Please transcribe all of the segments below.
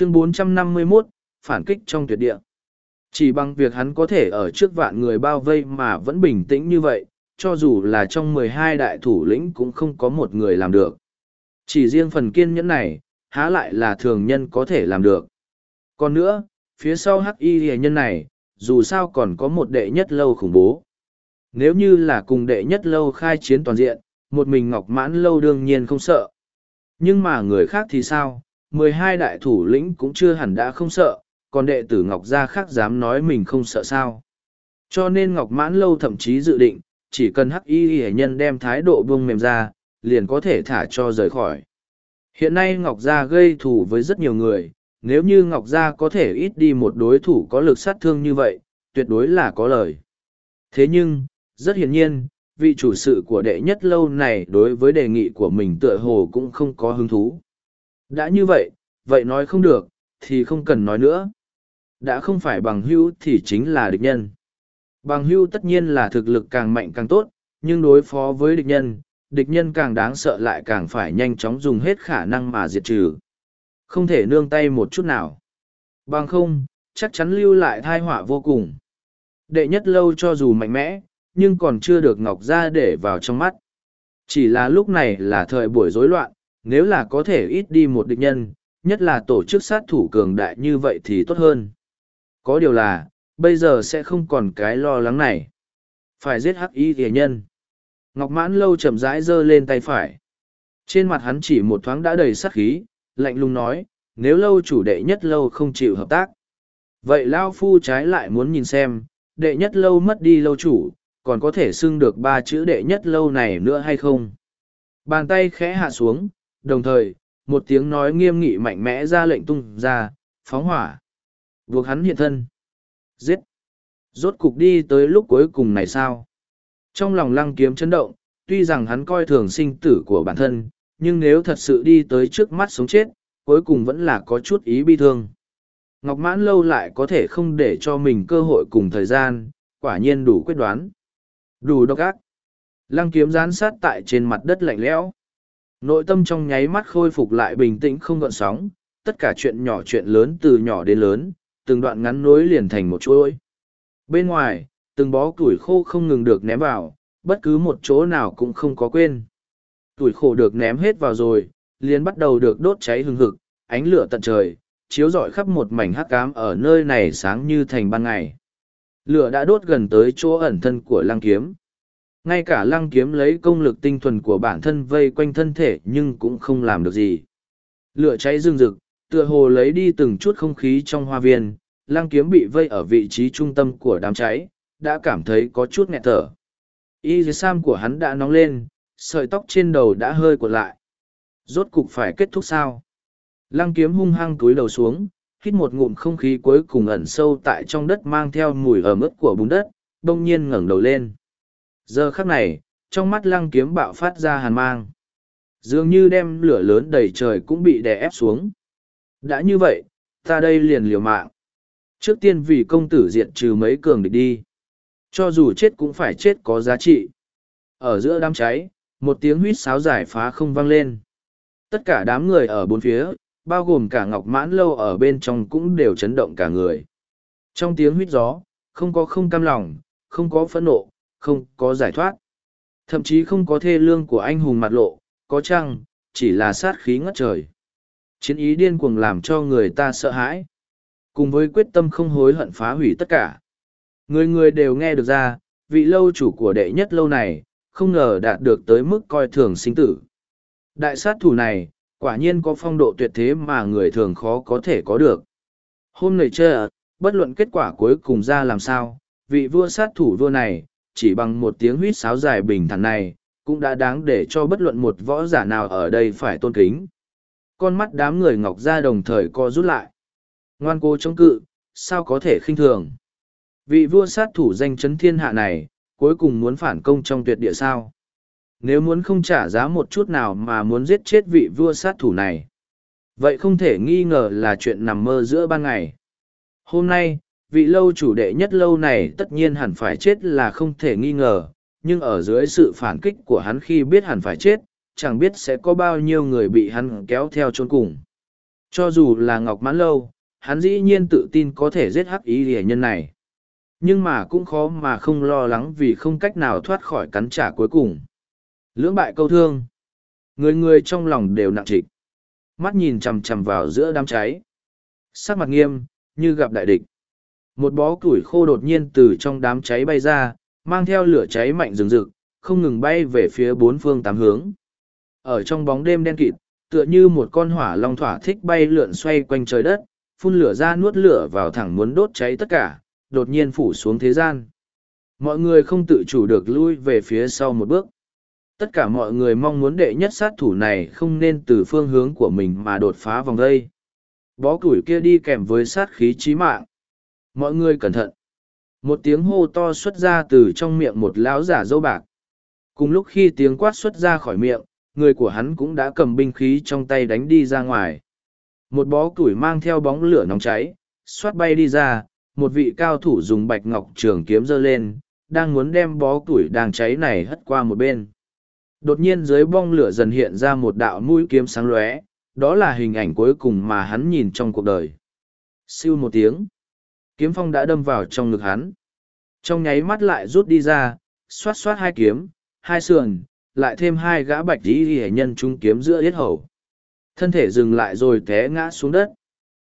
chương 451, phản kích trong tuyệt địa. Chỉ bằng việc hắn có thể ở trước vạn người bao vây mà vẫn bình tĩnh như vậy, cho dù là trong mười hai đại thủ lĩnh cũng không có một người làm được. Chỉ riêng phần kiên nhẫn này, há lại là thường nhân có thể làm được. Còn nữa, phía sau hắc y hề nhân này, dù sao còn có một đệ nhất lâu khủng bố. Nếu như là cùng đệ nhất lâu khai chiến toàn diện, một mình ngọc mãn lâu đương nhiên không sợ. Nhưng mà người khác thì sao? Mười hai đại thủ lĩnh cũng chưa hẳn đã không sợ, còn đệ tử Ngọc Gia khác dám nói mình không sợ sao. Cho nên Ngọc Mãn Lâu thậm chí dự định, chỉ cần hắc y hệ nhân đem thái độ buông mềm ra, liền có thể thả cho rời khỏi. Hiện nay Ngọc Gia gây thù với rất nhiều người, nếu như Ngọc Gia có thể ít đi một đối thủ có lực sát thương như vậy, tuyệt đối là có lời. Thế nhưng, rất hiển nhiên, vị chủ sự của đệ nhất lâu này đối với đề nghị của mình tựa hồ cũng không có hứng thú. Đã như vậy, vậy nói không được, thì không cần nói nữa. Đã không phải bằng hữu thì chính là địch nhân. Bằng hữu tất nhiên là thực lực càng mạnh càng tốt, nhưng đối phó với địch nhân, địch nhân càng đáng sợ lại càng phải nhanh chóng dùng hết khả năng mà diệt trừ. Không thể nương tay một chút nào. Bằng không, chắc chắn lưu lại thai họa vô cùng. Đệ nhất lâu cho dù mạnh mẽ, nhưng còn chưa được ngọc ra để vào trong mắt. Chỉ là lúc này là thời buổi rối loạn, nếu là có thể ít đi một địch nhân, nhất là tổ chức sát thủ cường đại như vậy thì tốt hơn. Có điều là, bây giờ sẽ không còn cái lo lắng này. Phải giết hắc y thề nhân. Ngọc mãn lâu chậm rãi giơ lên tay phải. Trên mặt hắn chỉ một thoáng đã đầy sát khí, lạnh lùng nói, nếu lâu chủ đệ nhất lâu không chịu hợp tác. Vậy Lao Phu trái lại muốn nhìn xem, đệ nhất lâu mất đi lâu chủ, còn có thể xưng được ba chữ đệ nhất lâu này nữa hay không? Bàn tay khẽ hạ xuống, đồng thời, một tiếng nói nghiêm nghị mạnh mẽ ra lệnh tung ra, phóng hỏa. Buộc hắn hiện thân. Giết. Rốt cục đi tới lúc cuối cùng này sao? Trong lòng lăng kiếm chấn động, tuy rằng hắn coi thường sinh tử của bản thân, nhưng nếu thật sự đi tới trước mắt sống chết, cuối cùng vẫn là có chút ý bi thương. Ngọc mãn lâu lại có thể không để cho mình cơ hội cùng thời gian, quả nhiên đủ quyết đoán. Đủ độc ác. Lăng kiếm gián sát tại trên mặt đất lạnh lẽo. Nội tâm trong nháy mắt khôi phục lại bình tĩnh không gợn sóng, tất cả chuyện nhỏ chuyện lớn từ nhỏ đến lớn, từng đoạn ngắn nối liền thành một chuỗi. Bên ngoài, từng bó củi khô không ngừng được ném vào, bất cứ một chỗ nào cũng không có quên. Tuổi khô được ném hết vào rồi, liền bắt đầu được đốt cháy hừng hực, ánh lửa tận trời, chiếu rọi khắp một mảnh hắc cám ở nơi này sáng như thành ban ngày. Lửa đã đốt gần tới chỗ ẩn thân của lăng kiếm. Ngay cả lăng kiếm lấy công lực tinh thuần của bản thân vây quanh thân thể nhưng cũng không làm được gì. Lửa cháy rừng rực, tựa hồ lấy đi từng chút không khí trong hoa viên, lăng kiếm bị vây ở vị trí trung tâm của đám cháy, đã cảm thấy có chút nghẹt thở. Y dì sam của hắn đã nóng lên, sợi tóc trên đầu đã hơi cuộn lại. Rốt cục phải kết thúc sao? Lăng kiếm hung hăng túi đầu xuống, hít một ngụm không khí cuối cùng ẩn sâu tại trong đất mang theo mùi ẩm ướt của bùn đất, đông nhiên ngẩng đầu lên. Giờ khắc này, trong mắt lăng kiếm bạo phát ra hàn mang. Dường như đem lửa lớn đầy trời cũng bị đè ép xuống. Đã như vậy, ta đây liền liều mạng. Trước tiên vì công tử diện trừ mấy cường địch đi. Cho dù chết cũng phải chết có giá trị. Ở giữa đám cháy, một tiếng huýt sáo giải phá không vang lên. Tất cả đám người ở bốn phía, bao gồm cả ngọc mãn lâu ở bên trong cũng đều chấn động cả người. Trong tiếng huýt gió, không có không cam lòng, không có phẫn nộ, không có giải thoát. Thậm chí không có thê lương của anh hùng mặt lộ, có chăng, chỉ là sát khí ngất trời. Chiến ý điên cuồng làm cho người ta sợ hãi. Cùng với quyết tâm không hối hận phá hủy tất cả. Người người đều nghe được ra, vị lâu chủ của đệ nhất lâu này, không ngờ đạt được tới mức coi thường sinh tử. Đại sát thủ này, quả nhiên có phong độ tuyệt thế mà người thường khó có thể có được. Hôm nay chơi bất luận kết quả cuối cùng ra làm sao, vị vua sát thủ vua này, chỉ bằng một tiếng huýt sáo dài bình thản này, cũng đã đáng để cho bất luận một võ giả nào ở đây phải tôn kính. Con mắt đám người ngọc ra đồng thời co rút lại. Ngoan cố chống cự, sao có thể khinh thường. Vị vua sát thủ danh chấn thiên hạ này, cuối cùng muốn phản công trong tuyệt địa sao. Nếu muốn không trả giá một chút nào mà muốn giết chết vị vua sát thủ này. Vậy không thể nghi ngờ là chuyện nằm mơ giữa ban ngày. Hôm nay, vị lâu chủ đệ nhất lâu này tất nhiên hẳn phải chết là không thể nghi ngờ, nhưng ở dưới sự phản kích của hắn khi biết hẳn phải chết, chẳng biết sẽ có bao nhiêu người bị hắn kéo theo chôn cùng. Cho dù là Ngọc Mãn Lâu, hắn dĩ nhiên tự tin có thể giết hắc ý rẻ nhân này. Nhưng mà cũng khó mà không lo lắng vì không cách nào thoát khỏi cắn trả cuối cùng. Lưỡng bại câu thương. Người người trong lòng đều nặng trịch. Mắt nhìn chằm chằm vào giữa đám cháy. Sắc mặt nghiêm, như gặp đại địch. Một bó củi khô đột nhiên từ trong đám cháy bay ra, mang theo lửa cháy mạnh rừng rực, không ngừng bay về phía bốn phương tám hướng. Ở trong bóng đêm đen kịt, tựa như một con hỏa long thỏa thích bay lượn xoay quanh trời đất, phun lửa ra nuốt lửa vào thẳng muốn đốt cháy tất cả, đột nhiên phủ xuống thế gian. Mọi người không tự chủ được lui về phía sau một bước. Tất cả mọi người mong muốn đệ nhất sát thủ này không nên từ phương hướng của mình mà đột phá vòng đây. Bó củi kia đi kèm với sát khí chí mạng. Mọi người cẩn thận. Một tiếng hô to xuất ra từ trong miệng một lão giả dâu bạc. Cùng lúc khi tiếng quát xuất ra khỏi miệng, người của hắn cũng đã cầm binh khí trong tay đánh đi ra ngoài. Một bó củi mang theo bóng lửa nóng cháy, xoát bay đi ra, một vị cao thủ dùng bạch ngọc trường kiếm giơ lên, đang muốn đem bó củi đang cháy này hất qua một bên. Đột nhiên dưới bong lửa dần hiện ra một đạo mũi kiếm sáng lóe, đó là hình ảnh cuối cùng mà hắn nhìn trong cuộc đời. Siêu một tiếng, kiếm phong đã đâm vào trong ngực hắn. Trong nháy mắt lại rút đi ra, xoát xoát hai kiếm, hai sườn, lại thêm hai gã bạch tí hệ nhân trung kiếm giữa yết hầu. Thân thể dừng lại rồi té ngã xuống đất.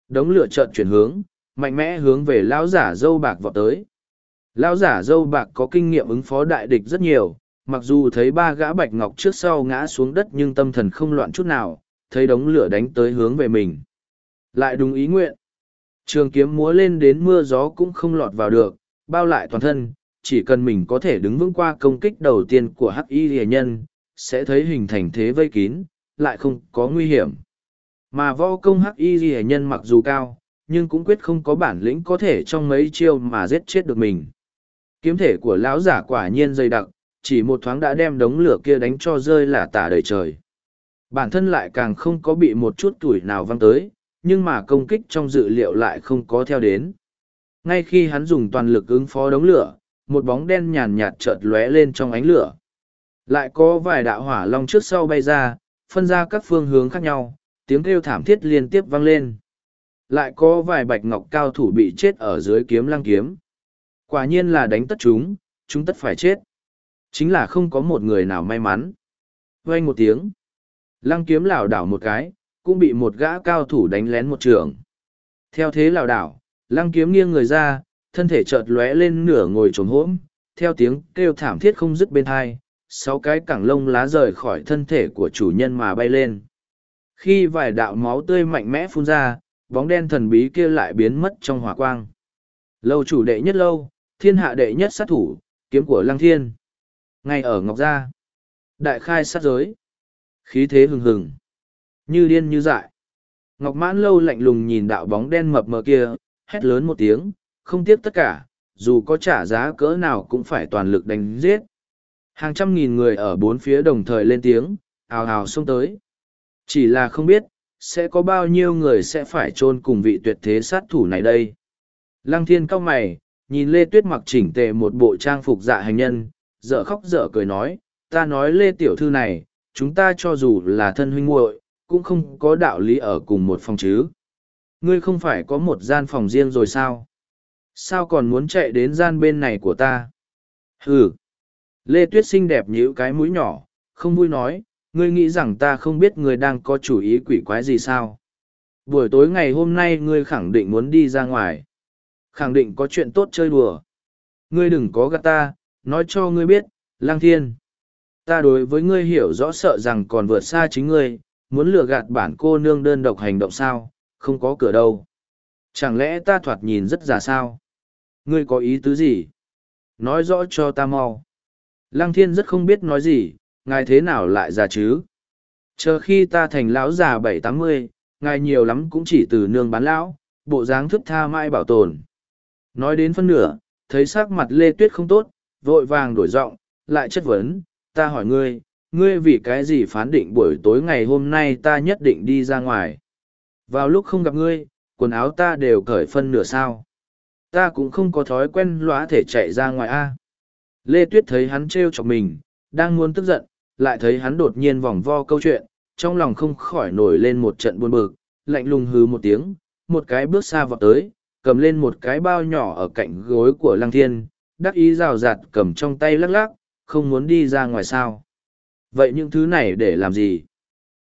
Đống lửa chợt chuyển hướng, mạnh mẽ hướng về lão giả dâu bạc vọt tới. Lão giả dâu bạc có kinh nghiệm ứng phó đại địch rất nhiều, mặc dù thấy ba gã bạch ngọc trước sau ngã xuống đất nhưng tâm thần không loạn chút nào, thấy đống lửa đánh tới hướng về mình. Lại đúng ý nguyện. Trường kiếm múa lên đến mưa gió cũng không lọt vào được, bao lại toàn thân, chỉ cần mình có thể đứng vững qua công kích đầu tiên của hắc y rìa nhân, sẽ thấy hình thành thế vây kín, lại không có nguy hiểm. Mà võ công hắc y rìa nhân mặc dù cao, nhưng cũng quyết không có bản lĩnh có thể trong mấy chiêu mà giết chết được mình. Kiếm thể của lão giả quả nhiên dày đặc, chỉ một thoáng đã đem đống lửa kia đánh cho rơi là tả đầy trời. Bản thân lại càng không có bị một chút tuổi nào văng tới, nhưng mà công kích trong dự liệu lại không có theo đến. Ngay khi hắn dùng toàn lực ứng phó đống lửa, một bóng đen nhàn nhạt chợt lóe lên trong ánh lửa. Lại có vài đạo hỏa long trước sau bay ra, phân ra các phương hướng khác nhau, tiếng kêu thảm thiết liên tiếp vang lên. Lại có vài bạch ngọc cao thủ bị chết ở dưới kiếm lăng kiếm. Quả nhiên là đánh tất chúng, chúng tất phải chết. Chính là không có một người nào may mắn. Vang một tiếng. Lăng kiếm lảo đảo một cái, cũng bị một gã cao thủ đánh lén một trường. Theo thế lảo đảo, lăng kiếm nghiêng người ra, thân thể chợt lóe lên nửa ngồi trồm hỗn, theo tiếng kêu thảm thiết không dứt bên hai, sáu cái cẳng lông lá rời khỏi thân thể của chủ nhân mà bay lên. Khi vài đạo máu tươi mạnh mẽ phun ra, bóng đen thần bí kia lại biến mất trong hỏa quang. Lâu chủ đệ nhất lâu, thiên hạ đệ nhất sát thủ, kiếm của lăng thiên. Ngay ở Ngọc Gia, đại khai sát giới, khí thế hừng hừng, như điên như dại. Ngọc mãn lâu lạnh lùng nhìn đạo bóng đen mập mờ kia, hét lớn một tiếng, không tiếc tất cả, dù có trả giá cỡ nào cũng phải toàn lực đánh giết. Hàng trăm nghìn người ở bốn phía đồng thời lên tiếng, ào ào xông tới. Chỉ là không biết, sẽ có bao nhiêu người sẽ phải chôn cùng vị tuyệt thế sát thủ này đây. Lăng thiên cao mày, nhìn Lê Tuyết mặc chỉnh tề một bộ trang phục dạ hành nhân, dở khóc dở cười nói, ta nói Lê Tiểu Thư này, chúng ta cho dù là thân huynh muội cũng không có đạo lý ở cùng một phòng chứ. Ngươi không phải có một gian phòng riêng rồi sao? Sao còn muốn chạy đến gian bên này của ta? Hừ. Lê Tuyết xinh đẹp nhíu cái mũi nhỏ, không vui nói, ngươi nghĩ rằng ta không biết ngươi đang có chủ ý quỷ quái gì sao? Buổi tối ngày hôm nay ngươi khẳng định muốn đi ra ngoài. Khẳng định có chuyện tốt chơi đùa. Ngươi đừng có gạt ta, nói cho ngươi biết, lang thiên. Ta đối với ngươi hiểu rõ sợ rằng còn vượt xa chính ngươi, muốn lừa gạt bản cô nương đơn độc hành động sao, không có cửa đâu. Chẳng lẽ ta thoạt nhìn rất già sao? Ngươi có ý tứ gì? Nói rõ cho ta mau. Lăng thiên rất không biết nói gì, ngài thế nào lại già chứ? Chờ khi ta thành lão già bảy tám mươi, ngài nhiều lắm cũng chỉ từ nương bán lão, bộ dáng thức tha mãi bảo tồn. Nói đến phân nửa, thấy sắc mặt Lê Tuyết không tốt, vội vàng đổi giọng, lại chất vấn, ta hỏi ngươi, ngươi vì cái gì phán định buổi tối ngày hôm nay ta nhất định đi ra ngoài. Vào lúc không gặp ngươi, quần áo ta đều cởi phân nửa sao ta cũng không có thói quen lóa thể chạy ra ngoài a lê tuyết thấy hắn t r e o chọc mình đang muốn tức giận lại thấy hắn đột nhiên vòng vo câu chuyện trong lòng không khỏi nổi lên một trận buồn bực lạnh lùng hừ một tiếng, một cái bước xa vào tới, cầm lên một cái bao nhỏ ở cạnh gối của lăng thiên, đắc ý rào rạt cầm trong tay lắc lắc, không muốn đi ra ngoài sao. Vậy những thứ này để làm gì?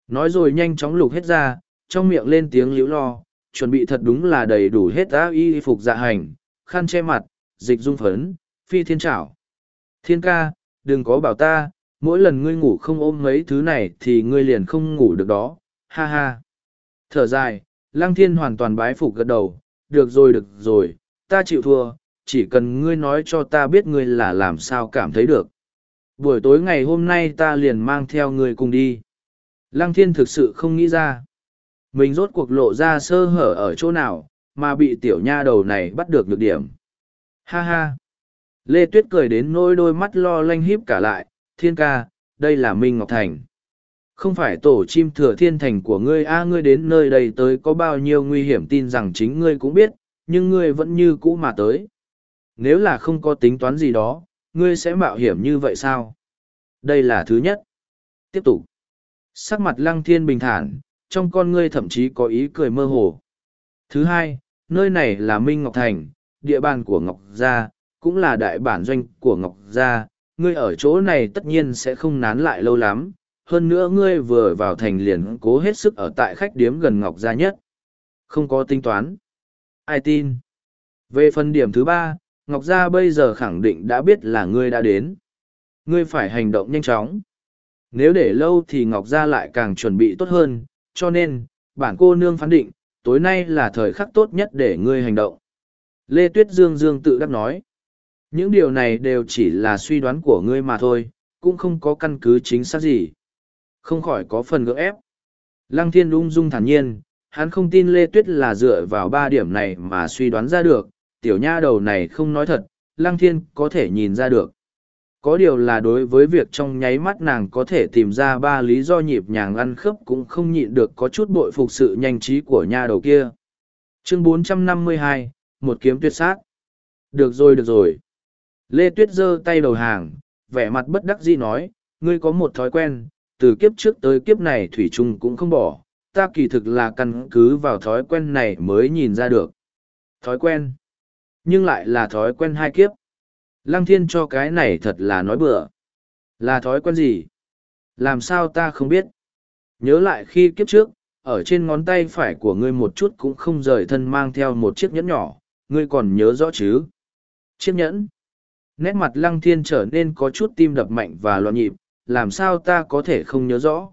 Nói rồi nhanh chóng lục hết ra, trong miệng lên tiếng liễu lo, chuẩn bị thật đúng là đầy đủ hết áo y phục dạ hành, khăn che mặt, dịch dung phấn, phi thiên trảo. Thiên ca, đừng có bảo ta, mỗi lần ngươi ngủ không ôm mấy thứ này thì ngươi liền không ngủ được đó, ha ha. Thở dài, lăng thiên hoàn toàn bái phục gật đầu, được rồi được rồi, ta chịu thua, chỉ cần ngươi nói cho ta biết ngươi là làm sao cảm thấy được. Buổi tối ngày hôm nay ta liền mang theo người cùng đi. Lăng thiên thực sự không nghĩ ra. Mình rốt cuộc lộ ra sơ hở ở chỗ nào, mà bị tiểu nha đầu này bắt được được điểm. Ha ha! Lê Tuyết cười đến nỗi đôi mắt lo lanh híp cả lại, thiên ca, đây là Minh Ngọc Thành. Không phải tổ chim thừa thiên thành của ngươi a ngươi đến nơi đây tới có bao nhiêu nguy hiểm tin rằng chính ngươi cũng biết, nhưng ngươi vẫn như cũ mà tới. Nếu là không có tính toán gì đó, ngươi sẽ mạo hiểm như vậy sao? Đây là thứ nhất. Tiếp tục. Sắc mặt lăng thiên bình thản, trong con ngươi thậm chí có ý cười mơ hồ. Thứ hai, nơi này là Minh Ngọc Thành, địa bàn của Ngọc Gia, cũng là đại bản doanh của Ngọc Gia. Ngươi ở chỗ này tất nhiên sẽ không nán lại lâu lắm, hơn nữa ngươi vừa vào thành liền cố hết sức ở tại khách điếm gần Ngọc Gia nhất. Không có tính toán. Ai tin? Về phần điểm thứ ba, Ngọc Gia bây giờ khẳng định đã biết là ngươi đã đến. Ngươi phải hành động nhanh chóng. Nếu để lâu thì Ngọc Gia lại càng chuẩn bị tốt hơn, cho nên, bản cô nương phán định, tối nay là thời khắc tốt nhất để ngươi hành động. Lê Tuyết Dương Dương tự đáp nói. Những điều này đều chỉ là suy đoán của ngươi mà thôi, cũng không có căn cứ chính xác gì. Không khỏi có phần gỡ ép. Lăng thiên ung dung thản nhiên, hắn không tin Lê Tuyết là dựa vào ba điểm này mà suy đoán ra được, tiểu nha đầu này không nói thật, Lăng thiên có thể nhìn ra được. Có điều là đối với việc trong nháy mắt nàng có thể tìm ra ba lý do nhịp nhàng ăn khớp cũng không nhịn được có chút bội phục sự nhanh trí của nha đầu kia. Chương 452, một kiếm tuyệt sát. Được rồi được rồi. Lê Tuyết giơ tay đầu hàng, vẻ mặt bất đắc dĩ nói, ngươi có một thói quen, từ kiếp trước tới kiếp này Thủy Trung cũng không bỏ, ta kỳ thực là căn cứ vào thói quen này mới nhìn ra được. Thói quen, nhưng lại là thói quen hai kiếp. Lăng thiên cho cái này thật là nói bừa. Là thói quen gì? Làm sao ta không biết? Nhớ lại khi kiếp trước, ở trên ngón tay phải của ngươi một chút cũng không rời thân mang theo một chiếc nhẫn nhỏ, ngươi còn nhớ rõ chứ? Chiếc nhẫn. Nét mặt lăng thiên trở nên có chút tim đập mạnh và loạn nhịp, làm sao ta có thể không nhớ rõ?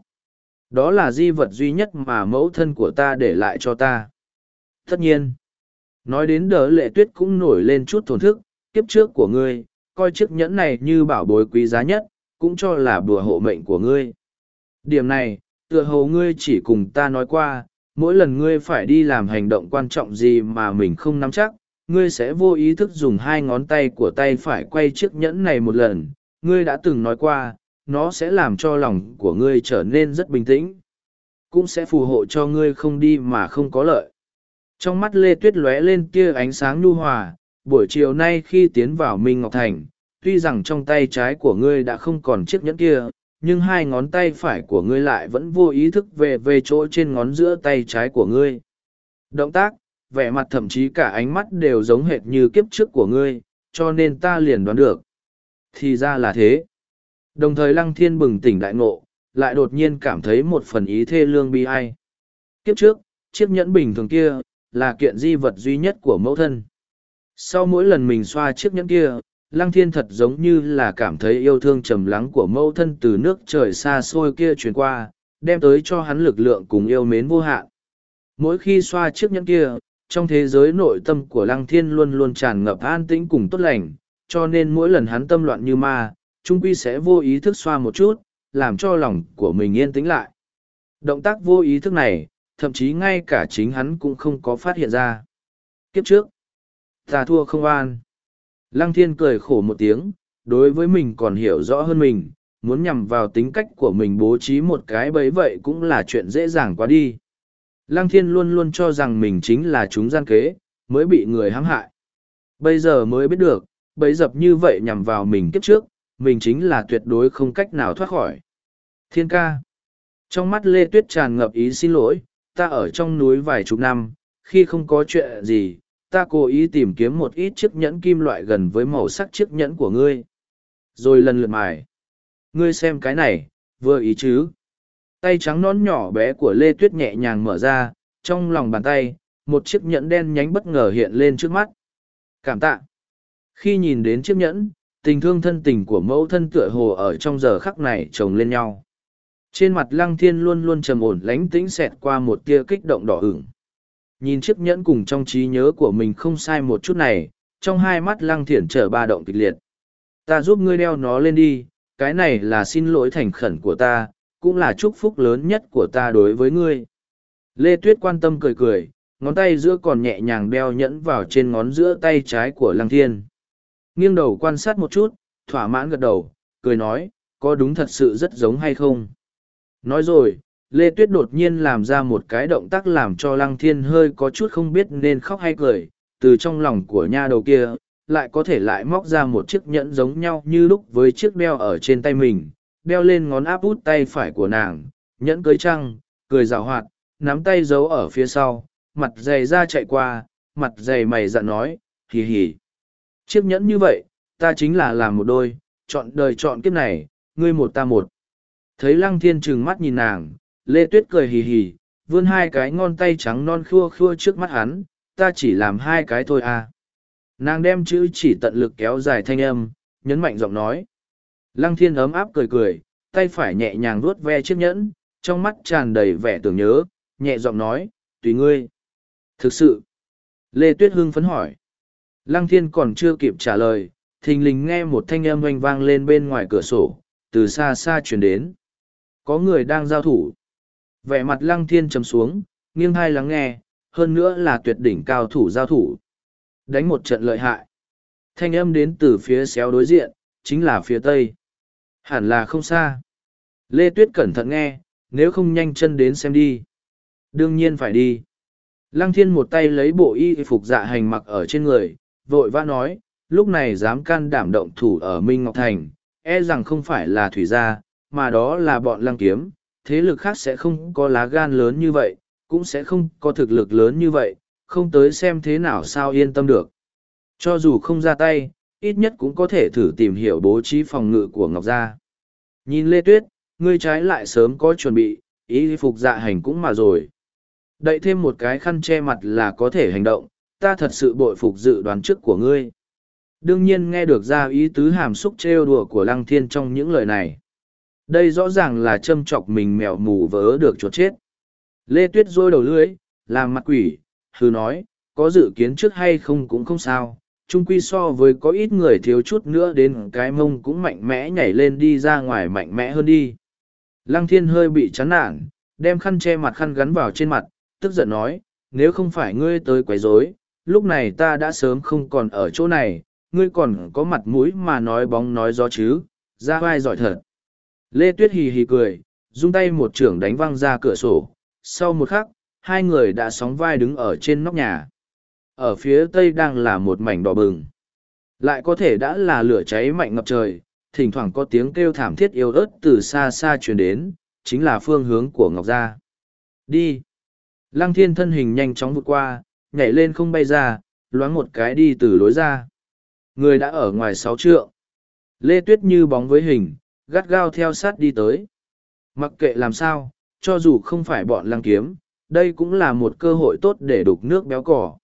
Đó là di vật duy nhất mà mẫu thân của ta để lại cho ta. Tất nhiên, nói đến đỡ lệ tuyết cũng nổi lên chút thổn thức, kiếp trước của ngươi, coi chiếc nhẫn này như bảo bối quý giá nhất, cũng cho là bùa hộ mệnh của ngươi. Điểm này, tựa hồ ngươi chỉ cùng ta nói qua, mỗi lần ngươi phải đi làm hành động quan trọng gì mà mình không nắm chắc, ngươi sẽ vô ý thức dùng hai ngón tay của tay phải quay chiếc nhẫn này một lần. Ngươi đã từng nói qua, nó sẽ làm cho lòng của ngươi trở nên rất bình tĩnh. Cũng sẽ phù hộ cho ngươi không đi mà không có lợi. Trong mắt Lê Tuyết lóe lên tia ánh sáng nhu hòa, buổi chiều nay khi tiến vào Minh Ngọc Thành, tuy rằng trong tay trái của ngươi đã không còn chiếc nhẫn kia, nhưng hai ngón tay phải của ngươi lại vẫn vô ý thức về về chỗ trên ngón giữa tay trái của ngươi. Động tác, vẻ mặt thậm chí cả ánh mắt đều giống hệt như kiếp trước của ngươi, cho nên ta liền đoán được. Thì ra là thế. Đồng thời Lăng Thiên bừng tỉnh đại ngộ, lại đột nhiên cảm thấy một phần ý thê lương bi ai. Kiếp trước, chiếc nhẫn bình thường kia, là kiện di vật duy nhất của mẫu thân. Sau mỗi lần mình xoa chiếc nhẫn kia, Lăng Thiên thật giống như là cảm thấy yêu thương trầm lắng của mẫu thân từ nước trời xa xôi kia truyền qua, đem tới cho hắn lực lượng cùng yêu mến vô hạn. Mỗi khi xoa chiếc nhẫn kia, trong thế giới nội tâm của Lăng Thiên luôn luôn tràn ngập an tĩnh cùng tốt lành, cho nên mỗi lần hắn tâm loạn như ma, trung quy sẽ vô ý thức xoa một chút, làm cho lòng của mình yên tĩnh lại. Động tác vô ý thức này, thậm chí ngay cả chính hắn cũng không có phát hiện ra. Kiếp trước, ta thua không an. Lăng thiên cười khổ một tiếng, đối với mình còn hiểu rõ hơn mình, muốn nhằm vào tính cách của mình bố trí một cái bấy vậy cũng là chuyện dễ dàng quá đi. Lăng thiên luôn luôn cho rằng mình chính là chúng gian kế, mới bị người hãm hại. Bây giờ mới biết được, bấy dập như vậy nhằm vào mình kiếp trước, mình chính là tuyệt đối không cách nào thoát khỏi. Thiên ca. Trong mắt Lê Tuyết tràn ngập ý xin lỗi, ta ở trong núi vài chục năm, khi không có chuyện gì, ta cố ý tìm kiếm một ít chiếc nhẫn kim loại gần với màu sắc chiếc nhẫn của ngươi. Rồi lần lượt mài. Ngươi xem cái này, vừa ý chứ. Tay trắng nón nhỏ bé của Lê Tuyết nhẹ nhàng mở ra, trong lòng bàn tay, một chiếc nhẫn đen nhánh bất ngờ hiện lên trước mắt. Cảm tạ. Khi nhìn đến chiếc nhẫn, tình thương thân tình của mẫu thân tựa hồ ở trong giờ khắc này chồng lên nhau. Trên mặt lăng thiên luôn luôn trầm ổn lánh tĩnh xẹt qua một tia kích động đỏ ửng. Nhìn chiếc nhẫn cùng trong trí nhớ của mình không sai một chút này, trong hai mắt lăng thiển trở ba động kịch liệt. Ta giúp ngươi đeo nó lên đi, cái này là xin lỗi thành khẩn của ta, cũng là chúc phúc lớn nhất của ta đối với ngươi. Lê Tuyết quan tâm cười cười, ngón tay giữa còn nhẹ nhàng đeo nhẫn vào trên ngón giữa tay trái của lăng thiên. Nghiêng đầu quan sát một chút, thỏa mãn gật đầu, cười nói, có đúng thật sự rất giống hay không? Nói rồi, Lê Tuyết đột nhiên làm ra một cái động tác làm cho Lăng Thiên hơi có chút không biết nên khóc hay cười, từ trong lòng của nha đầu kia, lại có thể lại móc ra một chiếc nhẫn giống nhau như lúc với chiếc đeo ở trên tay mình, đeo lên ngón áp út tay phải của nàng, nhẫn cưới trăng, cười rào hoạt, nắm tay giấu ở phía sau, mặt dày ra chạy qua, mặt dày mày dặn nói, hì hì. Chiếc nhẫn như vậy, ta chính là làm một đôi, chọn đời chọn kiếp này, ngươi một ta một. Thấy lăng thiên trừng mắt nhìn nàng, Lê Tuyết cười hì hì, vươn hai cái ngón tay trắng non khua khua trước mắt hắn, ta chỉ làm hai cái thôi à. Nàng đem chữ chỉ tận lực kéo dài thanh âm, nhấn mạnh giọng nói. Lăng thiên ấm áp cười cười, tay phải nhẹ nhàng vuốt ve chiếc nhẫn, trong mắt tràn đầy vẻ tưởng nhớ, nhẹ giọng nói, tùy ngươi. Thực sự. Lê Tuyết Hưng phấn hỏi. Lăng thiên còn chưa kịp trả lời, thình lình nghe một thanh âm oanh vang lên bên ngoài cửa sổ, từ xa xa chuyển đến. Có người đang giao thủ. Vẻ mặt lăng thiên trầm xuống, nghiêng hai lắng nghe, hơn nữa là tuyệt đỉnh cao thủ giao thủ. Đánh một trận lợi hại. Thanh âm đến từ phía xéo đối diện, chính là phía tây. Hẳn là không xa. Lê Tuyết cẩn thận nghe, nếu không nhanh chân đến xem đi. Đương nhiên phải đi. Lăng thiên một tay lấy bộ y phục dạ hành mặc ở trên người, vội vã nói, lúc này dám can đảm động thủ ở Minh Ngọc Thành, e rằng không phải là thủy gia, mà đó là bọn lăng kiếm, thế lực khác sẽ không có lá gan lớn như vậy, cũng sẽ không có thực lực lớn như vậy, không tới xem thế nào sao yên tâm được. Cho dù không ra tay, ít nhất cũng có thể thử tìm hiểu bố trí phòng ngự của Ngọc Gia. Nhìn Lê Tuyết, ngươi trái lại sớm có chuẩn bị, ý phục dạ hành cũng mà rồi. Đậy thêm một cái khăn che mặt là có thể hành động, ta thật sự bội phục dự đoán trước của ngươi. Đương nhiên nghe được ra ý tứ hàm xúc trêu đùa của Lăng Thiên trong những lời này. Đây rõ ràng là châm chọc mình mèo mù vớ được chuột chết. Lê Tuyết dôi đầu lưới, làm mặt quỷ, hư nói, có dự kiến trước hay không cũng không sao. Trung quy so với có ít người thiếu chút nữa đến cái mông cũng mạnh mẽ nhảy lên đi ra ngoài mạnh mẽ hơn đi. Lăng thiên hơi bị chán nản, đem khăn che mặt khăn gắn vào trên mặt, tức giận nói, nếu không phải ngươi tới quấy rối, lúc này ta đã sớm không còn ở chỗ này, ngươi còn có mặt mũi mà nói bóng nói gió chứ, ra vai giỏi thật. Lê Tuyết hì hì cười, dung tay một trưởng đánh văng ra cửa sổ. Sau một khắc, hai người đã sóng vai đứng ở trên nóc nhà. Ở phía tây đang là một mảnh đỏ bừng. Lại có thể đã là lửa cháy mạnh ngập trời, thỉnh thoảng có tiếng kêu thảm thiết yếu ớt từ xa xa truyền đến, chính là phương hướng của Ngọc Gia. Đi! Lăng thiên thân hình nhanh chóng vượt qua, nhảy lên không bay ra, loáng một cái đi từ lối ra. Người đã ở ngoài sáu trượng. Lê Tuyết như bóng với hình, gắt gao theo sát đi tới. Mặc kệ làm sao, cho dù không phải bọn lăng kiếm, đây cũng là một cơ hội tốt để đục nước béo cỏ.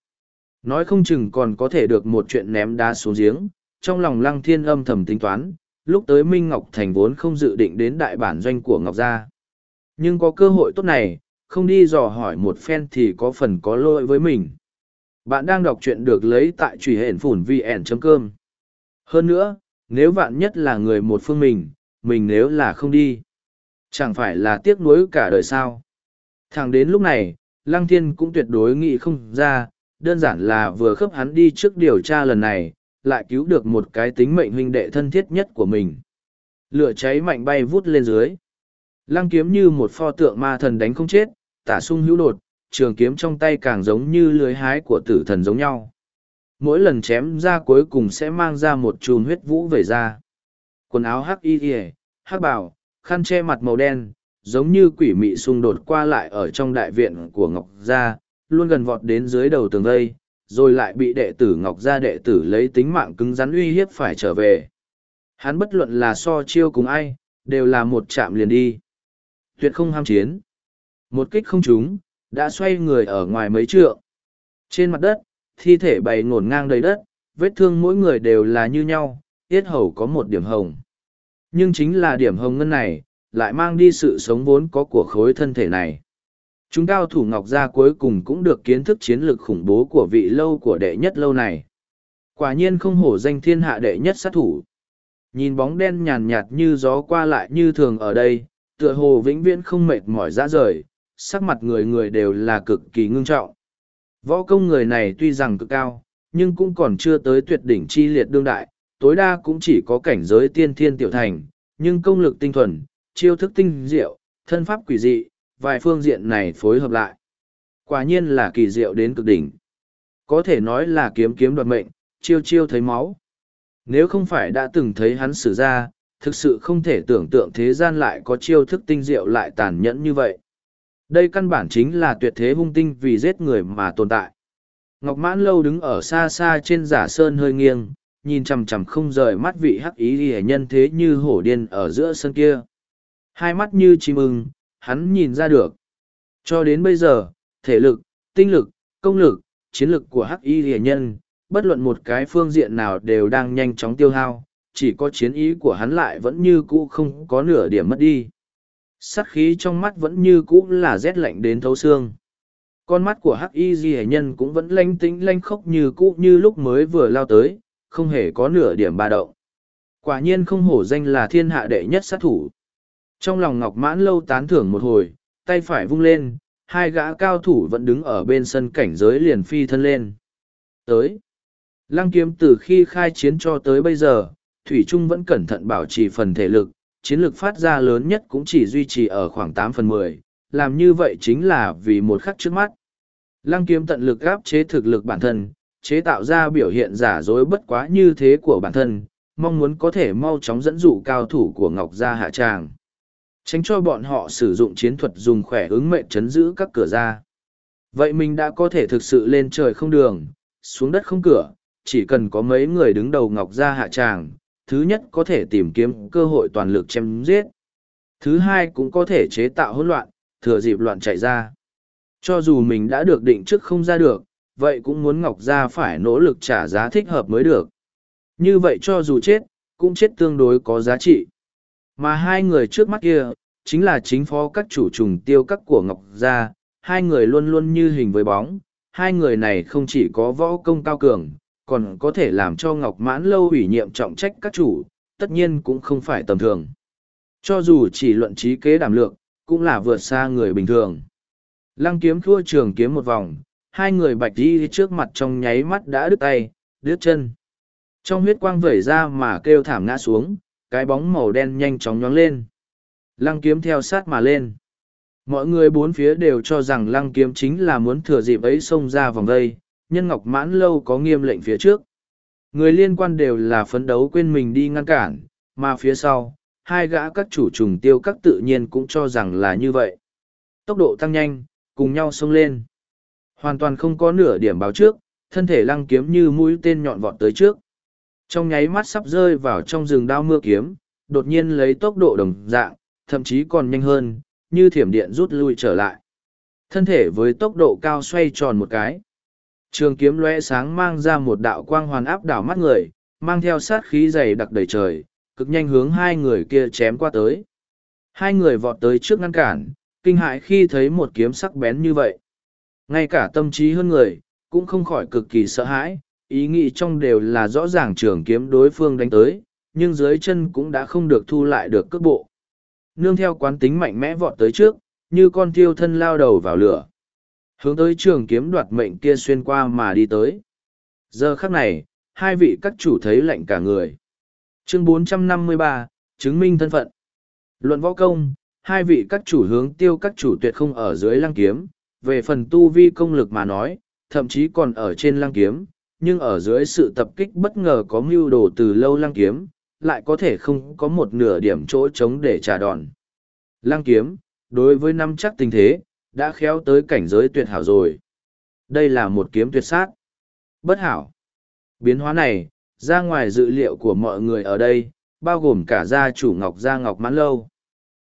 Nói không chừng còn có thể được một chuyện ném đá xuống giếng, trong lòng lăng thiên âm thầm tính toán, lúc tới Minh Ngọc Thành vốn không dự định đến đại bản doanh của Ngọc Gia. Nhưng có cơ hội tốt này, không đi dò hỏi một phen thì có phần có lỗi với mình. Bạn đang đọc truyện được lấy tại truy hển phủn vn.com. Hơn nữa, nếu vạn nhất là người một phương mình, mình nếu là không đi, chẳng phải là tiếc nuối cả đời sao? Thẳng đến lúc này, lăng thiên cũng tuyệt đối nghĩ không ra, đơn giản là vừa khớp hắn đi trước điều tra lần này, lại cứu được một cái tính mệnh huynh đệ thân thiết nhất của mình. Lửa cháy mạnh bay vút lên dưới. Lăng kiếm như một pho tượng ma thần đánh không chết, tả sung hữu đột, trường kiếm trong tay càng giống như lưới hái của tử thần giống nhau. Mỗi lần chém ra cuối cùng sẽ mang ra một chùm huyết vũ về ra quần áo hắc y ỉa hắc bảo khăn che mặt màu đen giống như quỷ mị xung đột qua lại ở trong đại viện của Ngọc Gia, luôn gần vọt đến dưới đầu tường vây, rồi lại bị đệ tử Ngọc Gia đệ tử lấy tính mạng cứng rắn uy hiếp phải trở về. Hắn bất luận là so chiêu cùng ai, đều là một chạm liền đi. Tuyệt không ham chiến. Một kích không trúng, đã xoay người ở ngoài mấy trượng. Trên mặt đất, thi thể bày ngổn ngang đầy đất, vết thương mỗi người đều là như nhau, tiết hầu có một điểm hồng. Nhưng chính là điểm hồng ngân này, lại mang đi sự sống vốn có của khối thân thể này. Chúng cao thủ Ngọc Gia cuối cùng cũng được kiến thức chiến lược khủng bố của vị lâu của đệ nhất lâu này. Quả nhiên không hổ danh thiên hạ đệ nhất sát thủ. Nhìn bóng đen nhàn nhạt như gió qua lại như thường ở đây, tựa hồ vĩnh viễn không mệt mỏi ra rời, sắc mặt người người đều là cực kỳ ngưng trọng. Võ công người này tuy rằng cực cao, nhưng cũng còn chưa tới tuyệt đỉnh chi liệt đương đại, tối đa cũng chỉ có cảnh giới tiên thiên tiểu thành, nhưng công lực tinh thuần, chiêu thức tinh diệu, thân pháp quỷ dị, vài phương diện này phối hợp lại. Quả nhiên là kỳ diệu đến cực đỉnh. Có thể nói là kiếm kiếm đoạt mệnh, chiêu chiêu thấy máu. Nếu không phải đã từng thấy hắn xử ra, thực sự không thể tưởng tượng thế gian lại có chiêu thức tinh diệu lại tàn nhẫn như vậy. Đây căn bản chính là tuyệt thế hung tinh vì giết người mà tồn tại. Ngọc Mãn Lâu đứng ở xa xa trên giả sơn hơi nghiêng, nhìn chằm chằm không rời mắt vị hắc ý ghi nhân thế như hổ điên ở giữa sân kia. Hai mắt như chim ưng, hắn nhìn ra được. Cho đến bây giờ, thể lực, tinh lực, công lực, chiến lực của hắc y hề nhân, bất luận một cái phương diện nào đều đang nhanh chóng tiêu hao, chỉ có chiến ý của hắn lại vẫn như cũ không có nửa điểm mất đi. Sát khí trong mắt vẫn như cũ là rét lạnh đến thấu xương. Con mắt của hắc y di nhân cũng vẫn lanh tĩnh lanh khốc như cũ như lúc mới vừa lao tới, không hề có nửa điểm ba động. Quả nhiên không hổ danh là thiên hạ đệ nhất sát thủ. Trong lòng Ngọc Mãn lâu tán thưởng một hồi, tay phải vung lên, hai gã cao thủ vẫn đứng ở bên sân cảnh giới liền phi thân lên. Tới. Lăng kiếm từ khi khai chiến cho tới bây giờ, Thủy Trung vẫn cẩn thận bảo trì phần thể lực, chiến lực phát ra lớn nhất cũng chỉ duy trì ở khoảng tám phần mười. làm như vậy chính là vì một khắc trước mắt. Lăng kiếm tận lực gáp chế thực lực bản thân, chế tạo ra biểu hiện giả dối bất quá như thế của bản thân, mong muốn có thể mau chóng dẫn dụ cao thủ của Ngọc Gia hạ tràng. Tránh cho bọn họ sử dụng chiến thuật dùng khỏe ứng mệnh chấn giữ các cửa ra. Vậy mình đã có thể thực sự lên trời không đường, xuống đất không cửa, chỉ cần có mấy người đứng đầu Ngọc Gia hạ tràng, thứ nhất có thể tìm kiếm cơ hội toàn lực chém giết. Thứ hai cũng có thể chế tạo hỗn loạn, thừa dịp loạn chạy ra. Cho dù mình đã được định trước không ra được, vậy cũng muốn Ngọc Gia phải nỗ lực trả giá thích hợp mới được. Như vậy cho dù chết, cũng chết tương đối có giá trị. Mà hai người trước mắt kia, chính là chính phó các chủ trùng tiêu các của Ngọc Gia, hai người luôn luôn như hình với bóng, hai người này không chỉ có võ công cao cường, còn có thể làm cho Ngọc Mãn Lâu ủy nhiệm trọng trách các chủ, tất nhiên cũng không phải tầm thường. Cho dù chỉ luận trí kế đảm lược, cũng là vượt xa người bình thường. Lăng kiếm thua trường kiếm một vòng, hai người bạch đi trước mặt trong nháy mắt đã đứt tay, đứt chân. Trong huyết quang vẩy ra mà kêu thảm ngã xuống, cái bóng màu đen nhanh chóng nhóng lên. Lăng kiếm theo sát mà lên. Mọi người bốn phía đều cho rằng lăng kiếm chính là muốn thừa dịp ấy xông ra vòng vây, nhân ngọc mãn lâu có nghiêm lệnh phía trước. Người liên quan đều là phấn đấu quên mình đi ngăn cản, mà phía sau, hai gã các chủ trùng tiêu các tự nhiên cũng cho rằng là như vậy. Tốc độ tăng nhanh, cùng nhau xông lên. Hoàn toàn không có nửa điểm báo trước, thân thể lăng kiếm như mũi tên nhọn vọt tới trước. Trong nháy mắt sắp rơi vào trong rừng đao mưa kiếm, đột nhiên lấy tốc độ đồng dạng, thậm chí còn nhanh hơn, như thiểm điện rút lui trở lại. Thân thể với tốc độ cao xoay tròn một cái. Trường kiếm lóe sáng mang ra một đạo quang hoàn áp đảo mắt người, mang theo sát khí dày đặc đầy trời, cực nhanh hướng hai người kia chém qua tới. Hai người vọt tới trước ngăn cản, kinh hại khi thấy một kiếm sắc bén như vậy. Ngay cả tâm trí hơn người, cũng không khỏi cực kỳ sợ hãi, ý nghĩ trong đều là rõ ràng trường kiếm đối phương đánh tới, nhưng dưới chân cũng đã không được thu lại được cước bộ. Nương theo quán tính mạnh mẽ vọt tới trước, như con thiêu thân lao đầu vào lửa. Hướng tới trường kiếm đoạt mệnh kia xuyên qua mà đi tới. Giờ khắc này, hai vị các chủ thấy lạnh cả người. Chương 453, chứng minh thân phận. Luận võ công, hai vị các chủ hướng tiêu các chủ tuyệt không ở dưới lăng kiếm, về phần tu vi công lực mà nói, thậm chí còn ở trên lăng kiếm, nhưng ở dưới sự tập kích bất ngờ có mưu đồ từ lâu lăng kiếm, lại có thể không có một nửa điểm chỗ trống để trả đòn. Lăng kiếm, đối với năm chắc tình thế, đã khéo tới cảnh giới tuyệt hảo rồi. Đây là một kiếm tuyệt sát. Bất hảo. Biến hóa này, ra ngoài dự liệu của mọi người ở đây, bao gồm cả gia chủ Ngọc Gia Ngọc Mãn Lâu.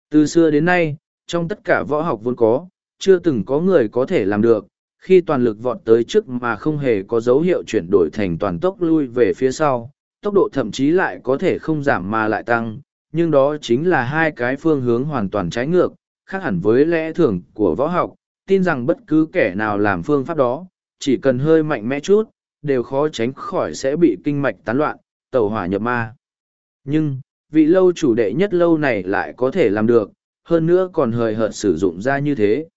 Từ xưa đến nay, trong tất cả võ học vốn có, chưa từng có người có thể làm được, khi toàn lực vọt tới trước mà không hề có dấu hiệu chuyển đổi thành toàn tốc lui về phía sau, tốc độ thậm chí lại có thể không giảm mà lại tăng, nhưng đó chính là hai cái phương hướng hoàn toàn trái ngược, khác hẳn với lẽ thường của võ học, tin rằng bất cứ kẻ nào làm phương pháp đó, chỉ cần hơi mạnh mẽ chút, đều khó tránh khỏi sẽ bị kinh mạch tán loạn, tẩu hỏa nhập ma. Nhưng, vị lâu chủ đệ nhất lâu này lại có thể làm được, hơn nữa còn hời hợt sử dụng ra như thế.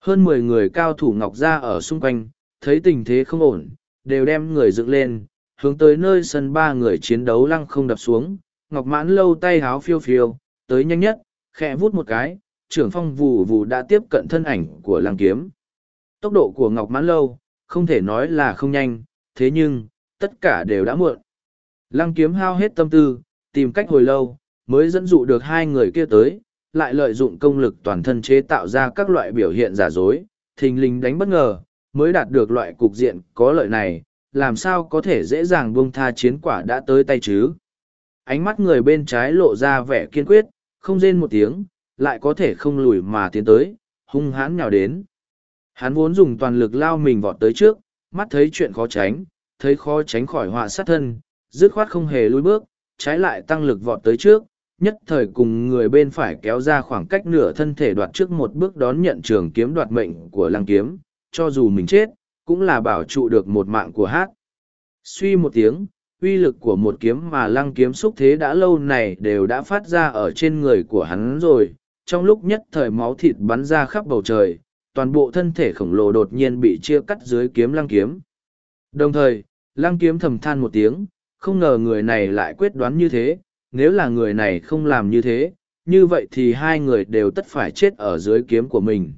Hơn mười người cao thủ ngọc ra ở xung quanh, thấy tình thế không ổn, đều đem người dựng lên, hướng tới nơi sân ba người chiến đấu lăng không đập xuống, ngọc mãn lâu tay háo phiêu phiêu, tới nhanh nhất, khẽ vút một cái, trưởng phong vù vù đã tiếp cận thân ảnh của lăng kiếm. Tốc độ của ngọc mãn lâu, không thể nói là không nhanh, thế nhưng, tất cả đều đã muộn. Lăng kiếm hao hết tâm tư, tìm cách hồi lâu, mới dẫn dụ được hai người kia tới, lại lợi dụng công lực toàn thân chế tạo ra các loại biểu hiện giả dối, thình lình đánh bất ngờ, mới đạt được loại cục diện có lợi này, làm sao có thể dễ dàng buông tha chiến quả đã tới tay chứ. Ánh mắt người bên trái lộ ra vẻ kiên quyết, không rên một tiếng, lại có thể không lùi mà tiến tới, hung hãn nhào đến. Hắn vốn dùng toàn lực lao mình vọt tới trước, mắt thấy chuyện khó tránh, thấy khó tránh khỏi họa sát thân, dứt khoát không hề lùi bước, trái lại tăng lực vọt tới trước, nhất thời cùng người bên phải kéo ra khoảng cách nửa thân thể đoạt trước một bước đón nhận trường kiếm đoạt mệnh của lăng kiếm, cho dù mình chết, cũng là bảo trụ được một mạng của hát. Suy một tiếng, uy lực của một kiếm mà lăng kiếm xúc thế đã lâu này đều đã phát ra ở trên người của hắn rồi, trong lúc nhất thời máu thịt bắn ra khắp bầu trời, toàn bộ thân thể khổng lồ đột nhiên bị chia cắt dưới kiếm lăng kiếm. Đồng thời, lăng kiếm thầm than một tiếng, không ngờ người này lại quyết đoán như thế, nếu là người này không làm như thế, như vậy thì hai người đều tất phải chết ở dưới kiếm của mình.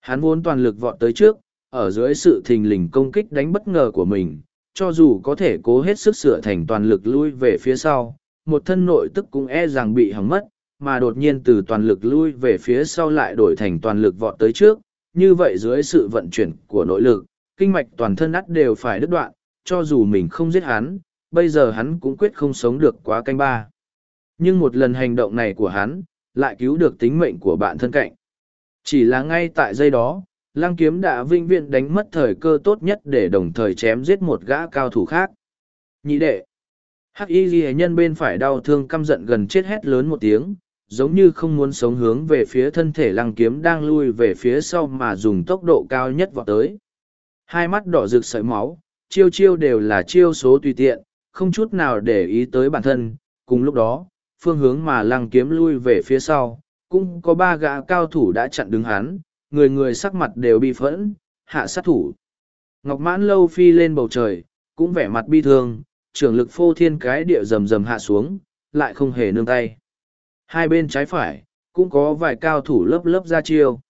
Hắn vốn toàn lực vọt tới trước, ở dưới sự thình lình công kích đánh bất ngờ của mình, cho dù có thể cố hết sức sửa thành toàn lực lui về phía sau, một thân nội tức cũng e rằng bị hỏng mất, mà đột nhiên từ toàn lực lui về phía sau lại đổi thành toàn lực vọt tới trước, như vậy dưới sự vận chuyển của nội lực, kinh mạch toàn thân ắt đều phải đứt đoạn, cho dù mình không giết hắn, bây giờ hắn cũng quyết không sống được quá canh ba. Nhưng một lần hành động này của hắn, lại cứu được tính mệnh của bạn thân cạnh. Chỉ là ngay tại giây đó, lăng kiếm đã vinh viễn đánh mất thời cơ tốt nhất để đồng thời chém giết một gã cao thủ khác. Nhị đệ. Hắc y ghi nhân bên phải đau thương căm giận gần chết hét lớn một tiếng, giống như không muốn sống hướng về phía thân thể lăng kiếm đang lui về phía sau mà dùng tốc độ cao nhất vào tới. Hai mắt đỏ rực sợi máu, chiêu chiêu đều là chiêu số tùy tiện, không chút nào để ý tới bản thân. Cùng lúc đó, phương hướng mà lăng kiếm lui về phía sau, cũng có ba gã cao thủ đã chặn đứng hắn, người người sắc mặt đều bi phẫn, hạ sát thủ. Ngọc mãn lâu phi lên bầu trời, cũng vẻ mặt bi thương, trưởng lực phô thiên cái địa rầm rầm hạ xuống, lại không hề nương tay. Hai bên trái phải, cũng có vài cao thủ lớp lớp ra chiêu.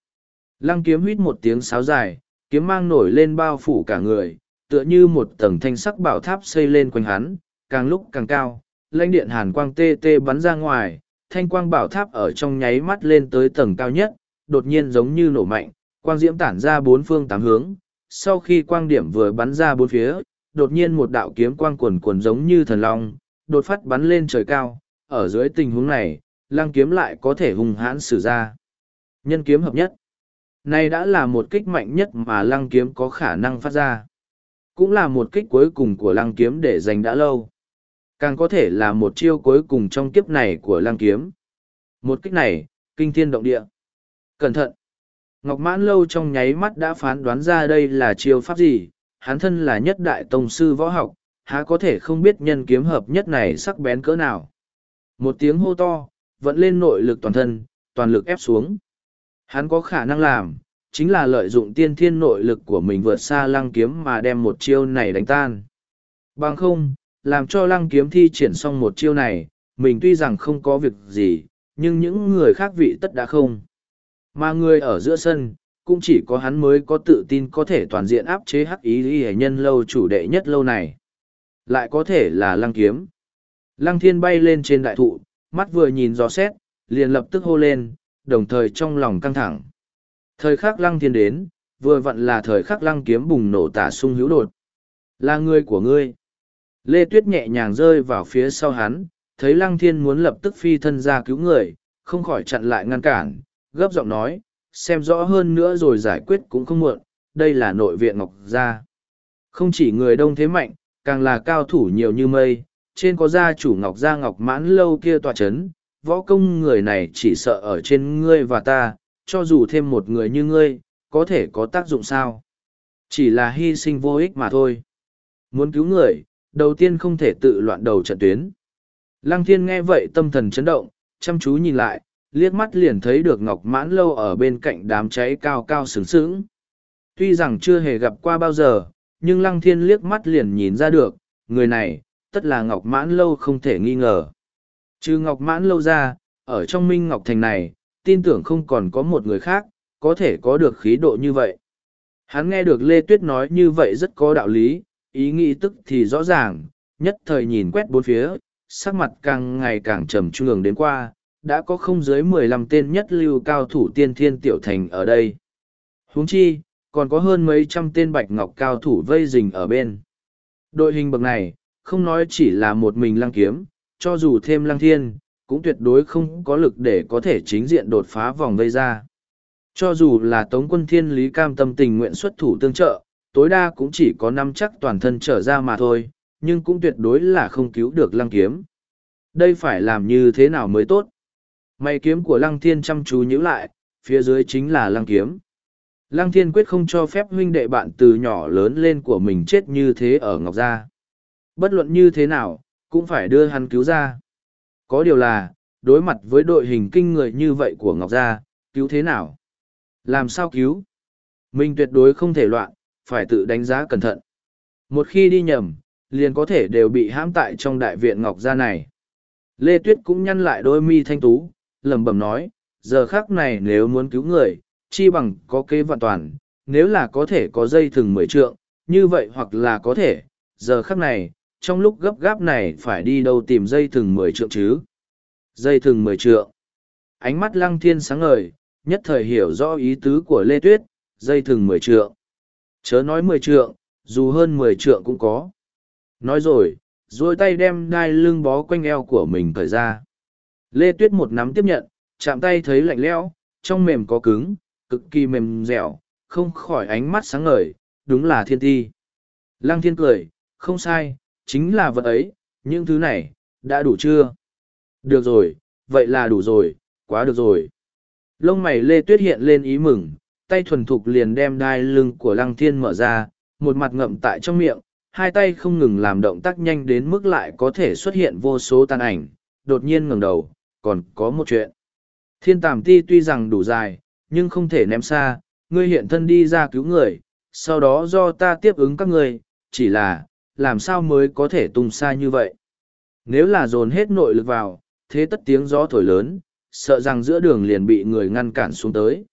Lăng kiếm huýt một tiếng sáo dài, kiếm mang nổi lên bao phủ cả người, tựa như một tầng thanh sắc bảo tháp xây lên quanh hắn, càng lúc càng cao, lãnh điện hàn quang tê tê bắn ra ngoài, thanh quang bảo tháp ở trong nháy mắt lên tới tầng cao nhất, đột nhiên giống như nổ mạnh, quang diễm tản ra bốn phương tám hướng. Sau khi quang điểm vừa bắn ra bốn phía, đột nhiên một đạo kiếm quang quần quần giống như thần long, đột phát bắn lên trời cao, ở dưới tình huống này, lăng kiếm lại có thể hung hãn sử ra. Nhân kiếm hợp nhất. Này đã là một kích mạnh nhất mà lăng kiếm có khả năng phát ra. Cũng là một kích cuối cùng của lăng kiếm để giành đã lâu. Càng có thể là một chiêu cuối cùng trong kiếp này của lang kiếm. Một kích này, kinh thiên động địa. Cẩn thận! Ngọc Mãn Lâu trong nháy mắt đã phán đoán ra đây là chiêu pháp gì, hắn thân là nhất đại tông sư võ học, há có thể không biết nhân kiếm hợp nhất này sắc bén cỡ nào. Một tiếng hô to, vẫn lên nội lực toàn thân, toàn lực ép xuống. Hắn có khả năng làm, chính là lợi dụng tiên thiên nội lực của mình vượt xa lăng kiếm mà đem một chiêu này đánh tan. Bằng không, làm cho lăng kiếm thi triển xong một chiêu này, mình tuy rằng không có việc gì, nhưng những người khác vị tất đã không. Mà người ở giữa sân, cũng chỉ có hắn mới có tự tin có thể toàn diện áp chế hắc ý lý nhân lâu chủ đệ nhất lâu này. Lại có thể là lăng kiếm. Lăng thiên bay lên trên đại thụ, mắt vừa nhìn gió xét, liền lập tức hô lên, đồng thời trong lòng căng thẳng. Thời khắc lăng thiên đến, vừa vặn là thời khắc lăng kiếm bùng nổ tả sung hữu đột. Là người của ngươi. Lê Tuyết nhẹ nhàng rơi vào phía sau hắn, thấy lăng thiên muốn lập tức phi thân ra cứu người, không khỏi chặn lại ngăn cản, gấp giọng nói, xem rõ hơn nữa rồi giải quyết cũng không muộn, đây là nội viện Ngọc Gia. Không chỉ người đông thế mạnh, càng là cao thủ nhiều như mây, trên có gia chủ Ngọc Gia Ngọc Mãn lâu kia tòa chấn, võ công người này chỉ sợ ở trên ngươi và ta, cho dù thêm một người như ngươi, có thể có tác dụng sao? Chỉ là hy sinh vô ích mà thôi. Muốn cứu người, đầu tiên không thể tự loạn đầu trận tuyến. Lăng thiên nghe vậy tâm thần chấn động, chăm chú nhìn lại, liếc mắt liền thấy được Ngọc Mãn Lâu ở bên cạnh đám cháy cao cao sướng sướng. Tuy rằng chưa hề gặp qua bao giờ, nhưng Lăng Thiên liếc mắt liền nhìn ra được, người này, tất là Ngọc Mãn Lâu không thể nghi ngờ. Trừ Ngọc Mãn Lâu ra, ở trong Minh Ngọc Thành này, tin tưởng không còn có một người khác, có thể có được khí độ như vậy. Hắn nghe được Lê Tuyết nói như vậy rất có đạo lý, ý nghĩ tức thì rõ ràng, nhất thời nhìn quét bốn phía, sắc mặt càng ngày càng trầm trương đến qua, đã có không dưới mười lăm tên nhất lưu cao thủ tiên thiên tiểu thành ở đây. huống chi, còn có hơn mấy trăm tên bạch ngọc cao thủ vây rình ở bên. Đội hình bậc này, không nói chỉ là một mình lăng kiếm, cho dù thêm lăng thiên, cũng tuyệt đối không có lực để có thể chính diện đột phá vòng vây ra. Cho dù là Tống quân thiên lý cam tâm tình nguyện xuất thủ tương trợ, tối đa cũng chỉ có năm chắc toàn thân trở ra mà thôi, nhưng cũng tuyệt đối là không cứu được lăng kiếm. Đây phải làm như thế nào mới tốt? May kiếm của lăng thiên chăm chú nhữ lại, phía dưới chính là lăng kiếm. Lăng thiên quyết không cho phép huynh đệ bạn từ nhỏ lớn lên của mình chết như thế ở Ngọc Gia. Bất luận như thế nào, cũng phải đưa hắn cứu ra. Có điều là, đối mặt với đội hình kinh người như vậy của Ngọc Gia, cứu thế nào? Làm sao cứu? Mình tuyệt đối không thể loạn, phải tự đánh giá cẩn thận. Một khi đi nhầm, liền có thể đều bị hãm tại trong đại viện Ngọc Gia này. Lê Tuyết cũng nhăn lại đôi mi thanh tú, lẩm bẩm nói, giờ khác này nếu muốn cứu người, chi bằng có kế vạn toàn, nếu là có thể có dây thừng mười trượng, như vậy hoặc là có thể, giờ khắc này, trong lúc gấp gáp này phải đi đâu tìm dây thừng mười trượng chứ? Dây thừng mười trượng. Ánh mắt lăng thiên sáng ngời, nhất thời hiểu rõ ý tứ của Lê Tuyết, dây thừng mười trượng. Chớ nói mười trượng, dù hơn mười trượng cũng có. Nói rồi, rồi tay đem đai lưng bó quanh eo của mình cởi ra. Lê Tuyết một nắm tiếp nhận, chạm tay thấy lạnh lẽo, trong mềm có cứng, cực kỳ mềm dẻo, không khỏi ánh mắt sáng ngời, đúng là thiên ti. Lăng thiên cười, không sai, chính là vật ấy, những thứ này, đã đủ chưa? Được rồi, vậy là đủ rồi, quá được rồi. Lông mày Lê Tuyết hiện lên ý mừng, tay thuần thục liền đem đai lưng của lăng thiên mở ra, một mặt ngậm tại trong miệng, hai tay không ngừng làm động tác nhanh đến mức lại có thể xuất hiện vô số tàn ảnh, đột nhiên ngẩng đầu, còn có một chuyện. Thiên tàm ti tuy rằng đủ dài, nhưng không thể ném xa, ngươi hiện thân đi ra cứu người, sau đó do ta tiếp ứng các ngươi, chỉ là, làm sao mới có thể tung xa như vậy. Nếu là dồn hết nội lực vào, thế tất tiếng gió thổi lớn, sợ rằng giữa đường liền bị người ngăn cản xuống tới.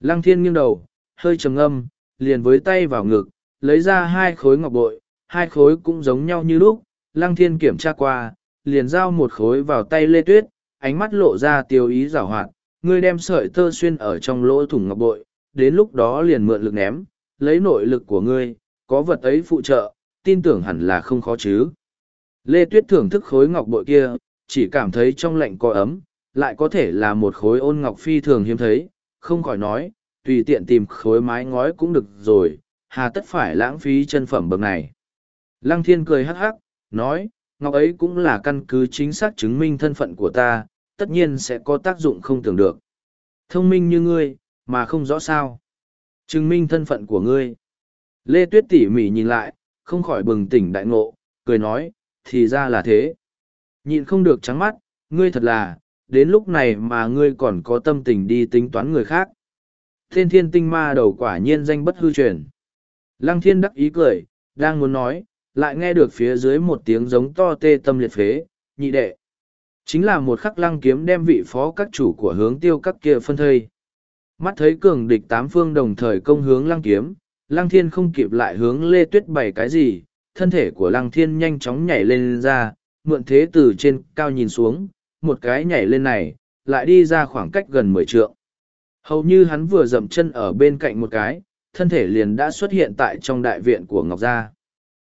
Lăng thiên nghiêng đầu, hơi trầm ngâm, liền với tay vào ngực, lấy ra hai khối ngọc bội, hai khối cũng giống nhau như lúc, lăng thiên kiểm tra qua, liền giao một khối vào tay lê tuyết, ánh mắt lộ ra tiêu ý giảo hoạt, ngươi đem sợi tơ xuyên ở trong lỗ thủng ngọc bội, đến lúc đó liền mượn lực ném, lấy nội lực của ngươi, có vật ấy phụ trợ, tin tưởng hẳn là không khó chứ. Lê Tuyết thưởng thức khối ngọc bội kia, chỉ cảm thấy trong lạnh có ấm, lại có thể là một khối ôn ngọc phi thường hiếm thấy, không khỏi nói, tùy tiện tìm khối mái ngói cũng được rồi, hà tất phải lãng phí chân phẩm bậc này. Lăng thiên cười hắc hắc, nói, ngọc ấy cũng là căn cứ chính xác chứng minh thân phận của ta, tất nhiên sẽ có tác dụng không tưởng được. Thông minh như ngươi, mà không rõ sao. Chứng minh thân phận của ngươi. Lê Tuyết tỉ mỉ nhìn lại, không khỏi bừng tỉnh đại ngộ, cười nói, thì ra là thế. Nhịn không được trắng mắt, ngươi thật là, đến lúc này mà ngươi còn có tâm tình đi tính toán người khác. Thiên thiên tinh ma đầu quả nhiên danh bất hư truyền. Lăng thiên đắc ý cười, đang muốn nói, lại nghe được phía dưới một tiếng giống to tê tâm liệt phế, nhị đệ. Chính là một khắc lăng kiếm đem vị phó các chủ của hướng tiêu các kia phân thây. Mắt thấy cường địch tám phương đồng thời công hướng lăng kiếm, lăng thiên không kịp lại hướng lê tuyết bày cái gì, thân thể của lăng thiên nhanh chóng nhảy lên ra, mượn thế từ trên cao nhìn xuống, một cái nhảy lên này, lại đi ra khoảng cách gần mười trượng. Hầu như hắn vừa dậm chân ở bên cạnh một cái, thân thể liền đã xuất hiện tại trong đại viện của Ngọc Gia.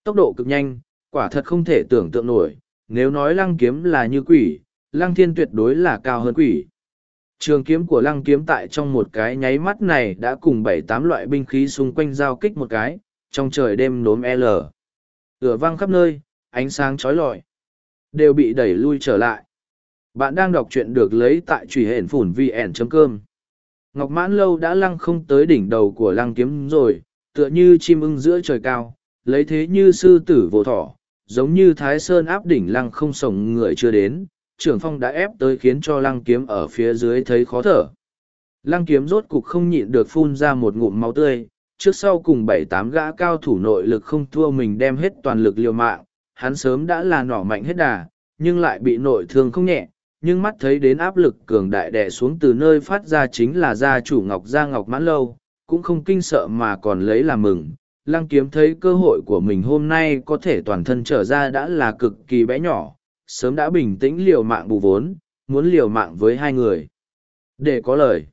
Tốc độ cực nhanh, quả thật không thể tưởng tượng nổi, nếu nói lăng kiếm là như quỷ, lăng thiên tuyệt đối là cao hơn quỷ. Trường kiếm của lăng kiếm tại trong một cái nháy mắt này đã cùng bảy tám loại binh khí xung quanh giao kích một cái, trong trời đêm nốm L. cửa vang khắp nơi, ánh sáng trói lọi, đều bị đẩy lui trở lại. Bạn đang đọc truyện được lấy tại truy hển phủn vn.com. Ngọc mãn lâu đã lăng không tới đỉnh đầu của lăng kiếm rồi, tựa như chim ưng giữa trời cao, lấy thế như sư tử vô thỏ, giống như thái sơn áp đỉnh lăng không sổng người chưa đến, trưởng phong đã ép tới khiến cho lăng kiếm ở phía dưới thấy khó thở. Lăng kiếm rốt cục không nhịn được phun ra một ngụm máu tươi, trước sau cùng bảy tám gã cao thủ nội lực không thua mình đem hết toàn lực liều mạng, hắn sớm đã là nỏ mạnh hết đà, nhưng lại bị nội thương không nhẹ, nhưng mắt thấy đến áp lực cường đại đè xuống từ nơi phát ra chính là gia chủ Ngọc Gia Ngọc Mãn Lâu, cũng không kinh sợ mà còn lấy làm mừng. Lăng kiếm thấy cơ hội của mình hôm nay có thể toàn thân trở ra đã là cực kỳ bé nhỏ, sớm đã bình tĩnh liều mạng bù vốn, muốn liều mạng với hai người. Để có lời.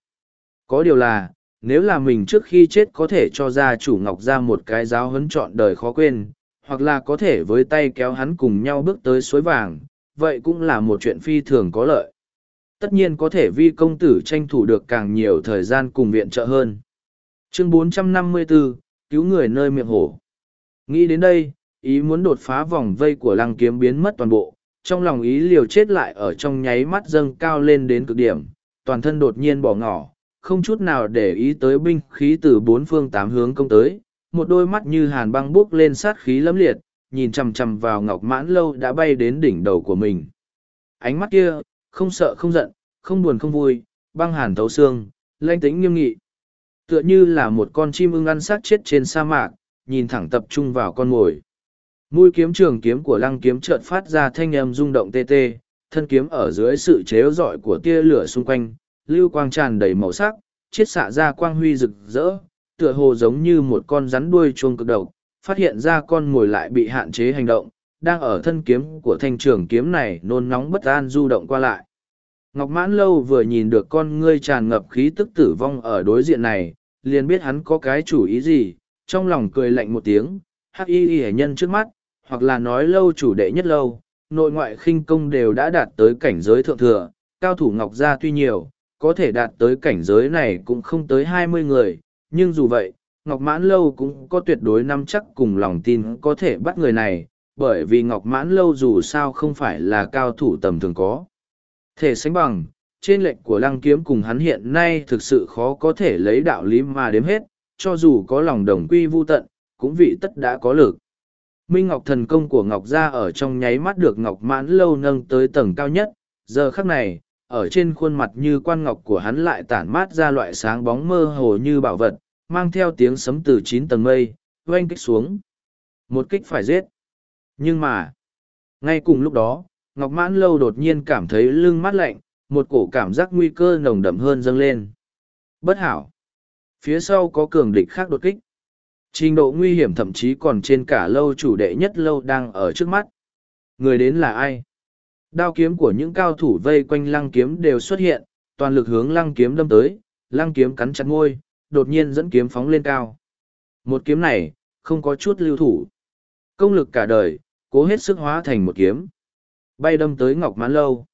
Có điều là, nếu là mình trước khi chết có thể cho gia chủ Ngọc ra một cái giáo huấn chọn đời khó quên, hoặc là có thể với tay kéo hắn cùng nhau bước tới suối vàng, vậy cũng là một chuyện phi thường có lợi. Tất nhiên có thể vi công tử tranh thủ được càng nhiều thời gian cùng viện trợ hơn. Chương 454, cứu người nơi miệng hổ. Nghĩ đến đây, ý muốn đột phá vòng vây của lăng kiếm biến mất toàn bộ, trong lòng ý liều chết lại ở trong nháy mắt dâng cao lên đến cực điểm, toàn thân đột nhiên bỏ ngỏ, không chút nào để ý tới binh khí từ bốn phương tám hướng công tới, một đôi mắt như hàn băng bước lên sát khí lẫm liệt, nhìn chằm chằm vào ngọc mãn lâu đã bay đến đỉnh đầu của mình. Ánh mắt kia, không sợ không giận, không buồn không vui, băng hàn thấu xương, lanh tĩnh nghiêm nghị. Tựa như là một con chim ưng ăn xác chết trên sa mạc, nhìn thẳng tập trung vào con mồi. Mũi kiếm trường kiếm của lăng kiếm chợt phát ra thanh âm rung động tê tê, thân kiếm ở dưới sự chế rọi của tia lửa xung quanh, lưu quang tràn đầy màu sắc, chiết xạ ra quang huy rực rỡ, tựa hồ giống như một con rắn đuôi chuông cực độc, phát hiện ra con mồi lại bị hạn chế hành động, đang ở thân kiếm của thanh trường kiếm này nôn nóng bất an du động qua lại. Ngọc Mãn Lâu vừa nhìn được con ngươi tràn ngập khí tức tử vong ở đối diện này, liền biết hắn có cái chủ ý gì, trong lòng cười lạnh một tiếng, hắc y y nhân trước mắt, hoặc là nói lâu chủ đệ nhất lâu, nội ngoại khinh công đều đã đạt tới cảnh giới thượng thừa, cao thủ Ngọc Gia tuy nhiều, có thể đạt tới cảnh giới này cũng không tới hai mươi người, nhưng dù vậy, Ngọc Mãn Lâu cũng có tuyệt đối nắm chắc cùng lòng tin có thể bắt người này, bởi vì Ngọc Mãn Lâu dù sao không phải là cao thủ tầm thường có. Thể sánh bằng, trên lệnh của lăng kiếm cùng hắn hiện nay thực sự khó có thể lấy đạo lý mà đếm hết, cho dù có lòng đồng quy vu tận, cũng vị tất đã có lực. Minh Ngọc thần công của Ngọc Gia ở trong nháy mắt được Ngọc Mãn Lâu nâng tới tầng cao nhất, giờ khắc này, ở trên khuôn mặt như quan ngọc của hắn lại tản mát ra loại sáng bóng mơ hồ như bảo vật, mang theo tiếng sấm từ chín tầng mây, oanh kích xuống. Một kích phải giết. Nhưng mà, ngay cùng lúc đó, Ngọc Mãn Lâu đột nhiên cảm thấy lưng mát lạnh, một cổ cảm giác nguy cơ nồng đậm hơn dâng lên. Bất hảo. Phía sau có cường địch khác đột kích. Trình độ nguy hiểm thậm chí còn trên cả lâu chủ đệ nhất lâu đang ở trước mắt. Người đến là ai? Đao kiếm của những cao thủ vây quanh lăng kiếm đều xuất hiện, toàn lực hướng lăng kiếm đâm tới, lăng kiếm cắn chặt ngôi, đột nhiên dẫn kiếm phóng lên cao. Một kiếm này, không có chút lưu thủ. Công lực cả đời, cố hết sức hóa thành một kiếm. Bay đâm tới ngọc mãn lâu.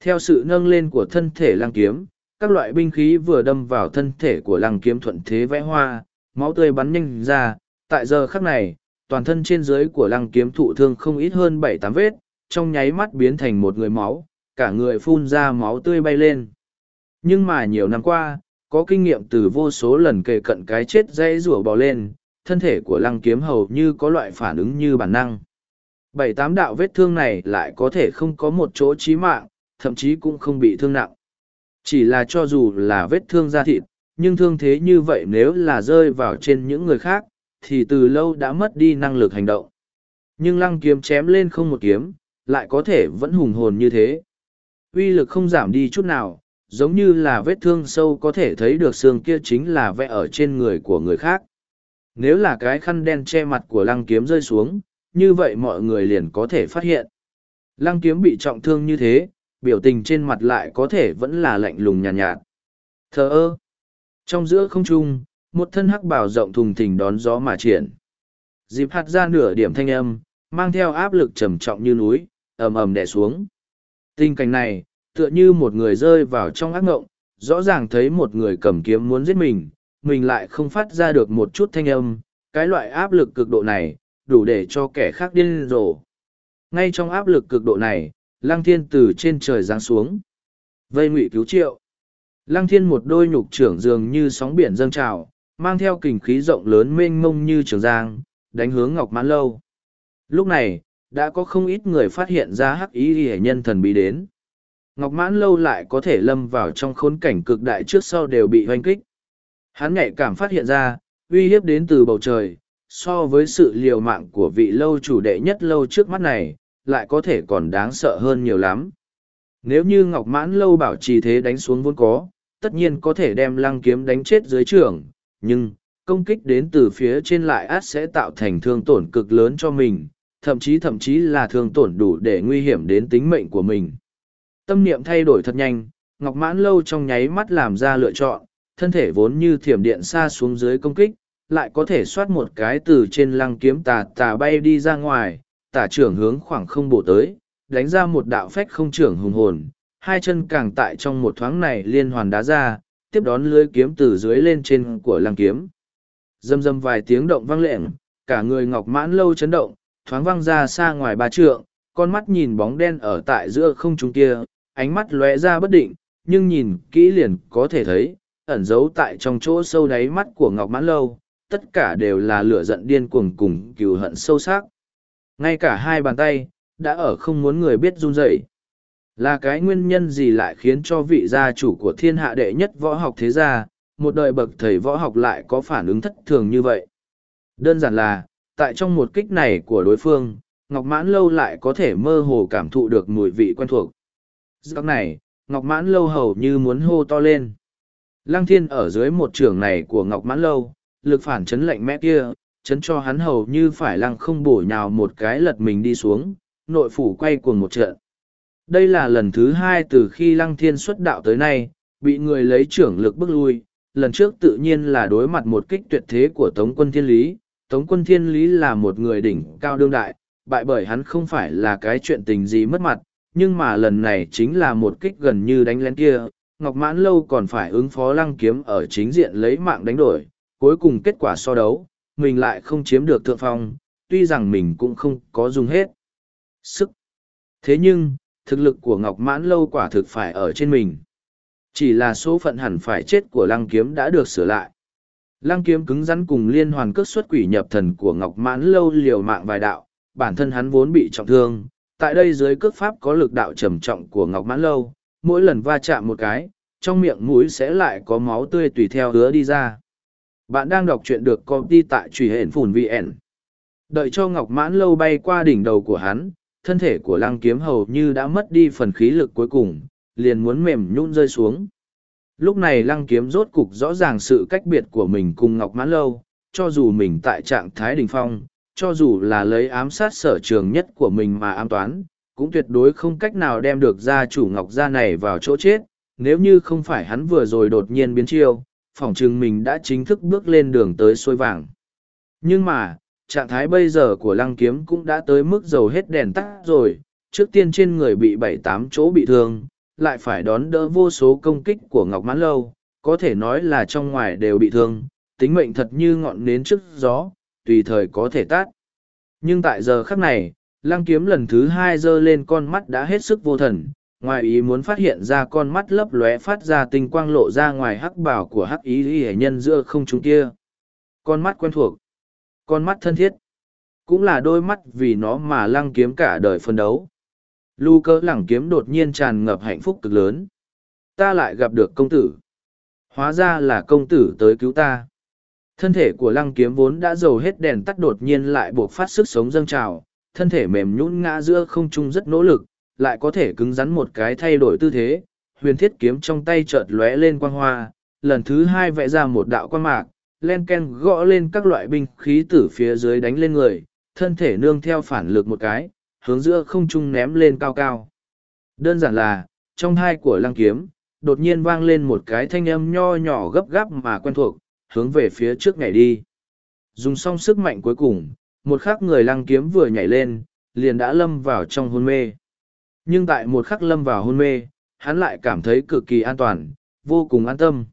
Theo sự nâng lên của thân thể lăng kiếm, các loại binh khí vừa đâm vào thân thể của lăng kiếm thuận thế vẽ hoa, máu tươi bắn nhanh ra. Tại giờ khắc này, toàn thân trên dưới của lăng kiếm thụ thương không ít hơn bảy tám vết, trong nháy mắt biến thành một người máu, cả người phun ra máu tươi bay lên. Nhưng mà nhiều năm qua, có kinh nghiệm từ vô số lần kề cận cái chết dây rủa bò lên, thân thể của lăng kiếm hầu như có loại phản ứng như bản năng. Bảy tám đạo vết thương này lại có thể không có một chỗ chí mạng, thậm chí cũng không bị thương nặng. Chỉ là cho dù là vết thương da thịt, nhưng thương thế như vậy nếu là rơi vào trên những người khác, thì từ lâu đã mất đi năng lực hành động. Nhưng lăng kiếm chém lên không một kiếm, lại có thể vẫn hùng hồn như thế. Uy lực không giảm đi chút nào, giống như là vết thương sâu có thể thấy được xương kia chính là vẽ ở trên người của người khác. Nếu là cái khăn đen che mặt của lăng kiếm rơi xuống, như vậy mọi người liền có thể phát hiện. Lăng kiếm bị trọng thương như thế, biểu tình trên mặt lại có thể vẫn là lạnh lùng nhàn nhạt, nhạt. Thờ ơ. Trong giữa không trung, một thân hắc bảo rộng thùng thình đón gió mà triển. Dịp hạt ra nửa điểm thanh âm, mang theo áp lực trầm trọng như núi, ầm ầm đè xuống. Tình cảnh này, tựa như một người rơi vào trong ác ngộng, rõ ràng thấy một người cầm kiếm muốn giết mình, mình lại không phát ra được một chút thanh âm, cái loại áp lực cực độ này, đủ để cho kẻ khác điên rồ. Ngay trong áp lực cực độ này, Lăng Thiên từ trên trời giáng xuống. Vây ngụy cứu triệu. Lăng Thiên một đôi nhục trưởng dường như sóng biển dâng trào, mang theo kình khí rộng lớn mênh mông như trường giang, đánh hướng Ngọc Mãn Lâu. Lúc này, đã có không ít người phát hiện ra hắc ý hệ nhân thần bí đến. Ngọc Mãn Lâu lại có thể lâm vào trong khốn cảnh cực đại trước sau đều bị hoanh kích. Hắn nhạy cảm phát hiện ra, uy hiếp đến từ bầu trời, so với sự liều mạng của vị lâu chủ đệ nhất lâu trước mắt này, lại có thể còn đáng sợ hơn nhiều lắm. Nếu như Ngọc Mãn Lâu bảo trì thế đánh xuống vốn có, tất nhiên có thể đem lăng kiếm đánh chết dưới trường, nhưng, công kích đến từ phía trên lại át sẽ tạo thành thương tổn cực lớn cho mình, thậm chí thậm chí là thương tổn đủ để nguy hiểm đến tính mệnh của mình. Tâm niệm thay đổi thật nhanh, Ngọc Mãn Lâu trong nháy mắt làm ra lựa chọn, thân thể vốn như thiểm điện xa xuống dưới công kích, lại có thể xoát một cái từ trên lăng kiếm tà tà bay đi ra ngoài, tả trưởng hướng khoảng không bổ tới, đánh ra một đạo phách không trưởng hùng hồn, hai chân càng tại trong một thoáng này liên hoàn đá ra, tiếp đón lưới kiếm từ dưới lên trên của lăng kiếm. Dâm dâm vài tiếng động vang lệnh, cả người ngọc mãn lâu chấn động, thoáng văng ra xa ngoài ba trượng, con mắt nhìn bóng đen ở tại giữa không trung kia, ánh mắt lóe ra bất định, nhưng nhìn kỹ liền có thể thấy, ẩn giấu tại trong chỗ sâu đáy mắt của ngọc mãn lâu, tất cả đều là lửa giận điên cuồng cùng cừu hận sâu sắc. Ngay cả hai bàn tay, đã ở không muốn người biết run rẩy. Là cái nguyên nhân gì lại khiến cho vị gia chủ của thiên hạ đệ nhất võ học thế gia, một đời bậc thầy võ học lại có phản ứng thất thường như vậy? Đơn giản là, tại trong một kích này của đối phương, Ngọc Mãn Lâu lại có thể mơ hồ cảm thụ được mùi vị quen thuộc. Giấc này, Ngọc Mãn Lâu hầu như muốn hô to lên. Lăng thiên ở dưới một trường này của Ngọc Mãn Lâu, lực phản chấn lạnh mẽ kia, chấn cho hắn hầu như phải lăng không bổ nhào một cái lật mình đi xuống, nội phủ quay cuồng một trận. Đây là lần thứ hai từ khi lăng thiên xuất đạo tới nay, bị người lấy trưởng lực bước lui, lần trước tự nhiên là đối mặt một kích tuyệt thế của Tống quân Thiên Lý. Tống quân Thiên Lý là một người đỉnh cao đương đại, bại bởi hắn không phải là cái chuyện tình gì mất mặt, nhưng mà lần này chính là một kích gần như đánh lén kia. Ngọc Mãn Lâu còn phải ứng phó lăng kiếm ở chính diện lấy mạng đánh đổi, cuối cùng kết quả so đấu, mình lại không chiếm được thượng phong, tuy rằng mình cũng không có dùng hết. Sức. Thế nhưng, thực lực của Ngọc Mãn Lâu quả thực phải ở trên mình. Chỉ là số phận hẳn phải chết của Lăng Kiếm đã được sửa lại. Lăng Kiếm cứng rắn cùng liên hoàn cước xuất quỷ nhập thần của Ngọc Mãn Lâu liều mạng vài đạo, bản thân hắn vốn bị trọng thương. Tại đây dưới cước pháp có lực đạo trầm trọng của Ngọc Mãn Lâu, mỗi lần va chạm một cái, trong miệng mũi sẽ lại có máu tươi tùy theo hứa đi ra. Bạn đang đọc truyện được công ty tại truy hển phùn VN. Đợi cho Ngọc Mãn Lâu bay qua đỉnh đầu của hắn, thân thể của lăng kiếm hầu như đã mất đi phần khí lực cuối cùng, liền muốn mềm nhún rơi xuống. Lúc này lăng kiếm rốt cục rõ ràng sự cách biệt của mình cùng Ngọc Mãn Lâu, cho dù mình tại trạng thái đỉnh phong, cho dù là lấy ám sát sở trường nhất của mình mà ám toán, cũng tuyệt đối không cách nào đem được gia chủ Ngọc Gia này vào chỗ chết, nếu như không phải hắn vừa rồi đột nhiên biến chiêu, phỏng chừng mình đã chính thức bước lên đường tới xuôi vàng. Nhưng mà, trạng thái bây giờ của lăng kiếm cũng đã tới mức dầu hết đèn tắt rồi, trước tiên trên người bị bảy tám chỗ bị thương, lại phải đón đỡ vô số công kích của Ngọc Mãn Lâu, có thể nói là trong ngoài đều bị thương, tính mệnh thật như ngọn nến trước gió, tùy thời có thể tát. Nhưng tại giờ khắc này, lăng kiếm lần thứ hai giơ lên con mắt đã hết sức vô thần, ngoài ý muốn phát hiện ra con mắt lấp lóe phát ra tinh quang lộ ra ngoài hắc bảo của hắc ý hệ nhân giữa không trung kia. Con mắt quen thuộc con mắt thân thiết cũng là đôi mắt vì nó mà lăng kiếm cả đời phân đấu lu cơ lẳng kiếm đột nhiên tràn ngập hạnh phúc cực lớn ta lại gặp được công tử hóa ra là công tử tới cứu ta thân thể của lăng kiếm vốn đã dầu hết đèn tắt đột nhiên lại buộc phát sức sống dâng trào thân thể mềm nhũn ngã giữa không trung rất nỗ lực lại có thể cứng rắn một cái thay đổi tư thế huyền thiết kiếm trong tay chợt lóe lên quang hoa lần thứ hai vẽ ra một đạo quang mạc len ken gõ lên các loại binh khí từ phía dưới đánh lên người, thân thể nương theo phản lực một cái, hướng giữa không trung ném lên cao cao. Đơn giản là, trong hai của lăng kiếm, đột nhiên vang lên một cái thanh âm nho nhỏ gấp gáp mà quen thuộc, hướng về phía trước nhảy đi. Dùng xong sức mạnh cuối cùng, một khắc người lăng kiếm vừa nhảy lên, liền đã lâm vào trong hôn mê. Nhưng tại một khắc lâm vào hôn mê, hắn lại cảm thấy cực kỳ an toàn, vô cùng an tâm.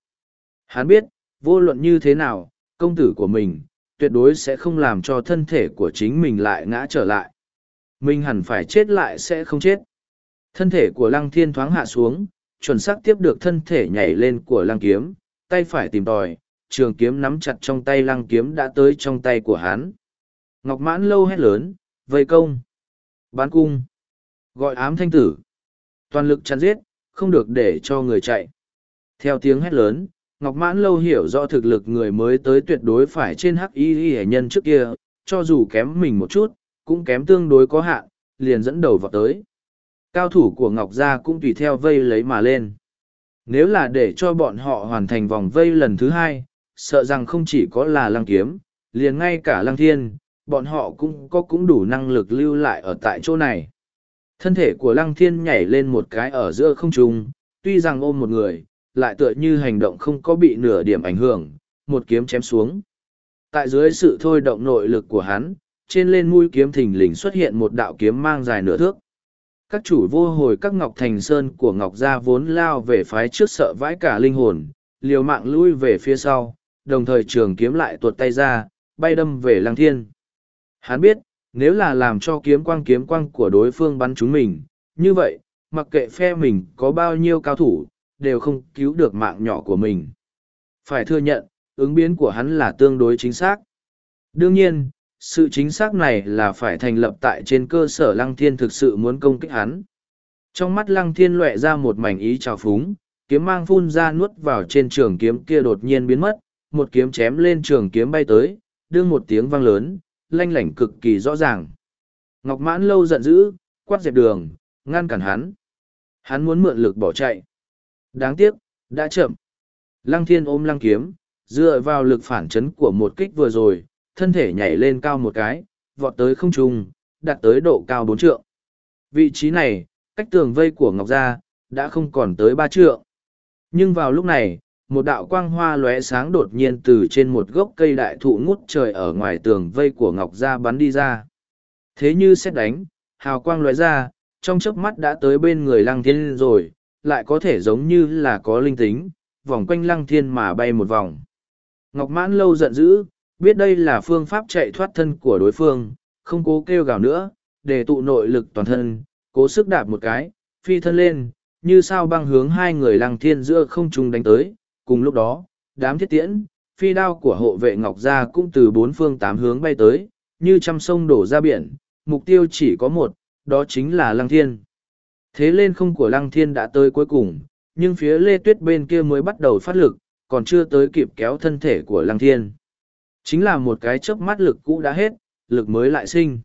Hắn biết, vô luận như thế nào, công tử của mình, tuyệt đối sẽ không làm cho thân thể của chính mình lại ngã trở lại. Mình hẳn phải chết lại sẽ không chết. Thân thể của lăng thiên thoáng hạ xuống, chuẩn xác tiếp được thân thể nhảy lên của lăng kiếm, tay phải tìm tòi, trường kiếm nắm chặt trong tay lăng kiếm đã tới trong tay của hắn. Ngọc mãn lâu hét lớn, vây công, bán cung, gọi ám thanh tử, toàn lực chặn giết, không được để cho người chạy. Theo tiếng hét lớn, Ngọc Mãn Lâu hiểu rõ thực lực người mới tới tuyệt đối phải trên hắc y hệ nhân trước kia, cho dù kém mình một chút, cũng kém tương đối có hạn, liền dẫn đầu vào tới. Cao thủ của Ngọc Gia cũng tùy theo vây lấy mà lên. Nếu là để cho bọn họ hoàn thành vòng vây lần thứ hai, sợ rằng không chỉ có là lăng kiếm, liền ngay cả lăng thiên, bọn họ cũng có cũng đủ năng lực lưu lại ở tại chỗ này. Thân thể của lăng thiên nhảy lên một cái ở giữa không trung, tuy rằng ôm một người, lại tựa như hành động không có bị nửa điểm ảnh hưởng, một kiếm chém xuống. Tại dưới sự thôi động nội lực của hắn, trên lên mũi kiếm thình lình xuất hiện một đạo kiếm mang dài nửa thước. Các chủ vô hồi các ngọc thành sơn của ngọc gia vốn lao về phái trước sợ vãi cả linh hồn, liều mạng lui về phía sau, đồng thời trường kiếm lại tuột tay ra, bay đâm về lăng thiên. Hắn biết, nếu là làm cho kiếm quang kiếm quang của đối phương bắn chúng mình, như vậy, mặc kệ phe mình có bao nhiêu cao thủ, đều không cứu được mạng nhỏ của mình. Phải thừa nhận, ứng biến của hắn là tương đối chính xác. Đương nhiên, sự chính xác này là phải thành lập tại trên cơ sở lăng thiên thực sự muốn công kích hắn. Trong mắt lăng thiên lệ ra một mảnh ý trào phúng, kiếm mang phun ra nuốt vào trên trường kiếm kia đột nhiên biến mất, một kiếm chém lên trường kiếm bay tới, đương một tiếng vang lớn, lanh lảnh cực kỳ rõ ràng. Ngọc mãn lâu giận dữ, quát dẹp đường, ngăn cản hắn. Hắn muốn mượn lực bỏ chạy. Đáng tiếc, đã chậm. Lăng thiên ôm lăng kiếm, dựa vào lực phản chấn của một kích vừa rồi, thân thể nhảy lên cao một cái, vọt tới không trung, đạt tới độ cao bốn trượng. Vị trí này, cách tường vây của Ngọc Gia, đã không còn tới ba trượng. Nhưng vào lúc này, một đạo quang hoa lóe sáng đột nhiên từ trên một gốc cây đại thụ ngút trời ở ngoài tường vây của Ngọc Gia bắn đi ra. Thế như xét đánh, hào quang lóe ra, trong chớp mắt đã tới bên người lăng thiên rồi, lại có thể giống như là có linh tính, vòng quanh lăng thiên mà bay một vòng. Ngọc mãn lâu giận dữ, biết đây là phương pháp chạy thoát thân của đối phương, không cố kêu gào nữa, để tụ nội lực toàn thân, cố sức đạp một cái, phi thân lên, như sao băng hướng hai người lăng thiên giữa không trung đánh tới, cùng lúc đó, đám thiết tiễn, phi đao của hộ vệ Ngọc Gia cũng từ bốn phương tám hướng bay tới, như trăm sông đổ ra biển, mục tiêu chỉ có một, đó chính là lăng thiên. Thế lên không của lăng thiên đã tới cuối cùng, nhưng phía lê tuyết bên kia mới bắt đầu phát lực, còn chưa tới kịp kéo thân thể của lăng thiên. Chính là một cái chớp mắt lực cũ đã hết, lực mới lại sinh.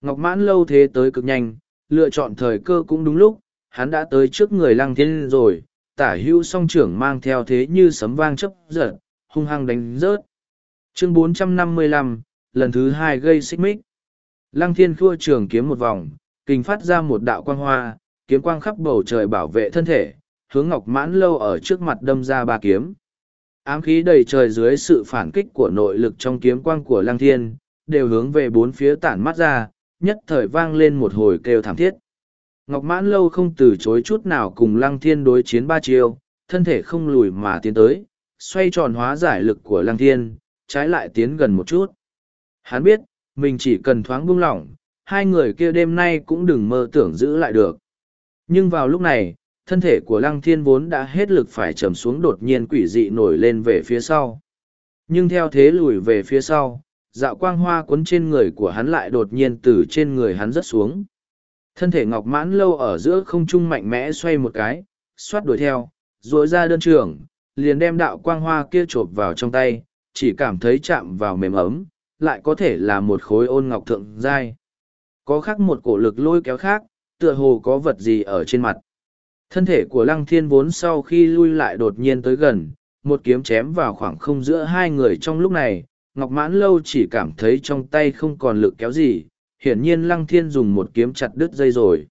Ngọc mãn lâu thế tới cực nhanh, lựa chọn thời cơ cũng đúng lúc, hắn đã tới trước người lăng thiên rồi, tả hữu song trưởng mang theo thế như sấm vang chấp giật, hung hăng đánh rớt. Chương 455, lần thứ hai gây xích mích. Lăng thiên khua trường kiếm một vòng, kình phát ra một đạo quang hoa, kiếm quang khắp bầu trời bảo vệ thân thể, hướng ngọc mãn lâu ở trước mặt đâm ra ba kiếm. Ám khí đầy trời dưới sự phản kích của nội lực trong kiếm quang của lăng thiên, đều hướng về bốn phía tản mắt ra, nhất thời vang lên một hồi kêu thảm thiết. Ngọc mãn lâu không từ chối chút nào cùng lăng thiên đối chiến ba chiêu, thân thể không lùi mà tiến tới, xoay tròn hóa giải lực của lăng thiên, trái lại tiến gần một chút. Hắn biết, mình chỉ cần thoáng buông lỏng, hai người kia đêm nay cũng đừng mơ tưởng giữ lại được. Nhưng vào lúc này, thân thể của lăng thiên vốn đã hết lực phải trầm xuống đột nhiên quỷ dị nổi lên về phía sau. Nhưng theo thế lùi về phía sau, dạo quang hoa cuốn trên người của hắn lại đột nhiên từ trên người hắn rớt xuống. Thân thể ngọc mãn lâu ở giữa không trung mạnh mẽ xoay một cái, xoát đuổi theo, rồi ra đơn trường, liền đem đạo quang hoa kia chộp vào trong tay, chỉ cảm thấy chạm vào mềm ấm, lại có thể là một khối ôn ngọc thượng giai. Có khác một cổ lực lôi kéo khác, tựa hồ có vật gì ở trên mặt. Thân thể của lăng thiên vốn sau khi lui lại đột nhiên tới gần, một kiếm chém vào khoảng không giữa hai người trong lúc này, Ngọc Mãn Lâu chỉ cảm thấy trong tay không còn lực kéo gì, hiển nhiên lăng thiên dùng một kiếm chặt đứt dây rồi.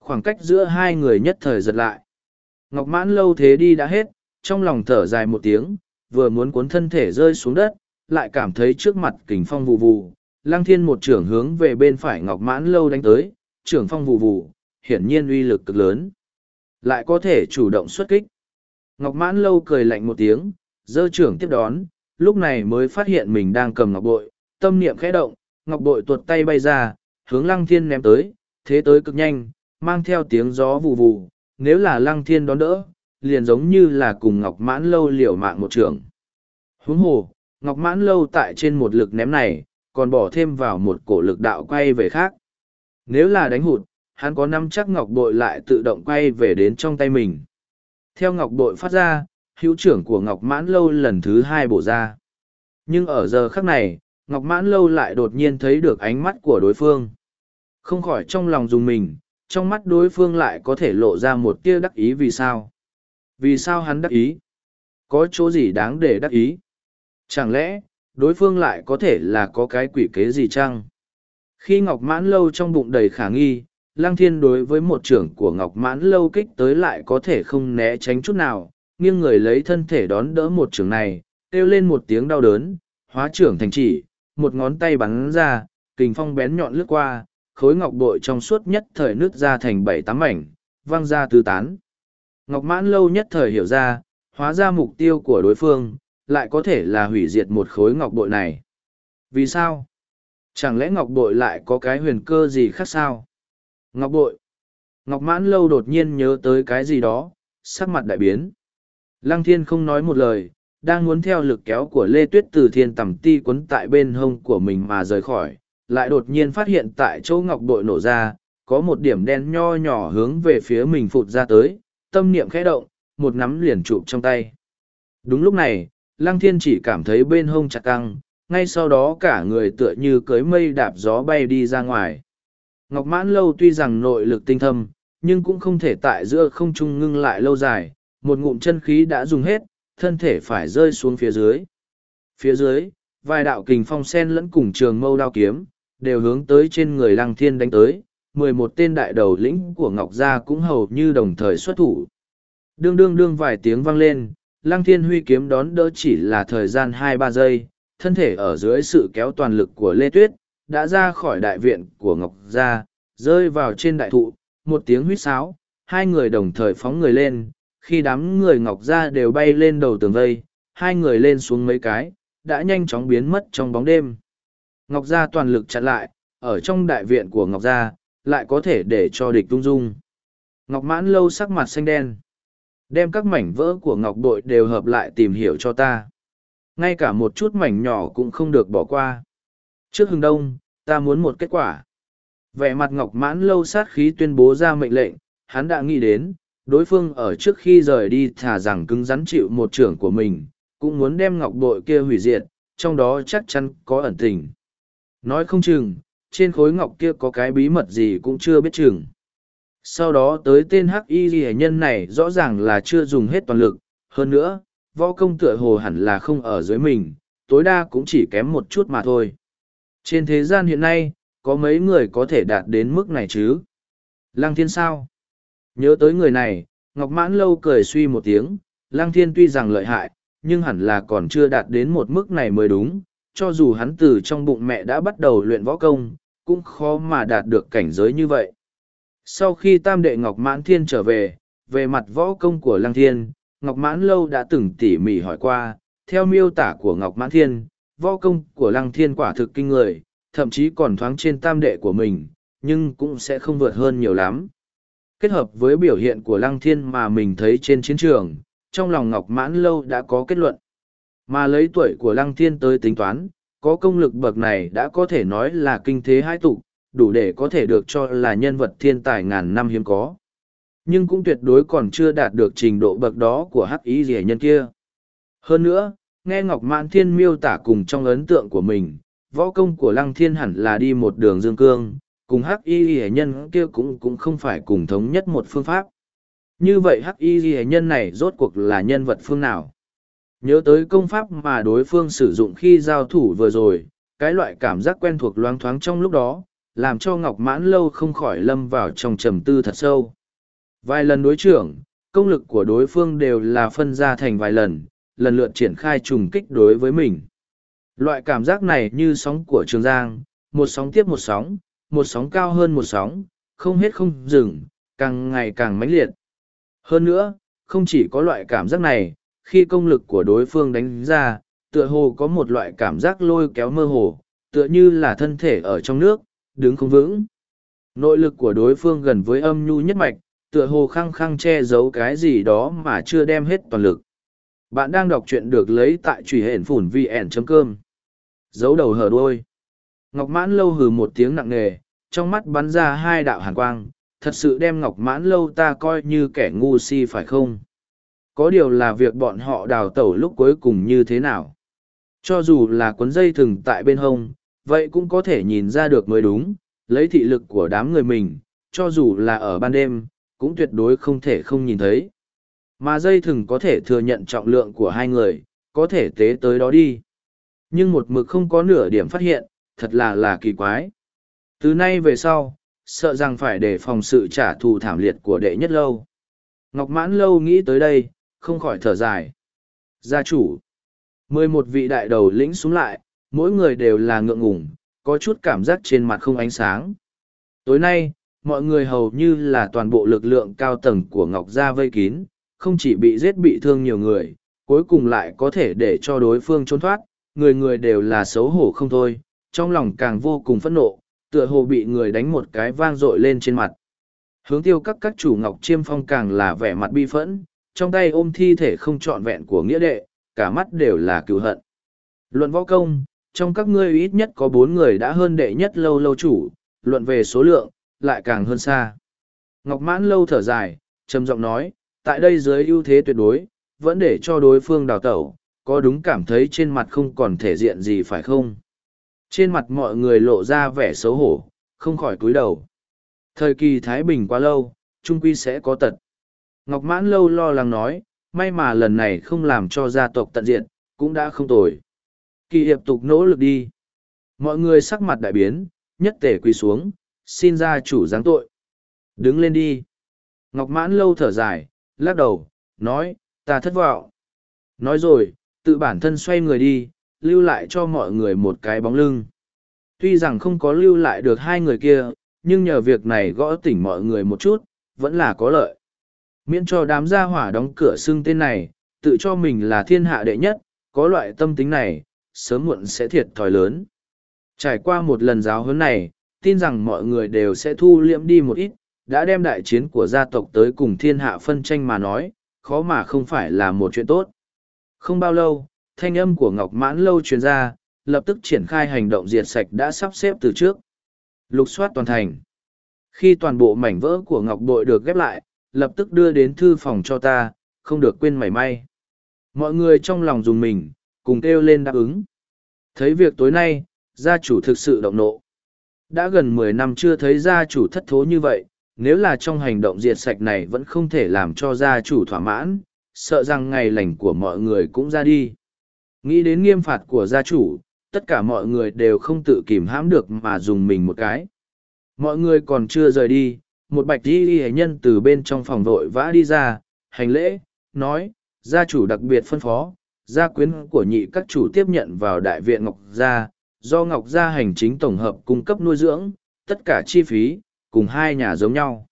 khoảng cách giữa hai người nhất thời giật lại. Ngọc mãn lâu thế đi đã hết, trong lòng thở dài một tiếng, vừa muốn cuốn thân thể rơi xuống đất, lại cảm thấy trước mặt kình phong vụ vụ. Lăng thiên một trưởng hướng về bên phải Ngọc mãn lâu đánh tới, trưởng phong vụ vụ, hiển nhiên uy lực cực lớn. Lại có thể chủ động xuất kích. Ngọc mãn lâu cười lạnh một tiếng, dơ trưởng tiếp đón, lúc này mới phát hiện mình đang cầm ngọc bội, tâm niệm khẽ động, ngọc bội tuột tay bay ra, hướng lăng thiên ném tới, thế tới cực nhanh, mang theo tiếng gió vù vù, nếu là lăng thiên đón đỡ, liền giống như là cùng ngọc mãn lâu liều mạng một trường. Huống hồ, ngọc mãn lâu tại trên một lực ném này, còn bỏ thêm vào một cổ lực đạo quay về khác. Nếu là đánh hụt, hắn có năm chắc ngọc bội lại tự động quay về đến trong tay mình. Theo ngọc bội phát ra, hữu trưởng của ngọc mãn lâu lần thứ hai bổ ra. Nhưng ở giờ khắc này, ngọc mãn lâu lại đột nhiên thấy được ánh mắt của đối phương. Không khỏi trong lòng dùng mình, trong mắt đối phương lại có thể lộ ra một tia đắc ý vì sao. Vì sao hắn đắc ý? Có chỗ gì đáng để đắc ý? Chẳng lẽ, đối phương lại có thể là có cái quỷ kế gì chăng? Khi Ngọc Mãn Lâu trong bụng đầy khả nghi, Lăng Thiên đối với một trưởng của Ngọc Mãn Lâu kích tới lại có thể không né tránh chút nào, nghiêng người lấy thân thể đón đỡ một trưởng này, kêu lên một tiếng đau đớn, hóa trưởng thành chỉ, một ngón tay bắn ra, kình phong bén nhọn lướt qua, khối ngọc bội trong suốt nhất thời nứt ra thành bảy tám mảnh, văng ra tứ tán. Ngọc mãn lâu nhất thời hiểu ra, hóa ra mục tiêu của đối phương, lại có thể là hủy diệt một khối ngọc bội này. Vì sao? Chẳng lẽ ngọc bội lại có cái huyền cơ gì khác sao? Ngọc bội. Ngọc mãn lâu đột nhiên nhớ tới cái gì đó, sắc mặt đại biến. Lăng thiên không nói một lời, đang muốn theo lực kéo của Lê Tuyết từ thiên tầm ti quấn tại bên hông của mình mà rời khỏi, lại đột nhiên phát hiện tại chỗ ngọc bội nổ ra, có một điểm đen nho nhỏ hướng về phía mình phụt ra tới, tâm niệm khẽ động, một nắm liền chụp trong tay. Đúng lúc này, Lăng Thiên chỉ cảm thấy bên hông chặt căng, ngay sau đó cả người tựa như cưới mây đạp gió bay đi ra ngoài. Ngọc Mãn Lâu tuy rằng nội lực tinh thâm, nhưng cũng không thể tại giữa không trung ngưng lại lâu dài, một ngụm chân khí đã dùng hết, thân thể phải rơi xuống phía dưới. Phía dưới, vài đạo kình phong sen lẫn cùng trường mâu đao kiếm, đều hướng tới trên người lăng thiên đánh tới, mười một tên đại đầu lĩnh của Ngọc Gia cũng hầu như đồng thời xuất thủ. Đương đương đương vài tiếng vang lên, lăng thiên huy kiếm đón đỡ chỉ là thời gian hai ba giây, thân thể ở dưới sự kéo toàn lực của Lê Tuyết, đã ra khỏi đại viện của Ngọc Gia, rơi vào trên đại thụ, một tiếng huýt sáo, hai người đồng thời phóng người lên, khi đám người Ngọc Gia đều bay lên đầu tường vây, hai người lên xuống mấy cái, đã nhanh chóng biến mất trong bóng đêm. Ngọc Gia toàn lực chặn lại, ở trong đại viện của Ngọc Gia, lại có thể để cho địch tung dung. Ngọc Mãn lâu sắc mặt xanh đen. Đem các mảnh vỡ của Ngọc Bội đều hợp lại tìm hiểu cho ta. Ngay cả một chút mảnh nhỏ cũng không được bỏ qua. Trước hừng đông, ta muốn một kết quả. Vẻ mặt Ngọc Mãn lâu sát khí tuyên bố ra mệnh lệnh, hắn đã nghĩ đến, đối phương ở trước khi rời đi thả rằng cứng rắn chịu một trưởng của mình, cũng muốn đem Ngọc Bội kia hủy diệt, trong đó chắc chắn có ẩn tình. Nói không chừng, trên khối ngọc kia có cái bí mật gì cũng chưa biết chừng. Sau đó tới tên hắc y ghi nhân này rõ ràng là chưa dùng hết toàn lực, hơn nữa, võ công tựa hồ hẳn là không ở dưới mình, tối đa cũng chỉ kém một chút mà thôi. Trên thế gian hiện nay, có mấy người có thể đạt đến mức này chứ? Lăng thiên sao? Nhớ tới người này, Ngọc Mãn Lâu cười suy một tiếng, Lăng thiên tuy rằng lợi hại, nhưng hẳn là còn chưa đạt đến một mức này mới đúng, cho dù hắn từ trong bụng mẹ đã bắt đầu luyện võ công, cũng khó mà đạt được cảnh giới như vậy. Sau khi tam đệ Ngọc Mãn Thiên trở về, về mặt võ công của Lăng Thiên, Ngọc Mãn Lâu đã từng tỉ mỉ hỏi qua, theo miêu tả của Ngọc Mãn Thiên, võ công của Lăng Thiên quả thực kinh người, thậm chí còn thoáng trên tam đệ của mình, nhưng cũng sẽ không vượt hơn nhiều lắm. Kết hợp với biểu hiện của Lăng Thiên mà mình thấy trên chiến trường, trong lòng Ngọc Mãn Lâu đã có kết luận. Mà lấy tuổi của Lăng Thiên tới tính toán, có công lực bậc này đã có thể nói là kinh thế hai tụ, đủ để có thể được cho là nhân vật thiên tài ngàn năm hiếm có. Nhưng cũng tuyệt đối còn chưa đạt được trình độ bậc đó của hắc ý rẻ nhân kia. Hơn nữa, nghe Ngọc Mãn Thiên miêu tả cùng trong ấn tượng của mình, võ công của Lăng Thiên hẳn là đi một đường dương cương, cùng hắc y rẻ nhân kia cũng cũng không phải cùng thống nhất một phương pháp. Như vậy hắc y rẻ nhân này rốt cuộc là nhân vật phương nào? Nhớ tới công pháp mà đối phương sử dụng khi giao thủ vừa rồi, cái loại cảm giác quen thuộc loáng thoáng trong lúc đó, làm cho ngọc mãn lâu không khỏi lâm vào trong trầm tư thật sâu vài lần đối trưởng công lực của đối phương đều là phân ra thành vài lần lần lượt triển khai trùng kích đối với mình loại cảm giác này như sóng của trường giang một sóng tiếp một sóng một sóng cao hơn một sóng, không hết không dừng, càng ngày càng mãnh liệt. Hơn nữa, không chỉ có loại cảm giác này, khi công lực của đối phương đánh ra, tựa hồ có một loại cảm giác lôi kéo mơ hồ, tựa như là thân thể ở trong nước, đứng không vững. Nội lực của đối phương gần với âm nhu nhất mạch, tựa hồ khăng khăng che giấu cái gì đó mà chưa đem hết toàn lực. Bạn đang đọc truyện được lấy tại truy hển phủn vn.com. giấu đầu hở đôi ngọc mãn lâu hừ một tiếng nặng nề, trong mắt bắn ra hai đạo hàn quang, thật sự đem ngọc mãn lâu ta coi như kẻ ngu si phải không? Có điều là việc bọn họ đào tẩu lúc cuối cùng như thế nào? Cho dù là cuốn dây thừng tại bên hông, vậy cũng có thể nhìn ra được mới đúng, lấy thị lực của đám người mình, cho dù là ở ban đêm, cũng tuyệt đối không thể không nhìn thấy. Mà dây thừng có thể thừa nhận trọng lượng của hai người, có thể tế tới đó đi. Nhưng một mực không có nửa điểm phát hiện thật là là kỳ quái. Từ nay về sau, sợ rằng phải đề phòng sự trả thù thảm liệt của đệ nhất lâu. Ngọc mãn lâu nghĩ tới đây, không khỏi thở dài. Gia chủ, mười một vị đại đầu lĩnh xuống lại, mỗi người đều là ngượng ngủng có chút cảm giác trên mặt không ánh sáng. Tối nay, mọi người hầu như là toàn bộ lực lượng cao tầng của ngọc gia vây kín, không chỉ bị giết bị thương nhiều người, cuối cùng lại có thể để cho đối phương trốn thoát, người người đều là xấu hổ không thôi trong lòng càng vô cùng phẫn nộ, tựa hồ bị người đánh một cái vang dội lên trên mặt. Hướng tiêu các các chủ ngọc chiêm phong càng là vẻ mặt bi phẫn, trong tay ôm thi thể không trọn vẹn của nghĩa đệ, cả mắt đều là cựu hận. Luận võ công, trong các ngươi ít nhất có bốn người đã hơn đệ nhất lâu lâu chủ, luận về số lượng, lại càng hơn xa. Ngọc mãn lâu thở dài, trầm giọng nói, tại đây dưới ưu thế tuyệt đối, vẫn để cho đối phương đào tẩu, có đúng cảm thấy trên mặt không còn thể diện gì phải không? Trên mặt mọi người lộ ra vẻ xấu hổ, không khỏi cúi đầu. Thời kỳ thái bình quá lâu, trung quy sẽ có tật. Ngọc mãn lâu lo lắng nói, may mà lần này không làm cho gia tộc tận diện, cũng đã không tồi. Kỳ hiệp tục nỗ lực đi. Mọi người sắc mặt đại biến, nhất tể quỳ xuống, xin gia chủ giáng tội. Đứng lên đi. Ngọc mãn lâu thở dài, lắc đầu, nói, ta thất vọng. Nói rồi, tự bản thân xoay người đi lưu lại cho mọi người một cái bóng lưng. Tuy rằng không có lưu lại được hai người kia, nhưng nhờ việc này gõ tỉnh mọi người một chút, vẫn là có lợi. Miễn cho đám gia hỏa đóng cửa xưng tên này, tự cho mình là thiên hạ đệ nhất, có loại tâm tính này, sớm muộn sẽ thiệt thòi lớn. Trải qua một lần giáo huấn này, tin rằng mọi người đều sẽ thu liễm đi một ít, đã đem đại chiến của gia tộc tới cùng thiên hạ phân tranh mà nói, khó mà không phải là một chuyện tốt. Không bao lâu thanh âm của ngọc mãn lâu truyền ra, lập tức triển khai hành động diệt sạch đã sắp xếp từ trước. Lục soát toàn thành. Khi toàn bộ mảnh vỡ của ngọc bội được ghép lại, lập tức đưa đến thư phòng cho ta, không được quên mảy may. Mọi người trong lòng dùng mình, cùng kêu lên đáp ứng. Thấy việc tối nay, gia chủ thực sự động nộ. Đã gần mười năm chưa thấy gia chủ thất thố như vậy, nếu là trong hành động diệt sạch này vẫn không thể làm cho gia chủ thỏa mãn, sợ rằng ngày lành của mọi người cũng ra đi nghĩ đến nghiêm phạt của gia chủ, tất cả mọi người đều không tự kìm hãm được mà dùng mình một cái. Mọi người còn chưa rời đi, một bạch di y nhân từ bên trong phòng vội vã đi ra, hành lễ, nói, gia chủ đặc biệt phân phó, gia quyến của nhị các chủ tiếp nhận vào đại viện ngọc gia, do ngọc gia hành chính tổng hợp cung cấp nuôi dưỡng, tất cả chi phí, cùng hai nhà giống nhau.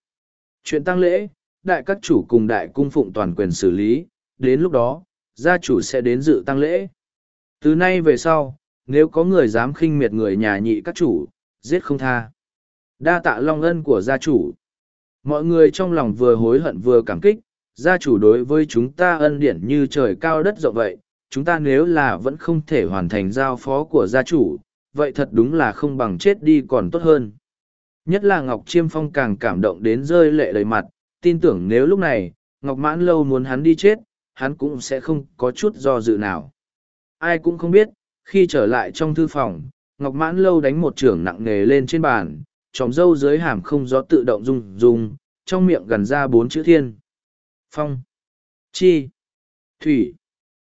Chuyện tăng lễ, đại các chủ cùng đại cung phụng toàn quyền xử lý, đến lúc đó, gia chủ sẽ đến dự tăng lễ từ nay về sau, nếu có người dám khinh miệt người nhà nhị các chủ, giết không tha. Đa tạ long ân của gia chủ. Mọi người trong lòng vừa hối hận vừa cảm kích, gia chủ đối với chúng ta ân điển như trời cao đất rộng vậy, chúng ta nếu là vẫn không thể hoàn thành giao phó của gia chủ, vậy thật đúng là không bằng chết đi còn tốt hơn. Nhất là ngọc chiêm phong càng cảm động đến rơi lệ đầy mặt, tin tưởng nếu lúc này, ngọc mãn lâu muốn hắn đi chết, hắn cũng sẽ không có chút do dự nào ai cũng không biết khi trở lại trong thư phòng ngọc mãn lâu đánh một trưởng nặng nề lên trên bàn tròm dâu dưới hàm không gió tự động rung rung trong miệng gần ra bốn chữ thiên. Phong. Chi. Thủy.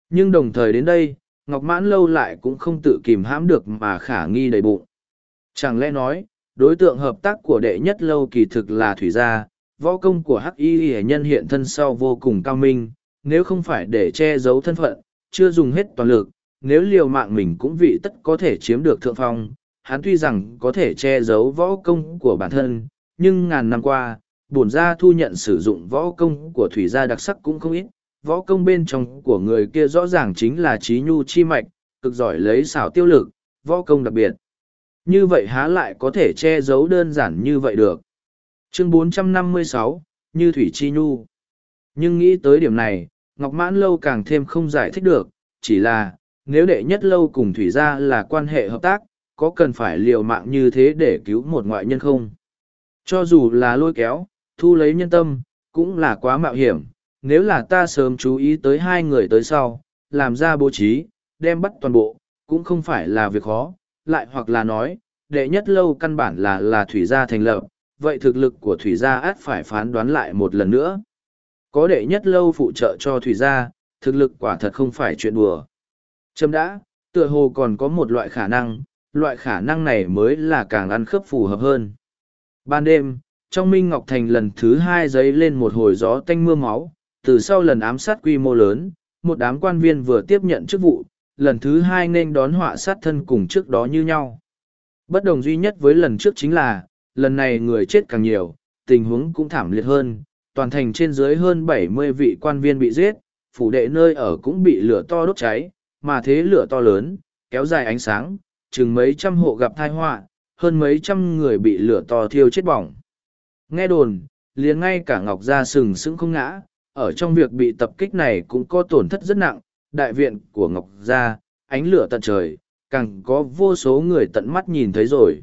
Nhưng đồng thời đến đây ngọc mãn lâu lại cũng không tự kìm hãm được mà khả nghi đầy bụng. Chẳng lẽ nói đối tượng hợp tác của đệ nhất lâu kỳ thực là thủy gia, võ công của hắc y hệ nhân hiện thân sau vô cùng cao minh, nếu không phải để che giấu thân phận, chưa dùng hết toàn lực, nếu liều mạng mình cũng vị tất có thể chiếm được thượng phong. Hắn tuy rằng có thể che giấu võ công của bản thân, nhưng ngàn năm qua, bổn gia thu nhận sử dụng võ công của thủy gia đặc sắc cũng không ít. Võ công bên trong của người kia rõ ràng chính là trí nhu chi mạch, cực giỏi lấy xảo tiêu lực, võ công đặc biệt. Như vậy há lại có thể che giấu đơn giản như vậy được. Chương 456, Như Thủy Chi Nhu. Nhưng nghĩ tới điểm này, Ngọc Mãn Lâu càng thêm không giải thích được, chỉ là, nếu đệ nhất lâu cùng Thủy gia là quan hệ hợp tác, có cần phải liều mạng như thế để cứu một ngoại nhân không? Cho dù là lôi kéo, thu lấy nhân tâm, cũng là quá mạo hiểm. Nếu là ta sớm chú ý tới hai người tới sau, làm ra bố trí, đem bắt toàn bộ, cũng không phải là việc khó, lại hoặc là nói, đệ nhất lâu căn bản là là thủy gia thành lập, vậy thực lực của thủy gia át phải phán đoán lại một lần nữa. Có đệ nhất lâu phụ trợ cho thủy gia, thực lực quả thật không phải chuyện đùa. Châm đã, tựa hồ còn có một loại khả năng, loại khả năng này mới là càng ăn khớp phù hợp hơn. Ban đêm, trong Minh Ngọc Thành lần thứ hai giấy lên một hồi gió tanh mưa máu, từ sau lần ám sát quy mô lớn, một đám quan viên vừa tiếp nhận chức vụ, lần thứ hai nên đón họa sát thân cùng trước đó như nhau. Bất đồng duy nhất với lần trước chính là, lần này người chết càng nhiều, tình huống cũng thảm liệt hơn, toàn thành trên dưới hơn bảy mươi vị quan viên bị giết, phủ đệ nơi ở cũng bị lửa to đốt cháy, mà thế lửa to lớn, kéo dài ánh sáng, chừng mấy trăm hộ gặp tai họa, hơn mấy trăm người bị lửa to thiêu chết bỏng. Nghe đồn, liền ngay cả Ngọc Gia sừng sững không ngã, ở trong việc bị tập kích này cũng có tổn thất rất nặng, đại viện của Ngọc Gia, ánh lửa tận trời, càng có vô số người tận mắt nhìn thấy rồi.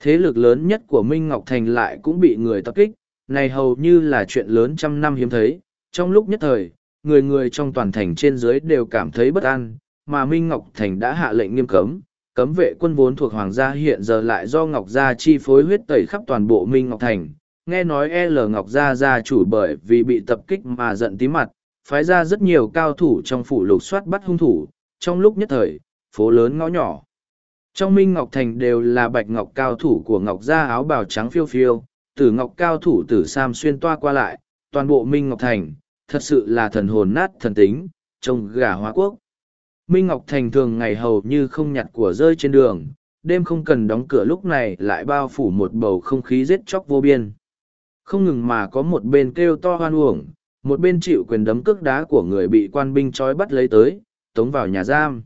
Thế lực lớn nhất của Minh Ngọc Thành lại cũng bị người tập kích, này hầu như là chuyện lớn trăm năm hiếm thấy. Trong lúc nhất thời, người người trong toàn thành trên dưới đều cảm thấy bất an, mà Minh Ngọc Thành đã hạ lệnh nghiêm cấm, cấm vệ quân vốn thuộc Hoàng gia hiện giờ lại do Ngọc Gia chi phối huyết tẩy khắp toàn bộ Minh Ngọc Thành. Nghe nói L Ngọc Gia gia chủ bởi vì bị tập kích mà giận tí mặt, phái ra rất nhiều cao thủ trong phủ lục soát bắt hung thủ, trong lúc nhất thời, phố lớn ngõ nhỏ. Trong Minh Ngọc Thành đều là bạch ngọc cao thủ của Ngọc Gia áo bào trắng phiêu phiêu, tử ngọc cao thủ tử Sam xuyên toa qua lại, toàn bộ Minh Ngọc Thành, thật sự là thần hồn nát thần tính, trông gà hóa quốc. Minh Ngọc Thành thường ngày hầu như không nhặt của rơi trên đường, đêm không cần đóng cửa lúc này lại bao phủ một bầu không khí giết chóc vô biên. Không ngừng mà có một bên kêu to hoan uổng, một bên chịu quyền đấm cước đá của người bị quan binh trói bắt lấy tới, tống vào nhà giam.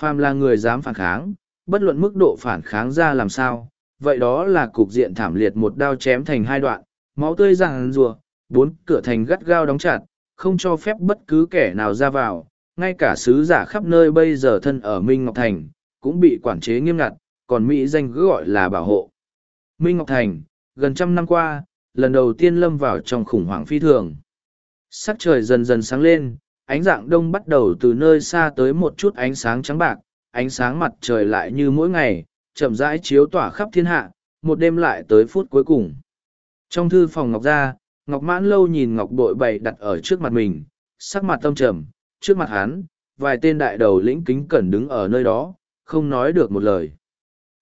Phàm là người dám phản kháng, bất luận mức độ phản kháng ra làm sao, vậy đó là cục diện thảm liệt một đao chém thành hai đoạn, máu tươi ràng rùa, bốn cửa thành gắt gao đóng chặt, không cho phép bất cứ kẻ nào ra vào, ngay cả sứ giả khắp nơi bây giờ thân ở Minh Ngọc Thành, cũng bị quản chế nghiêm ngặt, còn Mỹ danh cứ gọi là bảo hộ. Minh Ngọc Thành, gần trăm năm qua, lần đầu tiên lâm vào trong khủng hoảng phi thường. Sắc trời dần dần sáng lên, ánh dạng đông bắt đầu từ nơi xa tới một chút ánh sáng trắng bạc, ánh sáng mặt trời lại như mỗi ngày, chậm rãi chiếu tỏa khắp thiên hạ, một đêm lại tới phút cuối cùng. Trong thư phòng Ngọc Gia, Ngọc Mãn Lâu nhìn Ngọc Bội bày đặt ở trước mặt mình, sắc mặt tâm trầm, trước mặt hắn, vài tên đại đầu lĩnh kính cẩn đứng ở nơi đó, không nói được một lời.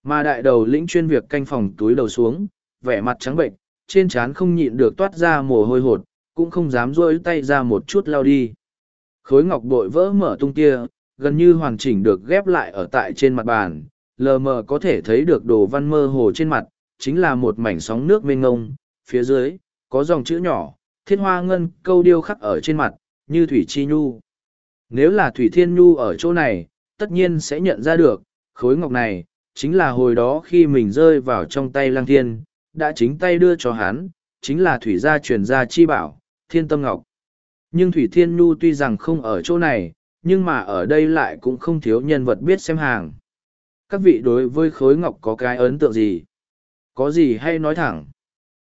Mà đại đầu lĩnh chuyên việc canh phòng túi đầu xuống, vẻ mặt trắng bệnh, trên trán không nhịn được toát ra mồ hôi hột, cũng không dám rôi tay ra một chút lao đi. Khối ngọc bội vỡ mở tung kia, gần như hoàn chỉnh được ghép lại ở tại trên mặt bàn, lờ mờ có thể thấy được đồ văn mơ hồ trên mặt, chính là một mảnh sóng nước mênh ngông, phía dưới, có dòng chữ nhỏ, thiết hoa ngân câu điêu khắc ở trên mặt, như thủy chi nhu. Nếu là thủy thiên nhu ở chỗ này, tất nhiên sẽ nhận ra được, khối ngọc này, chính là hồi đó khi mình rơi vào trong tay lang thiên, đã chính tay đưa cho hắn, chính là thủy gia truyền gia chi bảo, thiên tâm ngọc. Nhưng Thủy Thiên Nhu tuy rằng không ở chỗ này, nhưng mà ở đây lại cũng không thiếu nhân vật biết xem hàng. Các vị đối với khối ngọc có cái ấn tượng gì? Có gì hay nói thẳng?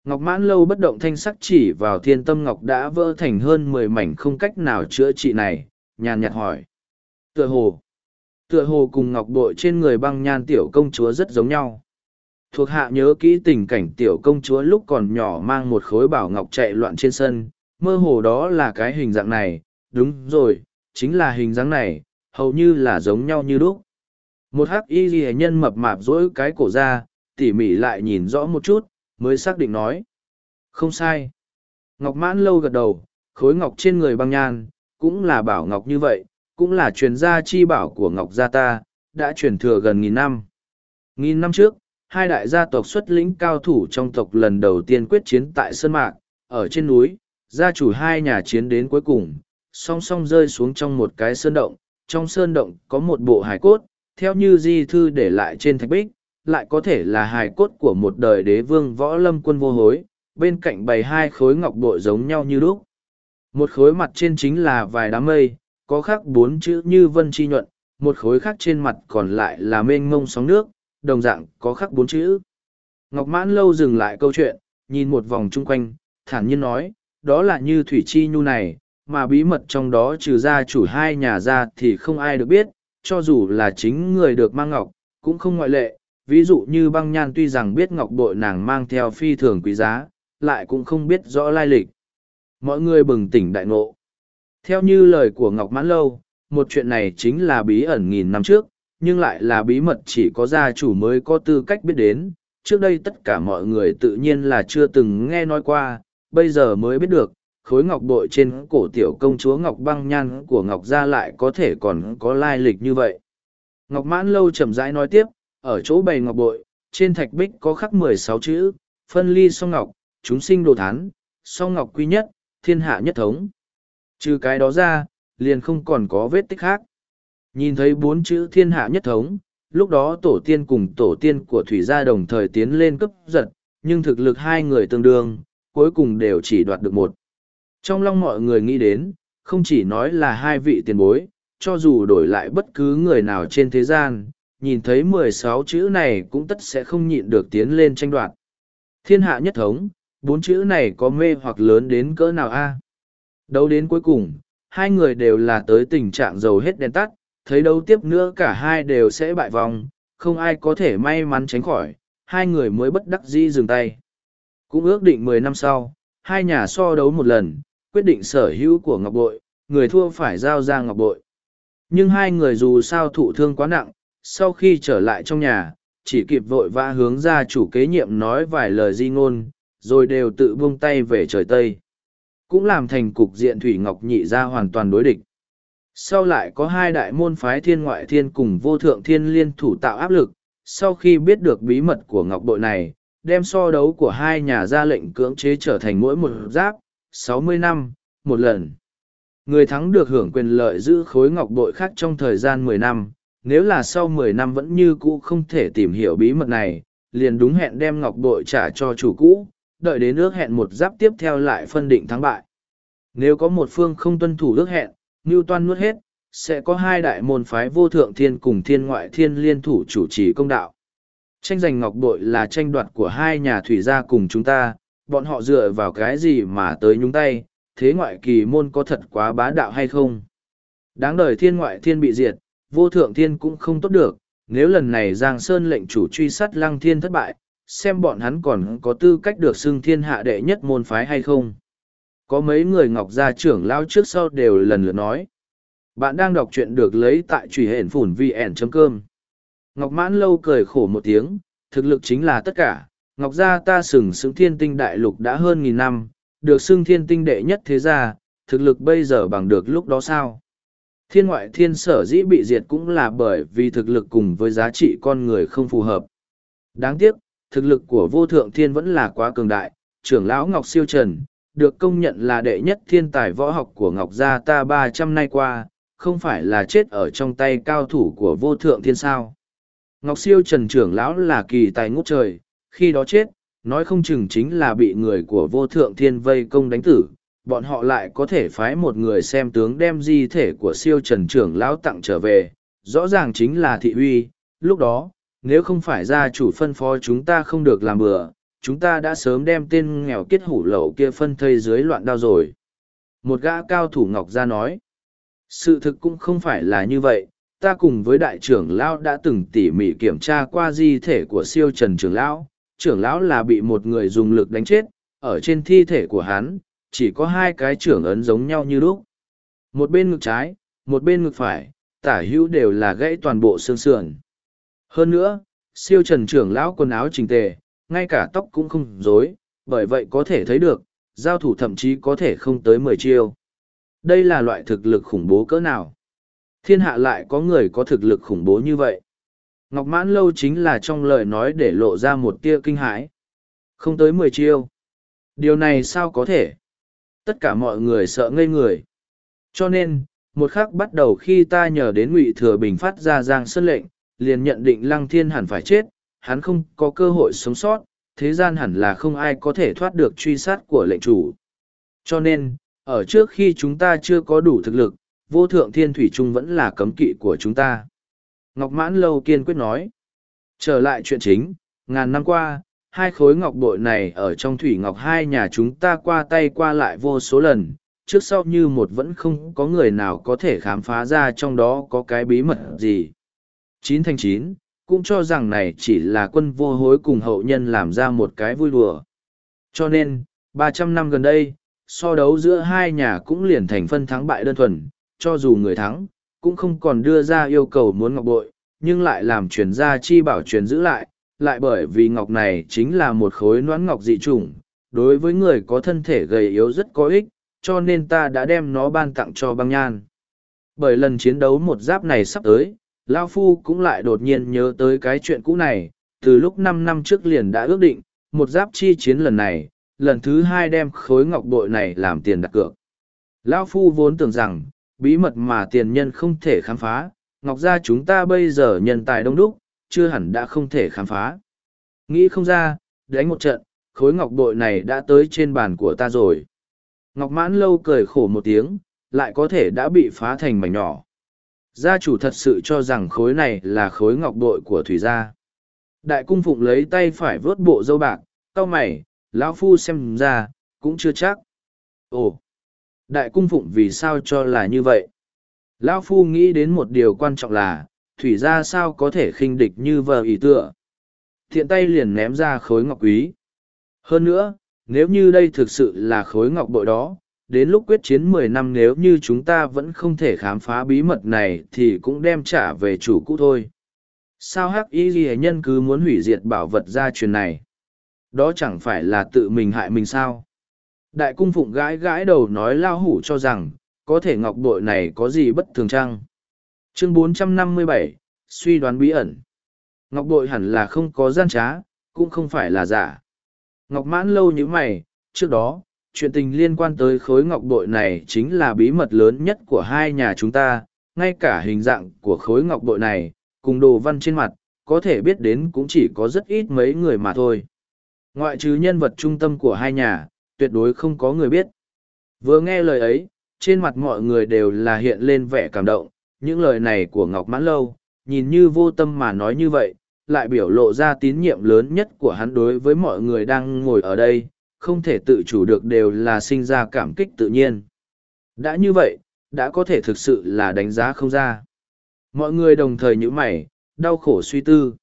Ngọc mãn lâu bất động thanh sắc chỉ vào thiên tâm ngọc đã vỡ thành hơn mười mảnh không cách nào chữa trị này, nhàn nhạt hỏi. Tựa hồ. Tựa hồ cùng ngọc bội trên người băng nhan tiểu công chúa rất giống nhau. Thuộc hạ nhớ kỹ tình cảnh tiểu công chúa lúc còn nhỏ mang một khối bảo ngọc chạy loạn trên sân, mơ hồ đó là cái hình dạng này, đúng rồi, chính là hình dáng này, hầu như là giống nhau như đúc. Một hắc y ghi nhân mập mạp dỗi cái cổ ra, tỉ mỉ lại nhìn rõ một chút, mới xác định nói. Không sai. Ngọc mãn lâu gật đầu, khối ngọc trên người băng nhan, cũng là bảo ngọc như vậy, cũng là truyền gia chi bảo của ngọc gia ta, đã truyền thừa gần nghìn năm. Nghìn năm trước, hai đại gia tộc xuất lĩnh cao thủ trong tộc lần đầu tiên quyết chiến tại Sơn Mạc, ở trên núi, gia chủ hai nhà chiến đến cuối cùng, song song rơi xuống trong một cái sơn động, trong sơn động có một bộ hài cốt, theo như di thư để lại trên thạch bích, lại có thể là hài cốt của một đời đế vương võ lâm quân vô hối, bên cạnh bày hai khối ngọc bội giống nhau như lúc. Một khối mặt trên chính là vài đám mây, có khắc bốn chữ như vân chi nhuận, một khối khác trên mặt còn lại là mênh mông sóng nước, đồng dạng có khắc bốn chữ. Ngọc Mãn lâu dừng lại câu chuyện, nhìn một vòng chung quanh, thản nhiên nói, đó là như thủy chi nhu này, mà bí mật trong đó trừ ra chủ hai nhà ra thì không ai được biết, cho dù là chính người được mang ngọc, cũng không ngoại lệ. Ví dụ như băng nhan tuy rằng biết ngọc bội nàng mang theo phi thường quý giá, lại cũng không biết rõ lai lịch. Mọi người bừng tỉnh đại ngộ. Theo như lời của Ngọc Mãn Lâu, một chuyện này chính là bí ẩn nghìn năm trước, nhưng lại là bí mật chỉ có gia chủ mới có tư cách biết đến. Trước đây tất cả mọi người tự nhiên là chưa từng nghe nói qua, bây giờ mới biết được, khối ngọc bội trên cổ tiểu công chúa Ngọc Băng Nhan của Ngọc Gia lại có thể còn có lai lịch như vậy. Ngọc Mãn Lâu chậm rãi nói tiếp, ở chỗ bày ngọc bội, trên thạch bích có khắc mười sáu chữ, phân ly song ngọc, chúng sinh đồ thán, song ngọc quý nhất, thiên hạ nhất thống. Trừ cái đó ra, liền không còn có vết tích khác. Nhìn thấy bốn chữ thiên hạ nhất thống, lúc đó tổ tiên cùng tổ tiên của thủy gia đồng thời tiến lên cấp giật, nhưng thực lực hai người tương đương, cuối cùng đều chỉ đoạt được một. Trong lòng mọi người nghĩ đến, không chỉ nói là hai vị tiền bối, cho dù đổi lại bất cứ người nào trên thế gian, nhìn thấy mười sáu chữ này cũng tất sẽ không nhịn được tiến lên tranh đoạt. Thiên hạ nhất thống, bốn chữ này có mê hoặc lớn đến cỡ nào a? Đấu đến cuối cùng, hai người đều là tới tình trạng dầu hết đèn tắt, thấy đấu tiếp nữa cả hai đều sẽ bại vòng, không ai có thể may mắn tránh khỏi, hai người mới bất đắc dĩ dừng tay. Cũng ước định mười năm sau, hai nhà so đấu một lần, quyết định sở hữu của Ngọc Bội, người thua phải giao ra Ngọc Bội. Nhưng hai người dù sao thụ thương quá nặng, sau khi trở lại trong nhà, chỉ kịp vội vã hướng ra chủ kế nhiệm nói vài lời di ngôn, rồi đều tự buông tay về trời Tây. Cũng làm thành cục diện Thủy Ngọc nhị ra hoàn toàn đối địch. Sau lại có hai đại môn phái thiên ngoại thiên cùng vô thượng thiên liên thủ tạo áp lực, sau khi biết được bí mật của Ngọc Bội này, đem so đấu của hai nhà ra lệnh cưỡng chế trở thành mỗi một giáp, sáu mươi năm, một lần. Người thắng được hưởng quyền lợi giữ khối ngọc bội khác trong thời gian mười năm, nếu là sau mười năm vẫn như cũ không thể tìm hiểu bí mật này, liền đúng hẹn đem ngọc bội trả cho chủ cũ, đợi đến ước hẹn một giáp tiếp theo lại phân định thắng bại. Nếu có một phương không tuân thủ ước hẹn, Ngưu Toan nuốt hết, sẽ có hai đại môn phái vô thượng thiên cùng thiên ngoại thiên liên thủ chủ trì công đạo. Tranh giành ngọc bội là tranh đoạt của hai nhà thủy gia cùng chúng ta, bọn họ dựa vào cái gì mà tới nhúng tay, thế ngoại kỳ môn có thật quá bá đạo hay không? Đáng đời thiên ngoại thiên bị diệt, vô thượng thiên cũng không tốt được, nếu lần này Giang Sơn lệnh chủ truy sát lăng thiên thất bại, xem bọn hắn còn có tư cách được xưng thiên hạ đệ nhất môn phái hay không. Có mấy người ngọc gia trưởng lao trước sau đều lần lượt nói. Bạn đang đọc truyện được lấy tại truy hển phủn vn.cơm. Ngọc mãn lâu cười khổ một tiếng, thực lực chính là tất cả. Ngọc gia ta sừng sững thiên tinh đại lục đã hơn nghìn năm, được xưng thiên tinh đệ nhất thế gia, thực lực bây giờ bằng được lúc đó sao? Thiên ngoại thiên sở dĩ bị diệt cũng là bởi vì thực lực cùng với giá trị con người không phù hợp. Đáng tiếc, thực lực của vô thượng thiên vẫn là quá cường đại, trưởng lão Ngọc Siêu Trần, được công nhận là đệ nhất thiên tài võ học của Ngọc Gia ta ba trăm năm qua, không phải là chết ở trong tay cao thủ của vô thượng thiên sao. Ngọc Siêu Trần trưởng lão là kỳ tài ngút trời, khi đó chết, nói không chừng chính là bị người của vô thượng thiên vây công đánh tử, bọn họ lại có thể phái một người xem tướng đem di thể của siêu trần trưởng lão tặng trở về, rõ ràng chính là thị uy, lúc đó, nếu không phải gia chủ phân phó chúng ta không được làm bừa, chúng ta đã sớm đem tên nghèo kết hủ lậu kia phân thây dưới loạn đao rồi. Một gã cao thủ Ngọc Gia nói, sự thực cũng không phải là như vậy, ta cùng với đại trưởng lão đã từng tỉ mỉ kiểm tra qua di thể của siêu trần trưởng lão, trưởng lão là bị một người dùng lực đánh chết, ở trên thi thể của hắn, chỉ có hai cái trưởng ấn giống nhau như lúc. Một bên ngực trái, một bên ngực phải, tả hữu đều là gãy toàn bộ xương sườn. Hơn nữa, siêu trần trưởng lão quần áo chỉnh tề, ngay cả tóc cũng không rối, bởi vậy có thể thấy được, giao thủ thậm chí có thể không tới mười chiêu. Đây là loại thực lực khủng bố cỡ nào? Thiên hạ lại có người có thực lực khủng bố như vậy. Ngọc Mãn Lâu chính là trong lời nói để lộ ra một tia kinh hãi. Không tới mười chiêu. Điều này sao có thể? Tất cả mọi người sợ ngây người. Cho nên, một khắc bắt đầu khi ta nhờ đến ngụy Thừa Bình phát ra giang sơn lệnh, liền nhận định Lăng Thiên hẳn phải chết, hắn không có cơ hội sống sót, thế gian hẳn là không ai có thể thoát được truy sát của lệnh chủ. Cho nên, ở trước khi chúng ta chưa có đủ thực lực, vô thượng thiên thủy trung vẫn là cấm kỵ của chúng ta. Ngọc Mãn Lâu kiên quyết nói. Trở lại chuyện chính, ngàn năm qua, hai khối ngọc bội này ở trong thủy ngọc hai nhà chúng ta qua tay qua lại vô số lần, trước sau như một vẫn không có người nào có thể khám phá ra trong đó có cái bí mật gì. Chín thành chín, cũng cho rằng này chỉ là quân vô hối cùng hậu nhân làm ra một cái vui đùa. Cho nên, ba trăm năm gần đây, so đấu giữa hai nhà cũng liền thành phân thắng bại đơn thuần, cho dù người thắng, cũng không còn đưa ra yêu cầu muốn ngọc bội, nhưng lại làm truyền gia chi bảo truyền giữ lại, lại bởi vì ngọc này chính là một khối noãn ngọc dị chủng, đối với người có thân thể gầy yếu rất có ích, cho nên ta đã đem nó ban tặng cho băng nhan. Bởi lần chiến đấu một giáp này sắp tới, Lao Phu cũng lại đột nhiên nhớ tới cái chuyện cũ này, từ lúc năm năm trước liền đã ước định, một giáp chi chiến lần này, lần thứ hai đem khối ngọc bội này làm tiền đặt cược. Lao Phu vốn tưởng rằng, bí mật mà tiền nhân không thể khám phá, ngọc gia chúng ta bây giờ nhân tài đông đúc, chưa hẳn đã không thể khám phá. Nghĩ không ra, đánh một trận, khối ngọc bội này đã tới trên bàn của ta rồi. Ngọc mãn lâu cười khổ một tiếng, lại có thể đã bị phá thành mảnh nhỏ. Gia chủ thật sự cho rằng khối này là khối ngọc bội của thủy gia. Đại cung phụng lấy tay phải vớt bộ dâu bạc, cau mày, lão phu xem ra, cũng chưa chắc. Ồ, đại cung phụng vì sao cho là như vậy? Lão phu nghĩ đến một điều quan trọng là, thủy gia sao có thể khinh địch như vợ ý tựa. Thiện tay liền ném ra khối ngọc quý. Hơn nữa, nếu như đây thực sự là khối ngọc bội đó, đến lúc quyết chiến mười năm nếu như chúng ta vẫn không thể khám phá bí mật này thì cũng đem trả về chủ cũ thôi. Sao hắc y ghi nhân cứ muốn hủy diệt bảo vật gia truyền này? Đó chẳng phải là tự mình hại mình sao? Đại cung phụng gãi gãi đầu nói lao hủ cho rằng, có thể ngọc bội này có gì bất thường chăng? Chương 457, suy đoán bí ẩn. Ngọc bội hẳn là không có gian trá, cũng không phải là giả. Ngọc mãn lâu như mày, trước đó, chuyện tình liên quan tới khối ngọc bội này chính là bí mật lớn nhất của hai nhà chúng ta, ngay cả hình dạng của khối ngọc bội này, cùng đồ văn trên mặt, có thể biết đến cũng chỉ có rất ít mấy người mà thôi. Ngoại trừ nhân vật trung tâm của hai nhà, tuyệt đối không có người biết. Vừa nghe lời ấy, trên mặt mọi người đều là hiện lên vẻ cảm động, những lời này của Ngọc Mãn Lâu, nhìn như vô tâm mà nói như vậy, lại biểu lộ ra tín nhiệm lớn nhất của hắn đối với mọi người đang ngồi ở đây, không thể tự chủ được đều là sinh ra cảm kích tự nhiên. Đã như vậy, đã có thể thực sự là đánh giá không ra. Mọi người đồng thời như mày, đau khổ suy tư.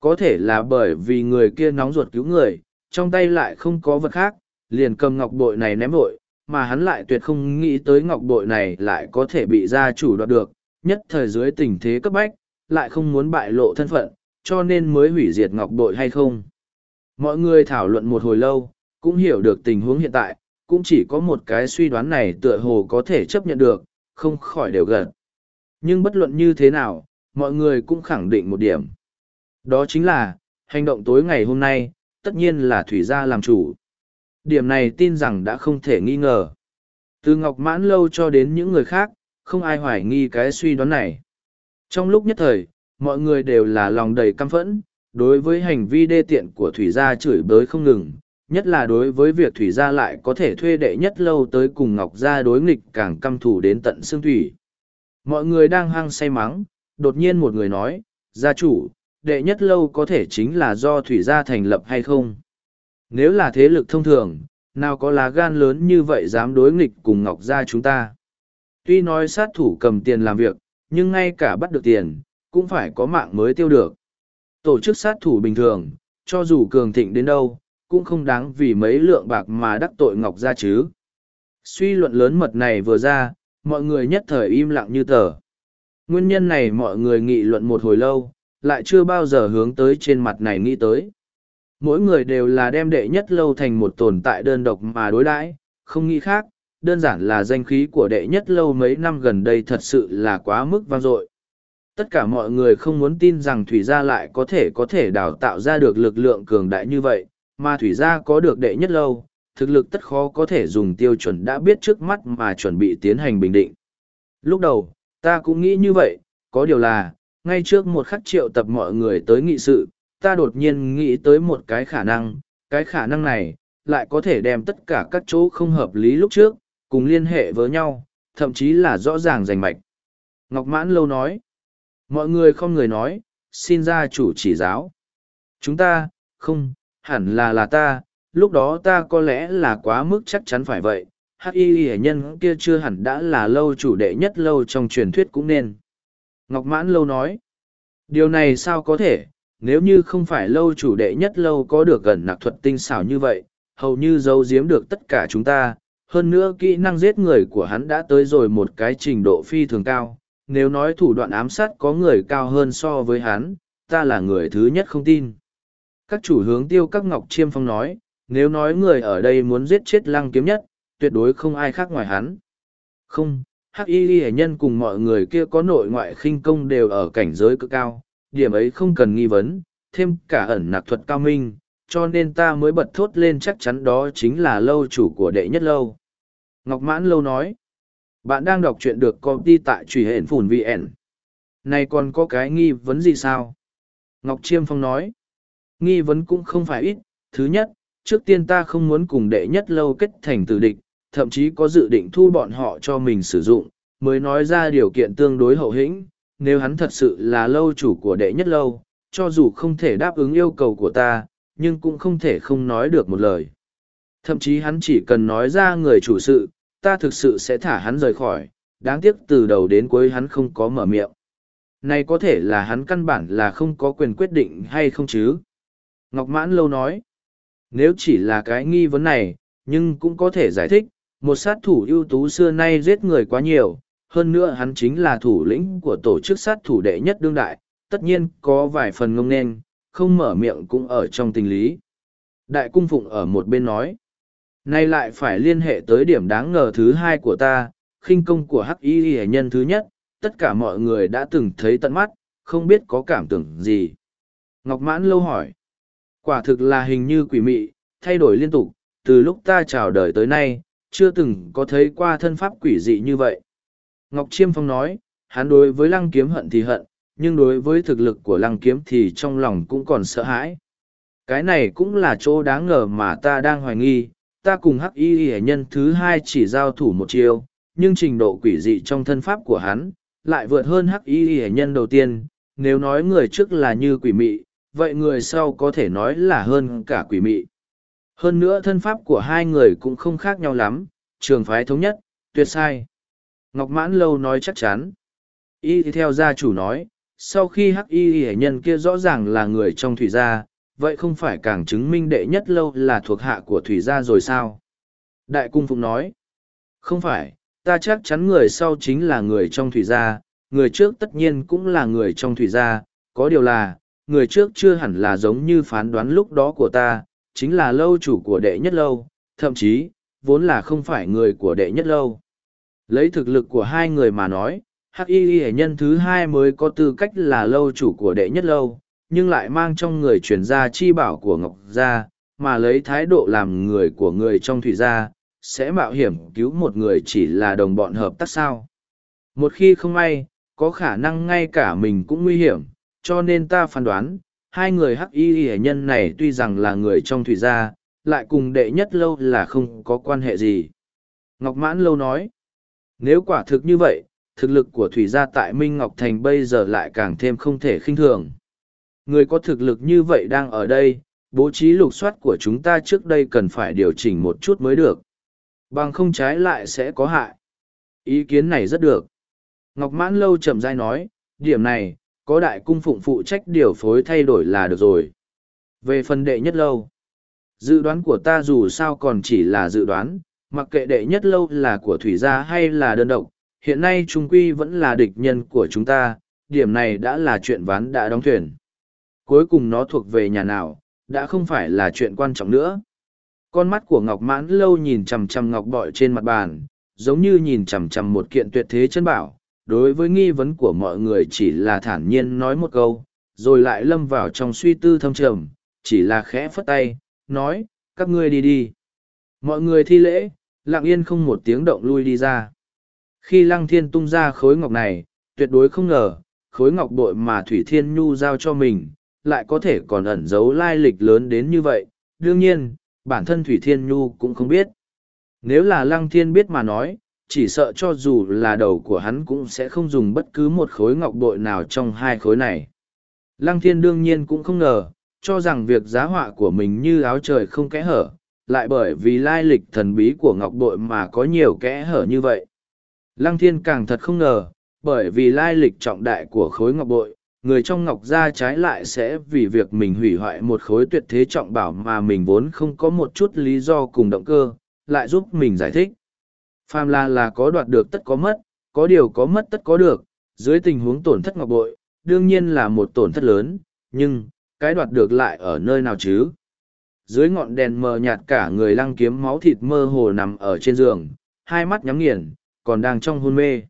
Có thể là bởi vì người kia nóng ruột cứu người, trong tay lại không có vật khác, liền cầm ngọc bội này ném vội, mà hắn lại tuyệt không nghĩ tới ngọc bội này lại có thể bị gia chủ đoạt được, nhất thời dưới tình thế cấp bách, lại không muốn bại lộ thân phận, cho nên mới hủy diệt ngọc bội hay không. Mọi người thảo luận một hồi lâu, cũng hiểu được tình huống hiện tại, cũng chỉ có một cái suy đoán này tựa hồ có thể chấp nhận được, không khỏi đều gần. Nhưng bất luận như thế nào, mọi người cũng khẳng định một điểm. Đó chính là, hành động tối ngày hôm nay, tất nhiên là Thủy Gia làm chủ. Điểm này tin rằng đã không thể nghi ngờ. Từ Ngọc Mãn Lâu cho đến những người khác, không ai hoài nghi cái suy đoán này. Trong lúc nhất thời, mọi người đều là lòng đầy căm phẫn, đối với hành vi đê tiện của Thủy Gia chửi bới không ngừng, nhất là đối với việc Thủy Gia lại có thể thuê đệ nhất lâu tới cùng Ngọc Gia đối nghịch càng căm thù đến tận xương thủy. Mọi người đang hăng say mắng, đột nhiên một người nói, gia chủ, đệ nhất lâu có thể chính là do Thủy Gia thành lập hay không? Nếu là thế lực thông thường, nào có lá gan lớn như vậy dám đối nghịch cùng Ngọc Gia chúng ta? Tuy nói sát thủ cầm tiền làm việc, nhưng ngay cả bắt được tiền, cũng phải có mạng mới tiêu được. Tổ chức sát thủ bình thường, cho dù cường thịnh đến đâu, cũng không đáng vì mấy lượng bạc mà đắc tội Ngọc Gia chứ. Suy luận lớn mật này vừa ra, mọi người nhất thời im lặng như tờ. Nguyên nhân này mọi người nghị luận một hồi lâu, lại chưa bao giờ hướng tới trên mặt này nghĩ tới. Mỗi người đều là đem đệ nhất lâu thành một tồn tại đơn độc mà đối đãi, không nghĩ khác, đơn giản là danh khí của đệ nhất lâu mấy năm gần đây thật sự là quá mức vang dội. Tất cả mọi người không muốn tin rằng Thủy Gia lại có thể có thể đào tạo ra được lực lượng cường đại như vậy, mà Thủy Gia có được đệ nhất lâu, thực lực tất khó có thể dùng tiêu chuẩn đã biết trước mắt mà chuẩn bị tiến hành bình định. Lúc đầu, ta cũng nghĩ như vậy, có điều là, ngay trước một khắc triệu tập mọi người tới nghị sự, ta đột nhiên nghĩ tới một cái khả năng, cái khả năng này, lại có thể đem tất cả các chỗ không hợp lý lúc trước, cùng liên hệ với nhau, thậm chí là rõ ràng rành mạch. Ngọc Mãn Lâu nói, mọi người không người nói, xin ra chủ chỉ giáo. Chúng ta, không, hẳn là là ta, lúc đó ta có lẽ là quá mức chắc chắn phải vậy. Hắc y hệ nhân kia chưa hẳn đã là lâu chủ đệ nhất lâu trong truyền thuyết cũng nên. Ngọc Mãn Lâu nói, điều này sao có thể, nếu như không phải lâu chủ đệ nhất lâu có được gần nạc thuật tinh xảo như vậy, hầu như giấu giếm được tất cả chúng ta, hơn nữa kỹ năng giết người của hắn đã tới rồi một cái trình độ phi thường cao. Nếu nói thủ đoạn ám sát có người cao hơn so với hắn, ta là người thứ nhất không tin. Các chủ hướng tiêu các ngọc chiêm phong nói, nếu nói người ở đây muốn giết chết lăng kiếm nhất, tuyệt đối không ai khác ngoài hắn. Không, hắc y ghi nhân cùng mọi người kia có nội ngoại khinh công đều ở cảnh giới cực cao, điểm ấy không cần nghi vấn, thêm cả ẩn nạc thuật cao minh, cho nên ta mới bật thốt lên chắc chắn đó chính là lâu chủ của đệ nhất lâu. Ngọc Mãn Lâu nói, bạn đang đọc truyện được công ty tại truy hển phùn VN. Này còn có cái nghi vấn gì sao? Ngọc Chiêm Phong nói, nghi vấn cũng không phải ít. Thứ nhất, trước tiên ta không muốn cùng đệ nhất lâu kết thành tử địch, thậm chí có dự định thu bọn họ cho mình sử dụng, mới nói ra điều kiện tương đối hậu hĩnh. Nếu hắn thật sự là lâu chủ của đệ nhất lâu, cho dù không thể đáp ứng yêu cầu của ta, nhưng cũng không thể không nói được một lời. Thậm chí hắn chỉ cần nói ra người chủ sự, ta thực sự sẽ thả hắn rời khỏi, đáng tiếc từ đầu đến cuối hắn không có mở miệng. Này có thể là hắn căn bản là không có quyền quyết định hay không chứ? Ngọc Mãn Lâu nói, nếu chỉ là cái nghi vấn này, nhưng cũng có thể giải thích, một sát thủ ưu tú xưa nay giết người quá nhiều, hơn nữa hắn chính là thủ lĩnh của tổ chức sát thủ đệ nhất đương đại, tất nhiên có vài phần ngông nên, không mở miệng cũng ở trong tình lý. Đại cung phụng ở một bên nói, Nay lại phải liên hệ tới điểm đáng ngờ thứ hai của ta, khinh công của hắc y hệ nhân thứ nhất, tất cả mọi người đã từng thấy tận mắt, không biết có cảm tưởng gì. Ngọc Mãn lâu hỏi, quả thực là hình như quỷ mị, thay đổi liên tục, từ lúc ta chào đời tới nay, chưa từng có thấy qua thân pháp quỷ dị như vậy. Ngọc Chiêm Phong nói, hắn đối với lăng kiếm hận thì hận, nhưng đối với thực lực của lăng kiếm thì trong lòng cũng còn sợ hãi. Cái này cũng là chỗ đáng ngờ mà ta đang hoài nghi, ta cùng hắc y hệ nhân thứ hai chỉ giao thủ một chiêu, nhưng trình độ quỷ dị trong thân pháp của hắn, lại vượt hơn hắc y hệ nhân đầu tiên. Nếu nói người trước là như quỷ mị, vậy người sau có thể nói là hơn cả quỷ mị. Hơn nữa thân pháp của hai người cũng không khác nhau lắm, trường phái thống nhất, tuyệt sai. Ngọc Mãn Lâu nói chắc chắn. Y theo gia chủ nói, sau khi hắc y hệ nhân kia rõ ràng là người trong thủy gia, vậy không phải càng chứng minh đệ nhất lâu là thuộc hạ của thủy gia rồi sao? Đại cung phụng nói, không phải, ta chắc chắn người sau chính là người trong thủy gia, người trước tất nhiên cũng là người trong thủy gia, có điều là, người trước chưa hẳn là giống như phán đoán lúc đó của ta, chính là lâu chủ của đệ nhất lâu, thậm chí, vốn là không phải người của đệ nhất lâu. Lấy thực lực của hai người mà nói, hắc y hệ nhân thứ hai mới có tư cách là lâu chủ của đệ nhất lâu, nhưng lại mang trong người truyền gia chi bảo của Ngọc Gia, mà lấy thái độ làm người của người trong thủy gia, sẽ mạo hiểm cứu một người chỉ là đồng bọn hợp tác sao. Một khi không may, có khả năng ngay cả mình cũng nguy hiểm, cho nên ta phán đoán, hai người hắc y hệ nhân này tuy rằng là người trong thủy gia, lại cùng đệ nhất lâu là không có quan hệ gì. Ngọc Mãn Lâu nói, nếu quả thực như vậy, thực lực của thủy gia tại Minh Ngọc Thành bây giờ lại càng thêm không thể khinh thường. Người có thực lực như vậy đang ở đây, bố trí lục soát của chúng ta trước đây cần phải điều chỉnh một chút mới được. Bằng không trái lại sẽ có hại. Ý kiến này rất được. Ngọc Mãn Lâu chậm rãi nói, điểm này, có đại cung phụng phụ trách điều phối thay đổi là được rồi. Về phần đệ nhất lâu, dự đoán của ta dù sao còn chỉ là dự đoán, mặc kệ đệ nhất lâu là của thủy gia hay là đơn độc, hiện nay trung quy vẫn là địch nhân của chúng ta, điểm này đã là chuyện ván đã đóng thuyền. Cuối cùng nó thuộc về nhà nào, đã không phải là chuyện quan trọng nữa. Con mắt của Ngọc Mãn lâu nhìn chằm chằm Ngọc Bội trên mặt bàn, giống như nhìn chằm chằm một kiện tuyệt thế chân bảo. Đối với nghi vấn của mọi người chỉ là thản nhiên nói một câu, rồi lại lâm vào trong suy tư thâm trầm, chỉ là khẽ phất tay, nói, các ngươi đi đi. Mọi người thi lễ, lặng yên không một tiếng động lui đi ra. Khi Lăng Thiên tung ra khối ngọc này, tuyệt đối không ngờ, khối ngọc bội mà Thủy Thiên Nhu giao cho mình, lại có thể còn ẩn giấu lai lịch lớn đến như vậy. Đương nhiên, bản thân Thủy Thiên Nhu cũng không biết. Nếu là Lăng Thiên biết mà nói, chỉ sợ cho dù là đầu của hắn cũng sẽ không dùng bất cứ một khối ngọc bội nào trong hai khối này. Lăng Thiên đương nhiên cũng không ngờ, cho rằng việc giá họa của mình như áo trời không kẽ hở, lại bởi vì lai lịch thần bí của ngọc bội mà có nhiều kẽ hở như vậy. Lăng Thiên càng thật không ngờ, bởi vì lai lịch trọng đại của khối ngọc bội, người trong ngọc gia trái lại sẽ vì việc mình hủy hoại một khối tuyệt thế trọng bảo mà mình vốn không có một chút lý do cùng động cơ, lại giúp mình giải thích. Phàm là là có đoạt được tất có mất, có điều có mất tất có được, dưới tình huống tổn thất ngọc bội, đương nhiên là một tổn thất lớn, nhưng, cái đoạt được lại ở nơi nào chứ? Dưới ngọn đèn mờ nhạt cả người lăng kiếm máu thịt mơ hồ nằm ở trên giường, hai mắt nhắm nghiền, còn đang trong hôn mê.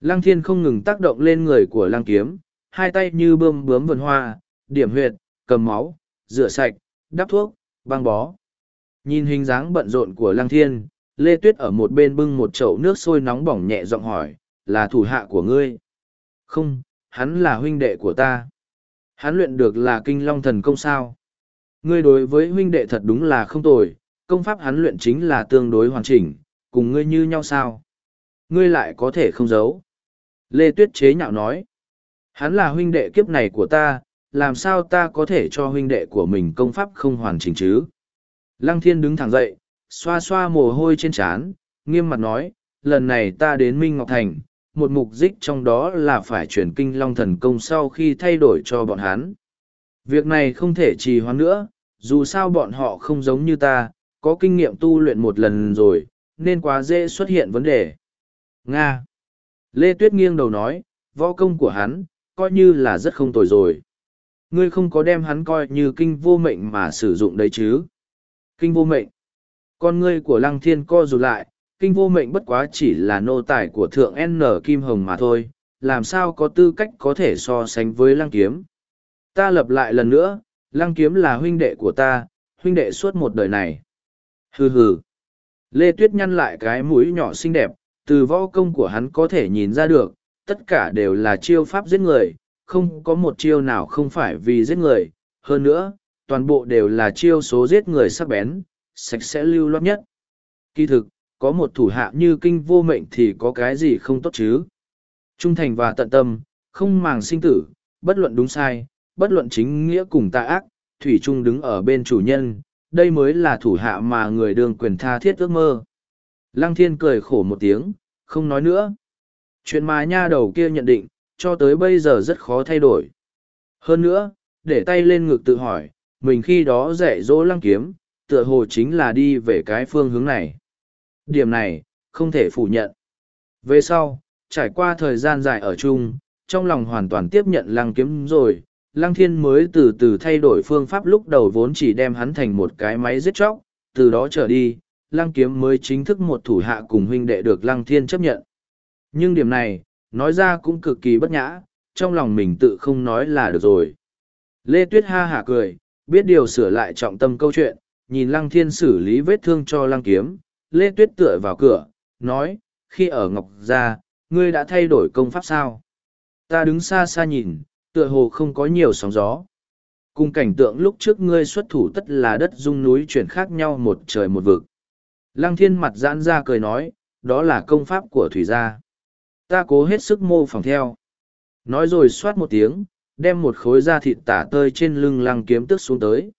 Lăng thiên không ngừng tác động lên người của lăng kiếm, hai tay như bơm bướm vườn hoa, điểm huyệt, cầm máu, rửa sạch, đắp thuốc, băng bó. Nhìn hình dáng bận rộn của lăng thiên, Lê Tuyết ở một bên bưng một chậu nước sôi nóng bỏng nhẹ giọng hỏi, là thủ hạ của ngươi. Không, hắn là huynh đệ của ta. Hắn luyện được là kinh long thần công sao. Ngươi đối với huynh đệ thật đúng là không tồi, công pháp hắn luyện chính là tương đối hoàn chỉnh, cùng ngươi như nhau sao. Ngươi lại có thể không giấu. Lê Tuyết chế nhạo nói. Hắn là huynh đệ kiếp này của ta, làm sao ta có thể cho huynh đệ của mình công pháp không hoàn chỉnh chứ? Lăng thiên đứng thẳng dậy, xoa xoa mồ hôi trên trán, nghiêm mặt nói, lần này ta đến Minh Ngọc Thành, một mục đích trong đó là phải chuyển kinh long thần công sau khi thay đổi cho bọn hắn. Việc này không thể trì hoãn nữa, dù sao bọn họ không giống như ta, có kinh nghiệm tu luyện một lần rồi, nên quá dễ xuất hiện vấn đề. Nga Lê Tuyết nghiêng đầu nói, võ công của hắn, coi như là rất không tồi rồi. Ngươi không có đem hắn coi như kinh vô mệnh mà sử dụng đấy chứ. Kinh vô mệnh. Con ngươi của lăng thiên co rụt lại, kinh vô mệnh bất quá chỉ là nô tài của thượng N Kim Hồng mà thôi, làm sao có tư cách có thể so sánh với lăng kiếm. Ta lập lại lần nữa, lăng kiếm là huynh đệ của ta, huynh đệ suốt một đời này. Hừ hừ. Lê Tuyết nhăn lại cái mũi nhỏ xinh đẹp, từ võ công của hắn có thể nhìn ra được, tất cả đều là chiêu pháp giết người, không có một chiêu nào không phải vì giết người. Hơn nữa, toàn bộ đều là chiêu số giết người sắc bén, sạch sẽ lưu loát nhất. Kỳ thực, có một thủ hạ như kinh vô mệnh thì có cái gì không tốt chứ? Trung thành và tận tâm, không màng sinh tử, bất luận đúng sai, bất luận chính nghĩa cùng tà ác, Thủy Trung đứng ở bên chủ nhân, đây mới là thủ hạ mà người đường quyền tha thiết ước mơ. Lăng thiên cười khổ một tiếng, không nói nữa. Chuyện mà nha đầu kia nhận định, cho tới bây giờ rất khó thay đổi. Hơn nữa, để tay lên ngực tự hỏi, mình khi đó dạy dỗ lăng kiếm, tựa hồ chính là đi về cái phương hướng này. Điểm này, không thể phủ nhận. Về sau, trải qua thời gian dài ở chung, trong lòng hoàn toàn tiếp nhận lăng kiếm rồi, lăng thiên mới từ từ thay đổi phương pháp lúc đầu vốn chỉ đem hắn thành một cái máy giết chóc, từ đó trở đi, lăng kiếm mới chính thức một thủ hạ cùng huynh đệ được lăng thiên chấp nhận. Nhưng điểm này, nói ra cũng cực kỳ bất nhã, trong lòng mình tự không nói là được rồi. Lê Tuyết ha hả cười, biết điều sửa lại trọng tâm câu chuyện, nhìn lăng thiên xử lý vết thương cho lăng kiếm, Lê Tuyết tựa vào cửa, nói, khi ở Ngọc Gia, ngươi đã thay đổi công pháp sao? Ta đứng xa xa nhìn, tựa hồ không có nhiều sóng gió. Cùng cảnh tượng lúc trước ngươi xuất thủ tất là đất dung núi chuyển khác nhau một trời một vực. Lăng thiên mặt giãn ra cười nói, đó là công pháp của thủy gia. Ta cố hết sức mô phỏng theo. Nói rồi xoát một tiếng, đem một khối da thịt tả tơi trên lưng lăng kiếm tức xuống tới.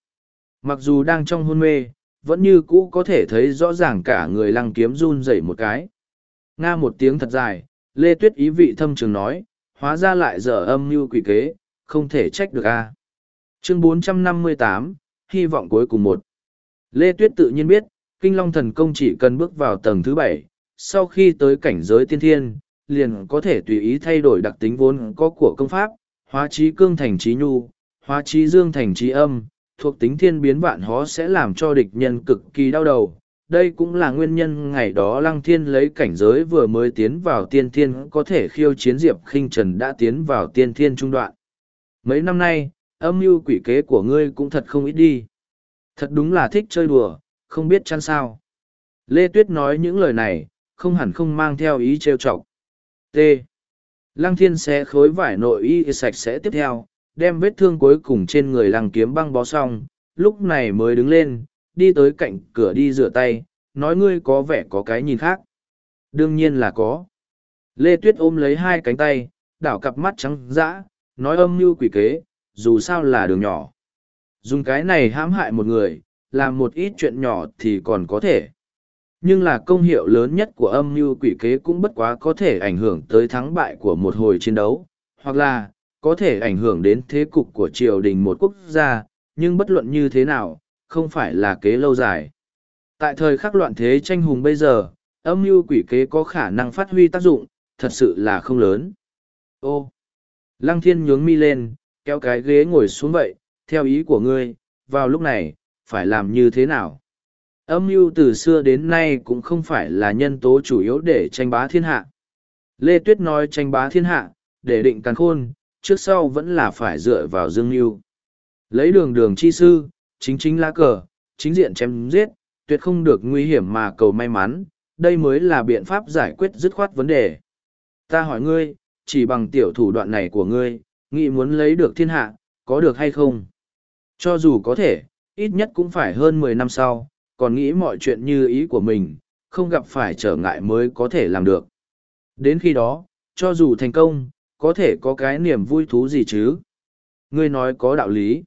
Mặc dù đang trong hôn mê, vẫn như cũ có thể thấy rõ ràng cả người lăng kiếm run rẩy một cái. Nga một tiếng thật dài, Lê Tuyết ý vị thâm trường nói, hóa ra lại dở âm mưu quỷ kế, không thể trách được a. Chương 458, hy vọng cuối cùng một. Lê Tuyết tự nhiên biết, Kinh Long Thần Công chỉ cần bước vào tầng thứ bảy, sau khi tới cảnh giới tiên thiên, liền có thể tùy ý thay đổi đặc tính vốn có của công pháp, hóa trí cương thành trí nhu, hóa trí dương thành trí âm, thuộc tính thiên biến vạn hó sẽ làm cho địch nhân cực kỳ đau đầu. Đây cũng là nguyên nhân ngày đó Lăng Thiên lấy cảnh giới vừa mới tiến vào tiên thiên có thể khiêu chiến Diệp khinh Trần đã tiến vào tiên thiên trung đoạn. Mấy năm nay, âm mưu quỷ kế của ngươi cũng thật không ít đi. Thật đúng là thích chơi đùa, không biết chăn sao. Lê Tuyết nói những lời này, không hẳn không mang theo ý trêu chọc. T. Lăng thiên sẽ khối vải nội y sạch sẽ tiếp theo, đem vết thương cuối cùng trên người lăng kiếm băng bó xong, lúc này mới đứng lên, đi tới cạnh cửa đi rửa tay, nói ngươi có vẻ có cái nhìn khác. Đương nhiên là có. Lê Tuyết ôm lấy hai cánh tay, đảo cặp mắt trắng dã, nói âm mưu quỷ kế, dù sao là đường nhỏ. Dùng cái này hãm hại một người, làm một ít chuyện nhỏ thì còn có thể. Nhưng là công hiệu lớn nhất của âm mưu quỷ kế cũng bất quá có thể ảnh hưởng tới thắng bại của một hồi chiến đấu, hoặc là có thể ảnh hưởng đến thế cục của triều đình một quốc gia, nhưng bất luận như thế nào, không phải là kế lâu dài. Tại thời khắc loạn thế tranh hùng bây giờ, âm mưu quỷ kế có khả năng phát huy tác dụng, thật sự là không lớn. Ô! Lăng thiên nhướng mi lên, kéo cái ghế ngồi xuống vậy, theo ý của ngươi, vào lúc này, phải làm như thế nào? Âm mưu từ xưa đến nay cũng không phải là nhân tố chủ yếu để tranh bá thiên hạ. Lê Tuyết nói tranh bá thiên hạ, để định càn khôn, trước sau vẫn là phải dựa vào dương mưu. Lấy đường đường chi sư, chính chính lá cờ, chính diện chém giết, tuyệt không được nguy hiểm mà cầu may mắn, đây mới là biện pháp giải quyết dứt khoát vấn đề. Ta hỏi ngươi, chỉ bằng tiểu thủ đoạn này của ngươi, nghĩ muốn lấy được thiên hạ, có được hay không? Cho dù có thể, ít nhất cũng phải hơn mười năm sau, còn nghĩ mọi chuyện như ý của mình, không gặp phải trở ngại mới có thể làm được. Đến khi đó, cho dù thành công, có thể có cái niềm vui thú gì chứ? Ngươi nói có đạo lý.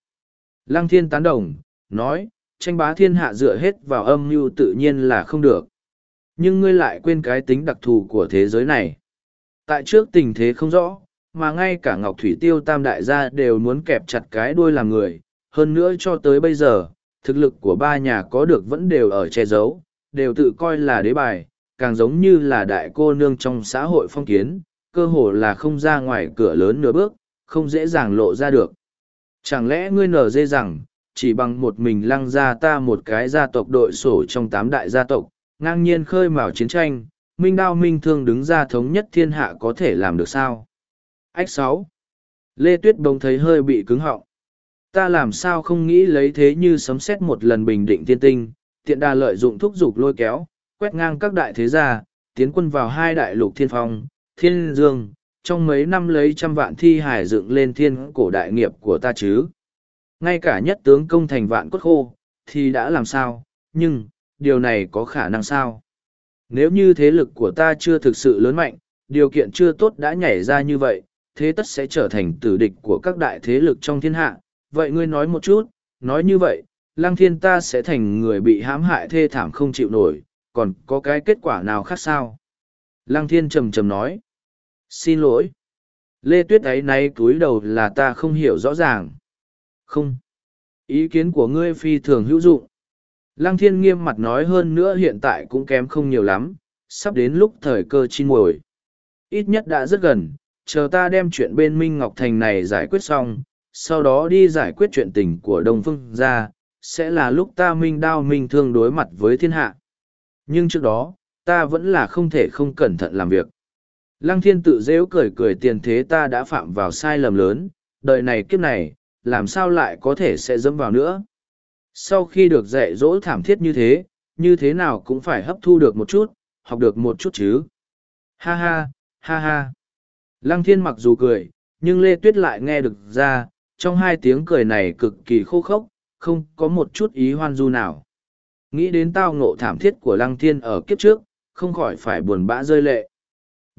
Lăng thiên tán đồng, nói, tranh bá thiên hạ dựa hết vào âm mưu tự nhiên là không được. Nhưng ngươi lại quên cái tính đặc thù của thế giới này. Tại trước tình thế không rõ, mà ngay cả Ngọc Thủy Tiêu Tam Đại gia đều muốn kẹp chặt cái đuôi làm người, hơn nữa cho tới bây giờ, thực lực của ba nhà có được vẫn đều ở che giấu, đều tự coi là đế bài, càng giống như là đại cô nương trong xã hội phong kiến, cơ hồ là không ra ngoài cửa lớn nửa bước, không dễ dàng lộ ra được. Chẳng lẽ ngươi nở dê rằng, chỉ bằng một mình lăng ra ta một cái gia tộc đội sổ trong tám đại gia tộc, ngang nhiên khơi mào chiến tranh, minh đao minh thương đứng ra thống nhất thiên hạ có thể làm được sao? Ách sáu Lê Tuyết bỗng thấy hơi bị cứng họng. Ta làm sao không nghĩ lấy thế như sấm xét một lần bình định tiên tinh, tiện đà lợi dụng thúc dục lôi kéo, quét ngang các đại thế gia, tiến quân vào hai đại lục thiên phong, thiên dương, trong mấy năm lấy trăm vạn thi hải dựng lên thiên cổ đại nghiệp của ta chứ. Ngay cả nhất tướng công thành vạn cốt khô, thì đã làm sao, nhưng, điều này có khả năng sao? Nếu như thế lực của ta chưa thực sự lớn mạnh, điều kiện chưa tốt đã nhảy ra như vậy, thế tất sẽ trở thành tử địch của các đại thế lực trong thiên hạ, vậy ngươi nói một chút, nói như vậy, lăng thiên ta sẽ thành người bị hãm hại thê thảm không chịu nổi, còn có cái kết quả nào khác sao? Lăng thiên trầm trầm nói. Xin lỗi. Lê Tuyết ấy nay túi đầu là ta không hiểu rõ ràng. Không. Ý kiến của ngươi phi thường hữu dụng. Lăng thiên nghiêm mặt nói hơn nữa hiện tại cũng kém không nhiều lắm, sắp đến lúc thời cơ chi muồi, Ít nhất đã rất gần, chờ ta đem chuyện bên Minh Ngọc Thành này giải quyết xong, sau đó đi giải quyết chuyện tình của Đông Phương ra, sẽ là lúc ta minh đao minh thương đối mặt với thiên hạ. Nhưng trước đó, ta vẫn là không thể không cẩn thận làm việc. Lăng thiên tự dễu cười cười tiền thế ta đã phạm vào sai lầm lớn, đời này kiếp này, làm sao lại có thể sẽ dẫm vào nữa. Sau khi được dạy dỗ thảm thiết như thế, như thế nào cũng phải hấp thu được một chút, học được một chút chứ. Ha ha, ha ha. Lăng thiên mặc dù cười, nhưng Lê Tuyết lại nghe được ra, trong hai tiếng cười này cực kỳ khô khốc, không có một chút ý hoan du nào. Nghĩ đến tao ngộ thảm thiết của Lăng Thiên ở kiếp trước, không khỏi phải buồn bã rơi lệ.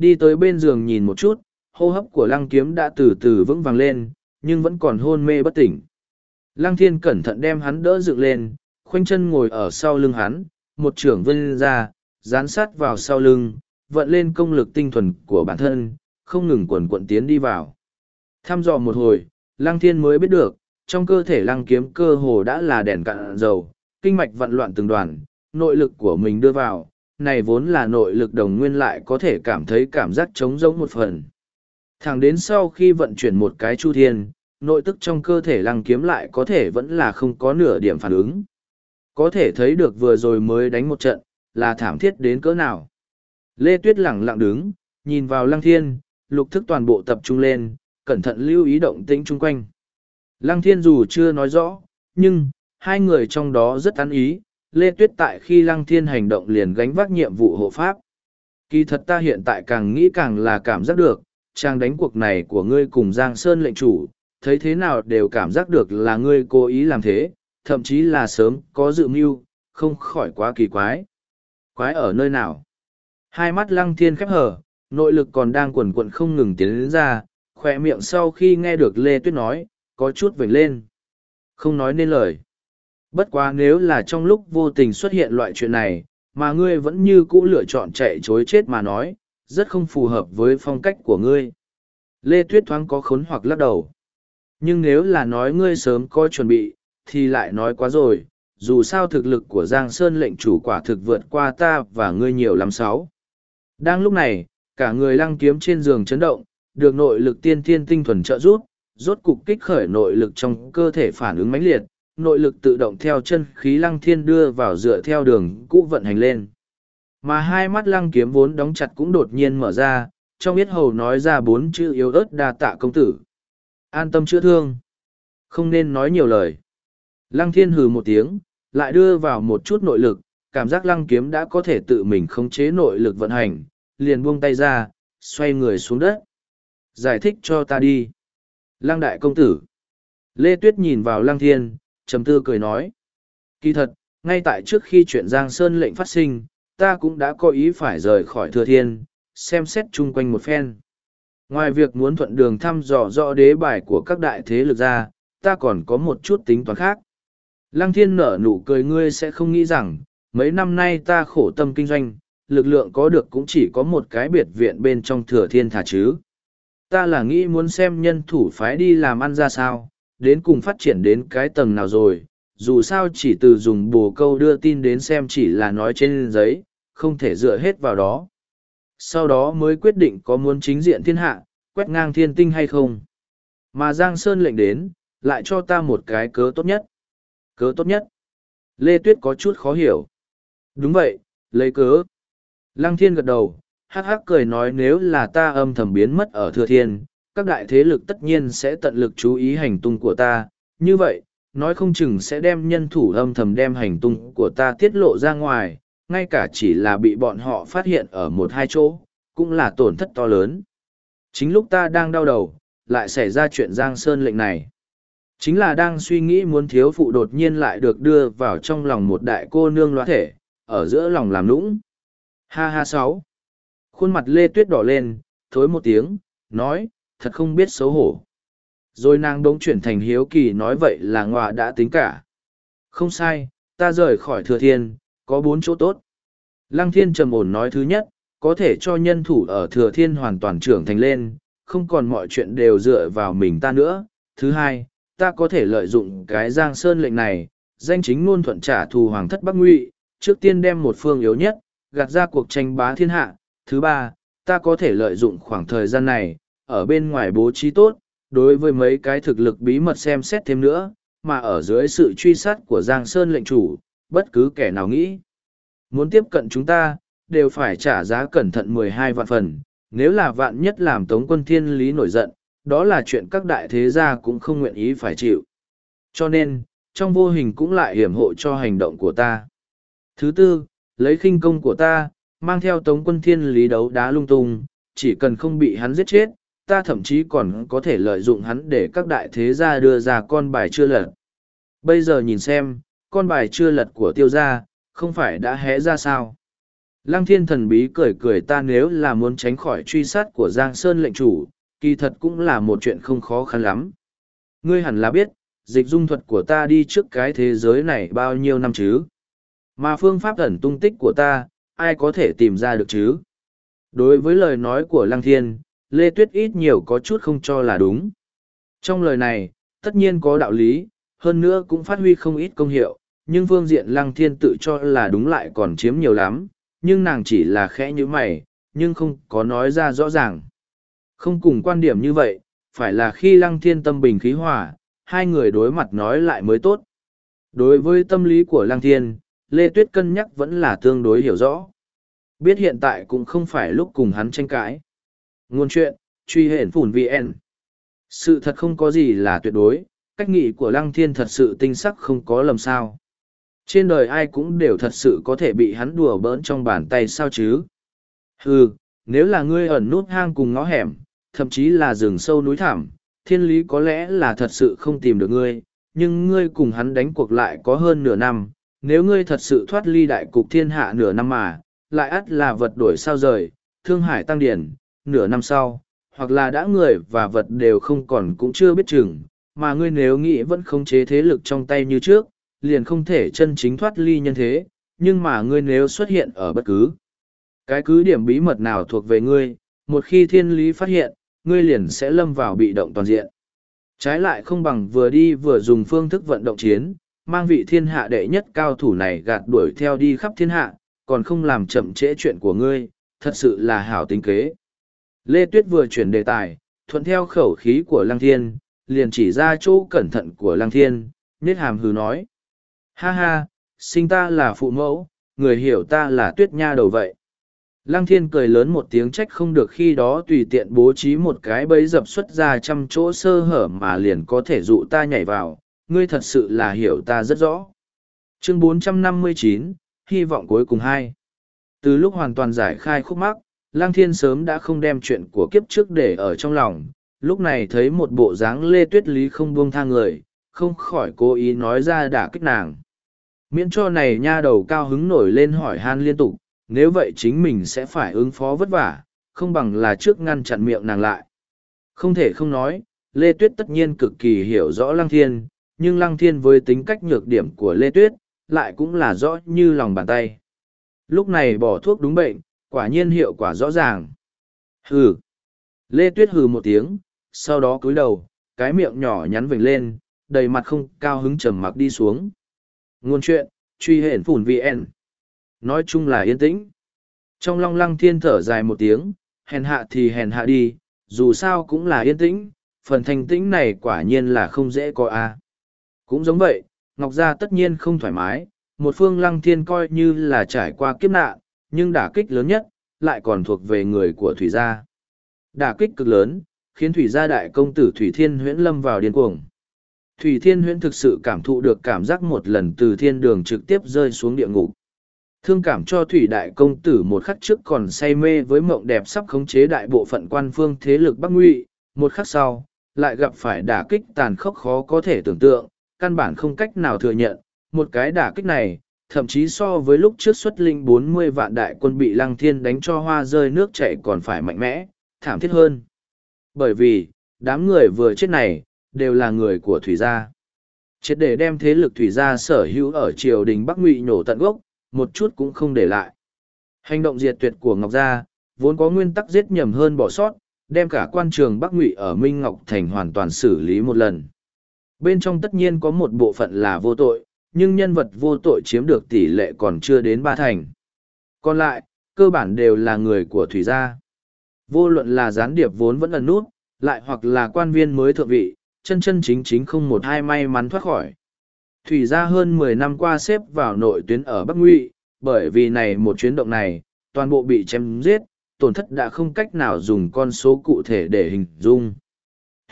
Đi tới bên giường nhìn một chút, hô hấp của Lăng Kiếm đã từ từ vững vàng lên, nhưng vẫn còn hôn mê bất tỉnh. Lăng Thiên cẩn thận đem hắn đỡ dựng lên, khoanh chân ngồi ở sau lưng hắn, một trưởng vân ra, dán sát vào sau lưng, vận lên công lực tinh thuần của bản thân, không ngừng quần quận tiến đi vào. Thăm dò một hồi, Lăng thiên mới biết được, trong cơ thể lăng kiếm cơ hồ đã là đèn cạn dầu, kinh mạch vận loạn từng đoàn, nội lực của mình đưa vào, này vốn là nội lực đồng nguyên lại có thể cảm thấy cảm giác trống rỗng một phần. Thẳng đến sau khi vận chuyển một cái chu thiên, nội tức trong cơ thể lăng kiếm lại có thể vẫn là không có nửa điểm phản ứng. Có thể thấy được vừa rồi mới đánh một trận, là thảm thiết đến cỡ nào. Lê Tuyết lẳng lặng đứng, nhìn vào lăng thiên, lục thức toàn bộ tập trung lên, cẩn thận lưu ý động tĩnh chung quanh. Lăng thiên dù chưa nói rõ, nhưng, hai người trong đó rất ăn ý, Lê Tuyết tại khi Lăng Thiên hành động liền gánh vác nhiệm vụ hộ pháp. Kỳ thật ta hiện tại càng nghĩ càng là cảm giác được, trang đánh cuộc này của ngươi cùng Giang Sơn lệnh chủ, thấy thế nào đều cảm giác được là ngươi cố ý làm thế, thậm chí là sớm có dự mưu, không khỏi quá kỳ quái. Quái ở nơi nào? Hai mắt Lăng Thiên khép hở, nội lực còn đang quần quận không ngừng tiến đến ra, khỏe miệng sau khi nghe được Lê Tuyết nói, có chút vểnh lên. Không nói nên lời. Bất quá nếu là trong lúc vô tình xuất hiện loại chuyện này, mà ngươi vẫn như cũ lựa chọn chạy chối chết mà nói, rất không phù hợp với phong cách của ngươi. Lê Tuyết thoáng có khốn hoặc lắc đầu. Nhưng nếu là nói ngươi sớm có chuẩn bị, thì lại nói quá rồi, dù sao thực lực của Giang Sơn lệnh chủ quả thực vượt qua ta và ngươi nhiều lắm sáu. Đang lúc này, cả người lăng kiếm trên giường chấn động, được nội lực tiên thiên tinh thuần trợ giúp, rốt cục kích khởi nội lực trong cơ thể phản ứng mãnh liệt, nội lực tự động theo chân khí lăng thiên đưa vào dựa theo đường cũ vận hành lên. Mà hai mắt lăng kiếm vốn đóng chặt cũng đột nhiên mở ra, trong biết hầu nói ra bốn chữ yếu ớt đa tạ công tử. An tâm chữa thương. Không nên nói nhiều lời. Lăng thiên hừ một tiếng, lại đưa vào một chút nội lực, cảm giác lăng kiếm đã có thể tự mình khống chế nội lực vận hành, liền buông tay ra, xoay người xuống đất. Giải thích cho ta đi. Lăng đại công tử. Lê Tuyết nhìn vào lăng thiên, trầm tư cười nói. Kỳ thật, ngay tại trước khi chuyện Giang Sơn lệnh phát sinh, ta cũng đã có ý phải rời khỏi thừa thiên, xem xét chung quanh một phen. Ngoài việc muốn thuận đường thăm dò rõ đế bài của các đại thế lực ra, ta còn có một chút tính toán khác. Lăng thiên nở nụ cười ngươi sẽ không nghĩ rằng, mấy năm nay ta khổ tâm kinh doanh, lực lượng có được cũng chỉ có một cái biệt viện bên trong thừa thiên thả chứ. Ta là nghĩ muốn xem nhân thủ phái đi làm ăn ra sao, đến cùng phát triển đến cái tầng nào rồi, dù sao chỉ từ dùng bồ câu đưa tin đến xem chỉ là nói trên giấy, không thể dựa hết vào đó. Sau đó mới quyết định có muốn chính diện thiên hạ, quét ngang thiên tinh hay không. Mà Giang Sơn lệnh đến, lại cho ta một cái cớ tốt nhất. Cớ tốt nhất. Lê Tuyết có chút khó hiểu. Đúng vậy, lấy cớ. Lăng thiên gật đầu, hắc hắc cười nói nếu là ta âm thầm biến mất ở thừa thiên, các đại thế lực tất nhiên sẽ tận lực chú ý hành tung của ta, như vậy, nói không chừng sẽ đem nhân thủ âm thầm đem hành tung của ta tiết lộ ra ngoài, ngay cả chỉ là bị bọn họ phát hiện ở một hai chỗ, cũng là tổn thất to lớn. Chính lúc ta đang đau đầu, lại xảy ra chuyện Giang Sơn lệnh này. Chính là đang suy nghĩ muốn thiếu phụ đột nhiên lại được đưa vào trong lòng một đại cô nương loa thể, ở giữa lòng làm lũng. Ha ha sáu. Khuôn mặt Lê Tuyết đỏ lên, thối một tiếng, nói, thật không biết xấu hổ. Rồi nàng đống chuyển thành hiếu kỳ nói vậy là ngọa đã tính cả. Không sai, ta rời khỏi thừa thiên, có bốn chỗ tốt. Lăng thiên trầm ổn nói thứ nhất, có thể cho nhân thủ ở thừa thiên hoàn toàn trưởng thành lên, không còn mọi chuyện đều dựa vào mình ta nữa. Thứ hai, ta có thể lợi dụng cái giang sơn lệnh này, danh chính luôn thuận trả thù hoàng thất bắc ngụy, trước tiên đem một phương yếu nhất, gạt ra cuộc tranh bá thiên hạ. Thứ ba, ta có thể lợi dụng khoảng thời gian này, ở bên ngoài bố trí tốt, đối với mấy cái thực lực bí mật xem xét thêm nữa, mà ở dưới sự truy sát của Giang Sơn lệnh chủ, bất cứ kẻ nào nghĩ. Muốn tiếp cận chúng ta, đều phải trả giá cẩn thận mười hai vạn phần, nếu là vạn nhất làm Tống quân thiên lý nổi giận, đó là chuyện các đại thế gia cũng không nguyện ý phải chịu. Cho nên, trong vô hình cũng lại hiểm hộ cho hành động của ta. Thứ tư, lấy khinh công của ta, mang theo Tống quân thiên lý đấu đá lung tung, chỉ cần không bị hắn giết chết, ta thậm chí còn có thể lợi dụng hắn để các đại thế gia đưa ra con bài chưa lật. Bây giờ nhìn xem, con bài chưa lật của tiêu gia, không phải đã hé ra sao. Lăng thiên thần bí cười cười ta nếu là muốn tránh khỏi truy sát của Giang Sơn lệnh chủ, kỳ thật cũng là một chuyện không khó khăn lắm. Ngươi hẳn là biết, dịch dung thuật của ta đi trước cái thế giới này bao nhiêu năm chứ. Mà phương pháp ẩn tung tích của ta, ai có thể tìm ra được chứ? Đối với lời nói của Lăng Thiên, Lê Tuyết ít nhiều có chút không cho là đúng. Trong lời này, tất nhiên có đạo lý, hơn nữa cũng phát huy không ít công hiệu, nhưng phương diện lăng thiên tự cho là đúng lại còn chiếm nhiều lắm, nhưng nàng chỉ là khẽ như mày, nhưng không có nói ra rõ ràng. Không cùng quan điểm như vậy, phải là khi lăng thiên tâm bình khí hòa, hai người đối mặt nói lại mới tốt. Đối với tâm lý của lăng thiên, Lê Tuyết cân nhắc vẫn là tương đối hiểu rõ. Biết hiện tại cũng không phải lúc cùng hắn tranh cãi. Nguồn chuyện, truy hển phủn VN. Sự thật không có gì là tuyệt đối, cách nghĩ của lăng thiên thật sự tinh sắc không có lầm sao. Trên đời ai cũng đều thật sự có thể bị hắn đùa bỡn trong bàn tay sao chứ. Ừ, nếu là ngươi ẩn nút hang cùng ngõ hẻm, thậm chí là rừng sâu núi thảm, thiên lý có lẽ là thật sự không tìm được ngươi, nhưng ngươi cùng hắn đánh cuộc lại có hơn nửa năm, nếu ngươi thật sự thoát ly đại cục thiên hạ nửa năm mà, lại ắt là vật đổi sao rời, thương hải tăng điển, nửa năm sau, hoặc là đã người và vật đều không còn cũng chưa biết chừng, mà ngươi nếu nghĩ vẫn không chế thế lực trong tay như trước, liền không thể chân chính thoát ly nhân thế, nhưng mà ngươi nếu xuất hiện ở bất cứ cái cứ điểm bí mật nào thuộc về ngươi, một khi thiên lý phát hiện, ngươi liền sẽ lâm vào bị động toàn diện. Trái lại không bằng vừa đi vừa dùng phương thức vận động chiến, mang vị thiên hạ đệ nhất cao thủ này gạt đuổi theo đi khắp thiên hạ, còn không làm chậm trễ chuyện của ngươi, thật sự là hảo tính kế. Lê Tuyết vừa chuyển đề tài, thuận theo khẩu khí của Lăng Thiên, liền chỉ ra chỗ cẩn thận của Lăng Thiên, nết hàm hừ nói. Ha ha, sinh ta là phụ mẫu, người hiểu ta là tuyết nha đầu vậy. Lăng thiên cười lớn một tiếng trách không được khi đó tùy tiện bố trí một cái bẫy dập xuất ra trăm chỗ sơ hở mà liền có thể dụ ta nhảy vào, ngươi thật sự là hiểu ta rất rõ. Chương 459, hy vọng cuối cùng hai. Từ lúc hoàn toàn giải khai khúc mắc, Lăng Thiên sớm đã không đem chuyện của kiếp trước để ở trong lòng, lúc này thấy một bộ dáng lê tuyết lý không buông thang người, không khỏi cố ý nói ra đả kích nàng. Miễn cho này nha đầu cao hứng nổi lên hỏi han liên tục, nếu vậy chính mình sẽ phải ứng phó vất vả, không bằng là trước ngăn chặn miệng nàng lại. Không thể không nói, Lê Tuyết tất nhiên cực kỳ hiểu rõ Lăng Thiên, nhưng Lăng Thiên với tính cách nhược điểm của Lê Tuyết, lại cũng là rõ như lòng bàn tay. Lúc này bỏ thuốc đúng bệnh, quả nhiên hiệu quả rõ ràng. Hừ. Lê Tuyết hừ một tiếng, sau đó cúi đầu, cái miệng nhỏ nhắn vểnh lên, đầy mặt không cao hứng trầm mặc đi xuống. Nguồn chuyện, truy hển phủn VN nói chung là yên tĩnh. Trong long lăng thiên thở dài một tiếng, hèn hạ thì hèn hạ đi, dù sao cũng là yên tĩnh, phần thành tĩnh này quả nhiên là không dễ có a. Cũng giống vậy, Ngọc Gia tất nhiên không thoải mái, một phương lăng thiên coi như là trải qua kiếp nạn, nhưng đả kích lớn nhất, lại còn thuộc về người của Thủy Gia. Đả kích cực lớn, khiến Thủy Gia đại công tử Thủy Thiên huyễn lâm vào điên cuồng. Thủy Thiên huyễn thực sự cảm thụ được cảm giác một lần từ thiên đường trực tiếp rơi xuống địa ngục. Thương cảm cho thủy đại công tử một khắc trước còn say mê với mộng đẹp sắp khống chế đại bộ phận quan phương thế lực Bắc Ngụy, một khắc sau, lại gặp phải đả kích tàn khốc khó có thể tưởng tượng, căn bản không cách nào thừa nhận, một cái đả kích này, thậm chí so với lúc trước xuất linh bốn mươi vạn đại quân bị lăng thiên đánh cho hoa rơi nước chảy còn phải mạnh mẽ, thảm thiết hơn. Bởi vì, đám người vừa chết này, đều là người của thủy gia. Chết để đem thế lực thủy gia sở hữu ở triều đình Bắc Ngụy nổ tận gốc, một chút cũng không để lại. Hành động diệt tuyệt của Ngọc Gia, vốn có nguyên tắc giết nhầm hơn bỏ sót, đem cả quan trường Bắc Ngụy ở Minh Ngọc Thành hoàn toàn xử lý một lần. Bên trong tất nhiên có một bộ phận là vô tội, nhưng nhân vật vô tội chiếm được tỷ lệ còn chưa đến ba thành. Còn lại, cơ bản đều là người của Thủy Gia. Vô luận là gián điệp vốn vẫn ẩn nút, lại hoặc là quan viên mới thượng vị, chân chân chính chính không một hai may mắn thoát khỏi. Thủy gia hơn mười năm qua xếp vào nội tuyến ở Bắc Ngụy, bởi vì này một chuyến động này, toàn bộ bị chém giết, tổn thất đã không cách nào dùng con số cụ thể để hình dung.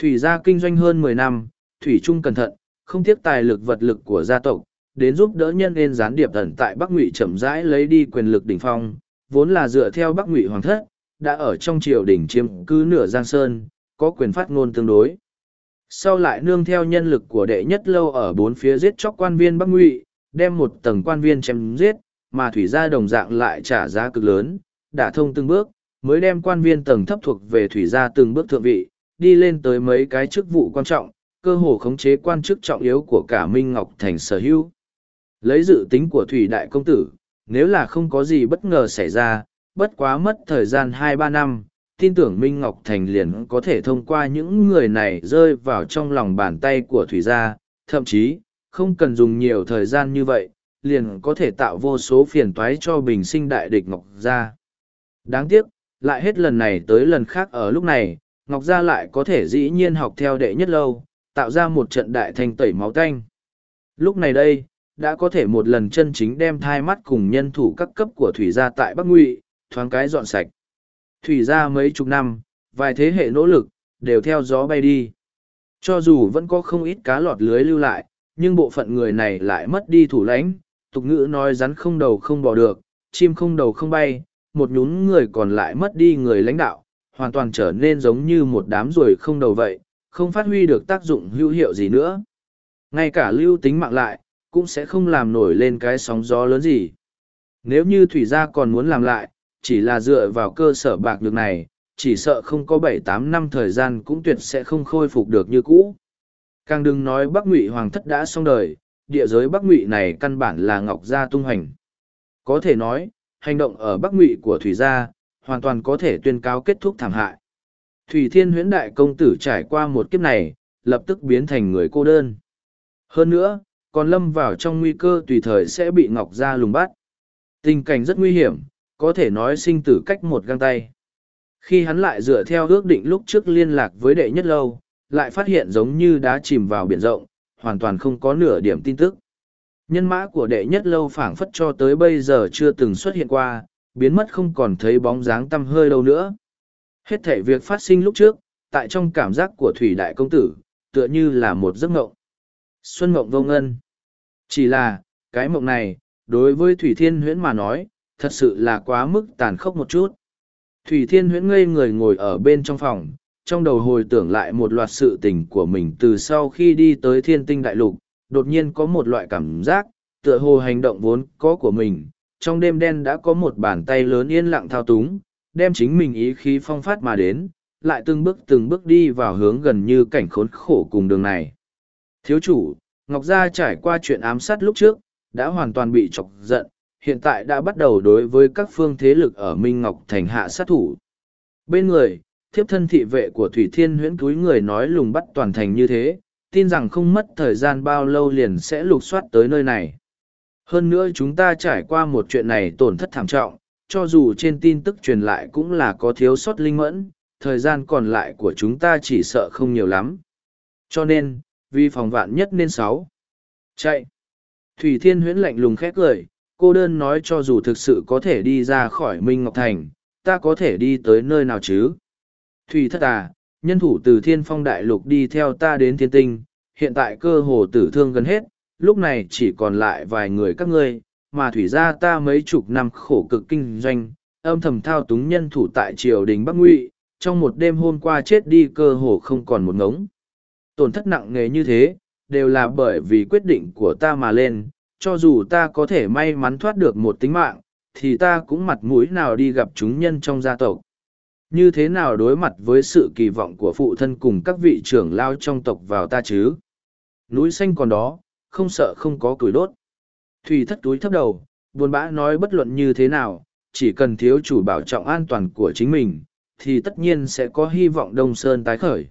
Thủy gia kinh doanh hơn mười năm, Thủy Trung cẩn thận, không tiếc tài lực vật lực của gia tộc, đến giúp đỡ nhân nên gián điệp thần tại Bắc Ngụy chậm rãi lấy đi quyền lực đỉnh phong, vốn là dựa theo Bắc Ngụy hoàng thất, đã ở trong triều đỉnh chiếm cứ nửa Giang Sơn, có quyền phát ngôn tương đối. Sau lại nương theo nhân lực của đệ nhất lâu ở bốn phía giết chóc quan viên Bắc Ngụy, đem một tầng quan viên chém giết, mà thủy gia đồng dạng lại trả giá cực lớn, đã thông từng bước, mới đem quan viên tầng thấp thuộc về thủy gia từng bước thượng vị, đi lên tới mấy cái chức vụ quan trọng, cơ hồ khống chế quan chức trọng yếu của cả Minh Ngọc Thành sở hữu. Lấy dự tính của thủy đại công tử, nếu là không có gì bất ngờ xảy ra, bất quá mất thời gian hai ba năm, tin tưởng Minh Ngọc Thành liền có thể thông qua những người này rơi vào trong lòng bàn tay của Thủy Gia, thậm chí, không cần dùng nhiều thời gian như vậy, liền có thể tạo vô số phiền toái cho bình sinh đại địch Ngọc Gia. Đáng tiếc, lại hết lần này tới lần khác ở lúc này, Ngọc Gia lại có thể dĩ nhiên học theo đệ nhất lâu, tạo ra một trận đại thanh tẩy máu tanh. Lúc này đây, đã có thể một lần chân chính đem thai mắt cùng nhân thủ các cấp của Thủy Gia tại Bắc Ngụy, thoáng cái dọn sạch. Thủy Gia mấy chục năm, vài thế hệ nỗ lực, đều theo gió bay đi. Cho dù vẫn có không ít cá lọt lưới lưu lại, nhưng bộ phận người này lại mất đi thủ lãnh, tục ngữ nói rắn không đầu không bỏ được, chim không đầu không bay, một nhún người còn lại mất đi người lãnh đạo, hoàn toàn trở nên giống như một đám ruồi không đầu vậy, không phát huy được tác dụng hữu hiệu gì nữa. Ngay cả lưu tính mạng lại, cũng sẽ không làm nổi lên cái sóng gió lớn gì. Nếu như thủy gia còn muốn làm lại, chỉ là dựa vào cơ sở bạc được này, chỉ sợ không có bảy tám năm thời gian cũng tuyệt sẽ không khôi phục được như cũ. Càng đừng nói Bắc Ngụy Hoàng thất đã xong đời, địa giới Bắc Ngụy này căn bản là Ngọc Gia tung hành. Có thể nói, hành động ở Bắc Ngụy của Thủy Gia, hoàn toàn có thể tuyên cáo kết thúc thảm hại. Thủy Thiên huyễn đại công tử trải qua một kiếp này, lập tức biến thành người cô đơn. Hơn nữa, còn lâm vào trong nguy cơ tùy thời sẽ bị Ngọc Gia lùng bắt. Tình cảnh rất nguy hiểm, có thể nói sinh tử cách một găng tay. Khi hắn lại dựa theo ước định lúc trước liên lạc với đệ nhất lâu, lại phát hiện giống như đã chìm vào biển rộng, hoàn toàn không có nửa điểm tin tức. Nhân mã của đệ nhất lâu phảng phất cho tới bây giờ chưa từng xuất hiện qua, biến mất không còn thấy bóng dáng tăm hơi đâu nữa. Hết thể việc phát sinh lúc trước, tại trong cảm giác của Thủy Đại Công Tử, tựa như là một giấc mộng. Xuân mộng vô ngân. Chỉ là, cái mộng này, đối với Thủy Thiên Huyễn mà nói, thật sự là quá mức tàn khốc một chút. Thủy Thiên Huyễn ngây người ngồi ở bên trong phòng, trong đầu hồi tưởng lại một loạt sự tình của mình từ sau khi đi tới thiên tinh đại lục, đột nhiên có một loại cảm giác, tựa hồ hành động vốn có của mình. Trong đêm đen đã có một bàn tay lớn yên lặng thao túng, đem chính mình ý khí phong phát mà đến, lại từng bước từng bước đi vào hướng gần như cảnh khốn khổ cùng đường này. Thiếu chủ, Ngọc Gia trải qua chuyện ám sát lúc trước, đã hoàn toàn bị chọc giận, hiện tại đã bắt đầu đối với các phương thế lực ở Minh Ngọc Thành hạ sát thủ. Bên người, thiếp thân thị vệ của Thủy Thiên huyễn túi người nói lùng bắt toàn thành như thế, tin rằng không mất thời gian bao lâu liền sẽ lục soát tới nơi này. Hơn nữa chúng ta trải qua một chuyện này tổn thất thảm trọng, cho dù trên tin tức truyền lại cũng là có thiếu sót linh mẫn, thời gian còn lại của chúng ta chỉ sợ không nhiều lắm. Cho nên, vì phòng vạn nhất nên sáu. Chạy. Thủy Thiên huyễn lạnh lùng khét cười, cô đơn nói cho dù thực sự có thể đi ra khỏi Minh Ngọc Thành, ta có thể đi tới nơi nào chứ? Thủy thất à, nhân thủ từ thiên phong đại lục đi theo ta đến thiên tinh, hiện tại cơ hồ tử thương gần hết, lúc này chỉ còn lại vài người các ngươi, mà thủy ra ta mấy chục năm khổ cực kinh doanh, âm thầm thao túng nhân thủ tại triều đình Bắc Ngụy, trong một đêm hôm qua chết đi cơ hồ không còn một ngống. Tổn thất nặng nề như thế, đều là bởi vì quyết định của ta mà lên, cho dù ta có thể may mắn thoát được một tính mạng, thì ta cũng mặt mũi nào đi gặp chúng nhân trong gia tộc. Như thế nào đối mặt với sự kỳ vọng của phụ thân cùng các vị trưởng lao trong tộc vào ta chứ? Núi xanh còn đó, không sợ không có củi đốt. Thủy thất túi thấp đầu, buồn bã nói bất luận như thế nào, chỉ cần thiếu chủ bảo trọng an toàn của chính mình, thì tất nhiên sẽ có hy vọng Đông Sơn tái khởi.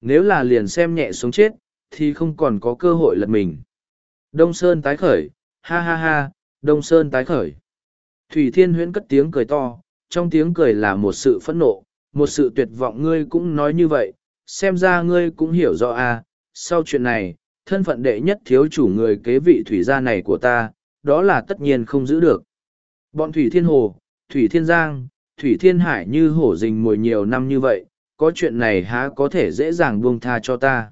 Nếu là liền xem nhẹ sống chết, thì không còn có cơ hội lật mình. Đông Sơn tái khởi, ha ha ha, Đông Sơn tái khởi. Thủy Thiên Huyễn cất tiếng cười to, trong tiếng cười là một sự phẫn nộ, một sự tuyệt vọng ngươi cũng nói như vậy, xem ra ngươi cũng hiểu rõ à, sau chuyện này, thân phận đệ nhất thiếu chủ người kế vị thủy gia này của ta, đó là tất nhiên không giữ được. Bọn Thủy Thiên Hồ, Thủy Thiên Giang, Thủy Thiên Hải như hổ rình mồi nhiều năm như vậy, có chuyện này há có thể dễ dàng buông tha cho ta.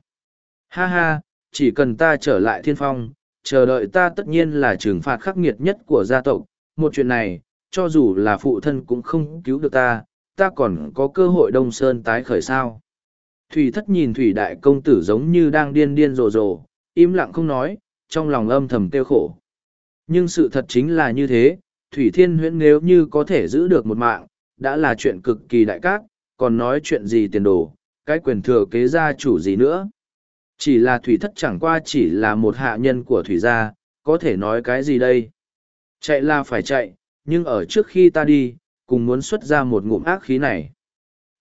Ha ha, chỉ cần ta trở lại thiên phong, chờ đợi ta tất nhiên là trừng phạt khắc nghiệt nhất của gia tộc. Một chuyện này, cho dù là phụ thân cũng không cứu được ta, ta còn có cơ hội đông sơn tái khởi sao. Thủy thất nhìn thủy đại công tử giống như đang điên điên rồ rồ, im lặng không nói, trong lòng âm thầm tiêu khổ. Nhưng sự thật chính là như thế, thủy thiên huyễn nếu như có thể giữ được một mạng, đã là chuyện cực kỳ đại cát, còn nói chuyện gì tiền đồ, cái quyền thừa kế gia chủ gì nữa. Chỉ là thủy thất chẳng qua chỉ là một hạ nhân của thủy gia, có thể nói cái gì đây? Chạy là phải chạy, nhưng ở trước khi ta đi, cùng muốn xuất ra một ngụm ác khí này.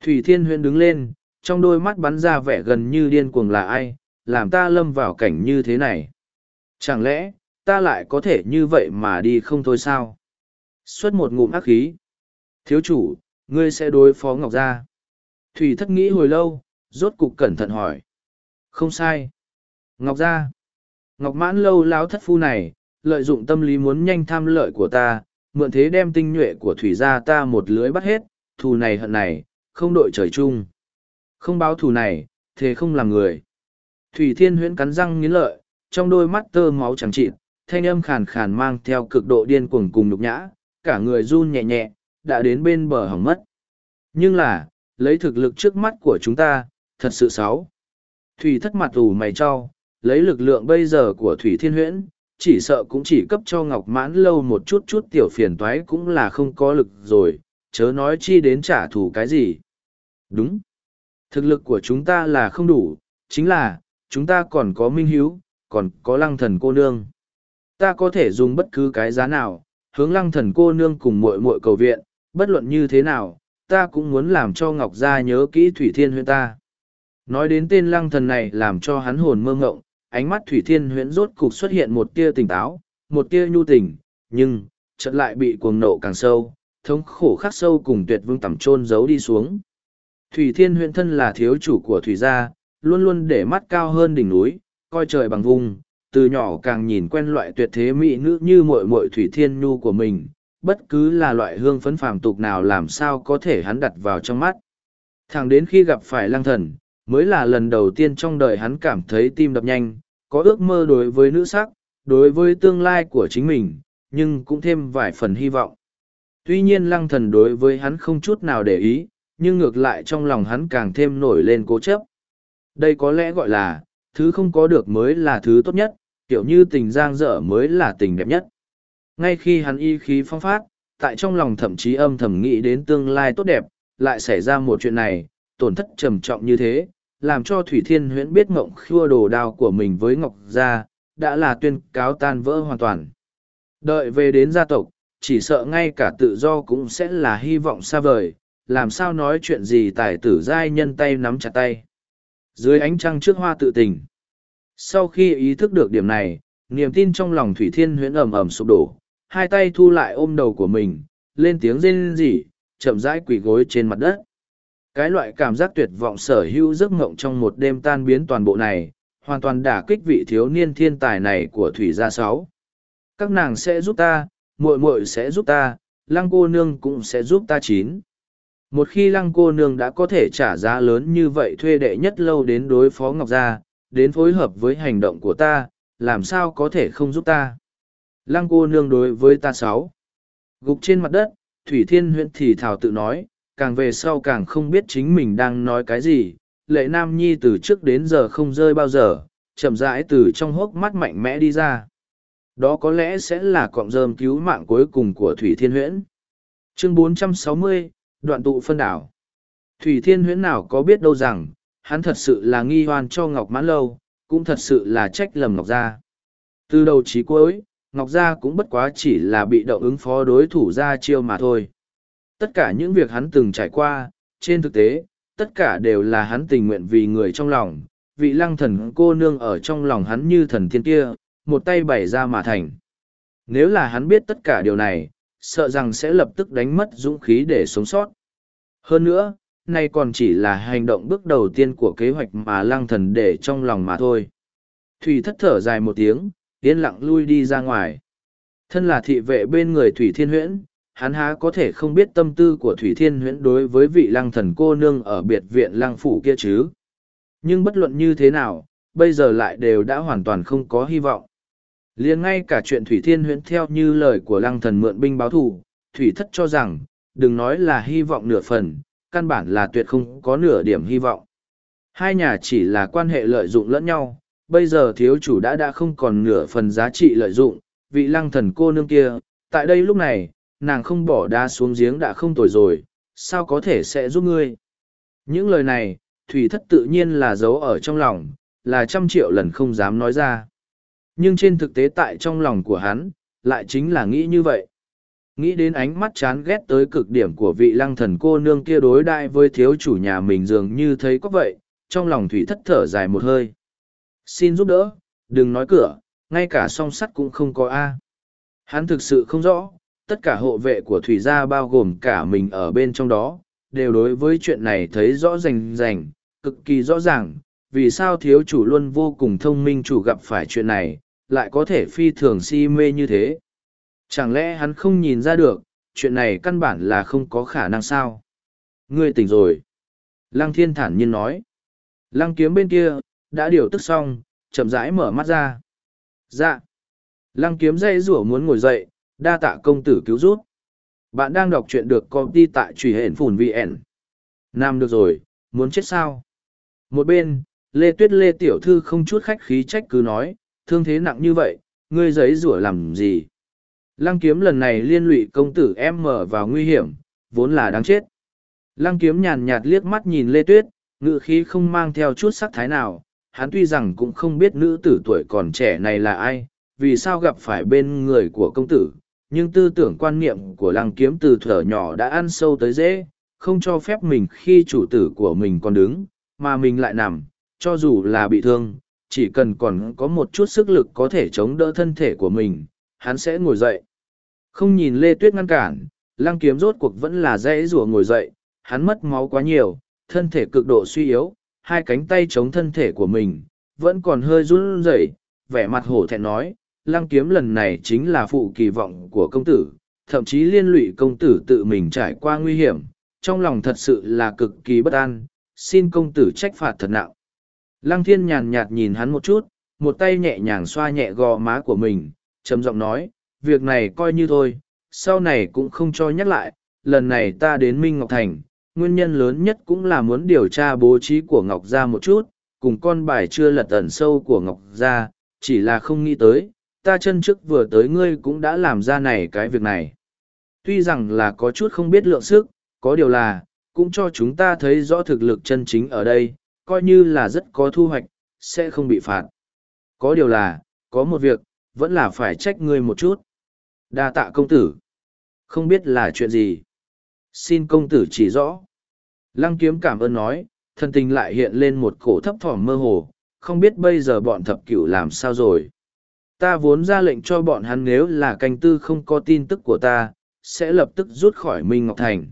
Thủy Thiên Huyễn đứng lên, trong đôi mắt bắn ra vẻ gần như điên cuồng là ai, làm ta lâm vào cảnh như thế này. Chẳng lẽ, ta lại có thể như vậy mà đi không thôi sao? Xuất một ngụm ác khí. Thiếu chủ, ngươi sẽ đối phó Ngọc Gia. Thủy thất nghĩ hồi lâu, rốt cục cẩn thận hỏi. Không sai. Ngọc Gia. Ngọc mãn lâu láo thất phu này, lợi dụng tâm lý muốn nhanh tham lợi của ta, mượn thế đem tinh nhuệ của thủy gia ta một lưới bắt hết, thù này hận này, không đội trời chung. Không báo thù này, thế không làm người. Thủy thiên huyễn cắn răng nghiến lợi, trong đôi mắt tơ máu chẳng chịt, thanh âm khàn khàn mang theo cực độ điên cuồng cùng nhục nhã, cả người run nhẹ nhẹ, đã đến bên bờ hỏng mất. Nhưng là, lấy thực lực trước mắt của chúng ta, thật sự xấu. Thủy thất mặt ủ mày cho, lấy lực lượng bây giờ của Thủy Thiên Huyễn, chỉ sợ cũng chỉ cấp cho Ngọc Mãn lâu một chút chút tiểu phiền toái cũng là không có lực rồi, chớ nói chi đến trả thù cái gì. Đúng. Thực lực của chúng ta là không đủ, chính là, chúng ta còn có minh hiếu, còn có lăng thần cô nương. Ta có thể dùng bất cứ cái giá nào, hướng lăng thần cô nương cùng muội muội cầu viện, bất luận như thế nào, ta cũng muốn làm cho Ngọc Gia nhớ kỹ Thủy Thiên huyễn ta. Nói đến tên lăng thần này làm cho hắn hồn mơ ngộng, ánh mắt Thủy Thiên huyễn rốt cục xuất hiện một tia tỉnh táo, một tia nhu tình, nhưng, chợt lại bị cuồng nộ càng sâu, thống khổ khắc sâu cùng tuyệt vương tẩm trôn giấu đi xuống. Thủy Thiên huyễn thân là thiếu chủ của Thủy Gia, luôn luôn để mắt cao hơn đỉnh núi, coi trời bằng vùng, từ nhỏ càng nhìn quen loại tuyệt thế mỹ nữ như muội muội Thủy Thiên Nhu của mình, bất cứ là loại hương phấn phàm tục nào làm sao có thể hắn đặt vào trong mắt. Thẳng đến khi gặp phải lăng thần, mới là lần đầu tiên trong đời hắn cảm thấy tim đập nhanh, có ước mơ đối với nữ sắc, đối với tương lai của chính mình, nhưng cũng thêm vài phần hy vọng. Tuy nhiên lăng thần đối với hắn không chút nào để ý, nhưng ngược lại trong lòng hắn càng thêm nổi lên cố chấp. Đây có lẽ gọi là, thứ không có được mới là thứ tốt nhất, kiểu như tình giang dở mới là tình đẹp nhất. Ngay khi hắn y khí phong phát, tại trong lòng thậm chí âm thầm nghĩ đến tương lai tốt đẹp, lại xảy ra một chuyện này, tổn thất trầm trọng như thế, làm cho Thủy Thiên huyễn biết mộng khua đồ đao của mình với Ngọc Gia, đã là tuyên cáo tan vỡ hoàn toàn. Đợi về đến gia tộc, chỉ sợ ngay cả tự do cũng sẽ là hy vọng xa vời, làm sao nói chuyện gì tài tử giai nhân tay nắm chặt tay. Dưới ánh trăng trước hoa tự tình. Sau khi ý thức được điểm này, niềm tin trong lòng Thủy Thiên huyễn ẩm ẩm sụp đổ, hai tay thu lại ôm đầu của mình, lên tiếng rên rỉ, chậm rãi quỳ gối trên mặt đất. Cái loại cảm giác tuyệt vọng sở hữu giấc mộng trong một đêm tan biến toàn bộ này, hoàn toàn đả kích vị thiếu niên thiên tài này của Thủy Gia Sáu. Các nàng sẽ giúp ta, muội muội sẽ giúp ta, lăng cô nương cũng sẽ giúp ta chín. Một khi lăng cô nương đã có thể trả giá lớn như vậy thuê đệ nhất lâu đến đối phó Ngọc Gia, đến phối hợp với hành động của ta, làm sao có thể không giúp ta. Lăng cô nương đối với ta sáu. Gục trên mặt đất, Thủy Thiên huyện thì thảo tự nói, càng về sau càng không biết chính mình đang nói cái gì. Lệ Nam Nhi từ trước đến giờ không rơi bao giờ, chậm rãi từ trong hốc mắt mạnh mẽ đi ra. Đó có lẽ sẽ là cọng rơm cứu mạng cuối cùng của Thủy Thiên Huyễn. Chương 460, Đoạn tụ phân đảo. Thủy Thiên Huyễn nào có biết đâu rằng, hắn thật sự là nghi hoan cho Ngọc Mãn Lâu, cũng thật sự là trách lầm Ngọc Gia. Từ đầu chí cuối, Ngọc Gia cũng bất quá chỉ là bị động ứng phó đối thủ ra chiêu mà thôi. Tất cả những việc hắn từng trải qua, trên thực tế, tất cả đều là hắn tình nguyện vì người trong lòng, vị lăng thần cô nương ở trong lòng hắn như thần thiên kia, một tay bày ra mà thành. Nếu là hắn biết tất cả điều này, sợ rằng sẽ lập tức đánh mất dũng khí để sống sót. Hơn nữa, nay còn chỉ là hành động bước đầu tiên của kế hoạch mà lăng thần để trong lòng mà thôi. Thủy thất thở dài một tiếng, yên lặng lui đi ra ngoài. Thân là thị vệ bên người Thủy Thiên Huyễn, hắn há có thể không biết tâm tư của Thủy Thiên Huyễn đối với vị lăng thần cô nương ở biệt viện lăng phủ kia chứ. Nhưng bất luận như thế nào, bây giờ lại đều đã hoàn toàn không có hy vọng liền ngay cả chuyện Thủy Thiên Huyễn theo như lời của lăng thần mượn binh báo thù, Thủy Thất cho rằng, đừng nói là hy vọng nửa phần, căn bản là tuyệt không có nửa điểm hy vọng. Hai nhà chỉ là quan hệ lợi dụng lẫn nhau, bây giờ thiếu chủ đã đã không còn nửa phần giá trị lợi dụng, vị lăng thần cô nương kia, tại đây lúc này, nàng không bỏ đá xuống giếng đã không tồi rồi, sao có thể sẽ giúp ngươi. Những lời này, Thủy Thất tự nhiên là giấu ở trong lòng, là trăm triệu lần không dám nói ra. Nhưng trên thực tế tại trong lòng của hắn, lại chính là nghĩ như vậy. Nghĩ đến ánh mắt chán ghét tới cực điểm của vị lăng thần cô nương kia đối đại với thiếu chủ nhà mình dường như thấy có vậy, trong lòng Thủy Thất thở dài một hơi. Xin giúp đỡ, đừng nói cửa, ngay cả song sắt cũng không có A. Hắn thực sự không rõ, tất cả hộ vệ của thủy gia bao gồm cả mình ở bên trong đó, đều đối với chuyện này thấy rõ rành rành, cực kỳ rõ ràng, vì sao thiếu chủ luôn vô cùng thông minh chủ gặp phải chuyện này, lại có thể phi thường si mê như thế. Chẳng lẽ hắn không nhìn ra được, chuyện này căn bản là không có khả năng sao? Ngươi tỉnh rồi. Lăng thiên thản nhiên nói. Lăng kiếm bên kia, đã điều tức xong, chậm rãi mở mắt ra. Dạ. Lăng kiếm dây rủa muốn ngồi dậy, đa tạ công tử cứu rút. Bạn đang đọc truyện được công ty tại truy hển phùn VN. Nam được rồi, muốn chết sao? Một bên, Lê Tuyết Lê Tiểu Thư không chút khách khí trách cứ nói, thương thế nặng như vậy, ngươi giấy rủa làm gì? Lăng kiếm lần này liên lụy công tử em mở vào nguy hiểm, vốn là đáng chết. Lăng kiếm nhàn nhạt liếc mắt nhìn Lê Tuyết, ngự khí không mang theo chút sắc thái nào, hắn tuy rằng cũng không biết nữ tử tuổi còn trẻ này là ai, vì sao gặp phải bên người của công tử, nhưng tư tưởng quan niệm của lăng kiếm từ thở nhỏ đã ăn sâu tới dễ, không cho phép mình khi chủ tử của mình còn đứng, mà mình lại nằm, cho dù là bị thương, chỉ cần còn có một chút sức lực có thể chống đỡ thân thể của mình, hắn sẽ ngồi dậy. Không nhìn Lê Tuyết ngăn cản, lăng kiếm rốt cuộc vẫn là dễ rùa ngồi dậy, hắn mất máu quá nhiều, thân thể cực độ suy yếu, hai cánh tay chống thân thể của mình, vẫn còn hơi run rẩy, vẻ mặt hổ thẹn nói, lăng kiếm lần này chính là phụ kỳ vọng của công tử, thậm chí liên lụy công tử tự mình trải qua nguy hiểm, trong lòng thật sự là cực kỳ bất an, xin công tử trách phạt thật nặng. Lăng thiên nhàn nhạt nhìn hắn một chút, một tay nhẹ nhàng xoa nhẹ gò má của mình, trầm giọng nói, việc này coi như thôi, sau này cũng không cho nhắc lại, lần này ta đến Minh Ngọc Thành, nguyên nhân lớn nhất cũng là muốn điều tra bố trí của Ngọc Gia một chút, cùng con bài chưa lật ẩn sâu của Ngọc Gia, chỉ là không nghĩ tới, ta chân trước vừa tới ngươi cũng đã làm ra này cái việc này. Tuy rằng là có chút không biết lượng sức, có điều là, cũng cho chúng ta thấy rõ thực lực chân chính ở đây, coi như là rất có thu hoạch, sẽ không bị phạt. Có điều là, có một việc, vẫn là phải trách ngươi một chút. đa tạ công tử. Không biết là chuyện gì. Xin công tử chỉ rõ. Lăng kiếm cảm ơn nói, thân tình lại hiện lên một cổ thấp thỏm mơ hồ, không biết bây giờ bọn thập cửu làm sao rồi. Ta vốn ra lệnh cho bọn hắn nếu là canh tư không có tin tức của ta, sẽ lập tức rút khỏi Minh Ngọc Thành.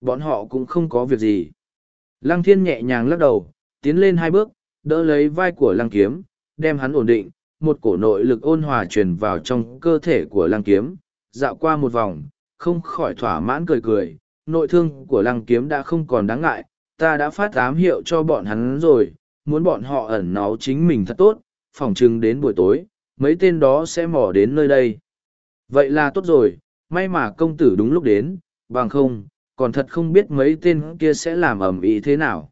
Bọn họ cũng không có việc gì. Lăng thiên nhẹ nhàng lắc đầu, tiến lên hai bước, đỡ lấy vai của lăng kiếm, đem hắn ổn định, một cổ nội lực ôn hòa truyền vào trong cơ thể của lăng kiếm, dạo qua một vòng, không khỏi thỏa mãn cười cười, nội thương của lăng kiếm đã không còn đáng ngại, ta đã phát ám hiệu cho bọn hắn rồi, muốn bọn họ ẩn náu chính mình thật tốt, phòng chừng đến buổi tối, mấy tên đó sẽ mò đến nơi đây. Vậy là tốt rồi, may mà công tử đúng lúc đến, bằng không, còn thật không biết mấy tên kia sẽ làm ầm ĩ thế nào.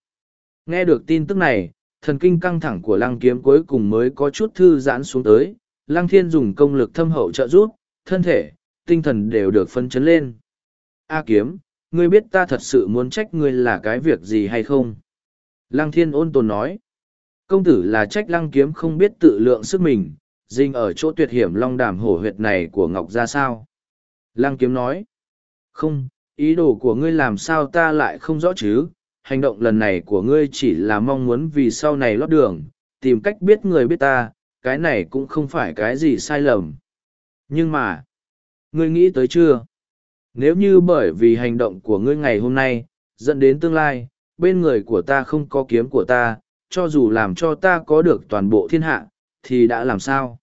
Nghe được tin tức này, thần kinh căng thẳng của lăng kiếm cuối cùng mới có chút thư giãn xuống tới, lăng thiên dùng công lực thâm hậu trợ giúp, thân thể, tinh thần đều được phân chấn lên. A kiếm, ngươi biết ta thật sự muốn trách ngươi là cái việc gì hay không? Lăng thiên ôn tồn nói. Công tử là trách lăng kiếm không biết tự lượng sức mình, dinh ở chỗ tuyệt hiểm long đàm hổ huyệt này của Ngọc ra sao? Lăng kiếm nói. Không, ý đồ của ngươi làm sao ta lại không rõ chứ? Hành động lần này của ngươi chỉ là mong muốn vì sau này lót đường, tìm cách biết người biết ta, cái này cũng không phải cái gì sai lầm. Nhưng mà, ngươi nghĩ tới chưa? Nếu như bởi vì hành động của ngươi ngày hôm nay, dẫn đến tương lai, bên người của ta không có kiếm của ta, cho dù làm cho ta có được toàn bộ thiên hạ, thì đã làm sao?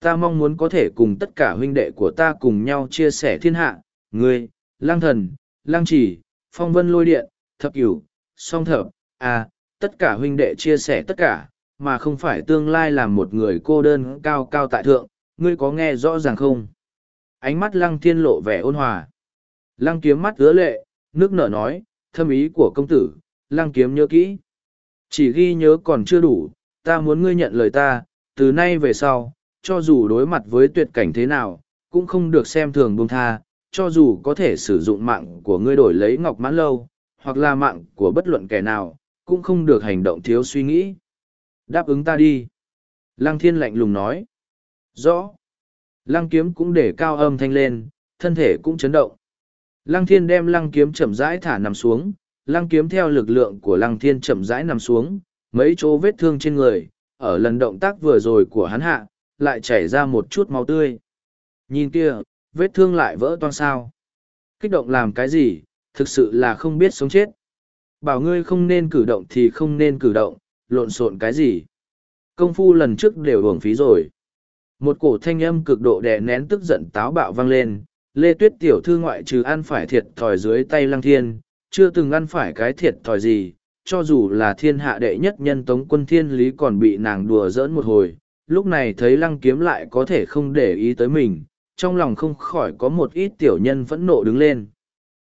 Ta mong muốn có thể cùng tất cả huynh đệ của ta cùng nhau chia sẻ thiên hạ, ngươi, lang thần, lang chỉ, phong vân lôi điện, thập cửu, song thập, à, tất cả huynh đệ chia sẻ tất cả, mà không phải tương lai làm một người cô đơn cao cao tại thượng, ngươi có nghe rõ ràng không? Ánh mắt lăng thiên lộ vẻ ôn hòa. Lăng kiếm mắt ứa lệ, nước nở nói, thâm ý của công tử, lăng kiếm nhớ kỹ. Chỉ ghi nhớ còn chưa đủ, ta muốn ngươi nhận lời ta, từ nay về sau, cho dù đối mặt với tuyệt cảnh thế nào, cũng không được xem thường buông tha, cho dù có thể sử dụng mạng của ngươi đổi lấy ngọc mãn lâu, hoặc là mạng của bất luận kẻ nào, cũng không được hành động thiếu suy nghĩ. Đáp ứng ta đi. Lăng thiên lạnh lùng nói. Rõ. Lăng kiếm cũng để cao âm thanh lên, thân thể cũng chấn động. Lăng thiên đem lăng kiếm chậm rãi thả nằm xuống, lăng kiếm theo lực lượng của lăng thiên chậm rãi nằm xuống, mấy chỗ vết thương trên người, ở lần động tác vừa rồi của hắn hạ, lại chảy ra một chút máu tươi. Nhìn kia, vết thương lại vỡ toang sao. Kích động làm cái gì, thực sự là không biết sống chết. Bảo ngươi không nên cử động thì không nên cử động, lộn xộn cái gì. Công phu lần trước đều uổng phí rồi. Một cổ thanh âm cực độ đè nén tức giận táo bạo vang lên, Lê Tuyết tiểu thư ngoại trừ ăn phải thiệt thòi dưới tay lăng thiên, chưa từng ăn phải cái thiệt thòi gì, cho dù là thiên hạ đệ nhất nhân tống quân thiên lý còn bị nàng đùa giỡn một hồi, lúc này thấy lăng kiếm lại có thể không để ý tới mình, trong lòng không khỏi có một ít tiểu nhân phẫn nộ đứng lên.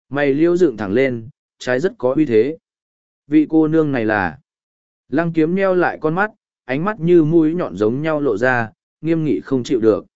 Mày liêu dựng thẳng lên, trái rất có uy thế. Vị cô nương này là... Lăng kiếm nheo lại con mắt, ánh mắt như mũi nhọn giống nhau lộ ra, nghiêm nghị không chịu được.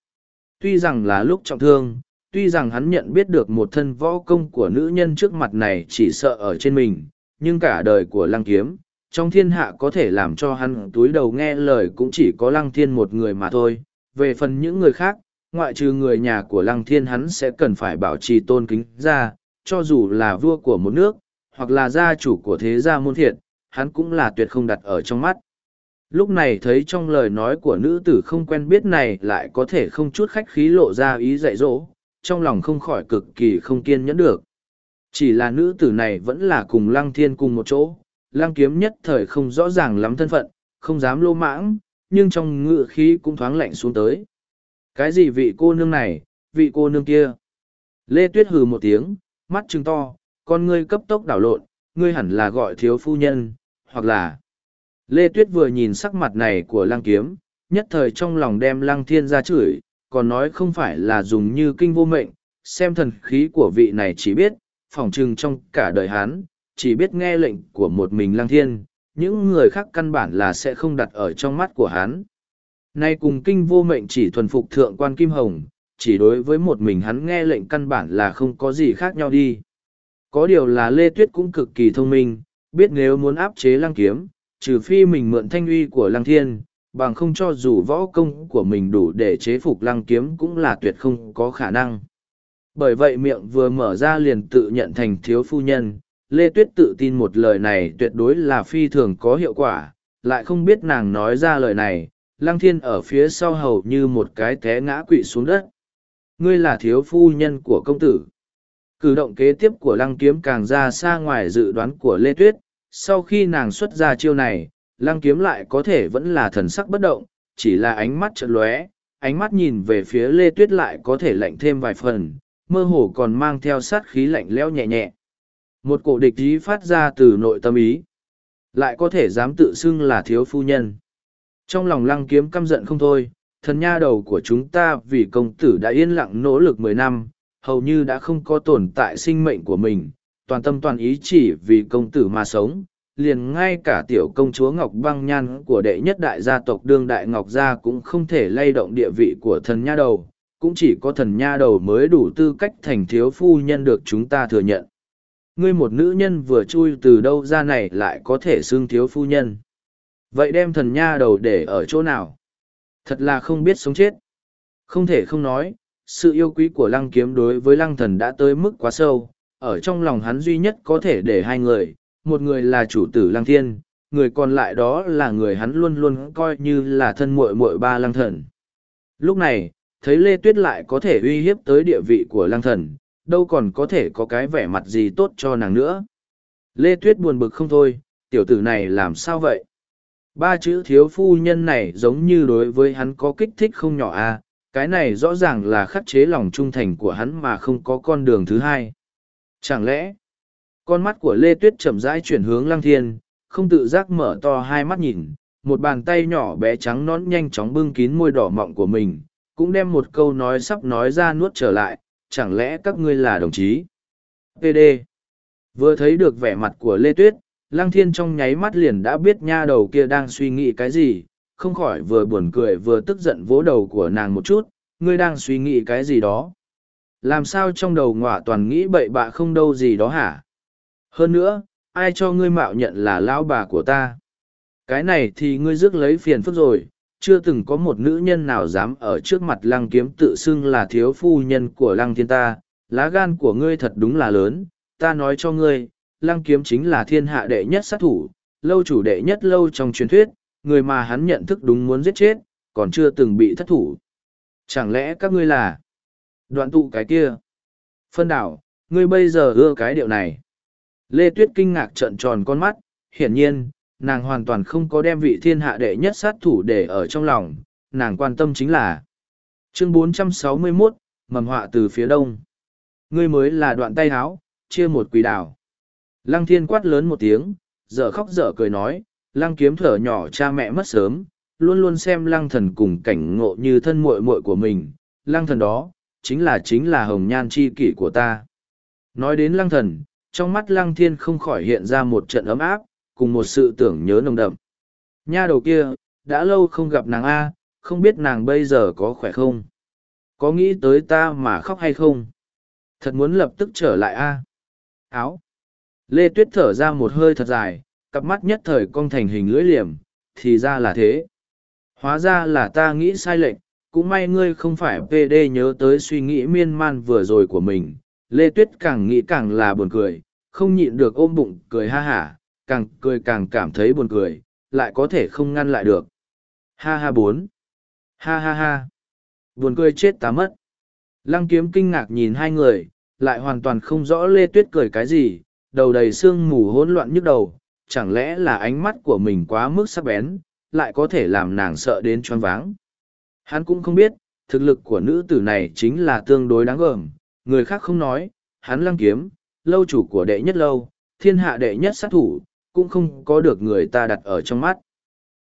Tuy rằng là lúc trọng thương, tuy rằng hắn nhận biết được một thân võ công của nữ nhân trước mặt này chỉ sợ ở trên mình, nhưng cả đời của lăng kiếm, trong thiên hạ có thể làm cho hắn túi đầu nghe lời cũng chỉ có lăng thiên một người mà thôi. Về phần những người khác, ngoại trừ người nhà của lăng thiên hắn sẽ cần phải bảo trì tôn kính ra, cho dù là vua của một nước, hoặc là gia chủ của thế gia môn thiện, hắn cũng là tuyệt không đặt ở trong mắt. Lúc này thấy trong lời nói của nữ tử không quen biết này lại có thể không chút khách khí lộ ra ý dạy dỗ, trong lòng không khỏi cực kỳ không kiên nhẫn được. Chỉ là nữ tử này vẫn là cùng lăng thiên cùng một chỗ, lăng kiếm nhất thời không rõ ràng lắm thân phận, không dám lô mãng, nhưng trong ngựa khí cũng thoáng lạnh xuống tới. Cái gì vị cô nương này, vị cô nương kia? Lê Tuyết hừ một tiếng, mắt trừng to, con ngươi cấp tốc đảo lộn, ngươi hẳn là gọi thiếu phu nhân, hoặc là... Lê Tuyết vừa nhìn sắc mặt này của lăng kiếm, nhất thời trong lòng đem lăng thiên ra chửi, còn nói không phải là dùng như kinh vô mệnh, xem thần khí của vị này chỉ biết, phỏng trừng trong cả đời hán, chỉ biết nghe lệnh của một mình lăng thiên, những người khác căn bản là sẽ không đặt ở trong mắt của hán Nay cùng kinh vô mệnh chỉ thuần phục thượng quan Kim Hồng, chỉ đối với một mình hắn nghe lệnh căn bản là không có gì khác nhau đi. Có điều là Lê Tuyết cũng cực kỳ thông minh, biết nếu muốn áp chế lăng kiếm, trừ phi mình mượn thanh uy của lăng thiên, bằng không cho dù võ công của mình đủ để chế phục lăng kiếm cũng là tuyệt không có khả năng. Bởi vậy miệng vừa mở ra liền tự nhận thành thiếu phu nhân, Lê Tuyết tự tin một lời này tuyệt đối là phi thường có hiệu quả, lại không biết nàng nói ra lời này, lăng thiên ở phía sau hầu như một cái té ngã quỵ xuống đất. Ngươi là thiếu phu nhân của công tử. Cử động kế tiếp của lăng kiếm càng ra xa ngoài dự đoán của Lê Tuyết, sau khi nàng xuất ra chiêu này, lăng kiếm lại có thể vẫn là thần sắc bất động, chỉ là ánh mắt trợn lóe, ánh mắt nhìn về phía Lê Tuyết lại có thể lạnh thêm vài phần, mơ hồ còn mang theo sát khí lạnh lẽo nhẹ nhẹ. Một cổ địch ý phát ra từ nội tâm ý, lại có thể dám tự xưng là thiếu phu nhân. Trong lòng lăng kiếm căm giận không thôi, thần nha đầu của chúng ta vì công tử đã yên lặng nỗ lực mười năm, hầu như đã không có tồn tại sinh mệnh của mình, toàn tâm toàn ý chỉ vì công tử mà sống, liền ngay cả tiểu công chúa Ngọc Băng Nhan của đệ nhất đại gia tộc đương đại Ngọc Gia cũng không thể lay động địa vị của thần nha đầu, cũng chỉ có thần nha đầu mới đủ tư cách thành thiếu phu nhân được chúng ta thừa nhận. Ngươi một nữ nhân vừa chui từ đâu ra này lại có thể xưng thiếu phu nhân. Vậy đem thần nha đầu để ở chỗ nào? Thật là không biết sống chết. Không thể không nói, sự yêu quý của lăng kiếm đối với lăng thần đã tới mức quá sâu, ở trong lòng hắn duy nhất có thể để hai người, một người là chủ tử lăng thiên, người còn lại đó là người hắn luôn luôn coi như là thân muội muội ba lăng thần. Lúc này, thấy Lê Tuyết lại có thể uy hiếp tới địa vị của lăng thần, đâu còn có thể có cái vẻ mặt gì tốt cho nàng nữa. Lê Tuyết buồn bực không thôi, tiểu tử này làm sao vậy? Ba chữ thiếu phu nhân này giống như đối với hắn có kích thích không nhỏ à, cái này rõ ràng là khắc chế lòng trung thành của hắn mà không có con đường thứ hai. Chẳng lẽ, con mắt của Lê Tuyết chậm rãi chuyển hướng Lăng Thiên, không tự giác mở to hai mắt nhìn, một bàn tay nhỏ bé trắng nón nhanh chóng bưng kín môi đỏ mọng của mình, cũng đem một câu nói sắp nói ra nuốt trở lại, chẳng lẽ các ngươi là đồng chí? PD. Vừa thấy được vẻ mặt của Lê Tuyết, Lăng Thiên trong nháy mắt liền đã biết nha đầu kia đang suy nghĩ cái gì, không khỏi vừa buồn cười vừa tức giận vỗ đầu của nàng một chút, ngươi đang suy nghĩ cái gì đó. Làm sao trong đầu ngọa toàn nghĩ bậy bạ không đâu gì đó hả? Hơn nữa, ai cho ngươi mạo nhận là lão bà của ta? Cái này thì ngươi rước lấy phiền phức rồi, chưa từng có một nữ nhân nào dám ở trước mặt lăng kiếm tự xưng là thiếu phu nhân của lăng thiên ta. Lá gan của ngươi thật đúng là lớn, ta nói cho ngươi, lăng kiếm chính là thiên hạ đệ nhất sát thủ, lâu chủ đệ nhất lâu trong truyền thuyết, người mà hắn nhận thức đúng muốn giết chết, còn chưa từng bị thất thủ. Chẳng lẽ các ngươi là đoạn tụ cái kia? Phân đảo, ngươi bây giờ ưa cái điệu này. Lê Tuyết kinh ngạc trợn tròn con mắt, hiển nhiên, nàng hoàn toàn không có đem vị thiên hạ đệ nhất sát thủ để ở trong lòng, nàng quan tâm chính là chương 461, mầm họa từ phía đông. Ngươi mới là đoạn tay háo, chia một quỷ đảo. Lăng thiên quát lớn một tiếng, dở khóc dở cười nói, lăng kiếm thở nhỏ cha mẹ mất sớm, luôn luôn xem lăng thần cùng cảnh ngộ như thân muội muội của mình, lăng thần đó, chính là chính là hồng nhan chi kỷ của ta. Nói đến lăng thần, trong mắt lăng thiên không khỏi hiện ra một trận ấm áp, cùng một sự tưởng nhớ nồng đậm. Nha đầu kia, đã lâu không gặp nàng A, không biết nàng bây giờ có khỏe không? Có nghĩ tới ta mà khóc hay không? Thật muốn lập tức trở lại A. Áo. Lê Tuyết thở ra một hơi thật dài, cặp mắt nhất thời cong thành hình lưỡi liềm, thì ra là thế. Hóa ra là ta nghĩ sai lệch, cũng may ngươi không phải PD nhớ tới suy nghĩ miên man vừa rồi của mình. Lê Tuyết càng nghĩ càng là buồn cười, không nhịn được ôm bụng cười ha hả, càng cười càng cảm thấy buồn cười, lại có thể không ngăn lại được. Ha ha bốn. Ha ha ha. Buồn cười chết ta mất. Lăng kiếm kinh ngạc nhìn hai người, lại hoàn toàn không rõ Lê Tuyết cười cái gì, đầu đầy sương mù hỗn loạn nhức đầu, chẳng lẽ là ánh mắt của mình quá mức sắc bén, lại có thể làm nàng sợ đến choáng váng. Hắn cũng không biết, thực lực của nữ tử này chính là tương đối đáng gờm, người khác không nói, hắn lăng kiếm, lâu chủ của đệ nhất lâu, thiên hạ đệ nhất sát thủ, cũng không có được người ta đặt ở trong mắt.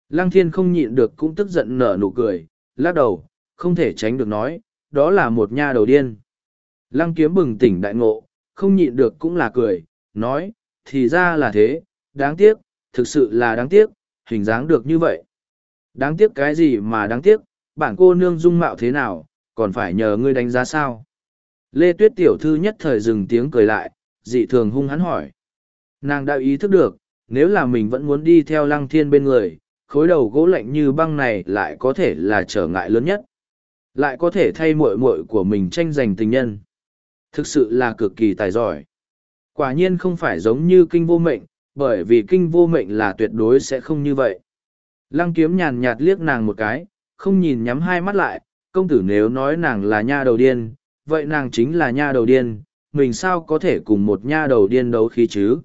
Lăng thiên không nhịn được cũng tức giận nở nụ cười, lắc đầu, không thể tránh được nói, đó là một nha đầu điên. Lăng kiếm bừng tỉnh đại ngộ, không nhịn được cũng là cười, nói, thì ra là thế, đáng tiếc, thực sự là đáng tiếc, hình dáng được như vậy. Đáng tiếc cái gì mà đáng tiếc, bản cô nương dung mạo thế nào, còn phải nhờ ngươi đánh giá sao. Lê Tuyết tiểu thư nhất thời dừng tiếng cười lại, dị thường hung hắn hỏi. Nàng đã ý thức được, nếu là mình vẫn muốn đi theo lăng thiên bên người, khối đầu gỗ lạnh như băng này lại có thể là trở ngại lớn nhất. Lại có thể thay muội muội của mình tranh giành tình nhân. Thực sự là cực kỳ tài giỏi. Quả nhiên không phải giống như kinh vô mệnh, bởi vì kinh vô mệnh là tuyệt đối sẽ không như vậy. Lăng kiếm nhàn nhạt liếc nàng một cái, không nhìn nhắm hai mắt lại, công tử nếu nói nàng là nha đầu điên, vậy nàng chính là nha đầu điên, mình sao có thể cùng một nha đầu điên đấu khí chứ?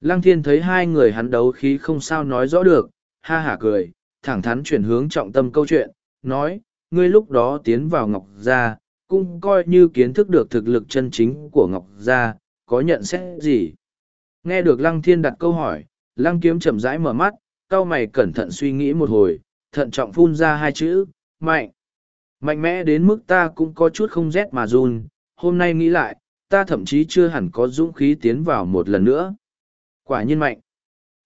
Lăng thiên thấy hai người hắn đấu khí không sao nói rõ được, ha hả cười, thẳng thắn chuyển hướng trọng tâm câu chuyện, nói, ngươi lúc đó tiến vào Ngọc Gia, cũng coi như kiến thức được thực lực chân chính của Ngọc Gia, có nhận xét gì? Nghe được Lăng Thiên đặt câu hỏi, Lăng Kiếm chậm rãi mở mắt, cau mày cẩn thận suy nghĩ một hồi, thận trọng phun ra hai chữ, mạnh. Mạnh mẽ đến mức ta cũng có chút không rét mà run, hôm nay nghĩ lại, ta thậm chí chưa hẳn có dũng khí tiến vào một lần nữa. Quả nhiên mạnh.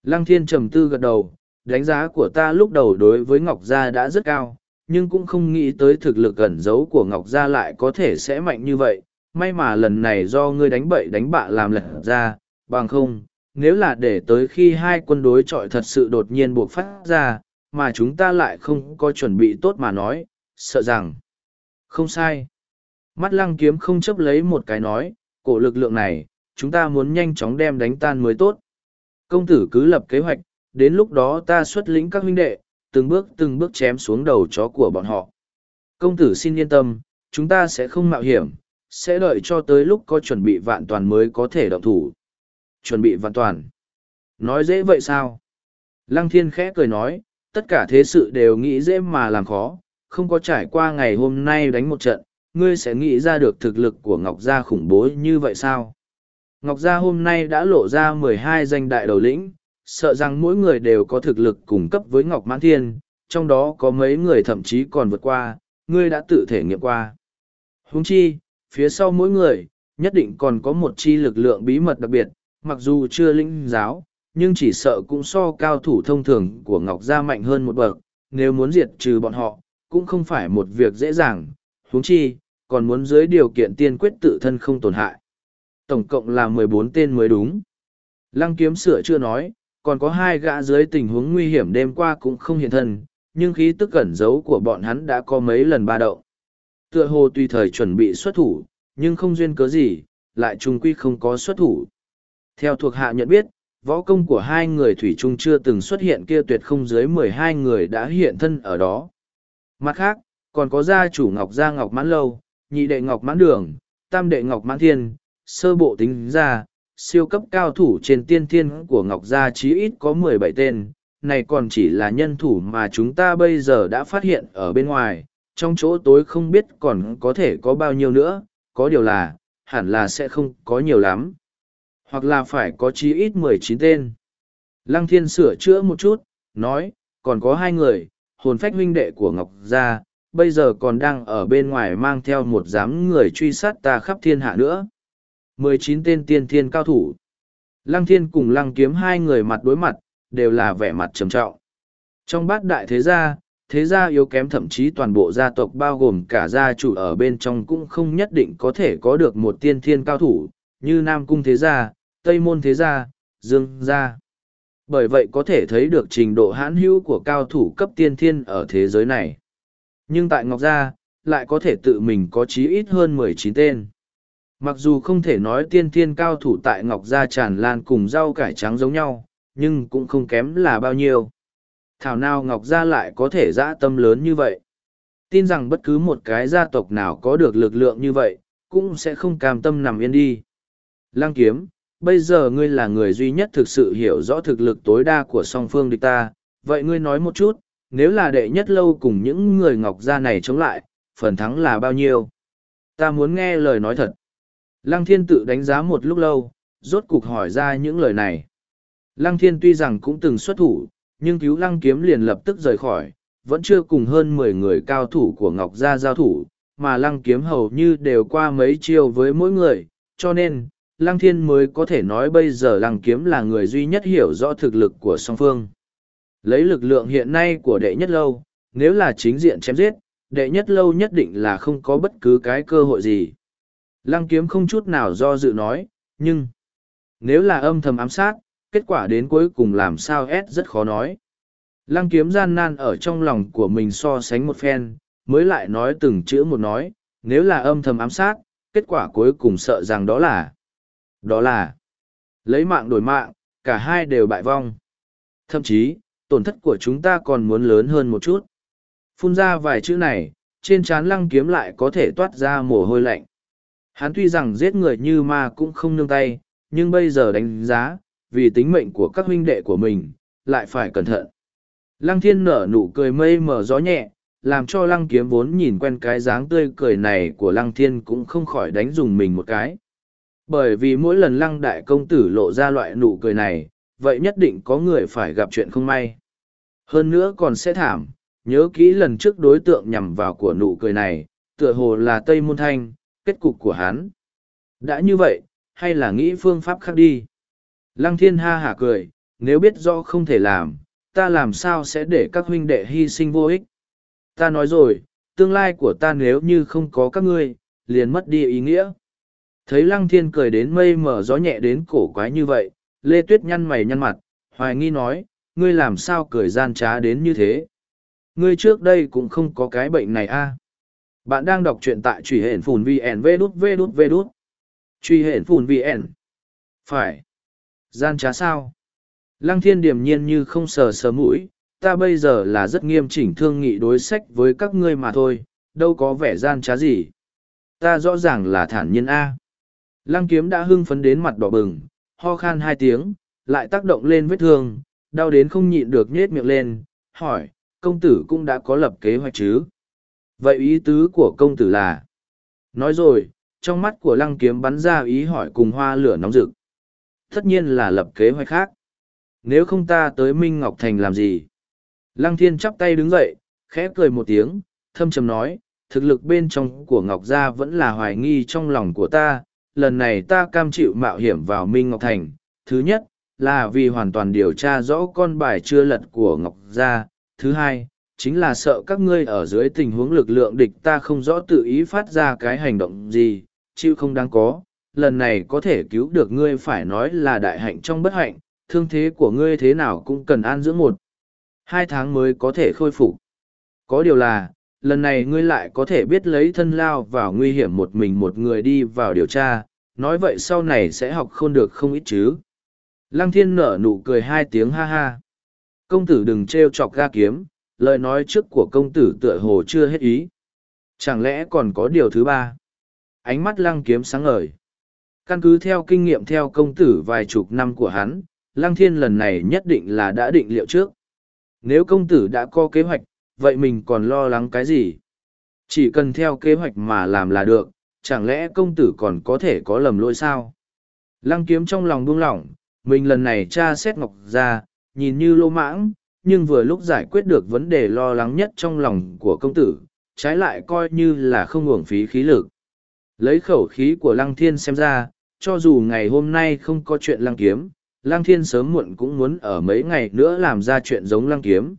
Lăng Thiên trầm tư gật đầu, đánh giá của ta lúc đầu đối với Ngọc Gia đã rất cao, nhưng cũng không nghĩ tới thực lực ẩn giấu của Ngọc Gia lại có thể sẽ mạnh như vậy. May mà lần này do ngươi đánh bậy đánh bạ làm lật ra, bằng không, nếu là để tới khi hai quân đối chọi thật sự đột nhiên buộc phát ra, mà chúng ta lại không có chuẩn bị tốt mà nói, sợ rằng. Không sai. Mắt lăng kiếm không chấp lấy một cái nói, cổ lực lượng này, chúng ta muốn nhanh chóng đem đánh tan mới tốt. Công tử cứ lập kế hoạch, đến lúc đó ta xuất lĩnh các huynh đệ, từng bước từng bước chém xuống đầu chó của bọn họ. Công tử xin yên tâm, chúng ta sẽ không mạo hiểm, sẽ đợi cho tới lúc có chuẩn bị vạn toàn mới có thể động thủ. Chuẩn bị vạn toàn. Nói dễ vậy sao? Lăng thiên khẽ cười nói, tất cả thế sự đều nghĩ dễ mà làm khó, không có trải qua ngày hôm nay đánh một trận, ngươi sẽ nghĩ ra được thực lực của Ngọc Gia khủng bố như vậy sao? Ngọc Gia hôm nay đã lộ ra mười hai danh đại đầu lĩnh, sợ rằng mỗi người đều có thực lực cùng cấp với Ngọc Mãn Thiên, trong đó có mấy người thậm chí còn vượt qua, ngươi đã tự thể nghiệm qua. Huống chi, phía sau mỗi người, nhất định còn có một chi lực lượng bí mật đặc biệt, mặc dù chưa linh giáo, nhưng chỉ sợ cũng so cao thủ thông thường của Ngọc Gia mạnh hơn một bậc, nếu muốn diệt trừ bọn họ, cũng không phải một việc dễ dàng, huống chi, còn muốn dưới điều kiện tiên quyết tự thân không tổn hại. Tổng cộng là mười bốn tên mới đúng. Lăng kiếm sửa chưa nói, còn có hai gã dưới tình huống nguy hiểm đêm qua cũng không hiện thân, nhưng khí tức cẩn giấu của bọn hắn đã có mấy lần ba đậu. Tựa hồ tùy thời chuẩn bị xuất thủ, nhưng không duyên cớ gì, lại trung quy không có xuất thủ. Theo thuộc hạ nhận biết, võ công của hai người thủy trung chưa từng xuất hiện kia tuyệt không dưới mười hai người đã hiện thân ở đó. Mặt khác, còn có gia chủ Ngọc Gia Ngọc Mãn Lâu, nhị đệ Ngọc Mãn Đường, tam đệ Ngọc Mãn Thiên, sơ bộ tính ra, siêu cấp cao thủ trên tiên thiên của Ngọc Gia chí ít có mười bảy tên, này còn chỉ là nhân thủ mà chúng ta bây giờ đã phát hiện ở bên ngoài, trong chỗ tối không biết còn có thể có bao nhiêu nữa, có điều là, hẳn là sẽ không có nhiều lắm. Hoặc là phải có chí ít mười chín tên. Lăng Thiên sửa chữa một chút, nói, còn có hai người, hồn phách huynh đệ của Ngọc Gia, bây giờ còn đang ở bên ngoài mang theo một đám người truy sát ta khắp thiên hạ nữa. mười chín tên tiên thiên cao thủ. Lăng Thiên cùng Lăng Kiếm hai người mặt đối mặt, đều là vẻ mặt trầm trọng. Trong bát đại thế gia, thế gia yếu kém thậm chí toàn bộ gia tộc bao gồm cả gia chủ ở bên trong cũng không nhất định có thể có được một tiên thiên cao thủ, như Nam Cung Thế Gia, Tây Môn Thế Gia, Dương Gia. Bởi vậy có thể thấy được trình độ hãn hữu của cao thủ cấp tiên thiên ở thế giới này. Nhưng tại Ngọc Gia, lại có thể tự mình có chí ít hơn mười chín tên. Mặc dù không thể nói tiên thiên cao thủ tại Ngọc Gia tràn lan cùng rau cải trắng giống nhau, nhưng cũng không kém là bao nhiêu. Thảo nào Ngọc Gia lại có thể dã tâm lớn như vậy. Tin rằng bất cứ một cái gia tộc nào có được lực lượng như vậy, cũng sẽ không cam tâm nằm yên đi. Lăng kiếm, bây giờ ngươi là người duy nhất thực sự hiểu rõ thực lực tối đa của song phương địch ta, vậy ngươi nói một chút, nếu là đệ nhất lâu cùng những người Ngọc Gia này chống lại, phần thắng là bao nhiêu? Ta muốn nghe lời nói thật. Lăng thiên tự đánh giá một lúc lâu, rốt cục hỏi ra những lời này. Lăng thiên tuy rằng cũng từng xuất thủ, nhưng cứu lăng kiếm liền lập tức rời khỏi, vẫn chưa cùng hơn mười người cao thủ của Ngọc Gia giao thủ, mà lăng kiếm hầu như đều qua mấy chiêu với mỗi người, cho nên, lăng thiên mới có thể nói bây giờ lăng kiếm là người duy nhất hiểu rõ thực lực của song phương. Lấy lực lượng hiện nay của đệ nhất lâu, nếu là chính diện chém giết, đệ nhất lâu nhất định là không có bất cứ cái cơ hội gì. Lăng kiếm không chút nào do dự nói, nhưng nếu là âm thầm ám sát, kết quả đến cuối cùng làm sao ép rất khó nói. Lăng kiếm gian nan ở trong lòng của mình so sánh một phen, mới lại nói từng chữ một nói, nếu là âm thầm ám sát, kết quả cuối cùng sợ rằng đó là, đó là, lấy mạng đổi mạng, cả hai đều bại vong. Thậm chí, tổn thất của chúng ta còn muốn lớn hơn một chút. Phun ra vài chữ này, trên trán lăng kiếm lại có thể toát ra mồ hôi lạnh. Hắn tuy rằng giết người như ma cũng không nương tay, nhưng bây giờ đánh giá, vì tính mệnh của các huynh đệ của mình, lại phải cẩn thận. Lăng thiên nở nụ cười mây mờ gió nhẹ, làm cho lăng kiếm vốn nhìn quen cái dáng tươi cười này của lăng thiên cũng không khỏi đánh dùng mình một cái. Bởi vì mỗi lần lăng đại công tử lộ ra loại nụ cười này, vậy nhất định có người phải gặp chuyện không may. Hơn nữa còn sẽ thảm, nhớ kỹ lần trước đối tượng nhằm vào của nụ cười này, tựa hồ là Tây Môn Thanh, kết cục của hắn. Đã như vậy, hay là nghĩ phương pháp khác đi. Lăng thiên ha hả cười, nếu biết rõ không thể làm, ta làm sao sẽ để các huynh đệ hy sinh vô ích. Ta nói rồi, tương lai của ta nếu như không có các ngươi, liền mất đi ý nghĩa. Thấy lăng thiên cười đến mây mở gió nhẹ đến cổ quái như vậy, Lê Tuyết nhăn mày nhăn mặt, hoài nghi nói, ngươi làm sao cười gian trá đến như thế. Ngươi trước đây cũng không có cái bệnh này a. Bạn đang đọc truyện tại truy hển phùn VN vê đút vê đút vê đút. Truy hển phùn VN. Phải. Gian trá sao? Lăng thiên điềm nhiên như không sờ sờ mũi, ta bây giờ là rất nghiêm chỉnh thương nghị đối sách với các ngươi mà thôi, đâu có vẻ gian trá gì. Ta rõ ràng là thản nhiên A. Lăng kiếm đã hưng phấn đến mặt đỏ bừng, ho khan hai tiếng, lại tác động lên vết thương, đau đến không nhịn được nhết miệng lên, hỏi, công tử cũng đã có lập kế hoạch chứ? Vậy ý tứ của công tử là? Nói rồi, trong mắt của lăng kiếm bắn ra ý hỏi cùng hoa lửa nóng rực tất nhiên là lập kế hoạch khác. Nếu không ta tới Minh Ngọc Thành làm gì? Lăng Thiên chắp tay đứng dậy, khẽ cười một tiếng, thâm trầm nói, thực lực bên trong của Ngọc Gia vẫn là hoài nghi trong lòng của ta, lần này ta cam chịu mạo hiểm vào Minh Ngọc Thành. Thứ nhất, là vì hoàn toàn điều tra rõ con bài chưa lật của Ngọc Gia. Thứ hai, chính là sợ các ngươi ở dưới tình huống lực lượng địch ta không rõ tự ý phát ra cái hành động gì, chịu không đáng có, lần này có thể cứu được ngươi phải nói là đại hạnh trong bất hạnh, thương thế của ngươi thế nào cũng cần an dưỡng một. Hai tháng mới có thể khôi phục. Có điều là, lần này ngươi lại có thể biết lấy thân lao vào nguy hiểm một mình một người đi vào điều tra, nói vậy sau này sẽ học khôn được không ít chứ. Lăng thiên nở nụ cười hai tiếng ha ha. Công tử đừng trêu chọc ga kiếm, lời nói trước của công tử tựa hồ chưa hết ý. Chẳng lẽ còn có điều thứ ba? Ánh mắt lăng kiếm sáng ngời. Căn cứ theo kinh nghiệm theo công tử vài chục năm của hắn, lăng thiên lần này nhất định là đã định liệu trước. Nếu công tử đã có kế hoạch, vậy mình còn lo lắng cái gì? Chỉ cần theo kế hoạch mà làm là được, chẳng lẽ công tử còn có thể có lầm lỗi sao? Lăng kiếm trong lòng buông lỏng, mình lần này tra xét ngọc ra, nhìn như lô mãng, nhưng vừa lúc giải quyết được vấn đề lo lắng nhất trong lòng của công tử, trái lại coi như là không uổng phí khí lực. Lấy khẩu khí của lăng thiên xem ra, cho dù ngày hôm nay không có chuyện lăng kiếm, lăng thiên sớm muộn cũng muốn ở mấy ngày nữa làm ra chuyện giống lăng kiếm.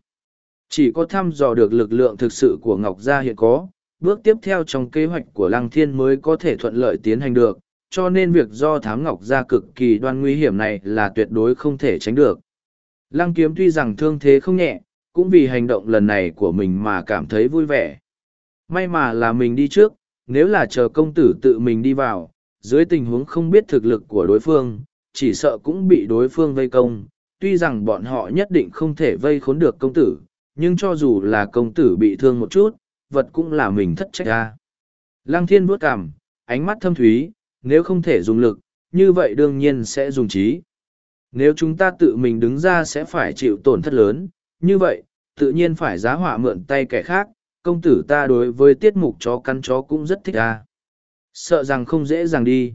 Chỉ có thăm dò được lực lượng thực sự của Ngọc Gia hiện có, bước tiếp theo trong kế hoạch của lăng thiên mới có thể thuận lợi tiến hành được, cho nên việc do thám Ngọc Gia cực kỳ đoan nguy hiểm này là tuyệt đối không thể tránh được. Lăng kiếm tuy rằng thương thế không nhẹ, cũng vì hành động lần này của mình mà cảm thấy vui vẻ. May mà là mình đi trước, nếu là chờ công tử tự mình đi vào, dưới tình huống không biết thực lực của đối phương, chỉ sợ cũng bị đối phương vây công. Tuy rằng bọn họ nhất định không thể vây khốn được công tử, nhưng cho dù là công tử bị thương một chút, vật cũng là mình thất trách ra. Lăng thiên vuốt cảm, ánh mắt thâm thúy, nếu không thể dùng lực, như vậy đương nhiên sẽ dùng trí. Nếu chúng ta tự mình đứng ra sẽ phải chịu tổn thất lớn, như vậy, tự nhiên phải giá họa mượn tay kẻ khác, công tử ta đối với tiết mục chó căn chó cũng rất thích à. Sợ rằng không dễ dàng đi.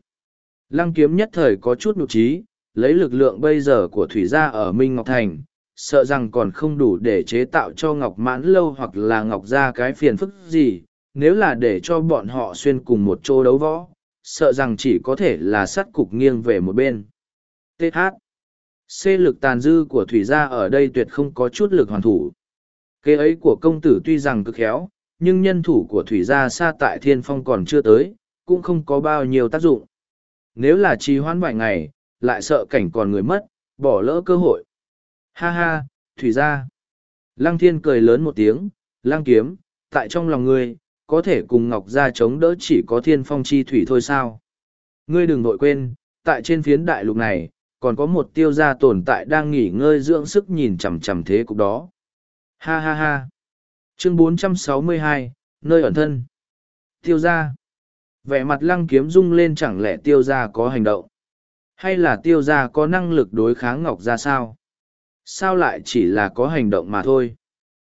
Lăng kiếm nhất thời có chút nụ trí, lấy lực lượng bây giờ của thủy gia ở Minh Ngọc Thành, sợ rằng còn không đủ để chế tạo cho Ngọc Mãn Lâu hoặc là Ngọc gia cái phiền phức gì, nếu là để cho bọn họ xuyên cùng một chỗ đấu võ, sợ rằng chỉ có thể là sắt cục nghiêng về một bên. TH C lực tàn dư của thủy gia ở đây tuyệt không có chút lực hoàn thủ. Kế ấy của công tử tuy rằng cực khéo, nhưng nhân thủ của thủy gia xa tại thiên phong còn chưa tới, cũng không có bao nhiêu tác dụng. Nếu là trì hoãn vài ngày, lại sợ cảnh còn người mất, bỏ lỡ cơ hội. Ha ha, thủy gia. Lăng thiên cười lớn một tiếng, lăng kiếm, tại trong lòng ngươi, có thể cùng ngọc gia chống đỡ chỉ có thiên phong chi thủy thôi sao. Ngươi đừng nội quên, tại trên phiến đại lục này, còn có một tiêu gia tồn tại đang nghỉ ngơi dưỡng sức nhìn chằm chằm thế cục đó. Ha ha ha. Chương 462, nơi ẩn thân. Tiêu gia. Vẻ mặt lăng kiếm rung lên chẳng lẽ tiêu gia có hành động. Hay là tiêu gia có năng lực đối kháng ngọc gia sao? Sao lại chỉ là có hành động mà thôi?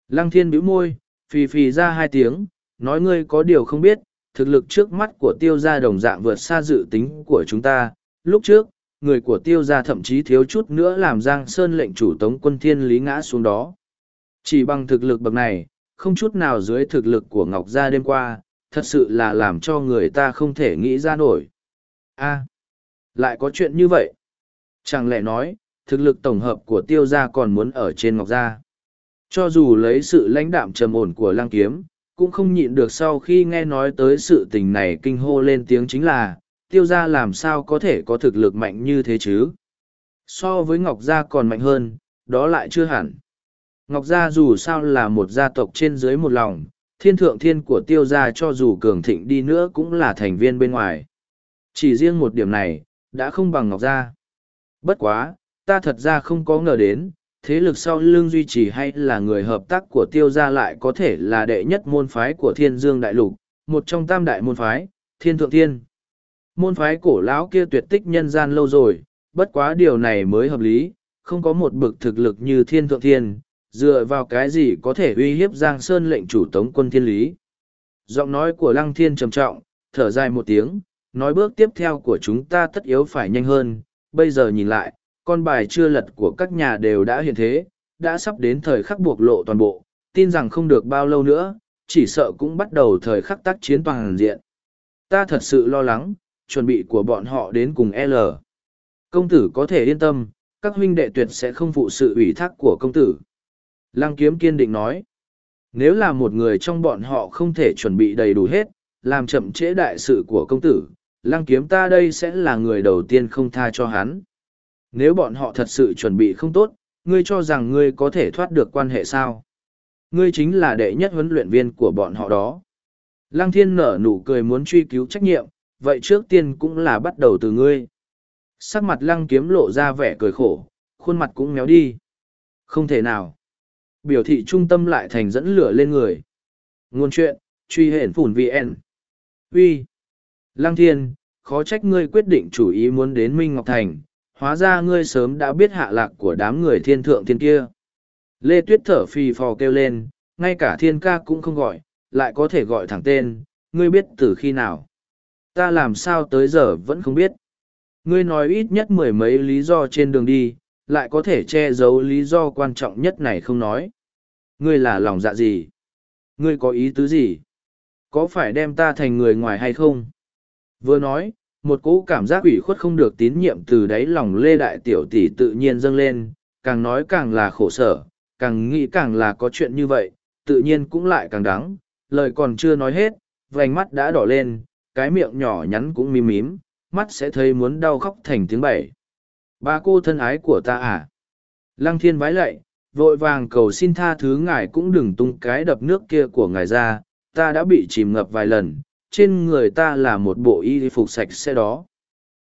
Lăng thiên bĩu môi, phì phì ra hai tiếng, nói ngươi có điều không biết, thực lực trước mắt của tiêu gia đồng dạng vượt xa dự tính của chúng ta. Lúc trước, người của tiêu gia thậm chí thiếu chút nữa làm Giang Sơn lệnh chủ tống quân thiên lý ngã xuống đó. Chỉ bằng thực lực bậc này, không chút nào dưới thực lực của Ngọc Gia đêm qua, thật sự là làm cho người ta không thể nghĩ ra nổi. a à, lại có chuyện như vậy. Chẳng lẽ nói, thực lực tổng hợp của tiêu gia còn muốn ở trên Ngọc Gia. Cho dù lấy sự lãnh đạm trầm ổn của Lang Kiếm, cũng không nhịn được sau khi nghe nói tới sự tình này kinh hô lên tiếng chính là, tiêu gia làm sao có thể có thực lực mạnh như thế chứ? So với Ngọc Gia còn mạnh hơn, đó lại chưa hẳn. Ngọc Gia dù sao là một gia tộc trên dưới một lòng, thiên thượng thiên của tiêu gia cho dù cường thịnh đi nữa cũng là thành viên bên ngoài. Chỉ riêng một điểm này, đã không bằng Ngọc Gia. Bất quá, ta thật ra không có ngờ đến, thế lực sau lưng duy trì hay là người hợp tác của tiêu gia lại có thể là đệ nhất môn phái của thiên dương đại lục, một trong tam đại môn phái, thiên thượng thiên. Môn phái cổ lão kia tuyệt tích nhân gian lâu rồi, bất quá điều này mới hợp lý, không có một bực thực lực như thiên thượng thiên, dựa vào cái gì có thể uy hiếp Giang Sơn lệnh chủ tống quân thiên lý. Giọng nói của Lăng Thiên trầm trọng, thở dài một tiếng, nói bước tiếp theo của chúng ta tất yếu phải nhanh hơn, bây giờ nhìn lại, con bài chưa lật của các nhà đều đã hiện thế, đã sắp đến thời khắc buộc lộ toàn bộ, tin rằng không được bao lâu nữa, chỉ sợ cũng bắt đầu thời khắc tác chiến toàn diện. Ta thật sự lo lắng, chuẩn bị của bọn họ đến cùng L. Công tử có thể yên tâm, các huynh đệ tuyệt sẽ không phụ sự ủy thác của công tử. Lăng kiếm kiên định nói, nếu là một người trong bọn họ không thể chuẩn bị đầy đủ hết, làm chậm trễ đại sự của công tử, lăng kiếm ta đây sẽ là người đầu tiên không tha cho hắn. Nếu bọn họ thật sự chuẩn bị không tốt, ngươi cho rằng ngươi có thể thoát được quan hệ sao? Ngươi chính là đệ nhất huấn luyện viên của bọn họ đó. Lăng thiên nở nụ cười muốn truy cứu trách nhiệm, vậy trước tiên cũng là bắt đầu từ ngươi. Sắc mặt lăng kiếm lộ ra vẻ cười khổ, khuôn mặt cũng méo đi. Không thể nào. Biểu thị trung tâm lại thành dẫn lửa lên người. Nguồn chuyện, truy hển phủn VN. Uy, Lăng Thiên, khó trách ngươi quyết định chủ ý muốn đến Minh Ngọc Thành, hóa ra ngươi sớm đã biết hạ lạc của đám người thiên thượng thiên kia. Lê Tuyết thở phì phò kêu lên, ngay cả thiên ca cũng không gọi, lại có thể gọi thẳng tên, ngươi biết từ khi nào. Ta làm sao tới giờ vẫn không biết. Ngươi nói ít nhất mười mấy lý do trên đường đi, lại có thể che giấu lý do quan trọng nhất này không nói. Ngươi là lòng dạ gì? Ngươi có ý tứ gì? Có phải đem ta thành người ngoài hay không? Vừa nói, một cỗ cảm giác ủy khuất không được tín nhiệm từ đáy lòng lê đại tiểu tỷ tự nhiên dâng lên, càng nói càng là khổ sở, càng nghĩ càng là có chuyện như vậy, tự nhiên cũng lại càng đắng, lời còn chưa nói hết, vành mắt đã đỏ lên, cái miệng nhỏ nhắn cũng mím mím, mắt sẽ thấy muốn đau khóc thành tiếng bảy. Ba cô thân ái của ta à? Lăng thiên vái lạy, vội vàng cầu xin tha thứ ngài cũng đừng tung cái đập nước kia của ngài ra, ta đã bị chìm ngập vài lần, trên người ta là một bộ y phục sạch sẽ đó.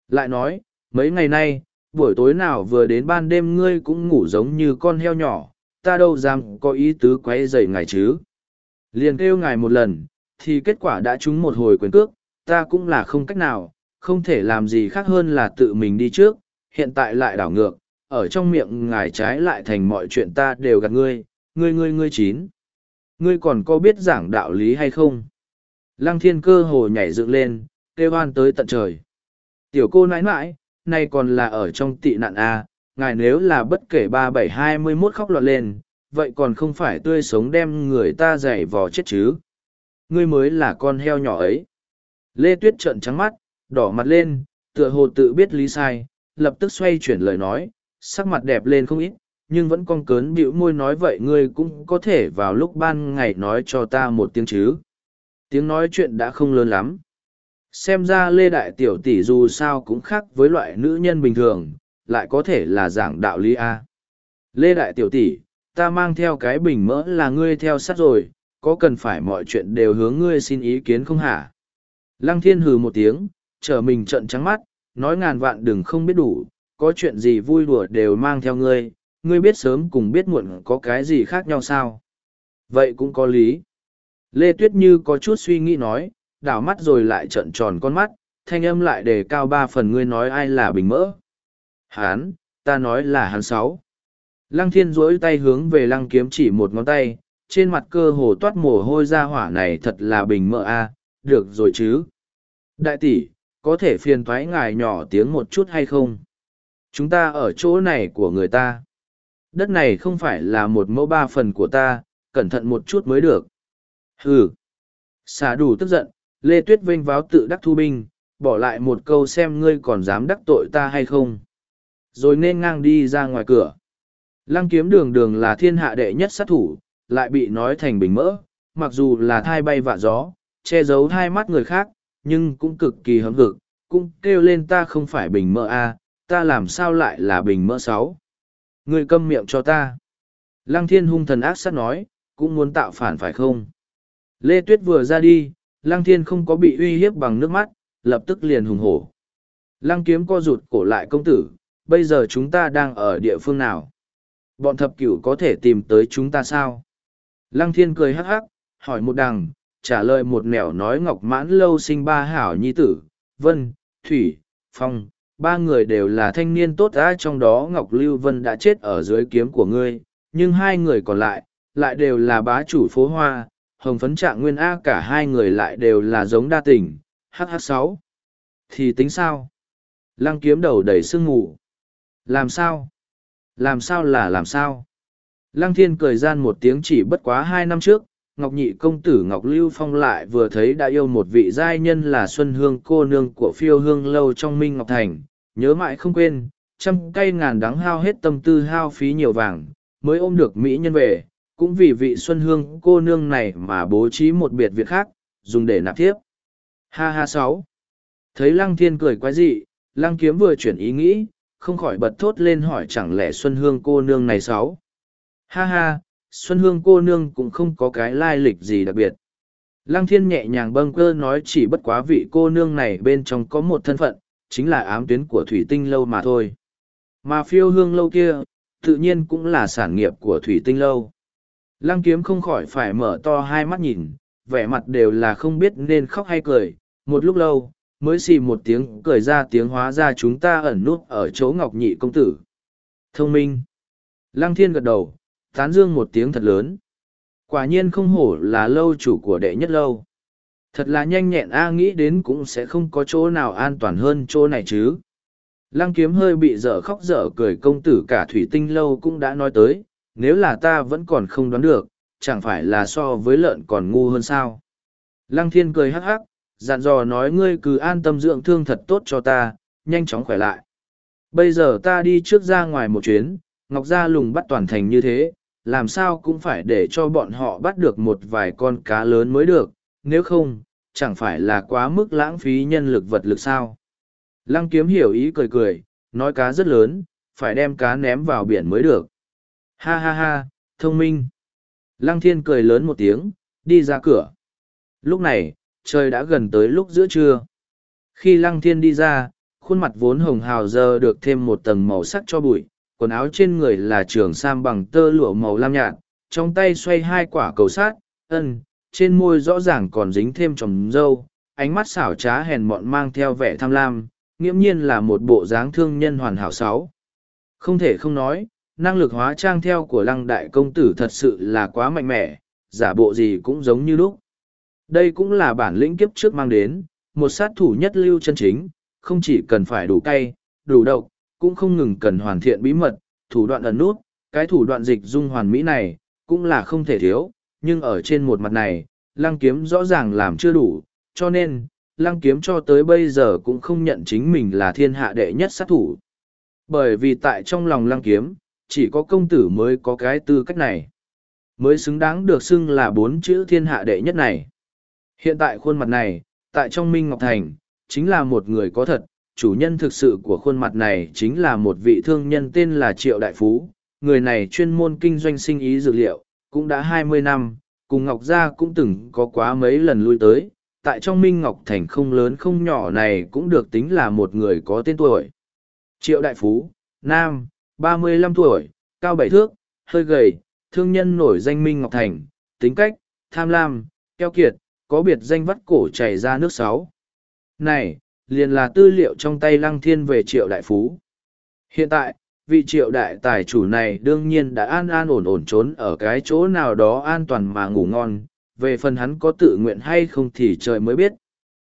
Lại nói, mấy ngày nay, buổi tối nào vừa đến ban đêm ngươi cũng ngủ giống như con heo nhỏ, ta đâu dám có ý tứ quấy rầy ngài chứ. Liền kêu ngài một lần, thì kết quả đã trúng một hồi quyền cước, ta cũng là không cách nào, không thể làm gì khác hơn là tự mình đi trước, hiện tại lại đảo ngược, ở trong miệng ngài trái lại thành mọi chuyện ta đều gạt ngươi, ngươi ngươi ngươi chín. Ngươi còn có biết giảng đạo lý hay không? Lăng thiên cơ hồ nhảy dựng lên, kêu hoan tới tận trời. Tiểu cô nãi nãi, nay còn là ở trong tị nạn A, ngài nếu là bất kể ba bảy hai mươi mốt khóc loạn lên, vậy còn không phải tươi sống đem người ta giày vò chết chứ. Ngươi mới là con heo nhỏ ấy. Lê Tuyết trợn trắng mắt, đỏ mặt lên, tựa hồ tự biết lý sai, lập tức xoay chuyển lời nói, sắc mặt đẹp lên không ít, nhưng vẫn con cớn bĩu môi nói vậy ngươi cũng có thể vào lúc ban ngày nói cho ta một tiếng chứ. Tiếng nói chuyện đã không lớn lắm. Xem ra Lê Đại Tiểu Tỷ dù sao cũng khác với loại nữ nhân bình thường, lại có thể là giảng đạo lý A. Lê Đại Tiểu Tỷ, ta mang theo cái bình mỡ là ngươi theo sát rồi, có cần phải mọi chuyện đều hướng ngươi xin ý kiến không hả? Lăng Thiên hừ một tiếng, trở mình trận trắng mắt, nói ngàn vạn đừng không biết đủ, có chuyện gì vui đùa đều mang theo ngươi, ngươi biết sớm cùng biết muộn có cái gì khác nhau sao? Vậy cũng có lý. Lê Tuyết Như có chút suy nghĩ nói, đảo mắt rồi lại trận tròn con mắt, thanh âm lại đề cao ba phần ngươi nói ai là bình mỡ. Hán, ta nói là Hán sáu. Lăng thiên duỗi tay hướng về lăng kiếm chỉ một ngón tay, trên mặt cơ hồ toát mồ hôi ra hỏa này thật là bình mỡ a được rồi chứ. Đại tỷ, có thể phiền thoái ngài nhỏ tiếng một chút hay không? Chúng ta ở chỗ này của người ta. Đất này không phải là một mẫu ba phần của ta, cẩn thận một chút mới được. Hừ. Xả đủ tức giận, Lê Tuyết vênh váo tự đắc thu binh, bỏ lại một câu xem ngươi còn dám đắc tội ta hay không. Rồi nên ngang đi ra ngoài cửa. Lăng kiếm đường đường là thiên hạ đệ nhất sát thủ, lại bị nói thành bình mỡ, mặc dù là thai bay vạ gió, che giấu hai mắt người khác, nhưng cũng cực kỳ hấm hực, cũng kêu lên ta không phải bình mỡ a, ta làm sao lại là bình mỡ sáu. Ngươi câm miệng cho ta. Lăng thiên hung thần ác sát nói, cũng muốn tạo phản phải không? Lê Tuyết vừa ra đi, Lăng Thiên không có bị uy hiếp bằng nước mắt, lập tức liền hùng hổ. Lăng kiếm co rụt cổ lại công tử, bây giờ chúng ta đang ở địa phương nào? Bọn thập cửu có thể tìm tới chúng ta sao? Lăng Thiên cười hắc hắc, hỏi một đằng, trả lời một nẻo nói ngọc mãn lâu sinh ba hảo nhi tử, Vân, Thủy, Phong, ba người đều là thanh niên tốt đã trong đó Ngọc Lưu Vân đã chết ở dưới kiếm của ngươi, nhưng hai người còn lại, lại đều là bá chủ phố hoa, hồng phấn trạng nguyên A cả hai người lại đều là giống đa tình, hh sáu Thì tính sao? Lăng kiếm đầu đầy sương ngủ. Làm sao? Làm sao là làm sao? Lăng thiên cười gian một tiếng chỉ bất quá hai năm trước, Ngọc Nhị công tử Ngọc Lưu Phong lại vừa thấy đã yêu một vị giai nhân là Xuân Hương cô nương của phiêu hương lâu trong Minh Ngọc Thành, nhớ mãi không quên, trăm cây ngàn đắng hao hết tâm tư hao phí nhiều vàng, mới ôm được Mỹ nhân về, cũng vì vị xuân hương cô nương này mà bố trí một biệt việc khác dùng để nạp thiếp. Ha ha sáu. Thấy lăng thiên cười quái dị lăng kiếm vừa chuyển ý nghĩ không khỏi bật thốt lên hỏi chẳng lẽ xuân hương cô nương này sáu? Ha ha xuân hương cô nương cũng không có cái lai lịch gì đặc biệt lăng thiên nhẹ nhàng bâng cơ nói chỉ bất quá vị cô nương này bên trong có một thân phận chính là ám tuyến của thủy tinh lâu mà thôi mà phiêu hương lâu kia tự nhiên cũng là sản nghiệp của thủy tinh lâu Lăng kiếm không khỏi phải mở to hai mắt nhìn, vẻ mặt đều là không biết nên khóc hay cười, một lúc lâu, mới xì một tiếng cười ra tiếng hóa ra chúng ta ẩn nút ở chỗ ngọc nhị công tử. Thông minh. Lăng thiên gật đầu, tán dương một tiếng thật lớn. Quả nhiên không hổ là lâu chủ của đệ nhất lâu. Thật là nhanh nhẹn A nghĩ đến cũng sẽ không có chỗ nào an toàn hơn chỗ này chứ. Lăng kiếm hơi bị dở khóc dở cười công tử cả thủy tinh lâu cũng đã nói tới, nếu là ta vẫn còn không đoán được, chẳng phải là so với lợn còn ngu hơn sao. Lăng thiên cười hắc hắc, dặn dò nói ngươi cứ an tâm dưỡng thương thật tốt cho ta, nhanh chóng khỏe lại. Bây giờ ta đi trước ra ngoài một chuyến, Ngọc Gia lùng bắt toàn thành như thế, làm sao cũng phải để cho bọn họ bắt được một vài con cá lớn mới được, nếu không, chẳng phải là quá mức lãng phí nhân lực vật lực sao. Lăng kiếm hiểu ý cười cười, nói cá rất lớn, phải đem cá ném vào biển mới được. Ha ha ha, thông minh. Lăng thiên cười lớn một tiếng, đi ra cửa. Lúc này, trời đã gần tới lúc giữa trưa. Khi lăng thiên đi ra, khuôn mặt vốn hồng hào giờ được thêm một tầng màu sắc cho bụi, quần áo trên người là trường sam bằng tơ lụa màu lam nhạt, trong tay xoay hai quả cầu sát, ân, trên môi rõ ràng còn dính thêm trồng dâu, ánh mắt xảo trá hèn mọn mang theo vẻ tham lam, nghiễm nhiên là một bộ dáng thương nhân hoàn hảo sáu. Không thể không nói, năng lực hóa trang theo của lăng đại công tử thật sự là quá mạnh mẽ, giả bộ gì cũng giống như lúc. Đây cũng là bản lĩnh kiếp trước mang đến, một sát thủ nhất lưu chân chính, không chỉ cần phải đủ cay, đủ độc, cũng không ngừng cần hoàn thiện bí mật, thủ đoạn ẩn nút, cái thủ đoạn dịch dung hoàn mỹ này, cũng là không thể thiếu, nhưng ở trên một mặt này, lăng kiếm rõ ràng làm chưa đủ, cho nên, lăng kiếm cho tới bây giờ cũng không nhận chính mình là thiên hạ đệ nhất sát thủ. Bởi vì tại trong lòng lăng kiếm, chỉ có công tử mới có cái tư cách này. Mới xứng đáng được xưng là bốn chữ thiên hạ đệ nhất này. Hiện tại khuôn mặt này, tại trong Minh Ngọc Thành, chính là một người có thật, chủ nhân thực sự của khuôn mặt này chính là một vị thương nhân tên là Triệu Đại Phú. Người này chuyên môn kinh doanh sinh ý dược liệu, cũng đã hai mươi năm, cùng Ngọc Gia cũng từng có quá mấy lần lui tới. Tại trong Minh Ngọc Thành không lớn không nhỏ này cũng được tính là một người có tên tuổi. Triệu Đại Phú, Nam, ba mươi lăm tuổi, cao bảy thước, hơi gầy, thương nhân nổi danh Minh Ngọc Thành, tính cách, tham lam, keo kiệt, có biệt danh vắt cổ chảy ra nước sáu. Này, liền là tư liệu trong tay lăng thiên về triệu đại phú. Hiện tại, vị triệu đại tài chủ này đương nhiên đã an an ổn ổn trốn ở cái chỗ nào đó an toàn mà ngủ ngon, về phần hắn có tự nguyện hay không thì trời mới biết.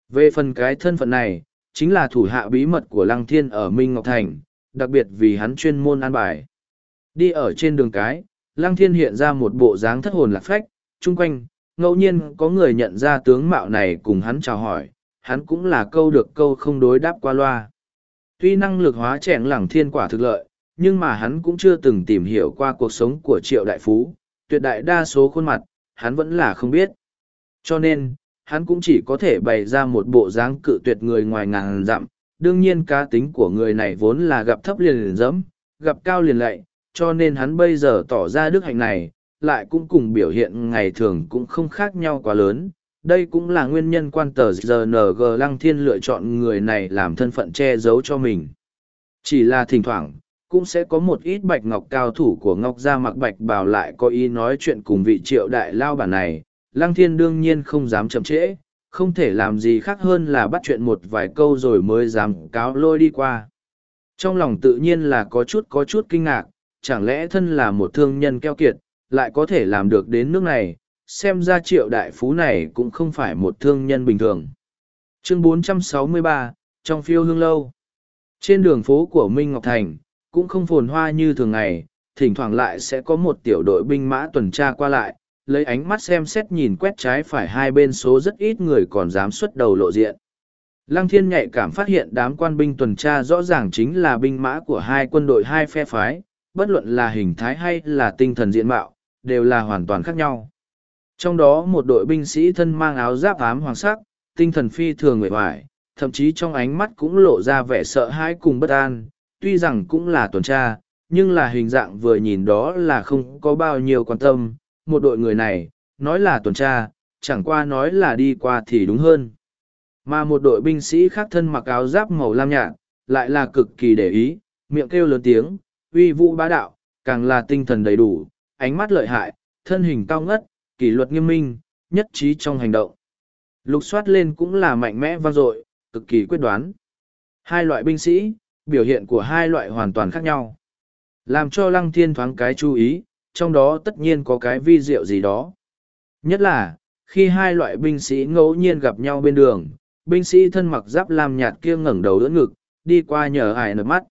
Về phần cái thân phận này, chính là thủ hạ bí mật của lăng thiên ở Minh Ngọc Thành, đặc biệt vì hắn chuyên môn an bài. Đi ở trên đường cái, lăng thiên hiện ra một bộ dáng thất hồn lạc phách, chung quanh, ngẫu nhiên có người nhận ra tướng mạo này cùng hắn chào hỏi, hắn cũng là câu được câu không đối đáp qua loa. Tuy năng lực hóa trẻ lẳng thiên quả thực lợi, nhưng mà hắn cũng chưa từng tìm hiểu qua cuộc sống của triệu đại phú, tuyệt đại đa số khuôn mặt, hắn vẫn là không biết. Cho nên, hắn cũng chỉ có thể bày ra một bộ dáng cự tuyệt người ngoài ngàn dặm. Đương nhiên cá tính của người này vốn là gặp thấp liền liền dẫm, gặp cao liền lạy, cho nên hắn bây giờ tỏ ra đức hạnh này, lại cũng cùng biểu hiện ngày thường cũng không khác nhau quá lớn. Đây cũng là nguyên nhân quan tờ GNG Lăng Thiên lựa chọn người này làm thân phận che giấu cho mình. Chỉ là thỉnh thoảng, cũng sẽ có một ít bạch ngọc cao thủ của ngọc gia mặc bạch bảo lại có ý nói chuyện cùng vị triệu đại lao bản này. Lăng Thiên đương nhiên không dám chậm trễ, không thể làm gì khác hơn là bắt chuyện một vài câu rồi mới dám cáo lôi đi qua. Trong lòng tự nhiên là có chút có chút kinh ngạc, chẳng lẽ thân là một thương nhân keo kiệt, lại có thể làm được đến nước này, xem ra triệu đại phú này cũng không phải một thương nhân bình thường. Chương 463, trong phiêu hương lâu. Trên đường phố của Minh Ngọc Thành, cũng không phồn hoa như thường ngày, thỉnh thoảng lại sẽ có một tiểu đội binh mã tuần tra qua lại, lấy ánh mắt xem xét nhìn quét trái phải hai bên số rất ít người còn dám xuất đầu lộ diện. Lăng thiên nhạy cảm phát hiện đám quan binh tuần tra rõ ràng chính là binh mã của hai quân đội hai phe phái, bất luận là hình thái hay là tinh thần diện mạo, đều là hoàn toàn khác nhau. Trong đó một đội binh sĩ thân mang áo giáp ám hoàng sắc, tinh thần phi thường người hoài, thậm chí trong ánh mắt cũng lộ ra vẻ sợ hãi cùng bất an, tuy rằng cũng là tuần tra, nhưng là hình dạng vừa nhìn đó là không có bao nhiêu quan tâm. Một đội người này, nói là tuần tra, chẳng qua nói là đi qua thì đúng hơn. Mà một đội binh sĩ khác thân mặc áo giáp màu lam nhạt, lại là cực kỳ để ý, miệng kêu lớn tiếng, uy vũ bá đạo, càng là tinh thần đầy đủ, ánh mắt lợi hại, thân hình cao ngất, kỷ luật nghiêm minh, nhất trí trong hành động. Lục soát lên cũng là mạnh mẽ vang dội, cực kỳ quyết đoán. Hai loại binh sĩ, biểu hiện của hai loại hoàn toàn khác nhau. Làm cho lăng thiên thoáng cái chú ý, trong đó tất nhiên có cái vi diệu gì đó. Nhất là, khi hai loại binh sĩ ngẫu nhiên gặp nhau bên đường, binh sĩ thân mặc giáp lam nhạt kia ngẩng đầu đỡ ngực, đi qua nhờ ải nở mắt.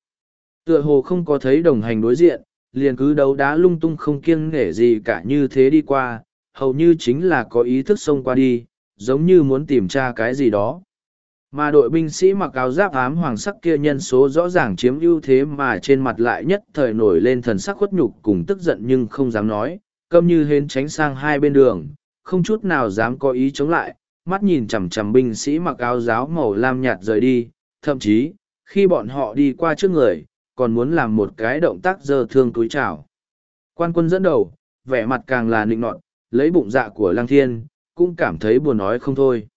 Tựa hồ không có thấy đồng hành đối diện, liền cứ đấu đá lung tung không kiêng nể gì cả như thế đi qua, hầu như chính là có ý thức xông qua đi, giống như muốn tìm tra cái gì đó. Mà đội binh sĩ mặc áo giáp ám hoàng sắc kia nhân số rõ ràng chiếm ưu thế mà trên mặt lại nhất thời nổi lên thần sắc khuất nhục cùng tức giận nhưng không dám nói, câm như hến tránh sang hai bên đường, không chút nào dám có ý chống lại, mắt nhìn chằm chằm binh sĩ mặc áo giáo màu lam nhạt rời đi, thậm chí, khi bọn họ đi qua trước người, còn muốn làm một cái động tác dơ thương túi chảo. Quan quân dẫn đầu, vẻ mặt càng là nịnh nọt, lấy bụng dạ của Lăng Thiên, cũng cảm thấy buồn nói không thôi.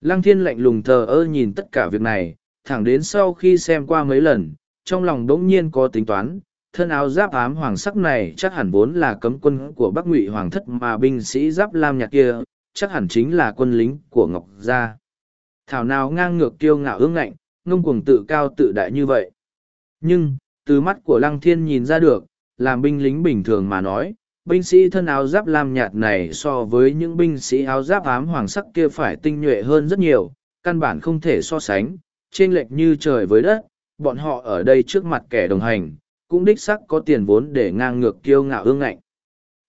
Lăng Thiên lạnh lùng thờ ơ nhìn tất cả việc này, thẳng đến sau khi xem qua mấy lần, trong lòng đống nhiên có tính toán, thân áo giáp ám hoàng sắc này chắc hẳn vốn là cấm quân của Bắc Ngụy Hoàng thất mà binh sĩ giáp lam nhạc kia, chắc hẳn chính là quân lính của Ngọc Gia. Thảo nào ngang ngược kiêu ngạo ương ngạnh, ngông cuồng tự cao tự đại như vậy. Nhưng, từ mắt của Lăng Thiên nhìn ra được, làm binh lính bình thường mà nói, binh sĩ thân áo giáp lam nhạt này so với những binh sĩ áo giáp ám hoàng sắc kia phải tinh nhuệ hơn rất nhiều, căn bản không thể so sánh, trên lệch như trời với đất, bọn họ ở đây trước mặt kẻ đồng hành, cũng đích sắc có tiền vốn để ngang ngược kiêu ngạo ương ngạnh.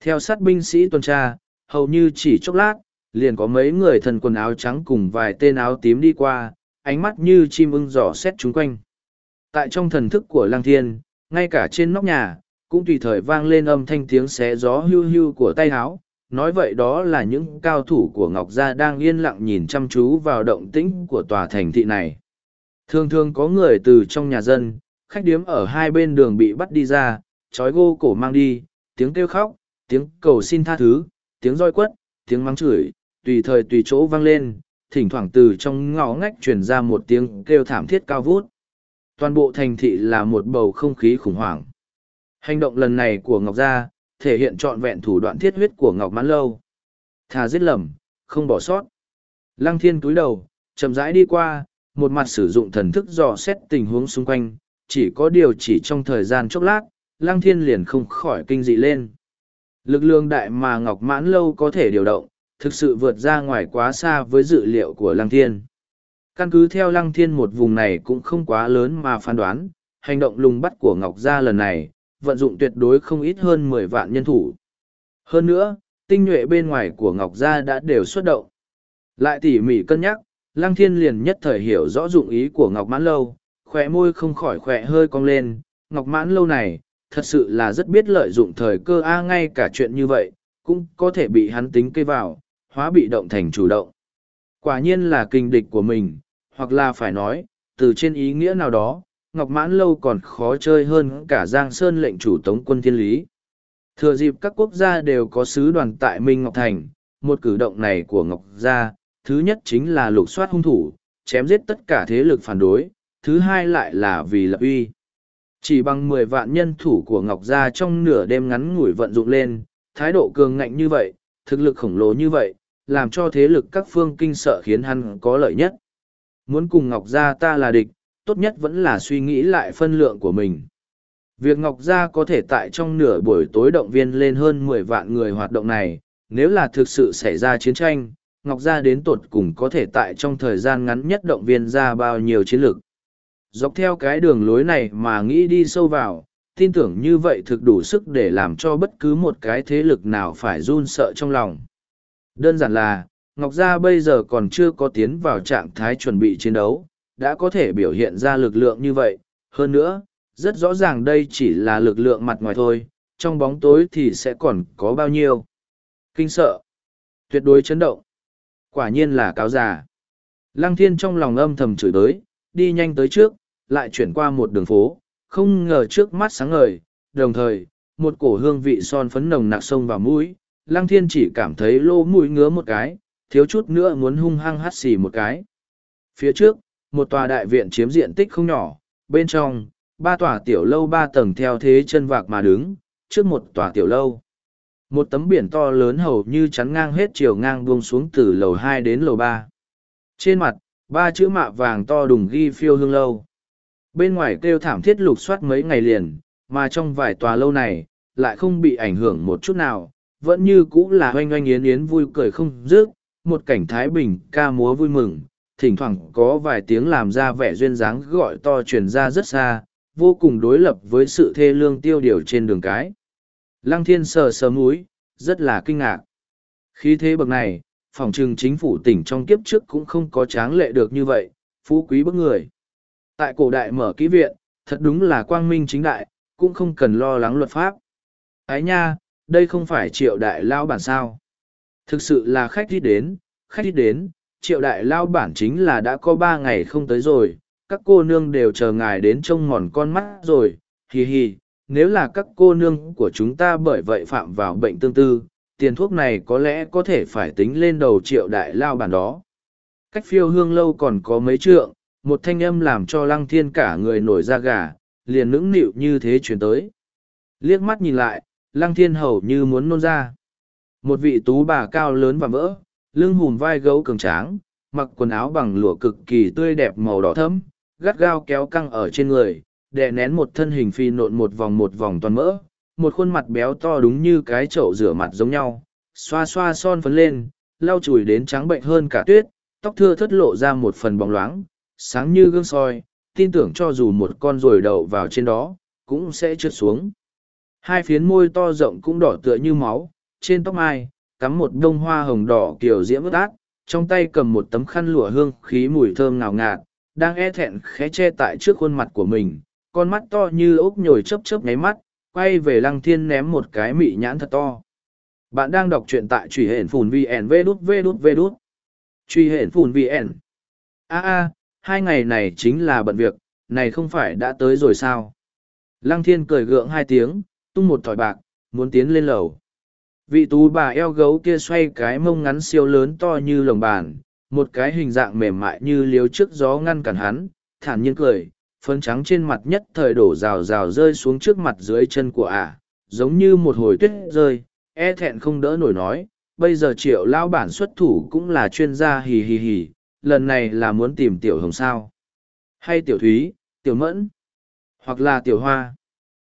Theo sát binh sĩ tuần tra, hầu như chỉ chốc lát, liền có mấy người thân quần áo trắng cùng vài tên áo tím đi qua, ánh mắt như chim ưng dò xét chúng quanh. Tại trong thần thức của Lang Thiên, ngay cả trên nóc nhà, cũng tùy thời vang lên âm thanh tiếng xé gió hưu hưu của tay háo. Nói vậy đó là những cao thủ của Ngọc Gia đang yên lặng nhìn chăm chú vào động tĩnh của tòa thành thị này. Thường thường có người từ trong nhà dân, khách điếm ở hai bên đường bị bắt đi ra, trói gô cổ mang đi, tiếng kêu khóc, tiếng cầu xin tha thứ, tiếng roi quất, tiếng mắng chửi, tùy thời tùy chỗ vang lên, thỉnh thoảng từ trong ngõ ngách truyền ra một tiếng kêu thảm thiết cao vút. Toàn bộ thành thị là một bầu không khí khủng hoảng. Hành động lần này của Ngọc Gia, thể hiện trọn vẹn thủ đoạn thiết huyết của Ngọc Mãn Lâu. Thà giết lầm, không bỏ sót. Lăng thiên túi đầu, chậm rãi đi qua, một mặt sử dụng thần thức dò xét tình huống xung quanh, chỉ có điều chỉ trong thời gian chốc lát, Lăng thiên liền không khỏi kinh dị lên. Lực lượng đại mà Ngọc Mãn Lâu có thể điều động, thực sự vượt ra ngoài quá xa với dự liệu của Lăng thiên. Căn cứ theo Lăng thiên một vùng này cũng không quá lớn mà phán đoán, hành động lùng bắt của Ngọc Gia lần này, vận dụng tuyệt đối không ít hơn mười vạn nhân thủ. Hơn nữa, tinh nhuệ bên ngoài của Ngọc Gia đã đều xuất động. Lại tỉ mỉ cân nhắc, Lăng Thiên liền nhất thời hiểu rõ dụng ý của Ngọc Mãn Lâu, khỏe môi không khỏi khỏe hơi cong lên. Ngọc Mãn Lâu này, thật sự là rất biết lợi dụng thời cơ A ngay cả chuyện như vậy, cũng có thể bị hắn tính cây vào, hóa bị động thành chủ động. Quả nhiên là kinh địch của mình, hoặc là phải nói, từ trên ý nghĩa nào đó, Ngọc Mãn Lâu còn khó chơi hơn cả Giang Sơn lệnh chủ tống quân thiên lý. Thừa dịp các quốc gia đều có sứ đoàn tại Minh Ngọc Thành, một cử động này của Ngọc Gia, thứ nhất chính là lục soát hung thủ, chém giết tất cả thế lực phản đối, thứ hai lại là vì lập uy. Chỉ bằng mười vạn nhân thủ của Ngọc Gia trong nửa đêm ngắn ngủi vận dụng lên, thái độ cường ngạnh như vậy, thực lực khổng lồ như vậy, làm cho thế lực các phương kinh sợ khiến hắn có lợi nhất. Muốn cùng Ngọc Gia ta là địch, tốt nhất vẫn là suy nghĩ lại phân lượng của mình. Việc Ngọc Gia có thể tại trong nửa buổi tối động viên lên hơn mười vạn người hoạt động này, nếu là thực sự xảy ra chiến tranh, Ngọc Gia đến tột cùng có thể tại trong thời gian ngắn nhất động viên ra bao nhiêu chiến lược. Dọc theo cái đường lối này mà nghĩ đi sâu vào, tin tưởng như vậy thực đủ sức để làm cho bất cứ một cái thế lực nào phải run sợ trong lòng. Đơn giản là, Ngọc Gia bây giờ còn chưa có tiến vào trạng thái chuẩn bị chiến đấu, đã có thể biểu hiện ra lực lượng như vậy. Hơn nữa, rất rõ ràng đây chỉ là lực lượng mặt ngoài thôi, trong bóng tối thì sẽ còn có bao nhiêu. Kinh sợ, tuyệt đối chấn động. Quả nhiên là cáo già. Lăng thiên trong lòng âm thầm chửi tới, đi nhanh tới trước, lại chuyển qua một đường phố, không ngờ trước mắt sáng ngời, đồng thời, một cổ hương vị son phấn nồng nặc sông vào mũi, lăng thiên chỉ cảm thấy lô mũi ngứa một cái, thiếu chút nữa muốn hung hăng hắt xì một cái. Phía trước, một tòa đại viện chiếm diện tích không nhỏ, bên trong, ba tòa tiểu lâu ba tầng theo thế chân vạc mà đứng, trước một tòa tiểu lâu. Một tấm biển to lớn hầu như chắn ngang hết chiều ngang buông xuống từ lầu hai đến lầu ba. Trên mặt, ba chữ mạ vàng to đùng ghi phiêu hương lâu. Bên ngoài kêu thảm thiết lục soát mấy ngày liền, mà trong vài tòa lâu này, lại không bị ảnh hưởng một chút nào, vẫn như cũ là oanh oanh yến yến vui cười không dứt, một cảnh thái bình ca múa vui mừng, thỉnh thoảng có vài tiếng làm ra vẻ duyên dáng gọi to truyền ra rất xa, vô cùng đối lập với sự thê lương tiêu điều trên đường cái. Lăng thiên sờ sờ múi, rất là kinh ngạc. Khi thế bậc này, phòng trừng chính phủ tỉnh trong kiếp trước cũng không có tráng lệ được như vậy, phú quý bức người. Tại cổ đại mở ký viện, thật đúng là quang minh chính đại, cũng không cần lo lắng luật pháp. Ái nha, đây không phải triệu đại lao bản sao. Thực sự là khách đi đến, khách đi đến, triệu đại lao bản chính là đã có ba ngày không tới rồi, các cô nương đều chờ ngài đến trông mòn con mắt rồi, hì hì, nếu là các cô nương của chúng ta bởi vậy phạm vào bệnh tương tư, tiền thuốc này có lẽ có thể phải tính lên đầu triệu đại lao bản đó. Cách phiêu hương lâu còn có mấy trượng, một thanh âm làm cho lăng thiên cả người nổi da gà, liền nũng nịu như thế chuyển tới. Liếc mắt nhìn lại, lăng thiên hầu như muốn nôn ra. Một vị tú bà cao lớn và vỡ, lưng hùm vai gấu cường tráng, mặc quần áo bằng lụa cực kỳ tươi đẹp màu đỏ thẫm, gắt gao kéo căng ở trên người, đè nén một thân hình phi nộn một vòng một vòng toàn mỡ, một khuôn mặt béo to đúng như cái chậu rửa mặt giống nhau, xoa xoa son phấn lên, lau chùi đến trắng bệnh hơn cả tuyết, tóc thưa thất lộ ra một phần bóng loáng, sáng như gương soi, tin tưởng cho dù một con ruồi đậu vào trên đó, cũng sẽ trượt xuống. Hai phiến môi to rộng cũng đỏ tựa như máu, trên tóc mai, cắm một bông hoa hồng đỏ kiểu diễm ướt át, trong tay cầm một tấm khăn lụa hương khí mùi thơm ngào ngạt, đang e thẹn khẽ che tại trước khuôn mặt của mình, con mắt to như ốc nhồi chớp chớp nháy mắt, quay về lăng thiên ném một cái mị nhãn thật to. Bạn đang đọc truyện tại truy hển phùn VN vê đút vê đút vê đút. Truy hển phùn VN. a a hai ngày này chính là bận việc, này không phải đã tới rồi sao? Lăng thiên cười gượng hai tiếng, tung một thỏi bạc, muốn tiến lên lầu. Vị tú bà eo gấu kia xoay cái mông ngắn siêu lớn to như lồng bàn, một cái hình dạng mềm mại như liếu trước gió ngăn cản hắn, thản nhiên cười, phấn trắng trên mặt nhất thời đổ rào rào rơi xuống trước mặt dưới chân của ả, giống như một hồi tuyết rơi, e thẹn không đỡ nổi nói, bây giờ triệu lao bản xuất thủ cũng là chuyên gia hì hì hì, lần này là muốn tìm tiểu hồng sao. Hay tiểu thúy, tiểu mẫn, hoặc là tiểu hoa.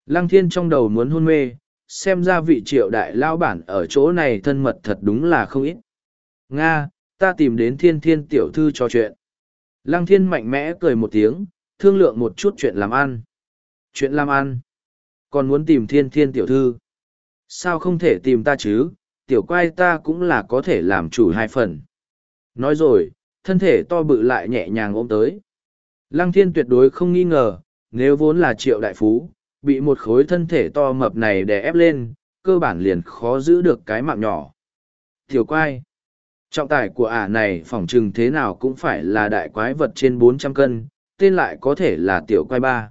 Lăng thiên trong đầu muốn hôn mê, xem ra vị triệu đại lao bản ở chỗ này thân mật thật đúng là không ít. Nga, ta tìm đến thiên thiên tiểu thư cho chuyện. Lăng thiên mạnh mẽ cười một tiếng, thương lượng một chút chuyện làm ăn. Chuyện làm ăn? Còn muốn tìm thiên thiên tiểu thư? Sao không thể tìm ta chứ? Tiểu quai ta cũng là có thể làm chủ hai phần. Nói rồi, thân thể to bự lại nhẹ nhàng ôm tới. Lăng thiên tuyệt đối không nghi ngờ, nếu vốn là triệu đại phú, bị một khối thân thể to mập này đè ép lên, cơ bản liền khó giữ được cái mạng nhỏ. Tiểu quai, trọng tải của ả này phỏng chừng thế nào cũng phải là đại quái vật trên bốn trăm cân, tên lại có thể là tiểu quai ba.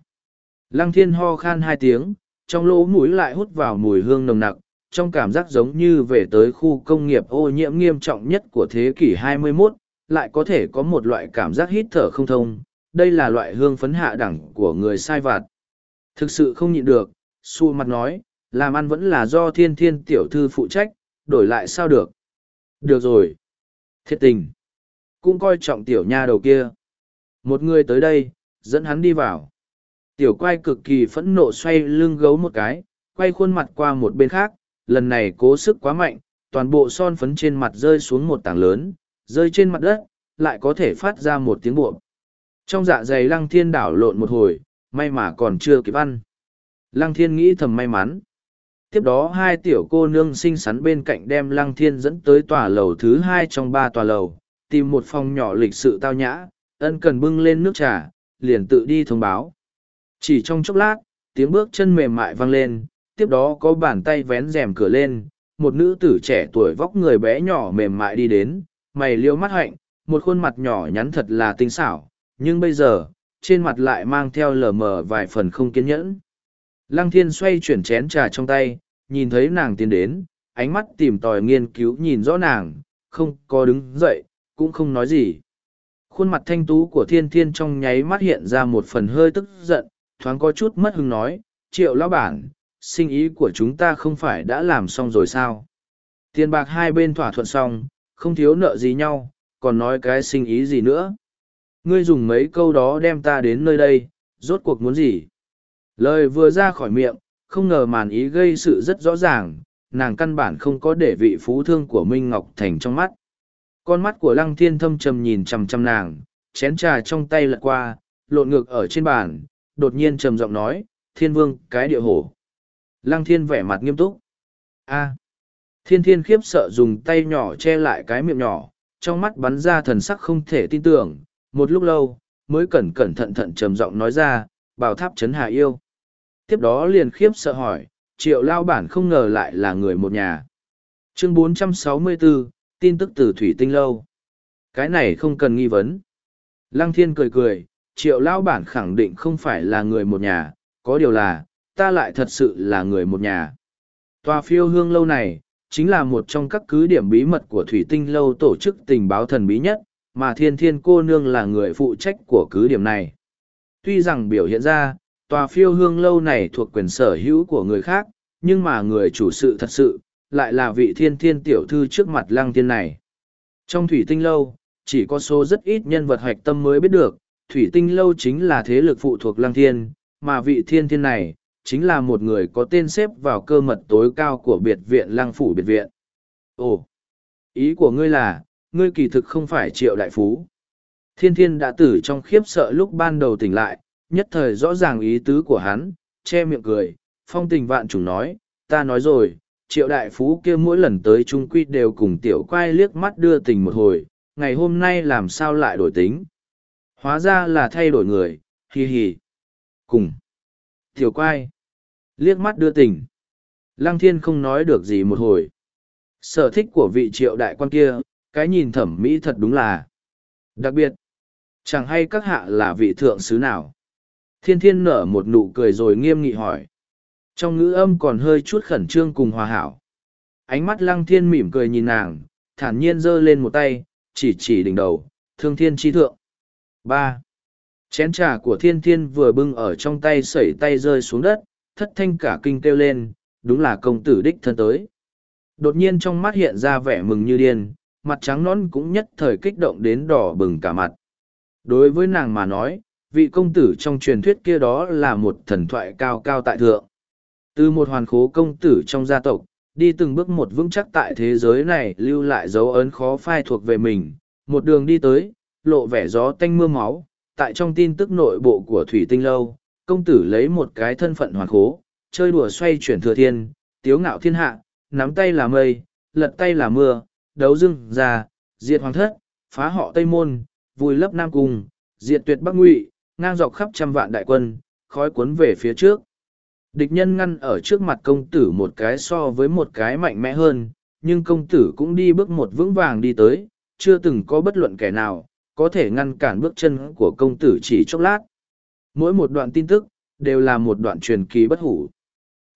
Lăng thiên ho khan hai tiếng, trong lỗ mũi lại hút vào mùi hương nồng nặc, trong cảm giác giống như về tới khu công nghiệp ô nhiễm nghiêm trọng nhất của thế kỷ 21, lại có thể có một loại cảm giác hít thở không thông. Đây là loại hương phấn hạ đẳng của người sai vặt. Thực sự không nhịn được, su mặt nói, làm ăn vẫn là do thiên thiên tiểu thư phụ trách, đổi lại sao được. Được rồi. Thiệt tình. Cũng coi trọng tiểu nha đầu kia. Một người tới đây, dẫn hắn đi vào. Tiểu quay cực kỳ phẫn nộ xoay lưng gấu một cái, quay khuôn mặt qua một bên khác, lần này cố sức quá mạnh, toàn bộ son phấn trên mặt rơi xuống một tảng lớn, rơi trên mặt đất, lại có thể phát ra một tiếng buộc. Trong dạ dày lăng thiên đảo lộn một hồi, may mà còn chưa kịp ăn. Lăng thiên nghĩ thầm may mắn. Tiếp đó hai tiểu cô nương xinh xắn bên cạnh đem lăng thiên dẫn tới tòa lầu thứ hai trong ba tòa lầu, tìm một phòng nhỏ lịch sự tao nhã, ân cần bưng lên nước trà, liền tự đi thông báo. Chỉ trong chốc lát, tiếng bước chân mềm mại vang lên, tiếp đó có bàn tay vén rèm cửa lên, một nữ tử trẻ tuổi vóc người bé nhỏ mềm mại đi đến, mày liêu mắt hạnh, một khuôn mặt nhỏ nhắn thật là tinh xảo, nhưng bây giờ, trên mặt lại mang theo lờ mờ vài phần không kiên nhẫn. Lăng thiên xoay chuyển chén trà trong tay, nhìn thấy nàng tiến đến, ánh mắt tìm tòi nghiên cứu nhìn rõ nàng, không có đứng dậy, cũng không nói gì. Khuôn mặt thanh tú của thiên thiên trong nháy mắt hiện ra một phần hơi tức giận, thoáng có chút mất hứng nói, triệu lão bản, sinh ý của chúng ta không phải đã làm xong rồi sao? Tiền bạc hai bên thỏa thuận xong, không thiếu nợ gì nhau, còn nói cái sinh ý gì nữa. Ngươi dùng mấy câu đó đem ta đến nơi đây, rốt cuộc muốn gì? Lời vừa ra khỏi miệng, không ngờ màn ý gây sự rất rõ ràng, nàng căn bản không có để vị phú thương của Minh Ngọc Thành trong mắt. Con mắt của Lăng Thiên thâm trầm nhìn chằm chằm nàng, chén trà trong tay lật qua, lộn ngược ở trên bàn, đột nhiên trầm giọng nói, Thiên Vương, cái địa hổ. Lăng Thiên vẻ mặt nghiêm túc. A. Thiên Thiên khiếp sợ dùng tay nhỏ che lại cái miệng nhỏ, trong mắt bắn ra thần sắc không thể tin tưởng, một lúc lâu, mới cẩn cẩn thận thận trầm giọng nói ra, bảo tháp chấn hạ yêu. Tiếp đó liền khiếp sợ hỏi, triệu lao bản không ngờ lại là người một nhà. Chương 464, tin tức từ Thủy Tinh Lâu. Cái này không cần nghi vấn. Lăng thiên cười cười, triệu lao bản khẳng định không phải là người một nhà, có điều là, ta lại thật sự là người một nhà. Tòa phiêu hương lâu này, chính là một trong các cứ điểm bí mật của Thủy Tinh Lâu tổ chức tình báo thần bí nhất, mà thiên thiên cô nương là người phụ trách của cứ điểm này. Tuy rằng biểu hiện ra, tòa phiêu hương lâu này thuộc quyền sở hữu của người khác, nhưng mà người chủ sự thật sự, lại là vị thiên thiên tiểu thư trước mặt lăng thiên này. Trong thủy tinh lâu, chỉ có số rất ít nhân vật hoạch tâm mới biết được, thủy tinh lâu chính là thế lực phụ thuộc lăng thiên, mà vị thiên thiên này, chính là một người có tên xếp vào cơ mật tối cao của biệt viện lăng phủ biệt viện. Ồ, ý của ngươi là, ngươi kỳ thực không phải triệu đại phú. Thiên thiên đã tử trong khiếp sợ lúc ban đầu tỉnh lại, nhất thời rõ ràng ý tứ của hắn, che miệng cười, phong tình vạn trùng nói, ta nói rồi, triệu đại phú kia mỗi lần tới trung quy đều cùng tiểu quai liếc mắt đưa tình một hồi, ngày hôm nay làm sao lại đổi tính. Hóa ra là thay đổi người, hì hì. Cùng. Tiểu quai. Liếc mắt đưa tình. Lăng thiên không nói được gì một hồi. Sở thích của vị triệu đại quan kia, cái nhìn thẩm mỹ thật đúng là. Đặc biệt. Chẳng hay các hạ là vị thượng sứ nào. Thiên thiên nở một nụ cười rồi nghiêm nghị hỏi. Trong ngữ âm còn hơi chút khẩn trương cùng hòa hảo. Ánh mắt lăng thiên mỉm cười nhìn nàng, thản nhiên giơ lên một tay, chỉ chỉ đỉnh đầu, thương thiên chi thượng. ba Chén trà của thiên thiên vừa bưng ở trong tay sẩy tay rơi xuống đất, thất thanh cả kinh kêu lên, đúng là công tử đích thân tới. Đột nhiên trong mắt hiện ra vẻ mừng như điên, mặt trắng non cũng nhất thời kích động đến đỏ bừng cả mặt. Đối với nàng mà nói, vị công tử trong truyền thuyết kia đó là một thần thoại cao cao tại thượng. Từ một hoàn khố công tử trong gia tộc, đi từng bước một vững chắc tại thế giới này lưu lại dấu ấn khó phai thuộc về mình, một đường đi tới, lộ vẻ gió tanh mưa máu, tại trong tin tức nội bộ của Thủy Tinh Lâu, công tử lấy một cái thân phận hoàn khố, chơi đùa xoay chuyển thừa thiên, tiếu ngạo thiên hạ, nắm tay là mây, lật tay là mưa, đấu dưng ra, diệt hoàng thất, phá họ Tây Môn, vùi lấp Nam Cung, diệt tuyệt Bắc Ngụy, ngang dọc khắp trăm vạn đại quân, khói cuốn về phía trước. Địch nhân ngăn ở trước mặt công tử một cái so với một cái mạnh mẽ hơn, nhưng công tử cũng đi bước một vững vàng đi tới, chưa từng có bất luận kẻ nào, có thể ngăn cản bước chân của công tử chỉ chốc lát. Mỗi một đoạn tin tức, đều là một đoạn truyền kỳ bất hủ.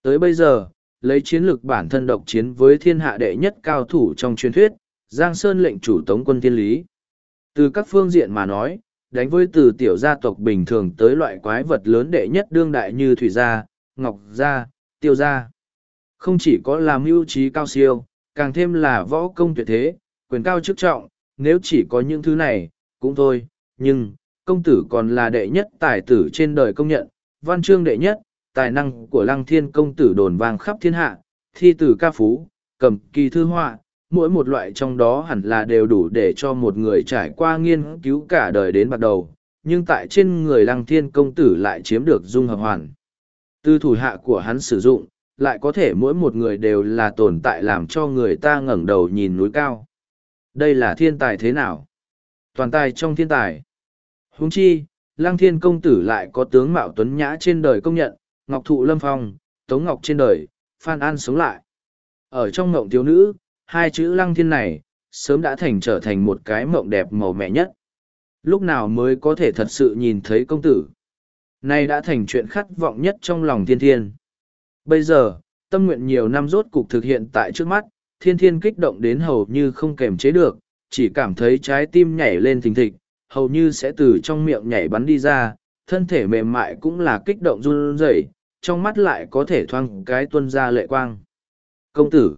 Tới bây giờ, lấy chiến lược bản thân độc chiến với thiên hạ đệ nhất cao thủ trong truyền thuyết, Giang Sơn lệnh chủ tống quân tiên lý. Từ các phương diện mà nói, đánh với từ tiểu gia tộc bình thường tới loại quái vật lớn đệ nhất đương đại như thủy gia, ngọc gia, tiêu gia. Không chỉ có làm mưu trí cao siêu, càng thêm là võ công tuyệt thế, quyền cao chức trọng, nếu chỉ có những thứ này, cũng thôi, nhưng, công tử còn là đệ nhất tài tử trên đời công nhận, văn chương đệ nhất, tài năng của lăng thiên công tử đồn vang khắp thiên hạ, thi tử ca phú, cầm kỳ thư họa, mỗi một loại trong đó hẳn là đều đủ để cho một người trải qua nghiên cứu cả đời đến bắt đầu, nhưng tại trên người lăng thiên công tử lại chiếm được dung hợp hoàn. Từ thủ hạ của hắn sử dụng, lại có thể mỗi một người đều là tồn tại làm cho người ta ngẩng đầu nhìn núi cao. Đây là thiên tài thế nào? Toàn tài trong thiên tài. Huống chi, lăng thiên công tử lại có tướng mạo tuấn nhã trên đời công nhận, ngọc thụ lâm phong, tống ngọc trên đời, phan an sống lại. Ở trong ngộng thiếu nữ, hai chữ lăng thiên này, sớm đã thành trở thành một cái mộng đẹp màu mẹ nhất. Lúc nào mới có thể thật sự nhìn thấy công tử? Nay đã thành chuyện khát vọng nhất trong lòng thiên thiên. Bây giờ, tâm nguyện nhiều năm rốt cục thực hiện tại trước mắt, thiên thiên kích động đến hầu như không kềm chế được, chỉ cảm thấy trái tim nhảy lên thình thịch, hầu như sẽ từ trong miệng nhảy bắn đi ra, thân thể mềm mại cũng là kích động run rẩy, trong mắt lại có thể thoang cái tuân ra lệ quang. Công tử!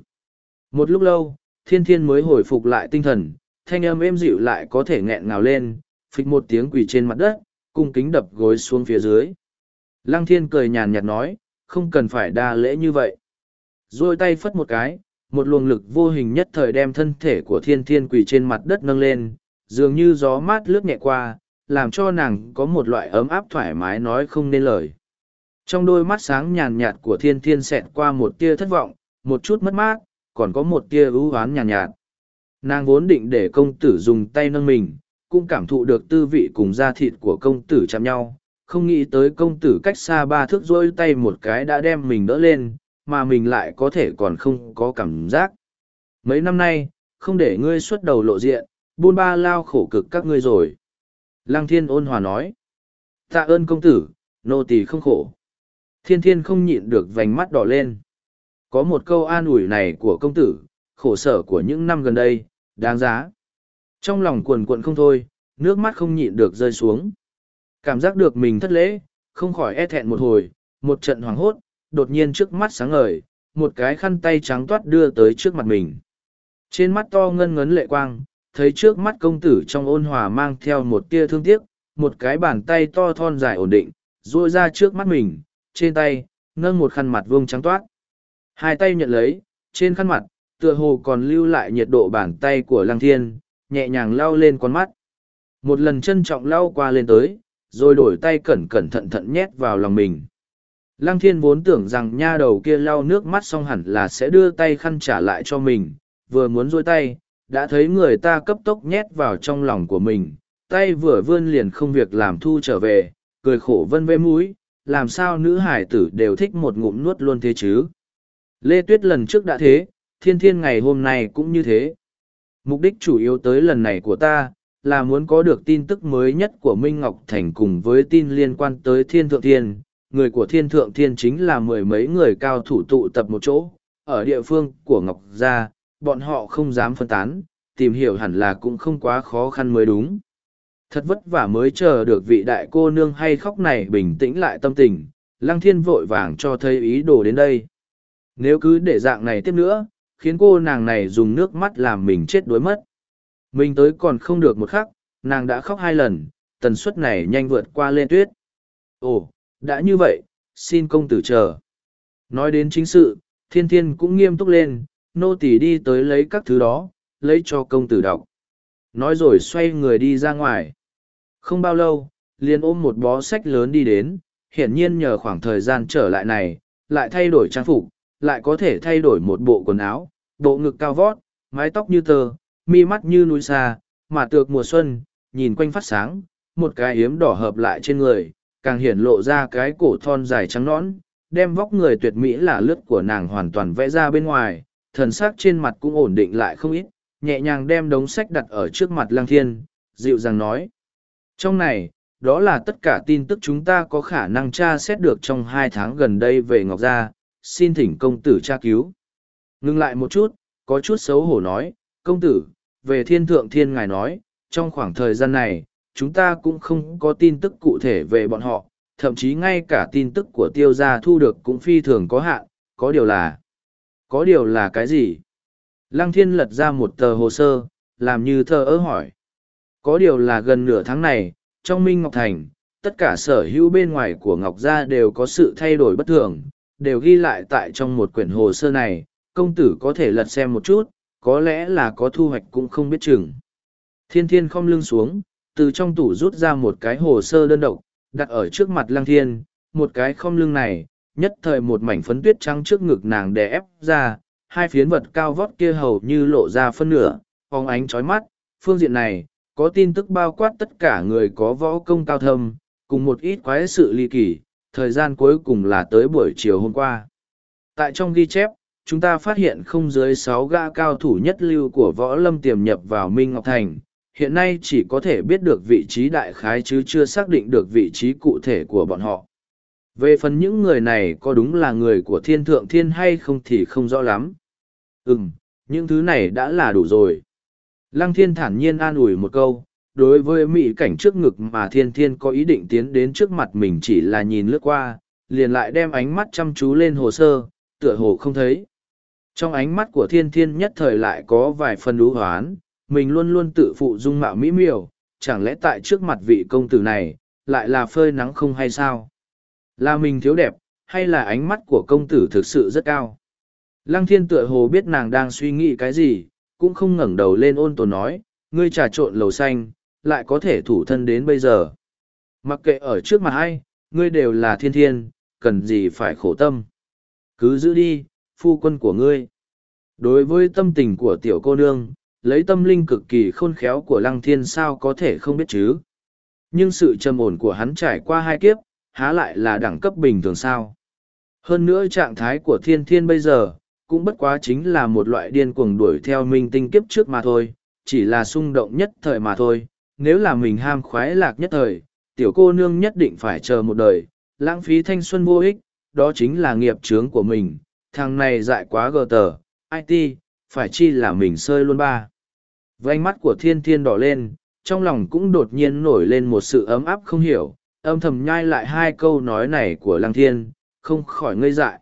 Một lúc lâu, thiên thiên mới hồi phục lại tinh thần, thanh âm êm dịu lại có thể nghẹn ngào lên, phịch một tiếng quỳ trên mặt đất, cung kính đập gối xuống phía dưới. Lăng thiên cười nhàn nhạt nói, không cần phải đa lễ như vậy. Rồi tay phất một cái, một luồng lực vô hình nhất thời đem thân thể của thiên thiên quỳ trên mặt đất nâng lên, dường như gió mát lướt nhẹ qua, làm cho nàng có một loại ấm áp thoải mái nói không nên lời. Trong đôi mắt sáng nhàn nhạt của thiên thiên xẹt qua một tia thất vọng, một chút mất mát, còn có một tia ưu hoán nhàn nhạt, nhạt. Nàng vốn định để công tử dùng tay nâng mình, cũng cảm thụ được tư vị cùng da thịt của công tử chạm nhau, không nghĩ tới công tử cách xa ba thước rỗi tay một cái đã đem mình đỡ lên, mà mình lại có thể còn không có cảm giác. Mấy năm nay, không để ngươi xuất đầu lộ diện, buôn ba lao khổ cực các ngươi rồi. Lăng thiên ôn hòa nói. Tạ ơn công tử, nô tỳ không khổ. Thiên thiên không nhịn được vành mắt đỏ lên. Có một câu an ủi này của công tử, khổ sở của những năm gần đây, đáng giá. Trong lòng cuồn cuộn không thôi, nước mắt không nhịn được rơi xuống. Cảm giác được mình thất lễ, không khỏi e thẹn một hồi, một trận hoảng hốt, đột nhiên trước mắt sáng ngời, một cái khăn tay trắng toát đưa tới trước mặt mình. Trên mắt to ngân ngấn lệ quang, thấy trước mắt công tử trong ôn hòa mang theo một tia thương tiếc, một cái bàn tay to thon dài ổn định, ruôi ra trước mắt mình, trên tay, nâng một khăn mặt vuông trắng toát. Hai tay nhận lấy, trên khăn mặt, tựa hồ còn lưu lại nhiệt độ bàn tay của lăng thiên, nhẹ nhàng lau lên con mắt. Một lần trân trọng lau qua lên tới, rồi đổi tay cẩn cẩn thận thận nhét vào lòng mình. Lăng thiên vốn tưởng rằng nha đầu kia lau nước mắt xong hẳn là sẽ đưa tay khăn trả lại cho mình, vừa muốn dôi tay, đã thấy người ta cấp tốc nhét vào trong lòng của mình, tay vừa vươn liền không việc làm thu trở về, cười khổ vân vê mũi, làm sao nữ hải tử đều thích một ngụm nuốt luôn thế chứ. Lê Tuyết lần trước đã thế, thiên thiên ngày hôm nay cũng như thế. Mục đích chủ yếu tới lần này của ta, là muốn có được tin tức mới nhất của Minh Ngọc Thành cùng với tin liên quan tới Thiên Thượng Thiên. Người của Thiên Thượng Thiên chính là mười mấy người cao thủ tụ tập một chỗ, ở địa phương của Ngọc Gia, bọn họ không dám phân tán, tìm hiểu hẳn là cũng không quá khó khăn mới đúng. Thật vất vả mới chờ được vị đại cô nương hay khóc này bình tĩnh lại tâm tình, Lăng Thiên vội vàng cho thấy ý đồ đến đây. Nếu cứ để dạng này tiếp nữa, khiến cô nàng này dùng nước mắt làm mình chết đuối mất. Mình tới còn không được một khắc, nàng đã khóc hai lần, tần suất này nhanh vượt qua lên tuyết. Ồ, đã như vậy, xin công tử chờ. Nói đến chính sự, thiên thiên cũng nghiêm túc lên, nô tỳ đi tới lấy các thứ đó, lấy cho công tử đọc. Nói rồi xoay người đi ra ngoài. Không bao lâu, liền ôm một bó sách lớn đi đến, hiển nhiên nhờ khoảng thời gian trở lại này, lại thay đổi trang phục, lại có thể thay đổi một bộ quần áo, bộ ngực cao vót, mái tóc như tơ, mi mắt như núi xa, mà tược mùa xuân, nhìn quanh phát sáng, một cái yếm đỏ hợp lại trên người, càng hiển lộ ra cái cổ thon dài trắng nõn, đem vóc người tuyệt mỹ là lướt của nàng hoàn toàn vẽ ra bên ngoài, thần sắc trên mặt cũng ổn định lại không ít, nhẹ nhàng đem đống sách đặt ở trước mặt lang thiên, dịu dàng nói. Trong này, đó là tất cả tin tức chúng ta có khả năng tra xét được trong hai tháng gần đây về Ngọc Gia, xin thỉnh công tử tra cứu. Ngưng lại một chút, có chút xấu hổ nói, công tử, về thiên thượng thiên ngài nói, trong khoảng thời gian này, chúng ta cũng không có tin tức cụ thể về bọn họ, thậm chí ngay cả tin tức của tiêu gia thu được cũng phi thường có hạn, có điều là... Có điều là cái gì? Lăng thiên lật ra một tờ hồ sơ, làm như thơ ớ hỏi. Có điều là gần nửa tháng này, trong Minh Ngọc Thành, tất cả sở hữu bên ngoài của Ngọc Gia đều có sự thay đổi bất thường, đều ghi lại tại trong một quyển hồ sơ này, công tử có thể lật xem một chút, có lẽ là có thu hoạch cũng không biết chừng. Thiên thiên không lưng xuống, từ trong tủ rút ra một cái hồ sơ đơn độc, đặt ở trước mặt lăng thiên, một cái không lưng này, nhất thời một mảnh phấn tuyết trắng trước ngực nàng đè ép ra, hai phiến vật cao vót kia hầu như lộ ra phân nửa, phóng ánh chói mắt, phương diện này, có tin tức bao quát tất cả người có võ công cao thâm, cùng một ít quái sự ly kỳ, thời gian cuối cùng là tới buổi chiều hôm qua. Tại trong ghi chép, chúng ta phát hiện không dưới sáu gã cao thủ nhất lưu của võ lâm tiềm nhập vào Minh Ngọc Thành. Hiện nay chỉ có thể biết được vị trí đại khái chứ chưa xác định được vị trí cụ thể của bọn họ. Về phần những người này có đúng là người của thiên thượng thiên hay không thì không rõ lắm. Ừm, những thứ này đã là đủ rồi. Lăng thiên thản nhiên an ủi một câu, đối với mỹ cảnh trước ngực mà thiên thiên có ý định tiến đến trước mặt mình chỉ là nhìn lướt qua, liền lại đem ánh mắt chăm chú lên hồ sơ, tựa hồ không thấy. Trong ánh mắt của thiên thiên nhất thời lại có vài phần đú hoán, mình luôn luôn tự phụ dung mạo mỹ miều, chẳng lẽ tại trước mặt vị công tử này, lại là phơi nắng không hay sao? Là mình thiếu đẹp, hay là ánh mắt của công tử thực sự rất cao? Lăng thiên tựa hồ biết nàng đang suy nghĩ cái gì, cũng không ngẩng đầu lên ôn tồn nói, ngươi trà trộn lầu xanh, lại có thể thủ thân đến bây giờ. Mặc kệ ở trước mặt ai, ngươi đều là thiên thiên, cần gì phải khổ tâm. Cứ giữ đi, phu quân của ngươi. Đối với tâm tình của tiểu cô nương, lấy tâm linh cực kỳ khôn khéo của lăng thiên sao có thể không biết chứ. Nhưng sự trầm ổn của hắn trải qua hai kiếp, há lại là đẳng cấp bình thường sao. Hơn nữa trạng thái của thiên thiên bây giờ, cũng bất quá chính là một loại điên cuồng đuổi theo minh tinh kiếp trước mà thôi, chỉ là xung động nhất thời mà thôi. Nếu là mình ham khoái lạc nhất thời, tiểu cô nương nhất định phải chờ một đời, lãng phí thanh xuân vô ích, đó chính là nghiệp chướng của mình. Thằng này dại quá gờ tờ, IT, phải chi là mình sơi luôn ba. Vành mắt của thiên thiên đỏ lên, trong lòng cũng đột nhiên nổi lên một sự ấm áp không hiểu, âm thầm nhai lại hai câu nói này của lăng thiên, không khỏi ngây dại.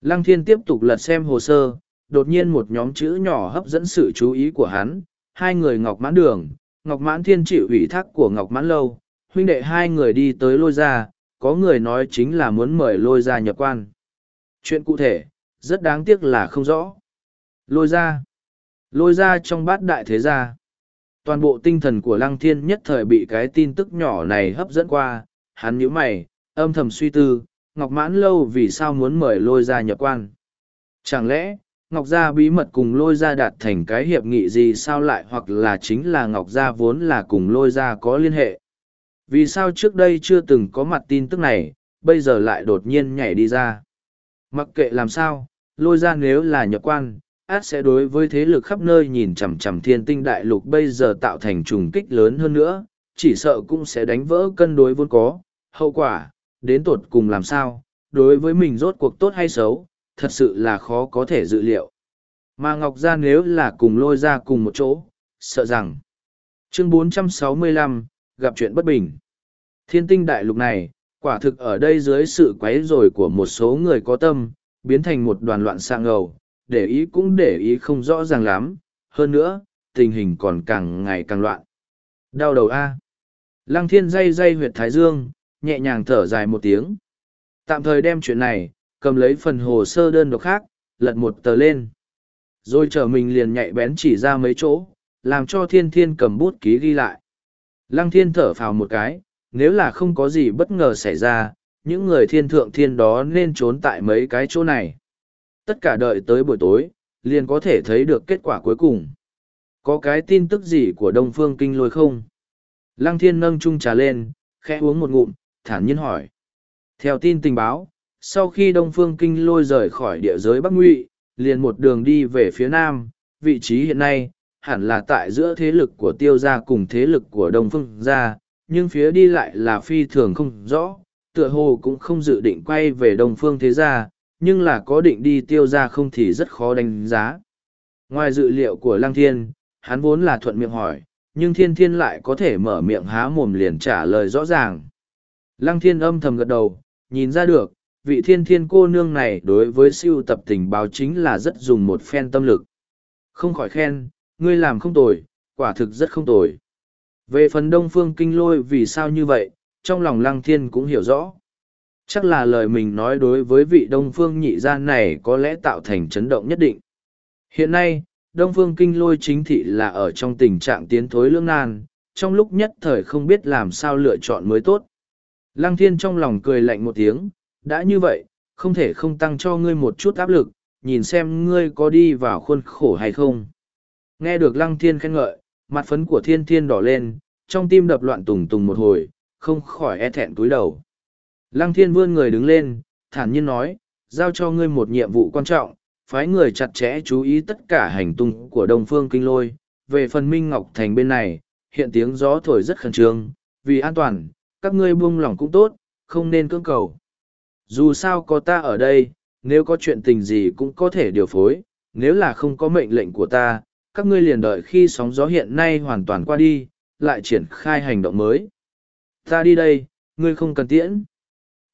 Lăng thiên tiếp tục lật xem hồ sơ, đột nhiên một nhóm chữ nhỏ hấp dẫn sự chú ý của hắn, hai người ngọc mãn đường, ngọc mãn thiên chịu ủy thác của ngọc mãn lâu, huynh đệ hai người đi tới lôi ra, có người nói chính là muốn mời lôi ra nhập quan. Chuyện cụ thể, rất đáng tiếc là không rõ. Lôi ra. Lôi ra trong bát đại thế gia. Toàn bộ tinh thần của lăng thiên nhất thời bị cái tin tức nhỏ này hấp dẫn qua, hắn nhíu mày, âm thầm suy tư, Ngọc Mãn Lâu vì sao muốn mời lôi ra nhập quan. Chẳng lẽ, Ngọc Gia bí mật cùng lôi ra đạt thành cái hiệp nghị gì sao lại hoặc là chính là Ngọc Gia vốn là cùng lôi ra có liên hệ. Vì sao trước đây chưa từng có mặt tin tức này, bây giờ lại đột nhiên nhảy đi ra. Mặc kệ làm sao, lôi ra nếu là nhập quan, át sẽ đối với thế lực khắp nơi nhìn chằm chằm thiên tinh đại lục bây giờ tạo thành trùng kích lớn hơn nữa, chỉ sợ cũng sẽ đánh vỡ cân đối vốn có. Hậu quả, đến tột cùng làm sao, đối với mình rốt cuộc tốt hay xấu, thật sự là khó có thể dự liệu. Mà Ngọc Gia nếu là cùng lôi ra cùng một chỗ, sợ rằng. Chương 465, gặp chuyện bất bình. Thiên tinh đại lục này, quả thực ở đây dưới sự quấy rối của một số người có tâm, biến thành một đoàn loạn sang ngầu, để ý cũng để ý không rõ ràng lắm, hơn nữa, tình hình còn càng ngày càng loạn. Đau đầu A. Lăng thiên dây dây huyệt thái dương, nhẹ nhàng thở dài một tiếng. Tạm thời đem chuyện này, cầm lấy phần hồ sơ đơn độc khác, lật một tờ lên. Rồi trở mình liền nhạy bén chỉ ra mấy chỗ, làm cho thiên thiên cầm bút ký ghi lại. Lăng thiên thở phào một cái, nếu là không có gì bất ngờ xảy ra, những người thiên thượng thiên đó nên trốn tại mấy cái chỗ này tất cả đợi tới buổi tối, liền có thể thấy được kết quả cuối cùng. Có cái tin tức gì của Đông Phương Kinh Lôi không? Lăng Thiên nâng chung trà lên, khẽ uống một ngụm, thản nhiên hỏi. Theo tin tình báo, sau khi Đông Phương Kinh Lôi rời khỏi địa giới Bắc Ngụy, liền một đường đi về phía Nam, vị trí hiện nay, hẳn là tại giữa thế lực của tiêu gia cùng thế lực của Đông Phương gia, nhưng phía đi lại là phi thường không rõ, tựa hồ cũng không dự định quay về Đông Phương thế gia, nhưng là có định đi tiêu ra không thì rất khó đánh giá. Ngoài dự liệu của Lăng Thiên, hắn vốn là thuận miệng hỏi, nhưng Thiên Thiên lại có thể mở miệng há mồm liền trả lời rõ ràng. Lăng Thiên âm thầm gật đầu, nhìn ra được, vị Thiên Thiên cô nương này đối với siêu tập tình báo chính là rất dùng một phen tâm lực. Không khỏi khen, ngươi làm không tồi, quả thực rất không tồi. Về phần Đông Phương Kinh Lôi vì sao như vậy, trong lòng Lăng Thiên cũng hiểu rõ. Chắc là lời mình nói đối với vị Đông Phương nhị gia này có lẽ tạo thành chấn động nhất định. Hiện nay, Đông Phương kinh lôi chính thị là ở trong tình trạng tiến thối lưỡng nan, trong lúc nhất thời không biết làm sao lựa chọn mới tốt. Lăng thiên trong lòng cười lạnh một tiếng, đã như vậy, không thể không tăng cho ngươi một chút áp lực, nhìn xem ngươi có đi vào khuôn khổ hay không. Nghe được lăng thiên khen ngợi, mặt phấn của thiên thiên đỏ lên, trong tim đập loạn tùng tùng một hồi, không khỏi e thẹn túi đầu. Lăng thiên vươn người đứng lên, thản nhiên nói, giao cho ngươi một nhiệm vụ quan trọng, phái người chặt chẽ chú ý tất cả hành tung của Đông Phương Kinh Lôi. Về phần Minh Ngọc Thành bên này, hiện tiếng gió thổi rất khẩn trương, vì an toàn, các ngươi buông lỏng cũng tốt, không nên cưỡng cầu. Dù sao có ta ở đây, nếu có chuyện tình gì cũng có thể điều phối, nếu là không có mệnh lệnh của ta, các ngươi liền đợi khi sóng gió hiện nay hoàn toàn qua đi, lại triển khai hành động mới. Ta đi đây, ngươi không cần tiễn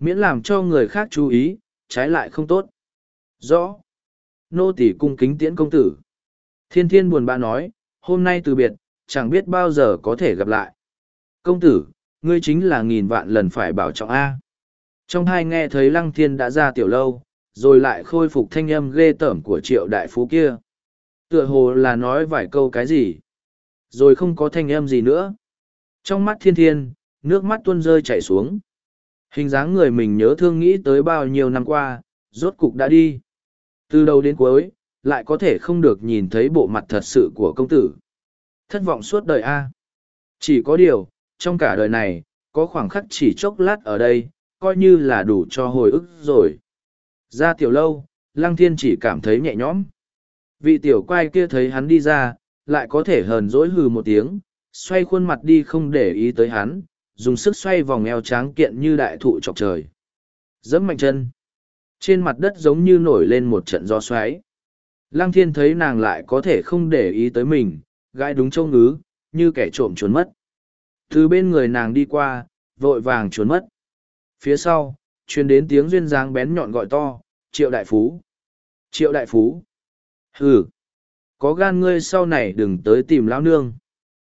Miễn làm cho người khác chú ý, trái lại không tốt. Rõ. Nô tỷ cung kính tiễn công tử. Thiên thiên buồn bã nói, hôm nay từ biệt, chẳng biết bao giờ có thể gặp lại. Công tử, ngươi chính là nghìn vạn lần phải bảo trọng A. Trong hai nghe thấy lăng thiên đã ra tiểu lâu, rồi lại khôi phục thanh âm ghê tởm của triệu đại phú kia. Tựa hồ là nói vài câu cái gì. Rồi không có thanh âm gì nữa. Trong mắt thiên thiên, nước mắt tuôn rơi chảy xuống. Hình dáng người mình nhớ thương nghĩ tới bao nhiêu năm qua, rốt cục đã đi. Từ đầu đến cuối, lại có thể không được nhìn thấy bộ mặt thật sự của công tử. Thất vọng suốt đời A. Chỉ có điều, trong cả đời này, có khoảng khắc chỉ chốc lát ở đây, coi như là đủ cho hồi ức rồi. Ra tiểu lâu, Lăng Thiên chỉ cảm thấy nhẹ nhõm. Vị tiểu quai kia thấy hắn đi ra, lại có thể hờn dỗi hừ một tiếng, xoay khuôn mặt đi không để ý tới hắn, dùng sức xoay vòng eo tráng kiện như đại thụ chọc trời. Dẫm mạnh chân. Trên mặt đất giống như nổi lên một trận gió xoáy. Lăng thiên thấy nàng lại có thể không để ý tới mình, gãi đúng châu ngứ, như kẻ trộm trốn mất. Từ bên người nàng đi qua, vội vàng trốn mất. Phía sau, truyền đến tiếng duyên dáng bén nhọn gọi to, triệu đại phú. Triệu đại phú. Hừ. Có gan ngươi sau này đừng tới tìm lão nương.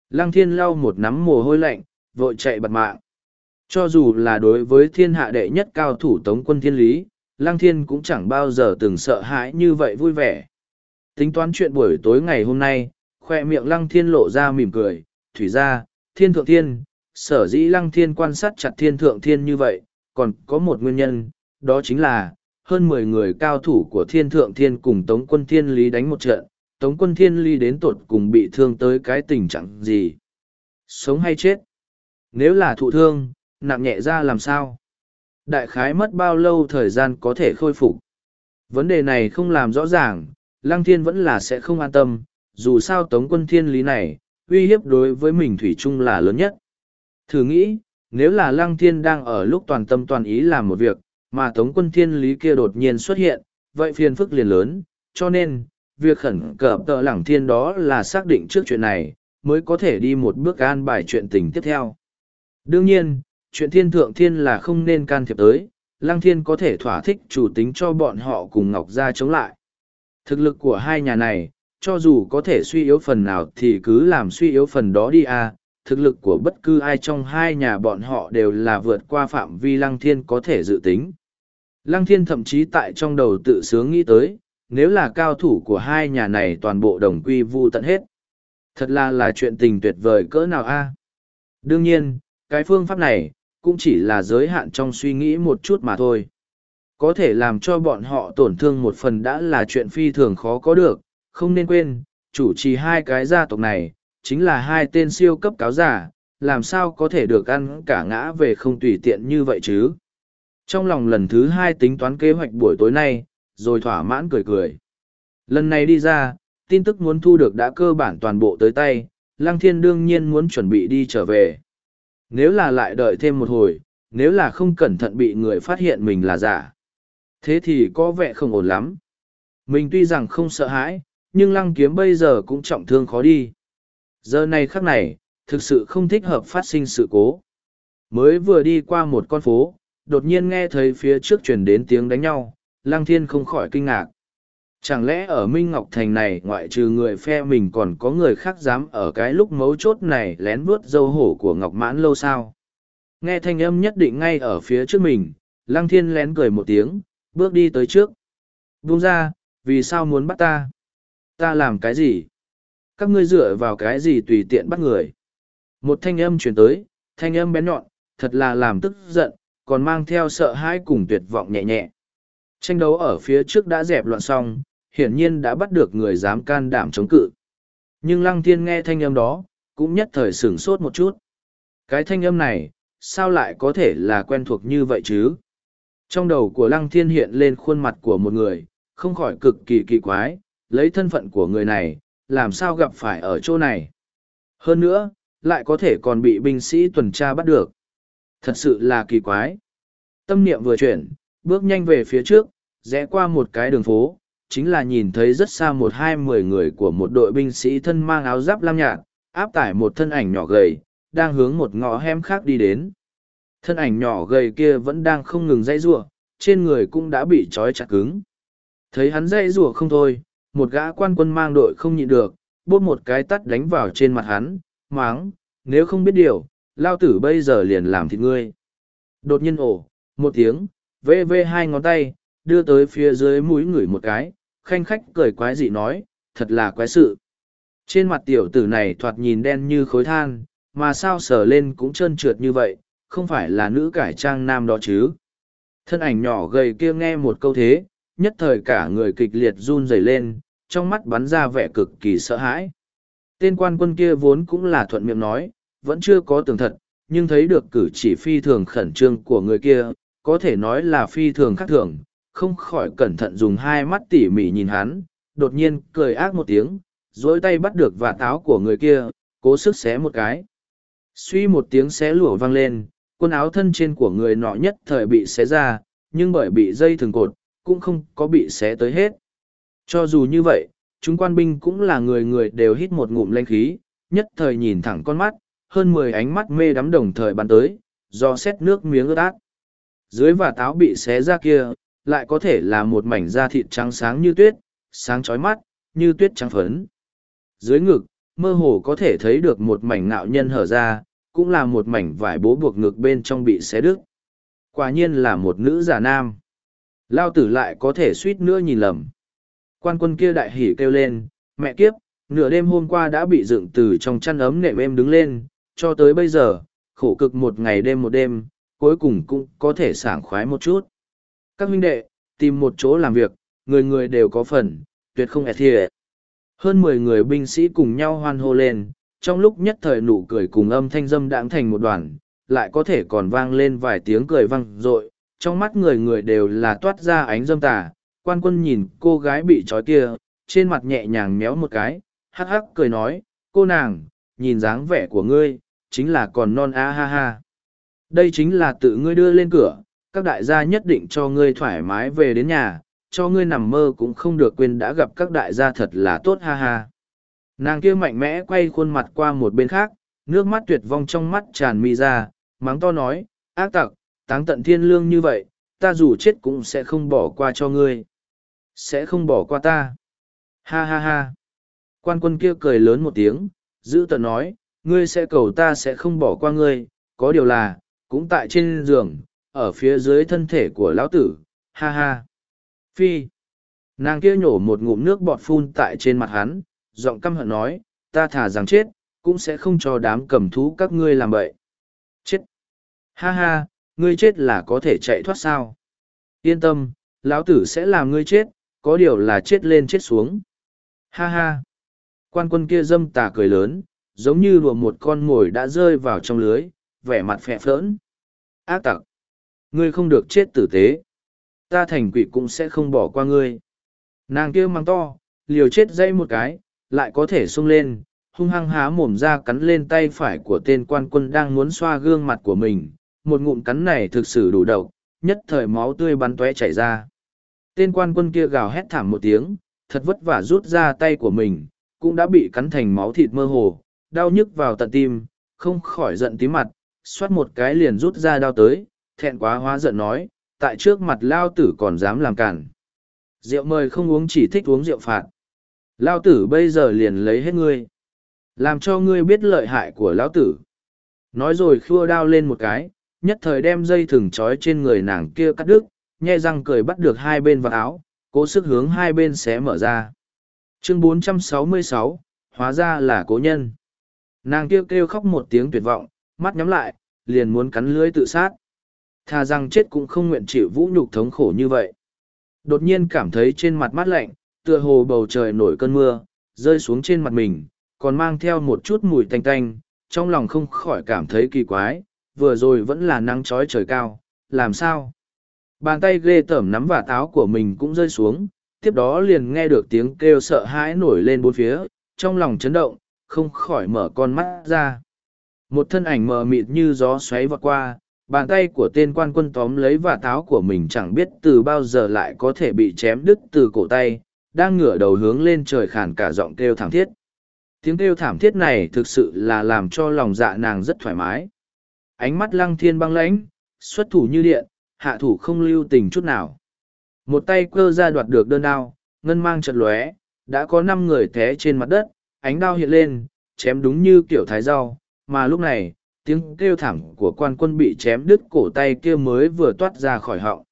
Lăng thiên lau một nắm mồ hôi lạnh, vội chạy bật mạng. Cho dù là đối với thiên hạ đệ nhất cao thủ tống quân thiên lý, Lăng Thiên cũng chẳng bao giờ từng sợ hãi như vậy vui vẻ. Tính toán chuyện buổi tối ngày hôm nay, khoe miệng Lăng Thiên lộ ra mỉm cười, thủy ra, thiên thượng thiên, sở dĩ Lăng Thiên quan sát chặt thiên thượng thiên như vậy, còn có một nguyên nhân, đó chính là, hơn mười người cao thủ của thiên thượng thiên cùng Tống quân thiên lý đánh một trận, Tống quân thiên lý đến tột cùng bị thương tới cái tình trạng gì. Sống hay chết? Nếu là thụ thương, nặng nhẹ ra làm sao? Đại khái mất bao lâu thời gian có thể khôi phục? Vấn đề này không làm rõ ràng, Lăng Thiên vẫn là sẽ không an tâm, dù sao Tống quân thiên lý này, uy hiếp đối với mình Thủy chung là lớn nhất. Thử nghĩ, nếu là Lăng Thiên đang ở lúc toàn tâm toàn ý làm một việc, mà Tống quân thiên lý kia đột nhiên xuất hiện, vậy phiền phức liền lớn, cho nên, việc khẩn cập tợ lẳng thiên đó là xác định trước chuyện này, mới có thể đi một bước an bài chuyện tình tiếp theo. Đương nhiên, chuyện thiên thượng thiên là không nên can thiệp tới, lăng thiên có thể thỏa thích chủ tính cho bọn họ cùng Ngọc Gia chống lại. Thực lực của hai nhà này, cho dù có thể suy yếu phần nào thì cứ làm suy yếu phần đó đi à, thực lực của bất cứ ai trong hai nhà bọn họ đều là vượt qua phạm vi lăng thiên có thể dự tính. Lăng thiên thậm chí tại trong đầu tự sướng nghĩ tới, nếu là cao thủ của hai nhà này toàn bộ đồng quy vu tận hết. Thật là là chuyện tình tuyệt vời cỡ nào a Đương nhiên, cái phương pháp này, cũng chỉ là giới hạn trong suy nghĩ một chút mà thôi. Có thể làm cho bọn họ tổn thương một phần đã là chuyện phi thường khó có được, không nên quên, chủ trì hai cái gia tộc này, chính là hai tên siêu cấp cáo giả, làm sao có thể được ăn cả ngã về không tùy tiện như vậy chứ. Trong lòng lần thứ hai tính toán kế hoạch buổi tối nay, rồi thỏa mãn cười cười. Lần này đi ra, tin tức muốn thu được đã cơ bản toàn bộ tới tay, Lăng Thiên đương nhiên muốn chuẩn bị đi trở về. Nếu là lại đợi thêm một hồi, nếu là không cẩn thận bị người phát hiện mình là giả. Thế thì có vẻ không ổn lắm. Mình tuy rằng không sợ hãi, nhưng lăng kiếm bây giờ cũng trọng thương khó đi. Giờ này khắc này, thực sự không thích hợp phát sinh sự cố. Mới vừa đi qua một con phố, đột nhiên nghe thấy phía trước truyền đến tiếng đánh nhau, lăng thiên không khỏi kinh ngạc. Chẳng lẽ ở Minh Ngọc Thành này ngoại trừ người phe mình còn có người khác dám ở cái lúc mấu chốt này lén vuốt dâu hổ của Ngọc Mãn lâu sao? Nghe thanh âm nhất định ngay ở phía trước mình, Lăng Thiên lén cười một tiếng, bước đi tới trước. Buông ra, vì sao muốn bắt ta? Ta làm cái gì? Các ngươi dựa vào cái gì tùy tiện bắt người? Một thanh âm chuyển tới, thanh âm bén nhọn, thật là làm tức giận, còn mang theo sợ hãi cùng tuyệt vọng nhẹ nhẹ. Tranh đấu ở phía trước đã dẹp loạn xong, hiển nhiên đã bắt được người dám can đảm chống cự. Nhưng lăng thiên nghe thanh âm đó, cũng nhất thời sửng sốt một chút. Cái thanh âm này, sao lại có thể là quen thuộc như vậy chứ? Trong đầu của lăng thiên hiện lên khuôn mặt của một người, không khỏi cực kỳ kỳ quái, lấy thân phận của người này, làm sao gặp phải ở chỗ này. Hơn nữa, lại có thể còn bị binh sĩ tuần tra bắt được. Thật sự là kỳ quái. Tâm niệm vừa chuyển, bước nhanh về phía trước, rẽ qua một cái đường phố, chính là nhìn thấy rất xa một hai mười người của một đội binh sĩ thân mang áo giáp lam nhạt, áp tải một thân ảnh nhỏ gầy, đang hướng một ngõ hem khác đi đến. Thân ảnh nhỏ gầy kia vẫn đang không ngừng dãy rủa, trên người cũng đã bị trói chặt cứng. Thấy hắn dãy rủa không thôi, một gã quan quân mang đội không nhịn được, bốt một cái tắt đánh vào trên mặt hắn, máng, nếu không biết điều, lao tử bây giờ liền làm thịt ngươi. Đột nhiên ổ, một tiếng, vê vê hai ngón tay, đưa tới phía dưới mũi ngửi một cái, khanh khách cười quái dị nói, thật là quái sự. Trên mặt tiểu tử này thoạt nhìn đen như khối than, mà sao sờ lên cũng trơn trượt như vậy, không phải là nữ cải trang nam đó chứ. Thân ảnh nhỏ gầy kia nghe một câu thế, nhất thời cả người kịch liệt run rẩy lên, trong mắt bắn ra vẻ cực kỳ sợ hãi. Tên quan quân kia vốn cũng là thuận miệng nói, vẫn chưa có tường thật, nhưng thấy được cử chỉ phi thường khẩn trương của người kia, có thể nói là phi thường khác thường, không khỏi cẩn thận dùng hai mắt tỉ mỉ nhìn hắn, đột nhiên cười ác một tiếng, dối tay bắt được vạt táo của người kia, cố sức xé một cái. Suy một tiếng xé lụa vang lên, quần áo thân trên của người nọ nhất thời bị xé ra, nhưng bởi bị dây thường cột, cũng không có bị xé tới hết. Cho dù như vậy, chúng quan binh cũng là người người đều hít một ngụm lanh khí, nhất thời nhìn thẳng con mắt, hơn mười ánh mắt mê đắm đồng thời bắn tới, do xét nước miếng ướt át. Dưới và táo bị xé ra kia, lại có thể là một mảnh da thịt trắng sáng như tuyết, sáng chói mắt, như tuyết trắng phấn. Dưới ngực, mơ hồ có thể thấy được một mảnh ngạo nhân hở ra, cũng là một mảnh vải bố buộc ngực bên trong bị xé đứt. Quả nhiên là một nữ giả nam. Lao tử lại có thể suýt nữa nhìn lầm. Quan quân kia đại hỉ kêu lên, mẹ kiếp, nửa đêm hôm qua đã bị dựng từ trong chăn ấm nệm em đứng lên, cho tới bây giờ, khổ cực một ngày đêm một đêm, cuối cùng cũng có thể sảng khoái một chút. Các huynh đệ, tìm một chỗ làm việc, người người đều có phần, tuyệt không ẹt thiệt. Hơn mười người binh sĩ cùng nhau hoan hô lên, trong lúc nhất thời nụ cười cùng âm thanh dâm đãng thành một đoàn, lại có thể còn vang lên vài tiếng cười vang rội, trong mắt người người đều là toát ra ánh dâm tà. Quan quân nhìn cô gái bị trói kia, trên mặt nhẹ nhàng méo một cái, hắc hắc cười nói, cô nàng, nhìn dáng vẻ của ngươi, chính là còn non a ha ha. Đây chính là tự ngươi đưa lên cửa, các đại gia nhất định cho ngươi thoải mái về đến nhà, cho ngươi nằm mơ cũng không được quên đã gặp các đại gia thật là tốt ha ha. Nàng kia mạnh mẽ quay khuôn mặt qua một bên khác, nước mắt tuyệt vong trong mắt tràn mi ra, mắng to nói, ác tặc, táng tận thiên lương như vậy, ta dù chết cũng sẽ không bỏ qua cho ngươi. Sẽ không bỏ qua ta. Ha ha ha. Quan quân kia cười lớn một tiếng, giữ tận nói, ngươi sẽ cầu ta sẽ không bỏ qua ngươi, có điều là, cũng tại trên giường, ở phía dưới thân thể của lão tử, ha ha. Phi. Nàng kia nhổ một ngụm nước bọt phun tại trên mặt hắn, giọng căm hận nói, ta thả rằng chết, cũng sẽ không cho đám cầm thú các ngươi làm bậy. Chết. Ha ha, ngươi chết là có thể chạy thoát sao. Yên tâm, lão tử sẽ làm ngươi chết, có điều là chết lên chết xuống. Ha ha. Quan quân kia dâm tà cười lớn, giống như đùa một con mồi đã rơi vào trong lưới, vẻ mặt phẹ phỡn. Ác tặc. Ngươi không được chết tử tế. Ta thành quỷ cũng sẽ không bỏ qua ngươi. Nàng kia mang to, liều chết dây một cái, lại có thể sung lên, hung hăng há mồm ra cắn lên tay phải của tên quan quân đang muốn xoa gương mặt của mình. Một ngụm cắn này thực sự đủ độc, nhất thời máu tươi bắn tóe chảy ra. Tên quan quân kia gào hét thảm một tiếng, thật vất vả rút ra tay của mình, cũng đã bị cắn thành máu thịt mơ hồ, đau nhức vào tận tim, không khỏi giận tí mặt, xoát một cái liền rút ra đau tới, thẹn quá hóa giận nói, tại trước mặt lao tử còn dám làm cản. Rượu mời không uống chỉ thích uống rượu phạt. Lao tử bây giờ liền lấy hết ngươi. Làm cho ngươi biết lợi hại của lão tử. Nói rồi khua đao lên một cái, nhất thời đem dây thừng trói trên người nàng kia cắt đứt, nhe răng cười bắt được hai bên vào áo, cố sức hướng hai bên xé mở ra. Chương 466, hóa ra là cố nhân. Nàng kêu kêu khóc một tiếng tuyệt vọng, mắt nhắm lại, liền muốn cắn lưới tự sát. Tha rằng chết cũng không nguyện chịu vũ nhục thống khổ như vậy. Đột nhiên cảm thấy trên mặt mát lạnh, tựa hồ bầu trời nổi cơn mưa, rơi xuống trên mặt mình, còn mang theo một chút mùi tanh tanh, trong lòng không khỏi cảm thấy kỳ quái, vừa rồi vẫn là nắng trói trời cao, làm sao? Bàn tay ghê tởm nắm vả táo của mình cũng rơi xuống, tiếp đó liền nghe được tiếng kêu sợ hãi nổi lên bốn phía, trong lòng chấn động, không khỏi mở con mắt ra. Một thân ảnh mờ mịt như gió xoáy vọt qua, bàn tay của tên quan quân tóm lấy và táo của mình chẳng biết từ bao giờ lại có thể bị chém đứt từ cổ tay, đang ngửa đầu hướng lên trời khàn cả giọng kêu thảm thiết. Tiếng kêu thảm thiết này thực sự là làm cho lòng dạ nàng rất thoải mái. Ánh mắt lăng thiên băng lãnh, xuất thủ như điện, hạ thủ không lưu tình chút nào. Một tay cơ ra đoạt được đơn đao, ngân mang chật lóe, đã có năm người té trên mặt đất, ánh đao hiện lên, chém đúng như kiểu thái rau, mà lúc này, tiếng kêu thảm của quan quân bị chém đứt cổ tay kia mới vừa toát ra khỏi họng.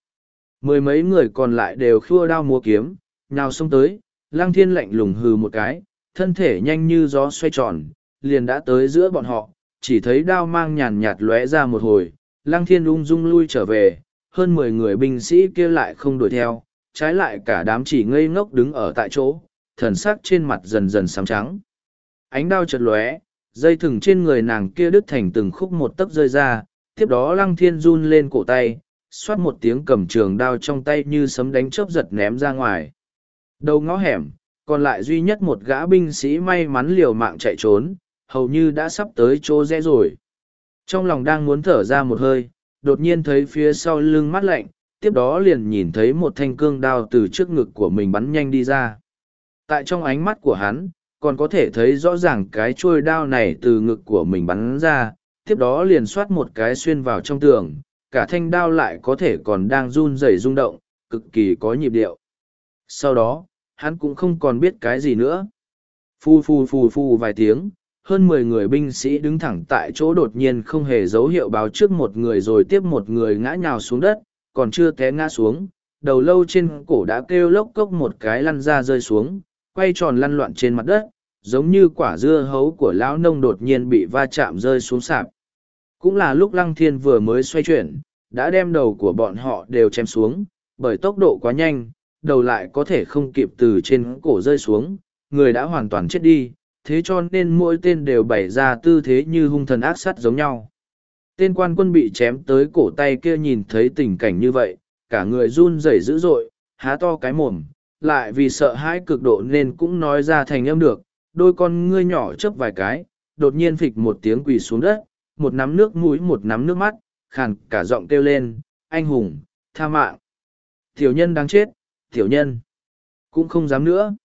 Mười mấy người còn lại đều khua đao múa kiếm, nào xông tới, Lang thiên lạnh lùng hừ một cái, thân thể nhanh như gió xoay tròn, liền đã tới giữa bọn họ, chỉ thấy đao mang nhàn nhạt lóe ra một hồi, Lang thiên ung dung lui trở về, hơn mười người binh sĩ kia lại không đuổi theo, trái lại cả đám chỉ ngây ngốc đứng ở tại chỗ, thần sắc trên mặt dần dần xám trắng. Ánh đao chợt lóe, dây thừng trên người nàng kia đứt thành từng khúc một tấc rơi ra, tiếp đó lăng thiên run lên cổ tay, xoát một tiếng cầm trường đao trong tay như sấm đánh chớp giật ném ra ngoài. Đầu ngõ hẻm, còn lại duy nhất một gã binh sĩ may mắn liều mạng chạy trốn, hầu như đã sắp tới chỗ rẽ rồi. Trong lòng đang muốn thở ra một hơi, đột nhiên thấy phía sau lưng mắt lạnh, tiếp đó liền nhìn thấy một thanh cương đao từ trước ngực của mình bắn nhanh đi ra. Tại trong ánh mắt của hắn, còn có thể thấy rõ ràng cái chuôi đao này từ ngực của mình bắn ra, tiếp đó liền xoát một cái xuyên vào trong tường, cả thanh đao lại có thể còn đang run rẩy rung động, cực kỳ có nhịp điệu. Sau đó, hắn cũng không còn biết cái gì nữa. Phu phu phu phu vài tiếng, hơn mười người binh sĩ đứng thẳng tại chỗ đột nhiên không hề dấu hiệu báo trước một người rồi tiếp một người ngã nhào xuống đất, còn chưa té ngã xuống, đầu lâu trên cổ đã kêu lốc cốc một cái lăn ra rơi xuống, quay tròn lăn loạn trên mặt đất, giống như quả dưa hấu của lão nông đột nhiên bị va chạm rơi xuống sạp. Cũng là lúc lăng thiên vừa mới xoay chuyển, đã đem đầu của bọn họ đều chém xuống, bởi tốc độ quá nhanh, đầu lại có thể không kịp từ trên cổ rơi xuống, người đã hoàn toàn chết đi, thế cho nên mỗi tên đều bày ra tư thế như hung thần ác sắt giống nhau. Tên quan quân bị chém tới cổ tay kia nhìn thấy tình cảnh như vậy, cả người run rẩy dữ dội, há to cái mồm, lại vì sợ hãi cực độ nên cũng nói ra thành âm được, đôi con ngươi nhỏ chớp vài cái, đột nhiên phịch một tiếng quỳ xuống đất, một nắm nước mũi một nắm nước mắt, khàn cả giọng kêu lên, anh hùng, tha mạng. Tiểu nhân đáng chết, tiểu nhân. Cũng không dám nữa.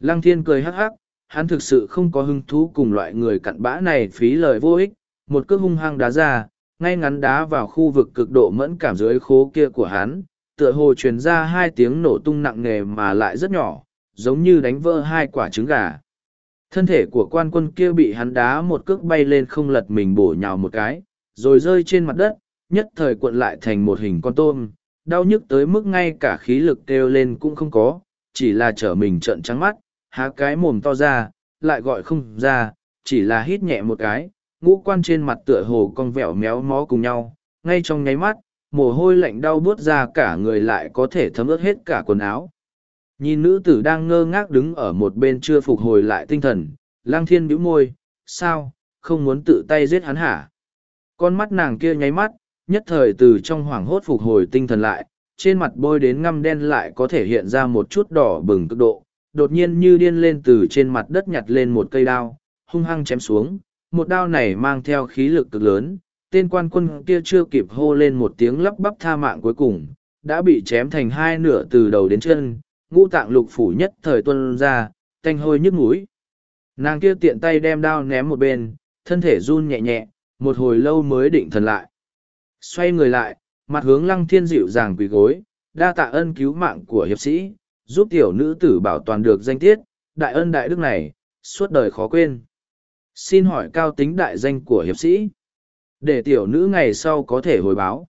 Lăng thiên cười hắc hắc, hắn thực sự không có hứng thú cùng loại người cặn bã này phí lời vô ích, một cước hung hăng đá ra, ngay ngắn đá vào khu vực cực độ mẫn cảm dưới khố kia của hắn, tựa hồ truyền ra hai tiếng nổ tung nặng nề mà lại rất nhỏ, giống như đánh vỡ hai quả trứng gà. Thân thể của quan quân kia bị hắn đá một cước bay lên không lật mình bổ nhào một cái, rồi rơi trên mặt đất, nhất thời cuộn lại thành một hình con tôm, đau nhức tới mức ngay cả khí lực kêu lên cũng không có, chỉ là trở mình trợn trắng mắt, há cái mồm to ra, lại gọi không ra, chỉ là hít nhẹ một cái, ngũ quan trên mặt tựa hồ con vẹo méo mó cùng nhau, ngay trong nháy mắt, mồ hôi lạnh đau buốt ra cả người lại có thể thấm ướt hết cả quần áo. Nhìn nữ tử đang ngơ ngác đứng ở một bên chưa phục hồi lại tinh thần, lang thiên bĩu môi, sao, không muốn tự tay giết hắn hả? Con mắt nàng kia nháy mắt, nhất thời từ trong hoảng hốt phục hồi tinh thần lại, trên mặt bôi đến ngăm đen lại có thể hiện ra một chút đỏ bừng cực độ, đột nhiên như điên lên từ trên mặt đất nhặt lên một cây đao, hung hăng chém xuống, một đao này mang theo khí lực cực lớn, tên quan quân kia chưa kịp hô lên một tiếng lắp bắp tha mạng cuối cùng, đã bị chém thành hai nửa từ đầu đến chân, ngũ tạng lục phủ nhất thời tuân ra, tanh hôi nhức mũi. Nàng kia tiện tay đem đao ném một bên, thân thể run nhẹ nhẹ, một hồi lâu mới định thần lại. Xoay người lại, mặt hướng lăng thiên dịu dàng quỳ gối, đa tạ ân cứu mạng của hiệp sĩ, giúp tiểu nữ tử bảo toàn được danh tiết, đại ân đại đức này, suốt đời khó quên. Xin hỏi cao tính đại danh của hiệp sĩ, để tiểu nữ ngày sau có thể hồi báo.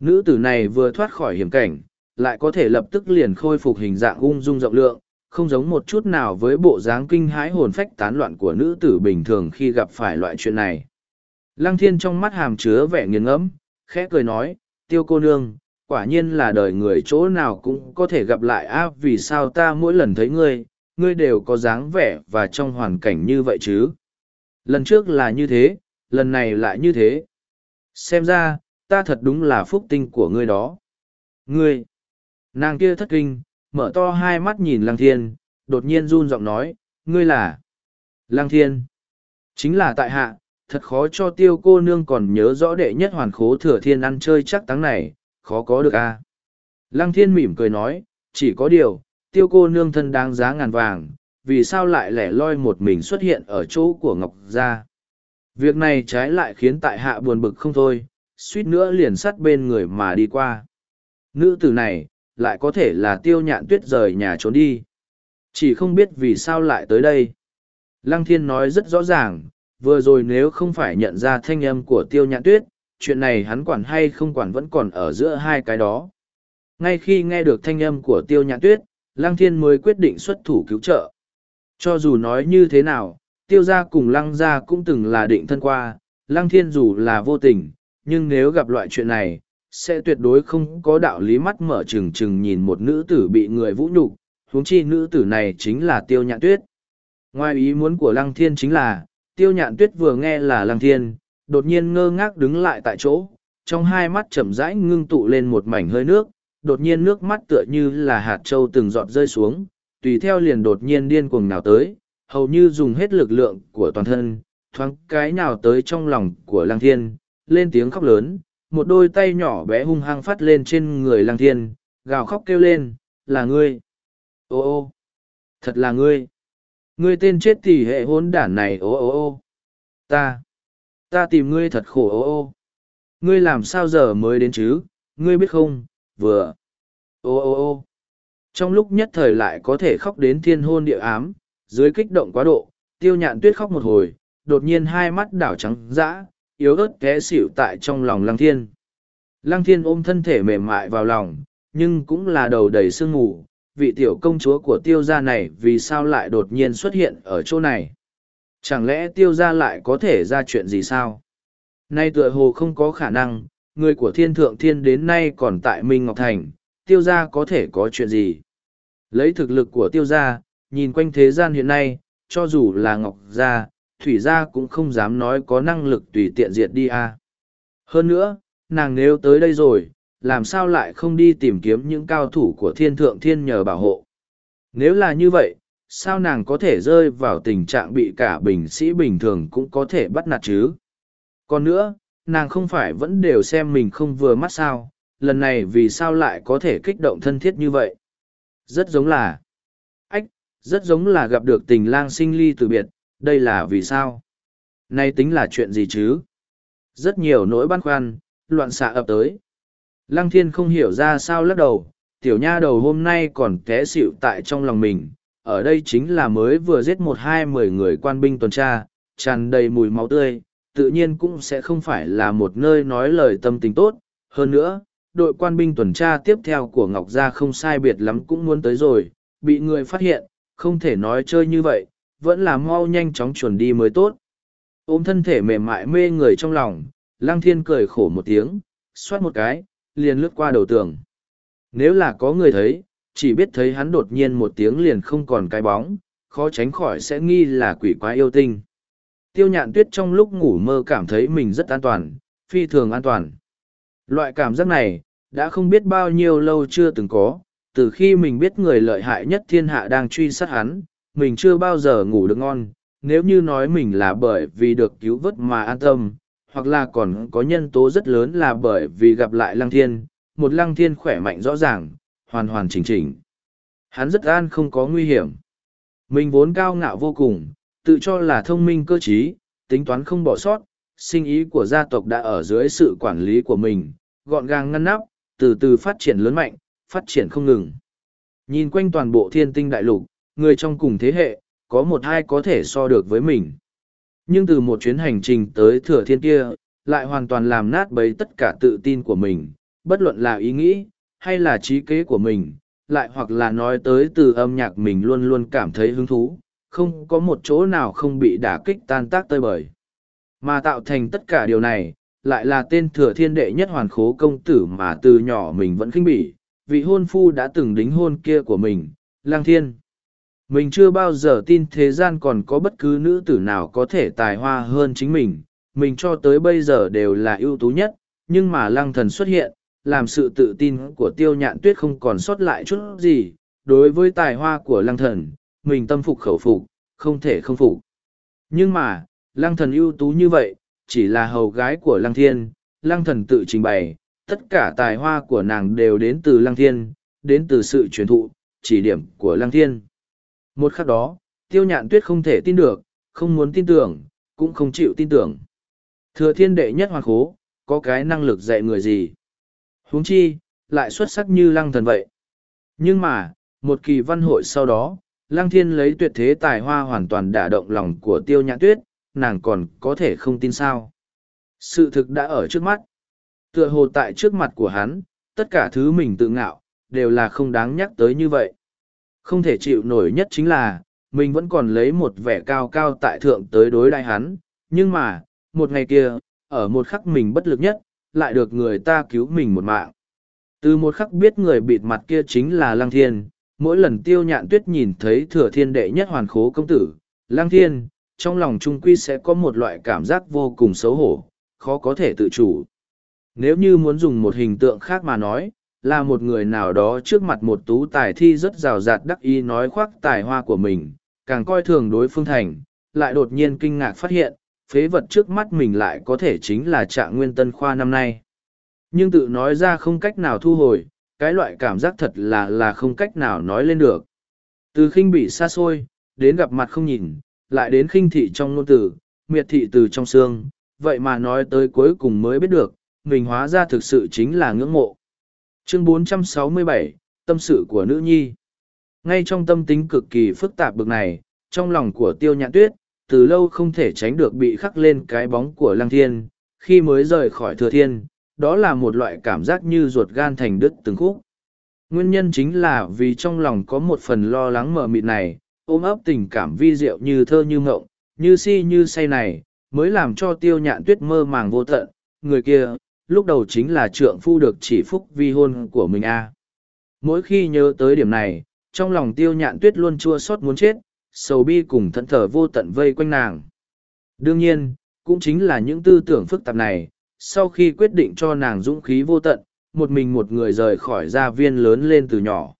Nữ tử này vừa thoát khỏi hiểm cảnh, lại có thể lập tức liền khôi phục hình dạng ung dung rộng lượng, không giống một chút nào với bộ dáng kinh hãi hồn phách tán loạn của nữ tử bình thường khi gặp phải loại chuyện này. Lăng thiên trong mắt hàm chứa vẻ nghiền ngẫm, khẽ cười nói, tiêu cô nương, quả nhiên là đời người chỗ nào cũng có thể gặp lại a vì sao ta mỗi lần thấy ngươi, ngươi đều có dáng vẻ và trong hoàn cảnh như vậy chứ. Lần trước là như thế, lần này lại như thế. Xem ra, ta thật đúng là phúc tinh của ngươi đó. Ngươi, nàng kia thất kinh, mở to hai mắt nhìn lăng thiên, đột nhiên run giọng nói, ngươi là lăng thiên. Chính là tại hạ, thật khó cho tiêu cô nương còn nhớ rõ đệ nhất hoàn khố thừa thiên ăn chơi chắc táng này, khó có được a à? Lăng thiên mỉm cười nói, chỉ có điều, tiêu cô nương thân đáng giá ngàn vàng, vì sao lại lẻ loi một mình xuất hiện ở chỗ của Ngọc Gia. Việc này trái lại khiến tại hạ buồn bực không thôi, suýt nữa liền sắt bên người mà đi qua. Nữ tử này, lại có thể là tiêu nhạn tuyết rời nhà trốn đi. Chỉ không biết vì sao lại tới đây. Lăng thiên nói rất rõ ràng, vừa rồi nếu không phải nhận ra thanh âm của tiêu nhạn tuyết, chuyện này hắn quản hay không quản vẫn còn ở giữa hai cái đó. Ngay khi nghe được thanh âm của tiêu nhạn tuyết, Lăng Thiên mới quyết định xuất thủ cứu trợ. Cho dù nói như thế nào, tiêu gia cùng Lăng gia cũng từng là định thân qua, Lăng Thiên dù là vô tình, nhưng nếu gặp loại chuyện này, sẽ tuyệt đối không có đạo lý mắt mở trừng trừng nhìn một nữ tử bị người vũ nhục huống chi nữ tử này chính là tiêu nhạn tuyết. Ngoài ý muốn của Lăng Thiên chính là, tiêu nhạn tuyết vừa nghe là Lăng Thiên, đột nhiên ngơ ngác đứng lại tại chỗ, trong hai mắt chậm rãi ngưng tụ lên một mảnh hơi nước, đột nhiên nước mắt tựa như là hạt trâu từng giọt rơi xuống, tùy theo liền đột nhiên điên cuồng nào tới, hầu như dùng hết lực lượng của toàn thân, thoáng cái nào tới trong lòng của Lăng Thiên, lên tiếng khóc lớn, một đôi tay nhỏ bé hung hăng phát lên trên người Lăng Thiên, gào khóc kêu lên, là ngươi. Ô ô, thật là ngươi. Ngươi tên chết thì hệ hôn đản này ô ô ô. Ta, ta tìm ngươi thật khổ ô ô. Ngươi làm sao giờ mới đến chứ, ngươi biết không, vừa. Ô ô ô trong lúc nhất thời lại có thể khóc đến thiên hôn địa ám, dưới kích động quá độ, tiêu nhạn tuyết khóc một hồi, đột nhiên hai mắt đảo trắng dã, yếu ớt té xỉu tại trong lòng lăng thiên. Lăng thiên ôm thân thể mềm mại vào lòng, nhưng cũng là đầu đầy sương mù, vị tiểu công chúa của tiêu gia này vì sao lại đột nhiên xuất hiện ở chỗ này. Chẳng lẽ tiêu gia lại có thể ra chuyện gì sao? Nay tựa hồ không có khả năng, người của thiên thượng thiên đến nay còn tại Minh Ngọc Thành, tiêu gia có thể có chuyện gì. Lấy thực lực của tiêu gia, nhìn quanh thế gian hiện nay, cho dù là Ngọc gia, Thủy gia cũng không dám nói có năng lực tùy tiện diệt đi a. Hơn nữa, nàng nếu tới đây rồi, làm sao lại không đi tìm kiếm những cao thủ của thiên thượng thiên nhờ bảo hộ. Nếu là như vậy, sao nàng có thể rơi vào tình trạng bị cả bình sĩ bình thường cũng có thể bắt nạt chứ? Còn nữa, nàng không phải vẫn đều xem mình không vừa mắt sao, lần này vì sao lại có thể kích động thân thiết như vậy? Rất giống là... Rất giống là gặp được tình lang sinh ly từ biệt, đây là vì sao? Nay tính là chuyện gì chứ? Rất nhiều nỗi băn khoăn, loạn xạ ập tới. Lăng thiên không hiểu ra sao lắc đầu, tiểu nha đầu hôm nay còn té xịu tại trong lòng mình. Ở đây chính là mới vừa giết một hai mười người quan binh tuần tra, tràn đầy mùi máu tươi, tự nhiên cũng sẽ không phải là một nơi nói lời tâm tình tốt. Hơn nữa, đội quan binh tuần tra tiếp theo của Ngọc Gia không sai biệt lắm cũng muốn tới rồi, bị người phát hiện, không thể nói chơi như vậy, vẫn là mau nhanh chóng chuẩn đi mới tốt. Ôm thân thể mềm mại mê người trong lòng, Lăng Thiên cười khổ một tiếng, xoát một cái, liền lướt qua đầu tường. Nếu là có người thấy, chỉ biết thấy hắn đột nhiên một tiếng liền không còn cái bóng, khó tránh khỏi sẽ nghi là quỷ quái yêu tinh. Tiêu nhạn tuyết trong lúc ngủ mơ cảm thấy mình rất an toàn, phi thường an toàn. Loại cảm giác này, đã không biết bao nhiêu lâu chưa từng có, từ khi mình biết người lợi hại nhất thiên hạ đang truy sát hắn, mình chưa bao giờ ngủ được ngon. Nếu như nói mình là bởi vì được cứu vớt mà an tâm, hoặc là còn có nhân tố rất lớn là bởi vì gặp lại lăng thiên, một lăng thiên khỏe mạnh rõ ràng, hoàn hoàn chỉnh chỉnh. Hắn rất an không có nguy hiểm. Mình vốn cao ngạo vô cùng, tự cho là thông minh cơ trí, tính toán không bỏ sót, sinh ý của gia tộc đã ở dưới sự quản lý của mình, gọn gàng ngăn nắp, từ từ phát triển lớn mạnh, phát triển không ngừng. Nhìn quanh toàn bộ thiên tinh đại lục, người trong cùng thế hệ, có một hai có thể so được với mình. Nhưng từ một chuyến hành trình tới thừa thiên kia, lại hoàn toàn làm nát bấy tất cả tự tin của mình, bất luận là ý nghĩ, hay là trí kế của mình, lại hoặc là nói tới từ âm nhạc mình luôn luôn cảm thấy hứng thú, không có một chỗ nào không bị đả kích tan tác tơi bời. Mà tạo thành tất cả điều này, lại là tên thừa thiên đệ nhất hoàn khố công tử mà từ nhỏ mình vẫn khinh bỉ, vị hôn phu đã từng đính hôn kia của mình, lang thiên. Mình chưa bao giờ tin thế gian còn có bất cứ nữ tử nào có thể tài hoa hơn chính mình, mình cho tới bây giờ đều là ưu tú nhất, nhưng mà lăng thần xuất hiện, làm sự tự tin của tiêu nhạn tuyết không còn sót lại chút gì, đối với tài hoa của lăng thần, mình tâm phục khẩu phục, không thể không phục. Nhưng mà, lăng thần ưu tú như vậy, chỉ là hầu gái của lăng thiên, lăng thần tự trình bày, tất cả tài hoa của nàng đều đến từ lăng thiên, đến từ sự truyền thụ, chỉ điểm của lăng thiên. Một khắc đó, tiêu nhạn tuyết không thể tin được, không muốn tin tưởng, cũng không chịu tin tưởng. Thừa thiên đệ nhất hoàng khố, có cái năng lực dạy người gì. huống chi, lại xuất sắc như lăng thần vậy. Nhưng mà, một kỳ văn hội sau đó, lăng thiên lấy tuyệt thế tài hoa hoàn toàn đả động lòng của tiêu Nhạn tuyết, nàng còn có thể không tin sao. Sự thực đã ở trước mắt. Tựa hồ tại trước mặt của hắn, tất cả thứ mình tự ngạo, đều là không đáng nhắc tới như vậy. Không thể chịu nổi nhất chính là, mình vẫn còn lấy một vẻ cao cao tại thượng tới đối đại hắn, nhưng mà, một ngày kia, ở một khắc mình bất lực nhất, lại được người ta cứu mình một mạng. Từ một khắc biết người bịt mặt kia chính là Lăng Thiên, mỗi lần tiêu nhạn tuyết nhìn thấy thừa thiên đệ nhất hoàn khố công tử, Lăng Thiên, trong lòng trung quy sẽ có một loại cảm giác vô cùng xấu hổ, khó có thể tự chủ. Nếu như muốn dùng một hình tượng khác mà nói, là một người nào đó trước mặt một tú tài thi rất rào rạt đắc ý nói khoác tài hoa của mình, càng coi thường đối phương thành, lại đột nhiên kinh ngạc phát hiện, phế vật trước mắt mình lại có thể chính là trạng nguyên tân khoa năm nay. Nhưng tự nói ra không cách nào thu hồi, cái loại cảm giác thật là là không cách nào nói lên được. Từ khinh bị xa xôi, đến gặp mặt không nhìn, lại đến khinh thị trong ngôn tử, miệt thị từ trong xương, vậy mà nói tới cuối cùng mới biết được, mình hóa ra thực sự chính là ngưỡng mộ. Chương 467, Tâm sự của nữ nhi Ngay trong tâm tính cực kỳ phức tạp bực này, trong lòng của tiêu nhạn tuyết, từ lâu không thể tránh được bị khắc lên cái bóng của lăng thiên, khi mới rời khỏi thừa thiên, đó là một loại cảm giác như ruột gan thành đứt từng khúc. Nguyên nhân chính là vì trong lòng có một phần lo lắng mờ mịt này, ôm ấp tình cảm vi diệu như thơ như ngộng, như si như say này, mới làm cho tiêu nhạn tuyết mơ màng vô tận, người kia, lúc đầu chính là trượng phu được chỉ phúc vi hôn của mình a Mỗi khi nhớ tới điểm này, trong lòng tiêu nhạn tuyết luôn chua xót muốn chết, sầu bi cùng thẫn thờ vô tận vây quanh nàng. Đương nhiên, cũng chính là những tư tưởng phức tạp này, sau khi quyết định cho nàng dũng khí vô tận, một mình một người rời khỏi gia viên lớn lên từ nhỏ.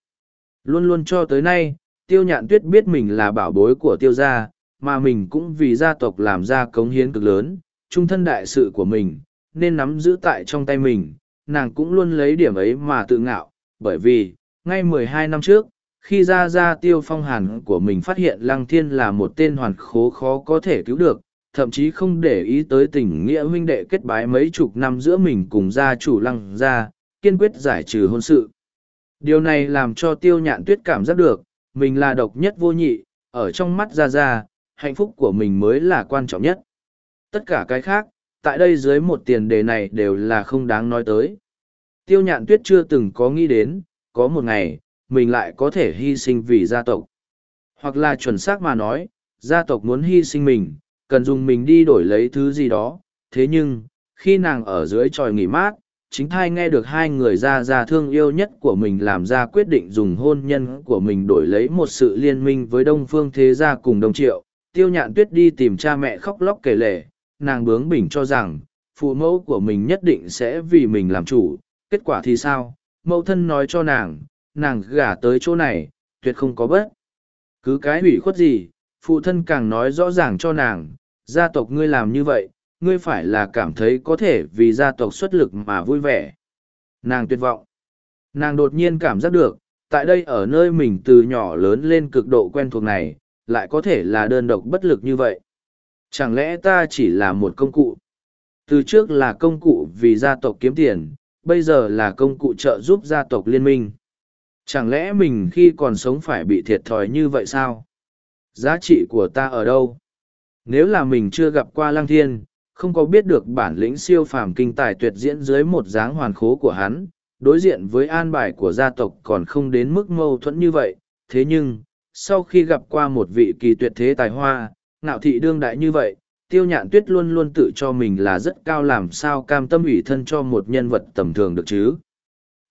Luôn luôn cho tới nay, tiêu nhạn tuyết biết mình là bảo bối của tiêu gia, mà mình cũng vì gia tộc làm ra cống hiến cực lớn, trung thân đại sự của mình, nên nắm giữ tại trong tay mình, nàng cũng luôn lấy điểm ấy mà tự ngạo, bởi vì, ngay mười hai năm trước, khi ra ra tiêu phong hàn của mình phát hiện lăng thiên là một tên hoàn khố khó có thể cứu được, thậm chí không để ý tới tình nghĩa huynh đệ kết bái mấy chục năm giữa mình cùng gia chủ lăng gia, kiên quyết giải trừ hôn sự. Điều này làm cho tiêu nhạn tuyết cảm giác được, mình là độc nhất vô nhị, ở trong mắt ra ra, hạnh phúc của mình mới là quan trọng nhất. Tất cả cái khác, tại đây dưới một tiền đề này đều là không đáng nói tới. Tiêu nhạn tuyết chưa từng có nghĩ đến, có một ngày, mình lại có thể hy sinh vì gia tộc. Hoặc là chuẩn xác mà nói, gia tộc muốn hy sinh mình, cần dùng mình đi đổi lấy thứ gì đó. Thế nhưng, khi nàng ở dưới tròi nghỉ mát, chính thai nghe được hai người ra ra thương yêu nhất của mình làm ra quyết định dùng hôn nhân của mình đổi lấy một sự liên minh với đông phương thế gia cùng đồng triệu. Tiêu nhạn tuyết đi tìm cha mẹ khóc lóc kể lể, nàng bướng bỉnh cho rằng, phụ mẫu của mình nhất định sẽ vì mình làm chủ. Kết quả thì sao? Mẫu thân nói cho nàng, nàng gả tới chỗ này, tuyệt không có bất. Cứ cái hủy khuất gì, phụ thân càng nói rõ ràng cho nàng, gia tộc ngươi làm như vậy, ngươi phải là cảm thấy có thể vì gia tộc xuất lực mà vui vẻ. Nàng tuyệt vọng. Nàng đột nhiên cảm giác được, tại đây ở nơi mình từ nhỏ lớn lên cực độ quen thuộc này, lại có thể là đơn độc bất lực như vậy. Chẳng lẽ ta chỉ là một công cụ? Từ trước là công cụ vì gia tộc kiếm tiền, bây giờ là công cụ trợ giúp gia tộc liên minh. Chẳng lẽ mình khi còn sống phải bị thiệt thòi như vậy sao? Giá trị của ta ở đâu? Nếu là mình chưa gặp qua lăng thiên, không có biết được bản lĩnh siêu phàm kinh tài tuyệt diễn dưới một dáng hoàn khố của hắn, đối diện với an bài của gia tộc còn không đến mức mâu thuẫn như vậy. Thế nhưng, sau khi gặp qua một vị kỳ tuyệt thế tài hoa, ngạo thị đương đại như vậy, tiêu nhạn tuyết luôn luôn tự cho mình là rất cao làm sao cam tâm ủy thân cho một nhân vật tầm thường được chứ.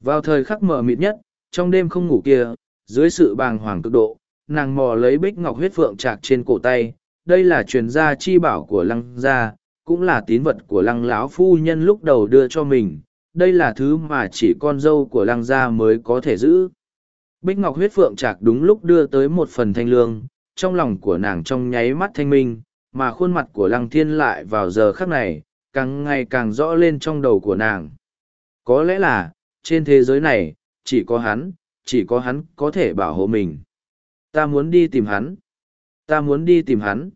Vào thời khắc mở mịt nhất, trong đêm không ngủ kia, dưới sự bàng hoàng cực độ, nàng mò lấy bích ngọc huyết phượng trạc trên cổ tay, đây là truyền gia chi bảo của lăng gia, cũng là tín vật của lăng lão phu nhân lúc đầu đưa cho mình, đây là thứ mà chỉ con dâu của lăng gia mới có thể giữ. Bích ngọc huyết phượng trạc đúng lúc đưa tới một phần thanh lương, trong lòng của nàng trong nháy mắt thanh minh, mà khuôn mặt của lăng thiên lại vào giờ khắc này, càng ngày càng rõ lên trong đầu của nàng. Có lẽ là, trên thế giới này, chỉ có hắn, chỉ có hắn có thể bảo hộ mình. Ta muốn đi tìm hắn. Ta muốn đi tìm hắn.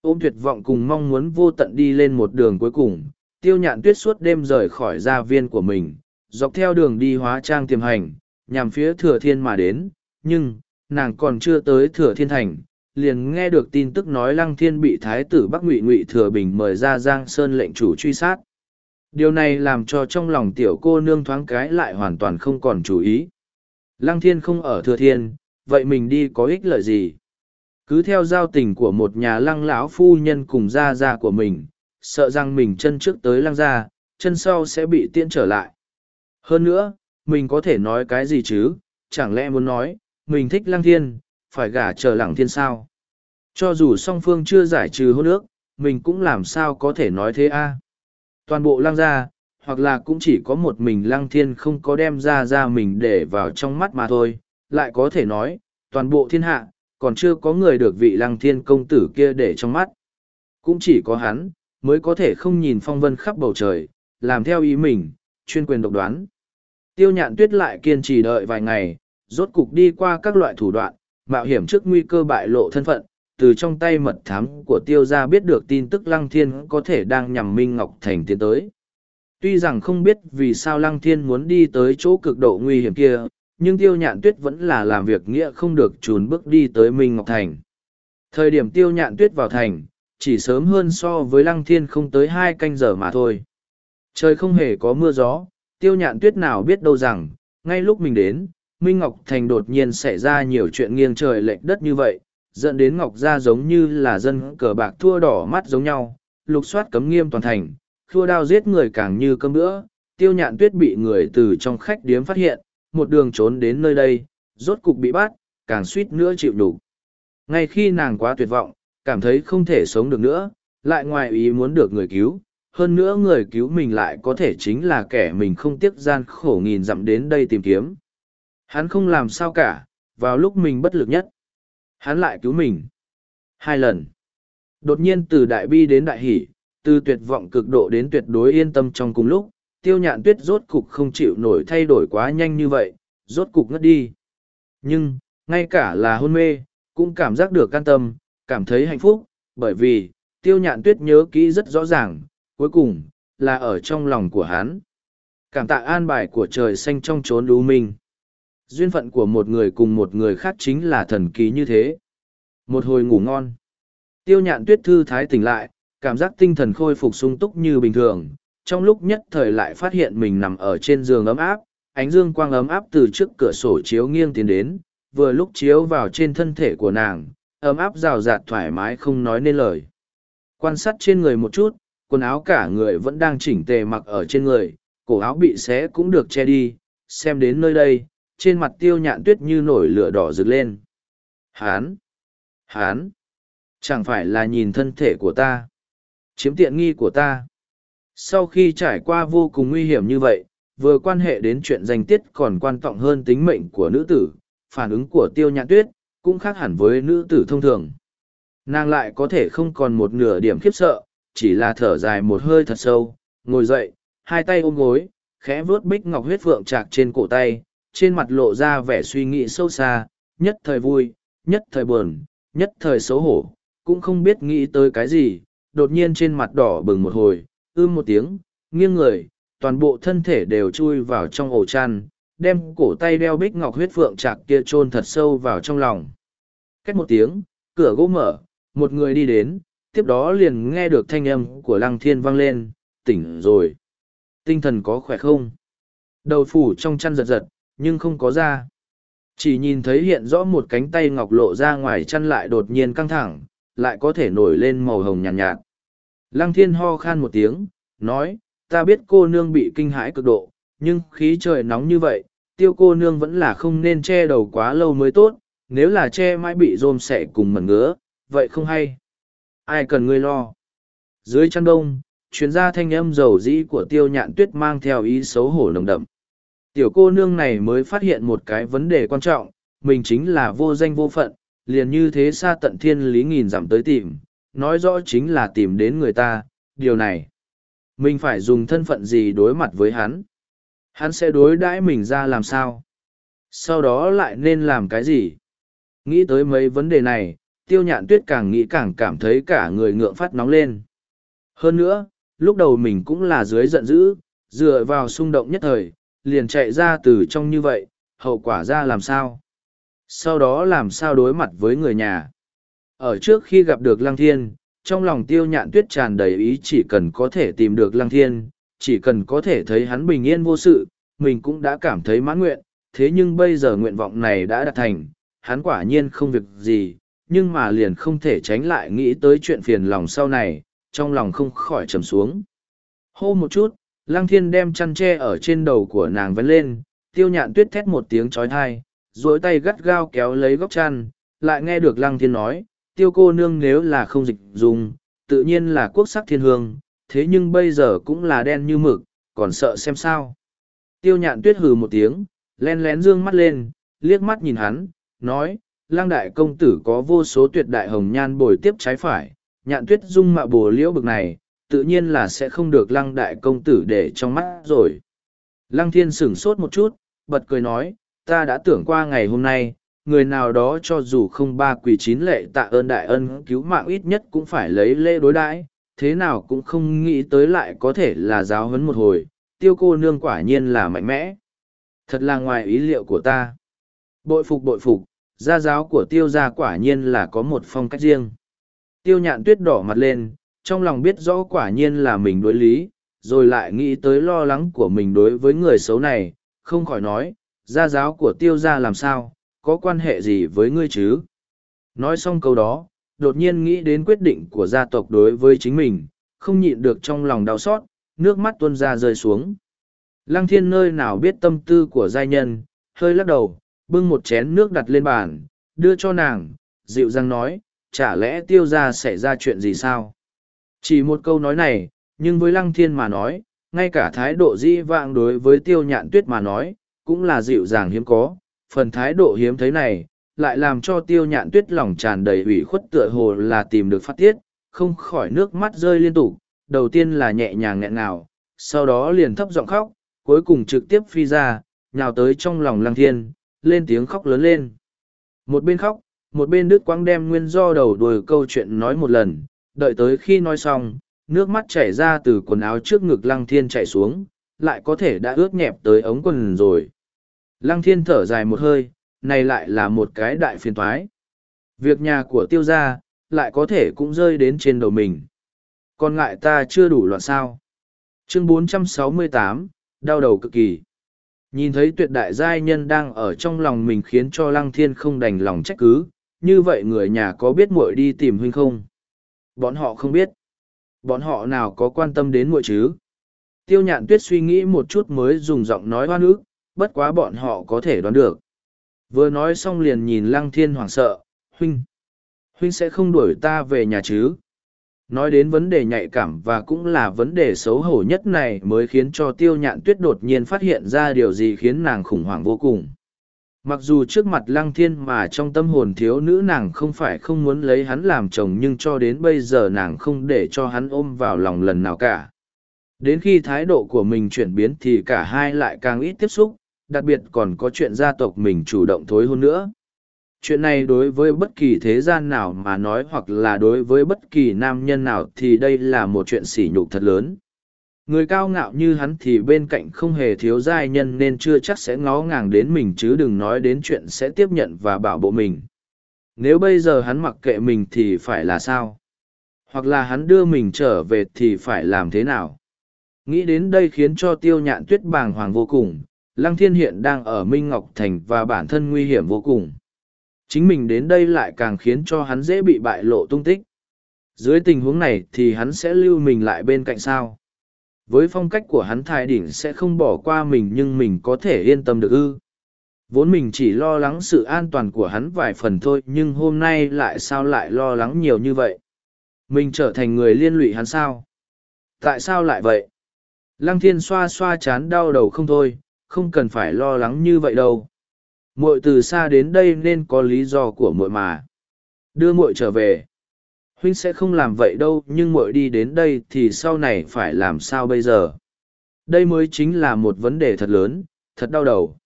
Ôm tuyệt vọng cùng mong muốn vô tận đi lên một đường cuối cùng, tiêu nhạn tuyết suốt đêm rời khỏi gia viên của mình, dọc theo đường đi hóa trang tiềm hành, nhằm phía thừa thiên mà đến, nhưng, nàng còn chưa tới thừa thiên thành, liền nghe được tin tức nói lăng thiên bị thái tử bắc ngụy ngụy thừa bình mời ra giang sơn lệnh chủ truy sát. Điều này làm cho trong lòng tiểu cô nương thoáng cái lại hoàn toàn không còn chú ý. Lăng thiên không ở thừa thiên vậy mình đi có ích lợi gì? Cứ theo giao tình của một nhà lăng lão phu nhân cùng gia gia của mình sợ rằng mình chân trước tới lăng gia chân sau sẽ bị tiễn trở lại. Hơn nữa mình có thể nói cái gì chứ? Chẳng lẽ muốn nói mình thích lăng thiên, phải gả chờ lẳng thiên sao? Cho dù song phương chưa giải trừ hôn ước, mình cũng làm sao có thể nói thế a? Toàn bộ lăng gia, hoặc là cũng chỉ có một mình lăng thiên không có đem ra ra mình để vào trong mắt mà thôi. Lại có thể nói, toàn bộ thiên hạ, còn chưa có người được vị lăng thiên công tử kia để trong mắt. Cũng chỉ có hắn, mới có thể không nhìn phong vân khắp bầu trời, làm theo ý mình, chuyên quyền độc đoán. Tiêu nhạn tuyết lại kiên trì đợi vài ngày rốt cục đi qua các loại thủ đoạn, mạo hiểm trước nguy cơ bại lộ thân phận, từ trong tay mật thám của tiêu gia biết được tin tức lăng thiên có thể đang nhằm minh ngọc thành tiến tới. Tuy rằng không biết vì sao lăng thiên muốn đi tới chỗ cực độ nguy hiểm kia, nhưng tiêu nhạn tuyết vẫn là làm việc nghĩa không được trốn bước đi tới minh ngọc thành. Thời điểm tiêu nhạn tuyết vào thành, chỉ sớm hơn so với lăng thiên không tới hai canh giờ mà thôi. Trời không hề có mưa gió, tiêu nhạn tuyết nào biết đâu rằng, ngay lúc mình đến minh ngọc thành đột nhiên xảy ra nhiều chuyện nghiêng trời lệch đất như vậy, dẫn đến ngọc gia giống như là dân cờ bạc thua đỏ mắt giống nhau, lục soát cấm nghiêm toàn thành, thua đao giết người càng như cơm bữa, tiêu nhạn tuyết bị người từ trong khách điếm phát hiện, một đường trốn đến nơi đây, rốt cục bị bắt, càng suýt nữa chịu đủ ngay khi nàng quá tuyệt vọng, cảm thấy không thể sống được nữa, lại ngoài ý muốn được người cứu, hơn nữa người cứu mình lại có thể chính là kẻ mình không tiếc gian khổ nghìn dặm đến đây tìm kiếm hắn không làm sao cả vào lúc mình bất lực nhất Hắn lại cứu mình. Hai lần. Đột nhiên từ đại bi đến đại hỷ, từ tuyệt vọng cực độ đến tuyệt đối yên tâm trong cùng lúc, tiêu nhạn tuyết rốt cục không chịu nổi thay đổi quá nhanh như vậy, rốt cục ngất đi. Nhưng, ngay cả là hôn mê, cũng cảm giác được can tâm, cảm thấy hạnh phúc, bởi vì, tiêu nhạn tuyết nhớ kỹ rất rõ ràng, cuối cùng, là ở trong lòng của hắn. Cảm tạ an bài của trời xanh trong chốn đú minh duyên phận của một người cùng một người khác chính là thần kỳ như thế. Một hồi ngủ ngon. Tiêu nhạn tuyết thư thái tỉnh lại, cảm giác tinh thần khôi phục sung túc như bình thường. Trong lúc nhất thời lại phát hiện mình nằm ở trên giường ấm áp, ánh dương quang ấm áp từ trước cửa sổ chiếu nghiêng tiến đến, vừa lúc chiếu vào trên thân thể của nàng, ấm áp rào rạt thoải mái không nói nên lời. Quan sát trên người một chút, quần áo cả người vẫn đang chỉnh tề mặc ở trên người, cổ áo bị xé cũng được che đi, xem đến nơi đây, trên mặt tiêu nhạn tuyết như nổi lửa đỏ rực lên. Hán! Hán! Chẳng phải là nhìn thân thể của ta, chiếm tiện nghi của ta. Sau khi trải qua vô cùng nguy hiểm như vậy, vừa quan hệ đến chuyện danh tiết còn quan trọng hơn tính mệnh của nữ tử, phản ứng của tiêu nhạn tuyết, cũng khác hẳn với nữ tử thông thường. Nàng lại có thể không còn một nửa điểm khiếp sợ, chỉ là thở dài một hơi thật sâu, ngồi dậy, hai tay ôm gối, khẽ vuốt bích ngọc huyết phượng trạc trên cổ tay, trên mặt lộ ra vẻ suy nghĩ sâu xa, nhất thời vui, nhất thời buồn, nhất thời xấu hổ, cũng không biết nghĩ tới cái gì, đột nhiên trên mặt đỏ bừng một hồi, ưm một tiếng, nghiêng người, toàn bộ thân thể đều chui vào trong ổ chăn, đem cổ tay đeo bích ngọc huyết phượng chạc kia chôn thật sâu vào trong lòng. Cách một tiếng, cửa gỗ mở, một người đi đến, tiếp đó liền nghe được thanh âm của lăng thiên vang lên, tỉnh rồi. Tinh thần có khỏe không? Đầu phủ trong chăn giật giật, nhưng không có ra, Chỉ nhìn thấy hiện rõ một cánh tay ngọc lộ ra ngoài chăn lại đột nhiên căng thẳng, lại có thể nổi lên màu hồng nhàn nhạt, nhạt. Lăng thiên ho khan một tiếng, nói, ta biết cô nương bị kinh hãi cực độ, nhưng khí trời nóng như vậy, tiêu cô nương vẫn là không nên che đầu quá lâu mới tốt, nếu là che mãi bị rôm sẻ cùng mẩn ngứa, vậy không hay. Ai cần ngươi lo. Dưới chăn đông, chuyến ra thanh âm dầu dĩ của tiêu nhạn tuyết mang theo ý xấu hổ nồng đậm. Tiểu cô nương này mới phát hiện một cái vấn đề quan trọng, mình chính là vô danh vô phận, liền như thế xa tận thiên lý nghìn giảm tới tìm, nói rõ chính là tìm đến người ta, điều này. Mình phải dùng thân phận gì đối mặt với hắn? Hắn sẽ đối đãi mình ra làm sao? Sau đó lại nên làm cái gì? Nghĩ tới mấy vấn đề này, tiêu nhạn tuyết càng nghĩ càng cảm thấy cả người ngượng phát nóng lên. Hơn nữa, lúc đầu mình cũng là dưới giận dữ, dựa vào xung động nhất thời, liền chạy ra từ trong như vậy, hậu quả ra làm sao? Sau đó làm sao đối mặt với người nhà? Ở trước khi gặp được Lăng Thiên, trong lòng tiêu nhạn tuyết tràn đầy ý chỉ cần có thể tìm được Lăng Thiên, chỉ cần có thể thấy hắn bình yên vô sự, mình cũng đã cảm thấy mãn nguyện, thế nhưng bây giờ nguyện vọng này đã đạt thành, hắn quả nhiên không việc gì, nhưng mà liền không thể tránh lại nghĩ tới chuyện phiền lòng sau này, trong lòng không khỏi trầm xuống. Hô một chút, Lăng Thiên đem chăn tre ở trên đầu của nàng vấn lên, tiêu nhạn tuyết thét một tiếng trói thai, duỗi tay gắt gao kéo lấy góc chăn, lại nghe được Lăng Thiên nói, tiêu cô nương nếu là không dịch dùng, tự nhiên là quốc sắc thiên hương, thế nhưng bây giờ cũng là đen như mực, còn sợ xem sao. Tiêu nhạn tuyết hừ một tiếng, len lén dương mắt lên, liếc mắt nhìn hắn, nói, lang đại công tử có vô số tuyệt đại hồng nhan bồi tiếp trái phải, nhạn tuyết dung mạo bồ liễu bực này, tự nhiên là sẽ không được lăng đại công tử để trong mắt rồi. Lăng thiên sửng sốt một chút, bật cười nói, ta đã tưởng qua ngày hôm nay, người nào đó cho dù không ba quỳ chín lệ tạ ơn đại ân cứu mạng ít nhất cũng phải lấy lễ đối đãi thế nào cũng không nghĩ tới lại có thể là giáo huấn một hồi tiêu cô nương quả nhiên là mạnh mẽ. Thật là ngoài ý liệu của ta. Bội phục bội phục gia giáo của tiêu gia quả nhiên là có một phong cách riêng. Tiêu nhạn tuyết đỏ mặt lên trong lòng biết rõ quả nhiên là mình đối lý rồi lại nghĩ tới lo lắng của mình đối với người xấu này không khỏi nói gia giáo của tiêu gia làm sao có quan hệ gì với ngươi chứ? Nói xong câu đó, đột nhiên nghĩ đến quyết định của gia tộc đối với chính mình, không nhịn được trong lòng đau xót, nước mắt tuôn ra rơi xuống. Lăng thiên nơi nào biết tâm tư của giai nhân, hơi lắc đầu, bưng một chén nước đặt lên bàn, đưa cho nàng, dịu dàng nói, chả lẽ tiêu ra xảy ra chuyện gì sao? Chỉ một câu nói này, nhưng với lăng thiên mà nói, ngay cả thái độ dĩ vạng đối với tiêu nhạn tuyết mà nói, cũng là dịu dàng hiếm có, phần thái độ hiếm thấy này lại làm cho tiêu nhạn tuyết lòng tràn đầy ủy khuất tựa hồ là tìm được phát tiết không khỏi nước mắt rơi liên tục đầu tiên là nhẹ nhàng nghẹn ngào sau đó liền thấp giọng khóc cuối cùng trực tiếp phi ra nhào tới trong lòng lăng thiên lên tiếng khóc lớn lên. Một bên khóc một bên đứt quãng đem nguyên do đầu đuôi câu chuyện nói một lần đợi tới khi nói xong nước mắt chảy ra từ quần áo trước ngực lăng thiên chảy xuống lại có thể đã ướt nhẹp tới ống quần rồi Lăng thiên thở dài một hơi, này lại là một cái đại phiền toái. Việc nhà của tiêu gia, lại có thể cũng rơi đến trên đầu mình. Còn ngại ta chưa đủ loạn sao. Chương 468, đau đầu cực kỳ. Nhìn thấy tuyệt đại giai nhân đang ở trong lòng mình khiến cho lăng thiên không đành lòng trách cứ, như vậy người nhà có biết muội đi tìm huynh không? Bọn họ không biết. Bọn họ nào có quan tâm đến muội chứ? Tiêu nhạn tuyết suy nghĩ một chút mới dùng giọng nói hoa ức, bất quá bọn họ có thể đoán được. Vừa nói xong liền nhìn lăng thiên hoảng sợ, huynh, huynh sẽ không đuổi ta về nhà chứ. Nói đến vấn đề nhạy cảm và cũng là vấn đề xấu hổ nhất này mới khiến cho tiêu nhạn tuyết đột nhiên phát hiện ra điều gì khiến nàng khủng hoảng vô cùng. Mặc dù trước mặt lăng thiên mà trong tâm hồn thiếu nữ nàng không phải không muốn lấy hắn làm chồng nhưng cho đến bây giờ nàng không để cho hắn ôm vào lòng lần nào cả. Đến khi thái độ của mình chuyển biến thì cả hai lại càng ít tiếp xúc, đặc biệt còn có chuyện gia tộc mình chủ động thối hôn nữa. Chuyện này đối với bất kỳ thế gian nào mà nói hoặc là đối với bất kỳ nam nhân nào thì đây là một chuyện sỉ nhục thật lớn. Người cao ngạo như hắn thì bên cạnh không hề thiếu giai nhân nên chưa chắc sẽ ngó ngàng đến mình chứ đừng nói đến chuyện sẽ tiếp nhận và bảo bộ mình. Nếu bây giờ hắn mặc kệ mình thì phải là sao? Hoặc là hắn đưa mình trở về thì phải làm thế nào? Nghĩ đến đây khiến cho tiêu nhạn tuyết bàng hoàng vô cùng, Lăng Thiên hiện đang ở Minh Ngọc Thành và bản thân nguy hiểm vô cùng. Chính mình đến đây lại càng khiến cho hắn dễ bị bại lộ tung tích. Dưới tình huống này thì hắn sẽ lưu mình lại bên cạnh sao. Với phong cách của hắn thái đỉnh sẽ không bỏ qua mình nhưng mình có thể yên tâm được ư. Vốn mình chỉ lo lắng sự an toàn của hắn vài phần thôi nhưng hôm nay lại sao lại lo lắng nhiều như vậy. Mình trở thành người liên lụy hắn sao? Tại sao lại vậy? Lăng thiên xoa xoa chán đau đầu không thôi, không cần phải lo lắng như vậy đâu muội từ xa đến đây nên có lý do của muội mà đưa muội trở về huynh sẽ không làm vậy đâu nhưng muội đi đến đây thì sau này phải làm sao bây giờ đây mới chính là một vấn đề thật lớn thật đau đầu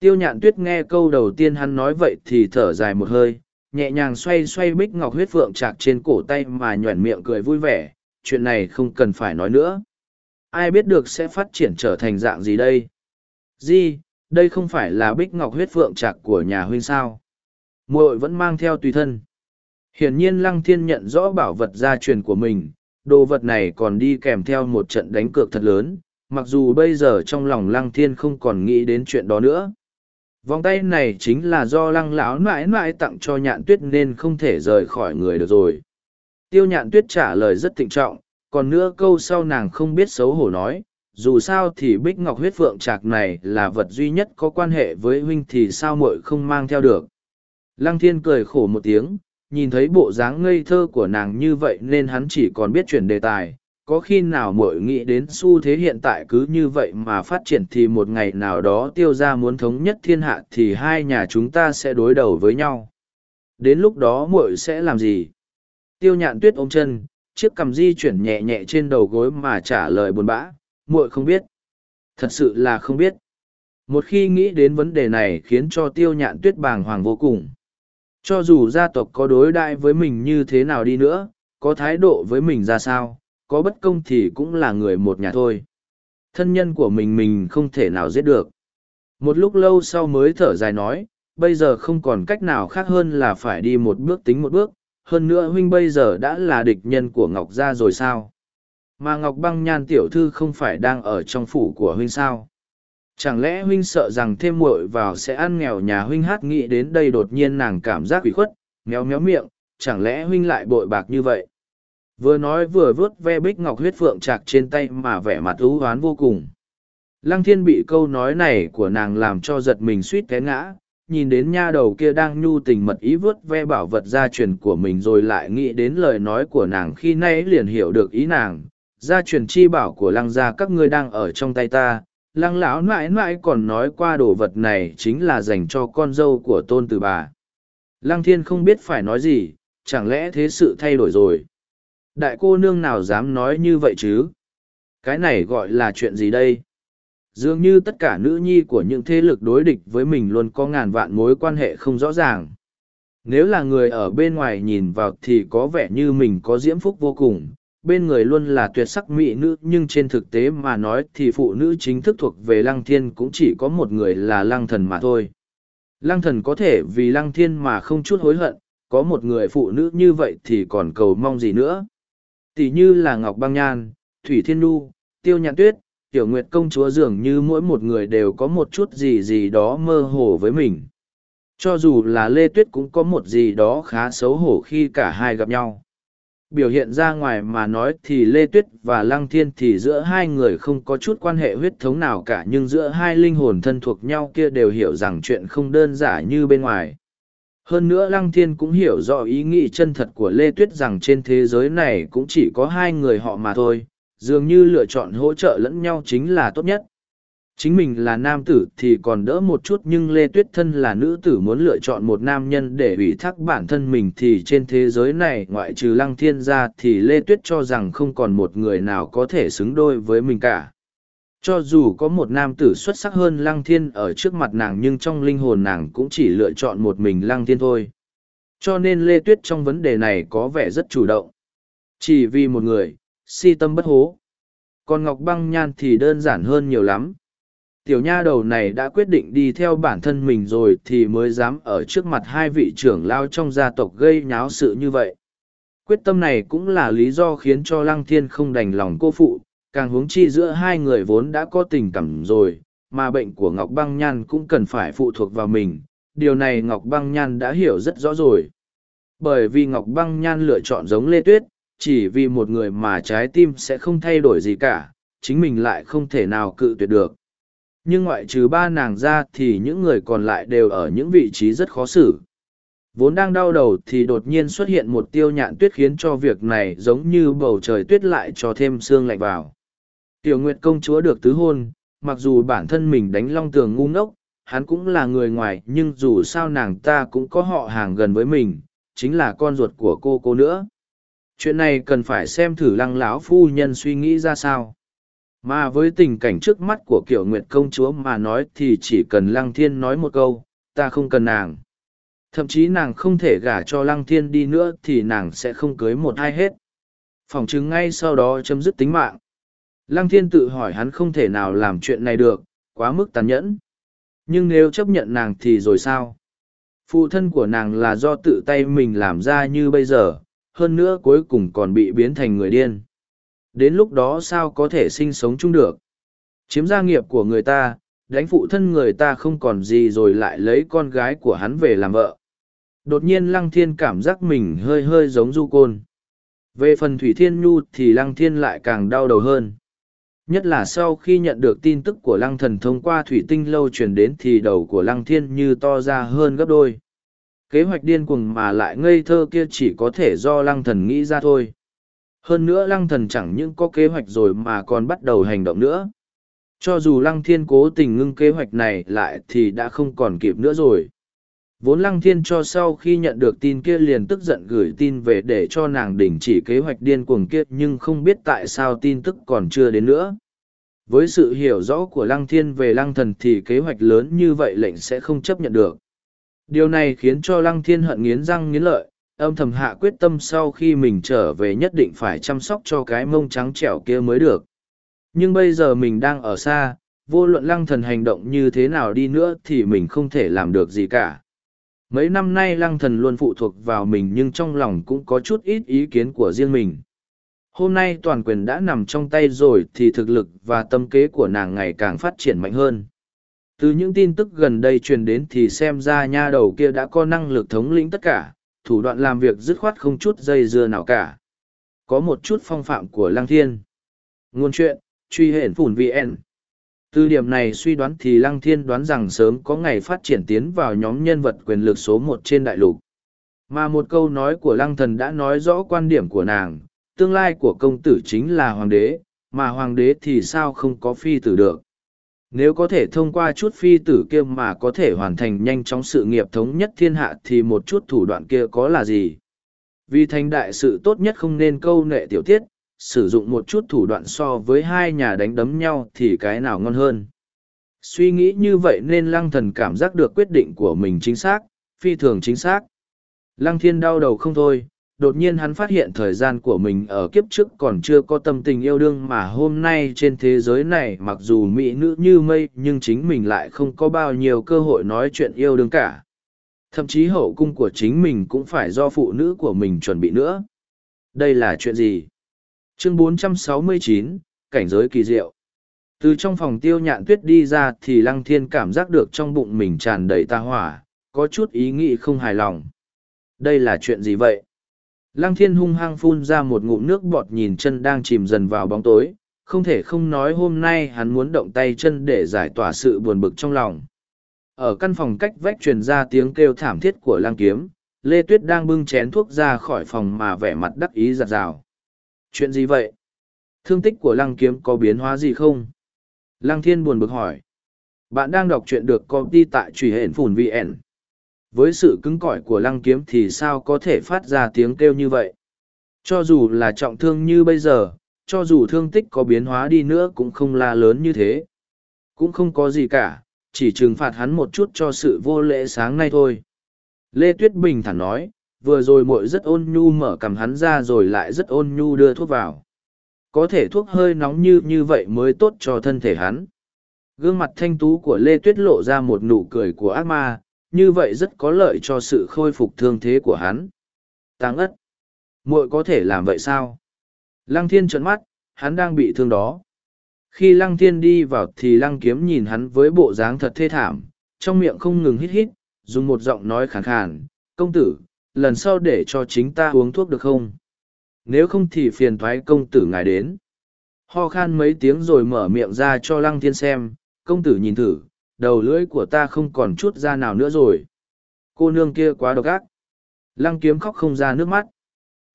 tiêu nhạn tuyết nghe câu đầu tiên hắn nói vậy thì thở dài một hơi nhẹ nhàng xoay xoay bích ngọc huyết phượng chạc trên cổ tay mà nhoẻn miệng cười vui vẻ chuyện này không cần phải nói nữa. Ai biết được sẽ phát triển trở thành dạng gì đây? Di, đây không phải là bích ngọc huyết phượng trạc của nhà huynh sao? muội vẫn mang theo tùy thân. Hiển nhiên Lăng Thiên nhận rõ bảo vật gia truyền của mình, đồ vật này còn đi kèm theo một trận đánh cược thật lớn, mặc dù bây giờ trong lòng Lăng Thiên không còn nghĩ đến chuyện đó nữa. Vòng tay này chính là do Lăng lão mãi mãi tặng cho nhạn tuyết nên không thể rời khỏi người được rồi. Tiêu nhạn tuyết trả lời rất thịnh trọng, còn nữa câu sau nàng không biết xấu hổ nói, dù sao thì bích ngọc huyết phượng trạc này là vật duy nhất có quan hệ với huynh thì sao muội không mang theo được. Lăng thiên cười khổ một tiếng, nhìn thấy bộ dáng ngây thơ của nàng như vậy nên hắn chỉ còn biết chuyển đề tài. Có khi nào muội nghĩ đến xu thế hiện tại cứ như vậy mà phát triển thì một ngày nào đó tiêu ra muốn thống nhất thiên hạ thì hai nhà chúng ta sẽ đối đầu với nhau. Đến lúc đó muội sẽ làm gì? Tiêu nhạn tuyết ôm chân, chiếc cằm di chuyển nhẹ nhẹ trên đầu gối mà trả lời buồn bã, muội không biết. Thật sự là không biết. Một khi nghĩ đến vấn đề này khiến cho tiêu nhạn tuyết bàng hoàng vô cùng. Cho dù gia tộc có đối đại với mình như thế nào đi nữa, có thái độ với mình ra sao, có bất công thì cũng là người một nhà thôi. Thân nhân của mình mình không thể nào giết được. Một lúc lâu sau mới thở dài nói, bây giờ không còn cách nào khác hơn là phải đi một bước tính một bước, hơn nữa huynh bây giờ đã là địch nhân của Ngọc Gia rồi sao? Mà Ngọc Băng Nhan tiểu thư không phải đang ở trong phủ của huynh sao? Chẳng lẽ huynh sợ rằng thêm muội vào sẽ ăn nghèo nhà huynh hát nghĩ đến đây đột nhiên nàng cảm giác ủy khuất, méo méo miệng, chẳng lẽ huynh lại bội bạc như vậy? Vừa nói vừa vớt ve bích ngọc huyết phượng chạc trên tay mà vẻ mặt ưu oán vô cùng. Lăng thiên bị câu nói này của nàng làm cho giật mình suýt té ngã, nhìn đến nha đầu kia đang nhu tình mật ý vớt ve bảo vật gia truyền của mình rồi lại nghĩ đến lời nói của nàng khi nay liền hiểu được ý nàng. Gia truyền chi bảo của lăng gia các ngươi đang ở trong tay ta, lăng lão mãi mãi còn nói qua đồ vật này chính là dành cho con dâu của tôn từ bà. Lăng thiên không biết phải nói gì, chẳng lẽ thế sự thay đổi rồi? Đại cô nương nào dám nói như vậy chứ? Cái này gọi là chuyện gì đây? Dường như tất cả nữ nhi của những thế lực đối địch với mình luôn có ngàn vạn mối quan hệ không rõ ràng. Nếu là người ở bên ngoài nhìn vào thì có vẻ như mình có diễm phúc vô cùng bên người luôn là tuyệt sắc mỹ nữ nhưng trên thực tế mà nói thì phụ nữ chính thức thuộc về lăng thiên cũng chỉ có một người là lăng thần mà thôi. Lăng thần có thể vì lăng thiên mà không chút hối hận, có một người phụ nữ như vậy thì còn cầu mong gì nữa. Tỷ như là Ngọc Băng Nhan, Thủy Thiên Nu, Tiêu Nhạn Tuyết, Tiểu Nguyệt Công Chúa dường như mỗi một người đều có một chút gì gì đó mơ hồ với mình. Cho dù là Lê Tuyết cũng có một gì đó khá xấu hổ khi cả hai gặp nhau biểu hiện ra ngoài mà nói thì lê tuyết và lăng thiên thì giữa hai người không có chút quan hệ huyết thống nào cả, nhưng giữa hai linh hồn thân thuộc nhau kia đều hiểu rằng chuyện không đơn giản như bên ngoài. Hơn nữa lăng thiên cũng hiểu rõ ý nghĩ chân thật của lê tuyết rằng trên thế giới này cũng chỉ có hai người họ mà thôi, dường như lựa chọn hỗ trợ lẫn nhau chính là tốt nhất. Chính mình là nam tử thì còn đỡ một chút nhưng Lê Tuyết Thân là nữ tử muốn lựa chọn một nam nhân để ủy thác bản thân mình thì trên thế giới này ngoại trừ lăng thiên ra thì Lê Tuyết cho rằng không còn một người nào có thể xứng đôi với mình cả. Cho dù có một nam tử xuất sắc hơn lăng thiên ở trước mặt nàng nhưng trong linh hồn nàng cũng chỉ lựa chọn một mình lăng thiên thôi. Cho nên Lê Tuyết trong vấn đề này có vẻ rất chủ động. Chỉ vì một người, si tâm bất hố. Còn Ngọc Băng Nhan thì đơn giản hơn nhiều lắm tiểu nha đầu này đã quyết định đi theo bản thân mình rồi thì mới dám ở trước mặt hai vị trưởng lao trong gia tộc gây nháo sự như vậy. Quyết tâm này cũng là lý do khiến cho lăng thiên không đành lòng cô phụ, càng huống chi giữa hai người vốn đã có tình cảm rồi, mà bệnh của ngọc băng nhan cũng cần phải phụ thuộc vào mình, điều này ngọc băng nhan đã hiểu rất rõ rồi. Bởi vì ngọc băng nhan lựa chọn giống lê tuyết, chỉ vì một người mà trái tim sẽ không thay đổi gì cả, chính mình lại không thể nào cự tuyệt được nhưng ngoại trừ ba nàng ra thì những người còn lại đều ở những vị trí rất khó xử. Vốn đang đau đầu thì đột nhiên xuất hiện một tiêu nhạn tuyết khiến cho việc này giống như bầu trời tuyết lại cho thêm sương lạnh vào. Tiểu nguyệt công chúa được tứ hôn, mặc dù bản thân mình đánh long tường ngu ngốc, hắn cũng là người ngoài, nhưng dù sao nàng ta cũng có họ hàng gần với mình, chính là con ruột của cô cô nữa. Chuyện này cần phải xem thử lăng lão phu nhân suy nghĩ ra sao mà với tình cảnh trước mắt của kiểu nguyệt công chúa mà nói thì chỉ cần lăng thiên nói một câu ta không cần nàng thậm chí nàng không thể gả cho lăng thiên đi nữa thì nàng sẽ không cưới một ai hết Phỏng chứng ngay sau đó chấm dứt tính mạng. Lăng thiên tự hỏi hắn không thể nào làm chuyện này được, quá mức tàn nhẫn. Nhưng nếu chấp nhận nàng thì rồi sao? Phụ thân của nàng là do tự tay mình làm ra như bây giờ, hơn nữa cuối cùng còn bị biến thành người điên. Đến lúc đó sao có thể sinh sống chung được? Chiếm gia nghiệp của người ta, đánh phụ thân người ta không còn gì rồi lại lấy con gái của hắn về làm vợ. Đột nhiên Lăng Thiên cảm giác mình hơi hơi giống du côn. Về phần Thủy Thiên Nhu thì Lăng Thiên lại càng đau đầu hơn. Nhất là sau khi nhận được tin tức của Lăng Thần thông qua Thủy Tinh Lâu truyền đến thì đầu của Lăng Thiên như to ra hơn gấp đôi. Kế hoạch điên cuồng mà lại ngây thơ kia chỉ có thể do Lăng Thần nghĩ ra thôi. Hơn nữa Lăng Thần chẳng những có kế hoạch rồi mà còn bắt đầu hành động nữa. Cho dù Lăng Thiên cố tình ngưng kế hoạch này lại thì đã không còn kịp nữa rồi. Vốn Lăng Thiên cho sau khi nhận được tin kia liền tức giận gửi tin về để cho nàng đình chỉ kế hoạch điên cuồng kia nhưng không biết tại sao tin tức còn chưa đến nữa. Với sự hiểu rõ của Lăng Thiên về Lăng Thần thì kế hoạch lớn như vậy lệnh sẽ không chấp nhận được. Điều này khiến cho Lăng Thiên hận nghiến răng nghiến lợi, âm thầm hạ quyết tâm sau khi mình trở về nhất định phải chăm sóc cho cái mông trắng trẻo kia mới được. Nhưng bây giờ mình đang ở xa, vô luận Lăng Thần hành động như thế nào đi nữa thì mình không thể làm được gì cả. Mấy năm nay lăng thần luôn phụ thuộc vào mình nhưng trong lòng cũng có chút ít ý kiến của riêng mình. Hôm nay toàn quyền đã nằm trong tay rồi thì thực lực và tâm kế của nàng ngày càng phát triển mạnh hơn. Từ những tin tức gần đây truyền đến thì xem ra nha đầu kia đã có năng lực thống lĩnh tất cả thủ đoạn làm việc dứt khoát không chút dây dưa nào cả có một chút phong phạm của lăng thiên ngôn chuyện truy hển phủn vn từ điểm này suy đoán thì Lăng Thiên đoán rằng sớm có ngày phát triển tiến vào nhóm nhân vật quyền lực số một trên đại lục. Mà một câu nói của Lăng Thần đã nói rõ quan điểm của nàng, tương lai của công tử chính là hoàng đế, mà hoàng đế thì sao không có phi tử được. Nếu có thể thông qua chút phi tử kia mà có thể hoàn thành nhanh chóng sự nghiệp thống nhất thiên hạ thì một chút thủ đoạn kia có là gì? Vì thành đại sự tốt nhất không nên câu nệ tiểu tiết, sử dụng một chút thủ đoạn so với hai nhà đánh đấm nhau thì cái nào ngon hơn. Suy nghĩ như vậy nên lăng thần cảm giác được quyết định của mình chính xác, phi thường chính xác. Lăng thiên đau đầu không thôi, đột nhiên hắn phát hiện thời gian của mình ở kiếp trước còn chưa có tâm tình yêu đương mà hôm nay trên thế giới này mặc dù mỹ nữ như mây nhưng chính mình lại không có bao nhiêu cơ hội nói chuyện yêu đương cả. Thậm chí hậu cung của chính mình cũng phải do phụ nữ của mình chuẩn bị nữa. Đây là chuyện gì? chương 469, cảnh giới kỳ diệu từ trong phòng tiêu nhạn tuyết đi ra thì lăng thiên cảm giác được trong bụng mình tràn đầy ta hỏa có chút ý nghĩ không hài lòng đây là chuyện gì vậy lăng thiên hung hăng phun ra một ngụm nước bọt nhìn chân đang chìm dần vào bóng tối, không thể không nói hôm nay hắn muốn động tay chân để giải tỏa sự buồn bực trong lòng ở căn phòng cách vách truyền ra tiếng kêu thảm thiết của lăng kiếm, lê tuyết đang bưng chén thuốc ra khỏi phòng mà vẻ mặt đắc ý giặt rào Chuyện gì vậy? Thương tích của lăng kiếm có biến hóa gì không? Lăng thiên buồn bực hỏi. Bạn đang đọc truyện được công ty tại truy hển phùn VN. Với sự cứng cỏi của lăng kiếm thì sao có thể phát ra tiếng kêu như vậy? Cho dù là trọng thương như bây giờ, cho dù thương tích có biến hóa đi nữa cũng không la lớn như thế. Cũng không có gì cả, chỉ trừng phạt hắn một chút cho sự vô lễ sáng nay thôi. Lê Tuyết Bình thản nói, vừa rồi muội rất ôn nhu mở cầm hắn ra rồi lại rất ôn nhu đưa thuốc vào có thể thuốc hơi nóng như như vậy mới tốt cho thân thể hắn gương mặt thanh tú của lê tuyết lộ ra một nụ cười của ác ma như vậy rất có lợi cho sự khôi phục thương thế của hắn táng ất muội có thể làm vậy sao lăng thiên trợn mắt hắn đang bị thương đó khi lăng thiên đi vào thì lăng kiếm nhìn hắn với bộ dáng thật thê thảm trong miệng không ngừng hít hít dùng một giọng nói khàn khàn công tử lần sau để cho chính ta uống thuốc được không? Nếu không thì phiền thoái công tử ngài đến. Ho khan mấy tiếng rồi mở miệng ra cho lăng thiên xem, công tử nhìn thử, đầu lưỡi của ta không còn chút da nào nữa rồi. Cô nương kia quá độc ác. Lăng kiếm khóc không ra nước mắt.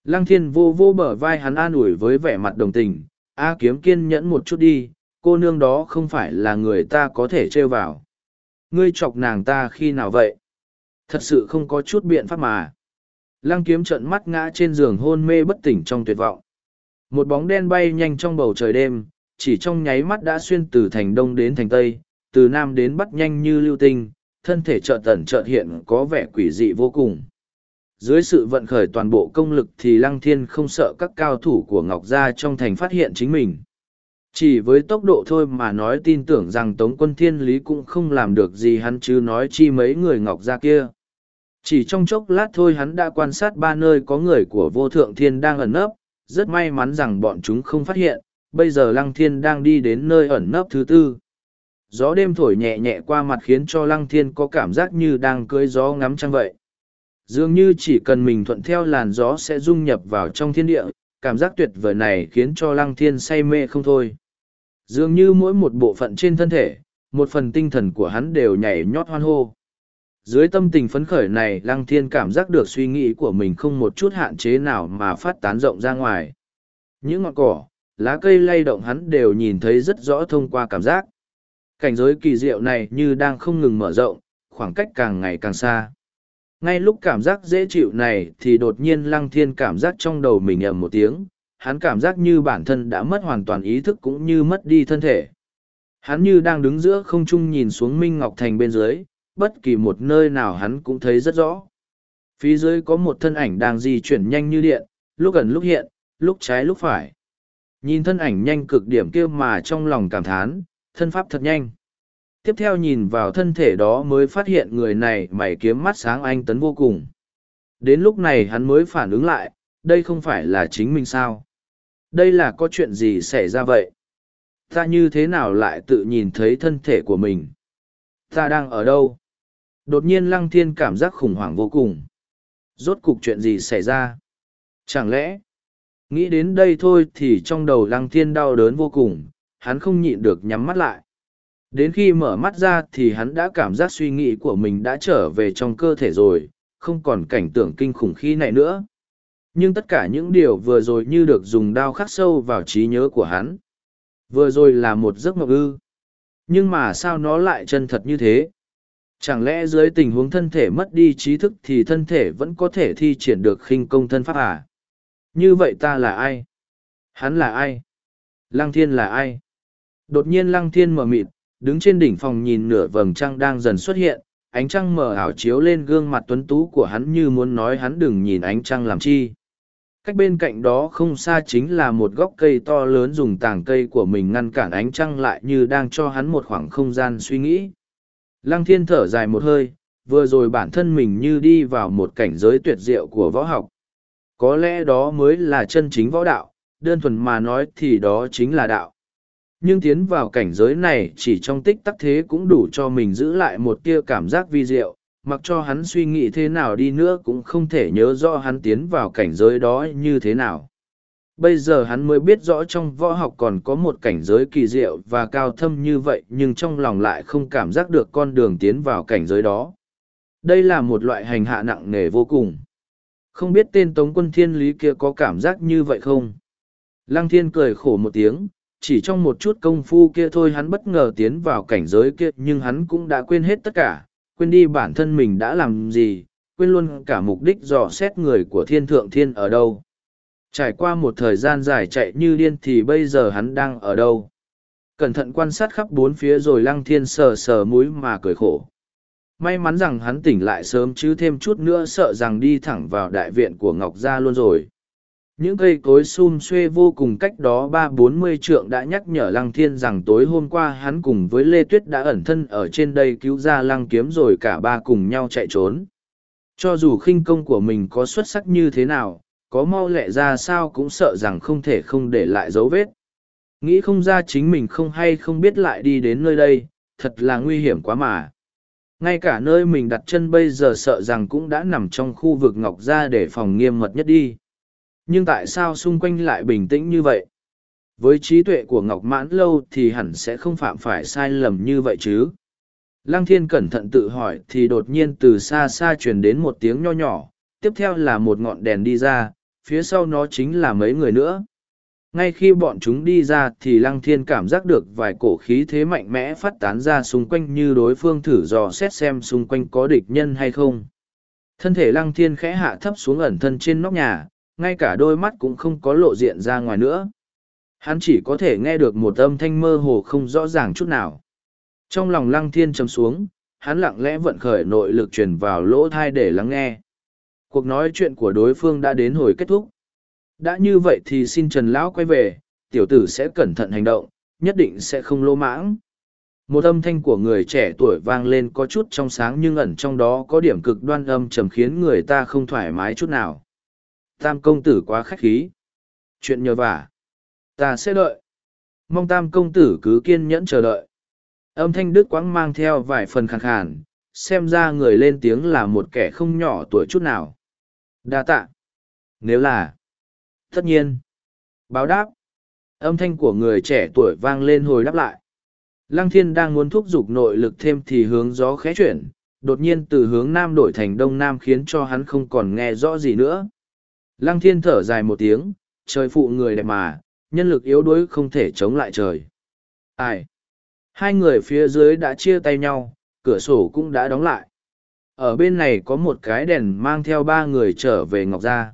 Lăng thiên vô vô bờ vai hắn an ủi với vẻ mặt đồng tình, A kiếm kiên nhẫn một chút đi, cô nương đó không phải là người ta có thể trêu vào. Ngươi chọc nàng ta khi nào vậy? Thật sự không có chút biện pháp mà. Lăng kiếm trận mắt ngã trên giường hôn mê bất tỉnh trong tuyệt vọng. Một bóng đen bay nhanh trong bầu trời đêm, chỉ trong nháy mắt đã xuyên từ thành đông đến thành tây, từ nam đến bắt nhanh như lưu tinh, thân thể chợt tẩn chợt hiện có vẻ quỷ dị vô cùng. Dưới sự vận khởi toàn bộ công lực thì Lăng Thiên không sợ các cao thủ của Ngọc Gia trong thành phát hiện chính mình. Chỉ với tốc độ thôi mà nói tin tưởng rằng Tống quân Thiên Lý cũng không làm được gì hắn chứ nói chi mấy người Ngọc Gia kia. Chỉ trong chốc lát thôi hắn đã quan sát ba nơi có người của vô thượng thiên đang ẩn nấp, rất may mắn rằng bọn chúng không phát hiện, bây giờ Lăng Thiên đang đi đến nơi ẩn nấp thứ tư. Gió đêm thổi nhẹ nhẹ qua mặt khiến cho Lăng Thiên có cảm giác như đang cưới gió ngắm trăng vậy. Dường như chỉ cần mình thuận theo làn gió sẽ dung nhập vào trong thiên địa, cảm giác tuyệt vời này khiến cho Lăng Thiên say mê không thôi. Dường như mỗi một bộ phận trên thân thể, một phần tinh thần của hắn đều nhảy nhót hoan hô. Dưới tâm tình phấn khởi này Lăng Thiên cảm giác được suy nghĩ của mình không một chút hạn chế nào mà phát tán rộng ra ngoài. Những ngọn cỏ, lá cây lay động hắn đều nhìn thấy rất rõ thông qua cảm giác. Cảnh giới kỳ diệu này như đang không ngừng mở rộng, khoảng cách càng ngày càng xa. Ngay lúc cảm giác dễ chịu này thì đột nhiên Lăng Thiên cảm giác trong đầu mình ầm một tiếng, hắn cảm giác như bản thân đã mất hoàn toàn ý thức cũng như mất đi thân thể. Hắn như đang đứng giữa không trung nhìn xuống Minh Ngọc Thành bên dưới, bất kỳ một nơi nào hắn cũng thấy rất rõ. Phía dưới có một thân ảnh đang di chuyển nhanh như điện, lúc gần lúc hiện, lúc trái lúc phải. Nhìn thân ảnh nhanh cực điểm kia mà trong lòng cảm thán, thân pháp thật nhanh. Tiếp theo nhìn vào thân thể đó mới phát hiện người này mày kiếm mắt sáng anh tấn vô cùng. Đến lúc này hắn mới phản ứng lại, đây không phải là chính mình sao. Đây là có chuyện gì xảy ra vậy? Ta như thế nào lại tự nhìn thấy thân thể của mình? Ta đang ở đâu? Đột nhiên lăng thiên cảm giác khủng hoảng vô cùng. Rốt cục chuyện gì xảy ra? Chẳng lẽ, nghĩ đến đây thôi thì trong đầu lăng thiên đau đớn vô cùng, hắn không nhịn được nhắm mắt lại. Đến khi mở mắt ra thì hắn đã cảm giác suy nghĩ của mình đã trở về trong cơ thể rồi, không còn cảnh tượng kinh khủng khi này nữa. Nhưng tất cả những điều vừa rồi như được dùng đao khắc sâu vào trí nhớ của hắn. Vừa rồi là một giấc mộng ư. Nhưng mà sao nó lại chân thật như thế? Chẳng lẽ dưới tình huống thân thể mất đi trí thức thì thân thể vẫn có thể thi triển được khinh công thân pháp à? Như vậy ta là ai? Hắn là ai? Lăng thiên là ai? Đột nhiên lăng thiên mở mịt, đứng trên đỉnh phòng nhìn nửa vầng trăng đang dần xuất hiện, ánh trăng mờ ảo chiếu lên gương mặt tuấn tú của hắn như muốn nói hắn đừng nhìn ánh trăng làm chi. Cách bên cạnh đó không xa chính là một gốc cây to lớn dùng tảng cây của mình ngăn cản ánh trăng lại như đang cho hắn một khoảng không gian suy nghĩ. Lăng thiên thở dài một hơi, vừa rồi bản thân mình như đi vào một cảnh giới tuyệt diệu của võ học. Có lẽ đó mới là chân chính võ đạo, đơn thuần mà nói thì đó chính là đạo. Nhưng tiến vào cảnh giới này chỉ trong tích tắc thế cũng đủ cho mình giữ lại một tia cảm giác vi diệu, mặc cho hắn suy nghĩ thế nào đi nữa cũng không thể nhớ rõ hắn tiến vào cảnh giới đó như thế nào. Bây giờ hắn mới biết rõ trong võ học còn có một cảnh giới kỳ diệu và cao thâm như vậy nhưng trong lòng lại không cảm giác được con đường tiến vào cảnh giới đó. Đây là một loại hành hạ nặng nề vô cùng. Không biết tên Tống quân thiên lý kia có cảm giác như vậy không? Lăng thiên cười khổ một tiếng, chỉ trong một chút công phu kia thôi hắn bất ngờ tiến vào cảnh giới kia nhưng hắn cũng đã quên hết tất cả, quên đi bản thân mình đã làm gì, quên luôn cả mục đích dò xét người của thiên thượng thiên ở đâu. Trải qua một thời gian dài chạy như điên thì bây giờ hắn đang ở đâu. Cẩn thận quan sát khắp bốn phía rồi lăng thiên sờ sờ mũi mà cười khổ. May mắn rằng hắn tỉnh lại sớm chứ thêm chút nữa sợ rằng đi thẳng vào đại viện của Ngọc Gia luôn rồi. Những cây cối xum xuê vô cùng cách đó ba bốn mươi trượng đã nhắc nhở Lăng Thiên rằng tối hôm qua hắn cùng với Lê Tuyết đã ẩn thân ở trên đây cứu ra Lăng Kiếm rồi cả ba cùng nhau chạy trốn. Cho dù khinh công của mình có xuất sắc như thế nào, có mau lẹ ra sao cũng sợ rằng không thể không để lại dấu vết. Nghĩ không ra chính mình không hay không biết lại đi đến nơi đây, thật là nguy hiểm quá mà. Ngay cả nơi mình đặt chân bây giờ sợ rằng cũng đã nằm trong khu vực Ngọc Gia để phòng nghiêm mật nhất đi. Nhưng tại sao xung quanh lại bình tĩnh như vậy? Với trí tuệ của Ngọc Mãn Lâu thì hẳn sẽ không phạm phải sai lầm như vậy chứ. Lăng thiên cẩn thận tự hỏi thì đột nhiên từ xa xa truyền đến một tiếng nho nhỏ, tiếp theo là một ngọn đèn đi ra, phía sau nó chính là mấy người nữa. Ngay khi bọn chúng đi ra thì Lăng Thiên cảm giác được vài cổ khí thế mạnh mẽ phát tán ra xung quanh như đối phương thử dò xét xem xung quanh có địch nhân hay không. Thân thể Lăng Thiên khẽ hạ thấp xuống ẩn thân trên nóc nhà, ngay cả đôi mắt cũng không có lộ diện ra ngoài nữa. Hắn chỉ có thể nghe được một âm thanh mơ hồ không rõ ràng chút nào. Trong lòng Lăng Thiên trầm xuống, hắn lặng lẽ vận khởi nội lực truyền vào lỗ thai để lắng nghe. Cuộc nói chuyện của đối phương đã đến hồi kết thúc. Đã như vậy thì xin Trần Lão quay về, tiểu tử sẽ cẩn thận hành động, nhất định sẽ không lỗ mãng. Một âm thanh của người trẻ tuổi vang lên có chút trong sáng nhưng ẩn trong đó có điểm cực đoan âm trầm khiến người ta không thoải mái chút nào. Tam công tử quá khách khí. Chuyện nhờ vả. Ta sẽ đợi. Mong tam công tử cứ kiên nhẫn chờ đợi. Âm thanh đức quãng mang theo vài phần khàn khàn, xem ra người lên tiếng là một kẻ không nhỏ tuổi chút nào. Đa tạ. Nếu là. Tất nhiên. Báo đáp. Âm thanh của người trẻ tuổi vang lên hồi đáp lại. Lăng thiên đang muốn thúc giục nội lực thêm thì hướng gió khẽ chuyển, đột nhiên từ hướng nam đổi thành đông nam khiến cho hắn không còn nghe rõ gì nữa. Lăng thiên thở dài một tiếng, trời phụ người đẹp mà, nhân lực yếu đuối không thể chống lại trời. Ai? Hai người phía dưới đã chia tay nhau, cửa sổ cũng đã đóng lại. Ở bên này có một cái đèn mang theo ba người trở về Ngọc Gia.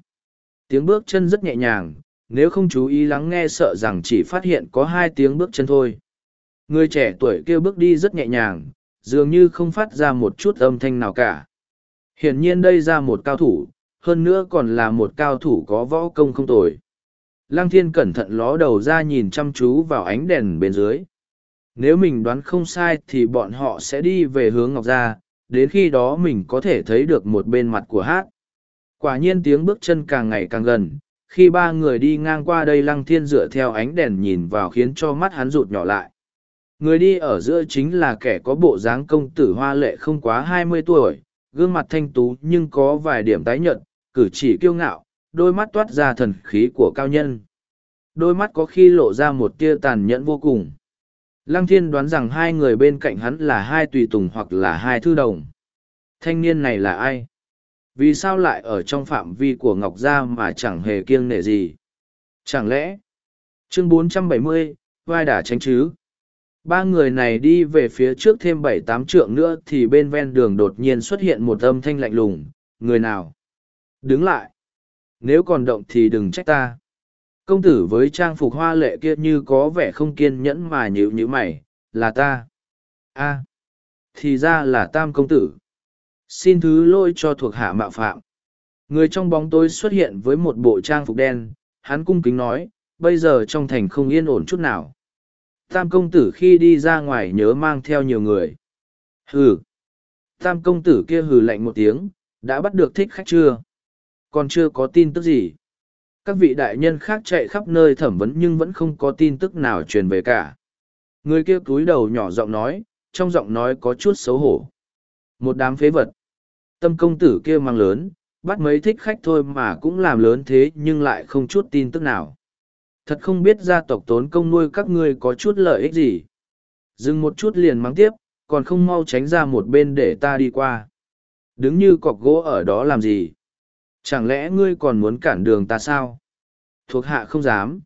Tiếng bước chân rất nhẹ nhàng, nếu không chú ý lắng nghe sợ rằng chỉ phát hiện có hai tiếng bước chân thôi. Người trẻ tuổi kia bước đi rất nhẹ nhàng, dường như không phát ra một chút âm thanh nào cả. Hiển nhiên đây ra một cao thủ, hơn nữa còn là một cao thủ có võ công không tồi. Lăng thiên cẩn thận ló đầu ra nhìn chăm chú vào ánh đèn bên dưới. Nếu mình đoán không sai thì bọn họ sẽ đi về hướng Ngọc Gia, đến khi đó mình có thể thấy được một bên mặt của hát. Quả nhiên tiếng bước chân càng ngày càng gần, khi ba người đi ngang qua đây lăng thiên dựa theo ánh đèn nhìn vào khiến cho mắt hắn rụt nhỏ lại. Người đi ở giữa chính là kẻ có bộ dáng công tử hoa lệ không quá hai mươi tuổi, gương mặt thanh tú nhưng có vài điểm tái nhợt, cử chỉ kiêu ngạo, đôi mắt toát ra thần khí của cao nhân. Đôi mắt có khi lộ ra một tia tàn nhẫn vô cùng. Lăng thiên đoán rằng hai người bên cạnh hắn là hai tùy tùng hoặc là hai thư đồng. Thanh niên này là ai? Vì sao lại ở trong phạm vi của Ngọc Gia mà chẳng hề kiêng nể gì? Chẳng lẽ? Chương 470, vai đả tránh chứ? Ba người này đi về phía trước thêm bảy tám trượng nữa thì bên ven đường đột nhiên xuất hiện một âm thanh lạnh lùng. Người nào? Đứng lại. Nếu còn động thì đừng trách ta. Công tử với trang phục hoa lệ kia như có vẻ không kiên nhẫn mà nhịu nhữ mày, là ta. a thì ra là tam công tử. Xin thứ lỗi cho thuộc hạ mạo phạm. Người trong bóng tối xuất hiện với một bộ trang phục đen, hắn cung kính nói, bây giờ trong thành không yên ổn chút nào. Tam công tử khi đi ra ngoài nhớ mang theo nhiều người. Hừ. Tam công tử kia hừ lạnh một tiếng, đã bắt được thích khách chưa? Còn chưa có tin tức gì. Các vị đại nhân khác chạy khắp nơi thẩm vấn nhưng vẫn không có tin tức nào truyền về cả. Người kia cúi đầu nhỏ giọng nói, trong giọng nói có chút xấu hổ. Một đám phế vật. Tâm công tử kia mang lớn, bắt mấy thích khách thôi mà cũng làm lớn thế nhưng lại không chút tin tức nào. Thật không biết gia tộc tốn công nuôi các ngươi có chút lợi ích gì. Dừng một chút liền mắng tiếp, còn không mau tránh ra một bên để ta đi qua. Đứng như cọc gỗ ở đó làm gì? Chẳng lẽ ngươi còn muốn cản đường ta sao? Thuộc hạ không dám.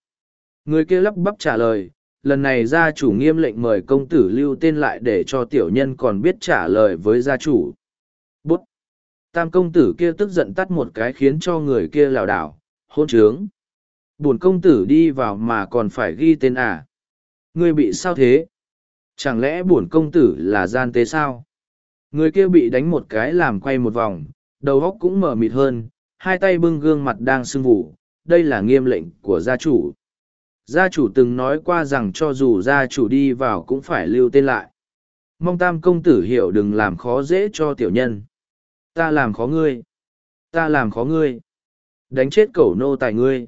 Người kia lắp bắp trả lời, lần này gia chủ nghiêm lệnh mời công tử lưu tên lại để cho tiểu nhân còn biết trả lời với gia chủ. Bút! Tam công tử kia tức giận tắt một cái khiến cho người kia lảo đảo, hôn trướng. Buồn công tử đi vào mà còn phải ghi tên à? Ngươi bị sao thế? Chẳng lẽ buồn công tử là gian tế sao? Người kia bị đánh một cái làm quay một vòng, đầu óc cũng mở mịt hơn, hai tay bưng gương mặt đang sưng vụ, đây là nghiêm lệnh của gia chủ. Gia chủ từng nói qua rằng cho dù gia chủ đi vào cũng phải lưu tên lại. Mong tam công tử hiểu đừng làm khó dễ cho tiểu nhân. Ta làm khó ngươi. Ta làm khó ngươi. Đánh chết cẩu nô tài ngươi.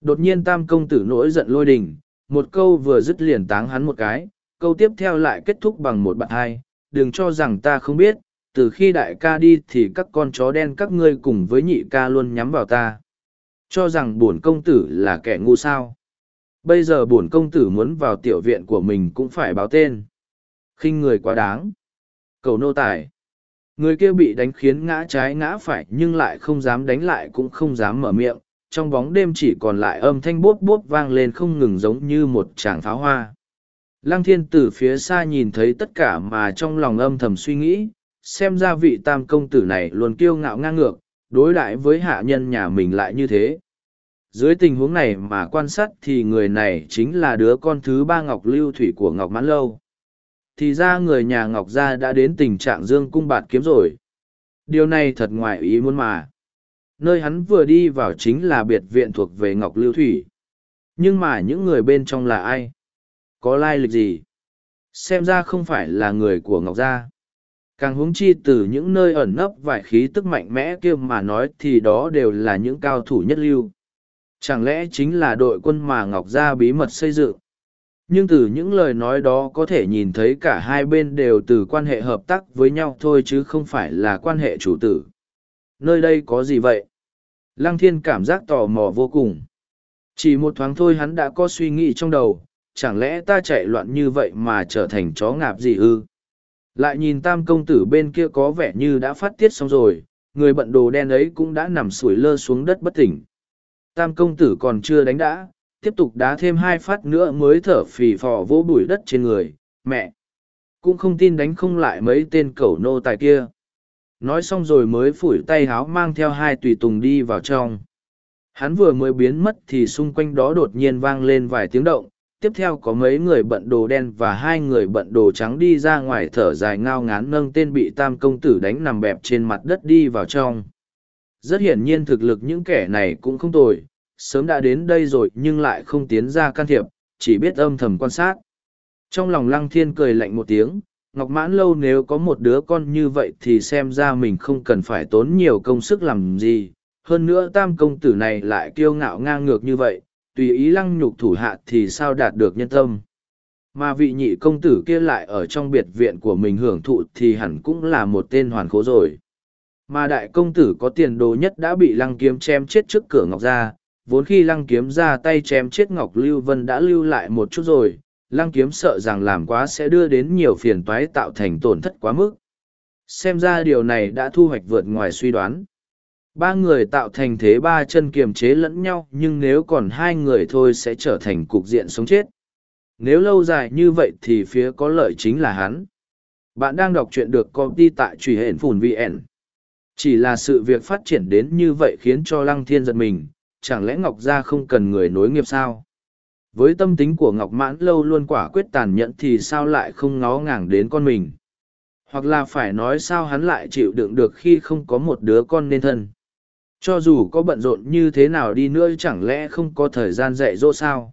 Đột nhiên tam công tử nổi giận lôi đình, một câu vừa dứt liền táng hắn một cái, câu tiếp theo lại kết thúc bằng một bạn hai. Đừng cho rằng ta không biết, từ khi đại ca đi thì các con chó đen các ngươi cùng với nhị ca luôn nhắm vào ta. Cho rằng bổn công tử là kẻ ngu sao. Bây giờ bổn công tử muốn vào tiểu viện của mình cũng phải báo tên. Khinh người quá đáng. Cầu nô tài. Người kia bị đánh khiến ngã trái ngã phải nhưng lại không dám đánh lại cũng không dám mở miệng. Trong bóng đêm chỉ còn lại âm thanh bốp bốp vang lên không ngừng giống như một tràng pháo hoa. Lăng thiên từ phía xa nhìn thấy tất cả mà trong lòng âm thầm suy nghĩ xem ra vị tam công tử này luôn kiêu ngạo ngang ngược, đối đãi với hạ nhân nhà mình lại như thế dưới tình huống này mà quan sát thì người này chính là đứa con thứ ba ngọc lưu thủy của ngọc mãn lâu thì ra người nhà ngọc gia đã đến tình trạng dương cung bạt kiếm rồi điều này thật ngoài ý muốn mà Nơi hắn vừa đi vào chính là biệt viện thuộc về Ngọc Lưu Thủy. Nhưng mà những người bên trong là ai? Có lai lịch gì? Xem ra không phải là người của Ngọc Gia. Càng huống chi từ những nơi ẩn nấp vài khí tức mạnh mẽ kia mà nói thì đó đều là những cao thủ nhất lưu. Chẳng lẽ chính là đội quân mà Ngọc Gia bí mật xây dựng? Nhưng từ những lời nói đó có thể nhìn thấy cả hai bên đều từ quan hệ hợp tác với nhau thôi chứ không phải là quan hệ chủ tử. Nơi đây có gì vậy? Lăng thiên cảm giác tò mò vô cùng. Chỉ một thoáng thôi hắn đã có suy nghĩ trong đầu, chẳng lẽ ta chạy loạn như vậy mà trở thành chó ngạp gì ư? Lại nhìn tam công tử bên kia có vẻ như đã phát tiết xong rồi, người bận đồ đen ấy cũng đã nằm sủi lơ xuống đất bất tỉnh. Tam công tử còn chưa đánh đã, tiếp tục đá thêm hai phát nữa mới thở phì phò vỗ bụi đất trên người, mẹ. Cũng không tin đánh không lại mấy tên cẩu nô tài kia. Nói xong rồi mới phủi tay háo mang theo hai tùy tùng đi vào trong. Hắn vừa mới biến mất thì xung quanh đó đột nhiên vang lên vài tiếng động, tiếp theo có mấy người bận đồ đen và hai người bận đồ trắng đi ra ngoài thở dài ngao ngán nâng tên bị tam công tử đánh nằm bẹp trên mặt đất đi vào trong. Rất hiển nhiên thực lực những kẻ này cũng không tồi, sớm đã đến đây rồi nhưng lại không tiến ra can thiệp, chỉ biết âm thầm quan sát. Trong lòng lăng thiên cười lạnh một tiếng, Ngọc Mãn Lâu nếu có một đứa con như vậy thì xem ra mình không cần phải tốn nhiều công sức làm gì. Hơn nữa tam công tử này lại kiêu ngạo ngang ngược như vậy, tùy ý lăng nhục thủ hạ thì sao đạt được nhân tâm. Mà vị nhị công tử kia lại ở trong biệt viện của mình hưởng thụ thì hẳn cũng là một tên hoàn khố rồi. Mà đại công tử có tiền đồ nhất đã bị lăng kiếm chém chết trước cửa ngọc ra, vốn khi lăng kiếm ra tay chém chết ngọc lưu vân đã lưu lại một chút rồi, lăng kiếm sợ rằng làm quá sẽ đưa đến nhiều phiền toái tạo thành tổn thất quá mức. Xem ra điều này đã thu hoạch vượt ngoài suy đoán. Ba người tạo thành thế ba chân kiềm chế lẫn nhau nhưng nếu còn hai người thôi sẽ trở thành cục diện sống chết. Nếu lâu dài như vậy thì phía có lợi chính là hắn. Bạn đang đọc truyện được công ty tại truy hển phùn VN. Chỉ là sự việc phát triển đến như vậy khiến cho Lăng Thiên giật mình, chẳng lẽ Ngọc Gia không cần người nối nghiệp sao? Với tâm tính của Ngọc Mãn lâu luôn quả quyết tàn nhẫn thì sao lại không ngó ngàng đến con mình? Hoặc là phải nói sao hắn lại chịu đựng được khi không có một đứa con nên thân? Cho dù có bận rộn như thế nào đi nữa chẳng lẽ không có thời gian dạy dỗ sao?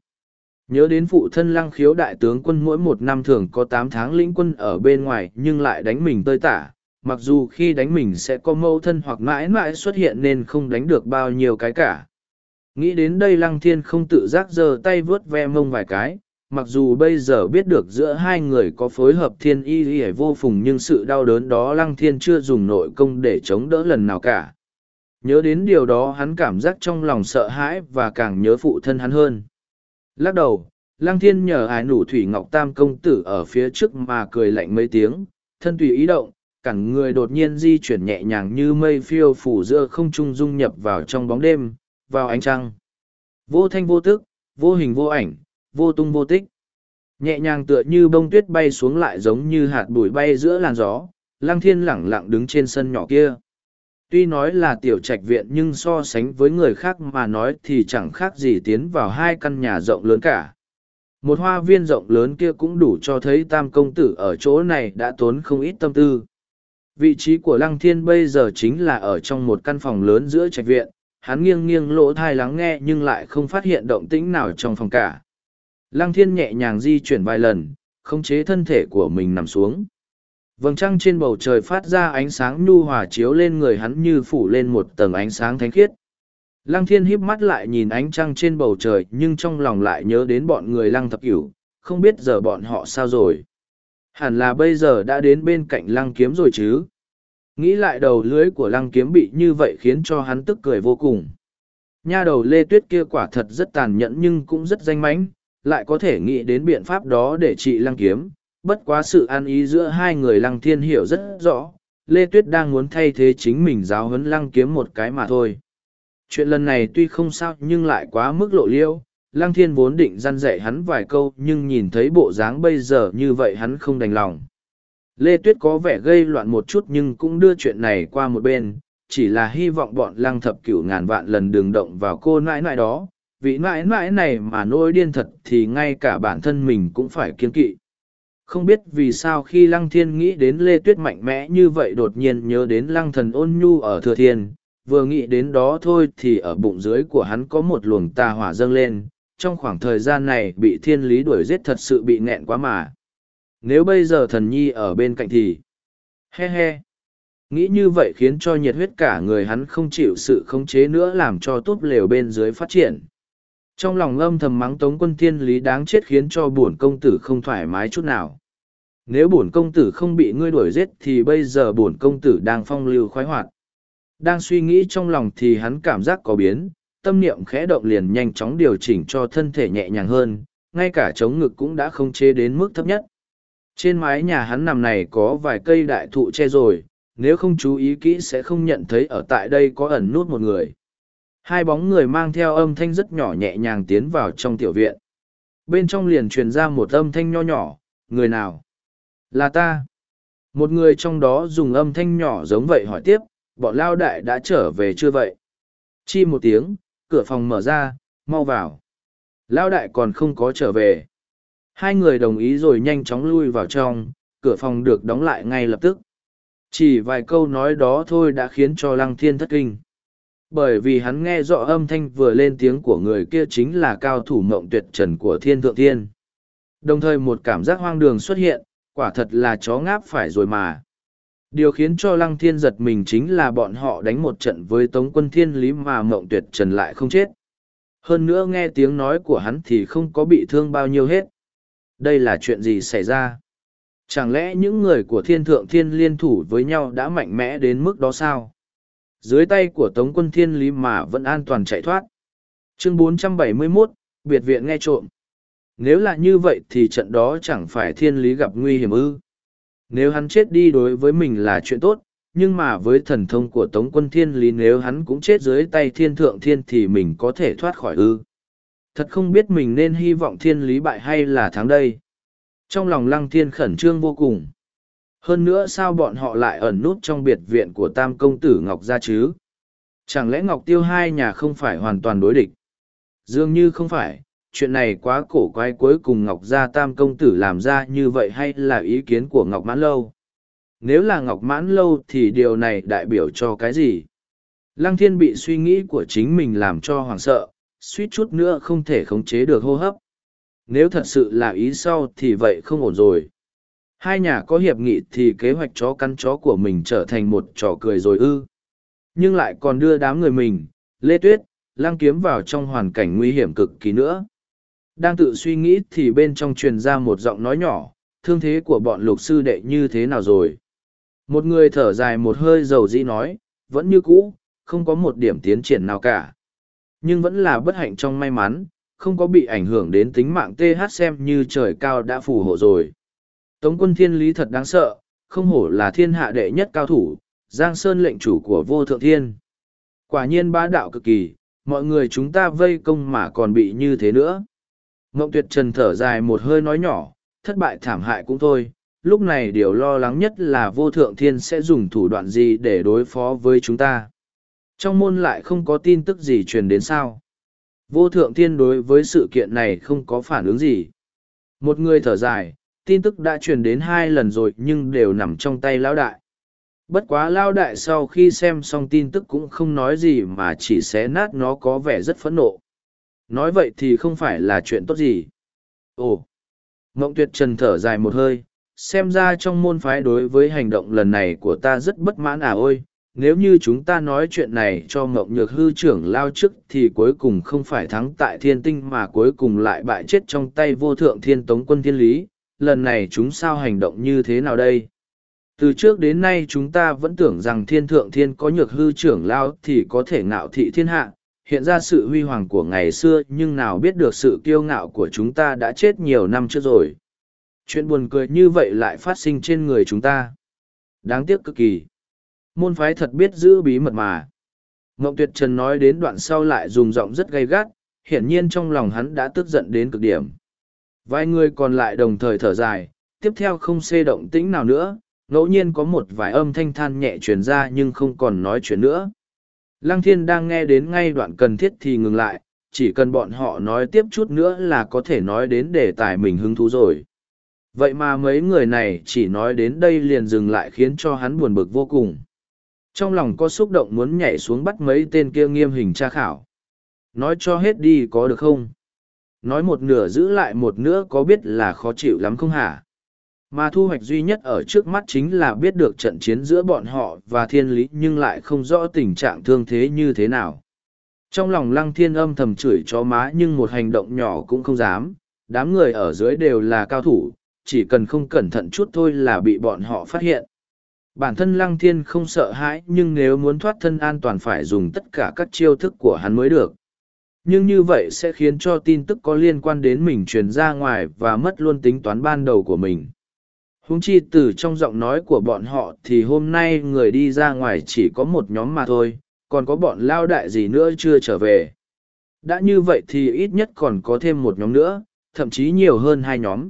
Nhớ đến phụ thân lăng khiếu đại tướng quân mỗi một năm thường có tám tháng lĩnh quân ở bên ngoài nhưng lại đánh mình tơi tả. Mặc dù khi đánh mình sẽ có mâu thân hoặc mãi mãi xuất hiện nên không đánh được bao nhiêu cái cả. Nghĩ đến đây lăng thiên không tự giác giơ tay vớt ve mông vài cái, mặc dù bây giờ biết được giữa hai người có phối hợp thiên y y vô phùng nhưng sự đau đớn đó lăng thiên chưa dùng nội công để chống đỡ lần nào cả. Nhớ đến điều đó hắn cảm giác trong lòng sợ hãi và càng nhớ phụ thân hắn hơn. Lắc đầu, lăng thiên nhờ ái nủ thủy ngọc tam công tử ở phía trước mà cười lạnh mấy tiếng, thân tùy ý động, cẳng người đột nhiên di chuyển nhẹ nhàng như mây phiêu phủ giữa không trung dung nhập vào trong bóng đêm, vào ánh trăng. Vô thanh vô tức, vô hình vô ảnh, vô tung vô tích. Nhẹ nhàng tựa như bông tuyết bay xuống lại giống như hạt bụi bay giữa làn gió, lăng thiên lẳng lặng đứng trên sân nhỏ kia. Tuy nói là tiểu trạch viện nhưng so sánh với người khác mà nói thì chẳng khác gì tiến vào hai căn nhà rộng lớn cả. Một hoa viên rộng lớn kia cũng đủ cho thấy tam công tử ở chỗ này đã tốn không ít tâm tư. Vị trí của Lăng Thiên bây giờ chính là ở trong một căn phòng lớn giữa trạch viện, hắn nghiêng nghiêng lỗ thai lắng nghe nhưng lại không phát hiện động tĩnh nào trong phòng cả. Lăng thiên nhẹ nhàng di chuyển vài lần, khống chế thân thể của mình nằm xuống. Vầng trăng trên bầu trời phát ra ánh sáng nhu hòa chiếu lên người hắn như phủ lên một tầng ánh sáng thánh khiết. Lăng thiên híp mắt lại nhìn ánh trăng trên bầu trời nhưng trong lòng lại nhớ đến bọn người lăng thập cửu, không biết giờ bọn họ sao rồi. Hẳn là bây giờ đã đến bên cạnh lăng kiếm rồi chứ. Nghĩ lại đầu lưới của lăng kiếm bị như vậy khiến cho hắn tức cười vô cùng. Nha đầu lê tuyết kia quả thật rất tàn nhẫn nhưng cũng rất danh mãnh, lại có thể nghĩ đến biện pháp đó để trị lăng kiếm. Bất quá sự an ý giữa hai người lăng thiên hiểu rất rõ, Lê Tuyết đang muốn thay thế chính mình giáo huấn lăng kiếm một cái mà thôi. Chuyện lần này tuy không sao nhưng lại quá mức lộ liễu. lăng thiên vốn định răn dạy hắn vài câu nhưng nhìn thấy bộ dáng bây giờ như vậy hắn không đành lòng. Lê Tuyết có vẻ gây loạn một chút nhưng cũng đưa chuyện này qua một bên, chỉ là hy vọng bọn lăng thập cửu ngàn vạn lần đường động vào cô nãi nãi đó. Vị nãi nãi này mà nỗi điên thật thì ngay cả bản thân mình cũng phải kiên kỵ. Không biết vì sao khi lăng thiên nghĩ đến Lê Tuyết mạnh mẽ như vậy đột nhiên nhớ đến lăng thần ôn nhu ở thừa thiên, vừa nghĩ đến đó thôi thì ở bụng dưới của hắn có một luồng tà hỏa dâng lên, trong khoảng thời gian này bị thiên lý đuổi giết thật sự bị nghẹn quá mà. Nếu bây giờ thần nhi ở bên cạnh thì... He he. Nghĩ như vậy khiến cho nhiệt huyết cả người hắn không chịu sự khống chế nữa làm cho túp lều bên dưới phát triển. Trong lòng âm thầm mắng tống quân thiên lý đáng chết khiến cho bổn công tử không thoải mái chút nào. Nếu bổn công tử không bị ngươi đuổi giết thì bây giờ bổn công tử đang phong lưu khoái hoạt. Đang suy nghĩ trong lòng thì hắn cảm giác có biến, tâm niệm khẽ động liền nhanh chóng điều chỉnh cho thân thể nhẹ nhàng hơn, ngay cả chống ngực cũng đã không chế đến mức thấp nhất. Trên mái nhà hắn nằm này có vài cây đại thụ che rồi, nếu không chú ý kỹ sẽ không nhận thấy ở tại đây có ẩn nút một người. Hai bóng người mang theo âm thanh rất nhỏ nhẹ nhàng tiến vào trong tiểu viện. Bên trong liền truyền ra một âm thanh nho nhỏ, người nào? Là ta. Một người trong đó dùng âm thanh nhỏ giống vậy hỏi tiếp, bọn lao đại đã trở về chưa vậy? Chi một tiếng, cửa phòng mở ra, mau vào. Lao đại còn không có trở về. Hai người đồng ý rồi nhanh chóng lui vào trong, cửa phòng được đóng lại ngay lập tức. Chỉ vài câu nói đó thôi đã khiến cho lăng thiên thất kinh. Bởi vì hắn nghe rõ âm thanh vừa lên tiếng của người kia chính là cao thủ mộng tuyệt trần của thiên thượng thiên. Đồng thời một cảm giác hoang đường xuất hiện, quả thật là chó ngáp phải rồi mà. Điều khiến cho lăng thiên giật mình chính là bọn họ đánh một trận với tống quân thiên lý mà mộng tuyệt trần lại không chết. Hơn nữa nghe tiếng nói của hắn thì không có bị thương bao nhiêu hết. Đây là chuyện gì xảy ra? Chẳng lẽ những người của thiên thượng thiên liên thủ với nhau đã mạnh mẽ đến mức đó sao? Dưới tay của Tống quân thiên lý mà vẫn an toàn chạy thoát. Chương 471, biệt viện nghe trộm. Nếu là như vậy thì trận đó chẳng phải thiên lý gặp nguy hiểm ư. Nếu hắn chết đi đối với mình là chuyện tốt, nhưng mà với thần thông của Tống quân thiên lý nếu hắn cũng chết dưới tay thiên thượng thiên thì mình có thể thoát khỏi ư. Thật không biết mình nên hy vọng thiên lý bại hay là thắng đây. Trong lòng lăng thiên khẩn trương vô cùng. Hơn nữa sao bọn họ lại ẩn nút trong biệt viện của tam công tử Ngọc Gia chứ? Chẳng lẽ Ngọc Tiêu hai nhà không phải hoàn toàn đối địch? Dường như không phải, chuyện này quá cổ quái cuối cùng Ngọc Gia tam công tử làm ra như vậy hay là ý kiến của Ngọc Mãn Lâu? Nếu là Ngọc Mãn Lâu thì điều này đại biểu cho cái gì? Lăng thiên bị suy nghĩ của chính mình làm cho hoảng sợ, suýt chút nữa không thể khống chế được hô hấp. Nếu thật sự là ý sau thì vậy không ổn rồi. Hai nhà có hiệp nghị thì kế hoạch chó cắn chó của mình trở thành một trò cười rồi ư. Nhưng lại còn đưa đám người mình, Lê Tuyết, lang kiếm vào trong hoàn cảnh nguy hiểm cực kỳ nữa. Đang tự suy nghĩ thì bên trong truyền ra một giọng nói nhỏ, thương thế của bọn lục sư đệ như thế nào rồi. Một người thở dài một hơi dầu dĩ nói, vẫn như cũ, không có một điểm tiến triển nào cả. Nhưng vẫn là bất hạnh trong may mắn, không có bị ảnh hưởng đến tính mạng TH xem như trời cao đã phù hộ rồi. Tống quân thiên lý thật đáng sợ, không hổ là thiên hạ đệ nhất cao thủ, Giang Sơn lệnh chủ của vô thượng thiên. Quả nhiên bá đạo cực kỳ, mọi người chúng ta vây công mà còn bị như thế nữa. Mộng tuyệt trần thở dài một hơi nói nhỏ, thất bại thảm hại cũng thôi, lúc này điều lo lắng nhất là vô thượng thiên sẽ dùng thủ đoạn gì để đối phó với chúng ta. Trong môn lại không có tin tức gì truyền đến sao. Vô thượng thiên đối với sự kiện này không có phản ứng gì. Một người thở dài, tin tức đã truyền đến hai lần rồi nhưng đều nằm trong tay lão đại. Bất quá Lão đại sau khi xem xong tin tức cũng không nói gì mà chỉ xé nát nó có vẻ rất phẫn nộ. Nói vậy thì không phải là chuyện tốt gì. Ồ! Ngộng tuyệt trần thở dài một hơi, xem ra trong môn phái đối với hành động lần này của ta rất bất mãn à ôi, nếu như chúng ta nói chuyện này cho Ngộng Nhược hư trưởng lao chức thì cuối cùng không phải thắng tại thiên tinh mà cuối cùng lại bại chết trong tay vô thượng thiên tống quân thiên lý, lần này chúng sao hành động như thế nào đây? Từ trước đến nay chúng ta vẫn tưởng rằng thiên thượng thiên có nhược hư trưởng lao thì có thể ngạo thị thiên hạ, hiện ra sự huy hoàng của ngày xưa nhưng nào biết được sự kiêu ngạo của chúng ta đã chết nhiều năm trước rồi. Chuyện buồn cười như vậy lại phát sinh trên người chúng ta. Đáng tiếc cực kỳ. Môn phái thật biết giữ bí mật mà. Ngộng Tuyệt Trần nói đến đoạn sau lại dùng giọng rất gay gắt, hiển nhiên trong lòng hắn đã tức giận đến cực điểm. Vài người còn lại đồng thời thở dài, tiếp theo không xê động tĩnh nào nữa, ngẫu nhiên có một vài âm thanh than nhẹ truyền ra nhưng không còn nói chuyện nữa. Lăng thiên đang nghe đến ngay đoạn cần thiết thì ngừng lại, chỉ cần bọn họ nói tiếp chút nữa là có thể nói đến đề tài mình hứng thú rồi. Vậy mà mấy người này chỉ nói đến đây liền dừng lại khiến cho hắn buồn bực vô cùng. Trong lòng có xúc động muốn nhảy xuống bắt mấy tên kia nghiêm hình tra khảo. Nói cho hết đi có được không? Nói một nửa giữ lại một nửa có biết là khó chịu lắm không hả? Mà thu hoạch duy nhất ở trước mắt chính là biết được trận chiến giữa bọn họ và thiên lý nhưng lại không rõ tình trạng thương thế như thế nào. Trong lòng lăng thiên âm thầm chửi cho má nhưng một hành động nhỏ cũng không dám, đám người ở dưới đều là cao thủ, chỉ cần không cẩn thận chút thôi là bị bọn họ phát hiện. Bản thân lăng thiên không sợ hãi nhưng nếu muốn thoát thân an toàn phải dùng tất cả các chiêu thức của hắn mới được. Nhưng như vậy sẽ khiến cho tin tức có liên quan đến mình truyền ra ngoài và mất luôn tính toán ban đầu của mình. Húng chi từ trong giọng nói của bọn họ thì hôm nay người đi ra ngoài chỉ có một nhóm mà thôi, còn có bọn lao đại gì nữa chưa trở về. Đã như vậy thì ít nhất còn có thêm một nhóm nữa, thậm chí nhiều hơn hai nhóm.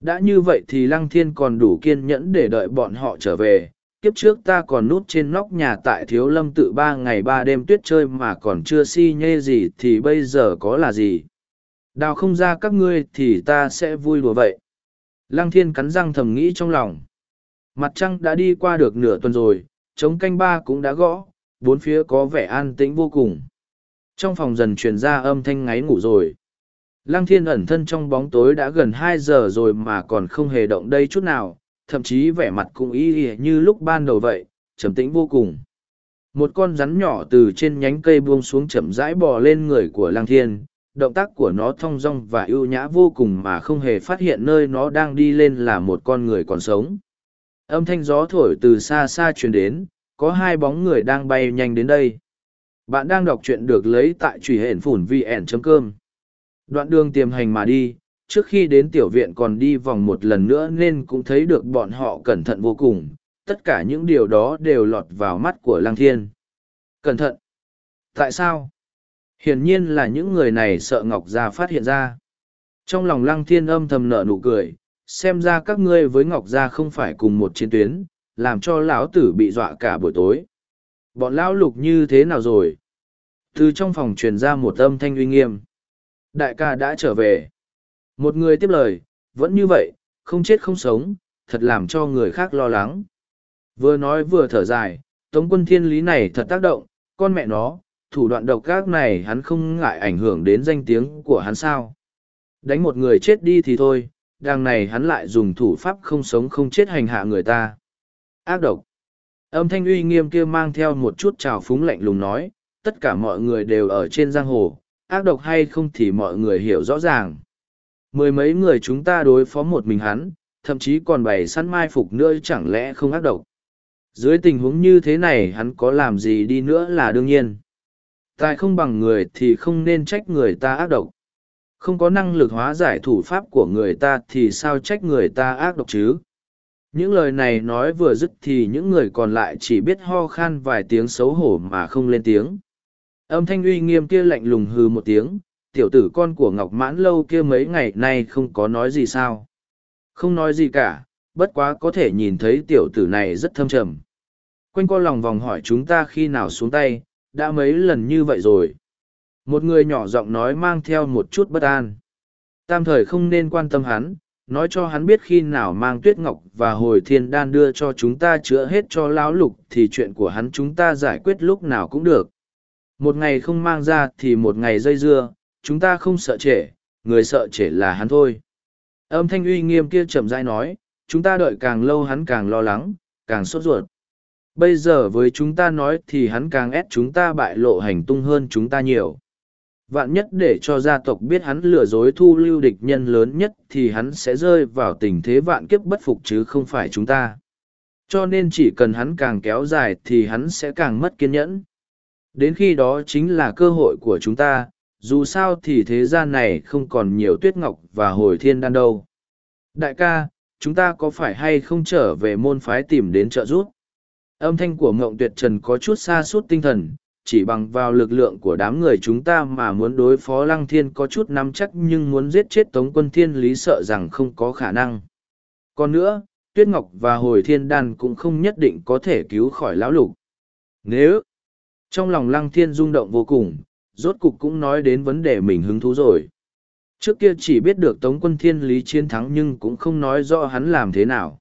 Đã như vậy thì Lăng Thiên còn đủ kiên nhẫn để đợi bọn họ trở về. Kiếp trước ta còn núp trên nóc nhà tại Thiếu Lâm tự ba ngày ba đêm tuyết chơi mà còn chưa si nhê gì thì bây giờ có là gì. Đào không ra các ngươi thì ta sẽ vui đùa vậy. Lăng Thiên cắn răng thầm nghĩ trong lòng. Mặt trăng đã đi qua được nửa tuần rồi, trống canh ba cũng đã gõ, bốn phía có vẻ an tĩnh vô cùng. Trong phòng dần truyền ra âm thanh ngáy ngủ rồi. Lăng thiên ẩn thân trong bóng tối đã gần hai giờ rồi mà còn không hề động đây chút nào, thậm chí vẻ mặt cũng y như lúc ban đầu vậy, trầm tĩnh vô cùng. Một con rắn nhỏ từ trên nhánh cây buông xuống chậm rãi bò lên người của lăng thiên, động tác của nó thong dong và ưu nhã vô cùng mà không hề phát hiện nơi nó đang đi lên là một con người còn sống. Âm thanh gió thổi từ xa xa truyền đến, có hai bóng người đang bay nhanh đến đây. Bạn đang đọc truyện được lấy tại truy hển phủn vn.com. Đoạn đường tiềm hành mà đi, trước khi đến tiểu viện còn đi vòng một lần nữa nên cũng thấy được bọn họ cẩn thận vô cùng, tất cả những điều đó đều lọt vào mắt của Lăng Thiên. Cẩn thận! Tại sao? Hiển nhiên là những người này sợ Ngọc Gia phát hiện ra. Trong lòng Lăng Thiên âm thầm nở nụ cười, xem ra các ngươi với Ngọc Gia không phải cùng một chiến tuyến, làm cho lão tử bị dọa cả buổi tối. Bọn lão lục như thế nào rồi? Từ trong phòng truyền ra một âm thanh uy nghiêm. Đại ca đã trở về. Một người tiếp lời, vẫn như vậy, không chết không sống, thật làm cho người khác lo lắng. Vừa nói vừa thở dài, tống quân thiên lý này thật tác động, con mẹ nó, thủ đoạn độc ác này hắn không ngại ảnh hưởng đến danh tiếng của hắn sao. Đánh một người chết đi thì thôi, đằng này hắn lại dùng thủ pháp không sống không chết hành hạ người ta. Ác độc. Âm thanh uy nghiêm kia mang theo một chút trào phúng lạnh lùng nói, tất cả mọi người đều ở trên giang hồ, ác độc hay không thì mọi người hiểu rõ ràng. Mười mấy người chúng ta đối phó một mình hắn, thậm chí còn bày săn mai phục nữa chẳng lẽ không ác độc. Dưới tình huống như thế này hắn có làm gì đi nữa là đương nhiên. Tài không bằng người thì không nên trách người ta ác độc. Không có năng lực hóa giải thủ pháp của người ta thì sao trách người ta ác độc chứ? Những lời này nói vừa dứt thì những người còn lại chỉ biết ho khan vài tiếng xấu hổ mà không lên tiếng. Âm thanh uy nghiêm kia lạnh lùng hừ một tiếng, tiểu tử con của Ngọc Mãn Lâu kia mấy ngày nay không có nói gì sao. Không nói gì cả, bất quá có thể nhìn thấy tiểu tử này rất thâm trầm. Quanh co lòng vòng hỏi chúng ta khi nào xuống tay, đã mấy lần như vậy rồi. Một người nhỏ giọng nói mang theo một chút bất an. Tam thời không nên quan tâm hắn, nói cho hắn biết khi nào mang tuyết ngọc và hồi thiên đan đưa cho chúng ta chữa hết cho lão lục thì chuyện của hắn chúng ta giải quyết lúc nào cũng được một ngày không mang ra thì một ngày dây dưa chúng ta không sợ trễ người sợ trễ là hắn thôi âm thanh uy nghiêm kia chậm rãi nói chúng ta đợi càng lâu hắn càng lo lắng càng sốt ruột bây giờ với chúng ta nói thì hắn càng ép chúng ta bại lộ hành tung hơn chúng ta nhiều. Vạn nhất để cho gia tộc biết hắn lừa dối thu lưu địch nhân lớn nhất thì hắn sẽ rơi vào tình thế vạn kiếp bất phục chứ không phải chúng ta. Cho nên chỉ cần hắn càng kéo dài thì hắn sẽ càng mất kiên nhẫn. Đến khi đó chính là cơ hội của chúng ta, dù sao thì thế gian này không còn nhiều tuyết ngọc và hồi thiên đan đâu. Đại ca, chúng ta có phải hay không trở về môn phái tìm đến trợ giúp? Âm thanh của ngộng tuyệt trần có chút xa suốt tinh thần chỉ bằng vào lực lượng của đám người chúng ta mà muốn đối phó lăng thiên có chút nắm chắc nhưng muốn giết chết tống quân thiên lý sợ rằng không có khả năng còn nữa tuyết ngọc và hồi thiên đan cũng không nhất định có thể cứu khỏi lão lục nếu trong lòng lăng thiên rung động vô cùng, rốt cục cũng nói đến vấn đề mình hứng thú rồi. Trước kia chỉ biết được Tống quân thiên lý chiến thắng nhưng cũng không nói rõ hắn làm thế nào.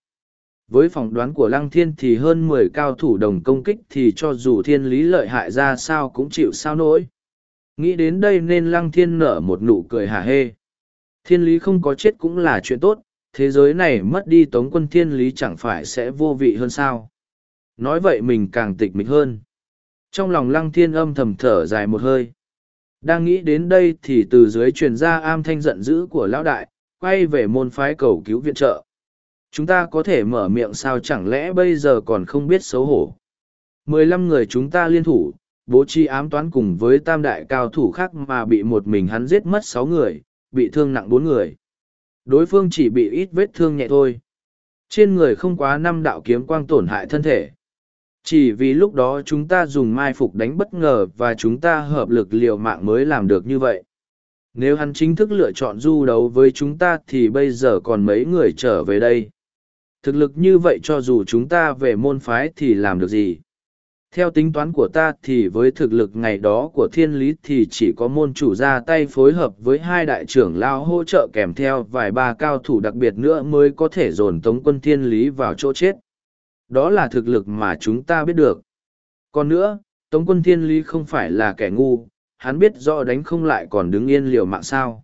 Với phỏng đoán của Lăng Thiên thì hơn mười cao thủ đồng công kích thì cho dù thiên lý lợi hại ra sao cũng chịu sao nổi. Nghĩ đến đây nên Lăng Thiên nở một nụ cười hả hê. Thiên lý không có chết cũng là chuyện tốt, thế giới này mất đi tống quân thiên lý chẳng phải sẽ vô vị hơn sao. Nói vậy mình càng tịch mịch hơn. Trong lòng Lăng Thiên âm thầm thở dài một hơi. Đang nghĩ đến đây thì từ dưới truyền ra am thanh giận dữ của lão đại, quay về môn phái cầu cứu viện trợ. Chúng ta có thể mở miệng sao chẳng lẽ bây giờ còn không biết xấu hổ. Mười lăm người chúng ta liên thủ, bố trí ám toán cùng với tam đại cao thủ khác mà bị một mình hắn giết mất sáu người, bị thương nặng bốn người. Đối phương chỉ bị ít vết thương nhẹ thôi. Trên người không quá năm đạo kiếm quang tổn hại thân thể. Chỉ vì lúc đó chúng ta dùng mai phục đánh bất ngờ và chúng ta hợp lực liều mạng mới làm được như vậy. Nếu hắn chính thức lựa chọn du đấu với chúng ta thì bây giờ còn mấy người trở về đây. Thực lực như vậy cho dù chúng ta về môn phái thì làm được gì? Theo tính toán của ta thì với thực lực ngày đó của thiên lý thì chỉ có môn chủ ra tay phối hợp với hai đại trưởng lao hỗ trợ kèm theo vài ba cao thủ đặc biệt nữa mới có thể dồn tống quân thiên lý vào chỗ chết. Đó là thực lực mà chúng ta biết được. Còn nữa, tống quân thiên lý không phải là kẻ ngu, hắn biết rõ đánh không lại còn đứng yên liều mạng sao.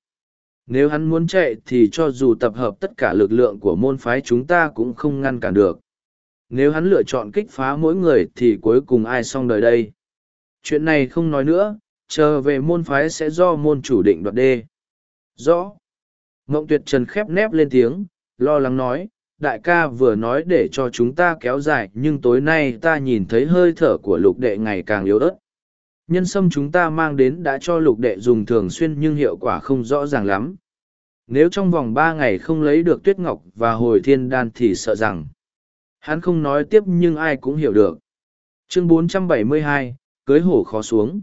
Nếu hắn muốn chạy thì cho dù tập hợp tất cả lực lượng của môn phái chúng ta cũng không ngăn cản được. Nếu hắn lựa chọn kích phá mỗi người thì cuối cùng ai xong đời đây. Chuyện này không nói nữa, chờ về môn phái sẽ do môn chủ định đoạt đê. Rõ. Mộng tuyệt trần khép nép lên tiếng, lo lắng nói, đại ca vừa nói để cho chúng ta kéo dài nhưng tối nay ta nhìn thấy hơi thở của lục đệ ngày càng yếu ớt nhân sâm chúng ta mang đến đã cho lục đệ dùng thường xuyên nhưng hiệu quả không rõ ràng lắm. Nếu trong vòng ba ngày không lấy được tuyết ngọc và hồi thiên đan thì sợ rằng hắn không nói tiếp nhưng ai cũng hiểu được. Chương 472, cưới hổ khó xuống.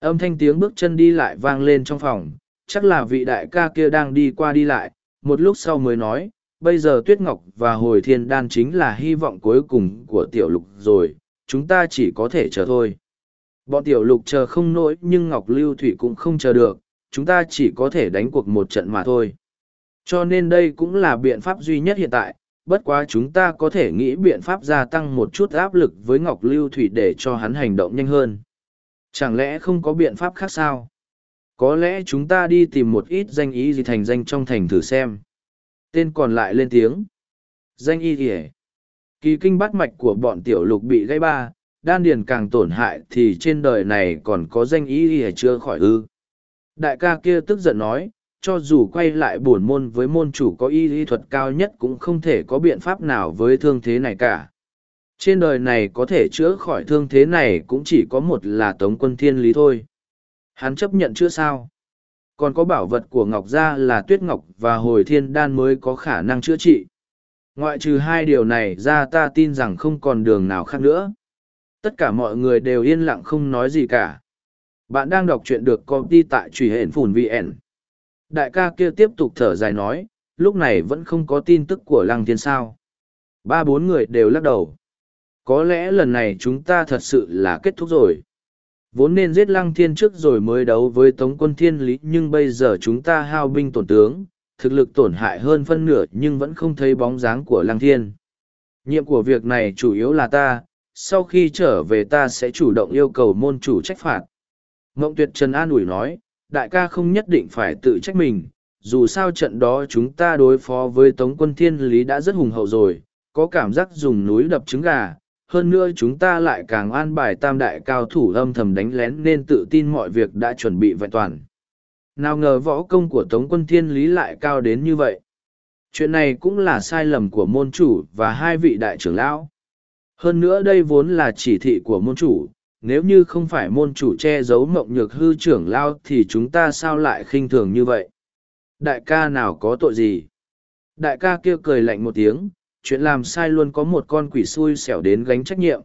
Âm thanh tiếng bước chân đi lại vang lên trong phòng chắc là vị đại ca kia đang đi qua đi lại một lúc sau mới nói bây giờ tuyết ngọc và hồi thiên đan chính là hy vọng cuối cùng của tiểu lục rồi chúng ta chỉ có thể chờ thôi bọn tiểu lục chờ không nổi nhưng ngọc lưu thủy cũng không chờ được, chúng ta chỉ có thể đánh cuộc một trận mà thôi. Cho nên đây cũng là biện pháp duy nhất hiện tại, bất quá chúng ta có thể nghĩ biện pháp gia tăng một chút áp lực với ngọc lưu thủy để cho hắn hành động nhanh hơn. Chẳng lẽ không có biện pháp khác sao? Có lẽ chúng ta đi tìm một ít danh ý gì thành danh trong thành thử xem. Tên còn lại lên tiếng. Danh y gì? kỳ kinh bắt mạch của bọn tiểu lục bị gãy ba đan điền càng tổn hại thì trên đời này còn có danh y kỉa chưa khỏi ư? Đại ca kia tức giận nói, cho dù quay lại bổn môn với môn chủ có y lý thuật cao nhất cũng không thể có biện pháp nào với thương thế này cả. Trên đời này có thể chữa khỏi thương thế này cũng chỉ có một là tống quân thiên lý thôi. Hắn chấp nhận chữa sao? Còn có bảo vật của ngọc gia là tuyết ngọc và hồi thiên đan mới có khả năng chữa trị. Ngoại trừ hai điều này ra ta tin rằng không còn đường nào khác nữa tất cả mọi người đều yên lặng không nói gì cả. Bạn đang đọc truyện được công ty tại truy hển phủn vn đại ca kia tiếp tục thở dài nói lúc này vẫn không có tin tức của lăng thiên sao? Ba bốn người đều lắc đầu. Có lẽ lần này chúng ta thật sự là kết thúc rồi. Vốn nên giết lăng thiên trước rồi mới đấu với tống quân thiên lý nhưng bây giờ chúng ta hao binh tổn tướng, thực lực tổn hại hơn phân nửa nhưng vẫn không thấy bóng dáng của lăng thiên. Nhiệm của việc này chủ yếu là ta, sau khi trở về ta sẽ chủ động yêu cầu môn chủ trách phạt. Mộng tuyệt trần an ủi nói, đại ca không nhất định phải tự trách mình, dù sao trận đó chúng ta đối phó với tống quân thiên lý đã rất hùng hậu rồi, có cảm giác dùng núi đập trứng gà, hơn nữa chúng ta lại càng an bài tam đại cao thủ âm thầm đánh lén nên tự tin mọi việc đã chuẩn bị vẹn toàn. Nào ngờ võ công của Tống quân thiên lý lại cao đến như vậy. Chuyện này cũng là sai lầm của môn chủ và hai vị đại trưởng lão. Hơn nữa đây vốn là chỉ thị của môn chủ, nếu như không phải môn chủ che giấu mộng nhược hư trưởng lao thì chúng ta sao lại khinh thường như vậy? Đại ca nào có tội gì? Đại ca kia cười lạnh một tiếng, chuyện làm sai luôn có một con quỷ xui xẻo đến gánh trách nhiệm.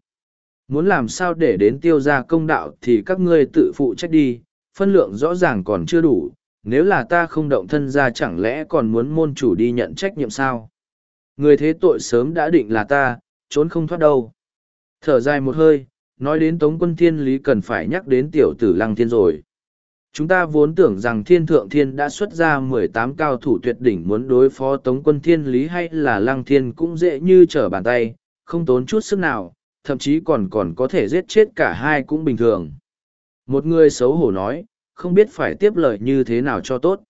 Muốn làm sao để đến tiêu ra công đạo thì các ngươi tự phụ trách đi, phân lượng rõ ràng còn chưa đủ, nếu là ta không động thân ra chẳng lẽ còn muốn môn chủ đi nhận trách nhiệm sao? Người thế tội sớm đã định là ta, trốn không thoát đâu. Thở dài một hơi, nói đến Tống quân thiên lý cần phải nhắc đến tiểu tử lăng thiên rồi. Chúng ta vốn tưởng rằng thiên thượng thiên đã xuất ra mười tám cao thủ tuyệt đỉnh muốn đối phó tống quân thiên lý hay là lăng thiên cũng dễ như trở bàn tay, không tốn chút sức nào, thậm chí còn còn có thể giết chết cả hai cũng bình thường. Một người xấu hổ nói, không biết phải tiếp lời như thế nào cho tốt.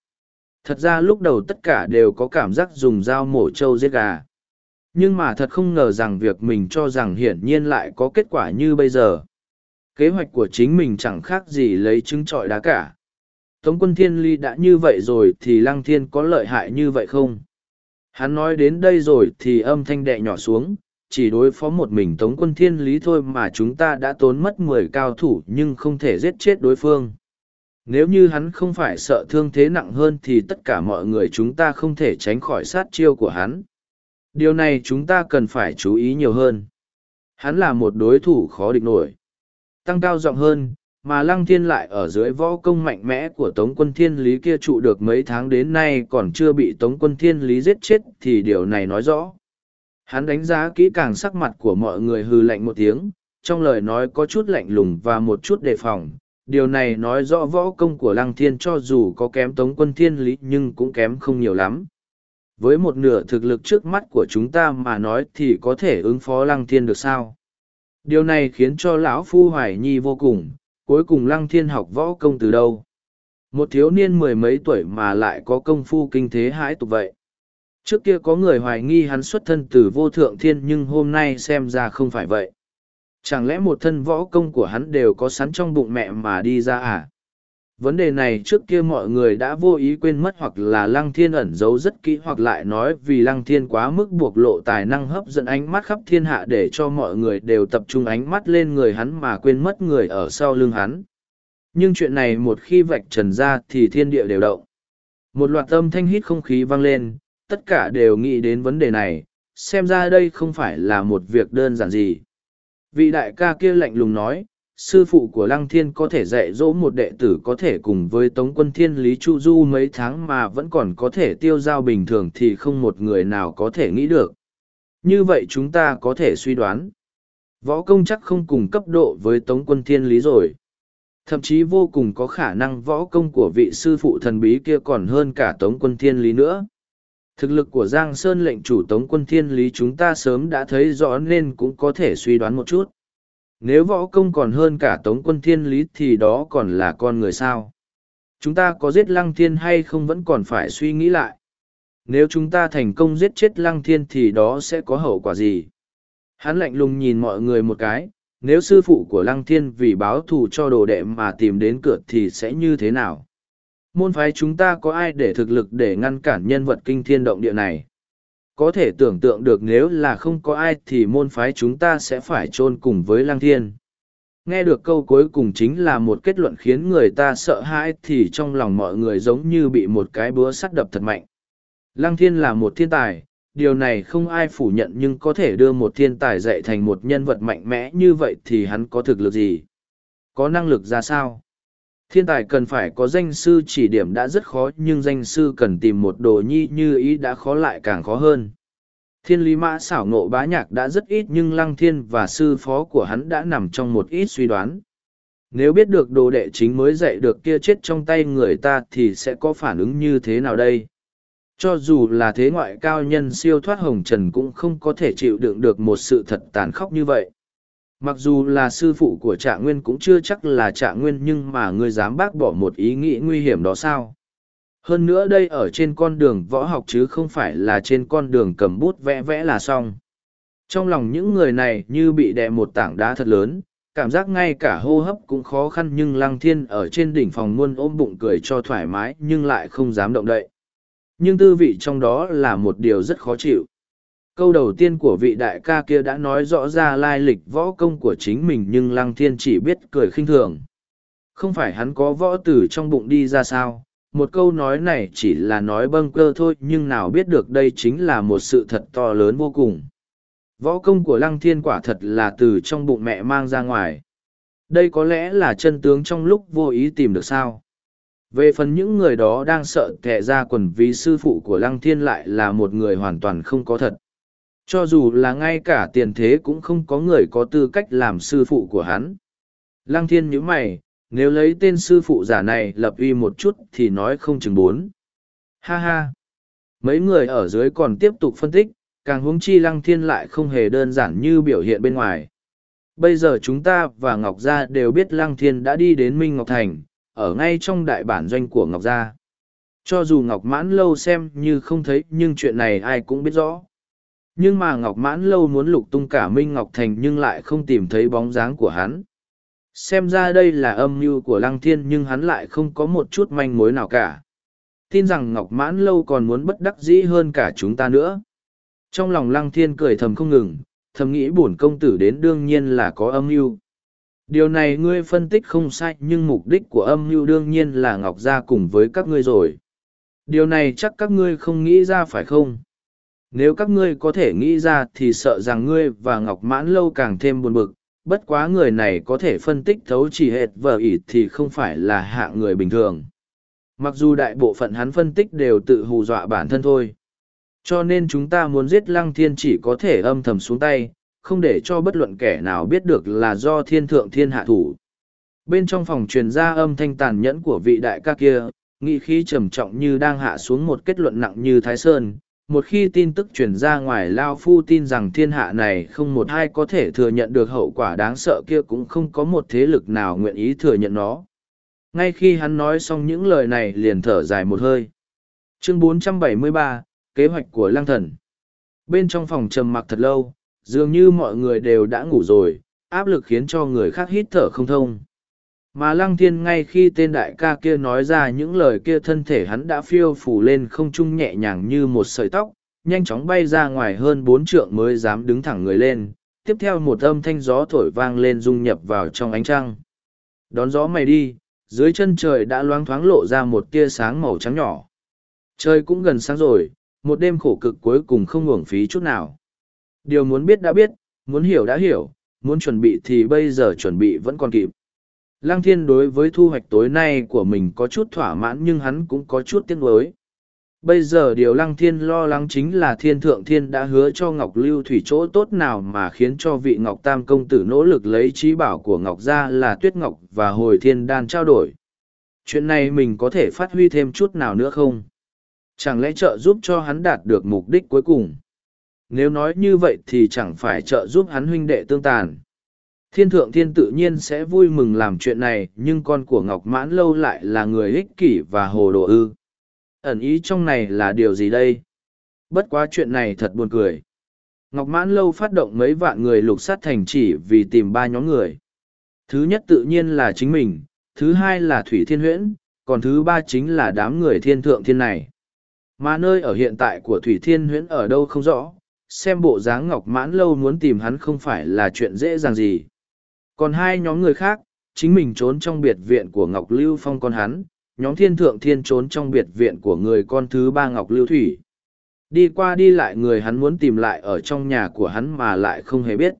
Thật ra lúc đầu tất cả đều có cảm giác dùng dao mổ trâu giết gà. Nhưng mà thật không ngờ rằng việc mình cho rằng hiển nhiên lại có kết quả như bây giờ. Kế hoạch của chính mình chẳng khác gì lấy trứng trọi đá cả. Tống quân thiên ly đã như vậy rồi thì lăng thiên có lợi hại như vậy không? Hắn nói đến đây rồi thì âm thanh đệ nhỏ xuống, chỉ đối phó một mình tống quân thiên lý thôi mà chúng ta đã tốn mất mười cao thủ nhưng không thể giết chết đối phương. Nếu như hắn không phải sợ thương thế nặng hơn thì tất cả mọi người chúng ta không thể tránh khỏi sát chiêu của hắn. Điều này chúng ta cần phải chú ý nhiều hơn. Hắn là một đối thủ khó địch nổi. Tăng cao giọng hơn, mà lăng thiên lại ở dưới võ công mạnh mẽ của tống quân thiên lý kia trụ được mấy tháng đến nay còn chưa bị tống quân thiên lý giết chết thì điều này nói rõ hắn đánh giá kỹ càng sắc mặt của mọi người hư lạnh một tiếng trong lời nói có chút lạnh lùng và một chút đề phòng điều này nói rõ võ công của lăng thiên cho dù có kém tống quân thiên lý nhưng cũng kém không nhiều lắm với một nửa thực lực trước mắt của chúng ta mà nói thì có thể ứng phó lăng thiên được sao? Điều này khiến cho lão phu hoài nhi vô cùng, cuối cùng lăng thiên học võ công từ đâu? Một thiếu niên mười mấy tuổi mà lại có công phu kinh thế hãi tục vậy. Trước kia có người hoài nghi hắn xuất thân từ vô thượng thiên nhưng hôm nay xem ra không phải vậy. Chẳng lẽ một thân võ công của hắn đều có sắn trong bụng mẹ mà đi ra à? Vấn đề này trước kia mọi người đã vô ý quên mất hoặc là lăng thiên ẩn giấu rất kỹ hoặc lại nói vì lăng thiên quá mức buộc lộ tài năng hấp dẫn ánh mắt khắp thiên hạ để cho mọi người đều tập trung ánh mắt lên người hắn mà quên mất người ở sau lưng hắn. Nhưng chuyện này một khi vạch trần ra thì thiên địa đều động. Một loạt âm thanh hít không khí vang lên, tất cả đều nghĩ đến vấn đề này, xem ra đây không phải là một việc đơn giản gì. Vị đại ca kia lạnh lùng nói sư phụ của lăng thiên có thể dạy dỗ một đệ tử có thể cùng với tống quân thiên, lý chu du mấy tháng mà vẫn còn có thể tiêu giao bình thường thì không một người nào có thể nghĩ được. Như vậy chúng ta có thể suy đoán. Võ công chắc không cùng cấp độ với tống quân thiên, lý rồi. Thậm chí vô cùng có khả năng võ công của vị sư phụ thần bí kia còn hơn cả tống quân thiên, lý nữa. Thực lực của giang sơn lệnh chủ tống quân thiên, lý chúng ta sớm đã thấy rõ nên cũng có thể suy đoán một chút nếu võ công còn hơn cả tống quân thiên lý thì đó còn là con người sao? Chúng ta có giết lăng thiên hay không vẫn còn phải suy nghĩ lại. Nếu chúng ta thành công giết chết lăng thiên thì đó sẽ có hậu quả gì? Hắn lạnh lùng nhìn mọi người một cái, nếu sư phụ của lăng thiên vì báo thù cho đồ đệ mà tìm đến cửa thì sẽ như thế nào? Môn phái chúng ta có ai để thực lực để ngăn cản nhân vật kinh thiên động địa này? Có thể tưởng tượng được nếu là không có ai thì môn phái chúng ta sẽ phải chôn cùng với lang thiên. Nghe được câu cuối cùng chính là một kết luận khiến người ta sợ hãi thì trong lòng mọi người giống như bị một cái búa sắt đập thật mạnh. Lăng thiên là một thiên tài, điều này không ai phủ nhận nhưng có thể đưa một thiên tài dạy thành một nhân vật mạnh mẽ như vậy thì hắn có thực lực gì? Có năng lực ra sao? Thiên tài cần phải có danh sư chỉ điểm đã rất khó, nhưng danh sư cần tìm một đồ nhi như ý đã khó lại càng khó hơn. Thiên lý mã xảo ngộ bá nhạc đã rất ít, nhưng lăng thiên và sư phó của hắn đã nằm trong một ít suy đoán. Nếu biết được đồ đệ chính mới dạy được kia chết trong tay người ta thì sẽ có phản ứng như thế nào đây? Cho dù là thế ngoại cao nhân siêu thoát hồng trần cũng không có thể chịu đựng được một sự thật tàn khốc như vậy. Mặc dù là sư phụ của Trạng Nguyên cũng chưa chắc là Trạng Nguyên nhưng mà ngươi dám bác bỏ một ý nghĩ nguy hiểm đó sao? Hơn nữa đây ở trên con đường võ học chứ không phải là trên con đường cầm bút vẽ vẽ là xong. Trong lòng những người này như bị đè một tảng đá thật lớn, cảm giác ngay cả hô hấp cũng khó khăn nhưng Lăng Thiên ở trên đỉnh phòng luôn ôm bụng cười cho thoải mái nhưng lại không dám động đậy. Nhưng tư vị trong đó là một điều rất khó chịu câu đầu tiên của vị đại ca kia đã nói rõ ra lai lịch võ công của chính mình nhưng lăng thiên chỉ biết cười khinh thường. Không phải hắn có võ tử trong bụng đi ra sao? Một câu nói này chỉ là nói bâng cơ thôi, nhưng nào biết được đây chính là một sự thật to lớn vô cùng. Võ công của lăng thiên quả thật là từ trong bụng mẹ mang ra ngoài. Đây có lẽ là chân tướng trong lúc vô ý tìm được sao? Về phần những người đó đang sợ tệ ra quần vì sư phụ của lăng thiên lại là một người hoàn toàn không có thật cho dù là ngay cả tiền thế cũng không có người có tư cách làm sư phụ của hắn. Lăng thiên nhíu mày, nếu lấy tên sư phụ giả này lập uy một chút thì nói không chừng bốn. Ha ha! Mấy người ở dưới còn tiếp tục phân tích, càng huống chi lăng thiên lại không hề đơn giản như biểu hiện bên ngoài. Bây giờ chúng ta và Ngọc Gia đều biết lăng thiên đã đi đến Minh Ngọc Thành, ở ngay trong đại bản doanh của Ngọc Gia. Cho dù Ngọc Mãn Lâu xem như không thấy nhưng chuyện này ai cũng biết rõ. Nhưng mà Ngọc Mãn Lâu muốn lục tung cả Minh Ngọc Thành nhưng lại không tìm thấy bóng dáng của hắn. Xem ra đây là âm mưu của Lăng Thiên nhưng hắn lại không có một chút manh mối nào cả. Tin rằng Ngọc Mãn Lâu còn muốn bất đắc dĩ hơn cả chúng ta nữa. Trong lòng Lăng Thiên cười thầm không ngừng, thầm nghĩ bổn công tử đến đương nhiên là có âm mưu. Điều này ngươi phân tích không sai nhưng mục đích của âm mưu đương nhiên là Ngọc Gia cùng với các ngươi rồi. Điều này chắc các ngươi không nghĩ ra phải không? Nếu các ngươi có thể nghĩ ra thì sợ rằng ngươi và Ngọc Mãn Lâu càng thêm buồn bực, bất quá người này có thể phân tích thấu chỉ hệt vờ ỉ thì không phải là hạ người bình thường. Mặc dù đại bộ phận hắn phân tích đều tự hù dọa bản thân thôi. Cho nên chúng ta muốn giết Lăng Thiên chỉ có thể âm thầm xuống tay, không để cho bất luận kẻ nào biết được là do thiên thượng thiên hạ thủ. Bên trong phòng truyền ra âm thanh tàn nhẫn của vị đại ca kia, nghị khí trầm trọng như đang hạ xuống một kết luận nặng như Thái Sơn. Một khi tin tức truyền ra ngoài Lao Phu tin rằng thiên hạ này không một ai có thể thừa nhận được hậu quả đáng sợ kia cũng không có một thế lực nào nguyện ý thừa nhận nó. Ngay khi hắn nói xong những lời này liền thở dài một hơi. Chương 473, Kế hoạch của Lang Thần Bên trong phòng trầm mặc thật lâu, dường như mọi người đều đã ngủ rồi, áp lực khiến cho người khác hít thở không thông. Mà lăng thiên ngay khi tên đại ca kia nói ra những lời kia thân thể hắn đã phiêu phủ lên không trung nhẹ nhàng như một sợi tóc, nhanh chóng bay ra ngoài hơn bốn trượng mới dám đứng thẳng người lên, tiếp theo một âm thanh gió thổi vang lên dung nhập vào trong ánh trăng. Đón gió mày đi, dưới chân trời đã loáng thoáng lộ ra một tia sáng màu trắng nhỏ. Trời cũng gần sáng rồi, một đêm khổ cực cuối cùng không uổng phí chút nào. Điều muốn biết đã biết, muốn hiểu đã hiểu, muốn chuẩn bị thì bây giờ chuẩn bị vẫn còn kịp. Lăng thiên đối với thu hoạch tối nay của mình có chút thỏa mãn nhưng hắn cũng có chút tiếc nuối. Bây giờ điều lăng thiên lo lắng chính là thiên thượng thiên đã hứa cho Ngọc Lưu Thủy chỗ tốt nào mà khiến cho vị Ngọc Tam Công Tử nỗ lực lấy trí bảo của Ngọc ra là Tuyết Ngọc và Hồi Thiên Đan trao đổi. Chuyện này mình có thể phát huy thêm chút nào nữa không? Chẳng lẽ trợ giúp cho hắn đạt được mục đích cuối cùng? Nếu nói như vậy thì chẳng phải trợ giúp hắn huynh đệ tương tàn. Thiên thượng thiên tự nhiên sẽ vui mừng làm chuyện này, nhưng con của Ngọc Mãn Lâu lại là người ích kỷ và hồ đồ ư. Ẩn ý trong này là điều gì đây? Bất quá chuyện này thật buồn cười. Ngọc Mãn Lâu phát động mấy vạn người lục sát thành chỉ vì tìm ba nhóm người. Thứ nhất tự nhiên là chính mình, thứ hai là Thủy Thiên Huyễn, còn thứ ba chính là đám người thiên thượng thiên này. Mà nơi ở hiện tại của Thủy Thiên Huyễn ở đâu không rõ, xem bộ dáng Ngọc Mãn Lâu muốn tìm hắn không phải là chuyện dễ dàng gì. Còn hai nhóm người khác, chính mình trốn trong biệt viện của Ngọc Lưu Phong con hắn, nhóm thiên thượng thiên trốn trong biệt viện của người con thứ ba Ngọc Lưu Thủy. Đi qua đi lại người hắn muốn tìm lại ở trong nhà của hắn mà lại không hề biết.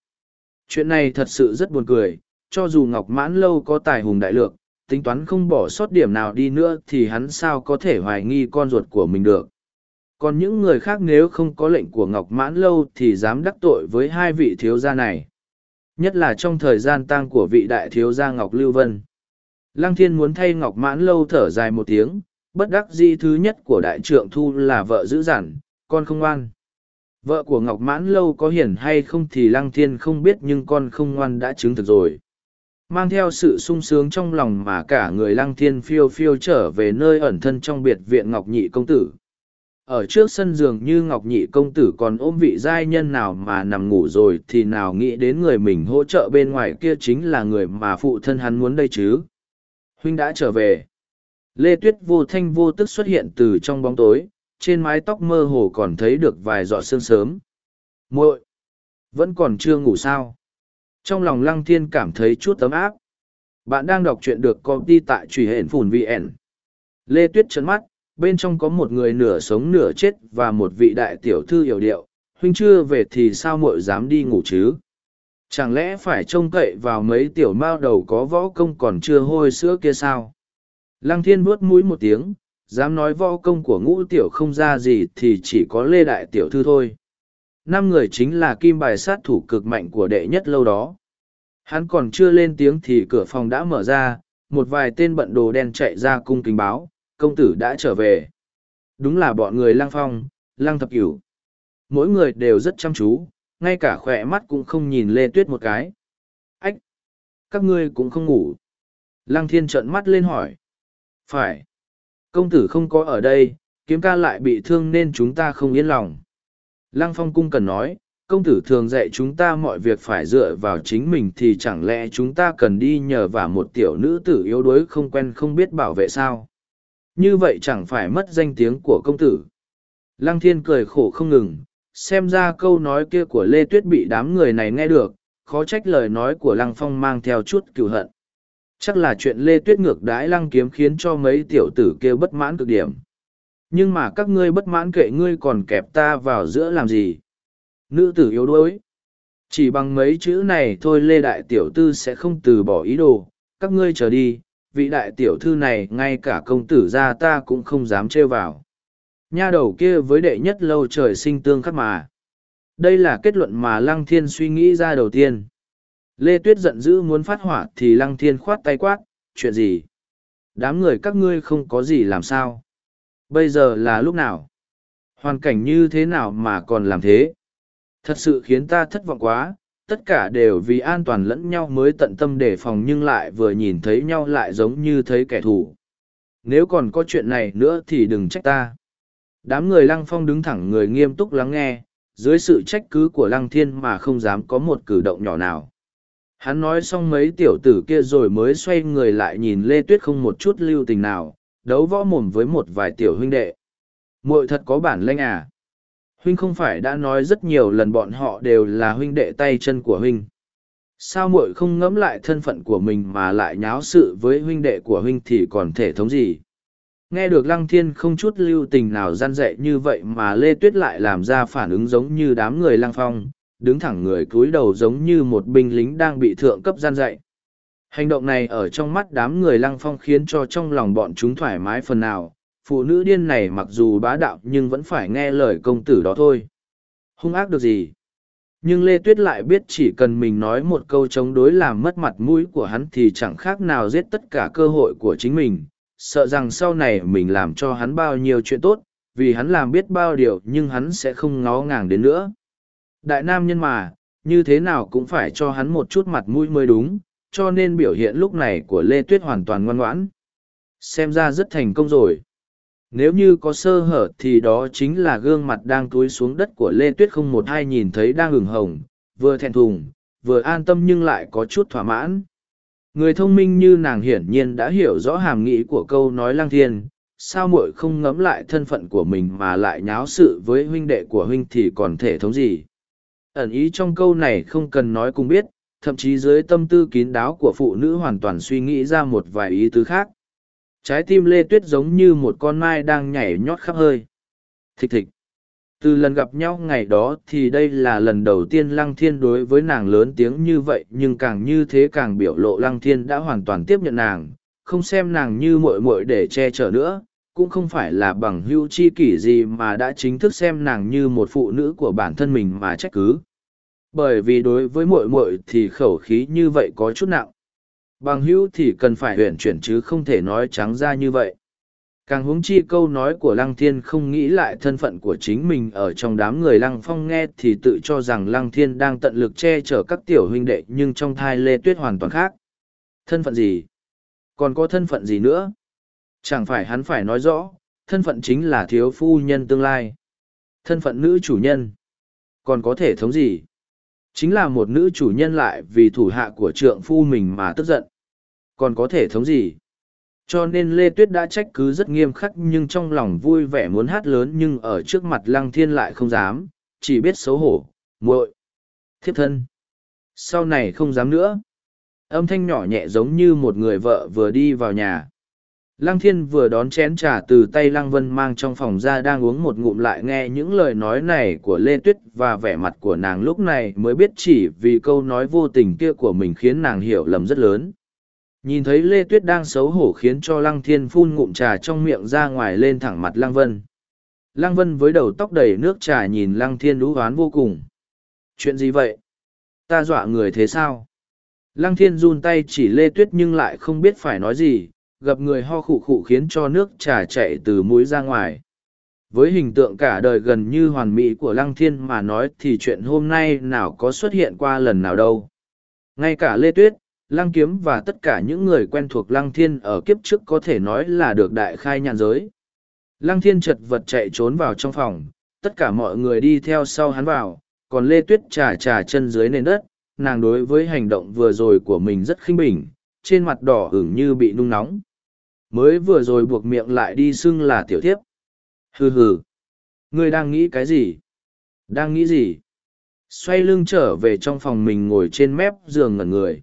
Chuyện này thật sự rất buồn cười, cho dù Ngọc Mãn Lâu có tài hùng đại lược, tính toán không bỏ sót điểm nào đi nữa thì hắn sao có thể hoài nghi con ruột của mình được. Còn những người khác nếu không có lệnh của Ngọc Mãn Lâu thì dám đắc tội với hai vị thiếu gia này nhất là trong thời gian tang của vị đại thiếu gia Ngọc Lưu Vân. Lăng Thiên muốn thay Ngọc Mãn Lâu thở dài một tiếng, bất đắc dĩ thứ nhất của đại trượng thu là vợ giữ dằn, con không ngoan. Vợ của Ngọc Mãn Lâu có hiển hay không thì Lăng Thiên không biết nhưng con không ngoan đã chứng thực rồi. Mang theo sự sung sướng trong lòng mà cả người Lăng Thiên phiêu phiêu trở về nơi ẩn thân trong biệt viện Ngọc Nhị Công Tử, ở trước sân giường như ngọc nhị công tử còn ôm vị giai nhân nào mà nằm ngủ rồi thì nào nghĩ đến người mình hỗ trợ bên ngoài kia chính là người mà phụ thân hắn muốn đây chứ. Huynh đã trở về. Lê tuyết vô thanh vô tức xuất hiện từ trong bóng tối, trên mái tóc mơ hồ còn thấy được vài giọt sương sớm. Muội, vẫn còn chưa ngủ sao? Trong lòng lăng thiên cảm thấy chút ấm áp. Bạn đang đọc truyện được công ty tại truy hển phùn vn lê tuyết trấn mắt bên trong có một người nửa sống nửa chết và một vị đại tiểu thư hiểu điệu, huynh chưa về thì sao muội dám đi ngủ chứ? Chẳng lẽ phải trông cậy vào mấy tiểu mao đầu có võ công còn chưa hôi sữa kia sao? Lăng thiên vuốt mũi một tiếng, dám nói võ công của ngũ tiểu không ra gì thì chỉ có lê đại tiểu thư thôi. Năm người chính là kim bài sát thủ cực mạnh của đệ nhất lâu đó. Hắn còn chưa lên tiếng thì cửa phòng đã mở ra, một vài tên bận đồ đen chạy ra cung kính báo, công tử đã trở về. Đúng là bọn người lang phong, lang thập cửu. Mỗi người đều rất chăm chú, ngay cả khỏe mắt cũng không nhìn Lê Tuyết một cái. Ách! Các ngươi cũng không ngủ. Lăng thiên trợn mắt lên hỏi. Phải. Công tử không có ở đây, kiếm ca lại bị thương nên chúng ta không yên lòng. Lăng phong cung cần nói, công tử thường dạy chúng ta mọi việc phải dựa vào chính mình thì chẳng lẽ chúng ta cần đi nhờ vào một tiểu nữ tử yếu đuối không quen không biết bảo vệ sao như vậy chẳng phải mất danh tiếng của công tử. Lăng thiên cười khổ không ngừng xem ra câu nói kia của lê tuyết bị đám người này nghe được khó trách lời nói của lăng phong mang theo chút cựu hận. Chắc là chuyện lê tuyết ngược đãi lăng kiếm khiến cho mấy tiểu tử kêu bất mãn cực điểm. Nhưng mà các ngươi bất mãn kệ ngươi còn kẹp ta vào giữa làm gì? Nữ tử yếu đuối. Chỉ bằng mấy chữ này thôi Lê Đại Tiểu Tư sẽ không từ bỏ ý đồ, các ngươi chờ đi, vị đại tiểu thư này ngay cả công tử gia ta cũng không dám trêu vào. Nha đầu kia với đệ nhất lâu trời sinh tương khắc mà. Đây là kết luận mà Lăng Thiên suy nghĩ ra đầu tiên. Lê Tuyết giận dữ muốn phát hỏa thì Lăng Thiên khoát tay quát, chuyện gì? Đám người các ngươi không có gì làm sao? Bây giờ là lúc nào? Hoàn cảnh như thế nào mà còn làm thế? Thật sự khiến ta thất vọng quá, tất cả đều vì an toàn lẫn nhau mới tận tâm đề phòng nhưng lại vừa nhìn thấy nhau lại giống như thấy kẻ thù. Nếu còn có chuyện này nữa thì đừng trách ta. Đám người lăng phong đứng thẳng người nghiêm túc lắng nghe, dưới sự trách cứ của lăng thiên mà không dám có một cử động nhỏ nào. Hắn nói xong mấy tiểu tử kia rồi mới xoay người lại nhìn Lê Tuyết không một chút lưu tình nào, đấu võ mồm với một vài tiểu huynh đệ. muội thật có bản lĩnh à. Huynh không phải đã nói rất nhiều lần bọn họ đều là huynh đệ tay chân của huynh. Sao muội không ngẫm lại thân phận của mình mà lại nháo sự với huynh đệ của huynh thì còn thể thống gì? Nghe được Lăng Thiên không chút lưu tình nào gian dạy như vậy mà Lê Tuyết lại làm ra phản ứng giống như đám người Lăng Phong, đứng thẳng người cúi đầu giống như một binh lính đang bị thượng cấp gian dạy. Hành động này ở trong mắt đám người Lăng Phong khiến cho trong lòng bọn chúng thoải mái phần nào, phụ nữ điên này mặc dù bá đạo nhưng vẫn phải nghe lời công tử đó thôi. Hung ác được gì? Nhưng Lê Tuyết lại biết chỉ cần mình nói một câu chống đối làm mất mặt mũi của hắn thì chẳng khác nào giết tất cả cơ hội của chính mình, sợ rằng sau này mình làm cho hắn bao nhiêu chuyện tốt, vì hắn làm biết bao điều nhưng hắn sẽ không ngó ngàng đến nữa. Đại nam nhân mà, như thế nào cũng phải cho hắn một chút mặt mũi mới đúng, cho nên biểu hiện lúc này của Lê Tuyết hoàn toàn ngoan ngoãn. Xem ra rất thành công rồi. Nếu như có sơ hở thì đó chính là gương mặt đang túi xuống đất của Lê Tuyết không một ai nhìn thấy đang hửng hồng, vừa thẹn thùng, vừa an tâm nhưng lại có chút thỏa mãn. Người thông minh như nàng hiển nhiên đã hiểu rõ hàm nghĩ của câu nói lang thiên, sao muội không ngẫm lại thân phận của mình mà lại nháo sự với huynh đệ của huynh thì còn thể thống gì. Ẩn ý trong câu này không cần nói cùng biết, thậm chí dưới tâm tư kín đáo của phụ nữ hoàn toàn suy nghĩ ra một vài ý tứ khác trái tim lê tuyết giống như một con mai đang nhảy nhót khắp hơi. Thịch thịch. Từ lần gặp nhau ngày đó thì đây là lần đầu tiên lăng thiên đối với nàng lớn tiếng như vậy, nhưng càng như thế càng biểu lộ lăng thiên đã hoàn toàn tiếp nhận nàng, không xem nàng như muội muội để che chở nữa, cũng không phải là bằng hưu chi kỷ gì mà đã chính thức xem nàng như một phụ nữ của bản thân mình mà trách cứ. Bởi vì đối với muội muội thì khẩu khí như vậy có chút nặng. Bằng hữu thì cần phải huyền chuyển chứ không thể nói trắng ra như vậy. Càng huống chi câu nói của Lăng Thiên không nghĩ lại thân phận của chính mình ở trong đám người Lăng Phong nghe thì tự cho rằng Lăng Thiên đang tận lực che chở các tiểu huynh đệ nhưng trong thai Lê Tuyết hoàn toàn khác. Thân phận gì? Còn có thân phận gì nữa? Chẳng phải hắn phải nói rõ, thân phận chính là thiếu phu nhân tương lai. Thân phận nữ chủ nhân. Còn có thể thống gì? Chính là một nữ chủ nhân lại vì thủ hạ của trượng phu mình mà tức giận. Còn có thể thống gì? Cho nên Lê Tuyết đã trách cứ rất nghiêm khắc nhưng trong lòng vui vẻ muốn hát lớn nhưng ở trước mặt Lăng Thiên lại không dám, chỉ biết xấu hổ, muội, thiếp thân. Sau này không dám nữa. Âm thanh nhỏ nhẹ giống như một người vợ vừa đi vào nhà. Lăng thiên vừa đón chén trà từ tay Lăng Vân mang trong phòng ra đang uống một ngụm lại nghe những lời nói này của Lê Tuyết và vẻ mặt của nàng lúc này mới biết chỉ vì câu nói vô tình kia của mình khiến nàng hiểu lầm rất lớn. Nhìn thấy Lê Tuyết đang xấu hổ khiến cho Lăng thiên phun ngụm trà trong miệng ra ngoài lên thẳng mặt Lăng Vân. Lăng Vân với đầu tóc đầy nước trà nhìn Lăng thiên đú hoán vô cùng. Chuyện gì vậy? Ta dọa người thế sao? Lăng thiên run tay chỉ lê tuyết nhưng lại không biết phải nói gì, gặp người ho khụ khụ khiến cho nước trà chạy từ mũi ra ngoài. Với hình tượng cả đời gần như hoàn mỹ của Lăng Thiên mà nói thì chuyện hôm nay nào có xuất hiện qua lần nào đâu. Ngay cả Lê Tuyết, Lăng Kiếm và tất cả những người quen thuộc Lăng Thiên ở kiếp trước có thể nói là được đại khai nhàn giới. Lăng Thiên chật vật chạy trốn vào trong phòng, tất cả mọi người đi theo sau hắn vào, còn Lê Tuyết trà trà chân dưới nền đất, nàng đối với hành động vừa rồi của mình rất khinh bỉnh, trên mặt đỏ ửng như bị nung nóng. Mới vừa rồi buộc miệng lại đi xưng là tiểu thiếp. Hừ hừ. Ngươi đang nghĩ cái gì? Đang nghĩ gì? Xoay lưng trở về trong phòng mình ngồi trên mép giường ngẩn người.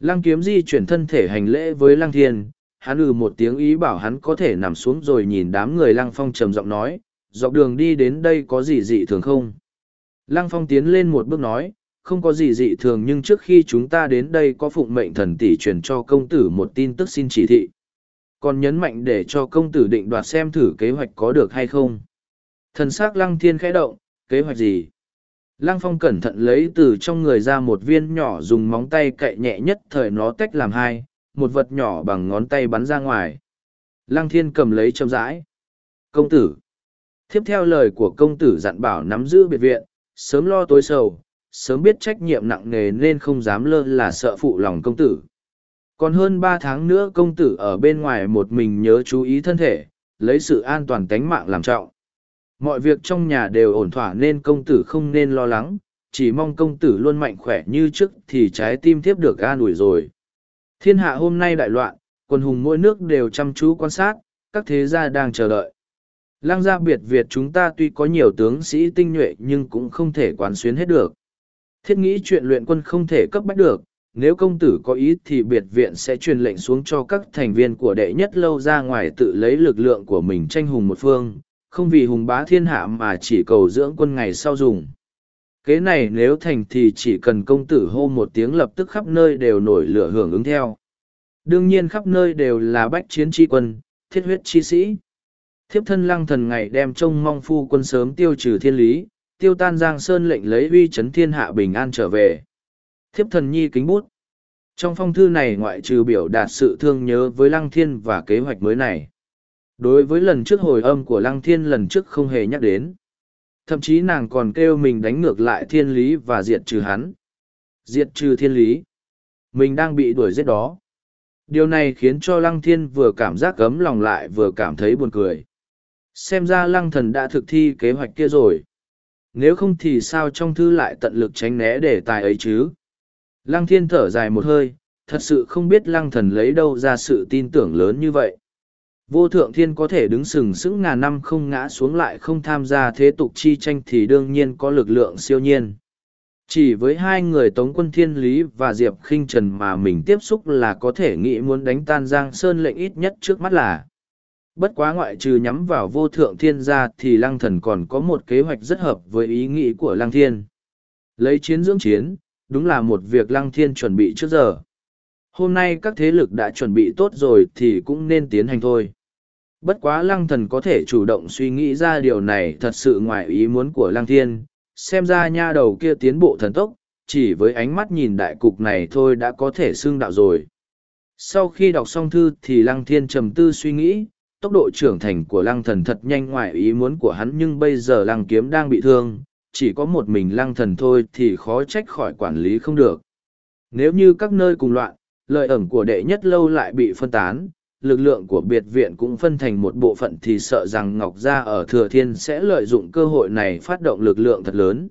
Lăng kiếm di chuyển thân thể hành lễ với lăng thiên, hắn ừ một tiếng ý bảo hắn có thể nằm xuống rồi nhìn đám người lăng phong trầm giọng nói, dọc đường đi đến đây có gì dị thường không? Lăng phong tiến lên một bước nói, không có gì dị thường nhưng trước khi chúng ta đến đây có phụng mệnh thần tỷ truyền cho công tử một tin tức xin chỉ thị. Còn nhấn mạnh để cho công tử định đoạt xem thử kế hoạch có được hay không. Thần sắc lăng thiên khẽ động, kế hoạch gì? Lăng phong cẩn thận lấy từ trong người ra một viên nhỏ dùng móng tay cậy nhẹ nhất thời nó tách làm hai, một vật nhỏ bằng ngón tay bắn ra ngoài. Lăng thiên cầm lấy chậm rãi. Công tử. Tiếp theo lời của công tử dặn bảo nắm giữ biệt viện, sớm lo tối sầu, sớm biết trách nhiệm nặng nề nên không dám lơ là sợ phụ lòng công tử. Còn hơn ba tháng nữa công tử ở bên ngoài một mình nhớ chú ý thân thể, lấy sự an toàn tánh mạng làm trọng. Mọi việc trong nhà đều ổn thỏa nên công tử không nên lo lắng, chỉ mong công tử luôn mạnh khỏe như trước thì trái tim tiếp được an ủi rồi. Thiên hạ hôm nay đại loạn, quần hùng mỗi nước đều chăm chú quan sát, các thế gia đang chờ đợi. Lăng gia biệt Việt chúng ta tuy có nhiều tướng sĩ tinh nhuệ nhưng cũng không thể quán xuyến hết được. Thiết nghĩ chuyện luyện quân không thể cấp bách được, nếu công tử có ý thì biệt viện sẽ truyền lệnh xuống cho các thành viên của đệ nhất lâu ra ngoài tự lấy lực lượng của mình tranh hùng một phương, không vì hùng bá thiên hạ mà chỉ cầu dưỡng quân ngày sau dùng. Kế này nếu thành thì chỉ cần công tử hô một tiếng lập tức khắp nơi đều nổi lửa hưởng ứng theo. Đương nhiên khắp nơi đều là bách chiến tri quân, thiết huyết chi sĩ. Thiếp thân lăng thần ngày đem trông mong phu quân sớm tiêu trừ thiên lý, tiêu tan giang sơn lệnh lấy uy chấn thiên hạ bình an trở về. Thiếp thần nhi kính bút. Trong phong thư này ngoại trừ biểu đạt sự thương nhớ với lăng thiên và kế hoạch mới này. Đối với lần trước hồi âm của lăng thiên lần trước không hề nhắc đến. Thậm chí nàng còn kêu mình đánh ngược lại thiên lý và diệt trừ hắn. Diệt trừ thiên lý. Mình đang bị đuổi giết đó. Điều này khiến cho lăng thiên vừa cảm giác cấm lòng lại vừa cảm thấy buồn cười. Xem ra lăng thần đã thực thi kế hoạch kia rồi. Nếu không thì sao trong thư lại tận lực tránh né đề tài ấy chứ? Lăng thiên thở dài một hơi, thật sự không biết lăng thần lấy đâu ra sự tin tưởng lớn như vậy. Vô thượng thiên có thể đứng sừng sững ngàn năm không ngã xuống lại không tham gia thế tục chi tranh thì đương nhiên có lực lượng siêu nhiên. Chỉ với hai người Tống quân Thiên Lý và Diệp khinh Trần mà mình tiếp xúc là có thể nghĩ muốn đánh tan Giang Sơn lệnh ít nhất trước mắt là. Bất quá ngoại trừ nhắm vào vô thượng thiên gia thì lăng thần còn có một kế hoạch rất hợp với ý nghĩ của lăng thiên. Lấy chiến dưỡng chiến, đúng là một việc lăng thiên chuẩn bị trước giờ. Hôm nay các thế lực đã chuẩn bị tốt rồi thì cũng nên tiến hành thôi. Bất quá lăng thần có thể chủ động suy nghĩ ra điều này thật sự ngoài ý muốn của lăng thiên, xem ra nha đầu kia tiến bộ thần tốc, chỉ với ánh mắt nhìn đại cục này thôi đã có thể xưng đạo rồi. Sau khi đọc xong thư thì lăng thiên trầm tư suy nghĩ, tốc độ trưởng thành của lăng thần thật nhanh ngoài ý muốn của hắn nhưng bây giờ lăng kiếm đang bị thương, chỉ có một mình lăng thần thôi thì khó trách khỏi quản lý không được. Nếu như các nơi cùng loạn, lợi ẩm của đệ nhất lâu lại bị phân tán, lực lượng của biệt viện cũng phân thành một bộ phận thì sợ rằng Ngọc Gia ở Thừa Thiên sẽ lợi dụng cơ hội này phát động lực lượng thật lớn.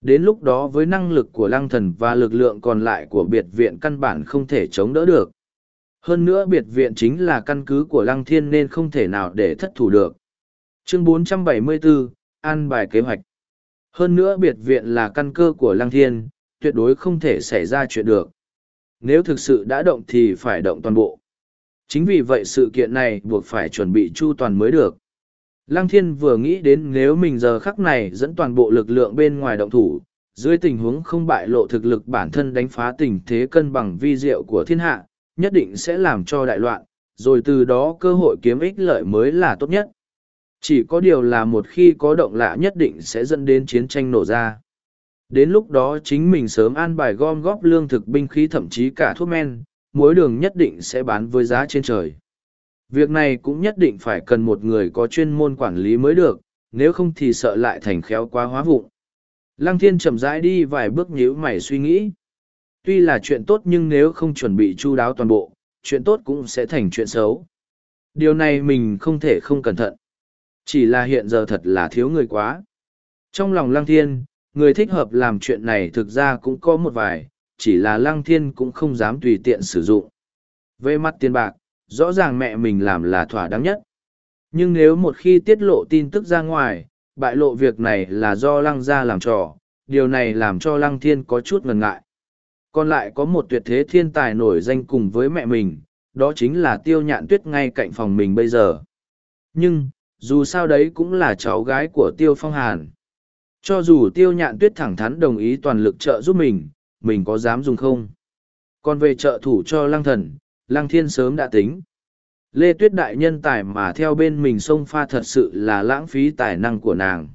Đến lúc đó với năng lực của lăng thần và lực lượng còn lại của biệt viện căn bản không thể chống đỡ được. Hơn nữa biệt viện chính là căn cứ của lăng thiên nên không thể nào để thất thủ được. Chương 474, An bài kế hoạch. Hơn nữa biệt viện là căn cơ của lăng thiên, tuyệt đối không thể xảy ra chuyện được. Nếu thực sự đã động thì phải động toàn bộ. Chính vì vậy sự kiện này buộc phải chuẩn bị chu toàn mới được. Lăng thiên vừa nghĩ đến nếu mình giờ khắc này dẫn toàn bộ lực lượng bên ngoài động thủ, dưới tình huống không bại lộ thực lực bản thân đánh phá tình thế cân bằng vi diệu của thiên hạ, nhất định sẽ làm cho đại loạn, rồi từ đó cơ hội kiếm ích lợi mới là tốt nhất. Chỉ có điều là một khi có động lạ nhất định sẽ dẫn đến chiến tranh nổ ra. Đến lúc đó chính mình sớm an bài gom góp lương thực binh khí thậm chí cả thuốc men, mỗi đường nhất định sẽ bán với giá trên trời. Việc này cũng nhất định phải cần một người có chuyên môn quản lý mới được, nếu không thì sợ lại thành khéo quá hóa vụng. Lăng thiên chậm rãi đi vài bước nhíu mày suy nghĩ. Tuy là chuyện tốt nhưng nếu không chuẩn bị chu đáo toàn bộ, chuyện tốt cũng sẽ thành chuyện xấu. Điều này mình không thể không cẩn thận. Chỉ là hiện giờ thật là thiếu người quá. Trong lòng lăng thiên, người thích hợp làm chuyện này thực ra cũng có một vài, chỉ là lăng thiên cũng không dám tùy tiện sử dụng. Về mặt tiền bạc, rõ ràng mẹ mình làm là thỏa đáng nhất. Nhưng nếu một khi tiết lộ tin tức ra ngoài, bại lộ việc này là do lăng gia làm trò, điều này làm cho lăng thiên có chút ngần ngại. Còn lại có một tuyệt thế thiên tài nổi danh cùng với mẹ mình, đó chính là tiêu nhạn tuyết ngay cạnh phòng mình bây giờ. Nhưng, dù sao đấy cũng là cháu gái của tiêu phong hàn. Cho dù tiêu nhạn tuyết thẳng thắn đồng ý toàn lực trợ giúp mình, mình có dám dùng không? Còn về trợ thủ cho lăng thần, lăng thiên sớm đã tính. Lê Tuyết đại nhân tài mà theo bên mình xông pha thật sự là lãng phí tài năng của nàng.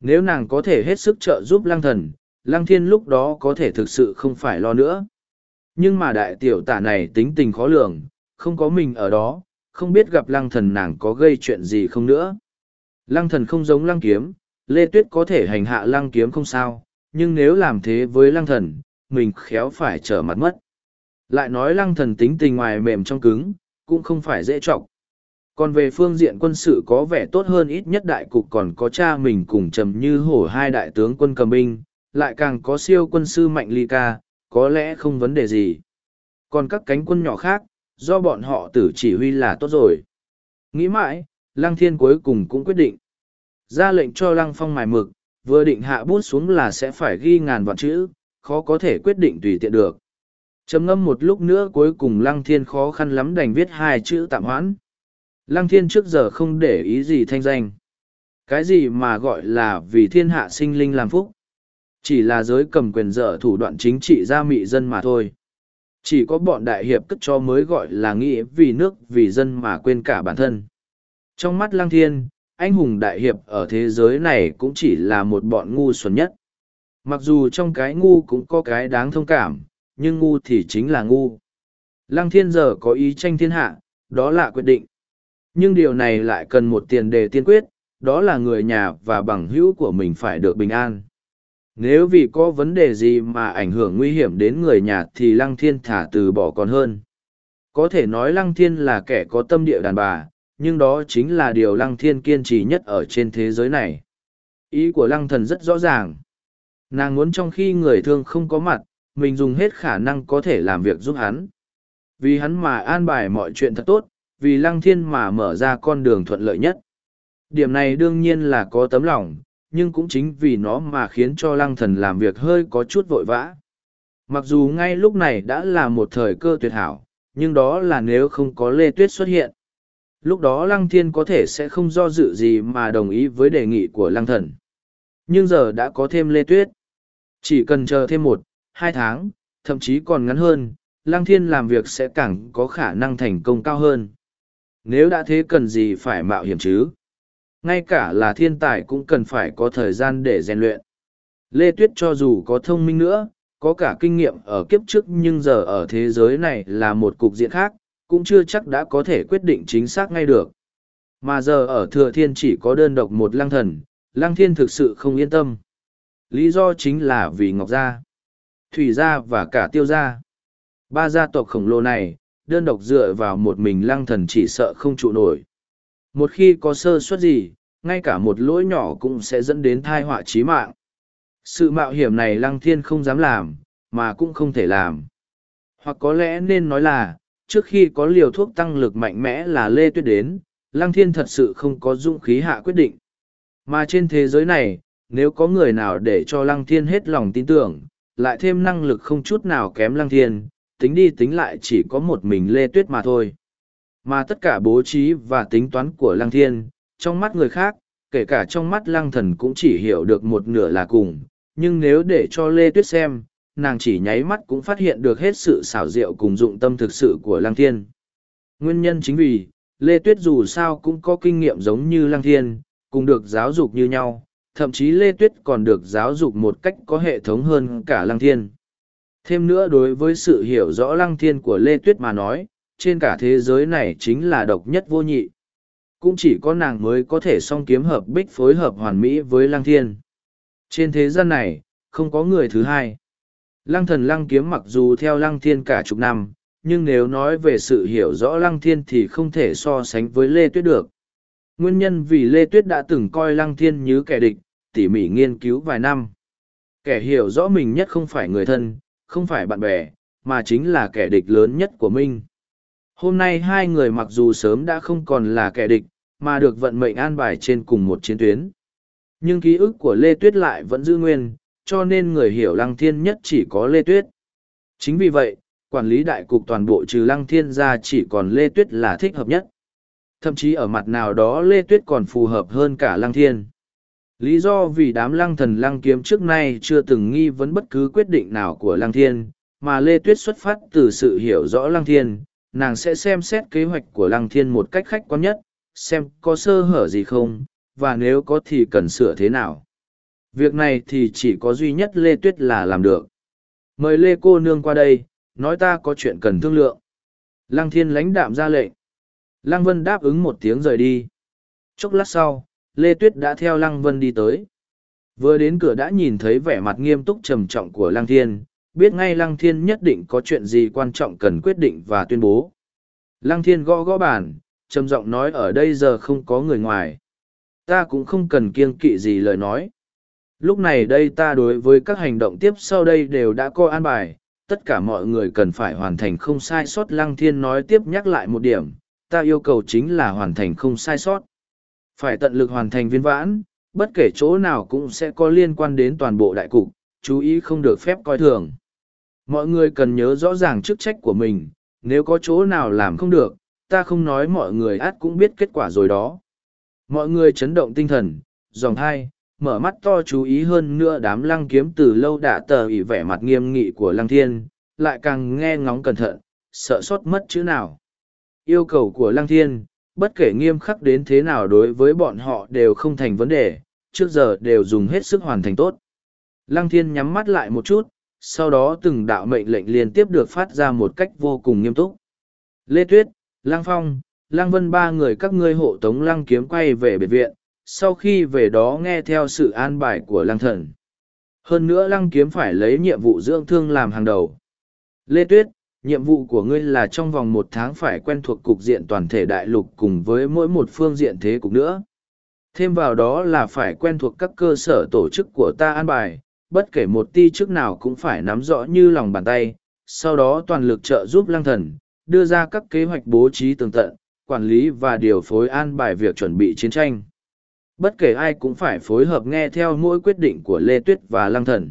Nếu nàng có thể hết sức trợ giúp lăng thần, lăng thiên lúc đó có thể thực sự không phải lo nữa. Nhưng mà đại tiểu tả này tính tình khó lường, không có mình ở đó, không biết gặp lăng thần nàng có gây chuyện gì không nữa. Lăng thần không giống lăng kiếm, Lê Tuyết có thể hành hạ lăng kiếm không sao, nhưng nếu làm thế với lăng thần, mình khéo phải trở mặt mất. Lại nói lăng thần tính tình ngoài mềm trong cứng, cũng không phải dễ trọng. Còn về phương diện quân sự có vẻ tốt hơn ít nhất đại cục còn có cha mình cùng trầm như hổ hai đại tướng quân cầm binh, lại càng có siêu quân sư mạnh ly ca, có lẽ không vấn đề gì. Còn các cánh quân nhỏ khác, do bọn họ tử chỉ huy là tốt rồi. Nghĩ mãi, Lăng Thiên cuối cùng cũng quyết định. Ra lệnh cho Lăng Phong mài mực, vừa định hạ bút xuống là sẽ phải ghi ngàn vạn chữ, khó có thể quyết định tùy tiện được. Trầm ngâm một lúc nữa cuối cùng Lăng Thiên khó khăn lắm đành viết hai chữ tạm hoãn. Lăng Thiên trước giờ không để ý gì thanh danh. Cái gì mà gọi là vì thiên hạ sinh linh làm phúc. Chỉ là giới cầm quyền dở thủ đoạn chính trị ra mị dân mà thôi. Chỉ có bọn đại hiệp cất cho mới gọi là nghĩa vì nước vì dân mà quên cả bản thân. Trong mắt Lăng Thiên, anh hùng đại hiệp ở thế giới này cũng chỉ là một bọn ngu xuẩn nhất. Mặc dù trong cái ngu cũng có cái đáng thông cảm, nhưng ngu thì chính là ngu. Lăng thiên giờ có ý tranh thiên hạ, đó là quyết định. Nhưng điều này lại cần một tiền đề tiên quyết, đó là người nhà và bằng hữu của mình phải được bình an. Nếu vì có vấn đề gì mà ảnh hưởng nguy hiểm đến người nhà thì Lăng Thiên thả từ bỏ còn hơn. Có thể nói Lăng Thiên là kẻ có tâm địa đàn bà, nhưng đó chính là điều Lăng Thiên kiên trì nhất ở trên thế giới này. Ý của Lăng Thần rất rõ ràng. Nàng muốn trong khi người thương không có mặt, mình dùng hết khả năng có thể làm việc giúp hắn. Vì hắn mà an bài mọi chuyện thật tốt, vì lăng thiên mà mở ra con đường thuận lợi nhất. Điểm này đương nhiên là có tấm lòng, nhưng cũng chính vì nó mà khiến cho lăng thần làm việc hơi có chút vội vã. Mặc dù ngay lúc này đã là một thời cơ tuyệt hảo, nhưng đó là nếu không có Lê Tuyết xuất hiện. Lúc đó Lăng Thiên có thể sẽ không do dự gì mà đồng ý với đề nghị của Lăng Thần. Nhưng giờ đã có thêm Lê Tuyết. Chỉ cần chờ thêm một, hai tháng, thậm chí còn ngắn hơn, Lăng Thiên làm việc sẽ càng có khả năng thành công cao hơn. Nếu đã thế cần gì phải mạo hiểm chứ? Ngay cả là thiên tài cũng cần phải có thời gian để rèn luyện. Lê Tuyết cho dù có thông minh nữa, có cả kinh nghiệm ở kiếp trước nhưng giờ ở thế giới này là một cục diện khác, cũng chưa chắc đã có thể quyết định chính xác ngay được. Mà giờ ở Thừa Thiên chỉ có đơn độc một lăng thần, lăng thiên thực sự không yên tâm. Lý do chính là vì Ngọc Gia thủy gia và cả tiêu gia. Ba gia tộc khổng lồ này, đơn độc dựa vào một mình lăng thần chỉ sợ không trụ nổi. Một khi có sơ suất gì, ngay cả một lỗi nhỏ cũng sẽ dẫn đến thai họa chí mạng. Sự mạo hiểm này lăng thiên không dám làm, mà cũng không thể làm. Hoặc có lẽ nên nói là, trước khi có liều thuốc tăng lực mạnh mẽ là Lê Tuyết đến, lăng thiên thật sự không có dũng khí hạ quyết định. Mà trên thế giới này, nếu có người nào để cho lăng thiên hết lòng tin tưởng, lại thêm năng lực không chút nào kém lăng thiên, tính đi tính lại chỉ có một mình lê tuyết mà thôi. Mà tất cả bố trí và tính toán của lăng thiên, trong mắt người khác, kể cả trong mắt lăng thần cũng chỉ hiểu được một nửa là cùng, nhưng nếu để cho lê tuyết xem, nàng chỉ nháy mắt cũng phát hiện được hết sự xảo diệu cùng dụng tâm thực sự của lăng thiên. Nguyên nhân chính vì, Lê Tuyết dù sao cũng có kinh nghiệm giống như lăng thiên, cùng được giáo dục như nhau, thậm chí Lê Tuyết còn được giáo dục một cách có hệ thống hơn cả Lăng Thiên. Thêm nữa đối với sự hiểu rõ Lăng Thiên của Lê Tuyết mà nói, trên cả thế giới này chính là độc nhất vô nhị. Cũng chỉ có nàng mới có thể song kiếm hợp bích phối hợp hoàn mỹ với Lăng Thiên. Trên thế gian này, không có người thứ hai. Lăng thần lăng kiếm mặc dù theo lăng thiên cả chục năm, nhưng nếu nói về sự hiểu rõ lăng thiên thì không thể so sánh với Lê Tuyết được. Nguyên nhân vì Lê Tuyết đã từng coi lăng thiên như kẻ địch, tỉ mỉ nghiên cứu vài năm. Kẻ hiểu rõ mình nhất không phải người thân, không phải bạn bè, mà chính là kẻ địch lớn nhất của mình. Hôm nay hai người mặc dù sớm đã không còn là kẻ địch, mà được vận mệnh an bài trên cùng một chiến tuyến. Nhưng ký ức của Lê Tuyết lại vẫn giữ nguyên, cho nên người hiểu lăng thiên nhất chỉ có Lê Tuyết. Chính vì vậy, quản lý đại cục toàn bộ trừ lăng thiên ra chỉ còn Lê Tuyết là thích hợp nhất. Thậm chí ở mặt nào đó Lê Tuyết còn phù hợp hơn cả lăng thiên. Lý do vì đám lăng thần lăng kiếm trước nay chưa từng nghi vấn bất cứ quyết định nào của lăng thiên, mà Lê Tuyết xuất phát từ sự hiểu rõ lăng thiên, nàng sẽ xem xét kế hoạch của lăng thiên một cách khách quan nhất, xem có sơ hở gì không, và nếu có thì cần sửa thế nào. Việc này thì chỉ có duy nhất Lê Tuyết là làm được. Mời Lê cô nương qua đây, nói ta có chuyện cần thương lượng. Lăng thiên lãnh đạm ra lệnh. Lăng Vân đáp ứng một tiếng rời đi. Chốc lát sau, Lê Tuyết đã theo Lăng Vân đi tới. Vừa đến cửa đã nhìn thấy vẻ mặt nghiêm túc trầm trọng của Lăng Thiên, biết ngay Lăng Thiên nhất định có chuyện gì quan trọng cần quyết định và tuyên bố. Lăng Thiên gõ gõ bàn, trầm giọng nói ở đây giờ không có người ngoài. Ta cũng không cần kiêng kỵ gì lời nói. Lúc này đây ta đối với các hành động tiếp sau đây đều đã có an bài, tất cả mọi người cần phải hoàn thành không sai sót. Lăng Thiên nói tiếp nhắc lại một điểm, ta yêu cầu chính là hoàn thành không sai sót. Phải tận lực hoàn thành viên vãn, bất kể chỗ nào cũng sẽ có liên quan đến toàn bộ đại cục, chú ý không được phép coi thường. Mọi người cần nhớ rõ ràng chức trách của mình, nếu có chỗ nào làm không được, ta không nói mọi người át cũng biết kết quả rồi đó. Mọi người chấn động tinh thần, dòng hai, mở mắt to chú ý hơn nữa đám lăng kiếm từ lâu đã tờ ỉ vẻ mặt nghiêm nghị của lăng thiên, lại càng nghe ngóng cẩn thận, sợ sót mất chữ nào. Yêu cầu của lăng thiên, bất kể nghiêm khắc đến thế nào đối với bọn họ đều không thành vấn đề, trước giờ đều dùng hết sức hoàn thành tốt. Lăng thiên nhắm mắt lại một chút, sau đó từng đạo mệnh lệnh liên tiếp được phát ra một cách vô cùng nghiêm túc. Lê Tuyết, Lăng Phong, Lăng Vân ba người các ngươi hộ tống Lăng kiếm quay về biệt viện, sau khi về đó nghe theo sự an bài của Lăng thần. Hơn nữa Lăng kiếm phải lấy nhiệm vụ dưỡng thương làm hàng đầu. Lê Tuyết, nhiệm vụ của ngươi là trong vòng một tháng phải quen thuộc cục diện toàn thể đại lục cùng với mỗi một phương diện thế cục nữa. Thêm vào đó là phải quen thuộc các cơ sở tổ chức của ta an bài, bất kể một ti chức nào cũng phải nắm rõ như lòng bàn tay, sau đó toàn lực trợ giúp lăng thần, đưa ra các kế hoạch bố trí tường tận, quản lý và điều phối an bài việc chuẩn bị chiến tranh. Bất kể ai cũng phải phối hợp nghe theo mỗi quyết định của Lê Tuyết và Lăng Thần.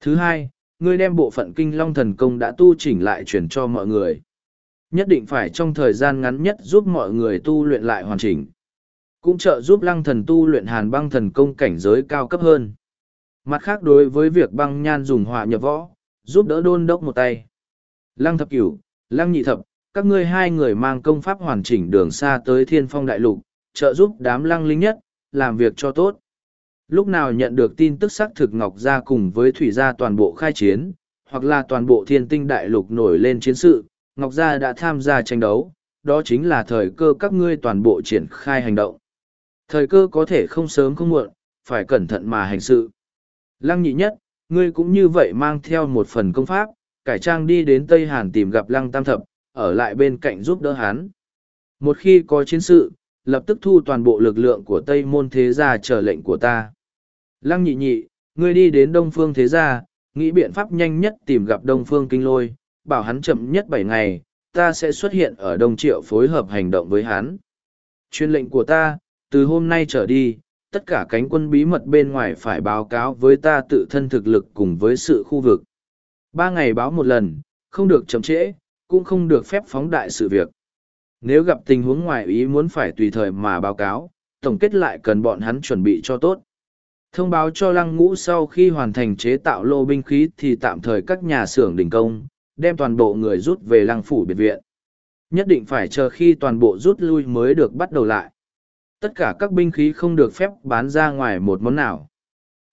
Thứ hai, ngươi đem bộ phận kinh long thần công đã tu chỉnh lại truyền cho mọi người. Nhất định phải trong thời gian ngắn nhất giúp mọi người tu luyện lại hoàn chỉnh. Cũng trợ giúp lăng thần tu luyện hàn băng thần công cảnh giới cao cấp hơn. Mặt khác đối với việc băng nhan dùng họa nhập võ, giúp đỡ đôn đốc một tay. Lăng thập cửu, lăng nhị thập, các ngươi hai người mang công pháp hoàn chỉnh đường xa tới thiên phong đại lục, trợ giúp đám lăng linh nhất, làm việc cho tốt. Lúc nào nhận được tin tức xác thực Ngọc Gia cùng với Thủy Gia toàn bộ khai chiến, hoặc là toàn bộ thiên tinh đại lục nổi lên chiến sự, Ngọc Gia đã tham gia tranh đấu, đó chính là thời cơ các ngươi toàn bộ triển khai hành động. Thời cơ có thể không sớm không muộn, phải cẩn thận mà hành sự. Lăng nhị nhất, ngươi cũng như vậy mang theo một phần công pháp, cải trang đi đến Tây Hàn tìm gặp Lăng Tam Thập, ở lại bên cạnh giúp đỡ hắn. Một khi có chiến sự, lập tức thu toàn bộ lực lượng của Tây Môn Thế Gia chờ lệnh của ta. Lăng nhị nhị, ngươi đi đến Đông Phương Thế Gia, nghĩ biện pháp nhanh nhất tìm gặp Đông Phương Kinh Lôi, bảo hắn chậm nhất bảy ngày, ta sẽ xuất hiện ở Đông Triệu phối hợp hành động với hắn. Chuyên lệnh của ta, từ hôm nay trở đi, tất cả cánh quân bí mật bên ngoài phải báo cáo với ta tự thân thực lực cùng với sự khu vực. Ba ngày báo một lần, không được chậm trễ, cũng không được phép phóng đại sự việc. Nếu gặp tình huống ngoài ý muốn phải tùy thời mà báo cáo, tổng kết lại cần bọn hắn chuẩn bị cho tốt. Thông báo cho lăng ngũ sau khi hoàn thành chế tạo lô binh khí thì tạm thời các nhà xưởng đình công, đem toàn bộ người rút về lăng phủ biệt viện. Nhất định phải chờ khi toàn bộ rút lui mới được bắt đầu lại. Tất cả các binh khí không được phép bán ra ngoài một món nào.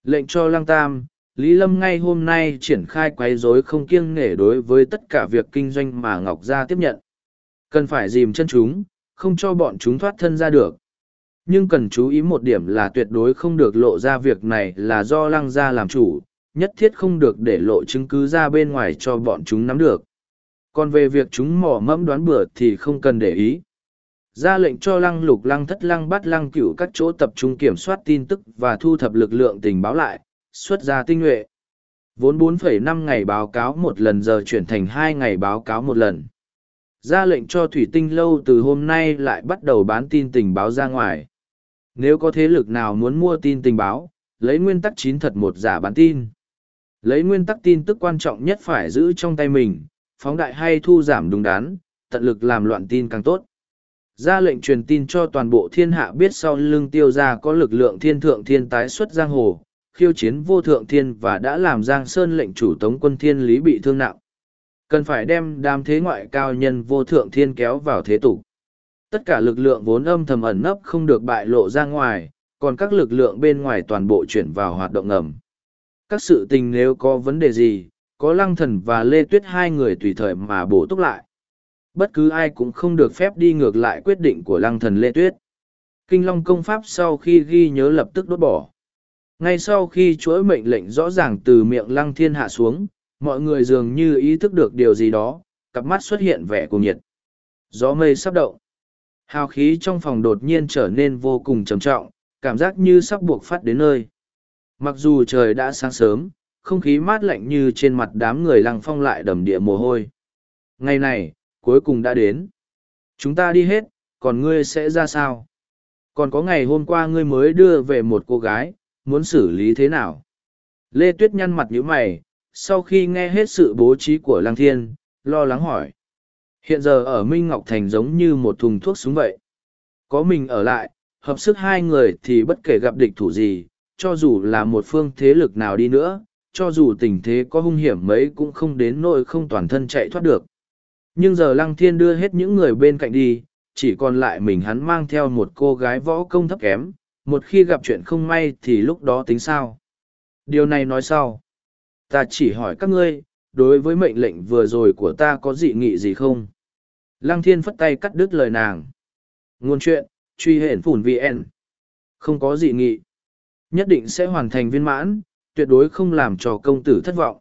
Lệnh cho Lăng Tam, Lý Lâm ngay hôm nay triển khai quấy rối không kiêng nể đối với tất cả việc kinh doanh mà Ngọc Gia tiếp nhận. Cần phải dìm chân chúng, không cho bọn chúng thoát thân ra được. Nhưng cần chú ý một điểm là tuyệt đối không được lộ ra việc này là do Lăng Gia làm chủ, nhất thiết không được để lộ chứng cứ ra bên ngoài cho bọn chúng nắm được. Còn về việc chúng mỏ mẫm đoán bừa thì không cần để ý ra lệnh cho lăng lục lăng thất lăng bắt lăng cửu các chỗ tập trung kiểm soát tin tức và thu thập lực lượng tình báo lại xuất ra tinh nhuệ. Vốn 4,5 ngày báo cáo một lần giờ chuyển thành hai ngày báo cáo một lần. Ra lệnh cho thủy tinh lâu từ hôm nay lại bắt đầu bán tin tình báo ra ngoài. Nếu có thế lực nào muốn mua tin tình báo lấy nguyên tắc chín thật một giả bán tin. Lấy nguyên tắc tin tức quan trọng nhất phải giữ trong tay mình phóng đại hay thu giảm đúng đắn tận lực làm loạn tin càng tốt ra lệnh truyền tin cho toàn bộ thiên hạ biết sau lưng tiêu gia có lực lượng thiên thượng thiên tái xuất giang hồ, khiêu chiến vô thượng thiên và đã làm giang sơn lệnh chủ tống quân thiên lý bị thương nặng. Cần phải đem đám thế ngoại cao nhân vô thượng thiên kéo vào thế tục. Tất cả lực lượng vốn âm thầm ẩn nấp không được bại lộ ra ngoài, còn các lực lượng bên ngoài toàn bộ chuyển vào hoạt động ngầm. Các sự tình nếu có vấn đề gì, có lăng thần và lê tuyết hai người tùy thời mà bổ túc lại bất cứ ai cũng không được phép đi ngược lại quyết định của lăng thần lê tuyết. Kinh long công pháp sau khi ghi nhớ lập tức đốt bỏ. Ngay sau khi chuỗi mệnh lệnh rõ ràng từ miệng lăng thiên hạ xuống, mọi người dường như ý thức được điều gì đó, cặp mắt xuất hiện vẻ cuồng nhiệt. Gió mây sắp động. Hào khí trong phòng đột nhiên trở nên vô cùng trầm trọng, cảm giác như sắp buộc phát đến nơi. Mặc dù trời đã sáng sớm, không khí mát lạnh như trên mặt đám người lăng phong lại đầm địa mồ hôi. Ngày này cuối cùng đã đến. Chúng ta đi hết, còn ngươi sẽ ra sao? Còn có ngày hôm qua ngươi mới đưa về một cô gái, muốn xử lý thế nào? Lê Tuyết nhăn mặt như mày, sau khi nghe hết sự bố trí của Lăng Thiên, lo lắng hỏi. Hiện giờ ở Minh Ngọc Thành giống như một thùng thuốc súng vậy. Có mình ở lại, hợp sức hai người thì bất kể gặp địch thủ gì, cho dù là một phương thế lực nào đi nữa, cho dù tình thế có hung hiểm mấy cũng không đến nỗi không toàn thân chạy thoát được. Nhưng giờ Lăng Thiên đưa hết những người bên cạnh đi, chỉ còn lại mình hắn mang theo một cô gái võ công thấp kém, một khi gặp chuyện không may thì lúc đó tính sao. Điều này nói sau. Ta chỉ hỏi các ngươi, đối với mệnh lệnh vừa rồi của ta có dị nghị gì không? Lăng Thiên phất tay cắt đứt lời nàng. Nguồn chuyện, truy hển phủn VN. Không có dị nghị. Nhất định sẽ hoàn thành viên mãn, tuyệt đối không làm cho công tử thất vọng.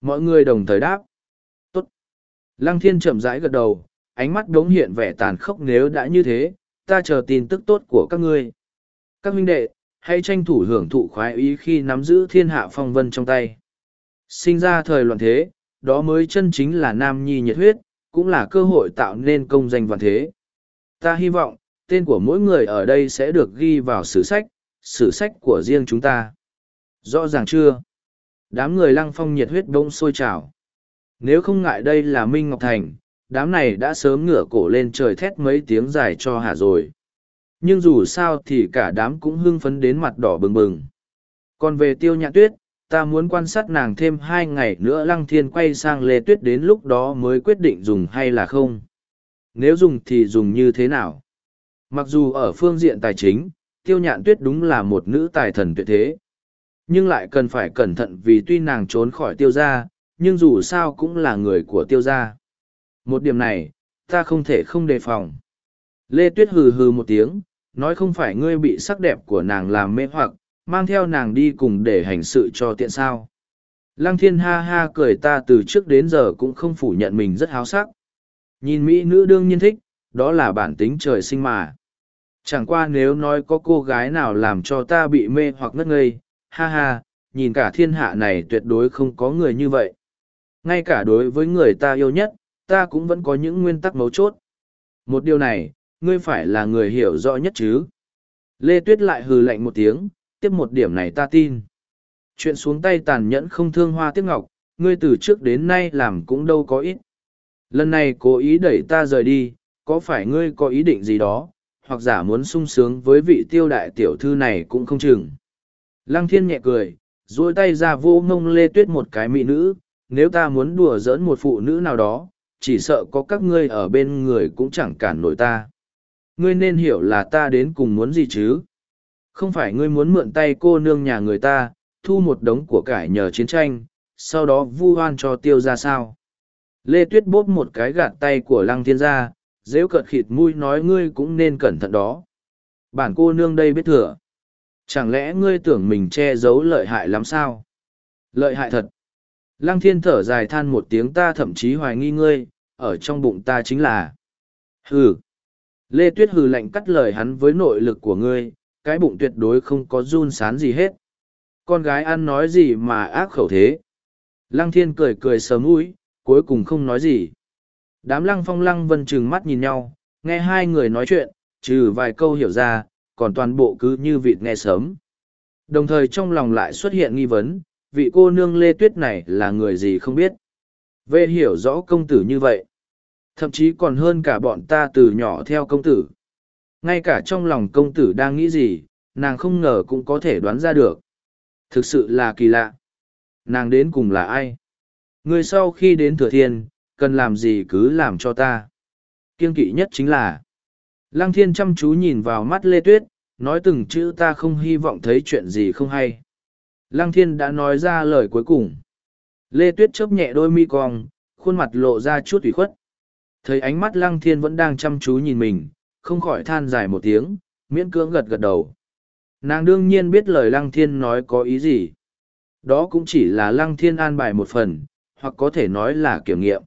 Mọi người đồng thời đáp. Lăng thiên chậm rãi gật đầu, ánh mắt đống hiện vẻ tàn khốc nếu đã như thế, ta chờ tin tức tốt của các ngươi. Các huynh đệ, hãy tranh thủ hưởng thụ khoái ý khi nắm giữ thiên hạ phong vân trong tay. Sinh ra thời loạn thế, đó mới chân chính là nam nhi nhiệt huyết, cũng là cơ hội tạo nên công danh vạn thế. Ta hy vọng, tên của mỗi người ở đây sẽ được ghi vào sử sách, sử sách của riêng chúng ta. Rõ ràng chưa? Đám người lăng phong nhiệt huyết bỗng sôi trào. Nếu không ngại đây là Minh Ngọc Thành, đám này đã sớm ngửa cổ lên trời thét mấy tiếng dài cho hả rồi. Nhưng dù sao thì cả đám cũng hưng phấn đến mặt đỏ bừng bừng. Còn về tiêu nhạn tuyết, ta muốn quan sát nàng thêm hai ngày nữa lăng thiên quay sang lê tuyết đến lúc đó mới quyết định dùng hay là không. Nếu dùng thì dùng như thế nào? Mặc dù ở phương diện tài chính, tiêu nhạn tuyết đúng là một nữ tài thần tuyệt thế. Nhưng lại cần phải cẩn thận vì tuy nàng trốn khỏi tiêu gia, nhưng dù sao cũng là người của tiêu gia. Một điểm này, ta không thể không đề phòng. Lê Tuyết hừ hừ một tiếng, nói không phải ngươi bị sắc đẹp của nàng làm mê hoặc, mang theo nàng đi cùng để hành sự cho tiện sao. Lăng thiên ha ha cười ta từ trước đến giờ cũng không phủ nhận mình rất háo sắc. Nhìn mỹ nữ đương nhiên thích, đó là bản tính trời sinh mà. Chẳng qua nếu nói có cô gái nào làm cho ta bị mê hoặc ngất ngây, ha ha, nhìn cả thiên hạ này tuyệt đối không có người như vậy ngay cả đối với người ta yêu nhất, ta cũng vẫn có những nguyên tắc mấu chốt. Một điều này, ngươi phải là người hiểu rõ nhất chứ. Lê Tuyết lại hừ lạnh một tiếng, tiếp một điểm này ta tin. Chuyện xuống tay tàn nhẫn không thương hoa tiếc ngọc, ngươi từ trước đến nay làm cũng đâu có ít. Lần này cố ý đẩy ta rời đi, có phải ngươi có ý định gì đó, hoặc giả muốn sung sướng với vị tiêu đại tiểu thư này cũng không chừng. Lăng thiên nhẹ cười, duỗi tay ra vô ngông lê tuyết một cái mỹ nữ, nếu ta muốn đùa giỡn một phụ nữ nào đó, chỉ sợ có các ngươi ở bên người cũng chẳng cản nổi ta. Ngươi nên hiểu là ta đến cùng muốn gì chứ? Không phải ngươi muốn mượn tay cô nương nhà người ta, thu một đống của cải nhờ chiến tranh, sau đó vu oan cho tiêu ra sao? Lê Tuyết bóp một cái gạt tay của lăng thiên gia, dễu cợt khịt mũi nói ngươi cũng nên cẩn thận đó. Bản cô nương đây biết thừa. Chẳng lẽ ngươi tưởng mình che giấu lợi hại lắm sao? Lợi hại thật. Lăng thiên thở dài than một tiếng ta thậm chí hoài nghi ngươi, ở trong bụng ta chính là. Hừ. Lê Tuyết hừ lạnh cắt lời hắn với nội lực của ngươi, cái bụng tuyệt đối không có run sán gì hết. Con gái ăn nói gì mà ác khẩu thế. Lăng thiên cười cười sờ mũi, cuối cùng không nói gì. Đám lăng phong lăng vân trừng mắt nhìn nhau, nghe hai người nói chuyện, trừ vài câu hiểu ra, còn toàn bộ cứ như vịt nghe sớm. Đồng thời trong lòng lại xuất hiện nghi vấn, vị cô nương Lê Tuyết này là người gì không biết. Vệ hiểu rõ công tử như vậy. Thậm chí còn hơn cả bọn ta từ nhỏ theo công tử. Ngay cả trong lòng công tử đang nghĩ gì, nàng không ngờ cũng có thể đoán ra được. Thực sự là kỳ lạ. Nàng đến cùng là ai? Người sau khi đến thừa thiên, cần làm gì cứ làm cho ta. Kiên kỵ nhất chính là, Lăng thiên chăm chú nhìn vào mắt Lê Tuyết, nói từng chữ ta không hy vọng thấy chuyện gì không hay. Lăng thiên đã nói ra lời cuối cùng. Lê Tuyết chớp nhẹ đôi mi cong, khuôn mặt lộ ra chút ủy khuất. Thấy ánh mắt lăng thiên vẫn đang chăm chú nhìn mình, không khỏi than dài một tiếng, miễn cưỡng gật gật đầu. Nàng đương nhiên biết lời lăng thiên nói có ý gì. Đó cũng chỉ là lăng thiên an bài một phần, hoặc có thể nói là kiểm nghiệm.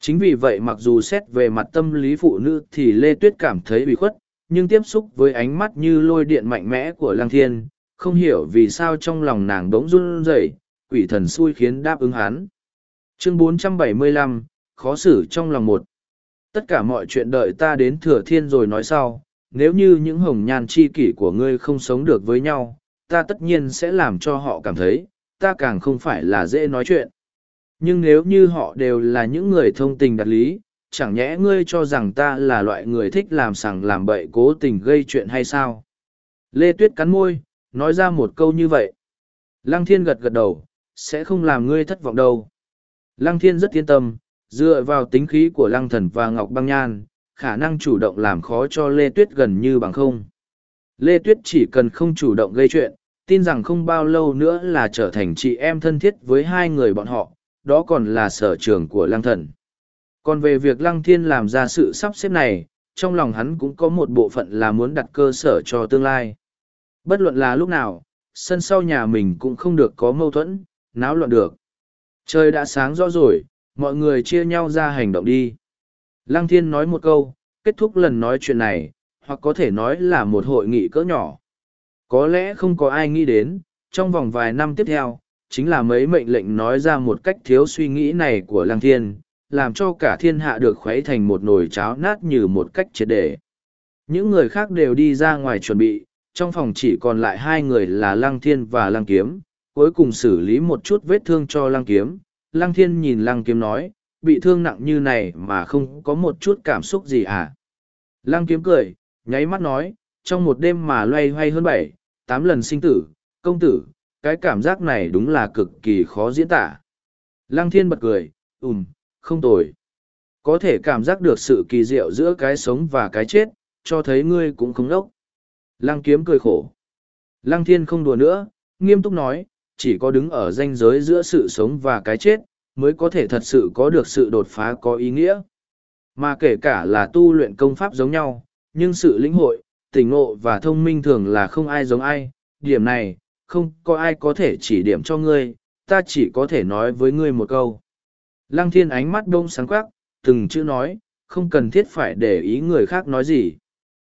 Chính vì vậy mặc dù xét về mặt tâm lý phụ nữ thì Lê Tuyết cảm thấy ủy khuất, nhưng tiếp xúc với ánh mắt như lôi điện mạnh mẽ của Lăng Thiên, không hiểu vì sao trong lòng nàng đống run rẩy, quỷ thần xui khiến đáp ứng hắn. Chương 475, khó xử trong lòng một. Tất cả mọi chuyện đợi ta đến thừa thiên rồi nói sau, nếu như những hồng nhan chi kỷ của ngươi không sống được với nhau, ta tất nhiên sẽ làm cho họ cảm thấy, ta càng không phải là dễ nói chuyện nhưng nếu như họ đều là những người thông tình đạt lý chẳng nhẽ ngươi cho rằng ta là loại người thích làm sằng làm bậy cố tình gây chuyện hay sao lê tuyết cắn môi nói ra một câu như vậy lăng thiên gật gật đầu sẽ không làm ngươi thất vọng đâu lăng thiên rất yên tâm dựa vào tính khí của lăng thần và ngọc băng nhan khả năng chủ động làm khó cho lê tuyết gần như bằng không lê tuyết chỉ cần không chủ động gây chuyện tin rằng không bao lâu nữa là trở thành chị em thân thiết với hai người bọn họ đó còn là sở trường của lăng thần. Còn về việc lăng thiên làm ra sự sắp xếp này, trong lòng hắn cũng có một bộ phận là muốn đặt cơ sở cho tương lai. Bất luận là lúc nào, sân sau nhà mình cũng không được có mâu thuẫn, náo loạn được. Trời đã sáng rõ rồi, mọi người chia nhau ra hành động đi. Lăng thiên nói một câu, kết thúc lần nói chuyện này, hoặc có thể nói là một hội nghị cỡ nhỏ. Có lẽ không có ai nghĩ đến, trong vòng vài năm tiếp theo, chính là mấy mệnh lệnh nói ra một cách thiếu suy nghĩ này của lăng thiên, làm cho cả thiên hạ được khuấy thành một nồi cháo nát như một cách triệt để. Những người khác đều đi ra ngoài chuẩn bị, trong phòng chỉ còn lại hai người là lăng thiên và lăng kiếm, cuối cùng xử lý một chút vết thương cho lăng kiếm. Lăng thiên nhìn lăng kiếm nói, bị thương nặng như này mà không có một chút cảm xúc gì à. Lăng kiếm cười, nháy mắt nói, trong một đêm mà loay hoay hơn bảy, tám lần sinh tử, công tử, cái cảm giác này đúng là cực kỳ khó diễn tả. Lăng thiên bật cười, ùm, không tồi. Có thể cảm giác được sự kỳ diệu giữa cái sống và cái chết, cho thấy ngươi cũng không đốc. Lăng kiếm cười khổ. Lăng thiên không đùa nữa, nghiêm túc nói, chỉ có đứng ở ranh giới giữa sự sống và cái chết, mới có thể thật sự có được sự đột phá có ý nghĩa. Mà kể cả là tu luyện công pháp giống nhau, nhưng sự lĩnh hội, tỉnh ngộ và thông minh thường là không ai giống ai. Điểm này, không có ai có thể chỉ điểm cho ngươi, ta chỉ có thể nói với ngươi một câu. Lăng thiên ánh mắt đông sáng quắc, từng chữ nói, không cần thiết phải để ý người khác nói gì.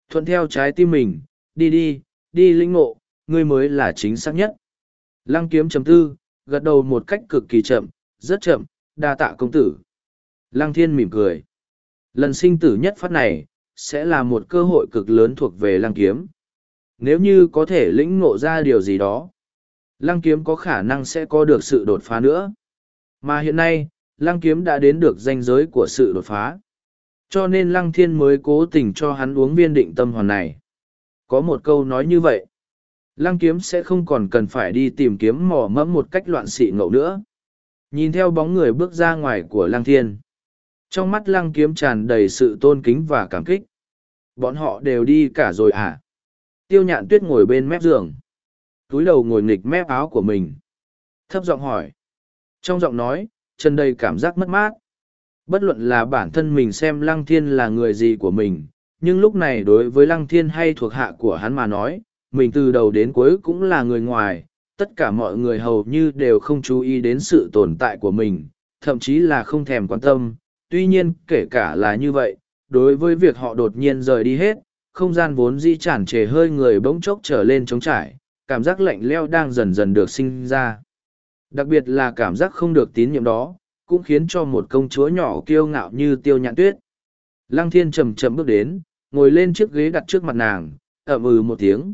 Thuận theo trái tim mình, đi đi, đi linh ngộ, ngươi mới là chính xác nhất. Lăng kiếm chấm tư, gật đầu một cách cực kỳ chậm, rất chậm, đa tạ công tử. Lăng thiên mỉm cười. Lần sinh tử nhất phát này, sẽ là một cơ hội cực lớn thuộc về lăng kiếm. Nếu như có thể lĩnh ngộ ra điều gì đó, lăng kiếm có khả năng sẽ có được sự đột phá nữa. Mà hiện nay, lăng kiếm đã đến được danh giới của sự đột phá. Cho nên lăng thiên mới cố tình cho hắn uống viên định tâm hoàn này. Có một câu nói như vậy. Lăng kiếm sẽ không còn cần phải đi tìm kiếm mỏ mẫm một cách loạn xị ngậu nữa. Nhìn theo bóng người bước ra ngoài của lăng thiên. Trong mắt lăng kiếm tràn đầy sự tôn kính và cảm kích. Bọn họ đều đi cả rồi à? Tiêu nhạn tuyết ngồi bên mép giường. Túi đầu ngồi nghịch mép áo của mình. Thấp giọng hỏi. Trong giọng nói, chân đầy cảm giác mất mát. Bất luận là bản thân mình xem Lăng Thiên là người gì của mình, nhưng lúc này đối với Lăng Thiên hay thuộc hạ của hắn mà nói, mình từ đầu đến cuối cũng là người ngoài, tất cả mọi người hầu như đều không chú ý đến sự tồn tại của mình, thậm chí là không thèm quan tâm. Tuy nhiên, kể cả là như vậy, đối với việc họ đột nhiên rời đi hết, không gian vốn di tràn trề hơi người bỗng chốc trở lên trống trải, cảm giác lạnh leo đang dần dần được sinh ra. Đặc biệt là cảm giác không được tín nhiệm đó, cũng khiến cho một công chúa nhỏ kiêu ngạo như tiêu nhạn tuyết. Lăng thiên chầm chậm bước đến, ngồi lên chiếc ghế đặt trước mặt nàng, ậm ừ một tiếng.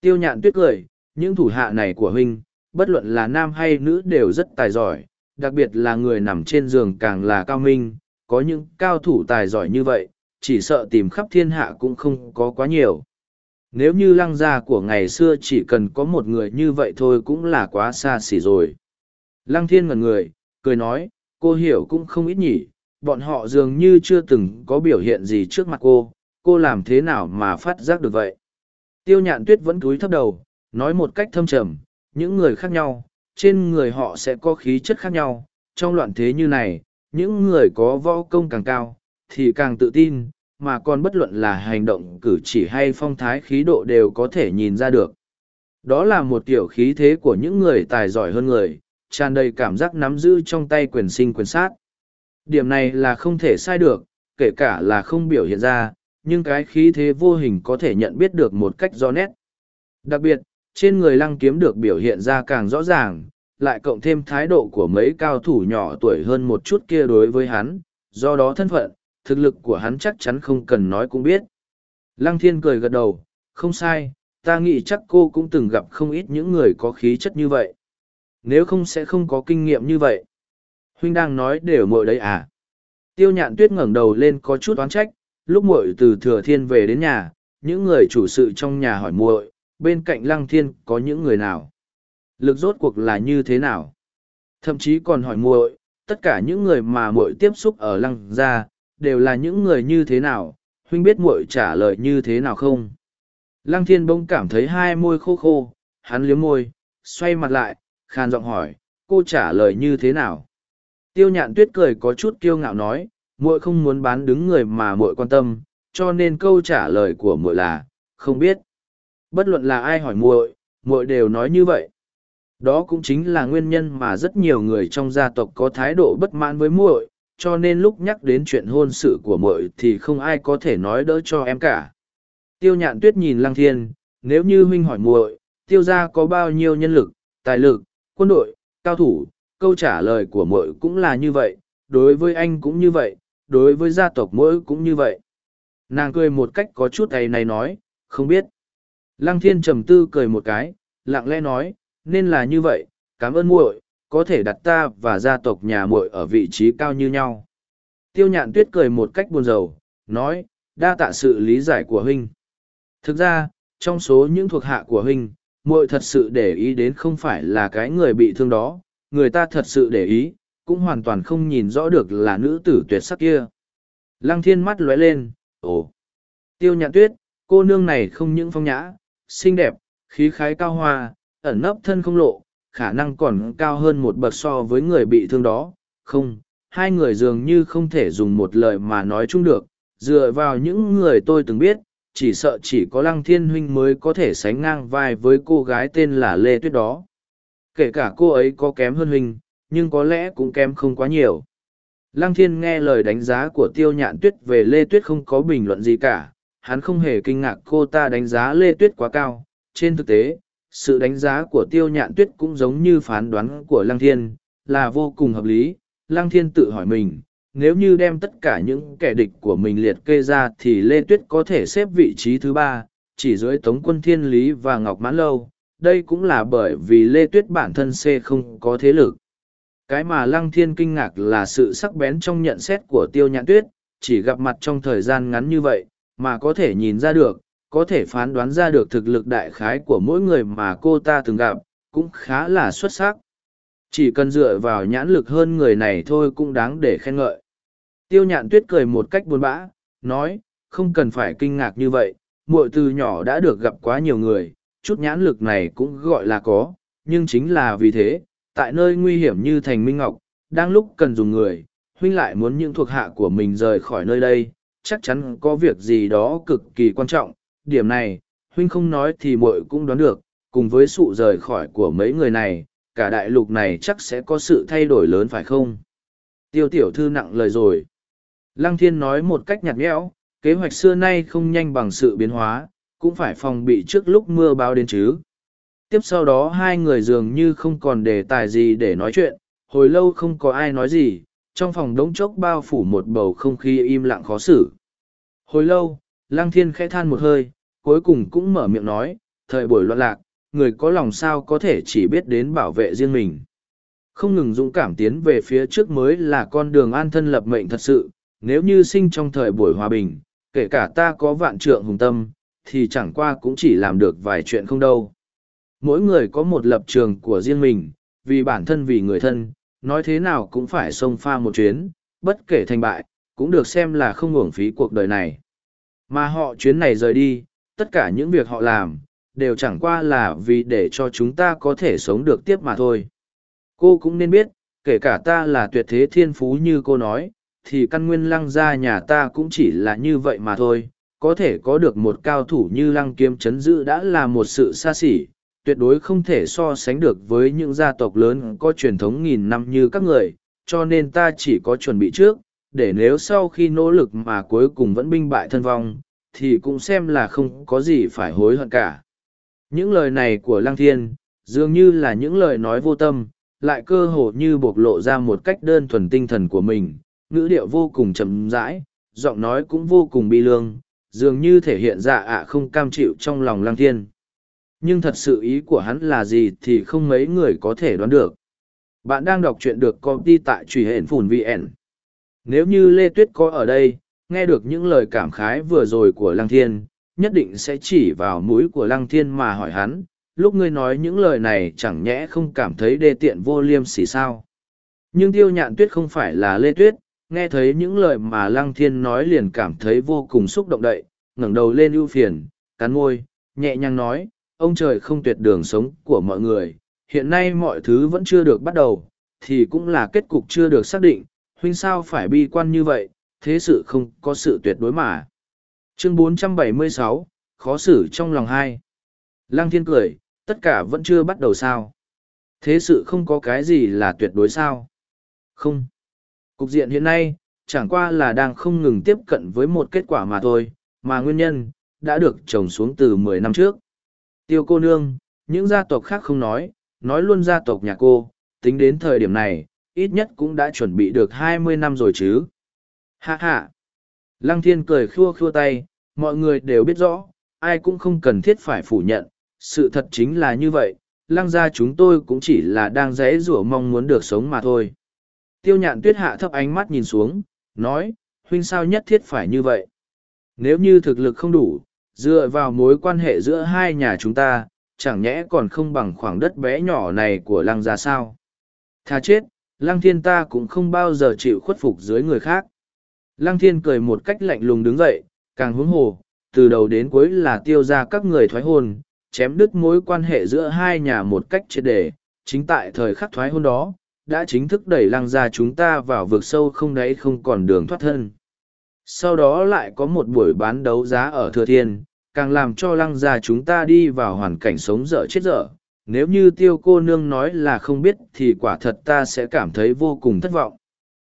Tiêu nhạn tuyết cười, những thủ hạ này của huynh, bất luận là nam hay nữ đều rất tài giỏi, đặc biệt là người nằm trên giường càng là cao minh, có những cao thủ tài giỏi như vậy, chỉ sợ tìm khắp thiên hạ cũng không có quá nhiều. Nếu như lăng gia của ngày xưa chỉ cần có một người như vậy thôi cũng là quá xa xỉ rồi. Lăng thiên ngần người, cười nói, cô hiểu cũng không ít nhỉ, bọn họ dường như chưa từng có biểu hiện gì trước mặt cô, cô làm thế nào mà phát giác được vậy. Tiêu nhạn tuyết vẫn cúi thấp đầu, nói một cách thâm trầm, những người khác nhau, trên người họ sẽ có khí chất khác nhau, trong loạn thế như này, những người có võ công càng cao, thì càng tự tin, mà còn bất luận là hành động cử chỉ hay phong thái khí độ đều có thể nhìn ra được. Đó là một tiểu khí thế của những người tài giỏi hơn người, tràn đầy cảm giác nắm giữ trong tay quyền sinh quyền sát. Điểm này là không thể sai được, kể cả là không biểu hiện ra, nhưng cái khí thế vô hình có thể nhận biết được một cách rõ nét. Đặc biệt, trên người lăng kiếm được biểu hiện ra càng rõ ràng, lại cộng thêm thái độ của mấy cao thủ nhỏ tuổi hơn một chút kia đối với hắn, do đó thân phận, thực lực của hắn chắc chắn không cần nói cũng biết. Lăng thiên cười gật đầu, không sai, ta nghĩ chắc cô cũng từng gặp không ít những người có khí chất như vậy. Nếu không sẽ không có kinh nghiệm như vậy. Huynh đang nói đều mội đấy à? Tiêu nhạn tuyết ngẩng đầu lên có chút oán trách, lúc muội từ thừa thiên về đến nhà, những người chủ sự trong nhà hỏi muội, bên cạnh lăng thiên có những người nào? Lực rốt cuộc là như thế nào? Thậm chí còn hỏi muội, tất cả những người mà muội tiếp xúc ở lăng gia, đều là những người như thế nào? Huynh biết muội trả lời như thế nào không? Lăng thiên bỗng cảm thấy hai môi khô khô, hắn liếm môi, xoay mặt lại, khan giọng hỏi, cô trả lời như thế nào? Tiêu nhạn tuyết cười có chút kiêu ngạo nói, muội không muốn bán đứng người mà muội quan tâm, cho nên câu trả lời của muội là, không biết. Bất luận là ai hỏi muội, muội đều nói như vậy. Đó cũng chính là nguyên nhân mà rất nhiều người trong gia tộc có thái độ bất mãn với muội, cho nên lúc nhắc đến chuyện hôn sự của muội thì không ai có thể nói đỡ cho em cả. Tiêu nhạn tuyết nhìn lăng thiên, nếu như huynh hỏi muội, tiêu gia có bao nhiêu nhân lực, tài lực, quân đội, cao thủ, câu trả lời của muội cũng là như vậy, đối với anh cũng như vậy, đối với gia tộc mỗi cũng như vậy. Nàng cười một cách có chút ấy này nói, không biết. Lăng thiên trầm tư cười một cái, lặng lẽ nói, nên là như vậy, cảm ơn muội, có thể đặt ta và gia tộc nhà muội ở vị trí cao như nhau. Tiêu nhạn tuyết cười một cách buồn rầu, nói, đa tạ sự lý giải của huynh. Thực ra, trong số những thuộc hạ của huynh, muội thật sự để ý đến không phải là cái người bị thương đó, người ta thật sự để ý, cũng hoàn toàn không nhìn rõ được là nữ tử tuyệt sắc kia. Lăng thiên mắt lóe lên, ồ, tiêu nhạn tuyết, cô nương này không những phong nhã, xinh đẹp, khí khái cao hoa, ẩn nấp thân không lộ, khả năng còn cao hơn một bậc so với người bị thương đó. Không, hai người dường như không thể dùng một lời mà nói chung được, dựa vào những người tôi từng biết, chỉ sợ chỉ có lăng thiên huynh mới có thể sánh ngang vai với cô gái tên là Lê Tuyết đó. Kể cả cô ấy có kém hơn huynh, nhưng có lẽ cũng kém không quá nhiều. Lăng thiên nghe lời đánh giá của tiêu nhạn tuyết về Lê Tuyết không có bình luận gì cả, hắn không hề kinh ngạc cô ta đánh giá Lê Tuyết quá cao. Trên thực tế, sự đánh giá của tiêu nhạn tuyết cũng giống như phán đoán của Lăng Thiên, là vô cùng hợp lý. Lăng Thiên tự hỏi mình, nếu như đem tất cả những kẻ địch của mình liệt kê ra thì Lê Tuyết có thể xếp vị trí thứ ba, chỉ dưới Tống quân Thiên Lý và Ngọc Mãn Lâu. Đây cũng là bởi vì Lê Tuyết bản thân C không có thế lực. Cái mà Lăng Thiên kinh ngạc là sự sắc bén trong nhận xét của Tiêu nhãn Tuyết, chỉ gặp mặt trong thời gian ngắn như vậy, mà có thể nhìn ra được, có thể phán đoán ra được thực lực đại khái của mỗi người mà cô ta từng gặp, cũng khá là xuất sắc. Chỉ cần dựa vào nhãn lực hơn người này thôi cũng đáng để khen ngợi. Tiêu nhạn tuyết cười một cách buồn bã, nói, không cần phải kinh ngạc như vậy, muội từ nhỏ đã được gặp quá nhiều người, chút nhãn lực này cũng gọi là có, nhưng chính là vì thế, tại nơi nguy hiểm như thành Minh Ngọc, đang lúc cần dùng người, huynh lại muốn những thuộc hạ của mình rời khỏi nơi đây, chắc chắn có việc gì đó cực kỳ quan trọng, điểm này, huynh không nói thì muội cũng đoán được, cùng với sự rời khỏi của mấy người này, cả đại lục này chắc sẽ có sự thay đổi lớn phải không? Tiêu tiểu thư nặng lời rồi. Lăng thiên nói một cách nhạt nhẽo, kế hoạch xưa nay không nhanh bằng sự biến hóa, cũng phải phòng bị trước lúc mưa báo đến chứ. Tiếp sau đó hai người dường như không còn đề tài gì để nói chuyện, hồi lâu không có ai nói gì, trong phòng đống chốc bao phủ một bầu không khí im lặng khó xử. Hồi lâu, Lăng Thiên khẽ than một hơi, cuối cùng cũng mở miệng nói, thời buổi loạn lạc, người có lòng sao có thể chỉ biết đến bảo vệ riêng mình. Không ngừng dũng cảm tiến về phía trước mới là con đường an thân lập mệnh thật sự, nếu như sinh trong thời buổi hòa bình, kể cả ta có vạn trượng hùng tâm, thì chẳng qua cũng chỉ làm được vài chuyện không đâu. Mỗi người có một lập trường của riêng mình, vì bản thân vì người thân, nói thế nào cũng phải xông pha một chuyến, bất kể thành bại, cũng được xem là không uổng phí cuộc đời này. Mà họ chuyến này rời đi, tất cả những việc họ làm, đều chẳng qua là vì để cho chúng ta có thể sống được tiếp mà thôi. Cô cũng nên biết, kể cả ta là tuyệt thế thiên phú như cô nói, thì căn nguyên lăng gia nhà ta cũng chỉ là như vậy mà thôi. Có thể có được một cao thủ như lăng kiếm chấn giữ đã là một sự xa xỉ, tuyệt đối không thể so sánh được với những gia tộc lớn có truyền thống nghìn năm như các người, cho nên ta chỉ có chuẩn bị trước, để nếu sau khi nỗ lực mà cuối cùng vẫn binh bại thân vong, thì cũng xem là không có gì phải hối hận cả. Những lời này của Lăng Thiên, dường như là những lời nói vô tâm, lại cơ hồ như bộc lộ ra một cách đơn thuần tinh thần của mình, ngữ điệu vô cùng chậm rãi, giọng nói cũng vô cùng bi lương, dường như thể hiện ra ạ không cam chịu trong lòng Lăng Thiên. Nhưng thật sự ý của hắn là gì thì không mấy người có thể đoán được. Bạn đang đọc truyện được công ty tại truy hển phùn VN. Nếu như Lê Tuyết có ở đây, nghe được những lời cảm khái vừa rồi của Lăng Thiên, nhất định sẽ chỉ vào mũi của Lăng Thiên mà hỏi hắn, lúc ngươi nói những lời này chẳng nhẽ không cảm thấy đê tiện vô liêm sỉ sao. Nhưng tiêu nhạn tuyết không phải là Lê Tuyết, nghe thấy những lời mà Lăng Thiên nói liền cảm thấy vô cùng xúc động đậy, ngẩng đầu lên ưu phiền, cắn môi, nhẹ nhàng nói, ông trời không tuyệt đường sống của mọi người, hiện nay mọi thứ vẫn chưa được bắt đầu, thì cũng là kết cục chưa được xác định, huynh sao phải bi quan như vậy, thế sự không có sự tuyệt đối mà. Chương 476, khó xử trong lòng hai. Lăng thiên cười, tất cả vẫn chưa bắt đầu sao. Thế sự không có cái gì là tuyệt đối sao. Không. Cục diện hiện nay, chẳng qua là đang không ngừng tiếp cận với một kết quả mà thôi, mà nguyên nhân, đã được trồng xuống từ mười năm trước. Tiêu cô nương, những gia tộc khác không nói, nói luôn gia tộc nhà cô, tính đến thời điểm này, ít nhất cũng đã chuẩn bị được hai mươi năm rồi chứ. Hạ hạ. Lăng thiên cười khua khua tay, mọi người đều biết rõ, ai cũng không cần thiết phải phủ nhận, sự thật chính là như vậy, lăng gia chúng tôi cũng chỉ là đang dễ rủa mong muốn được sống mà thôi. Tiêu nhạn tuyết hạ thấp ánh mắt nhìn xuống, nói, huynh sao nhất thiết phải như vậy. Nếu như thực lực không đủ, dựa vào mối quan hệ giữa hai nhà chúng ta, chẳng nhẽ còn không bằng khoảng đất bé nhỏ này của lăng gia sao. Tha chết, lăng thiên ta cũng không bao giờ chịu khuất phục dưới người khác. Lăng thiên cười một cách lạnh lùng đứng dậy, càng hướng hồ, từ đầu đến cuối là tiêu ra các người thoái hôn, chém đứt mối quan hệ giữa hai nhà một cách triệt để, chính tại thời khắc thoái hôn đó, đã chính thức đẩy lăng ra chúng ta vào vực sâu không đáy không còn đường thoát thân. Sau đó lại có một buổi bán đấu giá ở Thừa Thiên, càng làm cho lăng gia chúng ta đi vào hoàn cảnh sống dở chết dở. Nếu như tiêu cô nương nói là không biết thì quả thật ta sẽ cảm thấy vô cùng thất vọng.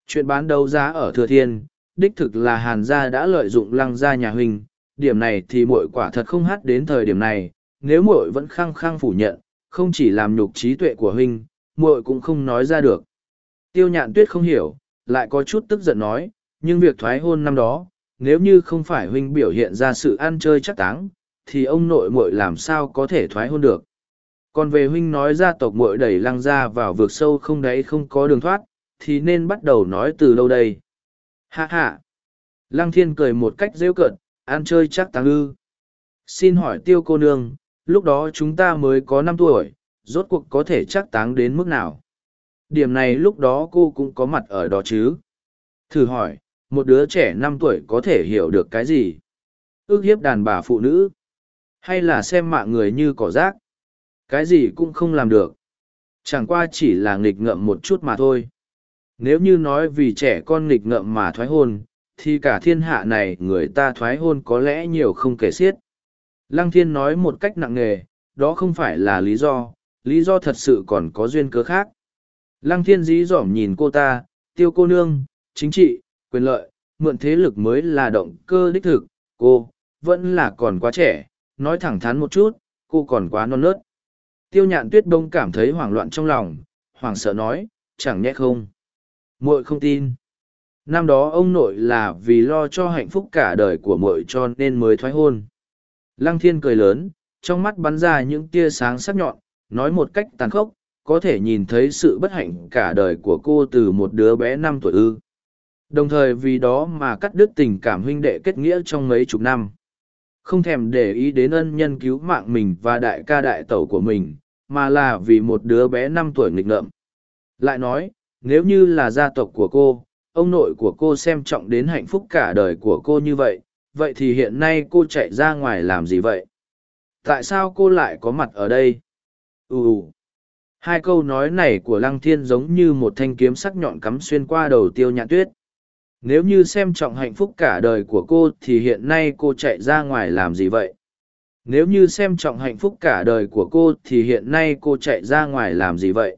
Chuyện bán đấu giá ở Thừa Thiên, đích thực là hàn gia đã lợi dụng lăng gia nhà huynh, điểm này thì muội quả thật không hát đến thời điểm này, nếu muội vẫn khăng khăng phủ nhận, không chỉ làm nhục trí tuệ của huynh, muội cũng không nói ra được. Tiêu nhạn tuyết không hiểu, lại có chút tức giận nói, nhưng việc thoái hôn năm đó, nếu như không phải huynh biểu hiện ra sự ăn chơi chắc táng, thì ông nội muội làm sao có thể thoái hôn được. Còn về huynh nói gia tộc muội đẩy lăng ra vào vực sâu không đấy không có đường thoát, thì nên bắt đầu nói từ đâu đây. Hạ hạ. Lăng thiên cười một cách rêu cợt, ăn chơi chắc táng ư. Xin hỏi tiêu cô nương, lúc đó chúng ta mới có năm tuổi, rốt cuộc có thể chắc táng đến mức nào? Điểm này lúc đó cô cũng có mặt ở đó chứ. Thử hỏi, một đứa trẻ năm tuổi có thể hiểu được cái gì? Ước hiếp đàn bà phụ nữ. Hay là xem mạng người như cỏ rác. Cái gì cũng không làm được. Chẳng qua chỉ là nghịch ngợm một chút mà thôi. Nếu như nói vì trẻ con nghịch ngợm mà thoái hôn thì cả thiên hạ này người ta thoái hôn có lẽ nhiều không kể xiết. Lăng thiên nói một cách nặng nề, đó không phải là lý do lý do thật sự còn có duyên cớ khác. Lăng thiên dí dỏm nhìn cô ta, tiêu cô nương, chính trị quyền lợi, mượn thế lực mới là động cơ đích thực. Cô vẫn là còn quá trẻ, nói thẳng thắn một chút, cô còn quá non nớt. Tiêu nhạn tuyết đông cảm thấy hoảng loạn trong lòng, hoảng sợ nói, chẳng nhẽ không? Muội không tin. Năm đó ông nội là vì lo cho hạnh phúc cả đời của muội cho nên mới thoái hôn. Lăng thiên cười lớn, trong mắt bắn ra những tia sáng sắc nhọn, nói một cách tàn khốc, có thể nhìn thấy sự bất hạnh cả đời của cô từ một đứa bé năm tuổi ư đồng thời vì đó mà cắt đứt tình cảm huynh đệ kết nghĩa trong mấy chục năm. Không thèm để ý đến ân nhân cứu mạng mình và đại ca đại tẩu của mình mà là vì một đứa bé năm tuổi nghịch ngợm. Lại nói nếu như là gia tộc của cô ông nội của cô xem trọng đến hạnh phúc cả đời của cô như vậy vậy thì hiện nay cô chạy ra ngoài làm gì vậy? Tại sao cô lại có mặt ở đây? Ừ, hai câu nói này của lăng thiên giống như một thanh kiếm sắc nhọn cắm xuyên qua đầu tiêu nhạn tuyết nếu như xem trọng hạnh phúc cả đời của cô thì hiện nay cô chạy ra ngoài làm gì vậy? Nếu như xem trọng hạnh phúc cả đời của cô thì hiện nay cô chạy ra ngoài làm gì vậy?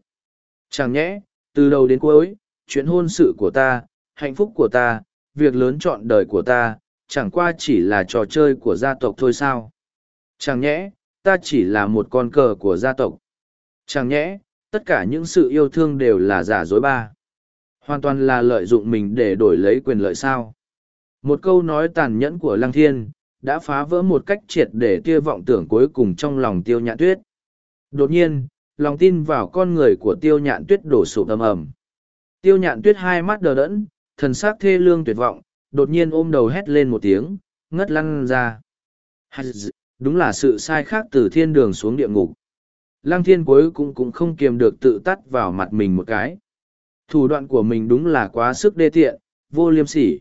Chẳng nhẽ, từ đầu đến cuối, chuyện hôn sự của ta, hạnh phúc của ta, việc lớn chọn đời của ta, chẳng qua chỉ là trò chơi của gia tộc thôi sao? Chẳng nhẽ, ta chỉ là một con cờ của gia tộc? Chẳng nhẽ, tất cả những sự yêu thương đều là giả dối ba? Hoàn toàn là lợi dụng mình để đổi lấy quyền lợi sao. Một câu nói tàn nhẫn của lăng thiên đã phá vỡ một cách triệt để tia vọng tưởng cuối cùng trong lòng tiêu nhạn tuyết. Đột nhiên, lòng tin vào con người của tiêu nhạn tuyết đổ sụp ầm ầm. Tiêu nhạn tuyết hai mắt đờ đẫn, thần sắc thê lương tuyệt vọng, đột nhiên ôm đầu hét lên một tiếng, ngất lăn ra. Đúng là sự sai khác từ thiên đường xuống địa ngục. Lăng thiên cuối cũng cũng không kiềm được tự tắt vào mặt mình một cái thủ đoạn của mình đúng là quá sức đê tiện, vô liêm sỉ.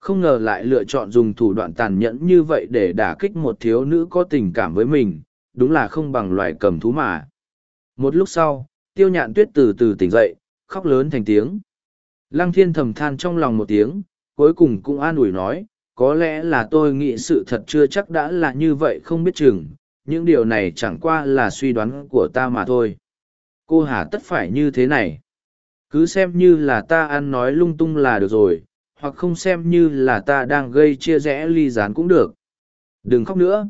Không ngờ lại lựa chọn dùng thủ đoạn tàn nhẫn như vậy để đả kích một thiếu nữ có tình cảm với mình, đúng là không bằng loài cầm thú mà. Một lúc sau, tiêu nhạn tuyết từ từ tỉnh dậy, khóc lớn thành tiếng. Lăng thiên thầm than trong lòng một tiếng, cuối cùng cũng an ủi nói, có lẽ là tôi nghĩ sự thật chưa chắc đã là như vậy không biết chừng, những điều này chẳng qua là suy đoán của ta mà thôi. Cô hà tất phải như thế này cứ xem như là ta ăn nói lung tung là được rồi, hoặc không xem như là ta đang gây chia rẽ ly gián cũng được. Đừng khóc nữa.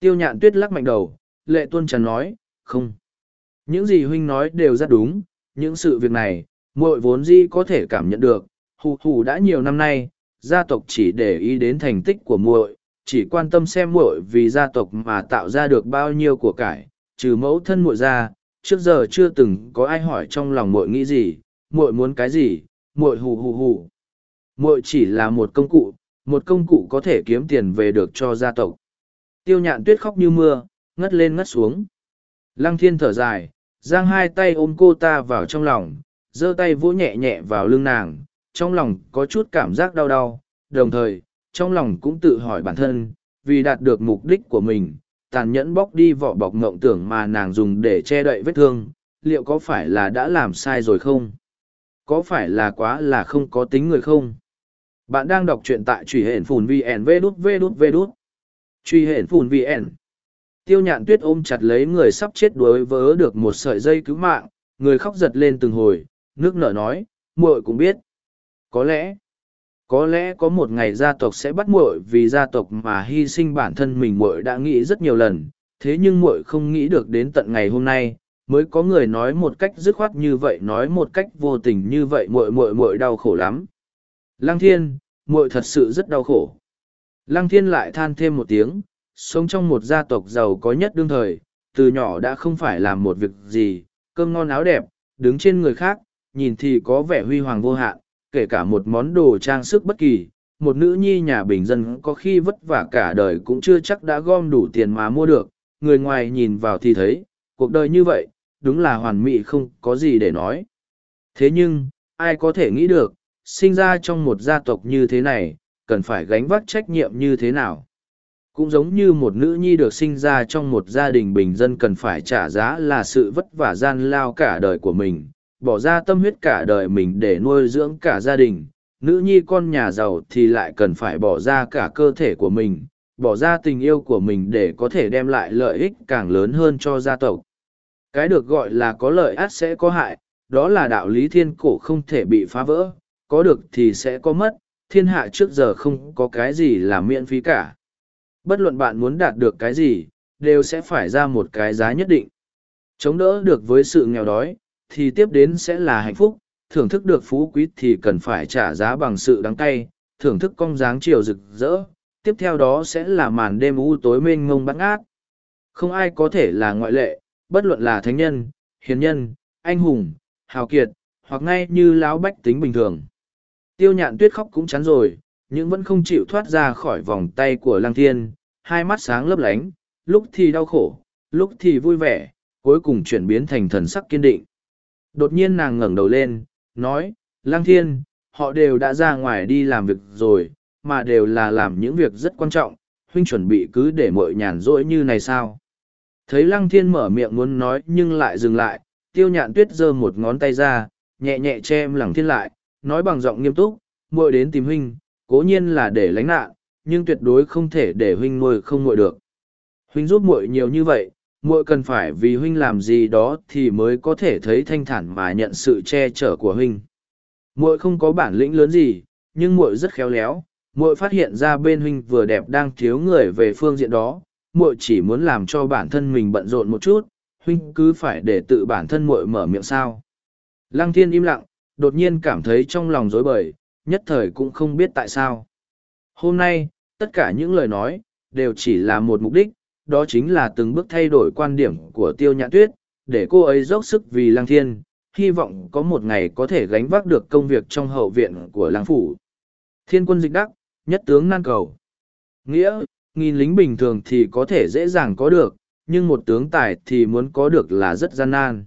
Tiêu nhạn tuyết lắc mạnh đầu, lệ tuân trần nói, không. Những gì huynh nói đều rất đúng, những sự việc này, muội vốn di có thể cảm nhận được, hù hù đã nhiều năm nay, gia tộc chỉ để ý đến thành tích của muội, chỉ quan tâm xem muội vì gia tộc mà tạo ra được bao nhiêu của cải, trừ mẫu thân muội ra trước giờ chưa từng có ai hỏi trong lòng muội nghĩ gì, muội muốn cái gì, muội hù hù hù. Muội chỉ là một công cụ, một công cụ có thể kiếm tiền về được cho gia tộc. Tiêu nhạn tuyết khóc như mưa, ngất lên ngất xuống. Lăng thiên thở dài, giang hai tay ôm cô ta vào trong lòng, giơ tay vỗ nhẹ nhẹ vào lưng nàng, trong lòng có chút cảm giác đau đau. Đồng thời, trong lòng cũng tự hỏi bản thân, vì đạt được mục đích của mình tàn nhẫn bóc đi vỏ bọc ngộng tưởng mà nàng dùng để che đậy vết thương, liệu có phải là đã làm sai rồi không? Có phải là quá là không có tính người không? Bạn đang đọc truyện tại truy hển phùn vn vê đút vê đút vê đút truy hển phùn vn tiêu nhạn tuyết ôm chặt lấy người sắp chết đuối vớ được một sợi dây cứu mạng, người khóc giật lên từng hồi, nước nở nói, muội cũng biết. Có lẽ có lẽ có một ngày gia tộc sẽ bắt muội vì gia tộc mà hy sinh bản thân mình muội đã nghĩ rất nhiều lần, thế nhưng muội không nghĩ được đến tận ngày hôm nay, mới có người nói một cách dứt khoát như vậy, nói một cách vô tình như vậy, muội muội muội đau khổ lắm. Lăng thiên, muội thật sự rất đau khổ. Lăng thiên lại than thêm một tiếng, sống trong một gia tộc giàu có nhất đương thời, từ nhỏ đã không phải làm một việc gì, cơm ngon áo đẹp, đứng trên người khác, nhìn thì có vẻ huy hoàng vô hạn kể cả một món đồ trang sức bất kỳ một nữ nhi nhà bình dân có khi vất vả cả đời cũng chưa chắc đã gom đủ tiền mà mua được. Người ngoài nhìn vào thì thấy cuộc đời như vậy đúng là hoàn mỹ không có gì để nói. Thế nhưng ai có thể nghĩ được sinh ra trong một gia tộc như thế này, cần phải gánh vác trách nhiệm như thế nào. Cũng giống như một nữ nhi được sinh ra trong một gia đình bình dân cần phải trả giá là sự vất vả gian lao cả đời của mình, bỏ ra tâm huyết cả đời mình để nuôi dưỡng cả gia đình. Nữ nhi con nhà giàu thì lại cần phải bỏ ra cả cơ thể của mình, bỏ ra tình yêu của mình để có thể đem lại lợi ích càng lớn hơn cho gia tộc. Cái được gọi là có lợi át sẽ có hại, đó là đạo lý thiên cổ không thể bị phá vỡ, có được thì sẽ có mất, thiên hạ trước giờ không có cái gì là miễn phí cả. Bất luận bạn muốn đạt được cái gì, đều sẽ phải ra một cái giá nhất định. Chống đỡ được với sự nghèo đói, thì tiếp đến sẽ là hạnh phúc, thưởng thức được phú quý thì cần phải trả giá bằng sự đắng cay, thưởng thức cong dáng chiều rực rỡ, tiếp theo đó sẽ là màn đêm u tối mênh mông bát ác. Không ai có thể là ngoại lệ, bất luận là thánh nhân, hiền nhân, anh hùng, hào kiệt, hoặc ngay như lão bách tính bình thường. Tiêu nhạn tuyết khóc cũng chán rồi, nhưng vẫn không chịu thoát ra khỏi vòng tay của lăng thiên, hai mắt sáng lấp lánh, lúc thì đau khổ, lúc thì vui vẻ, cuối cùng chuyển biến thành thần sắc kiên định. Đột nhiên nàng ngẩng đầu lên, nói, lăng thiên, họ đều đã ra ngoài đi làm việc rồi, mà đều là làm những việc rất quan trọng, huynh chuẩn bị cứ để mọi nhàn rỗi như này sao. Thấy lăng thiên mở miệng muốn nói nhưng lại dừng lại, tiêu nhạn tuyết giơ một ngón tay ra, nhẹ nhẹ che em lăng thiên lại, nói bằng giọng nghiêm túc, muội đến tìm huynh, cố nhiên là để lánh nạn, nhưng tuyệt đối không thể để huynh nuôi không muội được. Huynh giúp muội nhiều như vậy, muội cần phải vì huynh làm gì đó thì mới có thể thấy thanh thản mà nhận sự che chở của huynh. Muội không có bản lĩnh lớn gì, nhưng muội rất khéo léo, muội phát hiện ra bên huynh vừa đẹp đang thiếu người về phương diện đó, muội chỉ muốn làm cho bản thân mình bận rộn một chút, huynh cứ phải để tự bản thân muội mở miệng sao. Lăng thiên im lặng, đột nhiên cảm thấy trong lòng rối bời, nhất thời cũng không biết tại sao. Hôm nay, tất cả những lời nói, đều chỉ là một mục đích, đó chính là từng bước thay đổi quan điểm của tiêu nhã tuyết, để cô ấy dốc sức vì lăng thiên, hy vọng có một ngày có thể gánh vác được công việc trong hậu viện của lăng phủ. Thiên quân dịch đắc, nhất tướng nan cầu. Nghĩa, nghìn lính bình thường thì có thể dễ dàng có được, nhưng một tướng tài thì muốn có được là rất gian nan.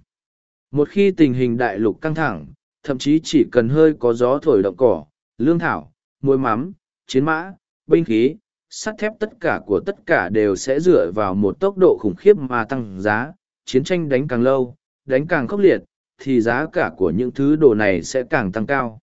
Một khi tình hình đại lục căng thẳng, thậm chí chỉ cần hơi có gió thổi động cỏ, lương thảo, muối mắm, chiến mã, binh khí, sắt thép tất cả của tất cả đều sẽ dựa vào một tốc độ khủng khiếp mà tăng giá, chiến tranh đánh càng lâu, đánh càng khốc liệt, thì giá cả của những thứ đồ này sẽ càng tăng cao.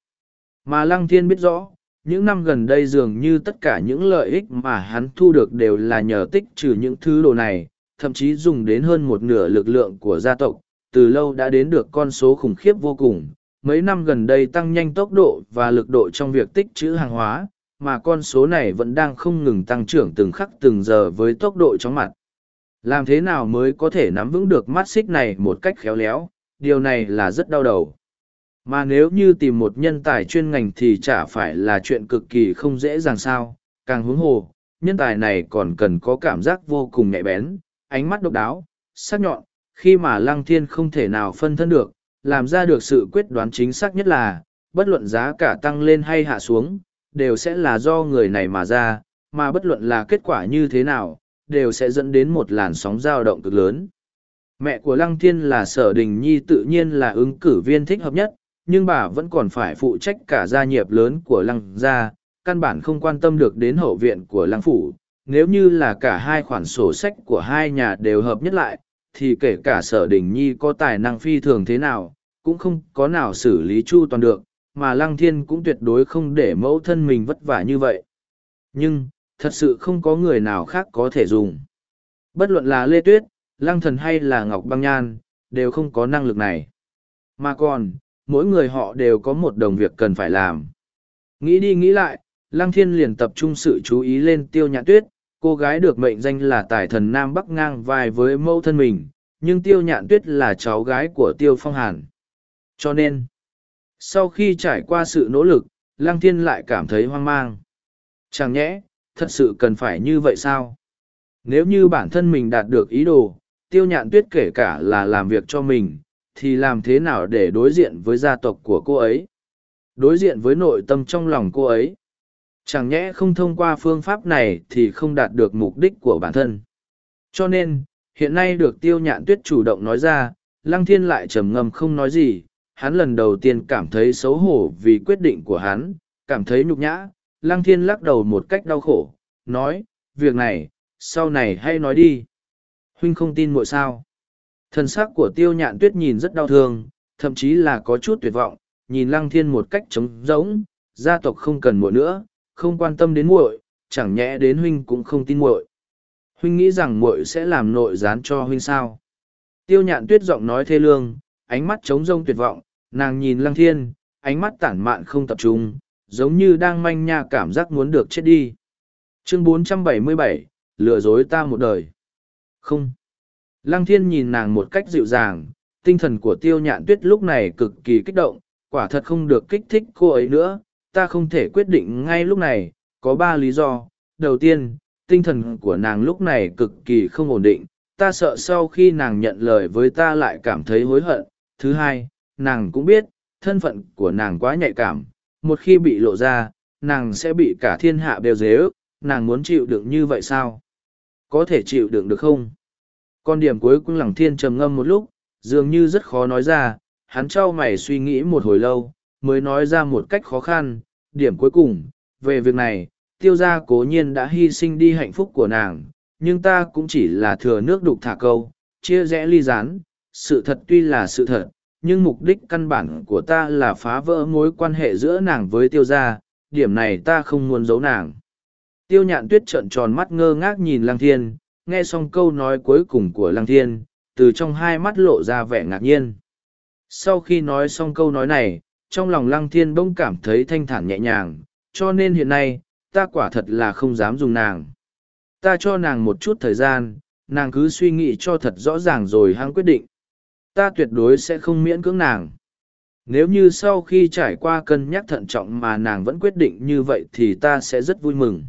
Mà Lăng Thiên biết rõ, những năm gần đây dường như tất cả những lợi ích mà hắn thu được đều là nhờ tích trừ những thứ đồ này, thậm chí dùng đến hơn một nửa lực lượng của gia tộc, từ lâu đã đến được con số khủng khiếp vô cùng. Mấy năm gần đây tăng nhanh tốc độ và lực độ trong việc tích trữ hàng hóa, mà con số này vẫn đang không ngừng tăng trưởng từng khắc từng giờ với tốc độ chóng mặt. Làm thế nào mới có thể nắm vững được mắt xích này một cách khéo léo, điều này là rất đau đầu. Mà nếu như tìm một nhân tài chuyên ngành thì chả phải là chuyện cực kỳ không dễ dàng sao, càng huống hồ, nhân tài này còn cần có cảm giác vô cùng nhạy bén, ánh mắt độc đáo, sắc nhọn, khi mà lăng thiên không thể nào phân thân được, làm ra được sự quyết đoán chính xác nhất là, bất luận giá cả tăng lên hay hạ xuống, đều sẽ là do người này mà ra, mà bất luận là kết quả như thế nào, đều sẽ dẫn đến một làn sóng dao động cực lớn. Mẹ của Lăng Thiên là Sở Đình Nhi tự nhiên là ứng cử viên thích hợp nhất, nhưng bà vẫn còn phải phụ trách cả gia nghiệp lớn của Lăng gia, căn bản không quan tâm được đến hậu viện của Lăng Phủ. Nếu như là cả hai khoản sổ sách của hai nhà đều hợp nhất lại, thì kể cả Sở Đình Nhi có tài năng phi thường thế nào, cũng không có nào xử lý chu toàn được, mà Lăng Thiên cũng tuyệt đối không để mẫu thân mình vất vả như vậy. Nhưng, thật sự không có người nào khác có thể dùng. Bất luận là Lê Tuyết, Lăng Thần hay là Ngọc Băng Nhan, đều không có năng lực này. Mà còn, mỗi người họ đều có một đồng việc cần phải làm. Nghĩ đi nghĩ lại, Lăng Thiên liền tập trung sự chú ý lên Tiêu Nhã Tuyết, cô gái được mệnh danh là tài thần Nam Bắc ngang vai với mẫu thân mình, nhưng Tiêu Nhạn Tuyết là cháu gái của Tiêu Phong Hàn. Cho nên, sau khi trải qua sự nỗ lực, lăng thiên lại cảm thấy hoang mang. Chẳng nhẽ, thật sự cần phải như vậy sao? Nếu như bản thân mình đạt được ý đồ, tiêu nhạn tuyết kể cả là làm việc cho mình, thì làm thế nào để đối diện với gia tộc của cô ấy? Đối diện với nội tâm trong lòng cô ấy? Chẳng nhẽ không thông qua phương pháp này thì không đạt được mục đích của bản thân? Cho nên, hiện nay được tiêu nhạn tuyết chủ động nói ra, lăng thiên lại trầm ngâm không nói gì hắn lần đầu tiên cảm thấy xấu hổ vì quyết định của hắn, cảm thấy nhục nhã, Lăng Thiên lắc đầu một cách đau khổ, nói, việc này, sau này hay nói đi. Huynh không tin muội sao. Thần sắc của tiêu nhạn tuyết nhìn rất đau thương, thậm chí là có chút tuyệt vọng, nhìn Lăng Thiên một cách trống rỗng, gia tộc không cần muội nữa, không quan tâm đến muội, chẳng nhẽ đến huynh cũng không tin muội. Huynh nghĩ rằng muội sẽ làm nội gián cho huynh sao? Tiêu nhạn tuyết giọng nói thê lương, ánh mắt trống rông tuyệt vọng, nàng nhìn Lăng Thiên, ánh mắt tản mạn không tập trung, giống như đang manh nha cảm giác muốn được chết đi. Chương 477, lừa dối ta một đời. Không. Lăng thiên nhìn nàng một cách dịu dàng, tinh thần của tiêu nhạn tuyết lúc này cực kỳ kích động, quả thật không được kích thích cô ấy nữa, ta không thể quyết định ngay lúc này, có ba lý do. Đầu tiên, tinh thần của nàng lúc này cực kỳ không ổn định, ta sợ sau khi nàng nhận lời với ta lại cảm thấy hối hận. Thứ hai, nàng cũng biết, thân phận của nàng quá nhạy cảm, một khi bị lộ ra, nàng sẽ bị cả thiên hạ đều dế ước, nàng muốn chịu đựng như vậy sao? Có thể chịu đựng được không? Con điểm cuối cùng lẳng thiên trầm ngâm một lúc, dường như rất khó nói ra, hắn trao mày suy nghĩ một hồi lâu, mới nói ra một cách khó khăn, điểm cuối cùng, về việc này, tiêu gia cố nhiên đã hy sinh đi hạnh phúc của nàng, nhưng ta cũng chỉ là thừa nước đục thả câu, chia rẽ ly rán sự thật tuy là sự thật, nhưng mục đích căn bản của ta là phá vỡ mối quan hệ giữa nàng với tiêu gia, điểm này ta không muốn giấu nàng. Tiêu nhạn tuyết trợn tròn mắt ngơ ngác nhìn lăng thiên, nghe xong câu nói cuối cùng của lăng thiên, từ trong hai mắt lộ ra vẻ ngạc nhiên. Sau khi nói xong câu nói này, trong lòng lăng thiên bỗng cảm thấy thanh thản nhẹ nhàng, cho nên hiện nay, ta quả thật là không dám dùng nàng. Ta cho nàng một chút thời gian, nàng cứ suy nghĩ cho thật rõ ràng rồi hăng quyết định ta tuyệt đối sẽ không miễn cưỡng nàng. Nếu như sau khi trải qua cân nhắc thận trọng mà nàng vẫn quyết định như vậy thì ta sẽ rất vui mừng.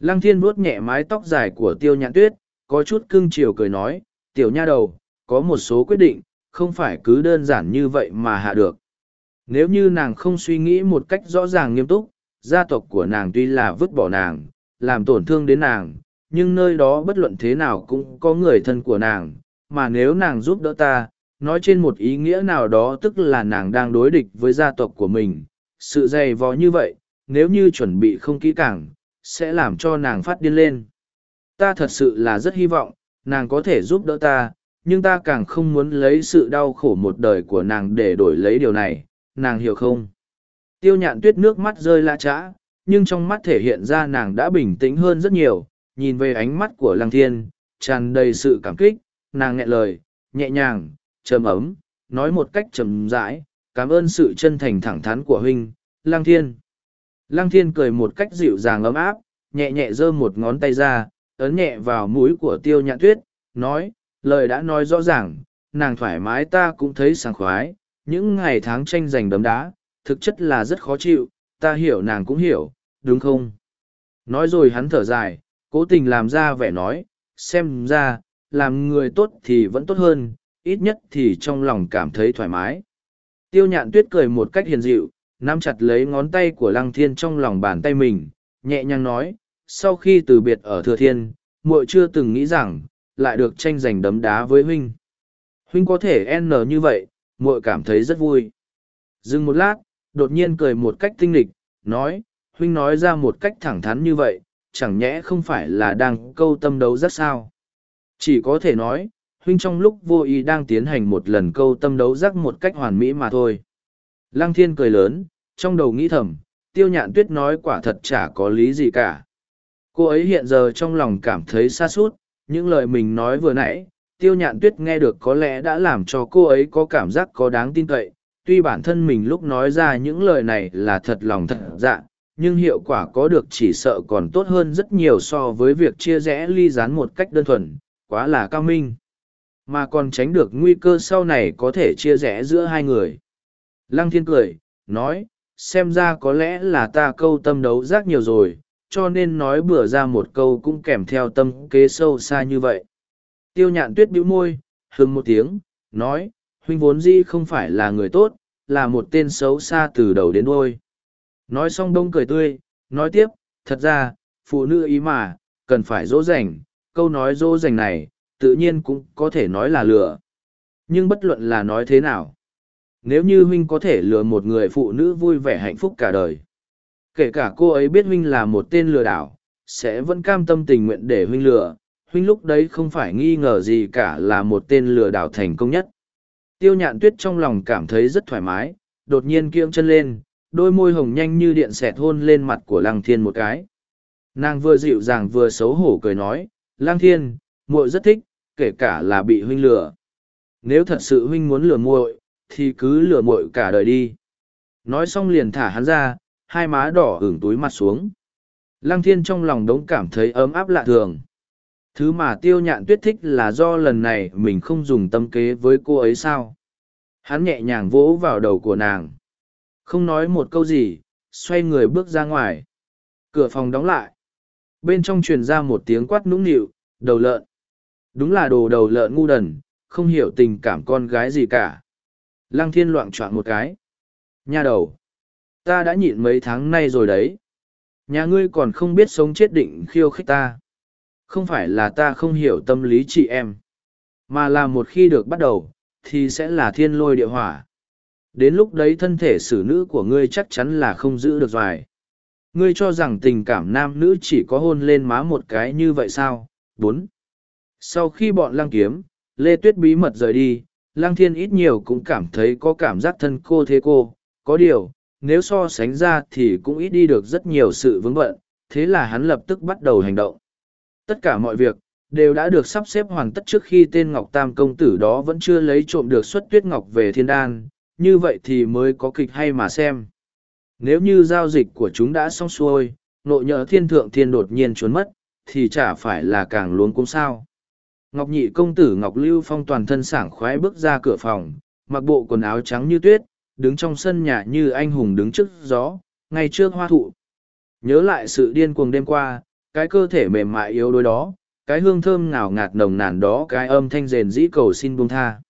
Lăng thiên vuốt nhẹ mái tóc dài của tiêu nhãn tuyết, có chút cưng chiều cười nói, tiểu nha đầu, có một số quyết định, không phải cứ đơn giản như vậy mà hạ được. Nếu như nàng không suy nghĩ một cách rõ ràng nghiêm túc, gia tộc của nàng tuy là vứt bỏ nàng, làm tổn thương đến nàng, nhưng nơi đó bất luận thế nào cũng có người thân của nàng, mà nếu nàng giúp đỡ ta nói trên một ý nghĩa nào đó tức là nàng đang đối địch với gia tộc của mình. Sự dày vò như vậy, nếu như chuẩn bị không kỹ càng, sẽ làm cho nàng phát điên lên. Ta thật sự là rất hy vọng, nàng có thể giúp đỡ ta, nhưng ta càng không muốn lấy sự đau khổ một đời của nàng để đổi lấy điều này. Nàng hiểu không? Tiêu nhạn tuyết nước mắt rơi lã trã, nhưng trong mắt thể hiện ra nàng đã bình tĩnh hơn rất nhiều. Nhìn về ánh mắt của lăng thiên, tràn đầy sự cảm kích, nàng nghẹn lời, nhẹ nhàng trầm ấm, nói một cách trầm rãi, cảm ơn sự chân thành thẳng thắn của huynh, Lang Thiên. Lang Thiên cười một cách dịu dàng ấm áp, nhẹ nhẹ giơ một ngón tay ra, ấn nhẹ vào mũi của tiêu nhạn tuyết, nói, lời đã nói rõ ràng, nàng thoải mái ta cũng thấy sảng khoái, những ngày tháng tranh giành đấm đá, thực chất là rất khó chịu, ta hiểu nàng cũng hiểu, đúng không? Nói rồi hắn thở dài, cố tình làm ra vẻ nói, xem ra, làm người tốt thì vẫn tốt hơn, ít nhất thì trong lòng cảm thấy thoải mái. Tiêu nhạn tuyết cười một cách hiền dịu, nắm chặt lấy ngón tay của lăng thiên trong lòng bàn tay mình, nhẹ nhàng nói, sau khi từ biệt ở thừa thiên, muội chưa từng nghĩ rằng, lại được tranh giành đấm đá với huynh. Huynh có thể n như vậy, muội cảm thấy rất vui. Dừng một lát, đột nhiên cười một cách tinh lịch, nói, huynh nói ra một cách thẳng thắn như vậy, chẳng nhẽ không phải là đang câu tâm đấu rất sao. Chỉ có thể nói, huynh trong lúc vô ý đang tiến hành một lần câu tâm đấu giác một cách hoàn mỹ mà thôi. Lăng thiên cười lớn, trong đầu nghĩ thầm, tiêu nhạn tuyết nói quả thật chả có lý gì cả. Cô ấy hiện giờ trong lòng cảm thấy xa sút những lời mình nói vừa nãy, tiêu nhạn tuyết nghe được có lẽ đã làm cho cô ấy có cảm giác có đáng tin cậy. Tuy bản thân mình lúc nói ra những lời này là thật lòng thật dạ, nhưng hiệu quả có được chỉ sợ còn tốt hơn rất nhiều so với việc chia rẽ ly gián một cách đơn thuần, quá là cao minh mà còn tránh được nguy cơ sau này có thể chia rẽ giữa hai người. Lăng thiên cười, nói, xem ra có lẽ là ta câu tâm đấu giác nhiều rồi, cho nên nói bừa ra một câu cũng kèm theo tâm kế sâu xa như vậy. Tiêu nhạn tuyết bĩu môi hừng một tiếng, nói, huynh vốn di không phải là người tốt, là một tên xấu xa từ đầu đến đôi nói xong đông cười tươi, nói tiếp, thật ra, phụ nữ ý mà, cần phải dỗ dành, câu nói dỗ dành này tự nhiên cũng có thể nói là lừa. Nhưng bất luận là nói thế nào, Nếu như huynh có thể lừa một người phụ nữ vui vẻ hạnh phúc cả đời. Kể cả cô ấy biết huynh là một tên lừa đảo, sẽ vẫn cam tâm tình nguyện để huynh lừa, huynh lúc đấy không phải nghi ngờ gì cả là một tên lừa đảo thành công nhất. Tiêu nhạn tuyết trong lòng cảm thấy rất thoải mái, đột nhiên kiễng chân lên, đôi môi hồng nhanh như điện xẹt hôn lên mặt của lăng thiên một cái. Nàng vừa dịu dàng vừa xấu hổ cười nói, lăng thiên, muội rất thích, kể cả là bị huynh lừa. Nếu thật sự huynh muốn lừa muội, thì cứ lừa muội cả đời đi. Nói xong liền thả hắn ra, hai má đỏ hưởng túi mặt xuống. Lăng thiên trong lòng đống cảm thấy ấm áp lạ thường. Thứ mà tiêu nhạn tuyết thích là do lần này mình không dùng tâm kế với cô ấy sao. Hắn nhẹ nhàng vỗ vào đầu của nàng. Không nói một câu gì, xoay người bước ra ngoài. Cửa phòng đóng lại. Bên trong truyền ra một tiếng quát nũng nịu, đầu lợn. Đúng là đồ đầu lợn ngu đần, không hiểu tình cảm con gái gì cả. Lăng thiên loạn choạng một cái. Nha đầu. Ta đã nhịn mấy tháng nay rồi đấy. Nhà ngươi còn không biết sống chết định khiêu khích ta. Không phải là ta không hiểu tâm lý chị em. Mà là một khi được bắt đầu, thì sẽ là thiên lôi địa hỏa. Đến lúc đấy thân thể xử nữ của ngươi chắc chắn là không giữ được dài. Ngươi cho rằng tình cảm nam nữ chỉ có hôn lên má một cái như vậy sao? Bốn. Sau khi bọn lăng kiếm, Lê Tuyết bí mật rời đi, lăng thiên ít nhiều cũng cảm thấy có cảm giác thân cô thế cô. Có điều, nếu so sánh ra thì cũng ít đi được rất nhiều sự vướng bận, thế là hắn lập tức bắt đầu hành động. Tất cả mọi việc, đều đã được sắp xếp hoàn tất trước khi tên Ngọc Tam công tử đó vẫn chưa lấy trộm được xuất tuyết ngọc về thiên đan, như vậy thì mới có kịch hay mà xem. Nếu như giao dịch của chúng đã xong xuôi, nội nhỡ thiên thượng thiên đột nhiên trốn mất, thì chả phải là càng luống cũng sao. Ngọc nhị công tử Ngọc Lưu Phong toàn thân sảng khoái bước ra cửa phòng, mặc bộ quần áo trắng như tuyết, đứng trong sân nhà như anh hùng đứng trước gió, ngay trước hoa thụ. Nhớ lại sự điên cuồng đêm qua, cái cơ thể mềm mại yếu đuối đó, cái hương thơm ngào ngạt nồng nàn đó cái âm thanh rền dĩ cầu xin buông tha.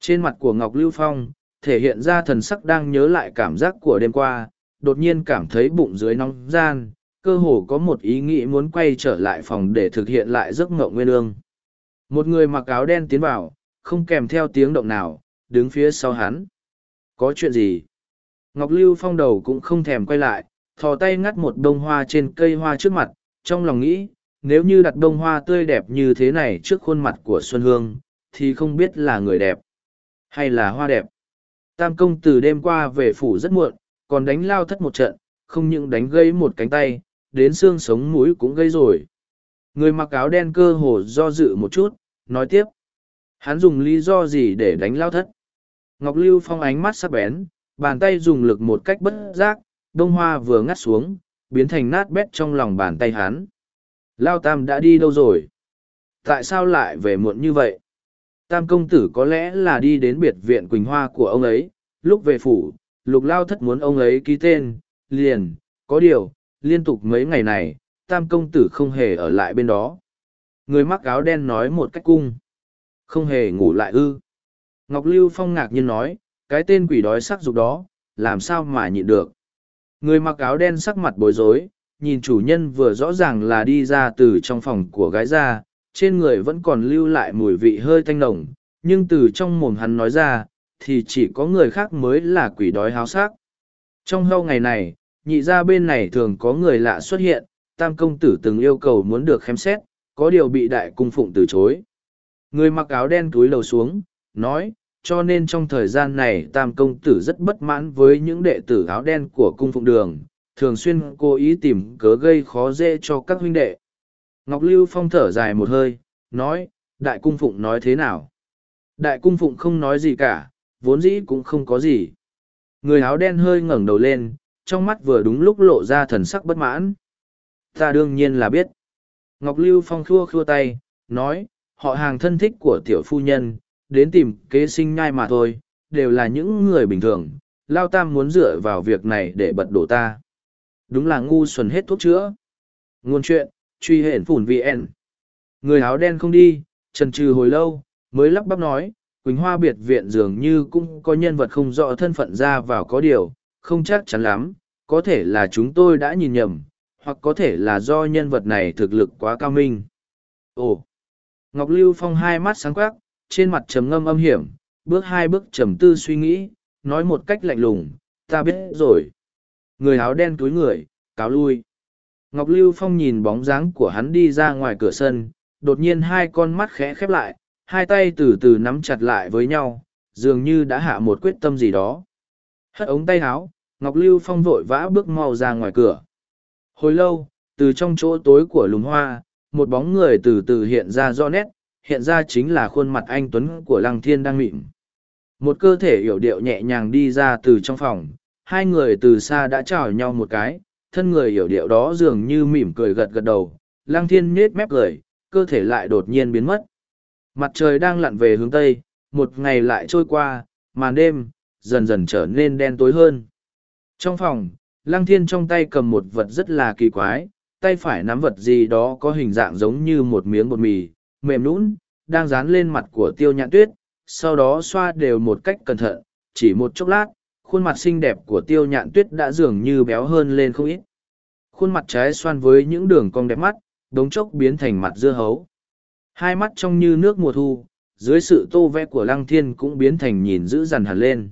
Trên mặt của Ngọc Lưu Phong, thể hiện ra thần sắc đang nhớ lại cảm giác của đêm qua, đột nhiên cảm thấy bụng dưới nóng gian, cơ hồ có một ý nghĩ muốn quay trở lại phòng để thực hiện lại giấc mộng nguyên ương. Một người mặc áo đen tiến vào, không kèm theo tiếng động nào, đứng phía sau hắn. Có chuyện gì? Ngọc Lưu Phong đầu cũng không thèm quay lại, thò tay ngắt một bông hoa trên cây hoa trước mặt, trong lòng nghĩ, nếu như đặt bông hoa tươi đẹp như thế này trước khuôn mặt của Xuân Hương, thì không biết là người đẹp hay là hoa đẹp. Tam công từ đêm qua về phủ rất muộn, còn đánh lao thất một trận, không những đánh gây một cánh tay, đến xương sống mũi cũng gây rồi. Người mặc áo đen cơ hồ do dự một chút, nói tiếp. Hắn dùng lý do gì để đánh lao thất? Ngọc Lưu Phong ánh mắt sắc bén, bàn tay dùng lực một cách bất giác, đông hoa vừa ngắt xuống, biến thành nát bét trong lòng bàn tay hắn. Lao Tam đã đi đâu rồi? Tại sao lại về muộn như vậy? Tam công tử có lẽ là đi đến biệt viện Quỳnh Hoa của ông ấy, lúc về phủ, lục lao thất muốn ông ấy ký tên, liền, có điều, liên tục mấy ngày này, tam công tử không hề ở lại bên đó. Người mắc áo đen nói một cách cung. Không hề ngủ lại ư. Ngọc Lưu Phong ngạc nhiên nói, cái tên quỷ đói sắc dục đó, làm sao mà nhịn được. Người mặc áo đen sắc mặt bối rối, nhìn chủ nhân vừa rõ ràng là đi ra từ trong phòng của gái ra, trên người vẫn còn lưu lại mùi vị hơi thanh nồng, nhưng từ trong mồm hắn nói ra, thì chỉ có người khác mới là quỷ đói háo sắc. Trong lâu ngày này, nhị ra bên này thường có người lạ xuất hiện, tam công tử từng yêu cầu muốn được khám xét, có điều bị đại cung phụng từ chối. Người mặc áo đen túi lầu xuống, nói, cho nên trong thời gian này tam công tử rất bất mãn với những đệ tử áo đen của cung phụng đường, thường xuyên cố ý tìm cớ gây khó dễ cho các huynh đệ. Ngọc Lưu Phong thở dài một hơi, nói, đại cung phụng nói thế nào? Đại cung phụng không nói gì cả, vốn dĩ cũng không có gì. Người áo đen hơi ngẩng đầu lên, trong mắt vừa đúng lúc lộ ra thần sắc bất mãn. Ta đương nhiên là biết. Ngọc Lưu Phong khua khua tay, nói, họ hàng thân thích của tiểu phu nhân, đến tìm kế sinh nhai mà thôi, đều là những người bình thường. Lao Tam muốn dựa vào việc này để bật đổ ta. Đúng là ngu xuẩn hết thuốc chữa. Ngôn chuyện, truy hển phủn VN. Người áo đen không đi, trần trừ hồi lâu, mới lắp bắp nói, Quỳnh Hoa biệt viện dường như cũng có nhân vật không rõ thân phận ra vào có điều, không chắc chắn lắm, có thể là chúng tôi đã nhìn nhầm, hoặc có thể là do nhân vật này thực lực quá cao minh. Ồ! Ngọc Lưu Phong hai mắt sáng quắc, trên mặt trầm ngâm âm hiểm, bước hai bước trầm tư suy nghĩ, nói một cách lạnh lùng, ta biết rồi. Người áo đen túi người, cáo lui. Ngọc Lưu Phong nhìn bóng dáng của hắn đi ra ngoài cửa sân, đột nhiên hai con mắt khẽ khép lại, hai tay từ từ nắm chặt lại với nhau, dường như đã hạ một quyết tâm gì đó. Hất ống tay áo, Ngọc Lưu Phong vội vã bước mau ra ngoài cửa. Hồi lâu, từ trong chỗ tối của lùm hoa, một bóng người từ từ hiện ra rõ nét, hiện ra chính là khuôn mặt anh Tuấn của Lăng Thiên đang mịn. Một cơ thể hiểu điệu nhẹ nhàng đi ra từ trong phòng, hai người từ xa đã chào nhau một cái, thân người hiểu điệu đó dường như mỉm cười gật gật đầu, Lăng Thiên nhếch mép cười, cơ thể lại đột nhiên biến mất. Mặt trời đang lặn về hướng Tây, một ngày lại trôi qua, màn đêm, dần dần trở nên đen tối hơn. Trong phòng, Lăng Thiên trong tay cầm một vật rất là kỳ quái, tay phải nắm vật gì đó có hình dạng giống như một miếng bột mì, mềm nũng, đang dán lên mặt của tiêu nhạn tuyết, sau đó xoa đều một cách cẩn thận, chỉ một chốc lát, khuôn mặt xinh đẹp của tiêu nhạn tuyết đã dường như béo hơn lên không ít. Khuôn mặt trái xoan với những đường cong đẹp mắt, đống chốc biến thành mặt dưa hấu. Hai mắt trong như nước mùa thu, dưới sự tô vẽ của lăng thiên cũng biến thành nhìn dữ dằn hẳn lên.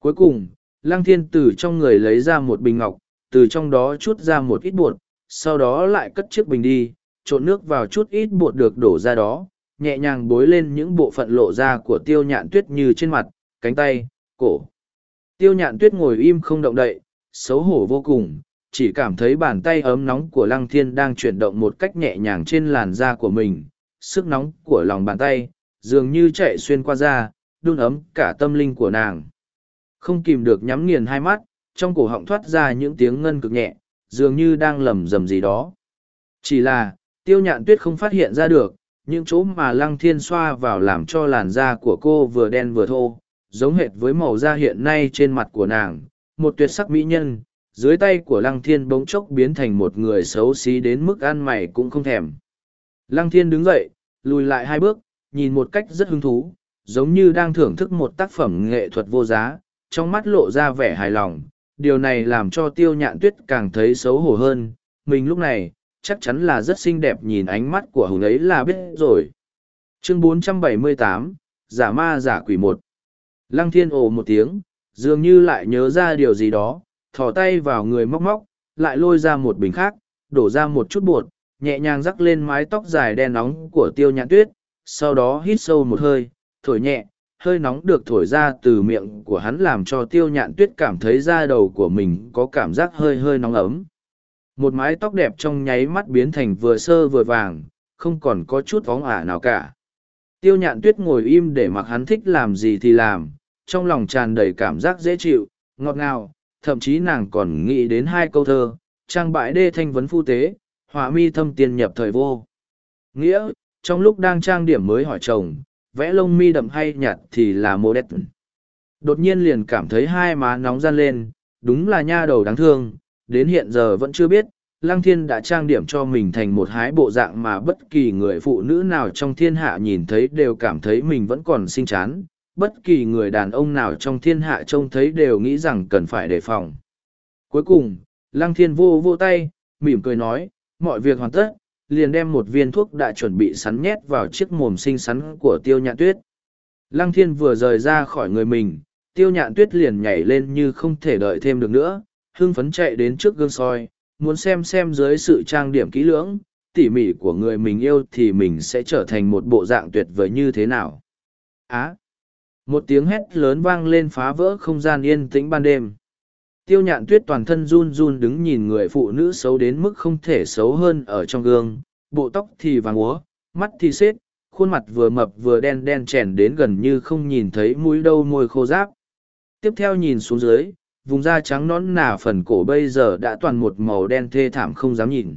Cuối cùng, lăng thiên từ trong người lấy ra một bình ngọc, từ trong đó chút ra một ít bột, sau đó lại cất chiếc bình đi, trộn nước vào chút ít bột được đổ ra đó, nhẹ nhàng bối lên những bộ phận lộ ra của tiêu nhạn tuyết như trên mặt, cánh tay, cổ. Tiêu nhạn tuyết ngồi im không động đậy, xấu hổ vô cùng, chỉ cảm thấy bàn tay ấm nóng của lăng thiên đang chuyển động một cách nhẹ nhàng trên làn da của mình, sức nóng của lòng bàn tay, dường như chạy xuyên qua da, đun ấm cả tâm linh của nàng. Không kìm được nhắm nghiền hai mắt, trong cổ họng thoát ra những tiếng ngân cực nhẹ, dường như đang lầm rầm gì đó. Chỉ là, tiêu nhạn tuyết không phát hiện ra được, những chỗ mà lăng thiên xoa vào làm cho làn da của cô vừa đen vừa thô, giống hệt với màu da hiện nay trên mặt của nàng, một tuyệt sắc mỹ nhân, dưới tay của lăng thiên bỗng chốc biến thành một người xấu xí đến mức ăn mày cũng không thèm. Lăng thiên đứng dậy, lùi lại hai bước, nhìn một cách rất hứng thú, giống như đang thưởng thức một tác phẩm nghệ thuật vô giá, trong mắt lộ ra vẻ hài lòng. Điều này làm cho tiêu nhạn tuyết càng thấy xấu hổ hơn, mình lúc này, chắc chắn là rất xinh đẹp nhìn ánh mắt của hùng ấy là biết rồi. Chương 478, Giả ma giả quỷ một Lăng thiên ồ một tiếng, dường như lại nhớ ra điều gì đó, thò tay vào người móc móc, lại lôi ra một bình khác, đổ ra một chút bột, nhẹ nhàng rắc lên mái tóc dài đen nóng của tiêu nhạn tuyết, sau đó hít sâu một hơi, thổi nhẹ, hơi nóng được thổi ra từ miệng của hắn làm cho tiêu nhạn tuyết cảm thấy da đầu của mình có cảm giác hơi hơi nóng ấm. Một mái tóc đẹp trong nháy mắt biến thành vừa sơ vừa vàng, không còn có chút vóng ả nào cả. Tiêu nhạn tuyết ngồi im để mặc hắn thích làm gì thì làm, trong lòng tràn đầy cảm giác dễ chịu, ngọt ngào, thậm chí nàng còn nghĩ đến hai câu thơ, trang bãi đê thanh vấn phu tế, họa mi thâm tiền nhập thời vô. Nghĩa, trong lúc đang trang điểm mới hỏi chồng, vẽ lông mi đậm hay nhạt thì là mô đét. Đột nhiên liền cảm thấy hai má nóng gian lên, đúng là nha đầu đáng thương, đến hiện giờ vẫn chưa biết, Lăng Thiên đã trang điểm cho mình thành một hái bộ dạng mà bất kỳ người phụ nữ nào trong thiên hạ nhìn thấy đều cảm thấy mình vẫn còn xinh chán, bất kỳ người đàn ông nào trong thiên hạ trông thấy đều nghĩ rằng cần phải đề phòng. Cuối cùng, Lăng Thiên vô vô tay, mỉm cười nói, mọi việc hoàn tất, liền đem một viên thuốc đã chuẩn bị sắn nhét vào chiếc mồm xinh xắn của tiêu nhạn tuyết. Lăng Thiên vừa rời ra khỏi người mình, tiêu nhạn tuyết liền nhảy lên như không thể đợi thêm được nữa, hưng phấn chạy đến trước gương soi, muốn xem xem dưới sự trang điểm kỹ lưỡng, tỉ mỉ của người mình yêu thì mình sẽ trở thành một bộ dạng tuyệt vời như thế nào. Á! một tiếng hét lớn vang lên phá vỡ không gian yên tĩnh ban đêm tiêu nhạn tuyết toàn thân run run đứng nhìn người phụ nữ xấu đến mức không thể xấu hơn ở trong gương. Bộ tóc thì vàng úa mắt thì xết khuôn mặt vừa mập vừa đen đen chèn đến gần như không nhìn thấy mũi đâu môi khô giáp tiếp theo nhìn xuống dưới vùng da trắng nõn nà phần cổ bây giờ đã toàn một màu đen thê thảm không dám nhìn.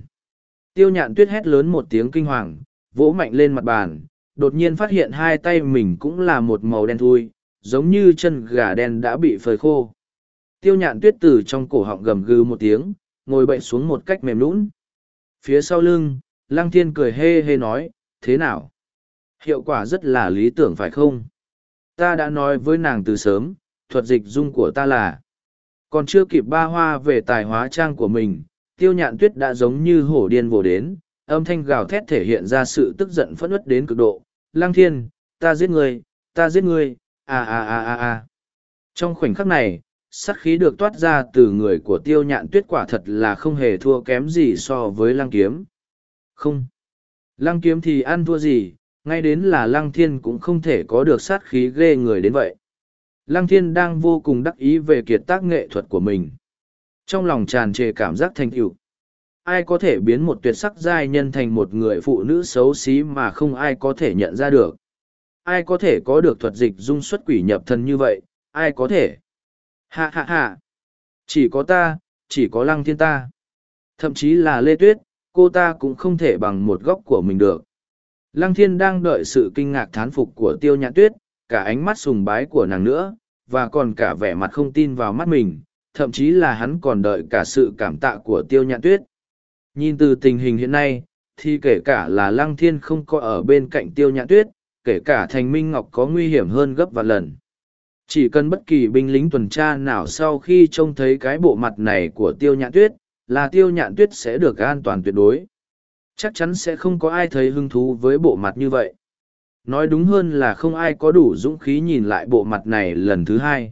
Tiêu nhạn tuyết hét lớn một tiếng kinh hoàng vỗ mạnh lên mặt bàn đột nhiên phát hiện hai tay mình cũng là một màu đen thui, giống như chân gà đen đã bị phơi khô. Tiêu nhạn tuyết từ trong cổ họng gầm gừ một tiếng, ngồi bệnh xuống một cách mềm lún. Phía sau lưng, Lăng Thiên cười hê hê nói, thế nào? Hiệu quả rất là lý tưởng phải không? Ta đã nói với nàng từ sớm, thuật dịch dung của ta là còn chưa kịp ba hoa về tài hóa trang của mình tiêu nhạn tuyết đã giống như hổ điên vồ đến âm thanh gào thét thể hiện ra sự tức giận phẫn uất đến cực độ lang thiên ta giết người, ta giết người. à à à à à Trong khoảnh khắc này, sát khí được toát ra từ người của tiêu nhạn tuyết quả thật là không hề thua kém gì so với lăng kiếm. Không. Lăng kiếm thì ăn thua gì, ngay đến là lăng thiên cũng không thể có được sát khí ghê người đến vậy. Lăng thiên đang vô cùng đắc ý về kiệt tác nghệ thuật của mình. Trong lòng tràn trề cảm giác thành tựu ai có thể biến một tuyệt sắc giai nhân thành một người phụ nữ xấu xí mà không ai có thể nhận ra được ai có thể có được thuật dịch dung xuất quỷ nhập thân như vậy ai có thể hạ hạ hạ chỉ có ta chỉ có lăng thiên ta. Thậm chí là lê tuyết cô ta cũng không thể bằng một góc của mình được. Lăng thiên đang đợi sự kinh ngạc thán phục của tiêu Nhã tuyết cả ánh mắt sùng bái của nàng nữa và còn cả vẻ mặt không tin vào mắt mình thậm chí là hắn còn đợi cả sự cảm tạ của tiêu Nhã tuyết. Nhìn từ tình hình hiện nay, thì kể cả là Lăng Thiên không có ở bên cạnh Tiêu Nhã Tuyết, kể cả Thành Minh Ngọc có nguy hiểm hơn gấp vài lần. Chỉ cần bất kỳ binh lính tuần tra nào sau khi trông thấy cái bộ mặt này của Tiêu nhạn Tuyết, là Tiêu nhạn Tuyết sẽ được an toàn tuyệt đối. Chắc chắn sẽ không có ai thấy hứng thú với bộ mặt như vậy. Nói đúng hơn là không ai có đủ dũng khí nhìn lại bộ mặt này lần thứ hai.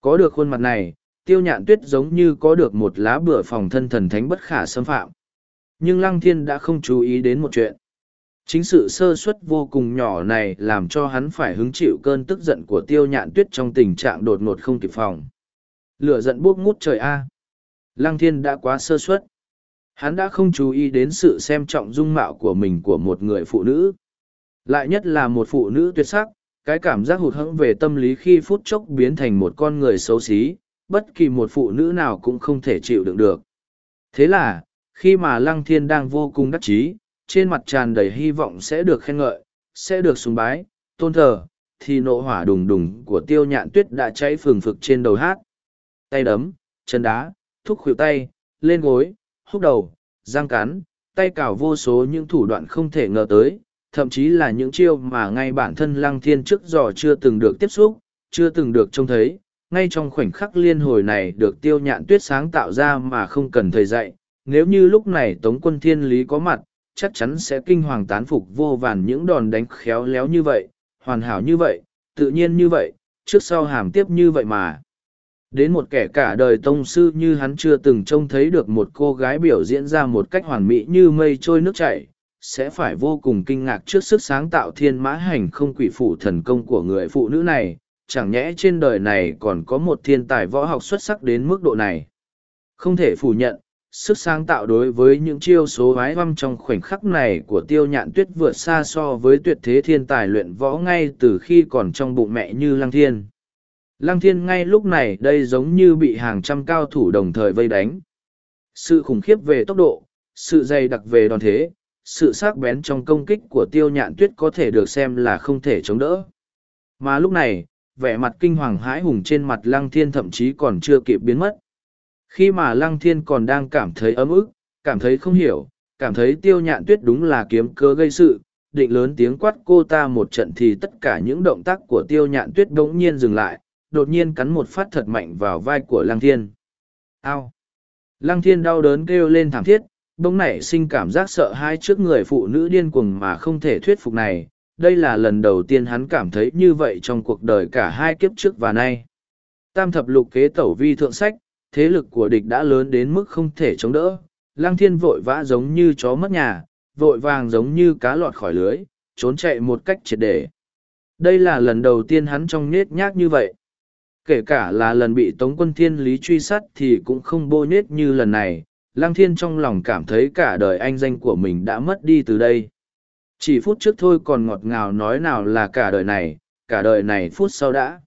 Có được khuôn mặt này, tiêu nhạn tuyết giống như có được một lá bửa phòng thân thần thánh bất khả xâm phạm nhưng lăng thiên đã không chú ý đến một chuyện chính sự sơ suất vô cùng nhỏ này làm cho hắn phải hứng chịu cơn tức giận của tiêu nhạn tuyết trong tình trạng đột ngột không kịp phòng. Lửa giận buốc ngút trời a. Lăng thiên đã quá sơ suất. Hắn đã không chú ý đến sự xem trọng dung mạo của mình của một người phụ nữ. Lại nhất là một phụ nữ tuyệt sắc, cái cảm giác hụt hẫng về tâm lý khi phút chốc biến thành một con người xấu xí, bất kỳ một phụ nữ nào cũng không thể chịu đựng được. Thế là, khi mà lăng thiên đang vô cùng đắc chí trên mặt tràn đầy hy vọng sẽ được khen ngợi sẽ được sùng bái tôn thờ thì nộ hỏa đùng đùng của tiêu nhạn tuyết đã cháy phừng phực trên đầu hát. Tay đấm chân đá thúc khuỷu tay lên gối húc đầu giang cắn tay cào vô số những thủ đoạn không thể ngờ tới thậm chí là những chiêu mà ngay bản thân lăng thiên trước giờ chưa từng được tiếp xúc chưa từng được trông thấy. Ngay trong khoảnh khắc liên hồi này được tiêu nhạn tuyết sáng tạo ra mà không cần thầy dạy nếu như lúc này Tống quân thiên lý có mặt, chắc chắn sẽ kinh hoàng tán phục vô vàn những đòn đánh khéo léo như vậy, hoàn hảo như vậy, tự nhiên như vậy, trước sau hàm tiếp như vậy mà. Đến một kẻ cả đời tông sư như hắn chưa từng trông thấy được một cô gái biểu diễn ra một cách hoàn mỹ như mây trôi nước chảy, sẽ phải vô cùng kinh ngạc trước sức sáng tạo thiên mã hành không quỷ phụ thần công của người phụ nữ này, chẳng nhẽ trên đời này còn có một thiên tài võ học xuất sắc đến mức độ này. Không thể phủ nhận, sức sáng tạo đối với những chiêu số hái văm trong khoảnh khắc này của tiêu nhạn tuyết vượt xa so với tuyệt thế thiên tài luyện võ ngay từ khi còn trong bụng mẹ như lăng thiên. Lăng thiên ngay lúc này đây giống như bị hàng trăm cao thủ đồng thời vây đánh. Sự khủng khiếp về tốc độ, sự dày đặc về đòn thế, sự sắc bén trong công kích của tiêu nhạn tuyết có thể được xem là không thể chống đỡ. Mà lúc này, vẻ mặt kinh hoàng hãi hùng trên mặt lăng thiên thậm chí còn chưa kịp biến mất khi mà Lăng Thiên còn đang cảm thấy ấm ức, cảm thấy không hiểu, cảm thấy tiêu nhạn tuyết đúng là kiếm cớ gây sự, định lớn tiếng quát cô ta một trận thì tất cả những động tác của tiêu nhạn tuyết bỗng nhiên dừng lại, đột nhiên cắn một phát thật mạnh vào vai của Lăng Thiên. Ao! Lăng Thiên đau đớn kêu lên thảm thiết, bỗng nảy sinh cảm giác sợ hãi trước người phụ nữ điên cuồng mà không thể thuyết phục này. Đây là lần đầu tiên hắn cảm thấy như vậy trong cuộc đời cả hai kiếp trước và nay. Tam thập lục kế tẩu vi thượng sách, thế lực của địch đã lớn đến mức không thể chống đỡ. Lăng thiên vội vã giống như chó mất nhà, vội vàng giống như cá lọt khỏi lưới, trốn chạy một cách triệt để. Đây là lần đầu tiên hắn trong nết nhác như vậy. Kể cả là lần bị Tống quân thiên lý truy sát thì cũng không bô nết như lần này, Lăng Thiên trong lòng cảm thấy cả đời anh danh của mình đã mất đi từ đây. Chỉ phút trước thôi còn ngọt ngào nói nào là cả đời này, cả đời này phút sau đã.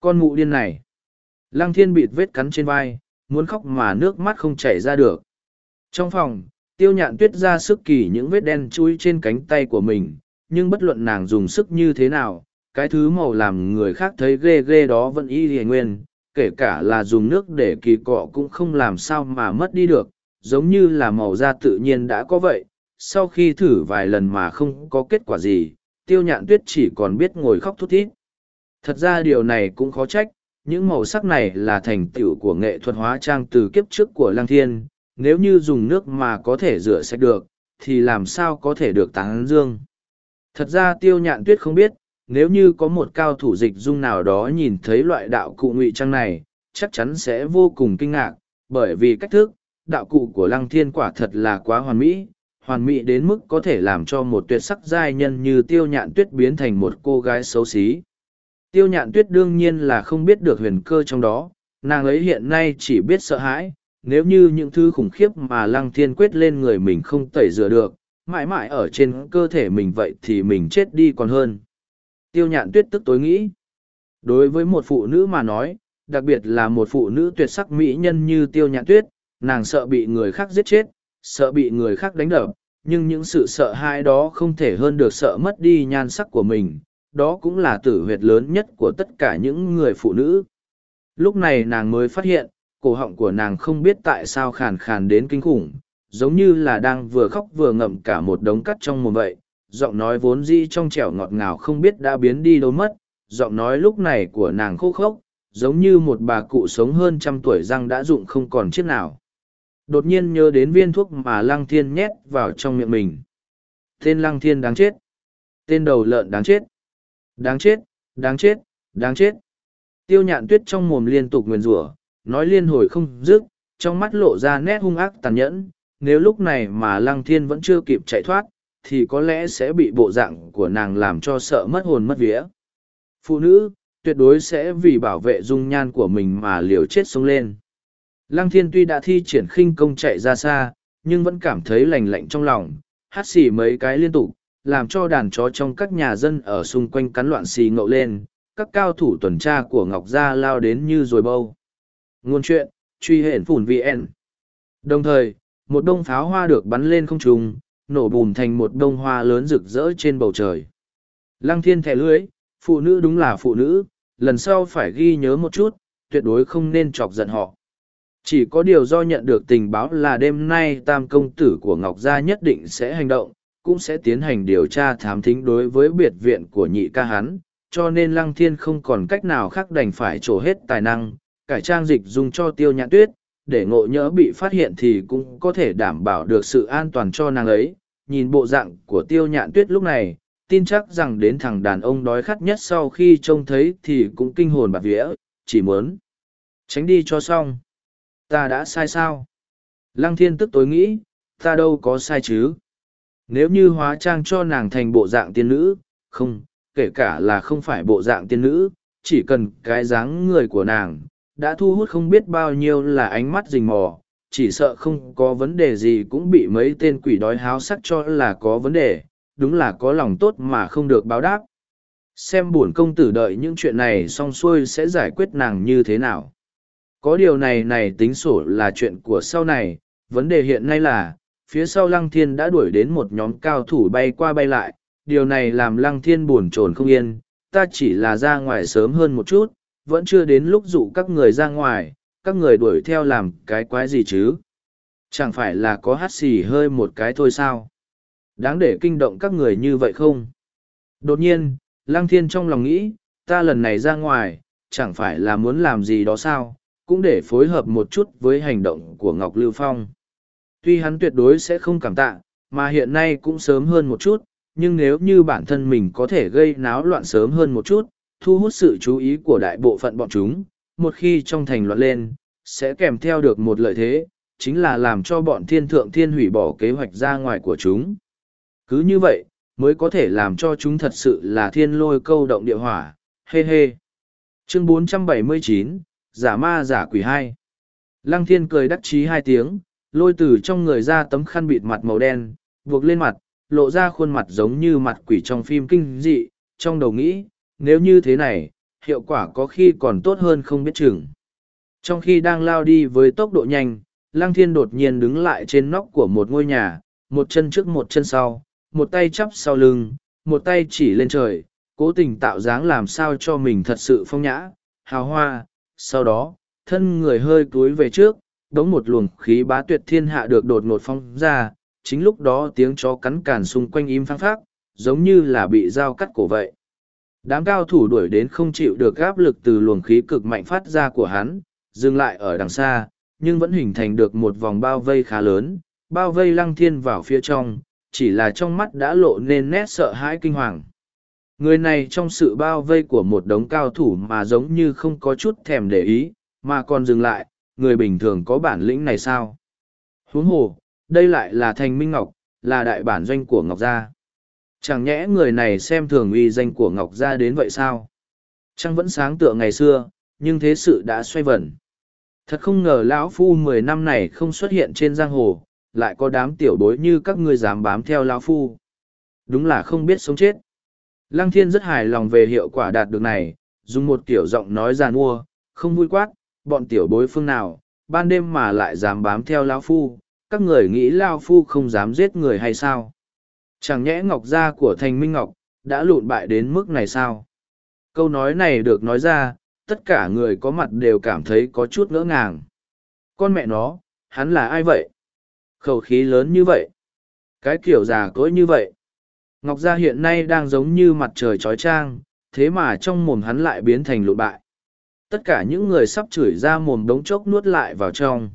Con mụ điên này. Lăng thiên bịt vết cắn trên vai, muốn khóc mà nước mắt không chảy ra được. Trong phòng, tiêu nhạn tuyết ra sức kỳ những vết đen chui trên cánh tay của mình, nhưng bất luận nàng dùng sức như thế nào, cái thứ màu làm người khác thấy ghê ghê đó vẫn y hề nguyên, kể cả là dùng nước để kỳ cọ cũng không làm sao mà mất đi được, giống như là màu da tự nhiên đã có vậy. Sau khi thử vài lần mà không có kết quả gì, tiêu nhạn tuyết chỉ còn biết ngồi khóc thút thít. Thật ra điều này cũng khó trách, những màu sắc này là thành tựu của nghệ thuật hóa trang từ kiếp trước của lăng thiên. Nếu như dùng nước mà có thể rửa sạch được, thì làm sao có thể được tán dương? Thật ra tiêu nhạn tuyết không biết, nếu như có một cao thủ dịch dung nào đó nhìn thấy loại đạo cụ ngụy trang này, chắc chắn sẽ vô cùng kinh ngạc, bởi vì cách thức, đạo cụ của lăng thiên quả thật là quá hoàn mỹ. Hoàn mỹ đến mức có thể làm cho một tuyệt sắc giai nhân như tiêu nhạn tuyết biến thành một cô gái xấu xí tiêu nhạn tuyết đương nhiên là không biết được huyền cơ trong đó, nàng ấy hiện nay chỉ biết sợ hãi, nếu như những thứ khủng khiếp mà lăng thiên quyết lên người mình không tẩy rửa được, mãi mãi ở trên cơ thể mình vậy thì mình chết đi còn hơn. Tiêu nhạn tuyết tức tối nghĩ. Đối với một phụ nữ mà nói, đặc biệt là một phụ nữ tuyệt sắc mỹ nhân như tiêu nhạn tuyết, nàng sợ bị người khác giết chết, sợ bị người khác đánh đập, nhưng những sự sợ hãi đó không thể hơn được sợ mất đi nhan sắc của mình đó cũng là tử huyệt lớn nhất của tất cả những người phụ nữ. Lúc này nàng mới phát hiện, cổ họng của nàng không biết tại sao khàn khàn đến kinh khủng, giống như là đang vừa khóc vừa ngậm cả một đống cắt trong mồm vậy. Giọng nói vốn dĩ trong trẻo ngọt ngào không biết đã biến đi đâu mất, giọng nói lúc này của nàng khô khốc, giống như một bà cụ sống hơn trăm tuổi răng đã rụng không còn chiếc nào. Đột nhiên nhớ đến viên thuốc mà lăng thiên nhét vào trong miệng mình. Tên lăng thiên đáng chết. Tên đầu lợn đáng chết đáng chết đáng chết đáng chết. Tiêu nhạn tuyết trong mồm liên tục nguyền rủa, nói liên hồi không dứt, trong mắt lộ ra nét hung ác tàn nhẫn. Nếu lúc này mà lăng thiên vẫn chưa kịp chạy thoát, thì có lẽ sẽ bị bộ dạng của nàng làm cho sợ mất hồn mất vía. Phụ nữ, tuyệt đối sẽ vì bảo vệ dung nhan của mình mà liều chết sống lên. Lăng thiên tuy đã thi triển khinh công chạy ra xa, nhưng vẫn cảm thấy lành lạnh trong lòng, hắt xì mấy cái liên tục làm cho đàn chó trong các nhà dân ở xung quanh cắn loạn xì ngậu lên, các cao thủ tuần tra của ngọc gia lao đến như rồi bâu. Ngôn chuyện, truy hển phủn vn. Đồng thời, một đông pháo hoa được bắn lên không trung, nổ bùm thành một đông hoa lớn rực rỡ trên bầu trời. Lăng thiên thẻ lưới, phụ nữ đúng là phụ nữ, lần sau phải ghi nhớ một chút, tuyệt đối không nên chọc giận họ. Chỉ có điều do nhận được tình báo là đêm nay tam công tử của ngọc gia nhất định sẽ hành động cũng sẽ tiến hành điều tra thám thính đối với biệt viện của nhị ca hắn, cho nên lăng thiên không còn cách nào khác đành phải trổ hết tài năng, cải trang dịch dùng cho tiêu nhãn tuyết, để ngộ nhỡ bị phát hiện thì cũng có thể đảm bảo được sự an toàn cho nàng ấy. Nhìn bộ dạng của tiêu nhạn tuyết lúc này, tin chắc rằng đến thằng đàn ông đói khát nhất sau khi trông thấy thì cũng kinh hồn bạt vía, chỉ muốn tránh đi cho xong. Ta đã sai sao? Lăng thiên tức tối nghĩ, ta đâu có sai chứ? Nếu như hóa trang cho nàng thành bộ dạng tiên nữ, không, kể cả là không phải bộ dạng tiên nữ, chỉ cần cái dáng người của nàng đã thu hút không biết bao nhiêu là ánh mắt rình mò, chỉ sợ không có vấn đề gì cũng bị mấy tên quỷ đói háo sắc cho là có vấn đề, đúng là có lòng tốt mà không được báo đáp. Xem buồn công tử đợi những chuyện này xong xuôi sẽ giải quyết nàng như thế nào. Có điều này này tính sổ là chuyện của sau này, vấn đề hiện nay là phía sau lăng thiên đã đuổi đến một nhóm cao thủ bay qua bay lại, điều này làm lăng thiên buồn chồn không yên, ta chỉ là ra ngoài sớm hơn một chút, vẫn chưa đến lúc dụ các người ra ngoài, các người đuổi theo làm cái quái gì chứ? Chẳng phải là có hát xì hơi một cái thôi sao? Đáng để kinh động các người như vậy không? Đột nhiên, lăng thiên trong lòng nghĩ, ta lần này ra ngoài, chẳng phải là muốn làm gì đó sao? Cũng để phối hợp một chút với hành động của ngọc lưu phong tuy hắn tuyệt đối sẽ không cảm tạ mà hiện nay cũng sớm hơn một chút nhưng nếu như bản thân mình có thể gây náo loạn sớm hơn một chút thu hút sự chú ý của đại bộ phận bọn chúng một khi trong thành loạn lên sẽ kèm theo được một lợi thế chính là làm cho bọn thiên thượng thiên hủy bỏ kế hoạch ra ngoài của chúng. Cứ như vậy mới có thể làm cho chúng thật sự là thiên lôi câu động địa hỏa hê hê. Chương 479, giả ma giả quỷ hai. Lăng thiên cười đắc chí hai tiếng lôi từ trong người ra tấm khăn bịt mặt màu đen, buộc lên mặt, lộ ra khuôn mặt giống như mặt quỷ trong phim kinh dị, trong đầu nghĩ, nếu như thế này, hiệu quả có khi còn tốt hơn không biết chừng. Trong khi đang lao đi với tốc độ nhanh, lăng thiên đột nhiên đứng lại trên nóc của một ngôi nhà, một chân trước một chân sau, một tay chắp sau lưng, một tay chỉ lên trời, cố tình tạo dáng làm sao cho mình thật sự phong nhã, hào hoa. Sau đó, thân người hơi cúi về trước đống một luồng khí bá tuyệt thiên hạ được đột ngột phong ra, chính lúc đó tiếng chó cắn càn xung quanh im phăng phác giống như là bị dao cắt cổ vậy. Đám cao thủ đuổi đến không chịu được áp lực từ luồng khí cực mạnh phát ra của hắn, dừng lại ở đằng xa, nhưng vẫn hình thành được một vòng bao vây khá lớn, bao vây lăng thiên vào phía trong, chỉ là trong mắt đã lộ nên nét sợ hãi kinh hoàng. Người này trong sự bao vây của một đống cao thủ mà giống như không có chút thèm để ý, mà còn dừng lại người bình thường có bản lĩnh này sao? Huống hồ, đây lại là thành minh ngọc, là đại bản doanh của ngọc gia. Chẳng nhẽ người này xem thường uy danh của ngọc gia đến vậy sao? Trăng vẫn sáng tựa ngày xưa, nhưng thế sự đã xoay vẩn. thật không ngờ lão phu mười năm này không xuất hiện trên giang hồ, lại có đám tiểu bối như các ngươi dám bám theo lão phu. Đúng là không biết sống chết. Lăng thiên rất hài lòng về hiệu quả đạt được này, dùng một kiểu giọng nói giàn mua, không vui quát bọn tiểu bối phương nào, ban đêm mà lại dám bám theo lão phu, các người nghĩ lao phu không dám giết người hay sao? Chẳng nhẽ ngọc gia của thành minh ngọc đã lụn bại đến mức này sao? Câu nói này được nói ra, tất cả người có mặt đều cảm thấy có chút ngỡ ngàng. Con mẹ nó, hắn là ai vậy? Khẩu khí lớn như vậy? Cái kiểu già cỗi như vậy? Ngọc gia hiện nay đang giống như mặt trời trói trang, thế mà trong mồm hắn lại biến thành lụn bại tất cả những người sắp chửi ra mồm đống chốc nuốt lại vào trong.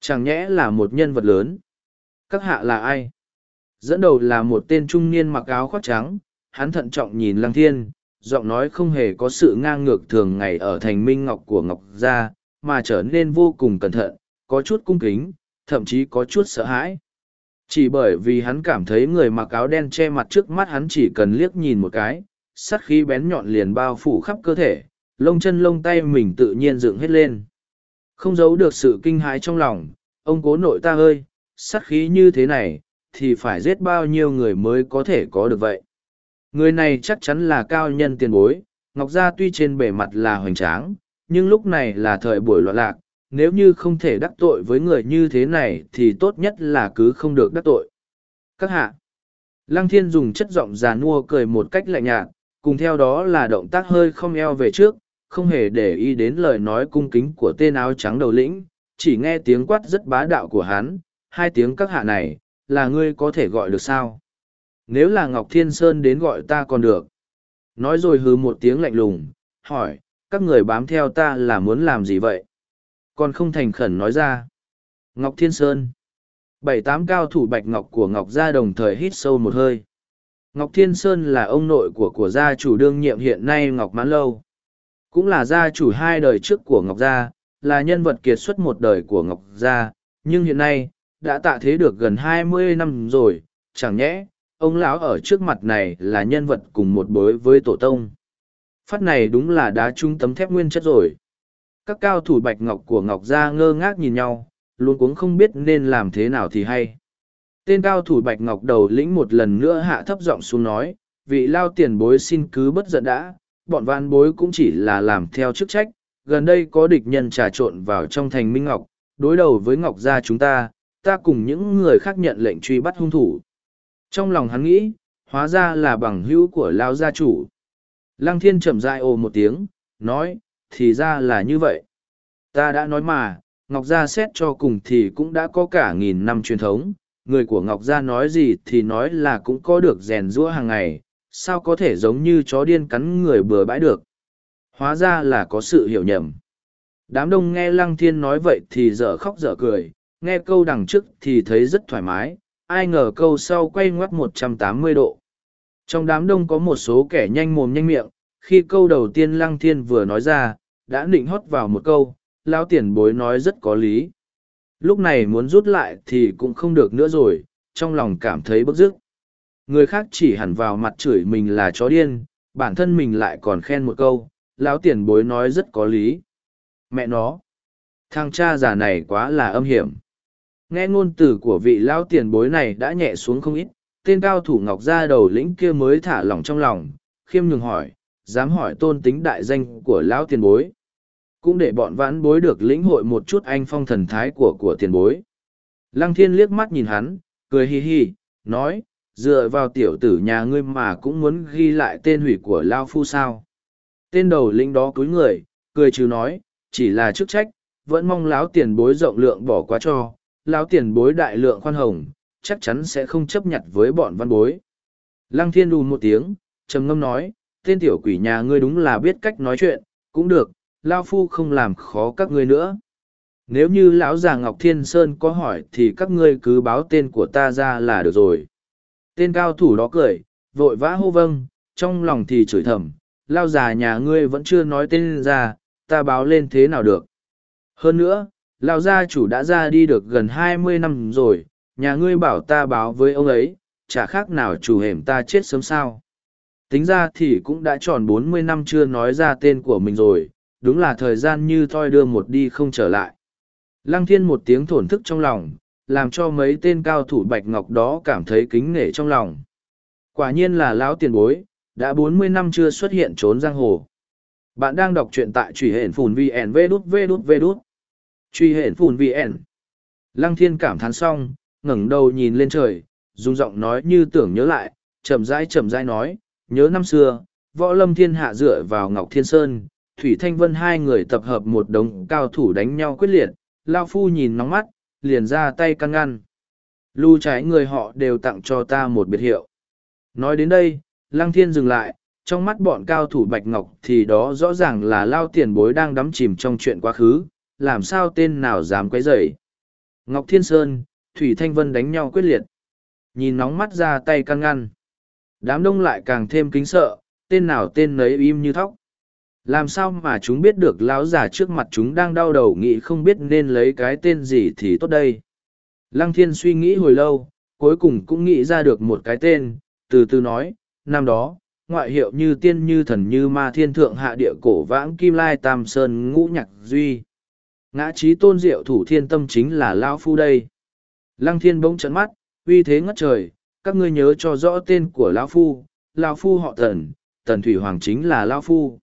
Chẳng nhẽ là một nhân vật lớn? Các hạ là ai? Dẫn đầu là một tên trung niên mặc áo khoác trắng, hắn thận trọng nhìn lăng thiên, giọng nói không hề có sự ngang ngược thường ngày ở thành minh ngọc của ngọc gia, mà trở nên vô cùng cẩn thận, có chút cung kính, thậm chí có chút sợ hãi. Chỉ bởi vì hắn cảm thấy người mặc áo đen che mặt trước mắt hắn chỉ cần liếc nhìn một cái sắt khí bén nhọn liền bao phủ khắp cơ thể lông chân lông tay mình tự nhiên dựng hết lên. Không giấu được sự kinh hãi trong lòng, ông cố nội ta ơi, sát khí như thế này, thì phải giết bao nhiêu người mới có thể có được vậy? Người này chắc chắn là cao nhân tiền bối, ngọc gia tuy trên bề mặt là hoành tráng, nhưng lúc này là thời buổi loạn lạc, nếu như không thể đắc tội với người như thế này thì tốt nhất là cứ không được đắc tội. Các hạ. Lăng thiên dùng chất giọng già nua cười một cách lạnh nhạt, cùng theo đó là động tác hơi không eo về trước không hề để ý đến lời nói cung kính của tên áo trắng đầu lĩnh, chỉ nghe tiếng quát rất bá đạo của hắn, hai tiếng các hạ này, là ngươi có thể gọi được sao? Nếu là ngọc thiên sơn đến gọi ta còn được. Nói rồi hứ một tiếng lạnh lùng, hỏi, các người bám theo ta là muốn làm gì vậy? Còn không thành khẩn nói ra. Ngọc thiên sơn. Bảy tám cao thủ bạch ngọc của ngọc gia đồng thời hít sâu một hơi. Ngọc thiên sơn là ông nội của của gia chủ đương nhiệm hiện nay ngọc mãn lâu cũng là gia chủ hai đời trước của ngọc gia, là nhân vật kiệt xuất một đời của ngọc gia, nhưng hiện nay, đã tạ thế được gần hai mươi năm rồi, chẳng nhẽ, ông lão ở trước mặt này là nhân vật cùng một bối với tổ tông. Phát này đúng là đá trúng tấm thép nguyên chất rồi. Các cao thủ bạch ngọc của ngọc gia ngơ ngác nhìn nhau, luôn cũng không biết nên làm thế nào thì hay. Tên cao thủ bạch ngọc đầu lĩnh một lần nữa hạ thấp giọng xuống nói, vị lao tiền bối xin cứ bất giận đã bọn van bối cũng chỉ là làm theo chức trách, gần đây có địch nhân trà trộn vào trong thành minh ngọc, đối đầu với ngọc gia chúng ta ta cùng những người khác nhận lệnh truy bắt hung thủ. Trong lòng hắn nghĩ, hóa ra là bằng hữu của lao gia chủ. Lăng thiên chậm dại ồ một tiếng, nói, thì ra là như vậy. Ta đã nói mà, ngọc gia xét cho cùng thì cũng đã có cả nghìn năm truyền thống, người của ngọc gia nói gì thì nói là cũng có được rèn rũa hàng ngày sao có thể giống như chó điên cắn người bừa bãi được? Hóa ra là có sự hiểu nhầm. Đám đông nghe lăng thiên nói vậy thì dở khóc dở cười, nghe câu đằng trước thì thấy rất thoải mái, ai ngờ câu sau quay ngoắt một trăm tám mươi độ. Trong đám đông có một số kẻ nhanh mồm nhanh miệng, khi câu đầu tiên lăng thiên vừa nói ra, đã định hót vào một câu, lão tiền bối nói rất có lý. Lúc này muốn rút lại thì cũng không được nữa rồi, trong lòng cảm thấy bức dứt người khác chỉ hẳn vào mặt chửi mình là chó điên, bản thân mình lại còn khen một câu, lão tiền bối nói rất có lý. Mẹ nó, thằng cha già này quá là âm hiểm. Nghe ngôn từ của vị lão tiền bối này đã nhẹ xuống không ít, tên cao thủ ngọc gia đầu lĩnh kia mới thả lỏng trong lòng, khiêm nhường hỏi, dám hỏi tôn tính đại danh của lão tiền bối? Cũng để bọn vãn bối được lĩnh hội một chút anh phong thần thái của của tiền bối. Lăng thiên liếc mắt nhìn hắn, cười hi hi, nói dựa vào tiểu tử nhà ngươi mà cũng muốn ghi lại tên hủy của lao phu sao? Tên đầu lĩnh đó cúi người, cười trừ nói, chỉ là chức trách, vẫn mong láo tiền bối rộng lượng bỏ qua cho láo tiền bối đại lượng khoan hồng, chắc chắn sẽ không chấp nhận với bọn văn bối. Lăng thiên đùn một tiếng, trầm ngâm nói, tên tiểu quỷ nhà ngươi đúng là biết cách nói chuyện, cũng được, lao phu không làm khó các ngươi nữa. Nếu như lão già ngọc thiên sơn có hỏi thì các ngươi cứ báo tên của ta ra là được rồi tên cao thủ đó cười vội vã hô vâng trong lòng thì chửi thầm, lao già nhà ngươi vẫn chưa nói tên ra, ta báo lên thế nào được. Hơn nữa, lao gia chủ đã ra đi được gần hai mươi năm rồi, nhà ngươi bảo ta báo với ông ấy, chả khác nào chủ hẻm ta chết sớm sao. Tính ra thì cũng đã tròn bốn mươi năm chưa nói ra tên của mình rồi, đúng là thời gian như thoi đưa một đi không trở lại. Lăng thiên một tiếng thổn thức trong lòng, làm cho mấy tên cao thủ bạch ngọc đó cảm thấy kính nể trong lòng. Quả nhiên là lão tiền bối, đã bốn mươi năm chưa xuất hiện trốn giang hồ. Bạn đang đọc truyện tại truy hển phùn VN V đút V đút V đút. Truy hển phùn VN. Lăng thiên cảm thán xong, ngẩng đầu nhìn lên trời, dùng giọng nói như tưởng nhớ lại, chậm rãi chậm rãi nói, nhớ năm xưa, võ lâm thiên hạ dựa vào Ngọc Thiên Sơn, Thủy Thanh Vân hai người tập hợp một đống cao thủ đánh nhau quyết liệt, Lao Phu nhìn nóng mắt, liền ra tay căn ngăn. Lưu trái người họ đều tặng cho ta một biệt hiệu. Nói đến đây, Lăng Thiên dừng lại, trong mắt bọn cao thủ Bạch Ngọc thì đó rõ ràng là Lao tiền bối đang đắm chìm trong chuyện quá khứ, làm sao tên nào dám quấy rầy. Ngọc Thiên Sơn, Thủy Thanh Vân đánh nhau quyết liệt. Nhìn nóng mắt ra tay căn ngăn. Đám đông lại càng thêm kính sợ, tên nào tên nấy im như thóc. Làm sao mà chúng biết được lão già trước mặt chúng đang đau đầu nghĩ không biết nên lấy cái tên gì thì tốt đây. Lăng thiên suy nghĩ hồi lâu, cuối cùng cũng nghĩ ra được một cái tên, từ từ nói, năm đó, ngoại hiệu như tiên như thần như ma thiên thượng hạ địa cổ vãng kim lai tam sơn ngũ nhạc duy. Ngã trí tôn diệu thủ thiên tâm chính là lão Phu đây. Lăng thiên bỗng trận mắt, uy thế ngất trời, các ngươi nhớ cho rõ tên của lão Phu, lão Phu họ tần, tần thủy hoàng chính là lão Phu.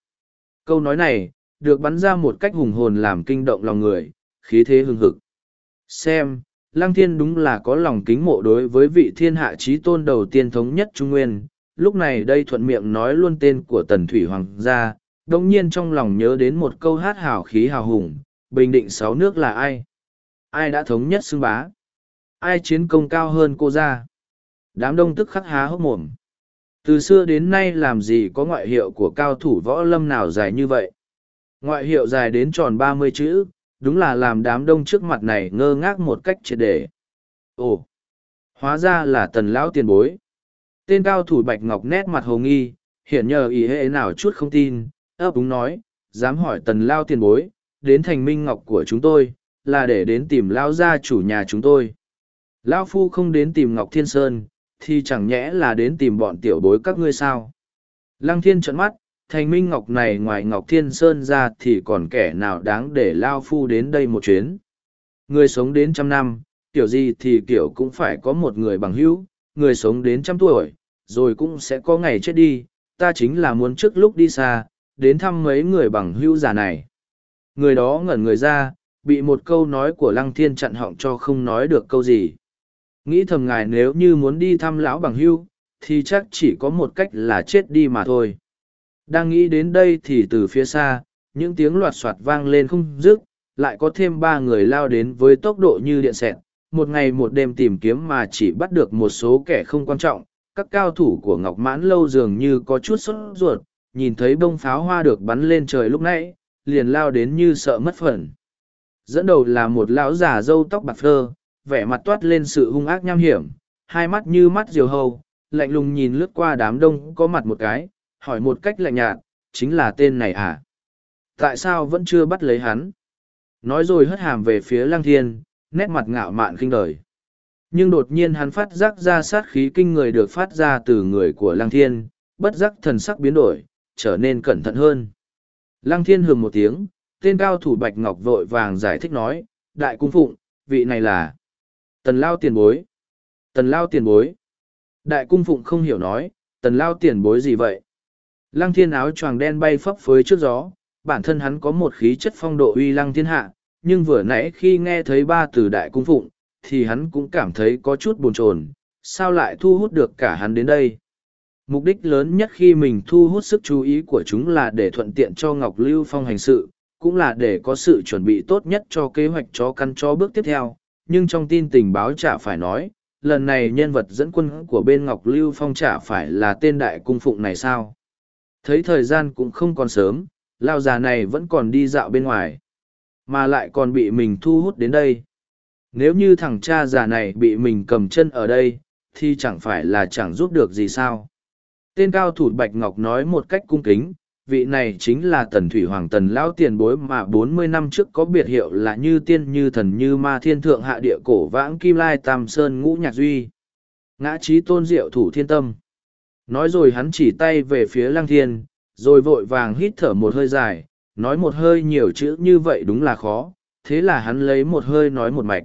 Câu nói này, được bắn ra một cách hùng hồn làm kinh động lòng người, khí thế hưng hực. Xem, Lăng Thiên đúng là có lòng kính mộ đối với vị thiên hạ trí tôn đầu tiên thống nhất Trung Nguyên. Lúc này đây thuận miệng nói luôn tên của Tần Thủy Hoàng gia, đồng nhiên trong lòng nhớ đến một câu hát hào khí hào hùng, bình định sáu nước là ai? Ai đã thống nhất xưng bá? Ai chiến công cao hơn cô ra? Đám đông tức khắc há hốc mồm. Từ xưa đến nay làm gì có ngoại hiệu của cao thủ võ lâm nào dài như vậy? Ngoại hiệu dài đến tròn ba mươi chữ, đúng là làm đám đông trước mặt này ngơ ngác một cách triệt để. Ồ! Hóa ra là tần lão tiền bối. Tên cao thủ bạch ngọc nét mặt hồ nghi, hiện nhờ ý hệ nào chút không tin, ấp úng nói, dám hỏi tần lao tiền bối, đến thành minh ngọc của chúng tôi, là để đến tìm lao gia chủ nhà chúng tôi. Lão phu không đến tìm Ngọc Thiên Sơn, thì chẳng nhẽ là đến tìm bọn tiểu bối các ngươi sao. Lăng thiên trợn mắt, thành minh ngọc này ngoài ngọc thiên sơn ra thì còn kẻ nào đáng để lao phu đến đây một chuyến. Người sống đến trăm năm, kiểu gì thì kiểu cũng phải có một người bằng hữu, người sống đến trăm tuổi, rồi cũng sẽ có ngày chết đi, ta chính là muốn trước lúc đi xa, đến thăm mấy người bằng hữu già này. Người đó ngẩn người ra, bị một câu nói của lăng thiên chặn họng cho không nói được câu gì. Nghĩ thầm ngài nếu như muốn đi thăm lão bằng hưu, thì chắc chỉ có một cách là chết đi mà thôi. Đang nghĩ đến đây thì từ phía xa, những tiếng loạt soạt vang lên không dứt, lại có thêm ba người lao đến với tốc độ như điện xẹt. Một ngày một đêm tìm kiếm mà chỉ bắt được một số kẻ không quan trọng, các cao thủ của Ngọc Mãn Lâu dường như có chút sốt ruột, nhìn thấy bông pháo hoa được bắn lên trời lúc nãy, liền lao đến như sợ mất phần. Dẫn đầu là một lão già râu tóc bạc phơ, vẻ mặt toát lên sự hung ác nham hiểm, hai mắt như mắt diều hầu, lạnh lùng nhìn lướt qua đám đông có mặt một cái, hỏi một cách lạnh nhạt, chính là tên này à? Tại sao vẫn chưa bắt lấy hắn? Nói rồi hất hàm về phía lăng thiên, nét mặt ngạo mạn kinh đời. Nhưng đột nhiên hắn phát giác ra sát khí kinh người được phát ra từ người của lăng thiên, bất giác thần sắc biến đổi, trở nên cẩn thận hơn. Lăng thiên hừ một tiếng, tên cao thủ bạch ngọc vội vàng giải thích nói, đại cung phụng, vị này là Tần lao tiền bối. Tần lao tiền bối. Đại cung phụng không hiểu nói, tần lao tiền bối gì vậy? Lăng thiên áo choàng đen bay phấp phới trước gió, bản thân hắn có một khí chất phong độ uy lăng thiên hạ, nhưng vừa nãy khi nghe thấy ba từ đại cung phụng, thì hắn cũng cảm thấy có chút buồn chồn, sao lại thu hút được cả hắn đến đây? Mục đích lớn nhất khi mình thu hút sức chú ý của chúng là để thuận tiện cho Ngọc Lưu Phong hành sự, cũng là để có sự chuẩn bị tốt nhất cho kế hoạch chó căn chó bước tiếp theo, nhưng trong tin tình báo chả phải nói, lần này nhân vật dẫn quân của bên Ngọc Lưu Phong chả phải là tên đại cung phụng này sao. Thấy thời gian cũng không còn sớm, lao già này vẫn còn đi dạo bên ngoài, mà lại còn bị mình thu hút đến đây. Nếu như thằng cha già này bị mình cầm chân ở đây, thì chẳng phải là chẳng giúp được gì sao. Tên cao thủ Bạch Ngọc nói một cách cung kính, vị này chính là tần thủy hoàng tần lão tiền bối mà bốn mươi năm trước có biệt hiệu là như tiên như thần như ma thiên thượng hạ địa cổ vãng kim lai tam sơn ngũ nhạc duy. Ngã trí tôn diệu thủ thiên tâm. Nói rồi hắn chỉ tay về phía lăng thiên, rồi vội vàng hít thở một hơi dài, nói một hơi nhiều chữ như vậy đúng là khó, thế là hắn lấy một hơi nói một mạch.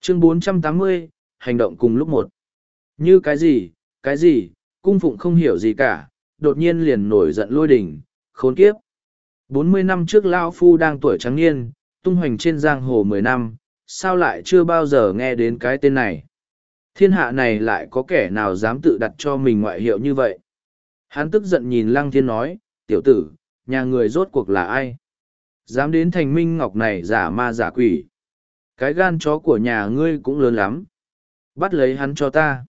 Chương 480, hành động cùng lúc một. Như cái gì, cái gì, cung phụng không hiểu gì cả, đột nhiên liền nổi giận lôi đỉnh, khốn kiếp. Bốn mươi năm trước Lao Phu đang tuổi trắng niên, tung hoành trên giang hồ mười năm, sao lại chưa bao giờ nghe đến cái tên này? Thiên hạ này lại có kẻ nào dám tự đặt cho mình ngoại hiệu như vậy? Hắn tức giận nhìn Lăng Thiên nói, tiểu tử, nhà người rốt cuộc là ai? Dám đến thành minh ngọc này giả ma giả quỷ. Cái gan chó của nhà ngươi cũng lớn lắm. Bắt lấy hắn cho ta.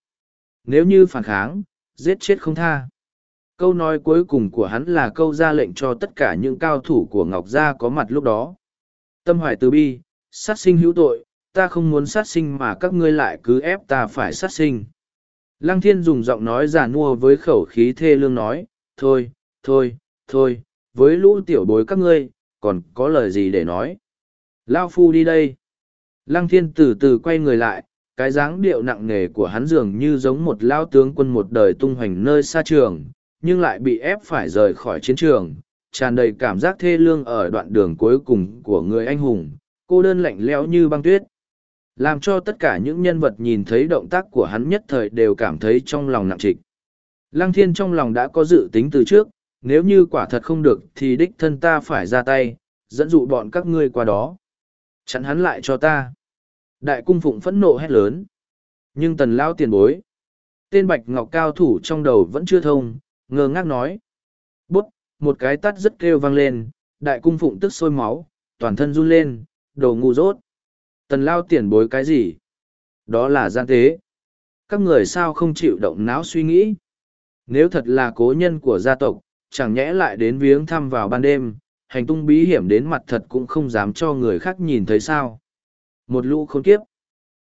Nếu như phản kháng, giết chết không tha. Câu nói cuối cùng của hắn là câu ra lệnh cho tất cả những cao thủ của Ngọc Gia có mặt lúc đó. Tâm hoài từ bi, sát sinh hữu tội, ta không muốn sát sinh mà các ngươi lại cứ ép ta phải sát sinh. Lăng thiên dùng giọng nói già nua với khẩu khí thê lương nói, thôi, thôi, thôi, với lũ tiểu bối các ngươi, còn có lời gì để nói. Lao phu đi đây. Lăng thiên từ từ quay người lại, cái dáng điệu nặng nề của hắn dường như giống một lao tướng quân một đời tung hoành nơi xa trường, nhưng lại bị ép phải rời khỏi chiến trường, tràn đầy cảm giác thê lương ở đoạn đường cuối cùng của người anh hùng, cô đơn lạnh lẽo như băng tuyết. Làm cho tất cả những nhân vật nhìn thấy động tác của hắn nhất thời đều cảm thấy trong lòng nặng trịch. Lăng thiên trong lòng đã có dự tính từ trước, nếu như quả thật không được thì đích thân ta phải ra tay, dẫn dụ bọn các ngươi qua đó. Chặn hắn lại cho ta. Đại cung phụng phẫn nộ hét lớn. Nhưng tần lao tiền bối. Tên bạch ngọc cao thủ trong đầu vẫn chưa thông, ngơ ngác nói. Bút, một cái tắt rất kêu vang lên, đại cung phụng tức sôi máu, toàn thân run lên, đồ ngu dốt. Tần lao tiền bối cái gì? Đó là gian tế. Các người sao không chịu động não suy nghĩ? Nếu thật là cố nhân của gia tộc, chẳng nhẽ lại đến viếng thăm vào ban đêm, hành tung bí hiểm đến mặt thật cũng không dám cho người khác nhìn thấy sao. Một lũ khốn kiếp.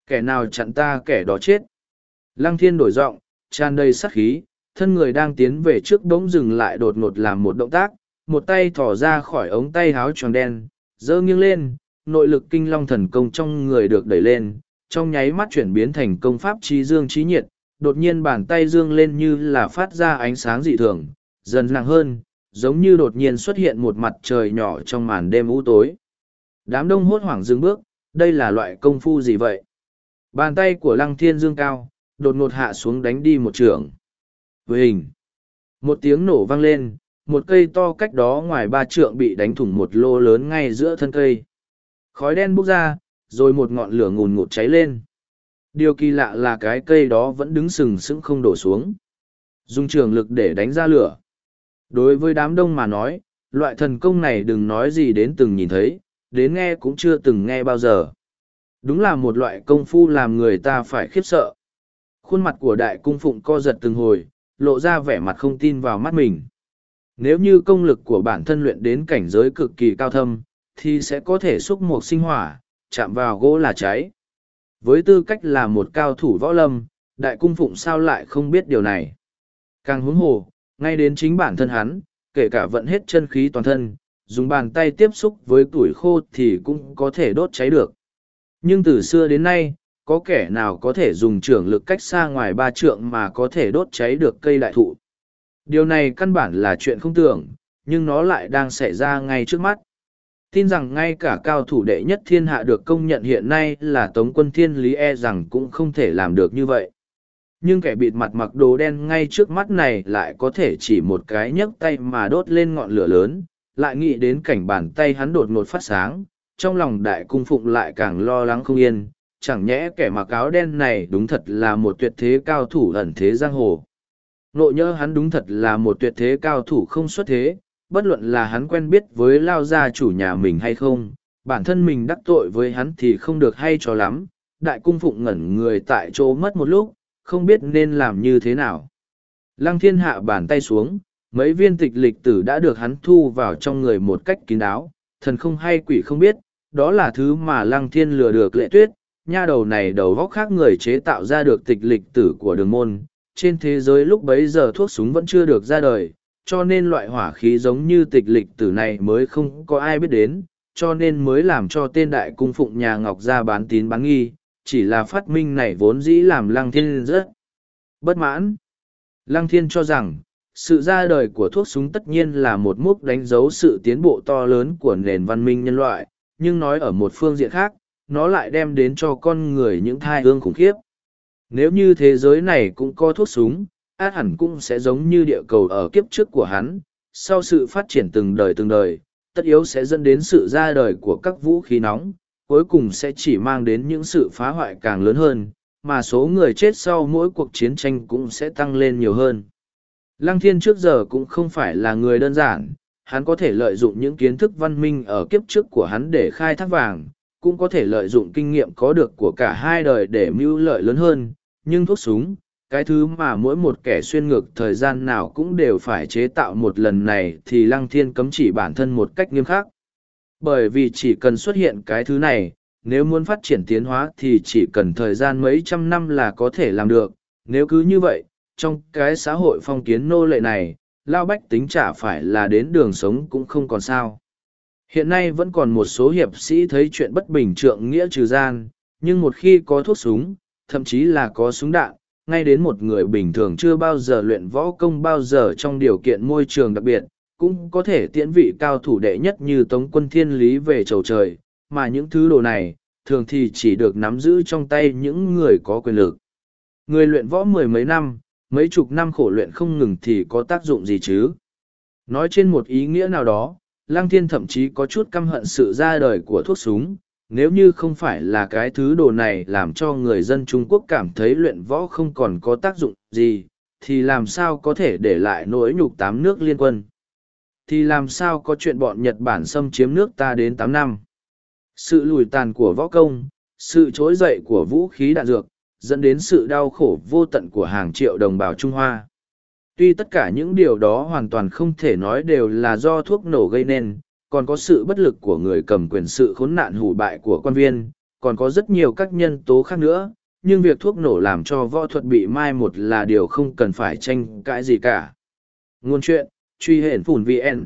Kẻ nào chặn ta kẻ đó chết. Lăng thiên đổi giọng, tràn đầy sắc khí, thân người đang tiến về trước bỗng dừng lại đột ngột làm một động tác, một tay thỏ ra khỏi ống tay háo tròn đen, dơ nghiêng lên, nội lực kinh long thần công trong người được đẩy lên, trong nháy mắt chuyển biến thành công pháp trí dương trí nhiệt, đột nhiên bàn tay dương lên như là phát ra ánh sáng dị thường, dần nặng hơn, giống như đột nhiên xuất hiện một mặt trời nhỏ trong màn đêm u tối. Đám đông hốt hoảng dừng bước, đây là loại công phu gì vậy? Bàn tay của lăng thiên dương cao, đột ngột hạ xuống đánh đi một trường. Với hình, một tiếng nổ vang lên, một cây to cách đó ngoài ba trượng bị đánh thủng một lô lớn ngay giữa thân cây. Khói đen bốc ra, rồi một ngọn lửa ngùn ngụt cháy lên. Điều kỳ lạ là cái cây đó vẫn đứng sừng sững không đổ xuống. Dùng trường lực để đánh ra lửa. Đối với đám đông mà nói, loại thần công này đừng nói gì đến từng nhìn thấy, đến nghe cũng chưa từng nghe bao giờ. Đúng là một loại công phu làm người ta phải khiếp sợ. Khuôn mặt của đại cung phụng co giật từng hồi, lộ ra vẻ mặt không tin vào mắt mình. Nếu như công lực của bản thân luyện đến cảnh giới cực kỳ cao thâm, thì sẽ có thể xúc một sinh hỏa, chạm vào gỗ là cháy. Với tư cách là một cao thủ võ lâm, đại cung phụng sao lại không biết điều này. Càng huống hồ, ngay đến chính bản thân hắn, kể cả vận hết chân khí toàn thân, dùng bàn tay tiếp xúc với tuổi khô thì cũng có thể đốt cháy được. Nhưng từ xưa đến nay, có kẻ nào có thể dùng trưởng lực cách xa ngoài ba trượng mà có thể đốt cháy được cây đại thụ. Điều này căn bản là chuyện không tưởng, nhưng nó lại đang xảy ra ngay trước mắt. Tin rằng ngay cả cao thủ đệ nhất thiên hạ được công nhận hiện nay là Tống quân thiên lý e rằng cũng không thể làm được như vậy. Nhưng kẻ bịt mặt mặc đồ đen ngay trước mắt này lại có thể chỉ một cái nhấc tay mà đốt lên ngọn lửa lớn, lại nghĩ đến cảnh bàn tay hắn đột ngột phát sáng, trong lòng đại cung phụng lại càng lo lắng không yên, chẳng nhẽ kẻ mặc áo đen này đúng thật là một tuyệt thế cao thủ ẩn thế giang hồ. Nộ nhớ hắn đúng thật là một tuyệt thế cao thủ không xuất thế, bất luận là hắn quen biết với lao gia chủ nhà mình hay không, bản thân mình đắc tội với hắn thì không được hay cho lắm. Đại cung phụng ngẩn người tại chỗ mất một lúc, không biết nên làm như thế nào. Lăng thiên hạ bàn tay xuống, mấy viên tịch lịch tử đã được hắn thu vào trong người một cách kín đáo, thần không hay quỷ không biết, đó là thứ mà lăng thiên lừa được lệ tuyết, nha đầu này đầu góc khác người chế tạo ra được tịch lịch tử của đường môn, trên thế giới lúc bấy giờ thuốc súng vẫn chưa được ra đời, cho nên loại hỏa khí giống như tịch lịch tử này mới không có ai biết đến, cho nên mới làm cho tên đại cung phụng nhà Ngọc ra bán tín bán nghi, chỉ là phát minh này vốn dĩ làm Lăng Thiên rất bất mãn. Lăng Thiên cho rằng, sự ra đời của thuốc súng tất nhiên là một mốc đánh dấu sự tiến bộ to lớn của nền văn minh nhân loại, nhưng nói ở một phương diện khác, nó lại đem đến cho con người những thai hương khủng khiếp. Nếu như thế giới này cũng có thuốc súng, át hẳn cũng sẽ giống như địa cầu ở kiếp trước của hắn, sau sự phát triển từng đời từng đời, tất yếu sẽ dẫn đến sự ra đời của các vũ khí nóng, cuối cùng sẽ chỉ mang đến những sự phá hoại càng lớn hơn, mà số người chết sau mỗi cuộc chiến tranh cũng sẽ tăng lên nhiều hơn. Lăng thiên trước giờ cũng không phải là người đơn giản, hắn có thể lợi dụng những kiến thức văn minh ở kiếp trước của hắn để khai thác vàng, cũng có thể lợi dụng kinh nghiệm có được của cả hai đời để mưu lợi lớn hơn, nhưng thuốc súng, cái thứ mà mỗi một kẻ xuyên ngược thời gian nào cũng đều phải chế tạo một lần này thì lăng thiên cấm chỉ bản thân một cách nghiêm khắc. Bởi vì chỉ cần xuất hiện cái thứ này, nếu muốn phát triển tiến hóa thì chỉ cần thời gian mấy trăm năm là có thể làm được, nếu cứ như vậy, trong cái xã hội phong kiến nô lệ này, lao bách tính chả phải là đến đường sống cũng không còn sao. Hiện nay vẫn còn một số hiệp sĩ thấy chuyện bất bình trượng nghĩa trừ gian, nhưng một khi có thuốc súng, thậm chí là có súng đạn, ngay đến một người bình thường chưa bao giờ luyện võ công bao giờ trong điều kiện môi trường đặc biệt, cũng có thể tiễn vị cao thủ đệ nhất như Tống quân thiên lý về chầu trời, mà những thứ đồ này, thường thì chỉ được nắm giữ trong tay những người có quyền lực. Người luyện võ mười mấy năm, mấy chục năm khổ luyện không ngừng thì có tác dụng gì chứ? Nói trên một ý nghĩa nào đó, Lăng Thiên thậm chí có chút căm hận sự ra đời của thuốc súng, nếu như không phải là cái thứ đồ này làm cho người dân Trung Quốc cảm thấy luyện võ không còn có tác dụng gì, thì làm sao có thể để lại nỗi nhục tám nước liên quân? Thì làm sao có chuyện bọn Nhật Bản xâm chiếm nước ta đến tám năm? Sự lùi tàn của võ công, sự trỗi dậy của vũ khí đạn dược, dẫn đến sự đau khổ vô tận của hàng triệu đồng bào Trung Hoa. Tuy tất cả những điều đó hoàn toàn không thể nói đều là do thuốc nổ gây nên, còn có sự bất lực của người cầm quyền sự khốn nạn hủ bại của quan viên, còn có rất nhiều các nhân tố khác nữa, nhưng việc thuốc nổ làm cho võ thuật bị mai một là điều không cần phải tranh cãi gì cả. Ngôn chuyện, truy hển phủn VN.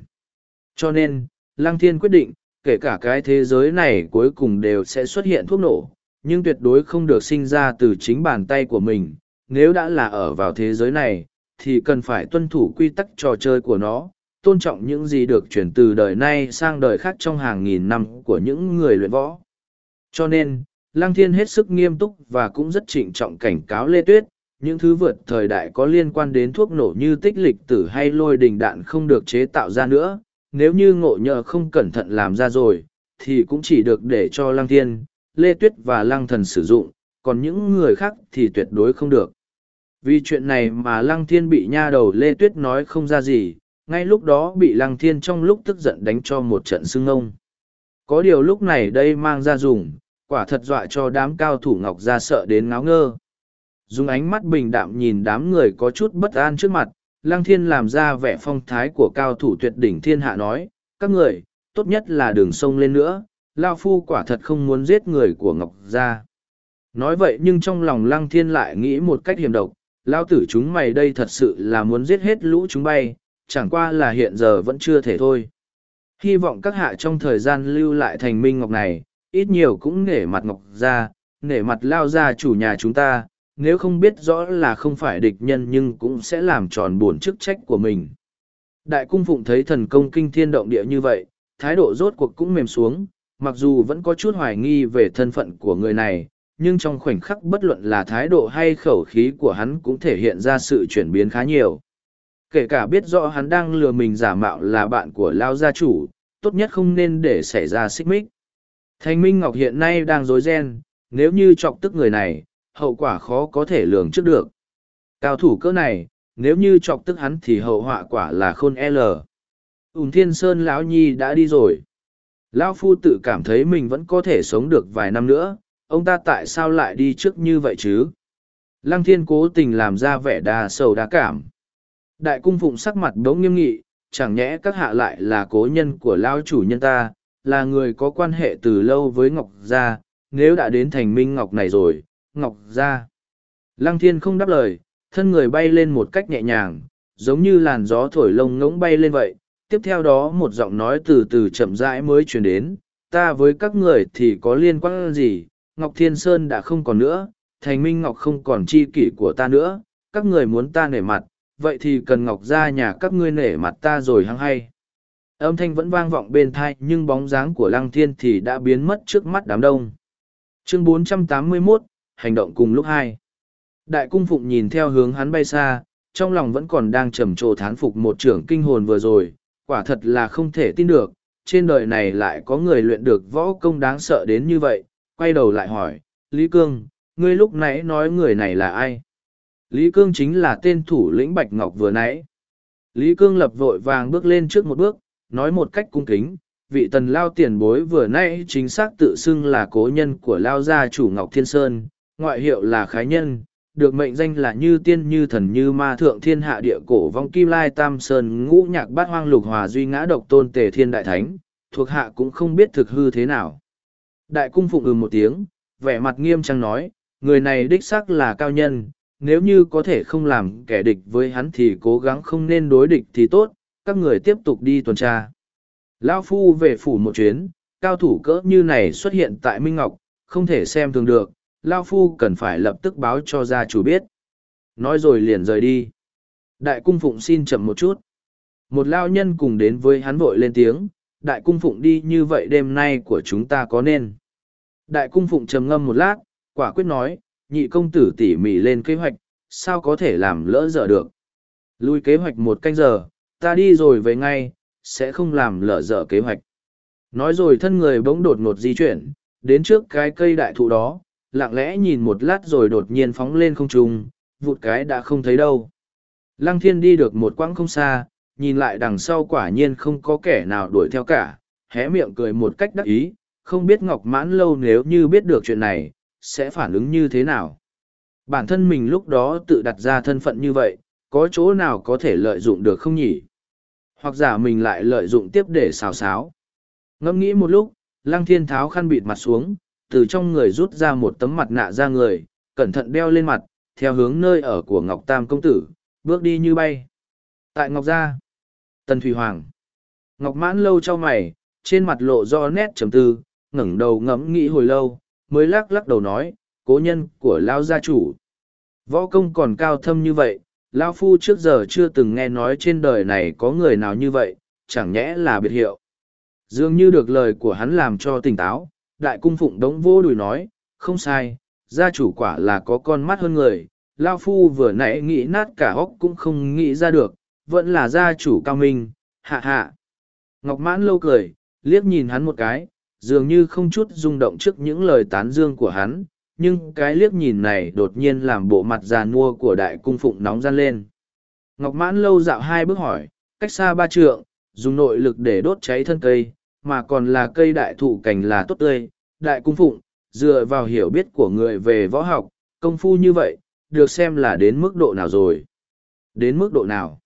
Cho nên, Lăng Thiên quyết định, kể cả cái thế giới này cuối cùng đều sẽ xuất hiện thuốc nổ, nhưng tuyệt đối không được sinh ra từ chính bàn tay của mình. Nếu đã là ở vào thế giới này, thì cần phải tuân thủ quy tắc trò chơi của nó, tôn trọng những gì được chuyển từ đời nay sang đời khác trong hàng nghìn năm của những người luyện võ. Cho nên, Lăng Thiên hết sức nghiêm túc và cũng rất trịnh trọng cảnh cáo Lê Tuyết, những thứ vượt thời đại có liên quan đến thuốc nổ như tích lịch tử hay lôi đình đạn không được chế tạo ra nữa, nếu như ngộ nhờ không cẩn thận làm ra rồi, thì cũng chỉ được để cho Lăng Thiên, Lê Tuyết và Lăng Thần sử dụng, còn những người khác thì tuyệt đối không được. Vì chuyện này mà Lăng Thiên bị nha đầu Lê Tuyết nói không ra gì, ngay lúc đó bị Lăng Thiên trong lúc tức giận đánh cho một trận xưng ông. Có điều lúc này đây mang ra dùng, quả thật dọa cho đám cao thủ Ngọc ra sợ đến ngáo ngơ. Dùng ánh mắt bình đạm nhìn đám người có chút bất an trước mặt, Lăng Thiên làm ra vẻ phong thái của cao thủ tuyệt đỉnh thiên hạ nói, các người, tốt nhất là đường sông lên nữa, Lao Phu quả thật không muốn giết người của Ngọc Gia. Nói vậy nhưng trong lòng Lăng Thiên lại nghĩ một cách hiểm độc, Lao tử chúng mày đây thật sự là muốn giết hết lũ chúng bay, chẳng qua là hiện giờ vẫn chưa thể thôi. Hy vọng các hạ trong thời gian lưu lại thành minh ngọc này, ít nhiều cũng nể mặt ngọc ra, nể mặt lao ra chủ nhà chúng ta, nếu không biết rõ là không phải địch nhân nhưng cũng sẽ làm tròn buồn chức trách của mình. Đại cung phụng thấy thần công kinh thiên động địa như vậy, thái độ rốt cuộc cũng mềm xuống, mặc dù vẫn có chút hoài nghi về thân phận của người này, nhưng trong khoảnh khắc bất luận là thái độ hay khẩu khí của hắn cũng thể hiện ra sự chuyển biến khá nhiều. Kể cả biết rõ hắn đang lừa mình giả mạo là bạn của lao gia chủ, tốt nhất không nên để xảy ra xích mích. Thanh minh ngọc hiện nay đang dối ren nếu như chọc tức người này, hậu quả khó có thể lường trước được. Cao thủ cỡ này, nếu như chọc tức hắn thì hậu họa quả là khôn l. Ùn thiên sơn lão nhi đã đi rồi. Lão phu tự cảm thấy mình vẫn có thể sống được vài năm nữa ông ta tại sao lại đi trước như vậy chứ lăng thiên cố tình làm ra vẻ đà sầu đá cảm Đại cung phụng sắc mặt đống nghiêm nghị, chẳng nhẽ các hạ lại là cố nhân của lao chủ nhân ta, là người có quan hệ từ lâu với Ngọc Gia, nếu đã đến thành minh Ngọc này rồi, Ngọc Gia. Lăng thiên không đáp lời, thân người bay lên một cách nhẹ nhàng, giống như làn gió thổi lông ngỗng bay lên vậy. Tiếp theo đó một giọng nói từ từ chậm rãi mới truyền đến, ta với các người thì có liên quan gì, Ngọc Thiên Sơn đã không còn nữa, Thành Minh Ngọc không còn chi kỷ của ta nữa, các người muốn ta nể mặt, vậy thì cần Ngọc ra nhà các ngươi nể mặt ta rồi hăng hay. Âm thanh vẫn vang vọng bên thai nhưng bóng dáng của Lăng Thiên thì đã biến mất trước mắt đám đông. Chương 481, Hành động cùng lúc hai. Đại cung phụng nhìn theo hướng hắn bay xa, trong lòng vẫn còn đang trầm trồ thán phục một trưởng kinh hồn vừa rồi, quả thật là không thể tin được, trên đời này lại có người luyện được võ công đáng sợ đến như vậy, quay đầu lại hỏi, Lý Cương, ngươi lúc nãy nói người này là ai? Lý Cương chính là tên thủ lĩnh Bạch Ngọc vừa nãy. Lý Cương lập vội vàng bước lên trước một bước, nói một cách cung kính, vị tần lao tiền bối vừa nãy chính xác tự xưng là cố nhân của lao gia chủ Ngọc Thiên Sơn, ngoại hiệu là khái nhân, được mệnh danh là như tiên như thần như ma thượng thiên hạ địa cổ vong kim lai tam sơn ngũ nhạc bát hoang lục hòa duy ngã độc tôn tề thiên đại thánh, thuộc hạ cũng không biết thực hư thế nào. Đại cung phụng ừ một tiếng, vẻ mặt nghiêm trang nói, người này đích xác là cao nhân, nếu như có thể không làm kẻ địch với hắn thì cố gắng không nên đối địch thì tốt, các người tiếp tục đi tuần tra. Lao Phu về phủ một chuyến, cao thủ cỡ như này xuất hiện tại Minh Ngọc, không thể xem thường được, Lao Phu cần phải lập tức báo cho gia chủ biết. Nói rồi liền rời đi. Đại cung phụng xin chậm một chút. Một lao nhân cùng đến với hắn vội lên tiếng, đại cung phụng đi như vậy đêm nay của chúng ta có nên. Đại cung phụng trầm ngâm một lát, quả quyết nói, nhị công tử tỉ mỉ lên kế hoạch, sao có thể làm lỡ dở được. Lui kế hoạch một canh giờ, ta đi rồi về ngay, sẽ không làm lỡ dở kế hoạch. Nói rồi thân người bỗng đột ngột di chuyển, đến trước cái cây đại thụ đó, lặng lẽ nhìn một lát rồi đột nhiên phóng lên không trung, vụt cái đã không thấy đâu. Lăng thiên đi được một quãng không xa, nhìn lại đằng sau quả nhiên không có kẻ nào đuổi theo cả, hé miệng cười một cách đắc ý, không biết Ngọc Mãn Lâu nếu như biết được chuyện này, sẽ phản ứng như thế nào. Bản thân mình lúc đó tự đặt ra thân phận như vậy, có chỗ nào có thể lợi dụng được không nhỉ? Hoặc giả mình lại lợi dụng tiếp để xào xáo. Ngẫm nghĩ một lúc, Lăng Thiên tháo khăn bịt mặt xuống, từ trong người rút ra một tấm mặt nạ ra người, cẩn thận đeo lên mặt, theo hướng nơi ở của Ngọc Tam Công Tử, bước đi như bay. Tại Ngọc Gia, Tần Thủy Hoàng, Ngọc Mãn lâu cho mày, trên mặt lộ do nét trầm tư, ngẩng đầu ngẫm nghĩ hồi lâu, mới lắc lắc đầu nói, cố nhân của Lao gia chủ. Võ công còn cao thâm như vậy, Lao Phu trước giờ chưa từng nghe nói trên đời này có người nào như vậy, chẳng nhẽ là biệt hiệu. Dường như được lời của hắn làm cho tỉnh táo, đại cung phụng đống vô đùi nói, không sai, gia chủ quả là có con mắt hơn người, Lao Phu vừa nãy nghĩ nát cả óc cũng không nghĩ ra được, vẫn là gia chủ cao minh, hạ hạ. Ngọc mãn lâu cười, liếc nhìn hắn một cái, dường như không chút rung động trước những lời tán dương của hắn, nhưng cái liếc nhìn này đột nhiên làm bộ mặt già nua của đại cung phụng nóng gian lên. Ngọc mãn lâu dạo hai bước hỏi, cách xa ba trượng, dùng nội lực để đốt cháy thân cây, mà còn là cây đại thụ cành là tốt tươi, đại cung phụng, dựa vào hiểu biết của người về võ học, công phu như vậy, được xem là đến mức độ nào rồi. Đến mức độ nào?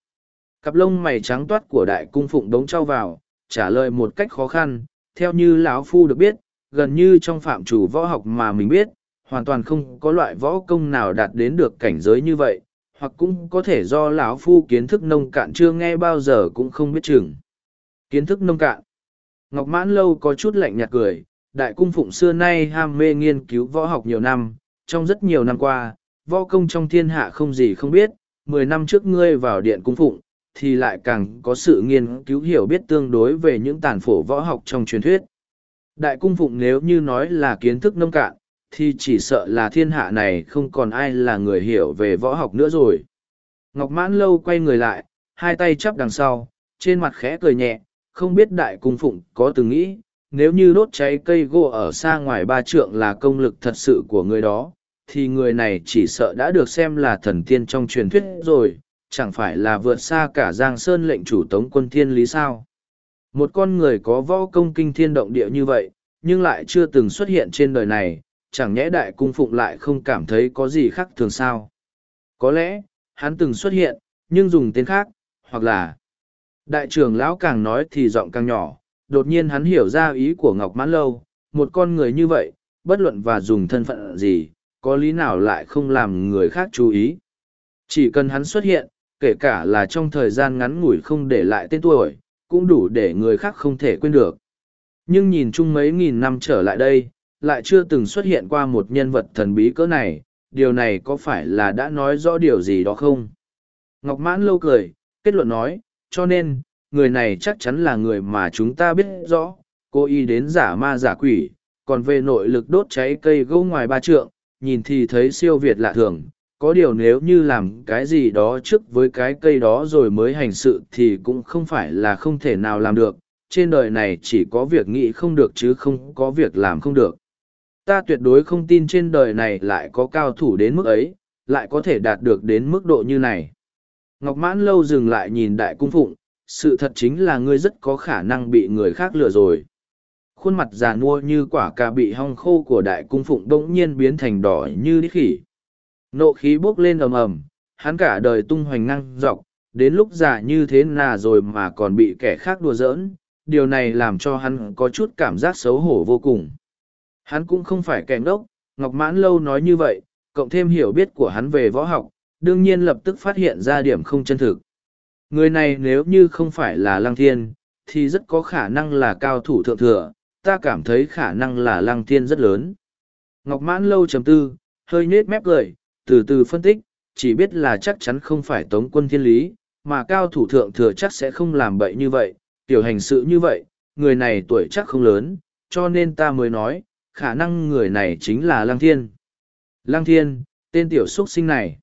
Cặp lông mày trắng toát của đại cung phụng đống trao vào, trả lời một cách khó khăn, theo như lão phu được biết, gần như trong phạm chủ võ học mà mình biết, hoàn toàn không có loại võ công nào đạt đến được cảnh giới như vậy, hoặc cũng có thể do lão phu kiến thức nông cạn chưa nghe bao giờ cũng không biết chừng. Kiến thức nông cạn. Ngọc Mãn Lâu có chút lạnh nhạt cười, đại cung phụng xưa nay ham mê nghiên cứu võ học nhiều năm, trong rất nhiều năm qua, võ công trong thiên hạ không gì không biết, mười năm trước ngươi vào điện cung phụng, thì lại càng có sự nghiên cứu hiểu biết tương đối về những tàn phổ võ học trong truyền thuyết. Đại cung phụng nếu như nói là kiến thức nông cạn, thì chỉ sợ là thiên hạ này không còn ai là người hiểu về võ học nữa rồi. Ngọc Mãn Lâu quay người lại, hai tay chắp đằng sau, trên mặt khẽ cười nhẹ, không biết đại cung phụng có từng nghĩ, nếu như đốt cháy cây gỗ ở xa ngoài ba trượng là công lực thật sự của người đó, thì người này chỉ sợ đã được xem là thần tiên trong truyền thuyết rồi, chẳng phải là vượt xa cả Giang Sơn lệnh chủ tống quân thiên lý sao. Một con người có võ công kinh thiên động địa như vậy, nhưng lại chưa từng xuất hiện trên đời này, chẳng nhẽ đại cung phụng lại không cảm thấy có gì khác thường sao. Có lẽ, hắn từng xuất hiện, nhưng dùng tên khác, hoặc là đại trưởng lão càng nói thì giọng càng nhỏ, đột nhiên hắn hiểu ra ý của Ngọc Mãn Lâu, một con người như vậy, bất luận và dùng thân phận gì, có lý nào lại không làm người khác chú ý. Chỉ cần hắn xuất hiện, kể cả là trong thời gian ngắn ngủi không để lại tên tuổi, cũng đủ để người khác không thể quên được. Nhưng nhìn chung mấy nghìn năm trở lại đây, lại chưa từng xuất hiện qua một nhân vật thần bí cỡ này, điều này có phải là đã nói rõ điều gì đó không? Ngọc Mãn lâu cười, kết luận nói, cho nên, người này chắc chắn là người mà chúng ta biết rõ, cô y đến giả ma giả quỷ, còn về nội lực đốt cháy cây gỗ ngoài ba trượng, nhìn thì thấy siêu việt lạ thường. Có điều nếu như làm cái gì đó trước với cái cây đó rồi mới hành sự thì cũng không phải là không thể nào làm được. Trên đời này chỉ có việc nghĩ không được chứ không có việc làm không được. Ta tuyệt đối không tin trên đời này lại có cao thủ đến mức ấy, lại có thể đạt được đến mức độ như này. Ngọc Mãn lâu dừng lại nhìn đại cung phụng, sự thật chính là ngươi rất có khả năng bị người khác lừa rồi khuôn mặt già nua như quả cà bị hong khô của đại cung phụng bỗng nhiên biến thành đỏ như đít khỉ nộ khí bốc lên ầm ầm hắn cả đời tung hoành năng dọc đến lúc già như thế nà rồi mà còn bị kẻ khác đùa giỡn điều này làm cho hắn có chút cảm giác xấu hổ vô cùng hắn cũng không phải kẻ ngốc ngọc mãn lâu nói như vậy cộng thêm hiểu biết của hắn về võ học đương nhiên lập tức phát hiện ra điểm không chân thực người này nếu như không phải là lăng thiên thì rất có khả năng là cao thủ thượng thừa ta cảm thấy khả năng là lăng thiên rất lớn. Ngọc mãn lâu chấm tư, hơi nết mép cười, từ từ phân tích, chỉ biết là chắc chắn không phải tống quân thiên lý, mà cao thủ thượng thừa chắc sẽ không làm bậy như vậy, tiểu hành sự như vậy, người này tuổi chắc không lớn, cho nên ta mới nói, khả năng người này chính là lăng thiên. Lăng thiên, tên tiểu xuất sinh này.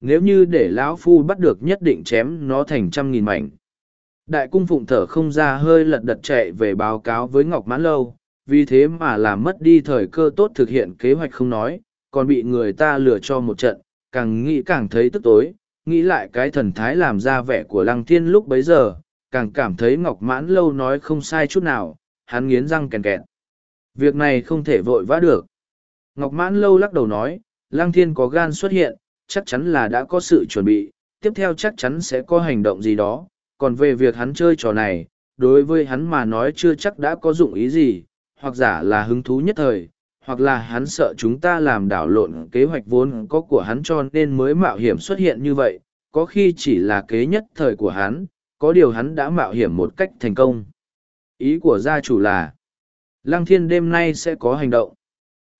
Nếu như để lão phu bắt được nhất định chém nó thành trăm nghìn mảnh. Đại cung phụng thở không ra hơi lật đật chạy về báo cáo với Ngọc Mãn Lâu, vì thế mà làm mất đi thời cơ tốt thực hiện kế hoạch không nói, còn bị người ta lừa cho một trận, càng nghĩ càng thấy tức tối, nghĩ lại cái thần thái làm ra vẻ của Lăng Thiên lúc bấy giờ, càng cảm thấy Ngọc Mãn Lâu nói không sai chút nào, hắn nghiến răng kèn kẹt. Việc này không thể vội vã được. Ngọc Mãn Lâu lắc đầu nói, Lăng Thiên có gan xuất hiện, chắc chắn là đã có sự chuẩn bị, tiếp theo chắc chắn sẽ có hành động gì đó, còn về việc hắn chơi trò này, đối với hắn mà nói chưa chắc đã có dụng ý gì, hoặc giả là hứng thú nhất thời, hoặc là hắn sợ chúng ta làm đảo lộn kế hoạch vốn có của hắn cho nên mới mạo hiểm xuất hiện như vậy, có khi chỉ là kế nhất thời của hắn, có điều hắn đã mạo hiểm một cách thành công. Ý của gia chủ là, Lăng Thiên đêm nay sẽ có hành động.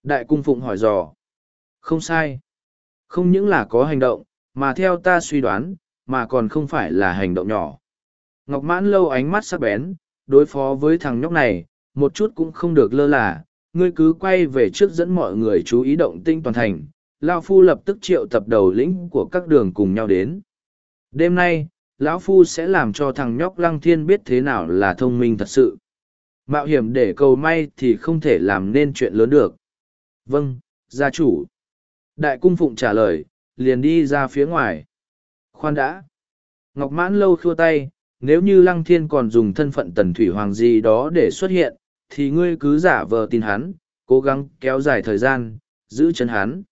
Đại cung phụng hỏi dò. Không sai. Không những là có hành động, mà theo ta suy đoán, mà còn không phải là hành động nhỏ. Ngọc mãn lâu ánh mắt sắc bén, đối phó với thằng nhóc này, một chút cũng không được lơ là, ngươi cứ quay về trước dẫn mọi người chú ý động tinh toàn thành, Lao Phu lập tức triệu tập đầu lĩnh của các đường cùng nhau đến. Đêm nay, lão Phu sẽ làm cho thằng nhóc Lăng Thiên biết thế nào là thông minh thật sự. Mạo hiểm để cầu may thì không thể làm nên chuyện lớn được. Vâng, gia chủ. Đại cung phụng trả lời, liền đi ra phía ngoài. Khoan đã. Ngọc mãn lâu khua tay, nếu như lăng thiên còn dùng thân phận tần thủy hoàng gì đó để xuất hiện, thì ngươi cứ giả vờ tin hắn, cố gắng kéo dài thời gian, giữ chân hắn.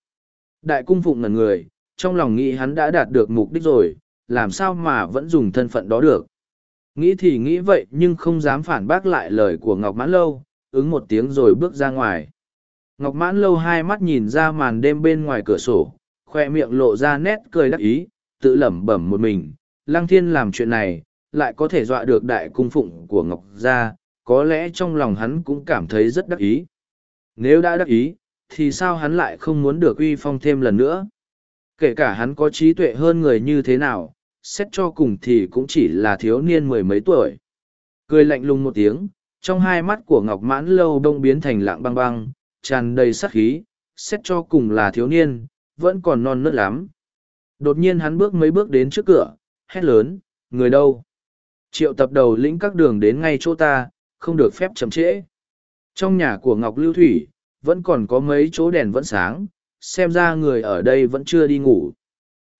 Đại cung phụng ngần người, trong lòng nghĩ hắn đã đạt được mục đích rồi, làm sao mà vẫn dùng thân phận đó được. Nghĩ thì nghĩ vậy nhưng không dám phản bác lại lời của Ngọc Mãn Lâu, ứng một tiếng rồi bước ra ngoài. Ngọc Mãn Lâu hai mắt nhìn ra màn đêm bên ngoài cửa sổ, khoe miệng lộ ra nét cười đắc ý, tự lẩm bẩm một mình. Lăng Thiên làm chuyện này, lại có thể dọa được đại cung phụng của Ngọc Gia, có lẽ trong lòng hắn cũng cảm thấy rất đắc ý. Nếu đã đắc ý, thì sao hắn lại không muốn được uy phong thêm lần nữa? Kể cả hắn có trí tuệ hơn người như thế nào, xét cho cùng thì cũng chỉ là thiếu niên mười mấy tuổi. Cười lạnh lùng một tiếng, trong hai mắt của Ngọc Mãn Lâu đông biến thành lạng băng băng, tràn đầy sát khí, xét cho cùng là thiếu niên, vẫn còn non nớt lắm. Đột nhiên hắn bước mấy bước đến trước cửa, hét lớn, người đâu? Triệu tập đầu lĩnh các đường đến ngay chỗ ta, không được phép chậm trễ. Trong nhà của Ngọc Lưu Thủy, vẫn còn có mấy chỗ đèn vẫn sáng, xem ra người ở đây vẫn chưa đi ngủ.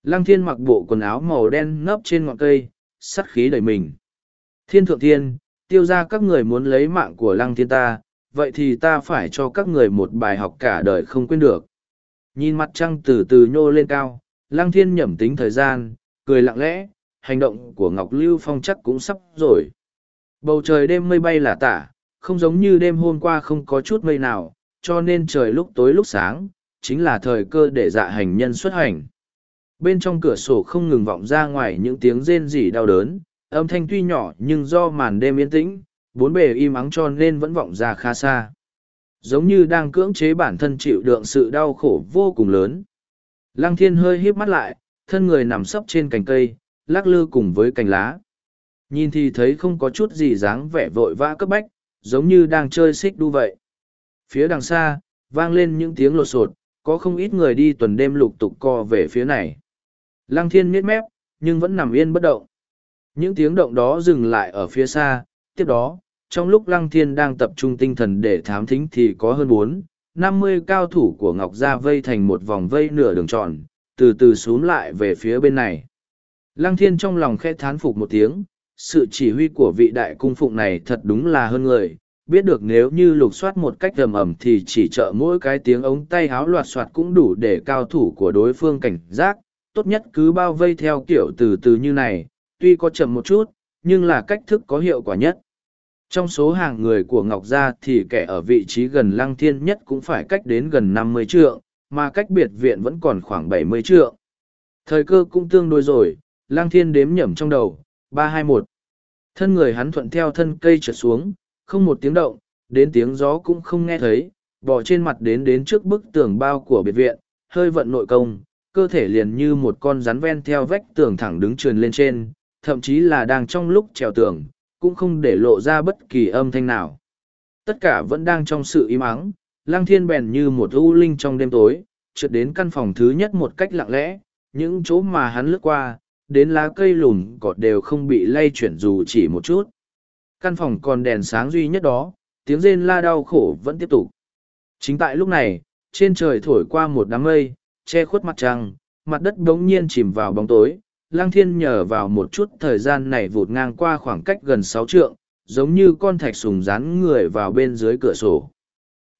Lăng thiên mặc bộ quần áo màu đen nấp trên ngọn cây, sắt khí đầy mình. Thiên thượng thiên, tiêu ra các người muốn lấy mạng của lăng thiên ta, vậy thì ta phải cho các người một bài học cả đời không quên được. Nhìn mặt trăng từ từ nhô lên cao, lăng thiên nhẩm tính thời gian, cười lặng lẽ, hành động của Ngọc Lưu Phong chắc cũng sắp rồi. Bầu trời đêm mây bay là tả, không giống như đêm hôm qua không có chút mây nào, cho nên trời lúc tối lúc sáng, chính là thời cơ để dạ hành nhân xuất hành. Bên trong cửa sổ không ngừng vọng ra ngoài những tiếng rên rỉ đau đớn, âm thanh tuy nhỏ nhưng do màn đêm yên tĩnh, bốn bề im ắng cho nên vẫn vọng ra khá xa. Giống như đang cưỡng chế bản thân chịu đựng sự đau khổ vô cùng lớn. Lăng thiên hơi híp mắt lại, thân người nằm sấp trên cành cây, lắc lư cùng với cành lá. Nhìn thì thấy không có chút gì dáng vẻ vội vã cấp bách, giống như đang chơi xích đu vậy. Phía đằng xa, vang lên những tiếng lột sột, có không ít người đi tuần đêm lục tục co về phía này. Lăng thiên miết mép, nhưng vẫn nằm yên bất động. Những tiếng động đó dừng lại ở phía xa, tiếp đó, trong lúc Lăng Thiên đang tập trung tinh thần để thám thính thì có hơn bốn, năm mươi cao thủ của Ngọc Gia vây thành một vòng vây nửa đường tròn, từ từ xuống lại về phía bên này. Lăng Thiên trong lòng khẽ thán phục một tiếng, sự chỉ huy của vị đại cung phụng này thật đúng là hơn người, biết được nếu như lục soát một cách ầm ầm thì chỉ trợ mỗi cái tiếng ống tay háo loạt soạt cũng đủ để cao thủ của đối phương cảnh giác, tốt nhất cứ bao vây theo kiểu từ từ như này, tuy có chậm một chút, nhưng là cách thức có hiệu quả nhất. Trong số hàng người của Ngọc Gia thì kẻ ở vị trí gần Lăng Thiên nhất cũng phải cách đến gần năm mươi trượng, mà cách biệt viện vẫn còn khoảng bảy mươi trượng. Thời cơ cũng tương đối rồi, Lăng Thiên đếm nhẩm trong đầu, ba hai một. Thân người hắn thuận theo thân cây trượt xuống, không một tiếng động, đến tiếng gió cũng không nghe thấy, bỏ trên mặt đến đến trước bức tường bao của biệt viện, hơi vận nội công, cơ thể liền như một con rắn ven theo vách tường thẳng đứng trườn lên trên, thậm chí là đang trong lúc trèo tường, cũng không để lộ ra bất kỳ âm thanh nào. Tất cả vẫn đang trong sự im ắng, lang thiên bèn như một u linh trong đêm tối, trượt đến căn phòng thứ nhất một cách lặng lẽ, những chỗ mà hắn lướt qua, đến lá cây lùn cọt đều không bị lay chuyển dù chỉ một chút. Căn phòng còn đèn sáng duy nhất đó, tiếng rên la đau khổ vẫn tiếp tục. Chính tại lúc này, trên trời thổi qua một đám mây, che khuất mặt trăng, mặt đất đống nhiên chìm vào bóng tối, lang thiên nhờ vào một chút thời gian này vụt ngang qua khoảng cách gần sáu trượng giống như con thạch sùng dán người vào bên dưới cửa sổ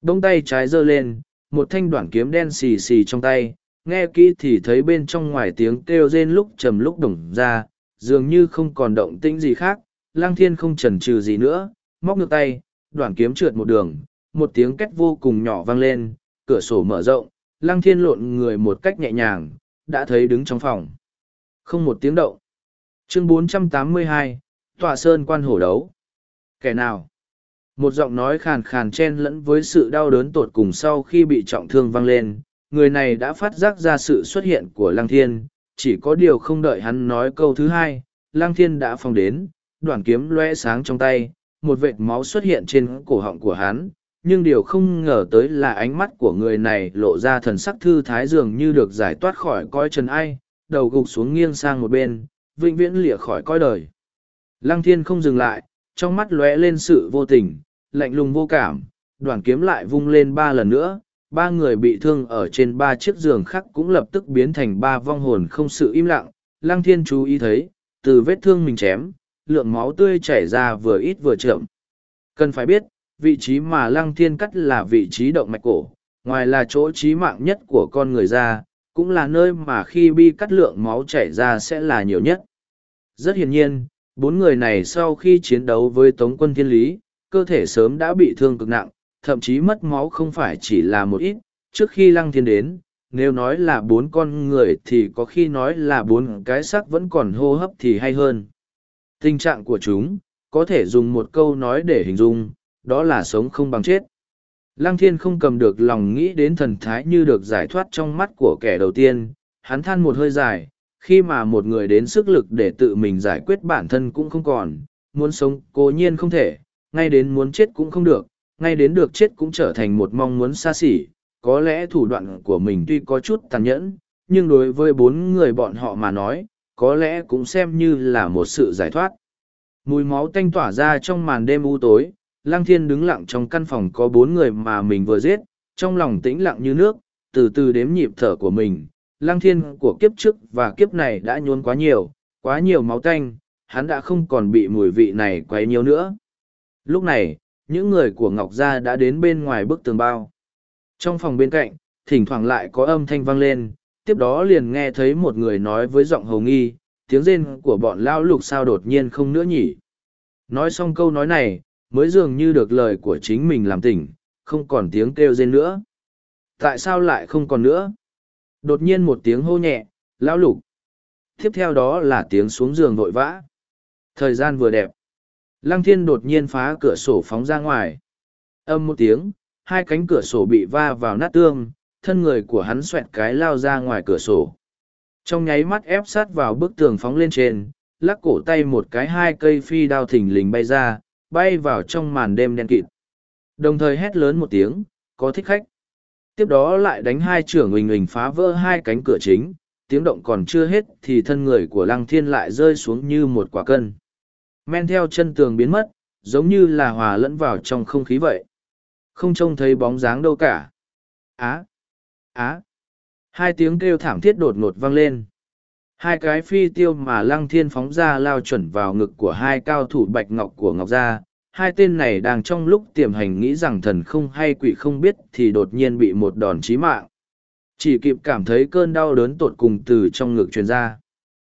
đông tay trái giơ lên một thanh đoạn kiếm đen xì xì trong tay nghe kỹ thì thấy bên trong ngoài tiếng kêu rên lúc trầm lúc đổng ra dường như không còn động tĩnh gì khác lang thiên không chần chừ gì nữa móc ngược tay đoạn kiếm trượt một đường một tiếng két vô cùng nhỏ vang lên cửa sổ mở rộng lang thiên lộn người một cách nhẹ nhàng đã thấy đứng trong phòng không một tiếng động. Chương 482, Tọa Sơn quan hổ đấu. Kẻ nào? Một giọng nói khàn khàn chen lẫn với sự đau đớn tột cùng sau khi bị trọng thương vang lên. Người này đã phát giác ra sự xuất hiện của Lăng Thiên, chỉ có điều không đợi hắn nói câu thứ hai, Lăng Thiên đã phong đến, Đoàn kiếm loe sáng trong tay, một vệt máu xuất hiện trên cổ họng của hắn, nhưng điều không ngờ tới là ánh mắt của người này lộ ra thần sắc thư thái dường như được giải thoát khỏi coi trần ai, đầu gục xuống nghiêng sang một bên, vĩnh viễn lìa khỏi coi đời. Lăng thiên không dừng lại, trong mắt lóe lên sự vô tình, lạnh lùng vô cảm, đoàn kiếm lại vung lên ba lần nữa, ba người bị thương ở trên ba chiếc giường khác cũng lập tức biến thành ba vong hồn không sự im lặng. Lăng thiên chú ý thấy, từ vết thương mình chém, lượng máu tươi chảy ra vừa ít vừa chậm. Cần phải biết, vị trí mà lăng thiên cắt là vị trí động mạch cổ, ngoài là chỗ trí mạng nhất của con người ra, cũng là nơi mà khi bi cắt lượng máu chảy ra sẽ là nhiều nhất. Rất hiển nhiên, bốn người này sau khi chiến đấu với Tống quân Thiên Lý, cơ thể sớm đã bị thương cực nặng, thậm chí mất máu không phải chỉ là một ít, trước khi Lăng Thiên đến, nếu nói là bốn con người thì có khi nói là bốn cái xác vẫn còn hô hấp thì hay hơn. Tình trạng của chúng, có thể dùng một câu nói để hình dung, đó là sống không bằng chết. Lăng thiên không cầm được lòng nghĩ đến thần thái như được giải thoát trong mắt của kẻ đầu tiên, hắn than một hơi dài, khi mà một người đến sức lực để tự mình giải quyết bản thân cũng không còn, muốn sống cố nhiên không thể, ngay đến muốn chết cũng không được, ngay đến được chết cũng trở thành một mong muốn xa xỉ, có lẽ thủ đoạn của mình tuy có chút tàn nhẫn, nhưng đối với bốn người bọn họ mà nói, có lẽ cũng xem như là một sự giải thoát. Mùi máu tanh tỏa ra trong màn đêm u tối, Lăng Thiên đứng lặng trong căn phòng có bốn người mà mình vừa giết, trong lòng tĩnh lặng như nước, từ từ đếm nhịp thở của mình. Lăng Thiên của kiếp trước và kiếp này đã nhuôn quá nhiều, quá nhiều máu tanh, hắn đã không còn bị mùi vị này quấy nhiều nữa. Lúc này, những người của Ngọc Gia đã đến bên ngoài bức tường bao. Trong phòng bên cạnh, thỉnh thoảng lại có âm thanh vang lên, tiếp đó liền nghe thấy một người nói với giọng hầu nghi, tiếng rên của bọn lao lục sao đột nhiên không nữa nhỉ. Nói xong câu nói này, mới dường như được lời của chính mình làm tỉnh, không còn tiếng kêu rên nữa. Tại sao lại không còn nữa? Đột nhiên một tiếng hô nhẹ, lão lục. Tiếp theo đó là tiếng xuống giường vội vã. Thời gian vừa đẹp. Lăng thiên đột nhiên phá cửa sổ phóng ra ngoài. Âm một tiếng, hai cánh cửa sổ bị va vào nát tương, thân người của hắn xoẹt cái lao ra ngoài cửa sổ. Trong nháy mắt ép sát vào bức tường phóng lên trên, lắc cổ tay một cái hai cây phi đao thình lình bay ra, bay vào trong màn đêm đen kịt. Đồng thời hét lớn một tiếng, có thích khách. Tiếp đó lại đánh hai trưởng huỳnh huỳnh phá vỡ hai cánh cửa chính, tiếng động còn chưa hết thì thân người của lăng thiên lại rơi xuống như một quả cân. Men theo chân tường biến mất, giống như là hòa lẫn vào trong không khí vậy. Không trông thấy bóng dáng đâu cả. Á! Á! Hai tiếng kêu thảm thiết đột ngột vang lên. Hai cái phi tiêu mà lăng thiên phóng ra lao chuẩn vào ngực của hai cao thủ bạch ngọc của ngọc gia. Hai tên này đang trong lúc tiềm hành nghĩ rằng thần không hay quỷ không biết thì đột nhiên bị một đòn chí mạng. Chỉ kịp cảm thấy cơn đau đớn tột cùng từ trong ngực truyền ra.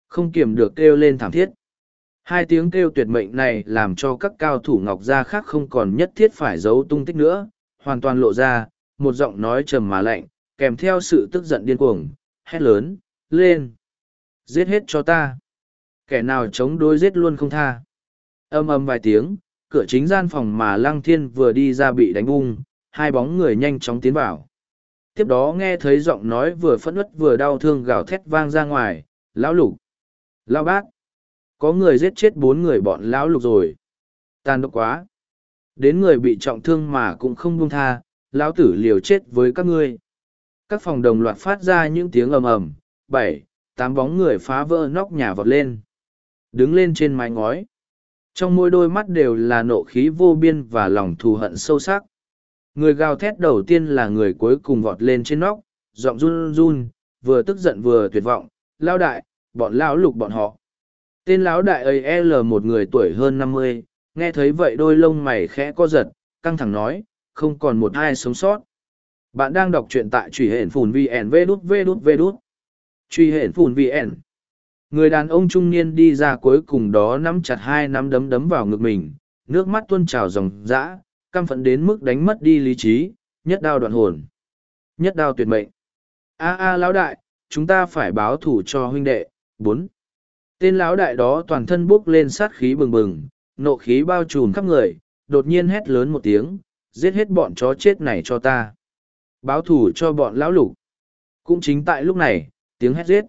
Không kiềm được kêu lên thảm thiết. Hai tiếng kêu tuyệt mệnh này làm cho các cao thủ ngọc gia khác không còn nhất thiết phải giấu tung tích nữa, hoàn toàn lộ ra, một giọng nói trầm mà lạnh, kèm theo sự tức giận điên cuồng, hét lớn, lên! Giết hết cho ta! Kẻ nào chống đối giết luôn không tha. Âm âm vài tiếng, cửa chính gian phòng mà Lăng Thiên vừa đi ra bị đánh ung, hai bóng người nhanh chóng tiến vào. Tiếp đó nghe thấy giọng nói vừa phẫn uất vừa đau thương gào thét vang ra ngoài, lão lục, lão bác, có người giết chết bốn người bọn lão lục rồi. Tàn độc quá. Đến người bị trọng thương mà cũng không buông tha, lão tử liều chết với các ngươi. Các phòng đồng loạt phát ra những tiếng ầm ầm. Bảy tám bóng người phá vỡ nóc nhà vọt lên. Đứng lên trên mái ngói. Trong mỗi đôi mắt đều là nộ khí vô biên và lòng thù hận sâu sắc. Người gào thét đầu tiên là người cuối cùng vọt lên trên nóc giọng run run vừa tức giận vừa tuyệt vọng. Lao đại bọn lão lục bọn họ tên lão đại ấy l một người tuổi hơn năm mươi nghe thấy vậy đôi lông mày khẽ co giật căng thẳng nói không còn một ai sống sót bạn đang đọc truyện tại truy hển phùn vn vê đút vê đút vê đút. Truy hển phùn vn. Người đàn ông trung niên đi ra cuối cùng đó nắm chặt hai nắm đấm đấm vào ngực mình, nước mắt tuôn trào dòng dã, căm phẫn đến mức đánh mất đi lý trí, nhất đao đoạn hồn. Nhất đao tuyệt mệnh. A a lão đại, chúng ta phải báo thủ cho huynh đệ. bốn Tên lão đại đó toàn thân bốc lên sát khí bừng bừng, nộ khí bao trùm khắp người, đột nhiên hét lớn một tiếng, giết hết bọn chó chết này cho ta. Báo thủ cho bọn lão lục. Cũng chính tại lúc này, tiếng hét giết.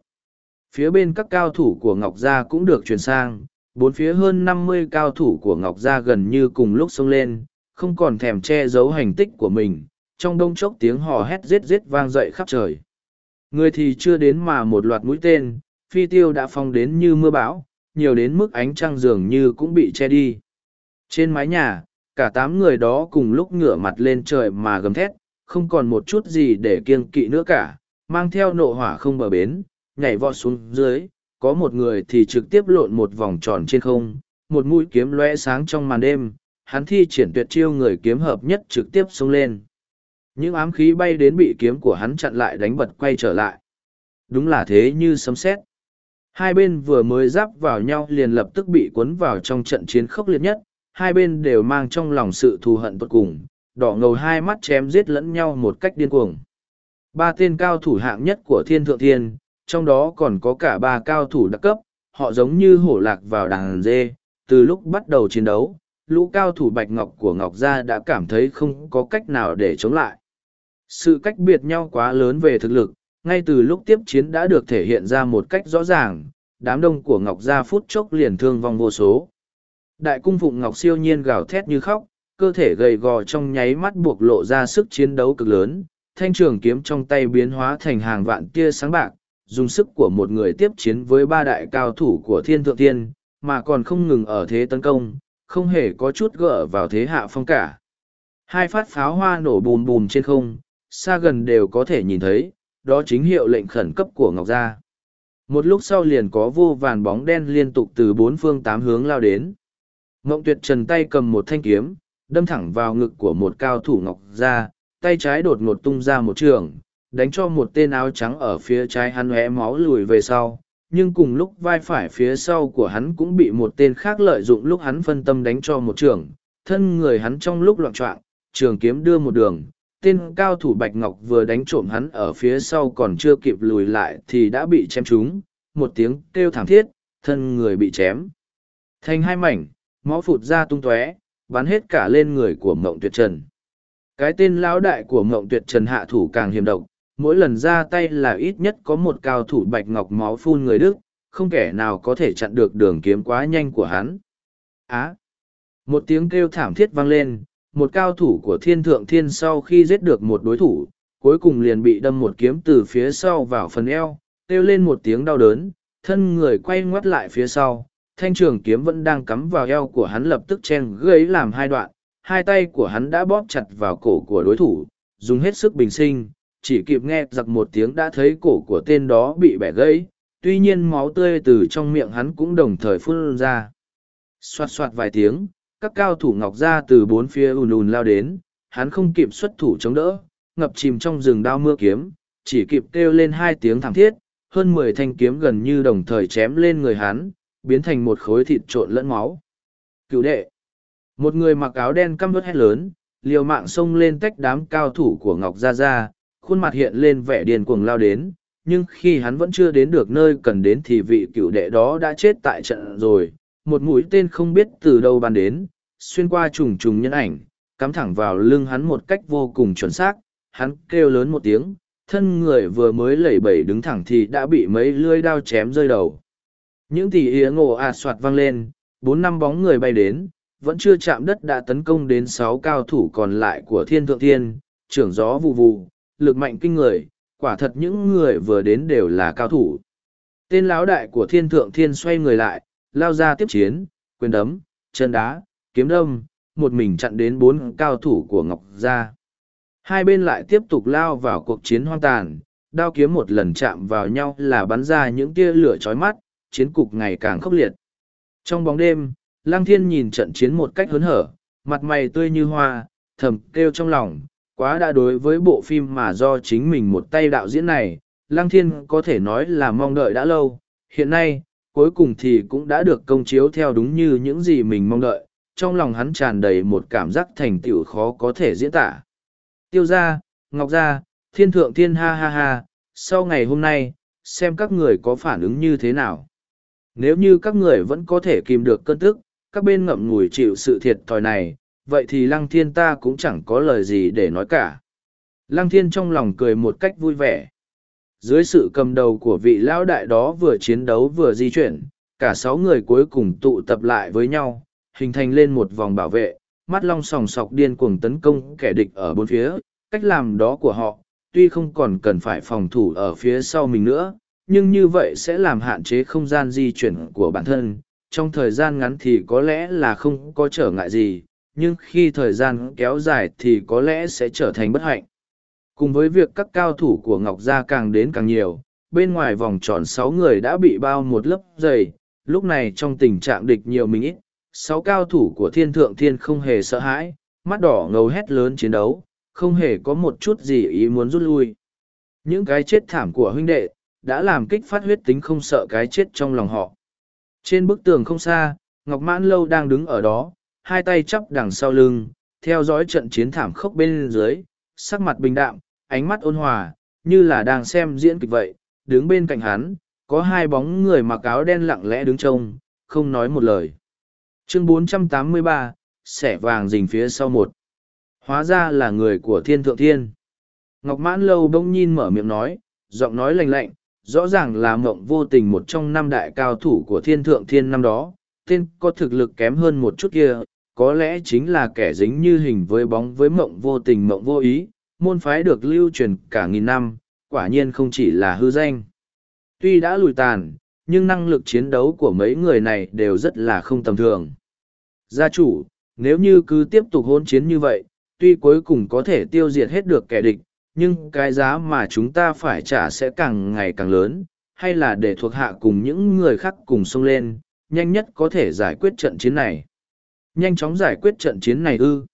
Phía bên các cao thủ của Ngọc Gia cũng được truyền sang, bốn phía hơn năm mươi cao thủ của Ngọc Gia gần như cùng lúc xông lên, không còn thèm che giấu hành tích của mình, trong đông chốc tiếng hò hét giết giết vang dậy khắp trời. Người thì chưa đến mà một loạt mũi tên, phi tiêu đã phong đến như mưa bão, nhiều đến mức ánh trăng dường như cũng bị che đi. Trên mái nhà, cả tám người đó cùng lúc ngửa mặt lên trời mà gầm thét, không còn một chút gì để kiêng kỵ nữa cả, mang theo nộ hỏa không bờ bến, nhảy vọt xuống dưới, có một người thì trực tiếp lộn một vòng tròn trên không, một mũi kiếm lóe sáng trong màn đêm, hắn thi triển tuyệt chiêu người kiếm hợp nhất trực tiếp xông lên. Những ám khí bay đến bị kiếm của hắn chặn lại đánh bật quay trở lại. Đúng là thế như sấm sét. Hai bên vừa mới giáp vào nhau liền lập tức bị cuốn vào trong trận chiến khốc liệt nhất, hai bên đều mang trong lòng sự thù hận tột cùng, đỏ ngầu hai mắt chém giết lẫn nhau một cách điên cuồng. Ba tên cao thủ hạng nhất của thiên thượng thiên, trong đó còn có cả ba cao thủ đặc cấp, họ giống như hổ lạc vào đàn dê, từ lúc bắt đầu chiến đấu, lũ cao thủ bạch ngọc của ngọc gia đã cảm thấy không có cách nào để chống lại. Sự cách biệt nhau quá lớn về thực lực, ngay từ lúc tiếp chiến đã được thể hiện ra một cách rõ ràng, đám đông của ngọc gia phút chốc liền thương vong vô số. Đại cung phụng ngọc siêu nhiên gào thét như khóc, cơ thể gầy gò trong nháy mắt buộc lộ ra sức chiến đấu cực lớn, thanh trường kiếm trong tay biến hóa thành hàng vạn tia sáng bạc, dùng sức của một người tiếp chiến với ba đại cao thủ của thiên thượng Tiên mà còn không ngừng ở thế tấn công, không hề có chút gỡ vào thế hạ phong cả. Hai phát pháo hoa nổ bùm bùm trên không, xa gần đều có thể nhìn thấy, đó chính hiệu lệnh khẩn cấp của Ngọc Gia. Một lúc sau liền có vô vàn bóng đen liên tục từ bốn phương tám hướng lao đến. Ngộng tuyệt trần tay cầm một thanh kiếm, đâm thẳng vào ngực của một cao thủ ngọc gia, tay trái đột ngột tung ra một trường, đánh cho một tên áo trắng ở phía trái hắn hé máu lùi về sau. Nhưng cùng lúc vai phải phía sau của hắn cũng bị một tên khác lợi dụng lúc hắn phân tâm đánh cho một trường, thân người hắn trong lúc loạn trọng, trường kiếm đưa một đường, tên cao thủ Bạch Ngọc vừa đánh trộm hắn ở phía sau còn chưa kịp lùi lại thì đã bị chém trúng, một tiếng kêu thảm thiết, thân người bị chém. Thành hai mảnh, máu phụt ra tung tóe, bắn hết cả lên người của Mộng Tuyệt Trần. Cái tên lão đại của Mộng Tuyệt Trần hạ thủ càng hiểm độc, mỗi lần ra tay là ít nhất có một cao thủ Bạch Ngọc máu phun người Đức, không kẻ nào có thể chặn được đường kiếm quá nhanh của hắn. Á! một tiếng kêu thảm thiết vang lên, một cao thủ của thiên thượng thiên sau khi giết được một đối thủ, cuối cùng liền bị đâm một kiếm từ phía sau vào phần eo, kêu lên một tiếng đau đớn, thân người quay ngoắt lại phía sau, thanh trường kiếm vẫn đang cắm vào eo của hắn lập tức chen gây làm hai đoạn, hai tay của hắn đã bóp chặt vào cổ của đối thủ, dùng hết sức bình sinh, chỉ kịp nghe giặc một tiếng đã thấy cổ của tên đó bị bẻ gãy, tuy nhiên máu tươi từ trong miệng hắn cũng đồng thời phun ra. Xoạt xoạt vài tiếng, các cao thủ ngọc ra từ bốn phía ùn ùn lao đến, hắn không kịp xuất thủ chống đỡ, ngập chìm trong rừng đao mưa kiếm, chỉ kịp kêu lên hai tiếng thảm thiết, hơn mười thanh kiếm gần như đồng thời chém lên người hắn, biến thành một khối thịt trộn lẫn máu. Cựu đệ. Một người mặc áo đen căm vớt hét lớn, liều mạng xông lên tách đám cao thủ của Ngọc Gia Gia, khuôn mặt hiện lên vẻ điên cuồng lao đến, nhưng khi hắn vẫn chưa đến được nơi cần đến thì vị cựu đệ đó đã chết tại trận rồi, một mũi tên không biết từ đâu bắn đến, xuyên qua trùng trùng nhân ảnh, cắm thẳng vào lưng hắn một cách vô cùng chuẩn xác, hắn kêu lớn một tiếng, thân người vừa mới lẩy bẩy đứng thẳng thì đã bị mấy lưỡi đao chém rơi đầu. Những tỉ ía ngộ ạt soạt vang lên, bốn năm bóng người bay đến, vẫn chưa chạm đất đã tấn công đến sáu cao thủ còn lại của thiên thượng thiên, trưởng gió vụ vụ, lực mạnh kinh người, quả thật những người vừa đến đều là cao thủ. Tên lão đại của thiên thượng thiên xoay người lại, lao ra tiếp chiến, quyền đấm, chân đá, kiếm đâm, một mình chặn đến bốn cao thủ của Ngọc Gia. Hai bên lại tiếp tục lao vào cuộc chiến hoang tàn, đao kiếm một lần chạm vào nhau là bắn ra những tia lửa chói mắt, chiến cục ngày càng khốc liệt. Trong bóng đêm, Lăng Thiên nhìn trận chiến một cách hớn hở, mặt mày tươi như hoa, thầm kêu trong lòng, quá đã đối với bộ phim mà do chính mình một tay đạo diễn này, Lăng Thiên có thể nói là mong đợi đã lâu, hiện nay, cuối cùng thì cũng đã được công chiếu theo đúng như những gì mình mong đợi, trong lòng hắn tràn đầy một cảm giác thành tựu khó có thể diễn tả. Tiêu gia, Ngọc gia, Thiên Thượng Thiên ha ha ha, sau ngày hôm nay, xem các người có phản ứng như thế nào. Nếu như các người vẫn có thể kìm được cơn tức, các bên ngậm ngùi chịu sự thiệt thòi này, vậy thì Lăng Thiên ta cũng chẳng có lời gì để nói cả. Lăng Thiên trong lòng cười một cách vui vẻ. Dưới sự cầm đầu của vị lão đại đó vừa chiến đấu vừa di chuyển, cả sáu người cuối cùng tụ tập lại với nhau, hình thành lên một vòng bảo vệ, mắt long sòng sọc điên cuồng tấn công kẻ địch ở bốn phía, cách làm đó của họ, tuy không còn cần phải phòng thủ ở phía sau mình nữa, nhưng như vậy sẽ làm hạn chế không gian di chuyển của bản thân. Trong thời gian ngắn thì có lẽ là không có trở ngại gì, nhưng khi thời gian kéo dài thì có lẽ sẽ trở thành bất hạnh. Cùng với việc các cao thủ của Ngọc Gia càng đến càng nhiều, bên ngoài vòng tròn sáu người đã bị bao một lớp dày, lúc này trong tình trạng địch nhiều mình ít, sáu cao thủ của thiên thượng thiên không hề sợ hãi, mắt đỏ ngầu hét lớn chiến đấu, không hề có một chút gì ý muốn rút lui. Những cái chết thảm của huynh đệ, đã làm kích phát huyết tính không sợ cái chết trong lòng họ. Trên bức tường không xa, Ngọc Mãn Lâu đang đứng ở đó, hai tay chắp đằng sau lưng, theo dõi trận chiến thảm khốc bên dưới, sắc mặt bình đạm, ánh mắt ôn hòa, như là đang xem diễn kịch vậy, đứng bên cạnh hắn, có hai bóng người mặc áo đen lặng lẽ đứng trông, không nói một lời. Chương 483, xẻ vàng rình phía sau một. Hóa ra là người của thiên thượng thiên. Ngọc mãn lâu bỗng nhìn mở miệng nói, giọng nói lạnh lạnh, rõ ràng là mộng vô tình một trong năm đại cao thủ của thiên thượng thiên năm đó, tên có thực lực kém hơn một chút kia, có lẽ chính là kẻ dính như hình với bóng với mộng vô tình mộng vô ý, môn phái được lưu truyền cả nghìn năm, quả nhiên không chỉ là hư danh. Tuy đã lùi tàn, nhưng năng lực chiến đấu của mấy người này đều rất là không tầm thường. Gia chủ, nếu như cứ tiếp tục hôn chiến như vậy, tuy cuối cùng có thể tiêu diệt hết được kẻ địch, nhưng cái giá mà chúng ta phải trả sẽ càng ngày càng lớn, hay là để thuộc hạ cùng những người khác cùng xông lên, nhanh nhất có thể giải quyết trận chiến này. Nhanh chóng giải quyết trận chiến này ư.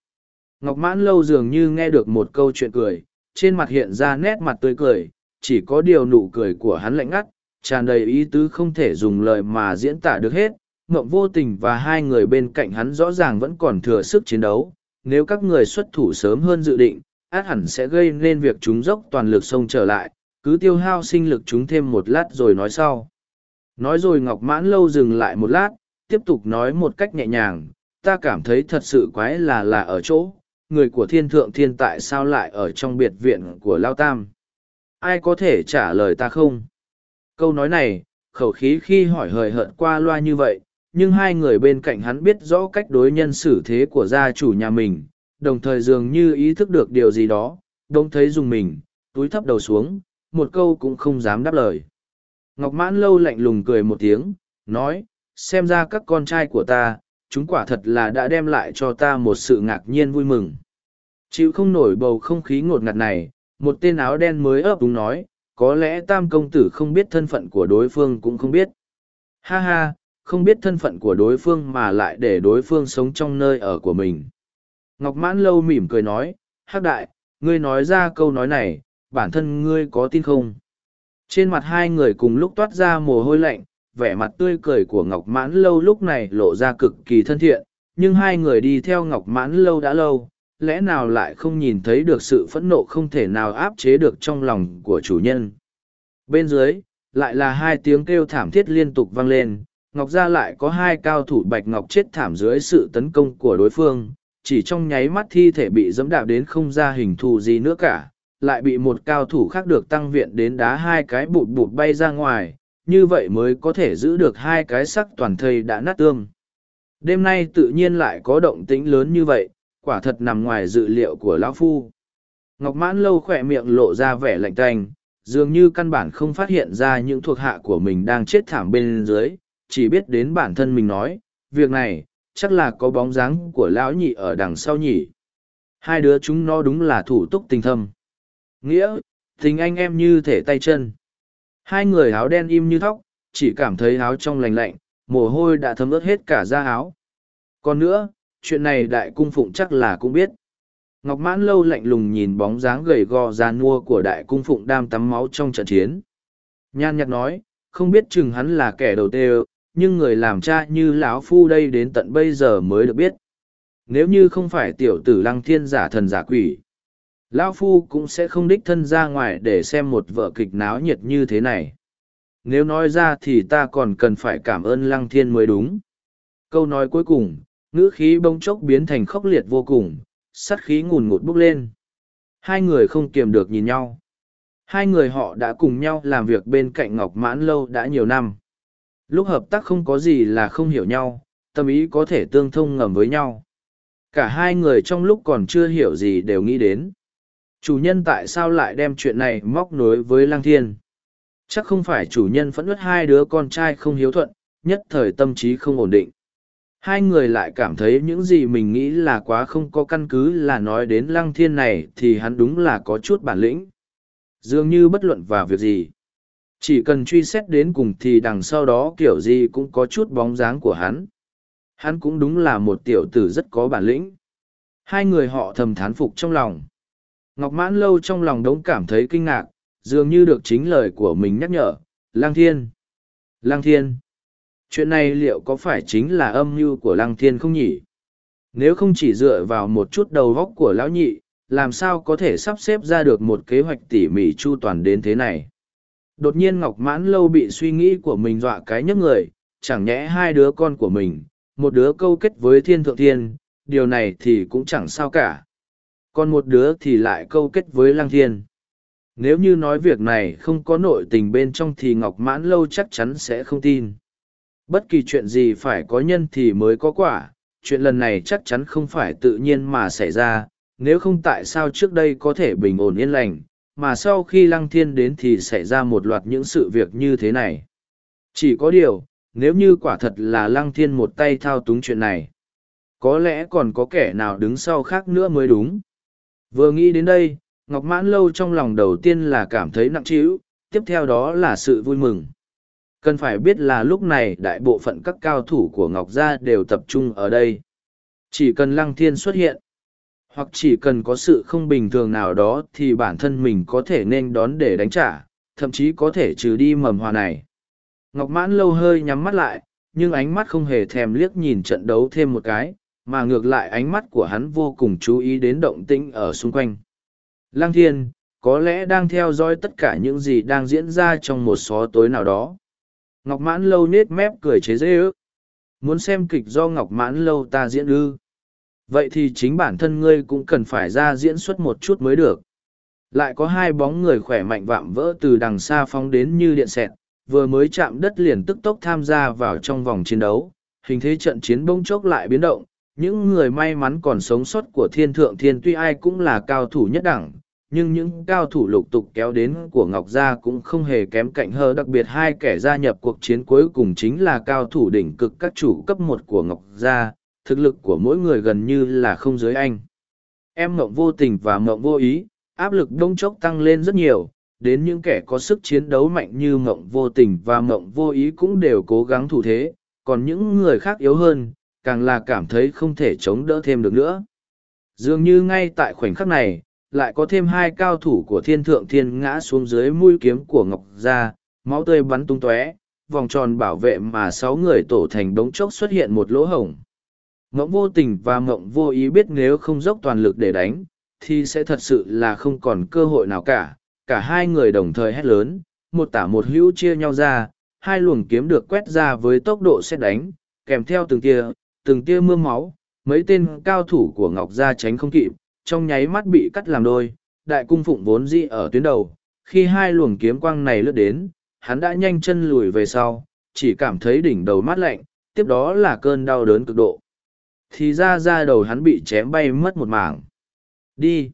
Ngọc Mãn Lâu dường như nghe được một câu chuyện cười, trên mặt hiện ra nét mặt tươi cười, chỉ có điều nụ cười của hắn lạnh ngắt, tràn đầy ý tứ không thể dùng lời mà diễn tả được hết. Ngộng vô tình và hai người bên cạnh hắn rõ ràng vẫn còn thừa sức chiến đấu, nếu các người xuất thủ sớm hơn dự định, át hẳn sẽ gây nên việc chúng dốc toàn lực xông trở lại, cứ tiêu hao sinh lực chúng thêm một lát rồi nói sau. Nói rồi Ngọc Mãn Lâu dừng lại một lát, tiếp tục nói một cách nhẹ nhàng, ta cảm thấy thật sự quái là là ở chỗ, người của thiên thượng thiên tại sao lại ở trong biệt viện của Lao Tam. Ai có thể trả lời ta không? Câu nói này, khẩu khí khi hỏi hời hợt qua loa như vậy, nhưng hai người bên cạnh hắn biết rõ cách đối nhân xử thế của gia chủ nhà mình, đồng thời dường như ý thức được điều gì đó, đông thấy dùng mình, túi thấp đầu xuống, một câu cũng không dám đáp lời. Ngọc Mãn lâu lạnh lùng cười một tiếng, nói, xem ra các con trai của ta, chúng quả thật là đã đem lại cho ta một sự ngạc nhiên vui mừng. Chịu không nổi bầu không khí ngột ngạt này, một tên áo đen mới ấp đúng nói, có lẽ tam công tử không biết thân phận của đối phương cũng không biết. Ha ha, không biết thân phận của đối phương mà lại để đối phương sống trong nơi ở của mình. Ngọc Mãn Lâu mỉm cười nói, Hắc Đại, ngươi nói ra câu nói này, bản thân ngươi có tin không? Trên mặt hai người cùng lúc toát ra mồ hôi lạnh, vẻ mặt tươi cười của Ngọc Mãn Lâu lúc này lộ ra cực kỳ thân thiện, nhưng hai người đi theo Ngọc Mãn Lâu đã lâu, lẽ nào lại không nhìn thấy được sự phẫn nộ không thể nào áp chế được trong lòng của chủ nhân. Bên dưới, lại là hai tiếng kêu thảm thiết liên tục vang lên, Ngọc Gia lại có hai cao thủ Bạch Ngọc chết thảm dưới sự tấn công của đối phương, chỉ trong nháy mắt thi thể bị dẫm đạp đến không ra hình thù gì nữa cả, lại bị một cao thủ khác được tăng viện đến đá hai cái bụt bụt bay ra ngoài, như vậy mới có thể giữ được hai cái sắc toàn thây đã nát tương. Đêm nay tự nhiên lại có động tĩnh lớn như vậy, quả thật nằm ngoài dự liệu của lão phu. Ngọc mãn lâu khỏe miệng lộ ra vẻ lạnh tanh dường như căn bản không phát hiện ra những thuộc hạ của mình đang chết thảm bên dưới chỉ biết đến bản thân mình nói việc này chắc là có bóng dáng của lão nhị ở đằng sau nhỉ. Hai đứa chúng nó đúng là thủ túc tình thâm. Nghĩa tình anh em như thể tay chân hai người áo đen im như thóc chỉ cảm thấy áo trong lành lạnh mồ hôi đã thấm ướt hết cả da áo còn nữa chuyện này đại cung phụng chắc là cũng biết. Ngọc mãn lâu lạnh lùng nhìn bóng dáng gầy gò già nua của đại cung phụng đam tắm máu trong trận chiến. Nhan nhạc nói, không biết chừng hắn là kẻ đầu tê nhưng người làm cha như lão phu đây đến tận bây giờ mới được biết. Nếu như không phải tiểu tử lăng thiên giả thần giả quỷ, lão phu cũng sẽ không đích thân ra ngoài để xem một vở kịch náo nhiệt như thế này. Nếu nói ra thì ta còn cần phải cảm ơn lăng thiên mới đúng. Câu nói cuối cùng, ngữ khí bông chốc biến thành khốc liệt vô cùng, sắt khí ngùn ngụt bốc lên. Hai người không kiềm được nhìn nhau. Hai người họ đã cùng nhau làm việc bên cạnh Ngọc Mãn Lâu đã nhiều năm. Lúc hợp tác không có gì là không hiểu nhau, tâm ý có thể tương thông ngầm với nhau. Cả hai người trong lúc còn chưa hiểu gì đều nghĩ đến. Chủ nhân tại sao lại đem chuyện này móc nối với Lăng Thiên? Chắc không phải chủ nhân phẫn nứt hai đứa con trai không hiếu thuận, nhất thời tâm trí không ổn định. Hai người lại cảm thấy những gì mình nghĩ là quá không có căn cứ là nói đến lăng thiên này thì hắn đúng là có chút bản lĩnh. Dường như bất luận vào việc gì. Chỉ cần truy xét đến cùng thì đằng sau đó kiểu gì cũng có chút bóng dáng của hắn. Hắn cũng đúng là một tiểu tử rất có bản lĩnh. Hai người họ thầm thán phục trong lòng ngọc mãn lâu trong lòng đống cảm thấy kinh ngạc, dường như được chính lời của mình nhắc nhở lang thiên lang thiên, chuyện này liệu có phải chính là âm mưu của lăng thiên không nhỉ? Nếu không chỉ dựa vào một chút đầu góc của lão nhị, làm sao có thể sắp xếp ra được một kế hoạch tỉ mỉ chu toàn đến thế này? Đột nhiên ngọc mãn lâu bị suy nghĩ của mình dọa cái nhấc người, chẳng nhẽ hai đứa con của mình, một đứa câu kết với thiên thượng thiên, điều này thì cũng chẳng sao cả còn một đứa thì lại câu kết với lăng thiên nếu như nói việc này không có nội tình bên trong thì ngọc mãn lâu chắc chắn sẽ không tin Bất kỳ chuyện gì phải có nhân thì mới có quả, chuyện lần này chắc chắn không phải tự nhiên mà xảy ra, nếu không tại sao trước đây có thể bình ổn yên lành, mà sau khi lăng thiên đến thì xảy ra một loạt những sự việc như thế này. Chỉ có điều, nếu như quả thật là lăng thiên một tay thao túng chuyện này, có lẽ còn có kẻ nào đứng sau khác nữa mới đúng. Vừa nghĩ đến đây, Ngọc Mãn Lâu trong lòng đầu tiên là cảm thấy nặng trĩu, tiếp theo đó là sự vui mừng. Cần phải biết là lúc này đại bộ phận các cao thủ của Ngọc Gia đều tập trung ở đây. Chỉ cần Lăng Thiên xuất hiện, hoặc chỉ cần có sự không bình thường nào đó thì bản thân mình có thể nên đón để đánh trả, thậm chí có thể trừ đi mầm hòa này. Ngọc Mãn lâu hơi nhắm mắt lại, nhưng ánh mắt không hề thèm liếc nhìn trận đấu thêm một cái, mà ngược lại ánh mắt của hắn vô cùng chú ý đến động tĩnh ở xung quanh. Lăng thiên, có lẽ đang theo dõi tất cả những gì đang diễn ra trong một xó tối nào đó. Ngọc mãn lâu nết mép cười chế dễ ước. Muốn xem kịch do Ngọc mãn lâu ta diễn ư. Vậy thì chính bản thân ngươi cũng cần phải ra diễn xuất một chút mới được. Lại có hai bóng người khỏe mạnh vạm vỡ từ đằng xa phóng đến như điện xẹt, vừa mới chạm đất liền tức tốc tham gia vào trong vòng chiến đấu. Hình thế trận chiến bông chốc lại biến động, những người may mắn còn sống sót của thiên thượng thiên tuy ai cũng là cao thủ nhất đẳng, nhưng những cao thủ lục tục kéo đến của Ngọc Gia cũng không hề kém cạnh hơ đặc biệt hai kẻ gia nhập cuộc chiến cuối cùng chính là cao thủ đỉnh cực các chủ cấp một của Ngọc Gia, thực lực của mỗi người gần như là không giới anh. Em mộng vô tình và mộng vô ý, áp lực đông chốc tăng lên rất nhiều, đến những kẻ có sức chiến đấu mạnh như mộng vô tình và mộng vô ý cũng đều cố gắng thủ thế, còn những người khác yếu hơn, càng là cảm thấy không thể chống đỡ thêm được nữa. Dường như ngay tại khoảnh khắc này, lại có thêm hai cao thủ của thiên thượng thiên ngã xuống dưới mũi kiếm của Ngọc Gia, máu tươi bắn tung tóe, vòng tròn bảo vệ mà sáu người tổ thành đống chốc xuất hiện một lỗ hổng. Mộng vô tình và mộng vô ý biết nếu không dốc toàn lực để đánh, thì sẽ thật sự là không còn cơ hội nào cả. Cả hai người đồng thời hét lớn, một tả một hữu chia nhau ra, hai luồng kiếm được quét ra với tốc độ xét đánh, kèm theo từng tia, từng tia mưa máu, mấy tên cao thủ của Ngọc Gia tránh không kịp, trong nháy mắt bị cắt làm đôi, đại cung phụng vốn dĩ ở tuyến đầu, khi hai luồng kiếm quang này lướt đến, hắn đã nhanh chân lùi về sau, chỉ cảm thấy đỉnh đầu mát lạnh, tiếp đó là cơn đau đớn cực độ. Thì ra ra đầu hắn bị chém bay mất một mảng. Đi!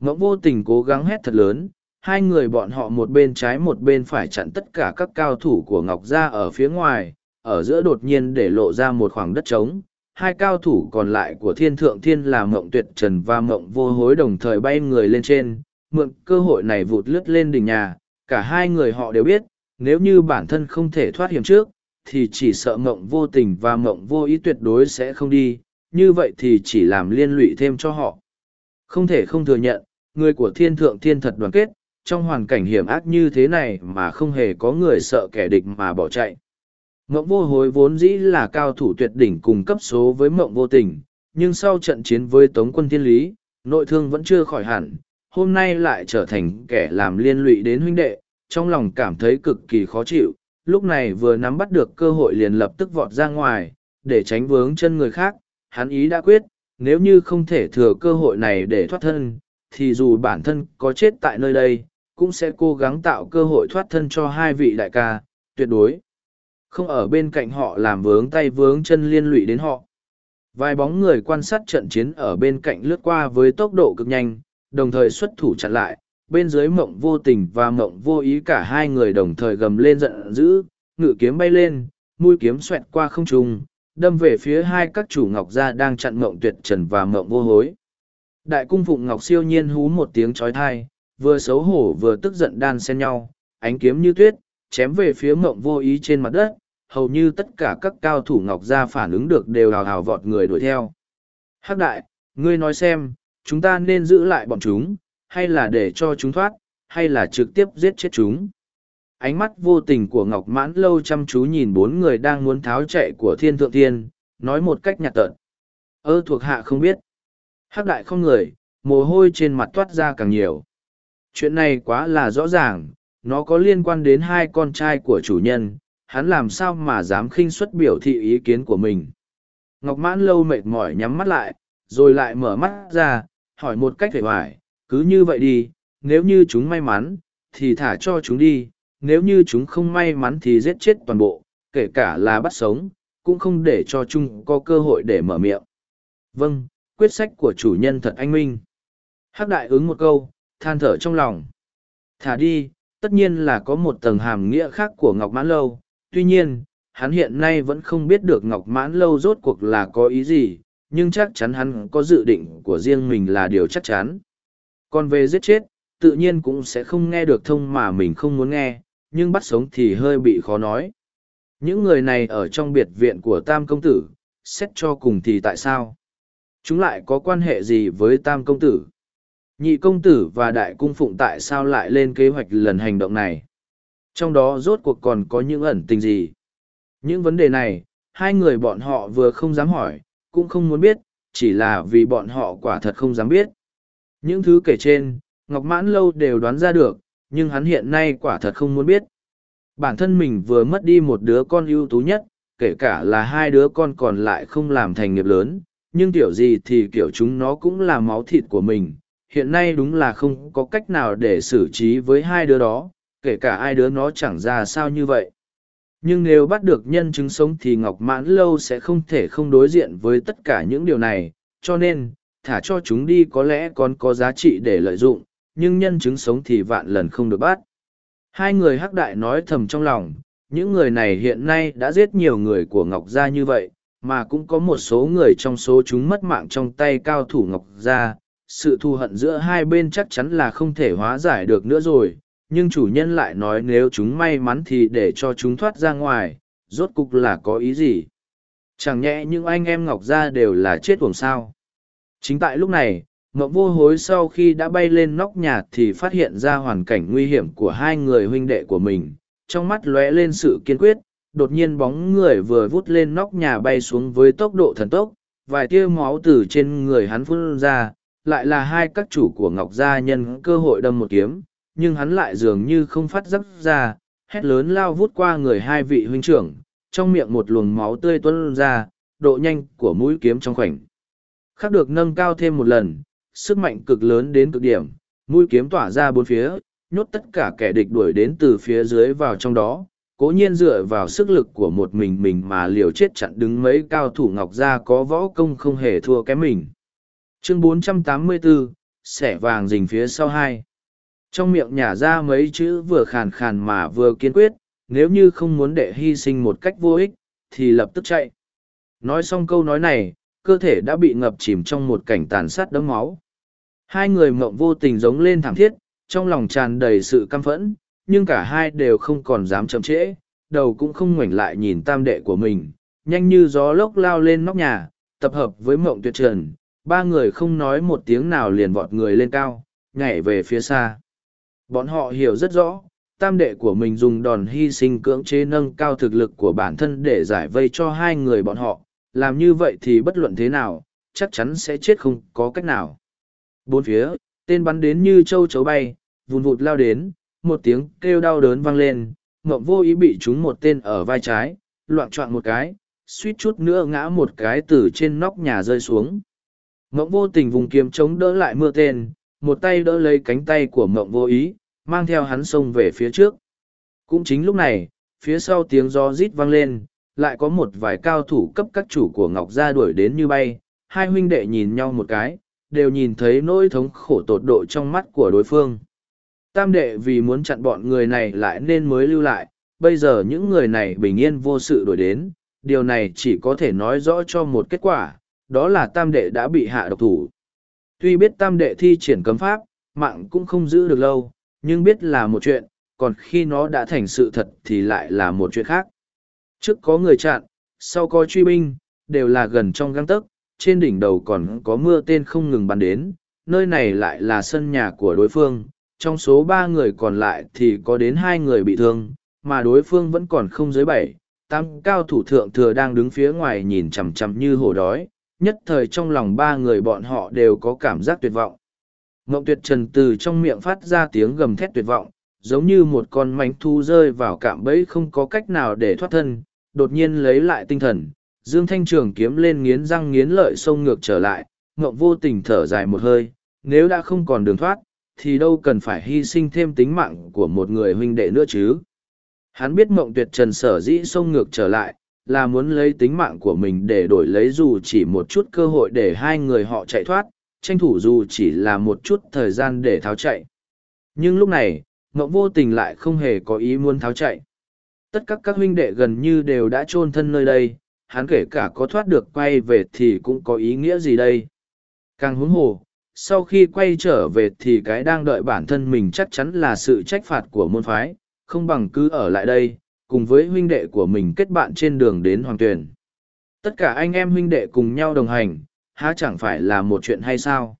Ngọc vô tình cố gắng hét thật lớn, hai người bọn họ một bên trái một bên phải chặn tất cả các cao thủ của Ngọc Gia ở phía ngoài, ở giữa đột nhiên để lộ ra một khoảng đất trống, hai cao thủ còn lại của thiên thượng thiên là mộng tuyệt trần và mộng vô hối đồng thời bay người lên trên mượn cơ hội này vụt lướt lên đỉnh nhà cả hai người họ đều biết nếu như bản thân không thể thoát hiểm trước thì chỉ sợ mộng vô tình và mộng vô ý tuyệt đối sẽ không đi như vậy thì chỉ làm liên lụy thêm cho họ. Không thể không thừa nhận người của thiên thượng thiên thật đoàn kết trong hoàn cảnh hiểm ác như thế này mà không hề có người sợ kẻ địch mà bỏ chạy. Mộng vô hối vốn dĩ là cao thủ tuyệt đỉnh cùng cấp số với mộng vô tình, nhưng sau trận chiến với Tống quân Thiên Lý, nội thương vẫn chưa khỏi hẳn, hôm nay lại trở thành kẻ làm liên lụy đến huynh đệ, trong lòng cảm thấy cực kỳ khó chịu, lúc này vừa nắm bắt được cơ hội liền lập tức vọt ra ngoài, để tránh vướng chân người khác, hắn ý đã quyết, nếu như không thể thừa cơ hội này để thoát thân, thì dù bản thân có chết tại nơi đây, cũng sẽ cố gắng tạo cơ hội thoát thân cho hai vị đại ca, tuyệt đối không ở bên cạnh họ làm vướng tay vướng chân liên lụy đến họ. Vài bóng người quan sát trận chiến ở bên cạnh lướt qua với tốc độ cực nhanh, đồng thời xuất thủ chặn lại, bên dưới mộng vô tình và mộng vô ý cả hai người đồng thời gầm lên giận dữ, ngự kiếm bay lên, mũi kiếm xoẹt qua không trung, đâm về phía hai các chủ ngọc gia đang chặn mộng tuyệt trần và mộng vô hối. Đại cung phụng ngọc siêu nhiên hú một tiếng trói thai, vừa xấu hổ vừa tức giận đan xen nhau, ánh kiếm như tuyết, chém về phía mộng vô ý trên mặt đất, hầu như tất cả các cao thủ ngọc gia phản ứng được đều hào hào vọt người đuổi theo. Hắc đại, ngươi nói xem, chúng ta nên giữ lại bọn chúng, hay là để cho chúng thoát, hay là trực tiếp giết chết chúng. Ánh mắt vô tình của Ngọc Mãn lâu chăm chú nhìn bốn người đang muốn tháo chạy của Thiên Thượng Thiên, nói một cách nhạt tợn. Ơ thuộc hạ không biết. Hắc đại không người, mồ hôi trên mặt toát ra càng nhiều. Chuyện này quá là rõ ràng, nó có liên quan đến hai con trai của chủ nhân, hắn làm sao mà dám khinh xuất biểu thị ý kiến của mình. Ngọc mãn lâu mệt mỏi nhắm mắt lại, rồi lại mở mắt ra, hỏi một cách vẻ hoài, cứ như vậy đi, nếu như chúng may mắn, thì thả cho chúng đi, nếu như chúng không may mắn thì giết chết toàn bộ, kể cả là bắt sống, cũng không để cho chúng có cơ hội để mở miệng. Vâng, quyết sách của chủ nhân thật anh minh. Hắc đại ứng một câu, than thở trong lòng. Thả đi, tất nhiên là có một tầng hàm nghĩa khác của Ngọc Mãn Lâu, tuy nhiên, hắn hiện nay vẫn không biết được Ngọc Mãn Lâu rốt cuộc là có ý gì, nhưng chắc chắn hắn có dự định của riêng mình là điều chắc chắn. Còn về giết chết, tự nhiên cũng sẽ không nghe được thông mà mình không muốn nghe, nhưng bắt sống thì hơi bị khó nói. Những người này ở trong biệt viện của Tam Công Tử, xét cho cùng thì tại sao? Chúng lại có quan hệ gì với Tam Công Tử? Nhị Công Tử và Đại Cung Phụng tại sao lại lên kế hoạch lần hành động này? Trong đó rốt cuộc còn có những ẩn tình gì? Những vấn đề này, hai người bọn họ vừa không dám hỏi, cũng không muốn biết, chỉ là vì bọn họ quả thật không dám biết. Những thứ kể trên, Ngọc Mãn Lâu đều đoán ra được, nhưng hắn hiện nay quả thật không muốn biết. Bản thân mình vừa mất đi một đứa con ưu tú nhất, kể cả là hai đứa con còn lại không làm thành nghiệp lớn, nhưng kiểu gì thì kiểu chúng nó cũng là máu thịt của mình. Hiện nay đúng là không có cách nào để xử trí với hai đứa đó, kể cả ai đứa nó chẳng ra sao như vậy. Nhưng nếu bắt được nhân chứng sống thì Ngọc Mãn Lâu sẽ không thể không đối diện với tất cả những điều này, cho nên, thả cho chúng đi có lẽ còn có giá trị để lợi dụng, nhưng nhân chứng sống thì vạn lần không được bắt. Hai người hắc đại nói thầm trong lòng, những người này hiện nay đã giết nhiều người của Ngọc Gia như vậy, mà cũng có một số người trong số chúng mất mạng trong tay cao thủ Ngọc Gia. Sự thù hận giữa hai bên chắc chắn là không thể hóa giải được nữa rồi, nhưng chủ nhân lại nói nếu chúng may mắn thì để cho chúng thoát ra ngoài, rốt cục là có ý gì? Chẳng nhẽ những anh em Ngọc Gia đều là chết uổng sao? Chính tại lúc này, Ngọc vô hối sau khi đã bay lên nóc nhà thì phát hiện ra hoàn cảnh nguy hiểm của hai người huynh đệ của mình, trong mắt lóe lên sự kiên quyết, đột nhiên bóng người vừa vút lên nóc nhà bay xuống với tốc độ thần tốc, vài tia máu từ trên người hắn phun ra, lại là hai các chủ của Ngọc Gia nhân cơ hội đâm một kiếm, nhưng hắn lại dường như không phát giác ra, hét lớn lao vút qua người hai vị huynh trưởng, trong miệng một luồng máu tươi tuôn ra, độ nhanh của mũi kiếm trong khoảnh. Khắc được nâng cao thêm một lần, sức mạnh cực lớn đến cực điểm, mũi kiếm tỏa ra bốn phía, nhốt tất cả kẻ địch đuổi đến từ phía dưới vào trong đó. Cố nhiên dựa vào sức lực của một mình mình mà liều chết chặn đứng mấy cao thủ ngọc gia có võ công không hề thua kém mình. Chương 484, xẻ vàng rình phía sau hai. Trong miệng nhả ra mấy chữ vừa khàn khàn mà vừa kiên quyết, nếu như không muốn để hy sinh một cách vô ích, thì lập tức chạy. Nói xong câu nói này, cơ thể đã bị ngập chìm trong một cảnh tàn sát đẫm máu. Hai người mộng vô tình giống lên thảm thiết, trong lòng tràn đầy sự căm phẫn, nhưng cả hai đều không còn dám chậm trễ, đầu cũng không ngoảnh lại nhìn tam đệ của mình, nhanh như gió lốc lao lên nóc nhà, tập hợp với mộng tuyệt trần, ba người không nói một tiếng nào liền vọt người lên cao, nhảy về phía xa. Bọn họ hiểu rất rõ, tam đệ của mình dùng đòn hy sinh cưỡng chế nâng cao thực lực của bản thân để giải vây cho hai người bọn họ, làm như vậy thì bất luận thế nào, chắc chắn sẽ chết không có cách nào. Bốn phía, tên bắn đến như châu chấu bay, vùn vụt lao đến, một tiếng kêu đau đớn vang lên, mộng vô ý bị trúng một tên ở vai trái, loạn trọng một cái, suýt chút nữa ngã một cái từ trên nóc nhà rơi xuống. Mộng vô tình vùng kiếm chống đỡ lại mưa tên, một tay đỡ lấy cánh tay của mộng vô ý, mang theo hắn xông về phía trước. Cũng chính lúc này, phía sau tiếng gió rít vang lên, lại có một vài cao thủ cấp các chủ của Ngọc Gia đuổi đến như bay, hai huynh đệ nhìn nhau một cái, đều nhìn thấy nỗi thống khổ tột độ trong mắt của đối phương. Tam đệ vì muốn chặn bọn người này lại nên mới lưu lại, bây giờ những người này bình yên vô sự đổi đến, điều này chỉ có thể nói rõ cho một kết quả, đó là tam đệ đã bị hạ độc thủ. Tuy biết tam đệ thi triển cấm pháp, mạng cũng không giữ được lâu, nhưng biết là một chuyện, còn khi nó đã thành sự thật thì lại là một chuyện khác. Trước có người chặn, sau có truy binh, đều là gần trong găng tấc, trên đỉnh đầu còn có mưa tên không ngừng bắn đến, nơi này lại là sân nhà của đối phương, trong số ba người còn lại thì có đến hai người bị thương, mà đối phương vẫn còn không dưới bảy. Tam cao thủ thượng thừa đang đứng phía ngoài nhìn chằm chằm như hổ đói, nhất thời trong lòng ba người bọn họ đều có cảm giác tuyệt vọng. Ngộng tuyệt trần từ trong miệng phát ra tiếng gầm thét tuyệt vọng, giống như một con mánh thu rơi vào cạm bẫy không có cách nào để thoát thân, đột nhiên lấy lại tinh thần, Dương Thanh Trường kiếm lên nghiến răng nghiến lợi xông ngược trở lại, Ngộng vô tình thở dài một hơi, nếu đã không còn đường thoát, thì đâu cần phải hy sinh thêm tính mạng của một người huynh đệ nữa chứ. Hắn biết Mộng Tuyệt Trần sở dĩ xông ngược trở lại, là muốn lấy tính mạng của mình để đổi lấy dù chỉ một chút cơ hội để hai người họ chạy thoát, tranh thủ dù chỉ là một chút thời gian để tháo chạy. Nhưng lúc này, Mộng vô tình lại không hề có ý muốn tháo chạy. Tất cả các huynh đệ gần như đều đã chôn thân nơi đây, hắn kể cả có thoát được quay về thì cũng có ý nghĩa gì đây. Càng huống hồ, sau khi quay trở về thì cái đang đợi bản thân mình chắc chắn là sự trách phạt của môn phái, không bằng cứ ở lại đây, cùng với huynh đệ của mình kết bạn trên đường đến hoàng tuyển. Tất cả anh em huynh đệ cùng nhau đồng hành, há chẳng phải là một chuyện hay sao?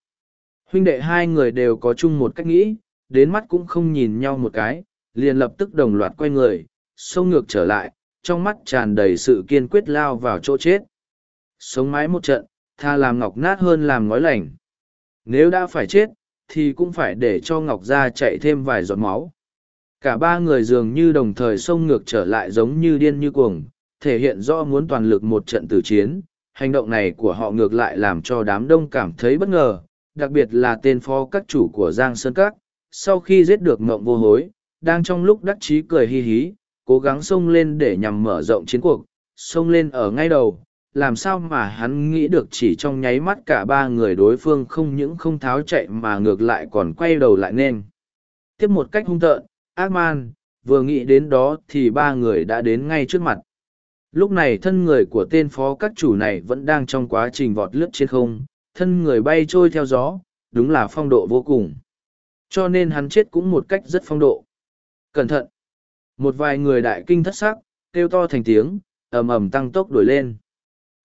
Huynh đệ hai người đều có chung một cách nghĩ, đến mắt cũng không nhìn nhau một cái, liền lập tức đồng loạt quay người, xông ngược trở lại, trong mắt tràn đầy sự kiên quyết lao vào chỗ chết. Sống mái một trận, tha làm ngọc nát hơn làm ngói lành. Nếu đã phải chết, thì cũng phải để cho Ngọc Gia chạy thêm vài giọt máu. Cả ba người dường như đồng thời xông ngược trở lại giống như điên như cuồng, thể hiện rõ muốn toàn lực một trận tử chiến. Hành động này của họ ngược lại làm cho đám đông cảm thấy bất ngờ, đặc biệt là tên phó các chủ của Giang Sơn Các. Sau khi giết được mộng vô hối, đang trong lúc đắc chí cười hi hí, cố gắng xông lên để nhằm mở rộng chiến cuộc, xông lên ở ngay đầu, làm sao mà hắn nghĩ được chỉ trong nháy mắt cả ba người đối phương không những không tháo chạy mà ngược lại còn quay đầu lại nên. Tiếp một cách hung tợn, ác man, vừa nghĩ đến đó thì ba người đã đến ngay trước mặt. Lúc này thân người của tên phó các chủ này vẫn đang trong quá trình vọt lướt trên không, thân người bay trôi theo gió, đúng là phong độ vô cùng. Cho nên hắn chết cũng một cách rất phong độ. Cẩn thận! Một vài người đại kinh thất sắc, kêu to thành tiếng, ầm ầm tăng tốc đuổi lên.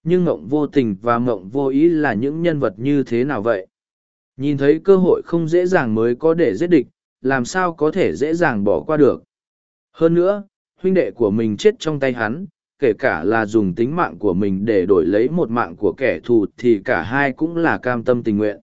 Nhưng mộng vô tình và mộng vô ý là những nhân vật như thế nào vậy? Nhìn thấy cơ hội không dễ dàng mới có để giết địch, làm sao có thể dễ dàng bỏ qua được. Hơn nữa, huynh đệ của mình chết trong tay hắn, kể cả là dùng tính mạng của mình để đổi lấy một mạng của kẻ thù thì cả hai cũng là cam tâm tình nguyện.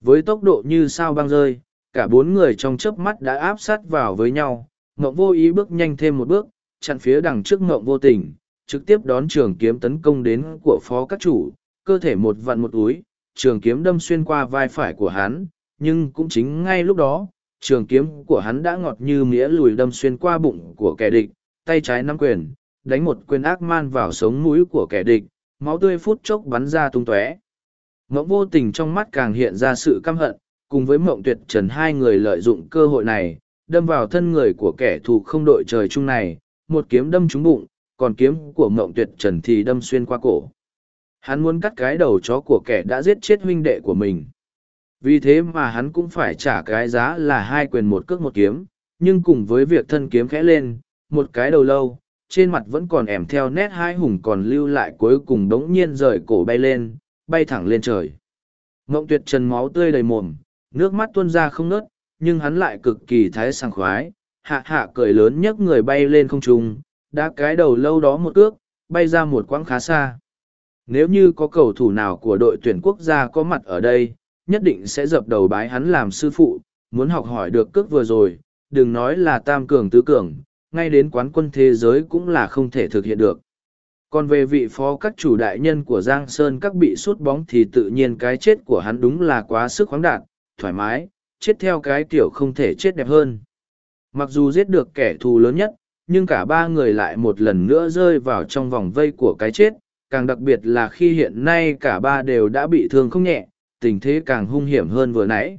Với tốc độ như sao băng rơi, cả bốn người trong chớp mắt đã áp sát vào với nhau, Ngộng vô ý bước nhanh thêm một bước, chặn phía đằng trước Ngộng vô tình, trực tiếp đón trường kiếm tấn công đến của phó các chủ, cơ thể một vặn một úi, trường kiếm đâm xuyên qua vai phải của hắn, nhưng cũng chính ngay lúc đó, trường kiếm của hắn đã ngọt như mía lùi đâm xuyên qua bụng của kẻ địch, tay trái nắm quyền, đánh một quyền ác man vào sống mũi của kẻ địch, máu tươi phút chốc bắn ra tung tóe. Mộng vô tình trong mắt càng hiện ra sự căm hận, cùng với mộng tuyệt trần hai người lợi dụng cơ hội này, đâm vào thân người của kẻ thù không đội trời chung này, một kiếm đâm trúng bụng, còn kiếm của mộng tuyệt trần thì đâm xuyên qua cổ. Hắn muốn cắt cái đầu chó của kẻ đã giết chết huynh đệ của mình. Vì thế mà hắn cũng phải trả cái giá là hai quyền một cước một kiếm, nhưng cùng với việc thân kiếm khẽ lên, một cái đầu lâu, trên mặt vẫn còn ẻm theo nét hai hùng còn lưu lại cuối cùng đống nhiên rời cổ bay lên, bay thẳng lên trời. Mộng tuyệt trần máu tươi đầy mồm, nước mắt tuôn ra không nớt, nhưng hắn lại cực kỳ thái sảng khoái, hạ hạ cười lớn nhấc người bay lên không trung, đã cái đầu lâu đó một ước, bay ra một quãng khá xa. Nếu như có cầu thủ nào của đội tuyển quốc gia có mặt ở đây, nhất định sẽ dập đầu bái hắn làm sư phụ, muốn học hỏi được cước vừa rồi, đừng nói là tam cường tứ cường, ngay đến quán quân thế giới cũng là không thể thực hiện được. Còn về vị phó các chủ đại nhân của Giang Sơn các bị sút bóng thì tự nhiên cái chết của hắn đúng là quá sức khoáng đạt, thoải mái, chết theo cái kiểu không thể chết đẹp hơn. Mặc dù giết được kẻ thù lớn nhất, nhưng cả ba người lại một lần nữa rơi vào trong vòng vây của cái chết, càng đặc biệt là khi hiện nay cả ba đều đã bị thương không nhẹ, tình thế càng hung hiểm hơn vừa nãy.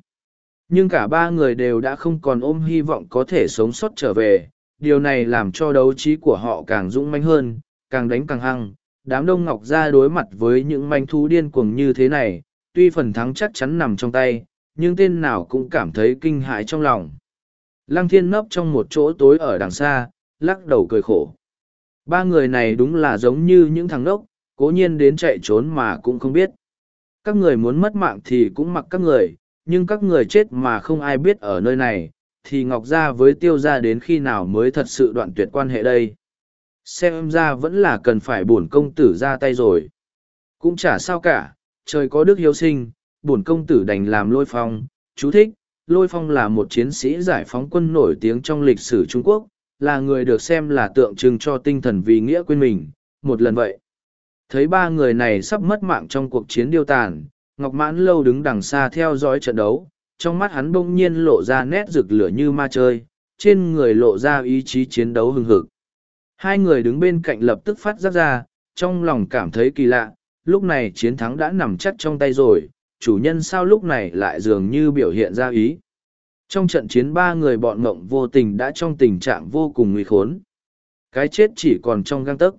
Nhưng cả ba người đều đã không còn ôm hy vọng có thể sống sót trở về, điều này làm cho đấu trí của họ càng dũng mãnh hơn, càng đánh càng hăng. Đám đông ngọc ra đối mặt với những manh thú điên cuồng như thế này, tuy phần thắng chắc chắn nằm trong tay, nhưng tên nào cũng cảm thấy kinh hãi trong lòng. Lăng thiên nấp trong một chỗ tối ở đằng xa, lắc đầu cười khổ. Ba người này đúng là giống như những thằng nốc, cố nhiên đến chạy trốn mà cũng không biết. Các người muốn mất mạng thì cũng mặc các người, nhưng các người chết mà không ai biết ở nơi này, thì Ngọc Gia với Tiêu Gia đến khi nào mới thật sự đoạn tuyệt quan hệ đây. Xem ra vẫn là cần phải bổn công tử ra tay rồi. Cũng chả sao cả, trời có đức hiếu sinh, bổn công tử đành làm lôi phong. Chú thích, lôi phong là một chiến sĩ giải phóng quân nổi tiếng trong lịch sử Trung Quốc, là người được xem là tượng trưng cho tinh thần vì nghĩa quên mình, một lần vậy. Thấy ba người này sắp mất mạng trong cuộc chiến điêu tàn, Ngọc Mãn lâu đứng đằng xa theo dõi trận đấu, trong mắt hắn bỗng nhiên lộ ra nét rực lửa như ma chơi, trên người lộ ra ý chí chiến đấu hừng hực. Hai người đứng bên cạnh lập tức phát giác ra, trong lòng cảm thấy kỳ lạ, lúc này chiến thắng đã nằm chắc trong tay rồi, chủ nhân sao lúc này lại dường như biểu hiện ra ý. Trong trận chiến ba người bọn ngộng vô tình đã trong tình trạng vô cùng nguy khốn. Cái chết chỉ còn trong găng tấc.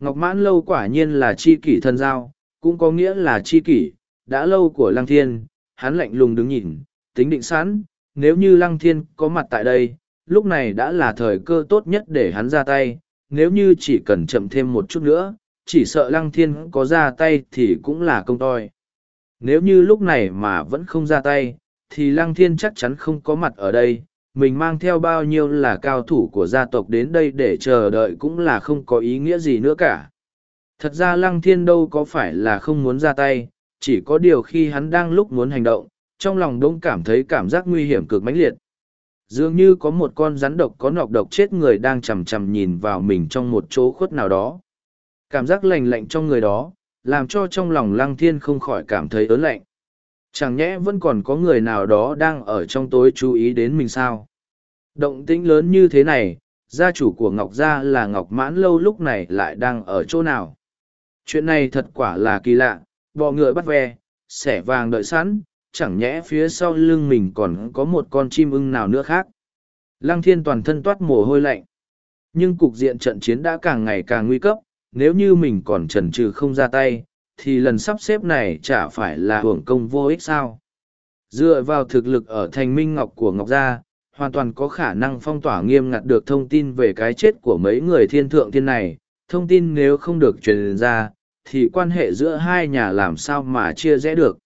Ngọc mãn lâu quả nhiên là chi kỷ thân giao, cũng có nghĩa là chi kỷ, đã lâu của lăng thiên, hắn lạnh lùng đứng nhìn, tính định sẵn, nếu như lăng thiên có mặt tại đây, lúc này đã là thời cơ tốt nhất để hắn ra tay, nếu như chỉ cần chậm thêm một chút nữa, chỉ sợ lăng thiên có ra tay thì cũng là công toi. Nếu như lúc này mà vẫn không ra tay, thì lăng thiên chắc chắn không có mặt ở đây, mình mang theo bao nhiêu là cao thủ của gia tộc đến đây để chờ đợi cũng là không có ý nghĩa gì nữa cả. Thật ra lăng thiên đâu có phải là không muốn ra tay, chỉ có điều khi hắn đang lúc muốn hành động, trong lòng đông cảm thấy cảm giác nguy hiểm cực mãnh liệt. Dường như có một con rắn độc có nọc độc chết người đang chầm chằm nhìn vào mình trong một chỗ khuất nào đó. Cảm giác lạnh lạnh trong người đó, làm cho trong lòng lăng thiên không khỏi cảm thấy ớn lạnh. Chẳng nhẽ vẫn còn có người nào đó đang ở trong tối chú ý đến mình sao? Động tĩnh lớn như thế này, gia chủ của Ngọc Gia là Ngọc Mãn Lâu lúc này lại đang ở chỗ nào? Chuyện này thật quả là kỳ lạ, bọ ngựa bắt ve, xẻ vàng đợi sẵn, chẳng nhẽ phía sau lưng mình còn có một con chim ưng nào nữa khác. Lăng thiên toàn thân toát mồ hôi lạnh. Nhưng cục diện trận chiến đã càng ngày càng nguy cấp, nếu như mình còn chần chừ không ra tay, thì lần sắp xếp này chả phải là hưởng công vô ích sao. Dựa vào thực lực ở thành minh ngọc của Ngọc Gia, hoàn toàn có khả năng phong tỏa nghiêm ngặt được thông tin về cái chết của mấy người thiên thượng thiên này. Thông tin nếu không được truyền ra, thì quan hệ giữa hai nhà làm sao mà chia rẽ được.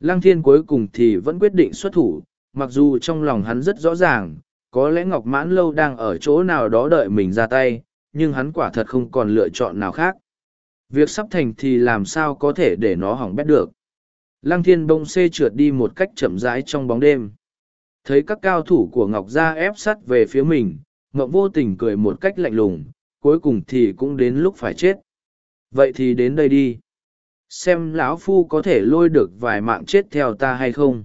Lăng thiên cuối cùng thì vẫn quyết định xuất thủ, mặc dù trong lòng hắn rất rõ ràng, có lẽ Ngọc Mãn Lâu đang ở chỗ nào đó đợi mình ra tay, nhưng hắn quả thật không còn lựa chọn nào khác. Việc sắp thành thì làm sao có thể để nó hỏng bét được. Lăng thiên bông xê trượt đi một cách chậm rãi trong bóng đêm. Thấy các cao thủ của Ngọc Gia ép sắt về phía mình, Ngọc vô tình cười một cách lạnh lùng, cuối cùng thì cũng đến lúc phải chết. Vậy thì đến đây đi. Xem lão phu có thể lôi được vài mạng chết theo ta hay không.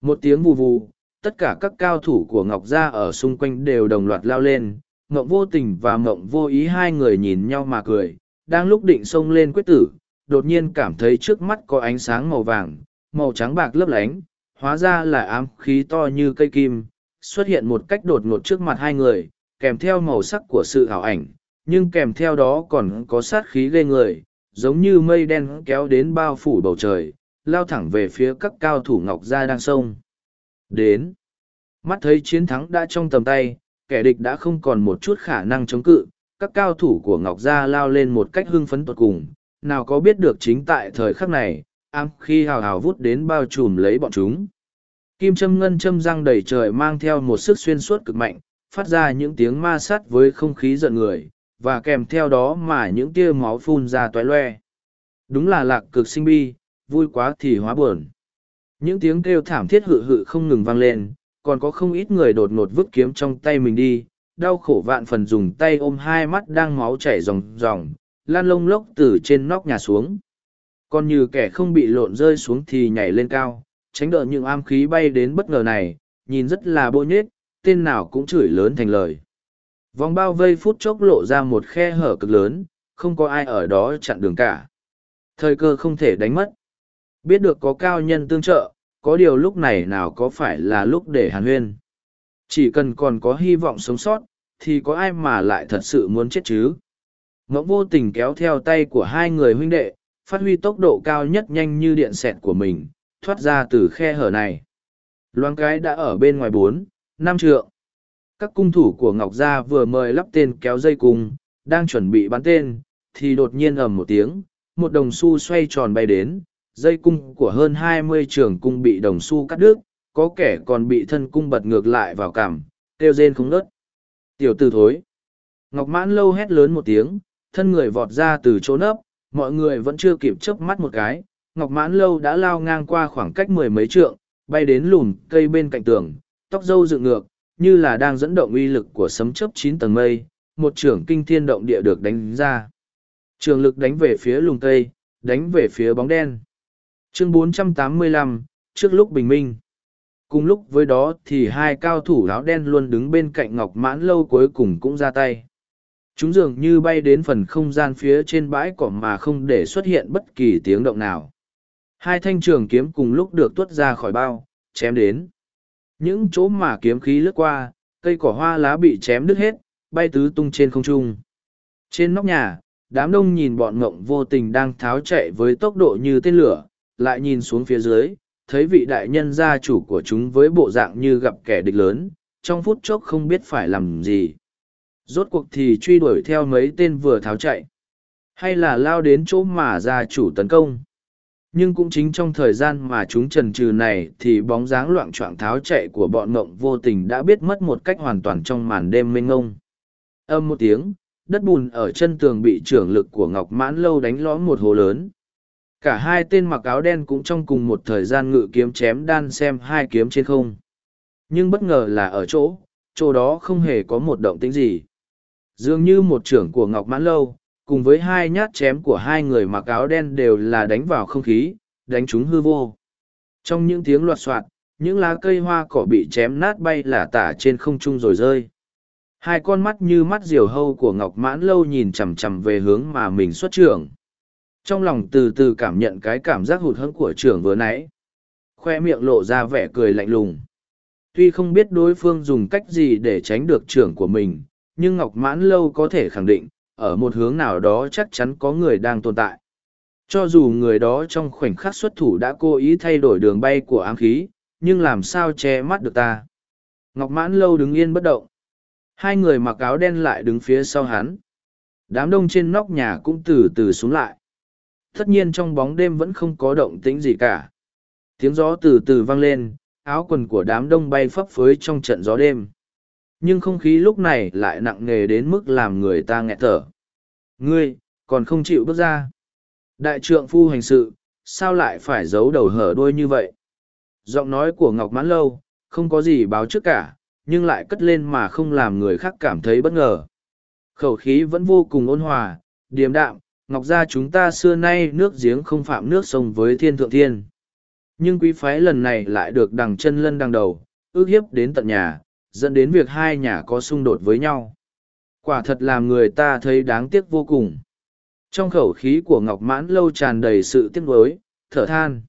Một tiếng vù vù, tất cả các cao thủ của Ngọc Gia ở xung quanh đều đồng loạt lao lên, Ngộng vô tình và Ngộng vô ý hai người nhìn nhau mà cười, đang lúc định xông lên quyết tử, đột nhiên cảm thấy trước mắt có ánh sáng màu vàng, màu trắng bạc lấp lánh, hóa ra là ám khí to như cây kim, xuất hiện một cách đột ngột trước mặt hai người, kèm theo màu sắc của sự ảo ảnh, nhưng kèm theo đó còn có sát khí ghê người, giống như mây đen kéo đến bao phủ bầu trời, lao thẳng về phía các cao thủ Ngọc Gia đang sông. Đến. Mắt thấy chiến thắng đã trong tầm tay, kẻ địch đã không còn một chút khả năng chống cự, các cao thủ của Ngọc Gia lao lên một cách hưng phấn tuột cùng, nào có biết được chính tại thời khắc này, ám khi hào hào vút đến bao trùm lấy bọn chúng. Kim châm ngân châm răng đầy trời mang theo một sức xuyên suốt cực mạnh, phát ra những tiếng ma sát với không khí giận người, và kèm theo đó mà những tia máu phun ra toái loe. Đúng là lạc cực sinh bi, vui quá thì hóa buồn. Những tiếng kêu thảm thiết hự hự không ngừng vang lên, còn có không ít người đột ngột vứt kiếm trong tay mình đi, đau khổ vạn phần dùng tay ôm hai mắt đang máu chảy ròng ròng, lan lông lốc từ trên nóc nhà xuống. Còn như kẻ không bị lộn rơi xuống thì nhảy lên cao, tránh đỡ những am khí bay đến bất ngờ này, nhìn rất là bô nhết, tên nào cũng chửi lớn thành lời. Vòng bao vây phút chốc lộ ra một khe hở cực lớn, không có ai ở đó chặn đường cả. Thời cơ không thể đánh mất. Biết được có cao nhân tương trợ, có điều lúc này nào có phải là lúc để hàn huyên. Chỉ cần còn có hy vọng sống sót, thì có ai mà lại thật sự muốn chết chứ. Ngẫu vô tình kéo theo tay của hai người huynh đệ, phát huy tốc độ cao nhất nhanh như điện xẹt của mình, thoát ra từ khe hở này. Loan cái đã ở bên ngoài bốn, năm trượng. Các cung thủ của Ngọc Gia vừa mời lắp tên kéo dây cung, đang chuẩn bị bắn tên, thì đột nhiên ầm một tiếng, một đồng xu xoay tròn bay đến, dây cung của hơn hai mươi trường cung bị đồng xu cắt đứt, có kẻ còn bị thân cung bật ngược lại vào cằm, kêu rên không ngớt. Tiểu tử thối. Ngọc mãn lâu hét lớn một tiếng, thân người vọt ra từ chỗ nấp, mọi người vẫn chưa kịp chớp mắt một cái. Ngọc mãn lâu đã lao ngang qua khoảng cách mười mấy trượng, bay đến lùm cây bên cạnh tường, tóc râu dựng ngược, như là đang dẫn động uy lực của sấm chớp chín tầng mây, một trưởng kinh thiên động địa được đánh ra. Trường lực đánh về phía lùm cây, đánh về phía bóng đen. Chương 485, trước lúc bình minh. Cùng lúc với đó thì hai cao thủ áo đen luôn đứng bên cạnh Ngọc Mãn Lâu cuối cùng cũng ra tay. Chúng dường như bay đến phần không gian phía trên bãi cỏ mà không để xuất hiện bất kỳ tiếng động nào. Hai thanh trường kiếm cùng lúc được tuốt ra khỏi bao, chém đến. Những chỗ mà kiếm khí lướt qua, cây cỏ hoa lá bị chém đứt hết, bay tứ tung trên không trung. Trên nóc nhà, đám đông nhìn bọn ngộng vô tình đang tháo chạy với tốc độ như tên lửa, lại nhìn xuống phía dưới, thấy vị đại nhân gia chủ của chúng với bộ dạng như gặp kẻ địch lớn, trong phút chốc không biết phải làm gì. Rốt cuộc thì truy đuổi theo mấy tên vừa tháo chạy, hay là lao đến chỗ mà gia chủ tấn công. Nhưng cũng chính trong thời gian mà chúng trần trừ này thì bóng dáng loạn trọng tháo chạy của bọn mộng vô tình đã biết mất một cách hoàn toàn trong màn đêm mênh ngông. Âm một tiếng, đất bùn ở chân tường bị trưởng lực của Ngọc Mãn Lâu đánh lõm một hồ lớn. Cả hai tên mặc áo đen cũng trong cùng một thời gian ngự kiếm chém đan xem hai kiếm trên không. Nhưng bất ngờ là ở chỗ, chỗ đó không hề có một động tĩnh gì. Dường như một trưởng của Ngọc Mãn Lâu, cùng với hai nhát chém của hai người mặc áo đen đều là đánh vào không khí, đánh chúng hư vô. Trong những tiếng loạt soạt, những lá cây hoa cỏ bị chém nát bay lả tả trên không trung rồi rơi. Hai con mắt như mắt diều hâu của Ngọc Mãn Lâu nhìn chằm chằm về hướng mà mình xuất trưởng. Trong lòng từ từ cảm nhận cái cảm giác hụt hẫng của trưởng vừa nãy. Khoe miệng lộ ra vẻ cười lạnh lùng. Tuy không biết đối phương dùng cách gì để tránh được trưởng của mình, nhưng Ngọc Mãn Lâu có thể khẳng định, ở một hướng nào đó chắc chắn có người đang tồn tại. Cho dù người đó trong khoảnh khắc xuất thủ đã cố ý thay đổi đường bay của ám khí, nhưng làm sao che mắt được ta. Ngọc Mãn Lâu đứng yên bất động. Hai người mặc áo đen lại đứng phía sau hắn. Đám đông trên nóc nhà cũng từ từ xuống lại. Tất nhiên trong bóng đêm vẫn không có động tĩnh gì cả. Tiếng gió từ từ vang lên, áo quần của đám đông bay phấp phới trong trận gió đêm. Nhưng không khí lúc này lại nặng nề đến mức làm người ta nghẹt thở. Ngươi, còn không chịu bước ra. Đại trượng phu hành sự, sao lại phải giấu đầu hở đuôi như vậy? Giọng nói của Ngọc Mãn Lâu, không có gì báo trước cả, nhưng lại cất lên mà không làm người khác cảm thấy bất ngờ. Khẩu khí vẫn vô cùng ôn hòa, điềm đạm, Ngọc gia chúng ta xưa nay nước giếng không phạm nước sông với thiên thượng thiên. Nhưng quý phái lần này lại được đằng chân lân đằng đầu, ước hiếp đến tận nhà, dẫn đến việc hai nhà có xung đột với nhau. Quả thật làm người ta thấy đáng tiếc vô cùng. Trong khẩu khí của Ngọc Mãn lâu tràn đầy sự tiếc nuối, thở than.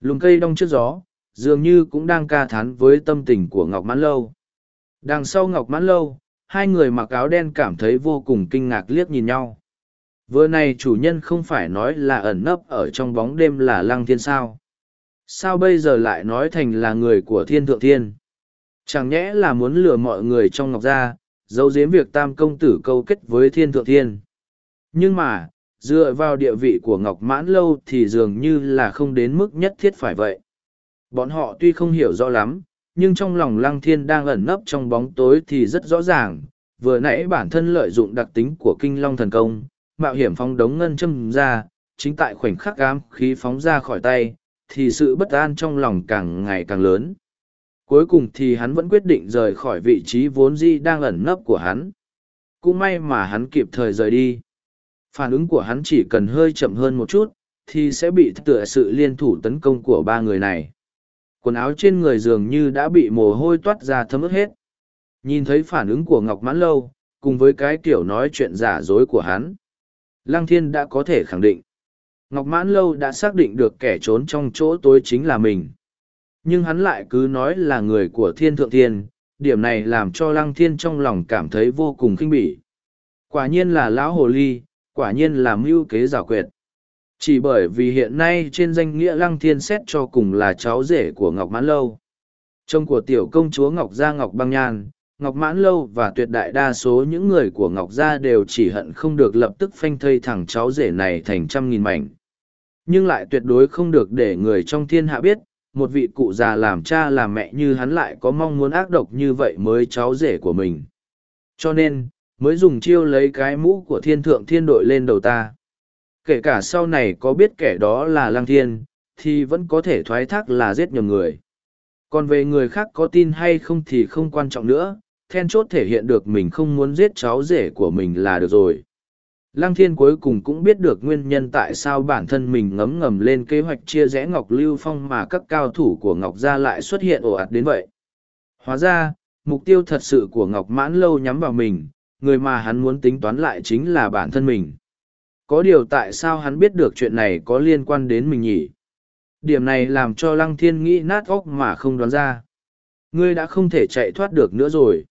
Lùm cây đong trước gió, dường như cũng đang ca thán với tâm tình của Ngọc Mãn lâu. Đằng sau Ngọc Mãn lâu, hai người mặc áo đen cảm thấy vô cùng kinh ngạc liếc nhìn nhau. Vừa này chủ nhân không phải nói là ẩn nấp ở trong bóng đêm là lăng thiên sao. Sao bây giờ lại nói thành là người của thiên thượng thiên? Chẳng nhẽ là muốn lừa mọi người trong ngọc gia, giấu giếm việc tam công tử câu kết với thiên thượng thiên. Nhưng mà, dựa vào địa vị của ngọc mãn lâu thì dường như là không đến mức nhất thiết phải vậy. Bọn họ tuy không hiểu rõ lắm, nhưng trong lòng lăng thiên đang ẩn nấp trong bóng tối thì rất rõ ràng. Vừa nãy bản thân lợi dụng đặc tính của kinh long thần công, mạo hiểm phóng đống ngân châm ra, chính tại khoảnh khắc ám khí phóng ra khỏi tay, thì sự bất an trong lòng càng ngày càng lớn. Cuối cùng thì hắn vẫn quyết định rời khỏi vị trí vốn di đang ẩn nấp của hắn. Cũng may mà hắn kịp thời rời đi. Phản ứng của hắn chỉ cần hơi chậm hơn một chút, thì sẽ bị tựa sự liên thủ tấn công của ba người này. Quần áo trên người dường như đã bị mồ hôi toát ra thấm ướt hết. Nhìn thấy phản ứng của Ngọc Mãn Lâu, cùng với cái kiểu nói chuyện giả dối của hắn. Lăng Thiên đã có thể khẳng định. Ngọc Mãn Lâu đã xác định được kẻ trốn trong chỗ tối chính là mình. Nhưng hắn lại cứ nói là người của thiên thượng thiên, điểm này làm cho Lăng Thiên trong lòng cảm thấy vô cùng kinh bỉ. Quả nhiên là lão hồ ly, quả nhiên là mưu kế giả quyệt. Chỉ bởi vì hiện nay trên danh nghĩa Lăng Thiên xét cho cùng là cháu rể của Ngọc Mãn Lâu. Chồng của tiểu công chúa Ngọc Gia Ngọc Băng Nhan, Ngọc Mãn Lâu và tuyệt đại đa số những người của Ngọc Gia đều chỉ hận không được lập tức phanh thây thẳng cháu rể này thành trăm nghìn mảnh. Nhưng lại tuyệt đối không được để người trong thiên hạ biết, một vị cụ già làm cha làm mẹ như hắn lại có mong muốn ác độc như vậy mới cháu rể của mình. Cho nên, mới dùng chiêu lấy cái mũ của thiên thượng thiên đội lên đầu ta. Kể cả sau này có biết kẻ đó là lang thiên, thì vẫn có thể thoái thác là giết nhầm người. Còn về người khác có tin hay không thì không quan trọng nữa, then chốt thể hiện được mình không muốn giết cháu rể của mình là được rồi. Lăng thiên cuối cùng cũng biết được nguyên nhân tại sao bản thân mình ngấm ngầm lên kế hoạch chia rẽ Ngọc Lưu Phong mà các cao thủ của Ngọc Gia lại xuất hiện ồ ạt đến vậy. Hóa ra, mục tiêu thật sự của Ngọc Mãn Lâu nhắm vào mình, người mà hắn muốn tính toán lại chính là bản thân mình. Có điều tại sao hắn biết được chuyện này có liên quan đến mình nhỉ? Điểm này làm cho Lăng Thiên nghĩ nát óc mà không đoán ra. Ngươi đã không thể chạy thoát được nữa rồi.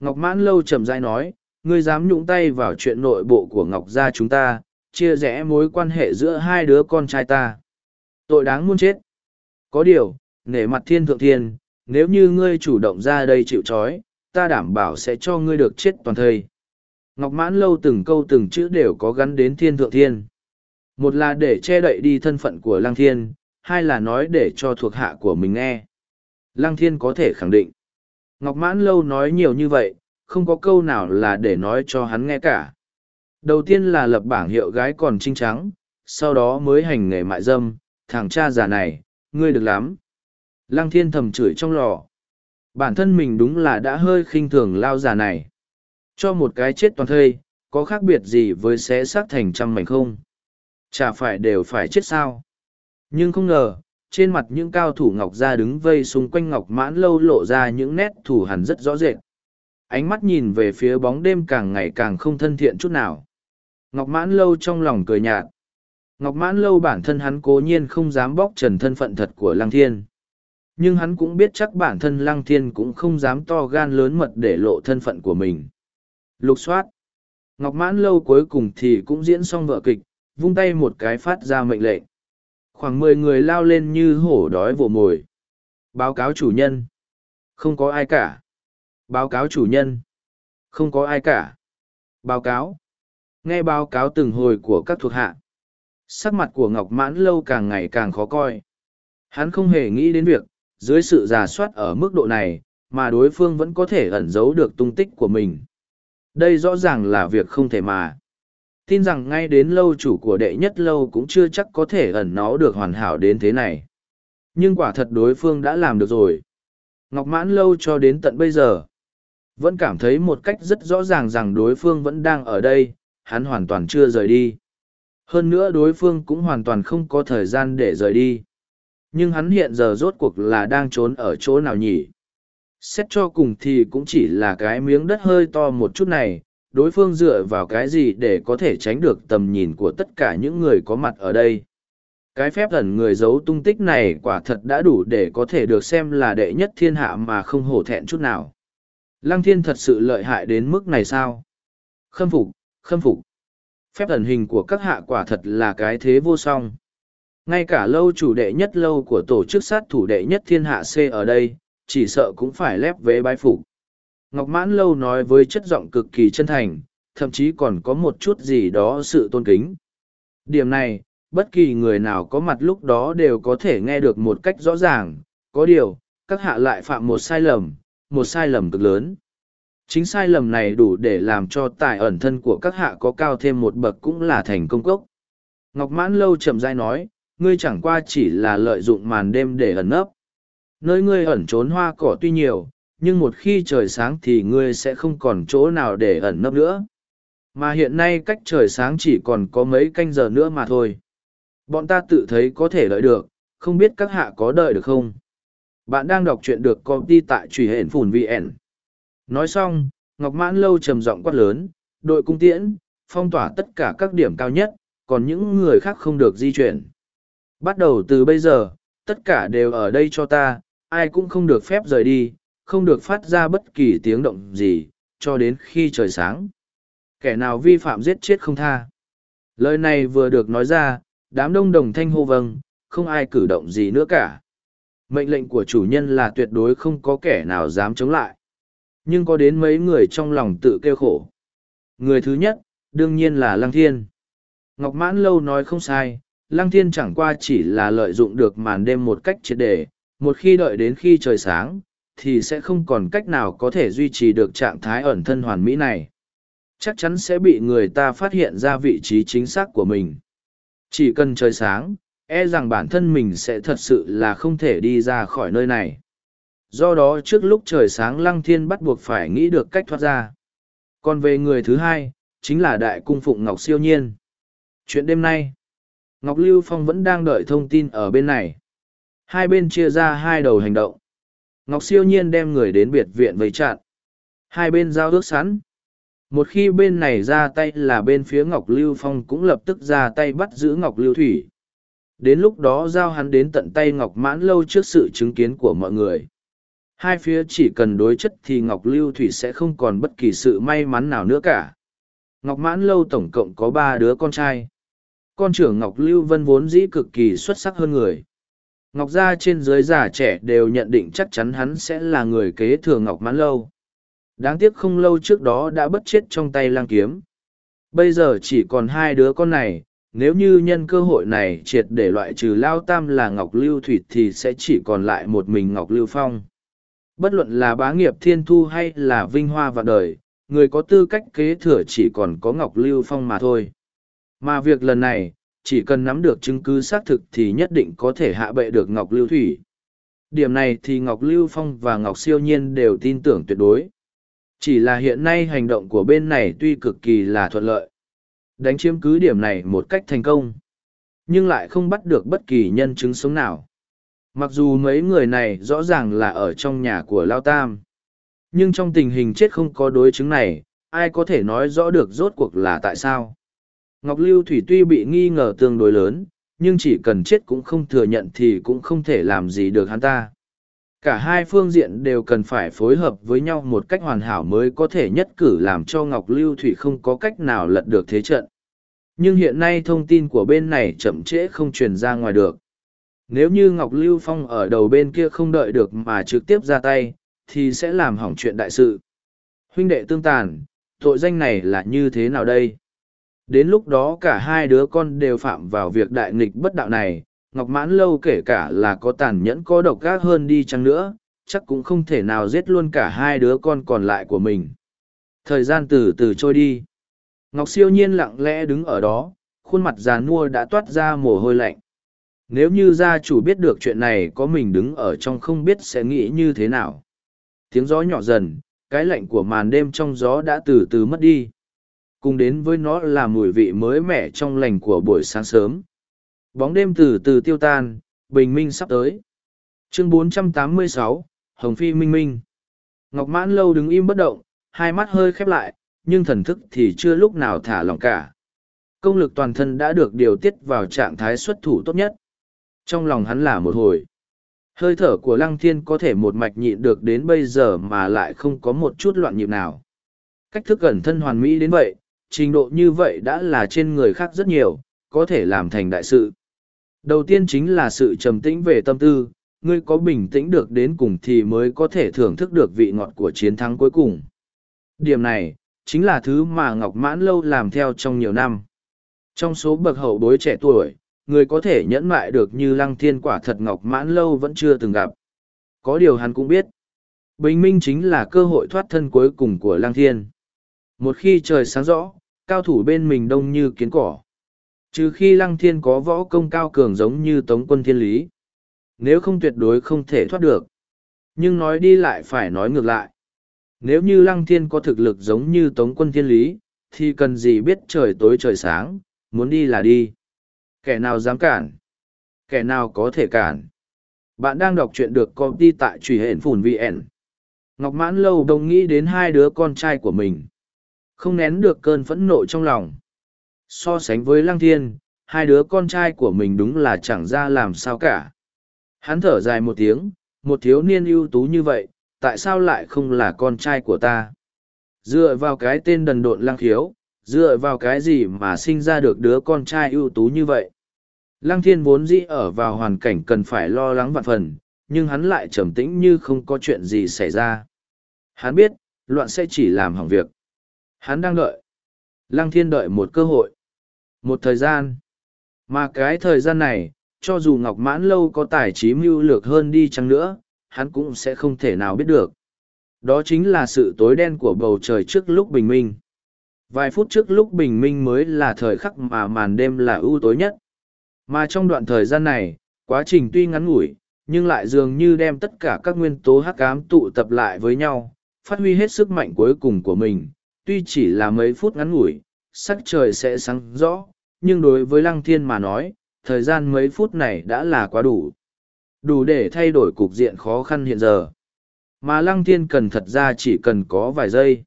Ngọc Mãn Lâu chậm rãi nói, ngươi dám nhũng tay vào chuyện nội bộ của Ngọc Gia chúng ta, chia rẽ mối quan hệ giữa hai đứa con trai ta. Tội đáng muôn chết. Có điều, nể mặt thiên thượng thiên, nếu như ngươi chủ động ra đây chịu trói, ta đảm bảo sẽ cho ngươi được chết toàn thây. Ngọc Mãn Lâu từng câu từng chữ đều có gắn đến thiên thượng thiên. Một là để che đậy đi thân phận của Lăng Thiên, hai là nói để cho thuộc hạ của mình nghe. Lăng Thiên có thể khẳng định. Ngọc Mãn Lâu nói nhiều như vậy, không có câu nào là để nói cho hắn nghe cả. Đầu tiên là lập bảng hiệu gái còn trinh trắng, sau đó mới hành nghề mại dâm, thằng cha già này, ngươi được lắm. Lăng thiên thầm chửi trong lò. Bản thân mình đúng là đã hơi khinh thường lao già này. Cho một cái chết toàn thây, có khác biệt gì với xé xác thành trăm mảnh không? Chả phải đều phải chết sao? Nhưng không ngờ, trên mặt những cao thủ ngọc gia đứng vây xung quanh ngọc mãn lâu lộ ra những nét thủ hẳn rất rõ rệt. Ánh mắt nhìn về phía bóng đêm càng ngày càng không thân thiện chút nào. Ngọc mãn lâu trong lòng cười nhạt. Ngọc mãn lâu bản thân hắn cố nhiên không dám bóc trần thân phận thật của lăng thiên. Nhưng hắn cũng biết chắc bản thân lăng thiên cũng không dám to gan lớn mật để lộ thân phận của mình. Lục soát. Ngọc mãn lâu cuối cùng thì cũng diễn xong vợ kịch, vung tay một cái phát ra mệnh lệnh. Khoảng mười người lao lên như hổ đói vồ mồi. Báo cáo chủ nhân. Không có ai cả. Báo cáo chủ nhân. Không có ai cả. Báo cáo. Nghe báo cáo từng hồi của các thuộc hạ. Sắc mặt của Ngọc Mãn Lâu càng ngày càng khó coi. Hắn không hề nghĩ đến việc, dưới sự giả soát ở mức độ này, mà đối phương vẫn có thể ẩn giấu được tung tích của mình. Đây rõ ràng là việc không thể mà. Tin rằng ngay đến lâu chủ của đệ nhất lâu cũng chưa chắc có thể ẩn nó được hoàn hảo đến thế này. Nhưng quả thật đối phương đã làm được rồi. Ngọc mãn lâu cho đến tận bây giờ. Vẫn cảm thấy một cách rất rõ ràng rằng đối phương vẫn đang ở đây, hắn hoàn toàn chưa rời đi. Hơn nữa đối phương cũng hoàn toàn không có thời gian để rời đi. Nhưng hắn hiện giờ rốt cuộc là đang trốn ở chỗ nào nhỉ? Xét cho cùng thì cũng chỉ là cái miếng đất hơi to một chút này, đối phương dựa vào cái gì để có thể tránh được tầm nhìn của tất cả những người có mặt ở đây. Cái phép ẩn người giấu tung tích này quả thật đã đủ để có thể được xem là đệ nhất thiên hạ mà không hổ thẹn chút nào. Lăng thiên thật sự lợi hại đến mức này sao? Khâm phục, khâm phục. Phép ẩn hình của các hạ quả thật là cái thế vô song. Ngay cả lâu chủ đệ nhất lâu của tổ chức sát thủ đệ nhất thiên hạ C ở đây, chỉ sợ cũng phải lép vế bái phục. Ngọc Mãn Lâu nói với chất giọng cực kỳ chân thành, thậm chí còn có một chút gì đó sự tôn kính. Điểm này, bất kỳ người nào có mặt lúc đó đều có thể nghe được một cách rõ ràng, có điều, các hạ lại phạm một sai lầm, một sai lầm cực lớn. Chính sai lầm này đủ để làm cho tài ẩn thân của các hạ có cao thêm một bậc cũng là thành công cốc. Ngọc Mãn Lâu chậm rãi nói, ngươi chẳng qua chỉ là lợi dụng màn đêm để ẩn nấp. Nơi ngươi ẩn trốn hoa cỏ tuy nhiều, nhưng một khi trời sáng thì ngươi sẽ không còn chỗ nào để ẩn nấp nữa. Mà hiện nay cách trời sáng chỉ còn có mấy canh giờ nữa mà thôi. Bọn ta tự thấy có thể đợi được, không biết các hạ có đợi được không? Bạn đang đọc truyện được công ty tại truy hển phùn VN. Nói xong, Ngọc Mãn Lâu trầm giọng quát lớn, đội cung tiễn, phong tỏa tất cả các điểm cao nhất, còn những người khác không được di chuyển. Bắt đầu từ bây giờ, tất cả đều ở đây cho ta, ai cũng không được phép rời đi, không được phát ra bất kỳ tiếng động gì, cho đến khi trời sáng. Kẻ nào vi phạm giết chết không tha. Lời này vừa được nói ra, đám đông đồng thanh hô vâng, không ai cử động gì nữa cả. Mệnh lệnh của chủ nhân là tuyệt đối không có kẻ nào dám chống lại. Nhưng có đến mấy người trong lòng tự kêu khổ. Người thứ nhất, đương nhiên là Lăng Thiên. Ngọc Mãn Lâu nói không sai, Lăng Thiên chẳng qua chỉ là lợi dụng được màn đêm một cách triệt để, một khi đợi đến khi trời sáng, thì sẽ không còn cách nào có thể duy trì được trạng thái ẩn thân hoàn mỹ này. Chắc chắn sẽ bị người ta phát hiện ra vị trí chính xác của mình. Chỉ cần trời sáng, e rằng bản thân mình sẽ thật sự là không thể đi ra khỏi nơi này. Do đó trước lúc trời sáng Lăng Thiên bắt buộc phải nghĩ được cách thoát ra. Còn về người thứ hai, chính là Đại Cung Phụng Ngọc Siêu Nhiên. Chuyện đêm nay, Ngọc Lưu Phong vẫn đang đợi thông tin ở bên này. Hai bên chia ra hai đầu hành động. Ngọc siêu nhiên đem người đến biệt viện vây chặn. Hai bên giao ước sẵn. Một khi bên này ra tay là bên phía Ngọc Lưu Phong cũng lập tức ra tay bắt giữ Ngọc Lưu Thủy. Đến lúc đó giao hắn đến tận tay Ngọc Mãn Lâu trước sự chứng kiến của mọi người. Hai phía chỉ cần đối chất thì Ngọc Lưu Thủy sẽ không còn bất kỳ sự may mắn nào nữa cả. Ngọc Mãn Lâu tổng cộng có ba đứa con trai. Con trưởng Ngọc Lưu Vân vốn dĩ cực kỳ xuất sắc hơn người. Ngọc Gia trên dưới già trẻ đều nhận định chắc chắn hắn sẽ là người kế thừa Ngọc Mãn Lâu. Đáng tiếc không lâu trước đó đã bất chết trong tay lang kiếm. Bây giờ chỉ còn hai đứa con này, nếu như nhân cơ hội này triệt để loại trừ Lao Tam là Ngọc Lưu Thủy thì sẽ chỉ còn lại một mình Ngọc Lưu Phong. Bất luận là bá nghiệp thiên thu hay là vinh hoa vạn đời, người có tư cách kế thừa chỉ còn có Ngọc Lưu Phong mà thôi. Mà việc lần này, chỉ cần nắm được chứng cứ xác thực thì nhất định có thể hạ bệ được Ngọc Lưu Thủy. Điểm này thì Ngọc Lưu Phong và Ngọc Siêu Nhiên đều tin tưởng tuyệt đối. Chỉ là hiện nay hành động của bên này tuy cực kỳ là thuận lợi. Đánh chiếm cứ điểm này một cách thành công. Nhưng lại không bắt được bất kỳ nhân chứng sống nào. Mặc dù mấy người này rõ ràng là ở trong nhà của Lao Tam. Nhưng trong tình hình chết không có đối chứng này, ai có thể nói rõ được rốt cuộc là tại sao. Ngọc Lưu Thủy tuy bị nghi ngờ tương đối lớn, nhưng chỉ cần chết cũng không thừa nhận thì cũng không thể làm gì được hắn ta. Cả hai phương diện đều cần phải phối hợp với nhau một cách hoàn hảo mới có thể nhất cử làm cho Ngọc Lưu Thủy không có cách nào lật được thế trận. Nhưng hiện nay thông tin của bên này chậm trễ không truyền ra ngoài được. Nếu như Ngọc Lưu Phong ở đầu bên kia không đợi được mà trực tiếp ra tay, thì sẽ làm hỏng chuyện đại sự. Huynh đệ tương tàn, tội danh này là như thế nào đây? Đến lúc đó cả hai đứa con đều phạm vào việc đại nghịch bất đạo này, Ngọc Mãn Lâu kể cả là có tàn nhẫn có độc gác hơn đi chăng nữa, chắc cũng không thể nào giết luôn cả hai đứa con còn lại của mình. Thời gian từ từ trôi đi. Ngọc siêu nhiên lặng lẽ đứng ở đó, khuôn mặt già nua đã toát ra mồ hôi lạnh. Nếu như gia chủ biết được chuyện này có mình đứng ở trong không biết sẽ nghĩ như thế nào. Tiếng gió nhỏ dần, cái lạnh của màn đêm trong gió đã từ từ mất đi. Cùng đến với nó là mùi vị mới mẻ trong lành của buổi sáng sớm. Bóng đêm từ từ tiêu tan, bình minh sắp tới. Chương 486, Hồng Phi Minh Minh. Ngọc Mãn Lâu đứng im bất động, hai mắt hơi khép lại, nhưng thần thức thì chưa lúc nào thả lỏng cả. Công lực toàn thân đã được điều tiết vào trạng thái xuất thủ tốt nhất. Trong lòng hắn là một hồi. Hơi thở của Lăng Thiên có thể một mạch nhịn được đến bây giờ mà lại không có một chút loạn nhịp nào. Cách thức gần thân hoàn mỹ đến vậy, trình độ như vậy đã là trên người khác rất nhiều, có thể làm thành đại sự. Đầu tiên chính là sự trầm tĩnh về tâm tư, ngươi có bình tĩnh được đến cùng thì mới có thể thưởng thức được vị ngọt của chiến thắng cuối cùng. Điểm này, chính là thứ mà Ngọc Mãn Lâu làm theo trong nhiều năm. Trong số bậc hậu bối trẻ tuổi, người có thể nhẫn mại được như lăng thiên quả thật Ngọc Mãn Lâu vẫn chưa từng gặp. Có điều hắn cũng biết. Bình minh chính là cơ hội thoát thân cuối cùng của lăng thiên. Một khi trời sáng rõ, cao thủ bên mình đông như kiến cỏ. Trừ khi lăng thiên có võ công cao cường giống như tống quân thiên lý. Nếu không tuyệt đối không thể thoát được. Nhưng nói đi lại phải nói ngược lại. Nếu như lăng thiên có thực lực giống như tống quân thiên lý, thì cần gì biết trời tối trời sáng, muốn đi là đi. Kẻ nào dám cản? Kẻ nào có thể cản? Bạn đang đọc truyện được công ty tại truy hển phùn VN. Ngọc Mãn Lâu đồng nghĩ đến hai đứa con trai của mình. Không nén được cơn phẫn nộ trong lòng. So sánh với Lăng Thiên, hai đứa con trai của mình đúng là chẳng ra làm sao cả. Hắn thở dài một tiếng, một thiếu niên ưu tú như vậy, tại sao lại không là con trai của ta? Dựa vào cái tên đần độn lăng khiếu, dựa vào cái gì mà sinh ra được đứa con trai ưu tú như vậy? Lăng thiên vốn dĩ ở vào hoàn cảnh cần phải lo lắng vạn phần, nhưng hắn lại trầm tĩnh như không có chuyện gì xảy ra. Hắn biết, loạn sẽ chỉ làm hỏng việc. Hắn đang đợi. Lăng thiên đợi một cơ hội. Một thời gian. Mà cái thời gian này, cho dù Ngọc Mãn Lâu có tài trí mưu lược hơn đi chăng nữa, hắn cũng sẽ không thể nào biết được. Đó chính là sự tối đen của bầu trời trước lúc bình minh. Vài phút trước lúc bình minh mới là thời khắc mà màn đêm là ưu tối nhất. Mà trong đoạn thời gian này, quá trình tuy ngắn ngủi, nhưng lại dường như đem tất cả các nguyên tố hắc ám tụ tập lại với nhau, phát huy hết sức mạnh cuối cùng của mình. Tuy chỉ là mấy phút ngắn ngủi, sắc trời sẽ sáng rõ, nhưng đối với Lăng Thiên mà nói, thời gian mấy phút này đã là quá đủ. Đủ để thay đổi cục diện khó khăn hiện giờ. Mà Lăng Thiên cần thật ra chỉ cần có vài giây.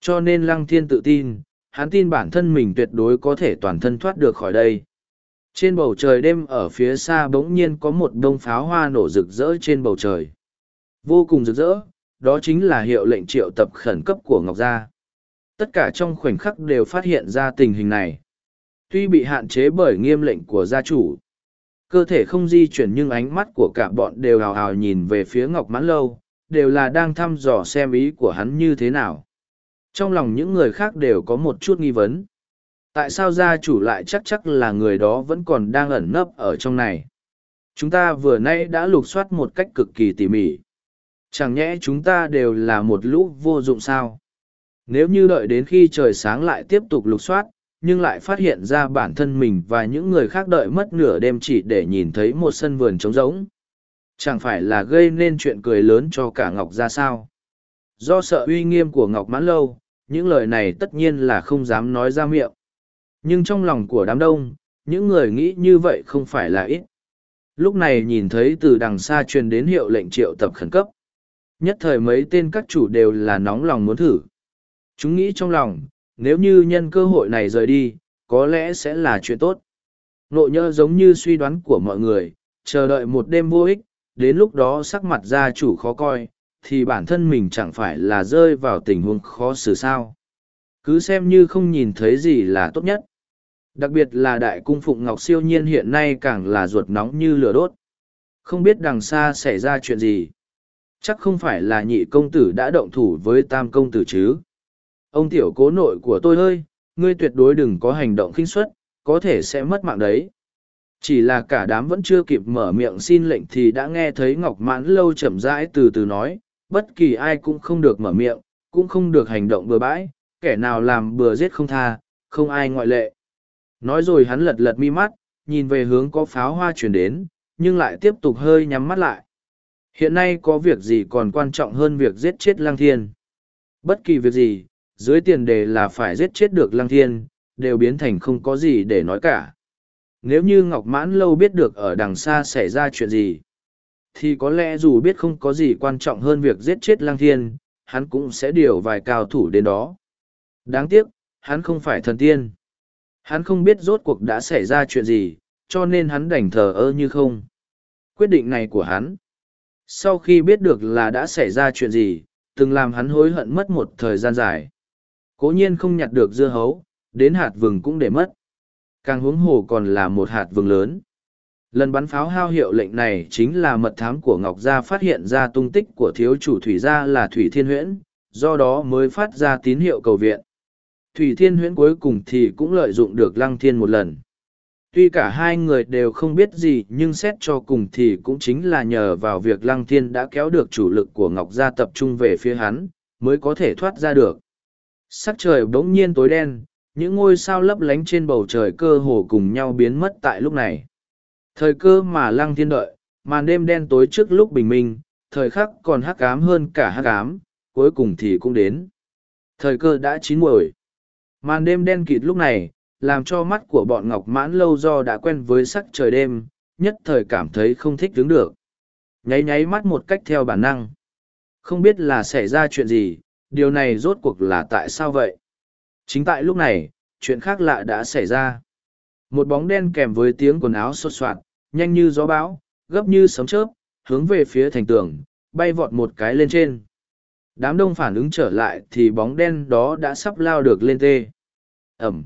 Cho nên Lăng Thiên tự tin, hắn tin bản thân mình tuyệt đối có thể toàn thân thoát được khỏi đây. Trên bầu trời đêm ở phía xa bỗng nhiên có một đông pháo hoa nổ rực rỡ trên bầu trời. Vô cùng rực rỡ, đó chính là hiệu lệnh triệu tập khẩn cấp của Ngọc Gia. Tất cả trong khoảnh khắc đều phát hiện ra tình hình này. Tuy bị hạn chế bởi nghiêm lệnh của gia chủ, cơ thể không di chuyển nhưng ánh mắt của cả bọn đều hào hào nhìn về phía Ngọc Mãn Lâu, đều là đang thăm dò xem ý của hắn như thế nào. Trong lòng những người khác đều có một chút nghi vấn. Tại sao gia chủ lại chắc chắc là người đó vẫn còn đang ẩn nấp ở trong này? Chúng ta vừa nay đã lục soát một cách cực kỳ tỉ mỉ. Chẳng nhẽ chúng ta đều là một lũ vô dụng sao? Nếu như đợi đến khi trời sáng lại tiếp tục lục soát, nhưng lại phát hiện ra bản thân mình và những người khác đợi mất nửa đêm chỉ để nhìn thấy một sân vườn trống rỗng. Chẳng phải là gây nên chuyện cười lớn cho cả Ngọc ra sao. Do sợ uy nghiêm của Ngọc Mãn Lâu, những lời này tất nhiên là không dám nói ra miệng. Nhưng trong lòng của đám đông, những người nghĩ như vậy không phải là ít. Lúc này nhìn thấy từ đằng xa truyền đến hiệu lệnh triệu tập khẩn cấp. Nhất thời mấy tên các chủ đều là nóng lòng muốn thử. Chúng nghĩ trong lòng, nếu như nhân cơ hội này rời đi, có lẽ sẽ là chuyện tốt. Nội nhơ giống như suy đoán của mọi người, chờ đợi một đêm vô ích, đến lúc đó sắc mặt gia chủ khó coi, thì bản thân mình chẳng phải là rơi vào tình huống khó xử sao. Cứ xem như không nhìn thấy gì là tốt nhất. Đặc biệt là đại cung phụng Ngọc Siêu Nhiên hiện nay càng là ruột nóng như lửa đốt. Không biết đằng xa xảy ra chuyện gì. Chắc không phải là nhị công tử đã động thủ với tam công tử chứ. Ông tiểu cố nội của tôi ơi, ngươi tuyệt đối đừng có hành động khinh suất, có thể sẽ mất mạng đấy. Chỉ là cả đám vẫn chưa kịp mở miệng xin lệnh thì đã nghe thấy Ngọc Mãn Lâu chậm rãi từ từ nói, bất kỳ ai cũng không được mở miệng, cũng không được hành động bừa bãi, kẻ nào làm bừa giết không tha, không ai ngoại lệ. Nói rồi hắn lật lật mi mắt, nhìn về hướng có pháo hoa chuyển đến, nhưng lại tiếp tục hơi nhắm mắt lại. Hiện nay có việc gì còn quan trọng hơn việc giết chết Lang Thiên. Bất kỳ việc gì, dưới tiền đề là phải giết chết được Lăng Thiên, đều biến thành không có gì để nói cả. Nếu như Ngọc Mãn Lâu biết được ở đằng xa xảy ra chuyện gì, thì có lẽ dù biết không có gì quan trọng hơn việc giết chết Lăng Thiên, hắn cũng sẽ điều vài cao thủ đến đó. Đáng tiếc, hắn không phải thần tiên. Hắn không biết rốt cuộc đã xảy ra chuyện gì, cho nên hắn đành thờ ơ như không. Quyết định này của hắn, sau khi biết được là đã xảy ra chuyện gì, từng làm hắn hối hận mất một thời gian dài. Cố nhiên không nhặt được dưa hấu, đến hạt vừng cũng để mất. Càng huống hồ còn là một hạt vừng lớn. Lần bắn pháo hao hiệu lệnh này chính là mật thám của Ngọc Gia phát hiện ra tung tích của thiếu chủ Thủy Gia là Thủy Thiên Huyễn, do đó mới phát ra tín hiệu cầu viện. Thủy Thiên Huyễn cuối cùng thì cũng lợi dụng được Lăng Thiên một lần. Tuy cả hai người đều không biết gì nhưng xét cho cùng thì cũng chính là nhờ vào việc Lăng Thiên đã kéo được chủ lực của Ngọc Gia tập trung về phía hắn, mới có thể thoát ra được. Sắc trời bỗng nhiên tối đen, những ngôi sao lấp lánh trên bầu trời cơ hồ cùng nhau biến mất tại lúc này. Thời cơ mà Lăng Thiên đợi, màn đêm đen tối trước lúc bình minh, thời khắc còn hắc ám hơn cả hắc ám, cuối cùng thì cũng đến. Thời cơ đã chín muồi. Màn đêm đen kịt lúc này, làm cho mắt của bọn ngọc mãn lâu do đã quen với sắc trời đêm, nhất thời cảm thấy không thích đứng được. Nháy nháy mắt một cách theo bản năng. Không biết là xảy ra chuyện gì, điều này rốt cuộc là tại sao vậy? Chính tại lúc này, chuyện khác lạ đã xảy ra. Một bóng đen kèm với tiếng quần áo sột soạt, nhanh như gió bão, gấp như sấm chớp, hướng về phía thành tường, bay vọt một cái lên trên. Đám đông phản ứng trở lại thì bóng đen đó đã sắp lao được lên tê. Ẩm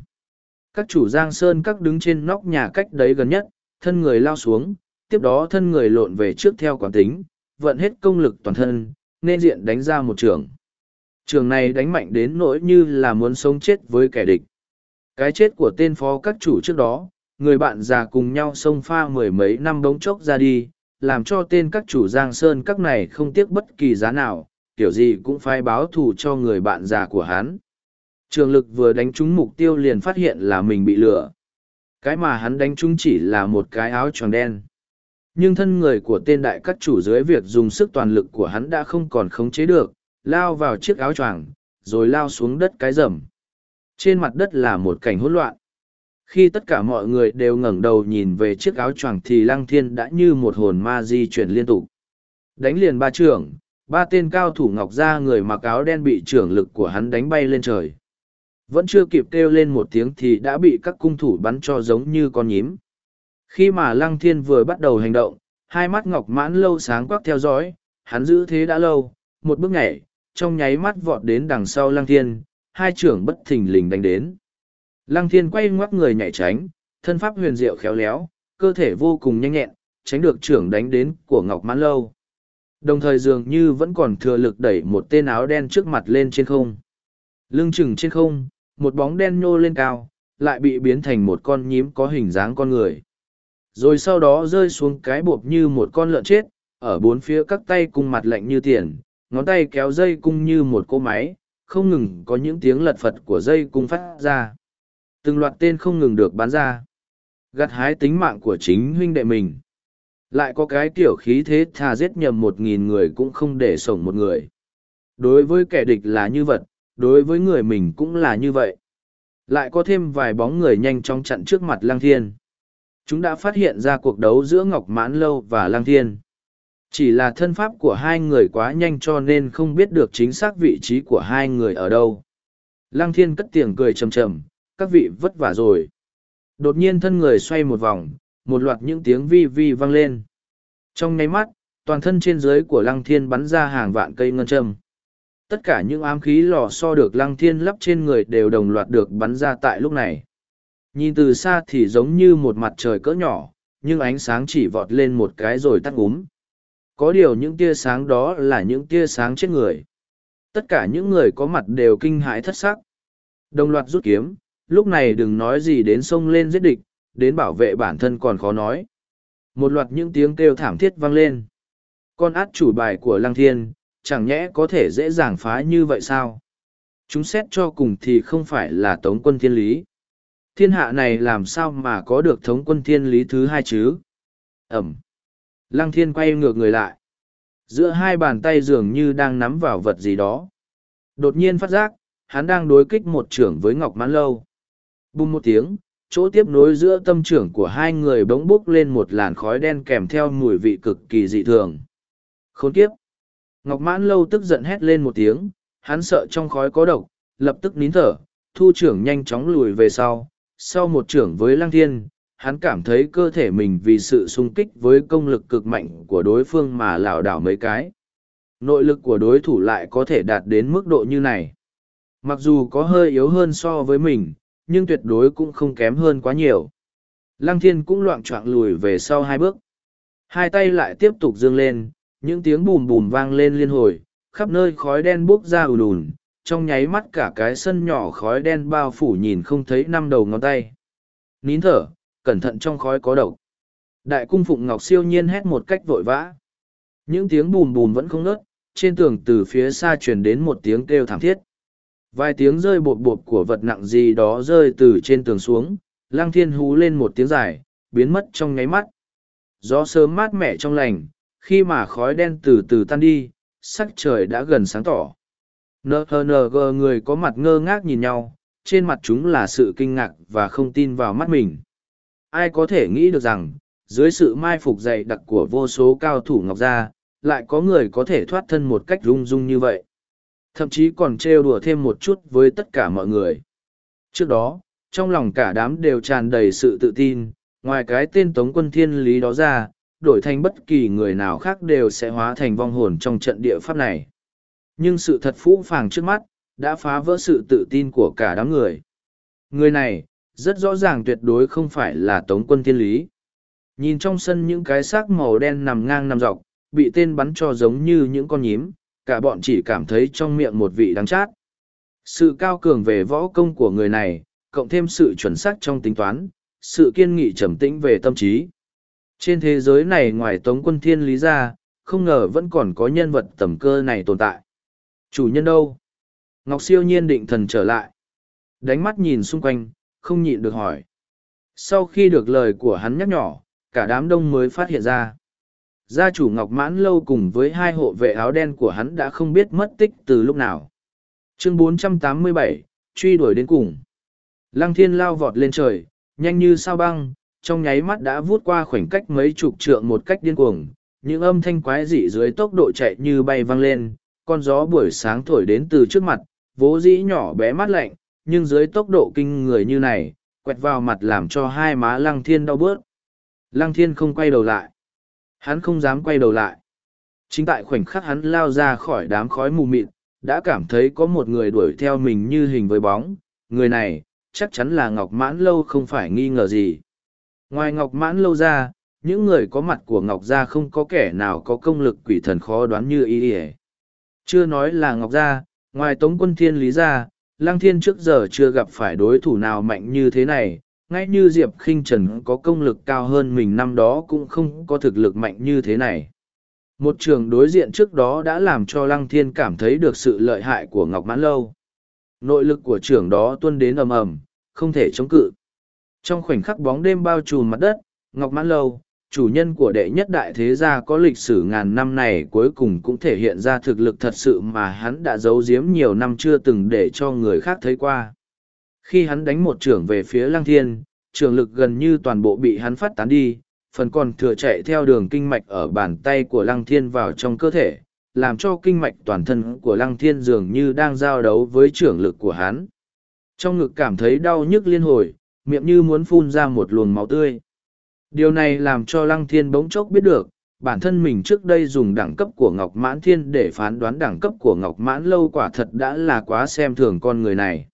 các chủ giang sơn các đứng trên nóc nhà cách đấy gần nhất, thân người lao xuống, tiếp đó thân người lộn về trước theo quán tính, vận hết công lực toàn thân, nên diện đánh ra một trường. Trường này đánh mạnh đến nỗi như là muốn sống chết với kẻ địch. Cái chết của tên phó các chủ trước đó, người bạn già cùng nhau xông pha mười mấy năm bóng chốc ra đi, làm cho tên các chủ giang sơn các này không tiếc bất kỳ giá nào, kiểu gì cũng phải báo thù cho người bạn già của hắn. Trường lực vừa đánh trúng mục tiêu liền phát hiện là mình bị lửa. Cái mà hắn đánh trúng chỉ là một cái áo tròn đen. Nhưng thân người của tên đại các chủ dưới việc dùng sức toàn lực của hắn đã không còn khống chế được, lao vào chiếc áo choàng, rồi lao xuống đất cái rầm. Trên mặt đất là một cảnh hỗn loạn. Khi tất cả mọi người đều ngẩng đầu nhìn về chiếc áo choàng thì Lăng Thiên đã như một hồn ma di chuyển liên tục. Đánh liền ba trưởng, ba tên cao thủ ngọc ra người mặc áo đen bị trưởng lực của hắn đánh bay lên trời. Vẫn chưa kịp kêu lên một tiếng thì đã bị các cung thủ bắn cho giống như con nhím. Khi mà Lăng Thiên vừa bắt đầu hành động, hai mắt ngọc mãn lâu sáng quắc theo dõi, hắn giữ thế đã lâu, một bước nhảy, trong nháy mắt vọt đến đằng sau Lăng Thiên, hai trưởng bất thình lình đánh đến. Lăng Thiên quay ngoắc người nhảy tránh, thân pháp huyền diệu khéo léo, cơ thể vô cùng nhanh nhẹn, tránh được trưởng đánh đến của Ngọc Mãn Lâu. Đồng thời dường như vẫn còn thừa lực đẩy một tên áo đen trước mặt lên trên không. Lưng chừng trên không, một bóng đen nhô lên cao, lại bị biến thành một con nhím có hình dáng con người. Rồi sau đó rơi xuống cái bộp như một con lợn chết, ở bốn phía các tay cung mặt lạnh như tiền, ngón tay kéo dây cung như một cỗ máy, không ngừng có những tiếng lật phật của dây cung phát ra. Từng loạt tên không ngừng được bắn ra. Gặt hái tính mạng của chính huynh đệ mình. Lại có cái kiểu khí thế thà giết nhầm một nghìn người cũng không để sống một người. Đối với kẻ địch là như vật, đối với người mình cũng là như vậy. Lại có thêm vài bóng người nhanh chóng chặn trước mặt Lang Thiên. Chúng đã phát hiện ra cuộc đấu giữa Ngọc Mãn Lâu và Lang Thiên. Chỉ là thân pháp của hai người quá nhanh cho nên không biết được chính xác vị trí của hai người ở đâu. Lăng Thiên cất tiếng cười trầm trầm, các vị vất vả rồi. Đột nhiên thân người xoay một vòng, một loạt những tiếng vi vi vang lên. Trong nháy mắt, toàn thân trên dưới của Lăng Thiên bắn ra hàng vạn cây ngân châm. Tất cả những ám khí lò so được Lăng Thiên lắp trên người đều đồng loạt được bắn ra tại lúc này. Nhìn từ xa thì giống như một mặt trời cỡ nhỏ, nhưng ánh sáng chỉ vọt lên một cái rồi tắt úm. Có điều những tia sáng đó là những tia sáng chết người. Tất cả những người có mặt đều kinh hãi thất sắc. Đồng loạt rút kiếm, lúc này đừng nói gì đến sông lên giết địch, đến bảo vệ bản thân còn khó nói. Một loạt những tiếng kêu thảm thiết vang lên. Con át chủ bài của Lăng Thiên, chẳng nhẽ có thể dễ dàng phá như vậy sao? Chúng xét cho cùng thì không phải là tống quân thiên lý. Thiên hạ này làm sao mà có được thống quân thiên lý thứ hai chứ? Ẩm. Lăng thiên quay ngược người lại. Giữa hai bàn tay dường như đang nắm vào vật gì đó. Đột nhiên phát giác, hắn đang đối kích một trưởng với Ngọc Mãn Lâu. Bùng một tiếng, chỗ tiếp nối giữa tâm trưởng của hai người bỗng bốc lên một làn khói đen kèm theo mùi vị cực kỳ dị thường. Khốn kiếp! Ngọc Mãn Lâu tức giận hét lên một tiếng, hắn sợ trong khói có độc, lập tức nín thở, thu trưởng nhanh chóng lùi về sau. Sau một trưởng với Lăng Thiên, hắn cảm thấy cơ thể mình vì sự sung kích với công lực cực mạnh của đối phương mà lảo đảo mấy cái. Nội lực của đối thủ lại có thể đạt đến mức độ như này. Mặc dù có hơi yếu hơn so với mình, nhưng tuyệt đối cũng không kém hơn quá nhiều. Lăng thiên cũng loạn choạng lùi về sau hai bước. Hai tay lại tiếp tục dương lên, những tiếng bùm bùm vang lên liên hồi, khắp nơi khói đen bốc ra ùn ùn, trong nháy mắt cả cái sân nhỏ khói đen bao phủ nhìn không thấy năm đầu ngón tay. Nín thở, cẩn thận trong khói có độc. Đại cung phụng ngọc siêu nhiên hét một cách vội vã. Những tiếng bùm bùm vẫn không ngớt, trên tường từ phía xa truyền đến một tiếng kêu thảm thiết. Vài tiếng rơi bột bột của vật nặng gì đó rơi từ trên tường xuống, lang thiên hú lên một tiếng dài, biến mất trong nháy mắt. Gió sớm mát mẻ trong lành, khi mà khói đen từ từ tan đi, sắc trời đã gần sáng tỏ. NHNG người có mặt ngơ ngác nhìn nhau, trên mặt chúng là sự kinh ngạc và không tin vào mắt mình. Ai có thể nghĩ được rằng, dưới sự mai phục dày đặc của vô số cao thủ ngọc gia, lại có người có thể thoát thân một cách rung rung như vậy. Thậm chí còn trêu đùa thêm một chút với tất cả mọi người. Trước đó trong lòng cả đám đều tràn đầy sự tự tin ngoài cái tên tống quân thiên lý đó ra đổi thành bất kỳ người nào khác đều sẽ hóa thành vong hồn trong trận địa pháp này. Nhưng sự thật phũ phàng trước mắt đã phá vỡ sự tự tin của cả đám người. Người này rất rõ ràng tuyệt đối không phải là tống quân thiên lý nhìn trong sân những cái xác màu đen nằm ngang nằm dọc bị tên bắn cho giống như những con nhím cả bọn chỉ cảm thấy trong miệng một vị đắng chát. Sự cao cường về võ công của người này, cộng thêm sự chuẩn xác trong tính toán, sự kiên nghị trầm tĩnh về tâm trí. Trên thế giới này ngoài Tống quân thiên lý ra, không ngờ vẫn còn có nhân vật tầm cơ này tồn tại. Chủ nhân đâu? Ngọc siêu nhiên định thần trở lại. Đánh mắt nhìn xung quanh, không nhịn được hỏi. Sau khi được lời của hắn nhắc nhỏ, cả đám đông mới phát hiện ra. Gia chủ ngọc mãn lâu cùng với hai hộ vệ áo đen của hắn đã không biết mất tích từ lúc nào. Chương 487, truy đuổi đến cùng. Lăng thiên lao vọt lên trời nhanh như sao băng trong nháy mắt đã vút qua khoảnh cách mấy chục trượng một cách điên cuồng. Những âm thanh quái dị dưới tốc độ chạy như bay văng lên con gió buổi sáng thổi đến từ trước mặt vố dĩ nhỏ bé mát lạnh nhưng dưới tốc độ kinh người như này quẹt vào mặt làm cho hai má lăng thiên đau bớt lăng thiên không quay đầu lại Hắn không dám quay đầu lại. Chính tại khoảnh khắc hắn lao ra khỏi đám khói mù mịt, đã cảm thấy có một người đuổi theo mình như hình với bóng. Người này, chắc chắn là Ngọc Mãn Lâu không phải nghi ngờ gì. Ngoài Ngọc Mãn Lâu ra, những người có mặt của Ngọc Gia không có kẻ nào có công lực quỷ thần khó đoán như ý ỉa chưa nói là Ngọc Gia, ngoài Tống Quân Thiên Lý Gia, Lăng Thiên trước giờ chưa gặp phải đối thủ nào mạnh như thế này, ngay như diệp khinh trần có công lực cao hơn mình năm đó cũng không có thực lực mạnh như thế này một trường đối diện trước đó đã làm cho lăng thiên cảm thấy được sự lợi hại của ngọc mãn lâu nội lực của trường đó tuân đến ầm ầm không thể chống cự. Trong khoảnh khắc bóng đêm bao trùm mặt đất, Ngọc Mãn Lâu, chủ nhân của đệ nhất đại thế gia có lịch sử ngàn năm này cuối cùng cũng thể hiện ra thực lực thật sự mà hắn đã giấu giếm nhiều năm chưa từng để cho người khác thấy qua. Khi hắn đánh một trưởng về phía Lăng Thiên, trường lực gần như toàn bộ bị hắn phát tán đi, phần còn thừa chạy theo đường kinh mạch ở bàn tay của Lăng Thiên vào trong cơ thể, làm cho kinh mạch toàn thân của Lăng Thiên dường như đang giao đấu với trưởng lực của hắn. Trong ngực cảm thấy đau nhức liên hồi, miệng như muốn phun ra một luồng máu tươi. Điều này làm cho Lăng Thiên bỗng chốc biết được, bản thân mình trước đây dùng đẳng cấp của Ngọc Mãn Thiên để phán đoán đẳng cấp của Ngọc Mãn Lâu quả thật đã là quá xem thường con người này.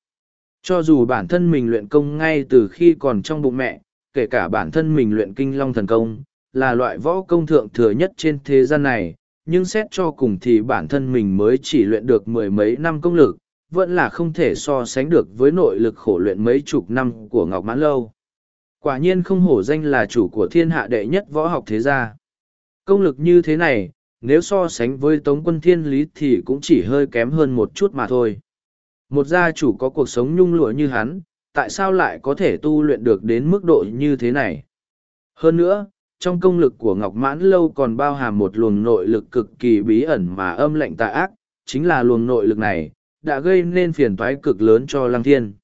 Cho dù bản thân mình luyện công ngay từ khi còn trong bụng mẹ, kể cả bản thân mình luyện kinh long thần công, là loại võ công thượng thừa nhất trên thế gian này, nhưng xét cho cùng thì bản thân mình mới chỉ luyện được mười mấy năm công lực, vẫn là không thể so sánh được với nội lực khổ luyện mấy chục năm của Ngọc Mãn Lâu. Quả nhiên không hổ danh là chủ của thiên hạ đệ nhất võ học thế gia. Công lực như thế này, nếu so sánh với Tống quân thiên lý thì cũng chỉ hơi kém hơn một chút mà thôi. Một gia chủ có cuộc sống nhung lụa như hắn, tại sao lại có thể tu luyện được đến mức độ như thế này? Hơn nữa, trong công lực của Ngọc Mãn Lâu còn bao hàm một luồng nội lực cực kỳ bí ẩn mà âm lệnh tà ác, chính là luồng nội lực này, đã gây nên phiền toái cực lớn cho Lăng Thiên.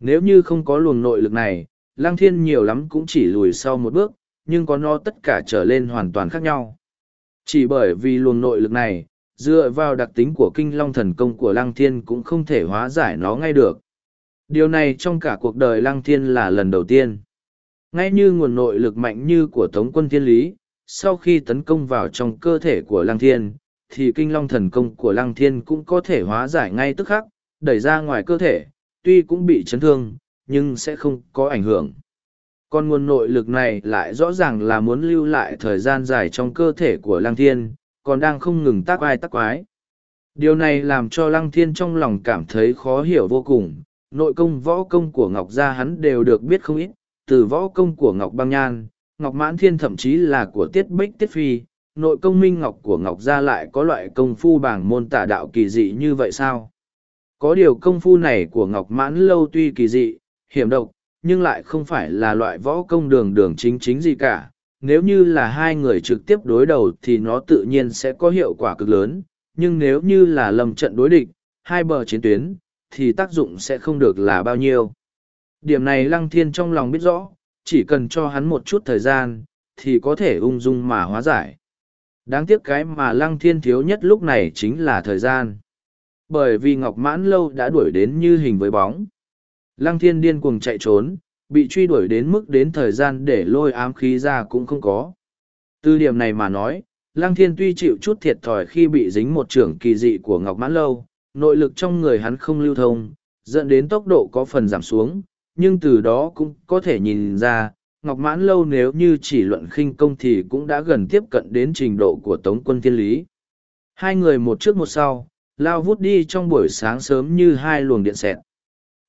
Nếu như không có luồng nội lực này, Lăng Thiên nhiều lắm cũng chỉ lùi sau một bước, nhưng có nó tất cả trở lên hoàn toàn khác nhau. Chỉ bởi vì luồng nội lực này, dựa vào đặc tính của kinh long thần công của Lăng Thiên cũng không thể hóa giải nó ngay được. Điều này trong cả cuộc đời Lăng Thiên là lần đầu tiên. Ngay như nguồn nội lực mạnh như của Tống quân Thiên Lý, sau khi tấn công vào trong cơ thể của Lăng Thiên, thì kinh long thần công của Lăng Thiên cũng có thể hóa giải ngay tức khắc, đẩy ra ngoài cơ thể, tuy cũng bị chấn thương, nhưng sẽ không có ảnh hưởng. Còn nguồn nội lực này lại rõ ràng là muốn lưu lại thời gian dài trong cơ thể của Lăng Thiên, còn đang không ngừng tác ai tác quái. Điều này làm cho Lăng Thiên trong lòng cảm thấy khó hiểu vô cùng, nội công võ công của Ngọc Gia hắn đều được biết không ít, từ võ công của Ngọc Băng Nhan, Ngọc Mãn Thiên thậm chí là của Tiết Bích Tiết Phi, nội công minh Ngọc của Ngọc Gia lại có loại công phu bảng môn tả đạo kỳ dị như vậy sao? Có điều công phu này của Ngọc Mãn Lâu tuy kỳ dị, hiểm độc, nhưng lại không phải là loại võ công đường đường chính chính gì cả. Nếu như là hai người trực tiếp đối đầu thì nó tự nhiên sẽ có hiệu quả cực lớn, nhưng nếu như là lầm trận đối địch, hai bờ chiến tuyến, thì tác dụng sẽ không được là bao nhiêu. Điểm này Lăng Thiên trong lòng biết rõ, chỉ cần cho hắn một chút thời gian, thì có thể ung dung mà hóa giải. Đáng tiếc cái mà Lăng Thiên thiếu nhất lúc này chính là thời gian. Bởi vì Ngọc Mãn Lâu đã đuổi đến như hình với bóng. Lăng thiên điên cuồng chạy trốn, bị truy đuổi đến mức đến thời gian để lôi ám khí ra cũng không có. Từ điểm này mà nói, Lăng thiên tuy chịu chút thiệt thòi khi bị dính một trưởng kỳ dị của Ngọc Mãn Lâu, nội lực trong người hắn không lưu thông, dẫn đến tốc độ có phần giảm xuống, nhưng từ đó cũng có thể nhìn ra, Ngọc Mãn Lâu nếu như chỉ luận khinh công thì cũng đã gần tiếp cận đến trình độ của Tống quân Thiên Lý. Hai người một trước một sau, lao vút đi trong buổi sáng sớm như hai luồng điện xẹt.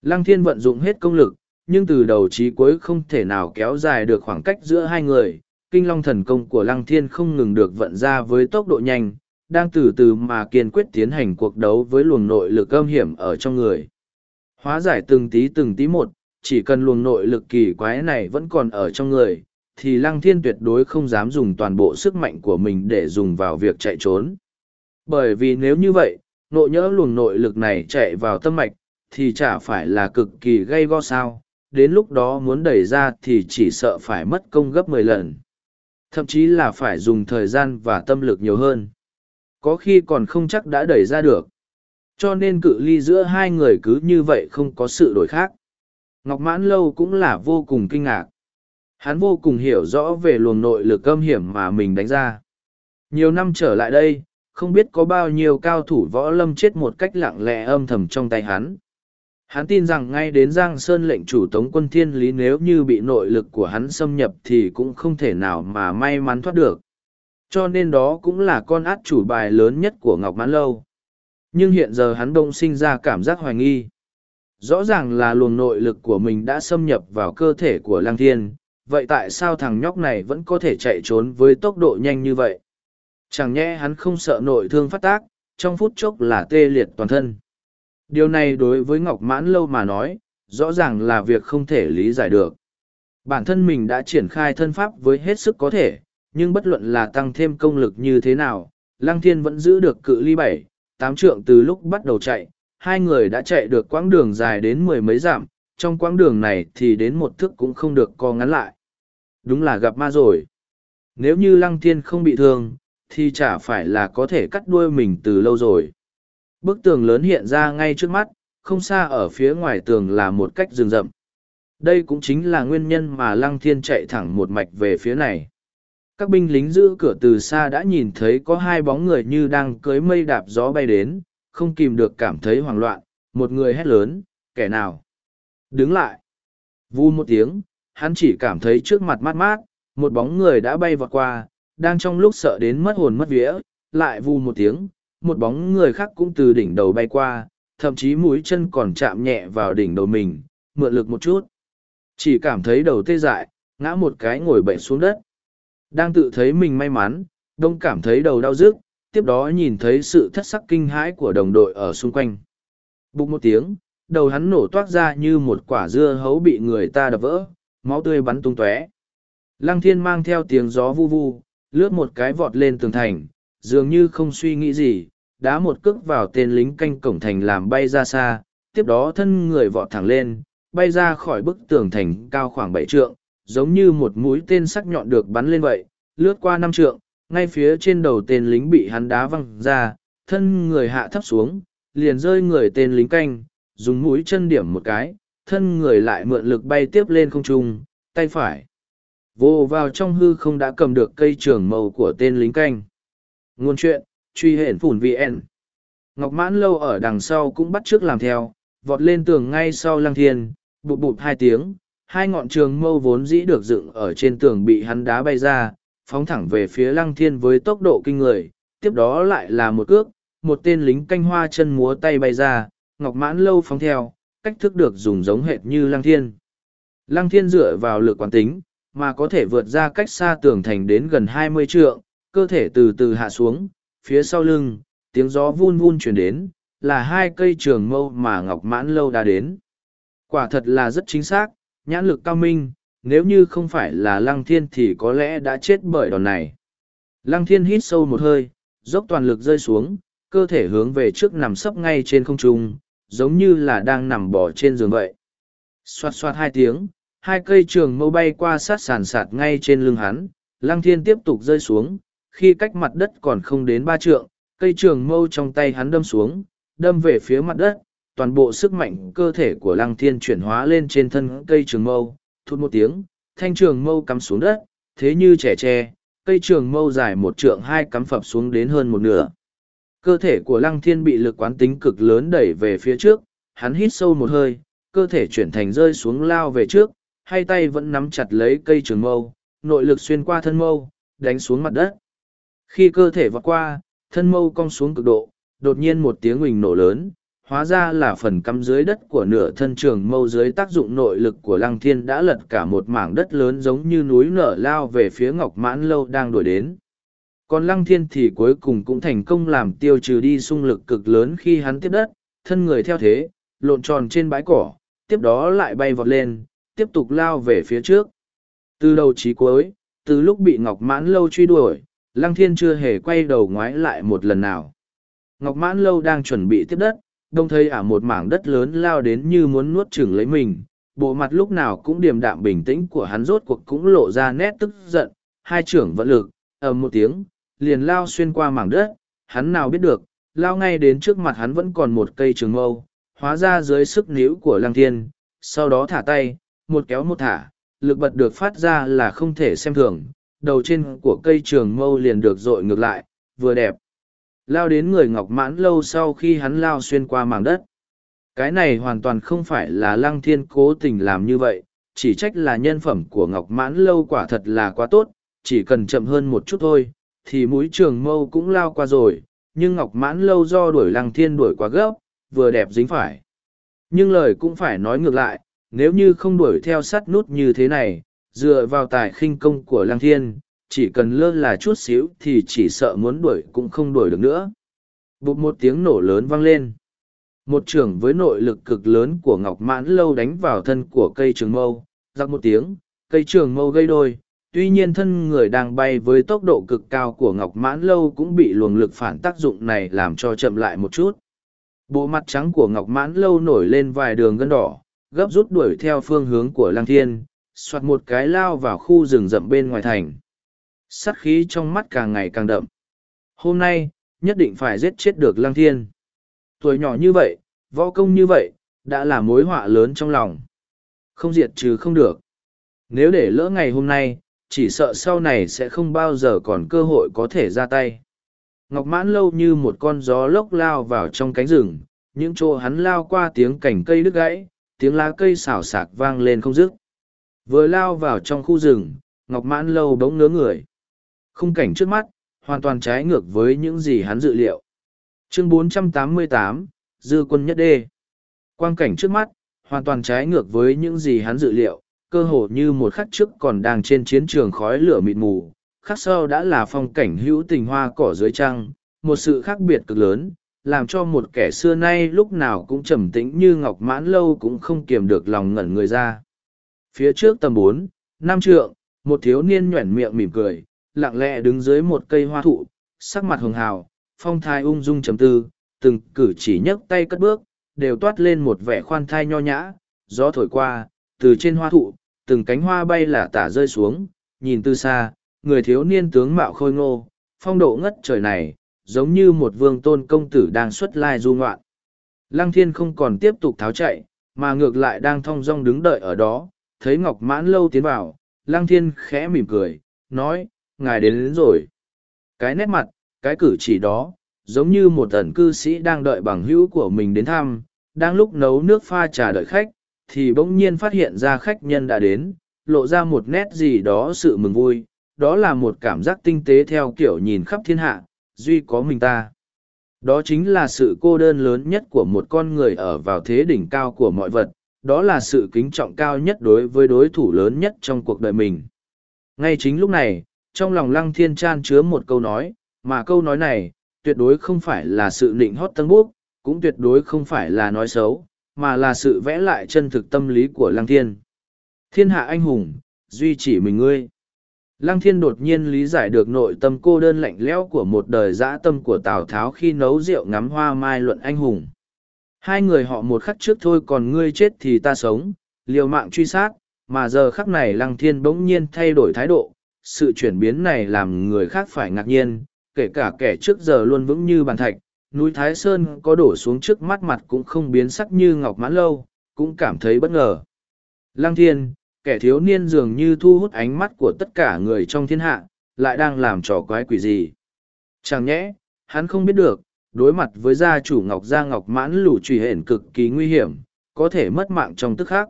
Lăng thiên vận dụng hết công lực, nhưng từ đầu chí cuối không thể nào kéo dài được khoảng cách giữa hai người. Kinh long thần công của lăng thiên không ngừng được vận ra với tốc độ nhanh, đang từ từ mà kiên quyết tiến hành cuộc đấu với luồng nội lực âm hiểm ở trong người. Hóa giải từng tí từng tí một, chỉ cần luồng nội lực kỳ quái này vẫn còn ở trong người, thì lăng thiên tuyệt đối không dám dùng toàn bộ sức mạnh của mình để dùng vào việc chạy trốn. Bởi vì nếu như vậy, nội nhỡ luồng nội lực này chạy vào tâm mạch, thì chả phải là cực kỳ gây go sao, đến lúc đó muốn đẩy ra thì chỉ sợ phải mất công gấp mười lần. Thậm chí là phải dùng thời gian và tâm lực nhiều hơn. Có khi còn không chắc đã đẩy ra được. Cho nên cự ly giữa hai người cứ như vậy không có sự đổi khác. Ngọc Mãn Lâu cũng là vô cùng kinh ngạc. Hắn vô cùng hiểu rõ về luồng nội lực âm hiểm mà mình đánh ra. Nhiều năm trở lại đây, không biết có bao nhiêu cao thủ võ lâm chết một cách lặng lẽ âm thầm trong tay hắn. Hắn tin rằng ngay đến Giang Sơn lệnh chủ tống quân thiên lý nếu như bị nội lực của hắn xâm nhập thì cũng không thể nào mà may mắn thoát được. Cho nên đó cũng là con át chủ bài lớn nhất của Ngọc Mãn Lâu. Nhưng hiện giờ hắn đông sinh ra cảm giác hoài nghi. Rõ ràng là luồng nội lực của mình đã xâm nhập vào cơ thể của Lang Thiên, vậy tại sao thằng nhóc này vẫn có thể chạy trốn với tốc độ nhanh như vậy? Chẳng nhẽ hắn không sợ nội thương phát tác, trong phút chốc là tê liệt toàn thân. Điều này đối với Ngọc Mãn Lâu mà nói, rõ ràng là việc không thể lý giải được. Bản thân mình đã triển khai thân pháp với hết sức có thể, nhưng bất luận là tăng thêm công lực như thế nào, Lăng Thiên vẫn giữ được cự ly bảy, tám trượng từ lúc bắt đầu chạy. Hai người đã chạy được quãng đường dài đến mười mấy dặm, trong quãng đường này thì đến một thước cũng không được co ngắn lại. Đúng là gặp ma rồi. Nếu như Lăng Thiên không bị thương, thì chả phải là có thể cắt đuôi mình từ lâu rồi. Bức tường lớn hiện ra ngay trước mắt, không xa ở phía ngoài tường là một cách rừng rậm. Đây cũng chính là nguyên nhân mà Lăng Thiên chạy thẳng một mạch về phía này. Các binh lính giữ cửa từ xa đã nhìn thấy có hai bóng người như đang cưới mây đạp gió bay đến, không kìm được cảm thấy hoảng loạn, một người hét lớn, kẻ nào? Đứng lại! Vu một tiếng, hắn chỉ cảm thấy trước mặt mát mát, một bóng người đã bay vọt qua, đang trong lúc sợ đến mất hồn mất vía, lại vu một tiếng, một bóng người khác cũng từ đỉnh đầu bay qua, thậm chí mũi chân còn chạm nhẹ vào đỉnh đầu mình, mượn lực một chút. Chỉ cảm thấy đầu tê dại, ngã một cái ngồi bệnh xuống đất. Đang tự thấy mình may mắn, đông cảm thấy đầu đau rức, tiếp đó nhìn thấy sự thất sắc kinh hãi của đồng đội ở xung quanh. Bụng một tiếng, đầu hắn nổ toát ra như một quả dưa hấu bị người ta đập vỡ, máu tươi bắn tung tóe. Lăng thiên mang theo tiếng gió vu vu, lướt một cái vọt lên tường thành, dường như không suy nghĩ gì, đá một cước vào tên lính canh cổng thành làm bay ra xa, tiếp đó thân người vọt thẳng lên, bay ra khỏi bức tường thành cao khoảng bảy trượng, giống như một mũi tên sắc nhọn được bắn lên vậy, lướt qua năm trượng, ngay phía trên đầu tên lính bị hắn đá văng ra, thân người hạ thấp xuống, liền rơi người tên lính canh, dùng mũi chân điểm một cái, thân người lại mượn lực bay tiếp lên không trung, tay phải. Vô vào trong hư không đã cầm được cây trường màu của tên lính canh. Nguồn chuyện, truy hển phủn VN. Ngọc mãn lâu ở đằng sau cũng bắt trước làm theo, vọt lên tường ngay sau lăng thiên, bụt bụt hai tiếng, hai ngọn trường mâu vốn dĩ được dựng ở trên tường bị hắn đá bay ra, phóng thẳng về phía lăng thiên với tốc độ kinh người, tiếp đó lại là một cước, một tên lính canh hoa chân múa tay bay ra, ngọc mãn lâu phóng theo, cách thức được dùng giống hệt như lăng thiên. Lăng thiên dựa vào lực quán tính, mà có thể vượt ra cách xa tường thành đến gần hai mươi trượng, cơ thể từ từ hạ xuống, phía sau lưng, tiếng gió vun vun chuyển đến, là hai cây trường mâu mà ngọc mãn lâu đã đến. Quả thật là rất chính xác, nhãn lực cao minh, nếu như không phải là lăng thiên thì có lẽ đã chết bởi đòn này. Lăng thiên hít sâu một hơi, dốc toàn lực rơi xuống, cơ thể hướng về trước nằm sấp ngay trên không trung, giống như là đang nằm bò trên giường vậy. Xoạt xoạt hai tiếng, hai cây trường mâu bay qua sát sàn sạt ngay trên lưng hắn, lăng thiên tiếp tục rơi xuống, khi cách mặt đất còn không đến ba trượng, cây trường mâu trong tay hắn đâm xuống, đâm về phía mặt đất, toàn bộ sức mạnh cơ thể của lăng thiên chuyển hóa lên trên thân cây trường mâu, thút một tiếng, thanh trường mâu cắm xuống đất, thế như trẻ tre, cây trường mâu dài một trượng hai cắm phập xuống đến hơn một nửa. Cơ thể của lăng thiên bị lực quán tính cực lớn đẩy về phía trước, hắn hít sâu một hơi, cơ thể chuyển thành rơi xuống lao về trước, hai tay vẫn nắm chặt lấy cây trường mâu, nội lực xuyên qua thân mâu, đánh xuống mặt đất. Khi cơ thể vọt qua, thân mâu cong xuống cực độ, đột nhiên một tiếng huỳnh nổ lớn, hóa ra là phần cắm dưới đất của nửa thân trường mâu dưới tác dụng nội lực của lăng thiên đã lật cả một mảng đất lớn giống như núi nở lao về phía ngọc mãn lâu đang đuổi đến. Còn lăng thiên thì cuối cùng cũng thành công làm tiêu trừ đi xung lực cực lớn khi hắn tiếp đất thân người theo thế lộn tròn trên bãi cỏ tiếp đó lại bay vọt lên tiếp tục lao về phía trước. Từ đầu chí cuối từ lúc bị ngọc mãn lâu truy đuổi lăng thiên chưa hề quay đầu ngoái lại một lần nào. Ngọc mãn lâu đang chuẩn bị tiếp đất, đông thấy ả một mảng đất lớn lao đến như muốn nuốt chửng lấy mình, bộ mặt lúc nào cũng điềm đạm bình tĩnh của hắn rốt cuộc cũng lộ ra nét tức giận, hai trưởng vận lực, ầm một tiếng, liền lao xuyên qua mảng đất, hắn nào biết được, lao ngay đến trước mặt hắn vẫn còn một cây trường mâu, hóa ra dưới sức níu của lăng thiên, sau đó thả tay, một kéo một thả, lực bật được phát ra là không thể xem thường đầu trên của cây trường mâu liền được dội ngược lại vừa đẹp Lao đến người ngọc mãn lâu sau khi hắn lao xuyên qua mảng đất. Cái này hoàn toàn không phải là lăng thiên cố tình làm như vậy, chỉ trách là nhân phẩm của ngọc mãn lâu quả thật là quá tốt, chỉ cần chậm hơn một chút thôi, thì mũi trường mâu cũng lao qua rồi, nhưng ngọc mãn lâu do đuổi lăng thiên đuổi quá gấp, vừa đẹp dính phải. Nhưng lời cũng phải nói ngược lại, nếu như không đuổi theo sắt nút như thế này, dựa vào tài khinh công của lăng thiên, chỉ cần lơ là chút xíu thì chỉ sợ muốn đuổi cũng không đuổi được nữa. Bụt một tiếng nổ lớn vang lên. một trưởng với nội lực cực lớn của ngọc mãn lâu đánh vào thân của cây trường mâu giặc một tiếng cây trường mâu gây đôi tuy nhiên thân người đang bay với tốc độ cực cao của ngọc mãn lâu cũng bị luồng lực phản tác dụng này làm cho chậm lại một chút bộ mặt trắng của ngọc mãn lâu nổi lên vài đường gân đỏ gấp rút đuổi theo phương hướng của lang thiên soạt một cái lao vào khu rừng rậm bên ngoài thành. Sắt khí trong mắt càng ngày càng đậm. Hôm nay, nhất định phải giết chết được Lăng thiên. Tuổi nhỏ như vậy, võ công như vậy, đã là mối họa lớn trong lòng. Không diệt trừ không được. Nếu để lỡ ngày hôm nay, chỉ sợ sau này sẽ không bao giờ còn cơ hội có thể ra tay. Ngọc mãn lâu như một con gió lốc lao vào trong cánh rừng, những chỗ hắn lao qua tiếng cành cây đứt gãy, tiếng lá cây xào xạc vang lên không dứt vừa lao vào trong khu rừng ngọc mãn lâu bỗng ngớ người. Khung cảnh trước mắt hoàn toàn trái ngược với những gì hắn dự liệu. Chương 488, dư quân nhất đê. Quang cảnh trước mắt hoàn toàn trái ngược với những gì hắn dự liệu cơ hồ như một khắc trước còn đang trên chiến trường khói lửa mịt mù khắc sau đã là phong cảnh hữu tình hoa cỏ dưới trăng một sự khác biệt cực lớn làm cho một kẻ xưa nay lúc nào cũng trầm tĩnh như ngọc mãn lâu cũng không kiềm được lòng ngẩn người ra phía trước tầm bốn năm trượng một thiếu niên nhoẻn miệng mỉm cười lặng lẽ đứng dưới một cây hoa thụ sắc mặt hường hào phong thai ung dung trầm tư từng cử chỉ nhấc tay cất bước đều toát lên một vẻ khoan thai nho nhã. Gió thổi qua từ trên hoa thụ từng cánh hoa bay lả tả rơi xuống. Nhìn từ xa người thiếu niên tướng mạo khôi ngô phong độ ngất trời này giống như một vương tôn công tử đang xuất lai du ngoạn. Lăng thiên không còn tiếp tục tháo chạy, mà ngược lại đang thong dong đứng đợi ở đó, thấy Ngọc Mãn lâu tiến vào, lăng thiên khẽ mỉm cười, nói, ngài đến, đến rồi. Cái nét mặt, cái cử chỉ đó, giống như một tần cư sĩ đang đợi bằng hữu của mình đến thăm, đang lúc nấu nước pha trà đợi khách, thì bỗng nhiên phát hiện ra khách nhân đã đến, lộ ra một nét gì đó sự mừng vui, đó là một cảm giác tinh tế theo kiểu nhìn khắp thiên hạ, duy có mình ta. Đó chính là sự cô đơn lớn nhất của một con người ở vào thế đỉnh cao của mọi vật, đó là sự kính trọng cao nhất đối với đối thủ lớn nhất trong cuộc đời mình. Ngay chính lúc này, trong lòng lăng thiên chan chứa một câu nói, mà câu nói này, tuyệt đối không phải là sự nịnh hót tân bút, cũng tuyệt đối không phải là nói xấu, mà là sự vẽ lại chân thực tâm lý của lăng thiên. Thiên hạ anh hùng, duy chỉ mình ngươi. Lăng thiên đột nhiên lý giải được nội tâm cô đơn lạnh lẽo của một đời dã tâm của Tào Tháo khi nấu rượu ngắm hoa mai luận anh hùng. Hai người họ một khắc trước thôi còn ngươi chết thì ta sống, liều mạng truy sát, mà giờ khắc này lăng thiên bỗng nhiên thay đổi thái độ. Sự chuyển biến này làm người khác phải ngạc nhiên, kể cả kẻ trước giờ luôn vững như bàn thạch. Núi Thái Sơn có đổ xuống trước mắt mặt cũng không biến sắc như ngọc mãn lâu, cũng cảm thấy bất ngờ. Lăng thiên, kẻ thiếu niên dường như thu hút ánh mắt của tất cả người trong thiên hạ, lại đang làm trò quái quỷ gì. Chẳng nhẽ, hắn không biết được, đối mặt với gia chủ Ngọc Gia Ngọc Mãn lũ trùy hển cực kỳ nguy hiểm, có thể mất mạng trong tức khác.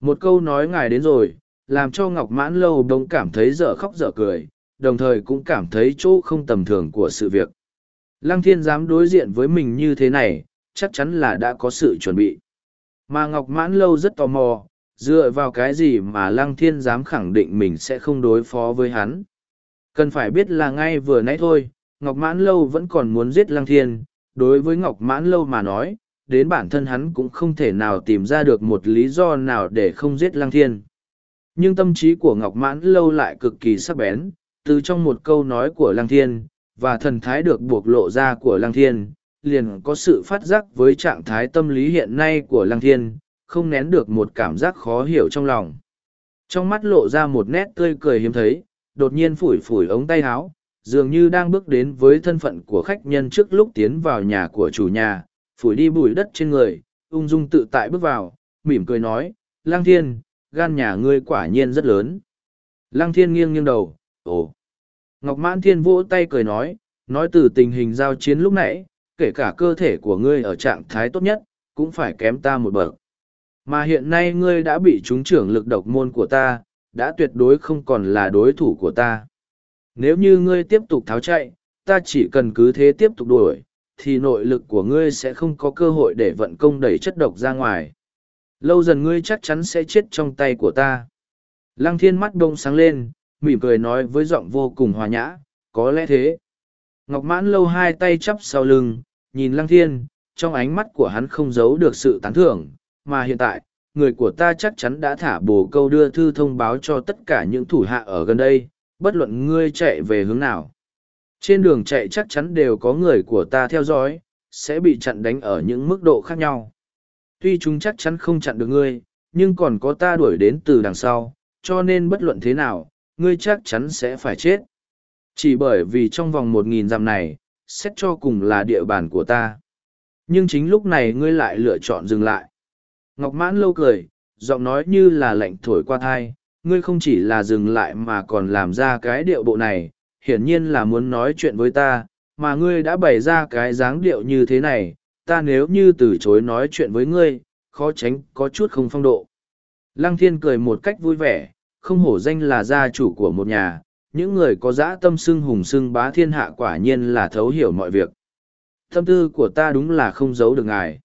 Một câu nói ngài đến rồi, làm cho Ngọc Mãn lâu đông cảm thấy dở khóc dở cười, đồng thời cũng cảm thấy chỗ không tầm thường của sự việc. Lăng thiên dám đối diện với mình như thế này, chắc chắn là đã có sự chuẩn bị. Mà Ngọc Mãn lâu rất tò mò, dựa vào cái gì mà lăng thiên dám khẳng định mình sẽ không đối phó với hắn cần phải biết là ngay vừa nãy thôi ngọc mãn lâu vẫn còn muốn giết lăng thiên đối với ngọc mãn lâu mà nói đến bản thân hắn cũng không thể nào tìm ra được một lý do nào để không giết lăng thiên nhưng tâm trí của ngọc mãn lâu lại cực kỳ sắc bén từ trong một câu nói của lăng thiên và thần thái được buộc lộ ra của lăng thiên liền có sự phát giác với trạng thái tâm lý hiện nay của lăng thiên không nén được một cảm giác khó hiểu trong lòng. Trong mắt lộ ra một nét tươi cười hiếm thấy, đột nhiên phủi phủi ống tay áo, dường như đang bước đến với thân phận của khách nhân trước lúc tiến vào nhà của chủ nhà, phủi đi bụi đất trên người, ung dung tự tại bước vào, mỉm cười nói, Lang Thiên, gan nhà ngươi quả nhiên rất lớn. Lăng Thiên nghiêng nghiêng đầu, ồ. Ngọc Mãn Thiên vỗ tay cười nói, nói từ tình hình giao chiến lúc nãy, kể cả cơ thể của ngươi ở trạng thái tốt nhất, cũng phải kém ta một bậc. Mà hiện nay ngươi đã bị trúng trưởng lực độc môn của ta, đã tuyệt đối không còn là đối thủ của ta. Nếu như ngươi tiếp tục tháo chạy, ta chỉ cần cứ thế tiếp tục đuổi, thì nội lực của ngươi sẽ không có cơ hội để vận công đẩy chất độc ra ngoài. Lâu dần ngươi chắc chắn sẽ chết trong tay của ta. Lăng thiên mắt đông sáng lên, mỉm cười nói với giọng vô cùng hòa nhã, có lẽ thế. Ngọc mãn lâu hai tay chắp sau lưng, nhìn lăng thiên, trong ánh mắt của hắn không giấu được sự tán thưởng, mà hiện tại, người của ta chắc chắn đã thả bồ câu đưa thư thông báo cho tất cả những thủ hạ ở gần đây, bất luận ngươi chạy về hướng nào. Trên đường chạy chắc chắn đều có người của ta theo dõi, sẽ bị chặn đánh ở những mức độ khác nhau. Tuy chúng chắc chắn không chặn được ngươi, nhưng còn có ta đuổi đến từ đằng sau, cho nên bất luận thế nào, ngươi chắc chắn sẽ phải chết. Chỉ bởi vì trong vòng một nghìn dặm này, xét cho cùng là địa bàn của ta. Nhưng chính lúc này ngươi lại lựa chọn dừng lại. Ngọc mãn lâu cười, giọng nói như là lạnh thổi qua thai, ngươi không chỉ là dừng lại mà còn làm ra cái điệu bộ này, hiển nhiên là muốn nói chuyện với ta, mà ngươi đã bày ra cái dáng điệu như thế này, ta nếu như từ chối nói chuyện với ngươi, khó tránh có chút không phong độ. Lăng thiên cười một cách vui vẻ, không hổ danh là gia chủ của một nhà, những người có dã tâm xưng hùng xưng bá thiên hạ quả nhiên là thấu hiểu mọi việc. Tâm tư của ta đúng là không giấu được ngài.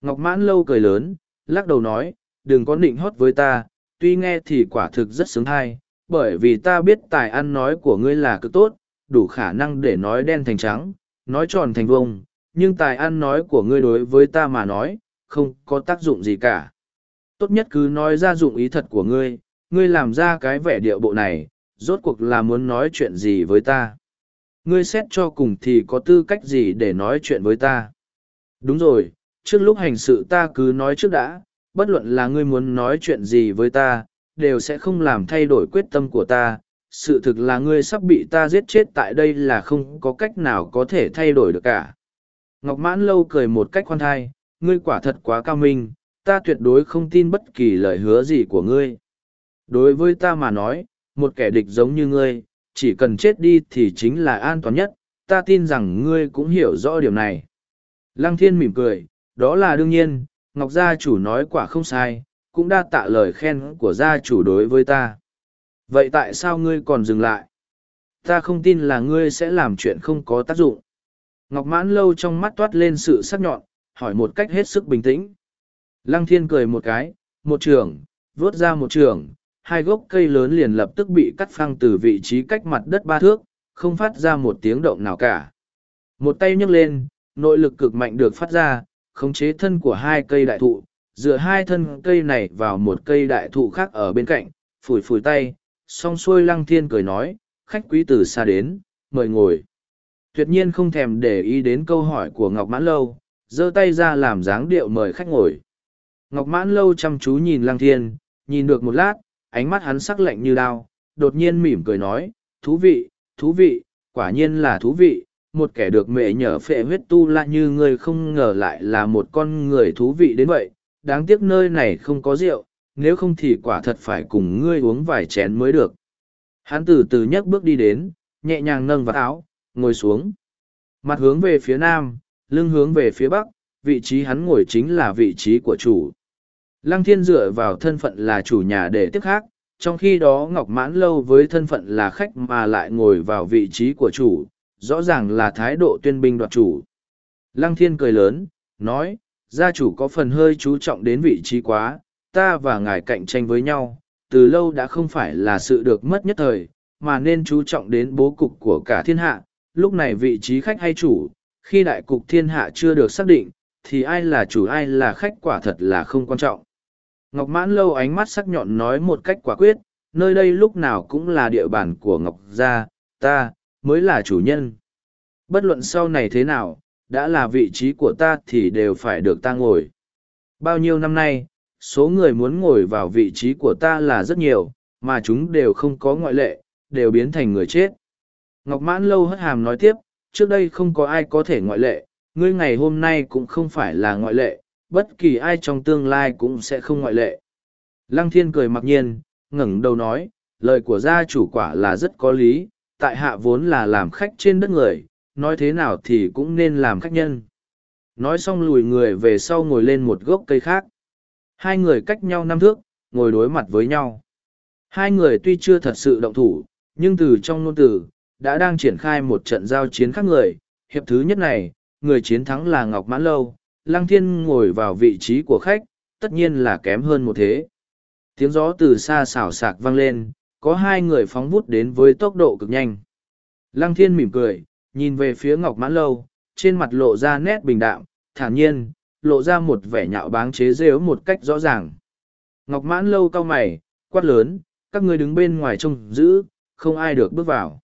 Ngọc mãn lâu cười lớn, lắc đầu nói, đừng có nịnh hót với ta, tuy nghe thì quả thực rất sướng thai, bởi vì ta biết tài ăn nói của ngươi là cực tốt, đủ khả năng để nói đen thành trắng, nói tròn thành vông, nhưng tài ăn nói của ngươi đối với ta mà nói, không có tác dụng gì cả. Tốt nhất cứ nói ra dụng ý thật của ngươi, ngươi làm ra cái vẻ điệu bộ này, rốt cuộc là muốn nói chuyện gì với ta. Ngươi xét cho cùng thì có tư cách gì để nói chuyện với ta. Đúng rồi, trước lúc hành sự ta cứ nói trước đã, bất luận là ngươi muốn nói chuyện gì với ta, đều sẽ không làm thay đổi quyết tâm của ta. Sự thực là ngươi sắp bị ta giết chết tại đây là không có cách nào có thể thay đổi được cả. Ngọc Mãn Lâu cười một cách khoan thai, ngươi quả thật quá cao minh, ta tuyệt đối không tin bất kỳ lời hứa gì của ngươi. Đối với ta mà nói, một kẻ địch giống như ngươi, chỉ cần chết đi thì chính là an toàn nhất, ta tin rằng ngươi cũng hiểu rõ điều này. Lăng thiên mỉm cười, đó là đương nhiên, Ngọc gia chủ nói quả không sai, cũng đã tạ lời khen của gia chủ đối với ta. Vậy tại sao ngươi còn dừng lại? Ta không tin là ngươi sẽ làm chuyện không có tác dụng. Ngọc mãn lâu trong mắt toát lên sự sắc nhọn, hỏi một cách hết sức bình tĩnh. Lăng thiên cười một cái, một trường, vớt ra một trường, hai gốc cây lớn liền lập tức bị cắt phăng từ vị trí cách mặt đất ba thước, không phát ra một tiếng động nào cả. Một tay nhấc lên, nội lực cực mạnh được phát ra, khống chế thân của hai cây đại thụ, dựa hai thân cây này vào một cây đại thụ khác ở bên cạnh, phủi phủi tay, song xuôi lăng thiên cười nói, khách quý từ xa đến, mời ngồi. Tuyệt nhiên không thèm để ý đến câu hỏi của Ngọc Mãn Lâu, giơ tay ra làm dáng điệu mời khách ngồi. Ngọc Mãn Lâu chăm chú nhìn lăng thiên, nhìn được một lát, ánh mắt hắn sắc lạnh như đao, đột nhiên mỉm cười nói, thú vị, thú vị, quả nhiên là thú vị, một kẻ được mẹ nhờ phệ huyết tu la như ngươi không ngờ lại là một con người thú vị đến vậy, đáng tiếc nơi này không có rượu, nếu không thì quả thật phải cùng ngươi uống vài chén mới được. Hắn từ từ nhấc bước đi đến, nhẹ nhàng nâng vào áo, ngồi xuống. Mặt hướng về phía nam, lưng hướng về phía bắc, vị trí hắn ngồi chính là vị trí của chủ. Lăng thiên dựa vào thân phận là chủ nhà để tiếp khác, trong khi đó Ngọc Mãn Lâu với thân phận là khách mà lại ngồi vào vị trí của chủ, rõ ràng là thái độ tuyên binh đoạt chủ. Lăng thiên cười lớn, nói, gia chủ có phần hơi chú trọng đến vị trí quá, ta và ngài cạnh tranh với nhau, từ lâu đã không phải là sự được mất nhất thời, mà nên chú trọng đến bố cục của cả thiên hạ, lúc này vị trí khách hay chủ, khi đại cục thiên hạ chưa được xác định, thì ai là chủ ai là khách quả thật là không quan trọng. Ngọc Mãn Lâu ánh mắt sắc nhọn nói một cách quả quyết, nơi đây lúc nào cũng là địa bàn của Ngọc Gia, ta, mới là chủ nhân. Bất luận sau này thế nào, đã là vị trí của ta thì đều phải được ta ngồi. Bao nhiêu năm nay, số người muốn ngồi vào vị trí của ta là rất nhiều, mà chúng đều không có ngoại lệ, đều biến thành người chết. Ngọc Mãn Lâu hất hàm nói tiếp, trước đây không có ai có thể ngoại lệ, ngươi ngày hôm nay cũng không phải là ngoại lệ, bất kỳ ai trong tương lai cũng sẽ không ngoại lệ. Lăng thiên cười mặc nhiên, ngẩng đầu nói, lời của gia chủ quả là rất có lý, tại hạ vốn là làm khách trên đất người, nói thế nào thì cũng nên làm khách nhân. Nói xong lùi người về sau ngồi lên một gốc cây khác. Hai người cách nhau năm thước, ngồi đối mặt với nhau. Hai người tuy chưa thật sự động thủ, nhưng từ trong ngôn từ, đã đang triển khai một trận giao chiến khác người. Hiệp thứ nhất này, người chiến thắng là Ngọc Mãn Lâu, Lăng Thiên ngồi vào vị trí của khách, tất nhiên là kém hơn một thế. Tiếng gió từ xa xào sạc vang lên, có hai người phóng vút đến với tốc độ cực nhanh. Lăng Thiên mỉm cười, nhìn về phía Ngọc Mãn Lâu, trên mặt lộ ra nét bình đạm, thản nhiên, lộ ra một vẻ nhạo báng chế rêu một cách rõ ràng. Ngọc mãn lâu cao mày, quát lớn, các người đứng bên ngoài trông giữ, không ai được bước vào.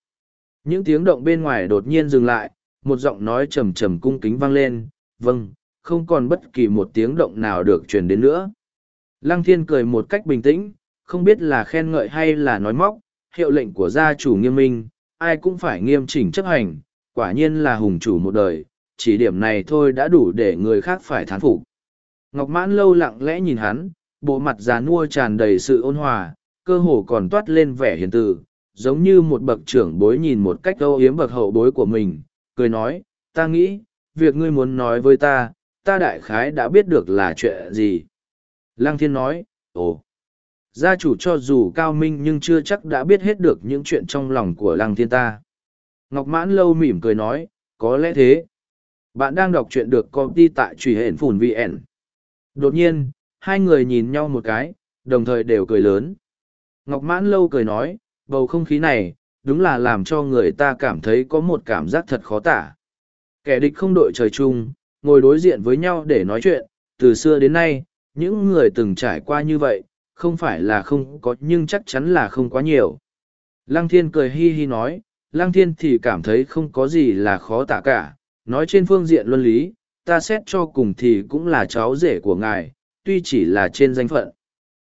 Những tiếng động bên ngoài đột nhiên dừng lại, một giọng nói trầm trầm cung kính vang lên, vâng, không còn bất kỳ một tiếng động nào được truyền đến nữa. Lăng thiên cười một cách bình tĩnh, không biết là khen ngợi hay là nói móc, hiệu lệnh của gia chủ nghiêm minh, ai cũng phải nghiêm chỉnh chấp hành, quả nhiên là hùng chủ một đời, chỉ điểm này thôi đã đủ để người khác phải thán phục. Ngọc mãn lâu lặng lẽ nhìn hắn, bộ mặt già nua tràn đầy sự ôn hòa, cơ hồ còn toát lên vẻ hiền từ, giống như một bậc trưởng bối nhìn một cách âu yếm bậc hậu bối của mình, cười nói, ta nghĩ, việc ngươi muốn nói với ta, ta đại khái đã biết được là chuyện gì. Lăng thiên nói, ồ, gia chủ cho dù cao minh nhưng chưa chắc đã biết hết được những chuyện trong lòng của lăng thiên ta. Ngọc mãn lâu mỉm cười nói, có lẽ thế. Bạn đang đọc truyện được công ty tại truy hển phùn VN. Đột nhiên, hai người nhìn nhau một cái, đồng thời đều cười lớn. Ngọc mãn lâu cười nói, bầu không khí này, đúng là làm cho người ta cảm thấy có một cảm giác thật khó tả. Kẻ địch không đội trời chung, ngồi đối diện với nhau để nói chuyện, từ xưa đến nay, những người từng trải qua như vậy, không phải là không có nhưng chắc chắn là không quá nhiều. Lăng thiên cười hi hi nói, Lăng thiên thì cảm thấy không có gì là khó tả cả, nói trên phương diện luân lý, ta xét cho cùng thì cũng là cháu rể của ngài, tuy chỉ là trên danh phận.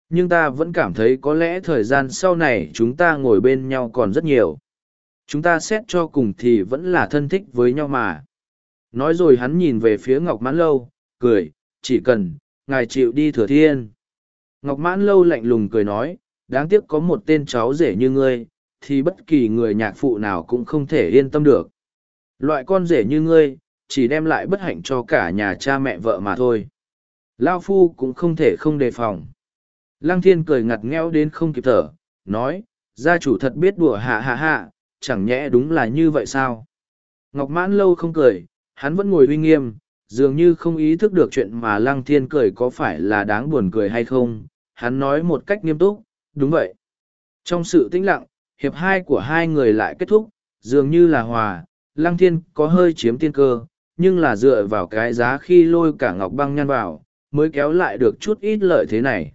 Nhưng ta vẫn cảm thấy có lẽ thời gian sau này chúng ta ngồi bên nhau còn rất nhiều. Chúng ta xét cho cùng thì vẫn là thân thích với nhau mà. Nói rồi hắn nhìn về phía Ngọc Mãn Lâu, cười, chỉ cần, ngài chịu đi thừa thiên. Ngọc Mãn Lâu lạnh lùng cười nói, đáng tiếc có một tên cháu rể như ngươi, thì bất kỳ người nhạc phụ nào cũng không thể yên tâm được. Loại con rể như ngươi, chỉ đem lại bất hạnh cho cả nhà cha mẹ vợ mà thôi. Lao Phu cũng không thể không đề phòng. Lăng thiên cười ngặt nghẽo đến không kịp thở, nói, gia chủ thật biết đùa hạ hạ hạ, chẳng nhẽ đúng là như vậy sao? Ngọc mãn lâu không cười, hắn vẫn ngồi uy nghiêm, dường như không ý thức được chuyện mà lăng thiên cười có phải là đáng buồn cười hay không. Hắn nói một cách nghiêm túc, đúng vậy. Trong sự tĩnh lặng, hiệp hai của hai người lại kết thúc, dường như là hòa, lăng thiên có hơi chiếm tiên cơ, nhưng là dựa vào cái giá khi lôi cả ngọc băng nhăn vào, mới kéo lại được chút ít lợi thế này.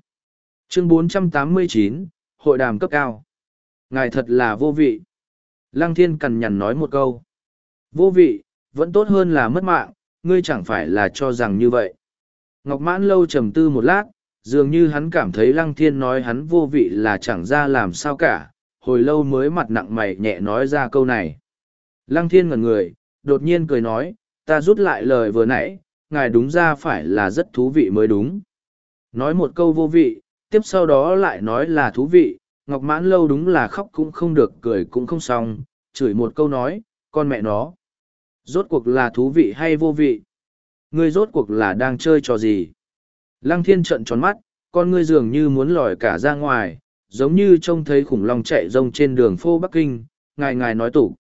Chương 489, Hội đàm cấp cao. Ngài thật là vô vị. Lăng thiên cằn nhằn nói một câu. Vô vị, vẫn tốt hơn là mất mạng, ngươi chẳng phải là cho rằng như vậy. Ngọc mãn lâu trầm tư một lát, dường như hắn cảm thấy lăng thiên nói hắn vô vị là chẳng ra làm sao cả, hồi lâu mới mặt nặng mày nhẹ nói ra câu này. Lăng thiên ngẩn người, đột nhiên cười nói, ta rút lại lời vừa nãy, ngài đúng ra phải là rất thú vị mới đúng. Nói một câu vô vị, tiếp sau đó lại nói là thú vị, Ngọc Mãn Lâu đúng là khóc cũng không được cười cũng không xong, chửi một câu nói, con mẹ nó. Rốt cuộc là thú vị hay vô vị? Ngươi rốt cuộc là đang chơi trò gì? Lăng thiên trận tròn mắt, con ngươi dường như muốn lòi cả ra ngoài, giống như trông thấy khủng long chạy rông trên đường phố Bắc Kinh, ngài ngài nói tủ.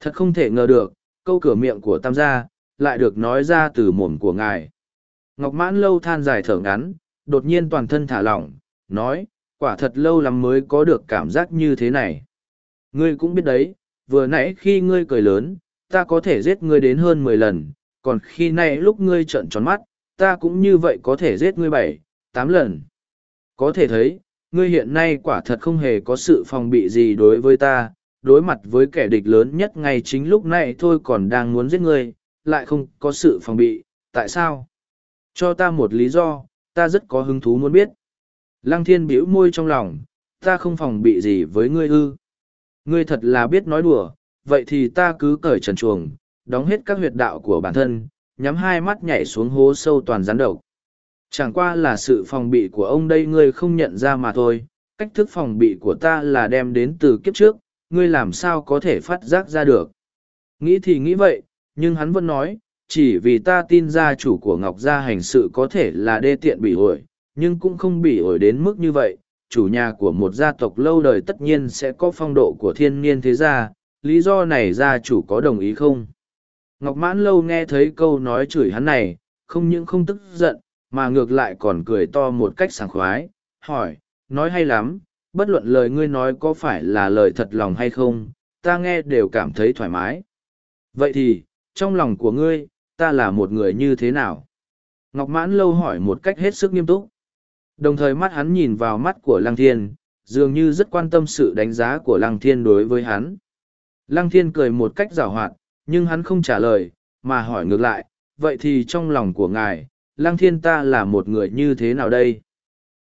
Thật không thể ngờ được, câu cửa miệng của tam gia, lại được nói ra từ mồm của ngài. Ngọc mãn lâu than dài thở ngắn, đột nhiên toàn thân thả lỏng, nói, quả thật lâu lắm mới có được cảm giác như thế này. Ngươi cũng biết đấy, vừa nãy khi ngươi cười lớn, ta có thể giết ngươi đến hơn mười lần, còn khi nay lúc ngươi trợn tròn mắt, ta cũng như vậy có thể giết ngươi bảy, tám lần. Có thể thấy, ngươi hiện nay quả thật không hề có sự phòng bị gì đối với ta, đối mặt với kẻ địch lớn nhất ngay chính lúc này thôi còn đang muốn giết ngươi, lại không có sự phòng bị, tại sao? Cho ta một lý do, ta rất có hứng thú muốn biết. Lăng thiên bĩu môi trong lòng, ta không phòng bị gì với ngươi ư. Ngươi thật là biết nói đùa, vậy thì ta cứ cởi trần chuồng, đóng hết các huyệt đạo của bản thân, nhắm hai mắt nhảy xuống hố sâu toàn rắn độc. Chẳng qua là sự phòng bị của ông đây ngươi không nhận ra mà thôi, cách thức phòng bị của ta là đem đến từ kiếp trước, ngươi làm sao có thể phát giác ra được. Nghĩ thì nghĩ vậy, nhưng hắn vẫn nói, chỉ vì ta tin gia chủ của Ngọc Gia hành sự có thể là đê tiện bị ổi, nhưng cũng không bị ổi đến mức như vậy. Chủ nhà của một gia tộc lâu đời tất nhiên sẽ có phong độ của thiên niên thế gia, lý do này gia chủ có đồng ý không? Ngọc Mãn Lâu nghe thấy câu nói chửi hắn này, không những không tức giận, mà ngược lại còn cười to một cách sảng khoái, hỏi, nói hay lắm, bất luận lời ngươi nói có phải là lời thật lòng hay không, ta nghe đều cảm thấy thoải mái. Vậy thì, trong lòng của ngươi, ta là một người như thế nào? Ngọc Mãn Lâu hỏi một cách hết sức nghiêm túc. Đồng thời mắt hắn nhìn vào mắt của Lăng Thiên, dường như rất quan tâm sự đánh giá của Lăng Thiên đối với hắn. Lăng Thiên cười một cách giảo hoạt, nhưng hắn không trả lời, mà hỏi ngược lại, vậy thì trong lòng của ngài, Lăng Thiên ta là một người như thế nào đây?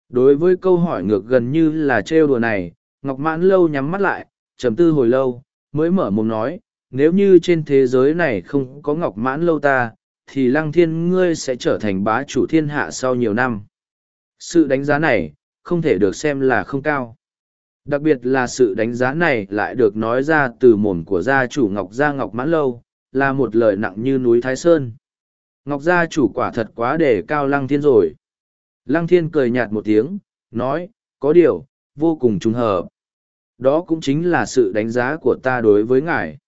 Đối với câu hỏi ngược gần như là trêu đùa này, Ngọc Mãn Lâu nhắm mắt lại, trầm tư hồi lâu, mới mở mồm nói, nếu như trên thế giới này không có Ngọc Mãn Lâu ta, thì Lăng Thiên ngươi sẽ trở thành bá chủ thiên hạ sau nhiều năm. Sự đánh giá này, không thể được xem là không cao. Đặc biệt là sự đánh giá này lại được nói ra từ mồm của gia chủ Ngọc Gia Ngọc Mãn Lâu, là một lời nặng như núi Thái Sơn. Ngọc Gia chủ quả thật quá để cao Lăng Thiên rồi. Lăng Thiên cười nhạt một tiếng, nói, có điều, vô cùng trùng hợp. Đó cũng chính là sự đánh giá của ta đối với ngài.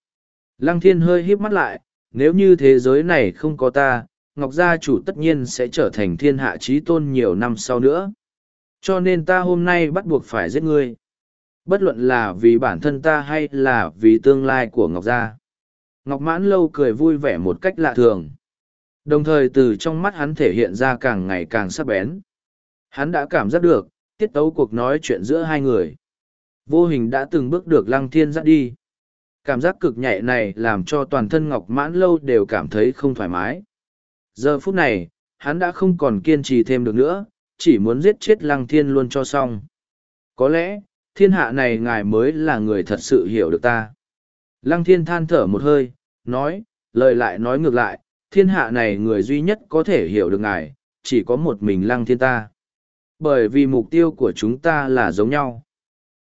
Lăng Thiên hơi híp mắt lại, nếu như thế giới này không có ta, Ngọc Gia chủ tất nhiên sẽ trở thành thiên hạ trí tôn nhiều năm sau nữa. Cho nên ta hôm nay bắt buộc phải giết ngươi. Bất luận là vì bản thân ta hay là vì tương lai của Ngọc Gia. Ngọc Mãn Lâu cười vui vẻ một cách lạ thường. Đồng thời từ trong mắt hắn thể hiện ra càng ngày càng sắc bén. Hắn đã cảm giác được, tiết tấu cuộc nói chuyện giữa hai người. Vô hình đã từng bước được lăng thiên dắt đi. Cảm giác cực nhạy này làm cho toàn thân Ngọc Mãn Lâu đều cảm thấy không thoải mái. Giờ phút này, hắn đã không còn kiên trì thêm được nữa, chỉ muốn giết chết lăng thiên luôn cho xong. Có lẽ, thiên hạ này ngài mới là người thật sự hiểu được ta. Lăng thiên than thở một hơi, nói, lời lại nói ngược lại, thiên hạ này người duy nhất có thể hiểu được ngài, chỉ có một mình lăng thiên ta. Bởi vì mục tiêu của chúng ta là giống nhau.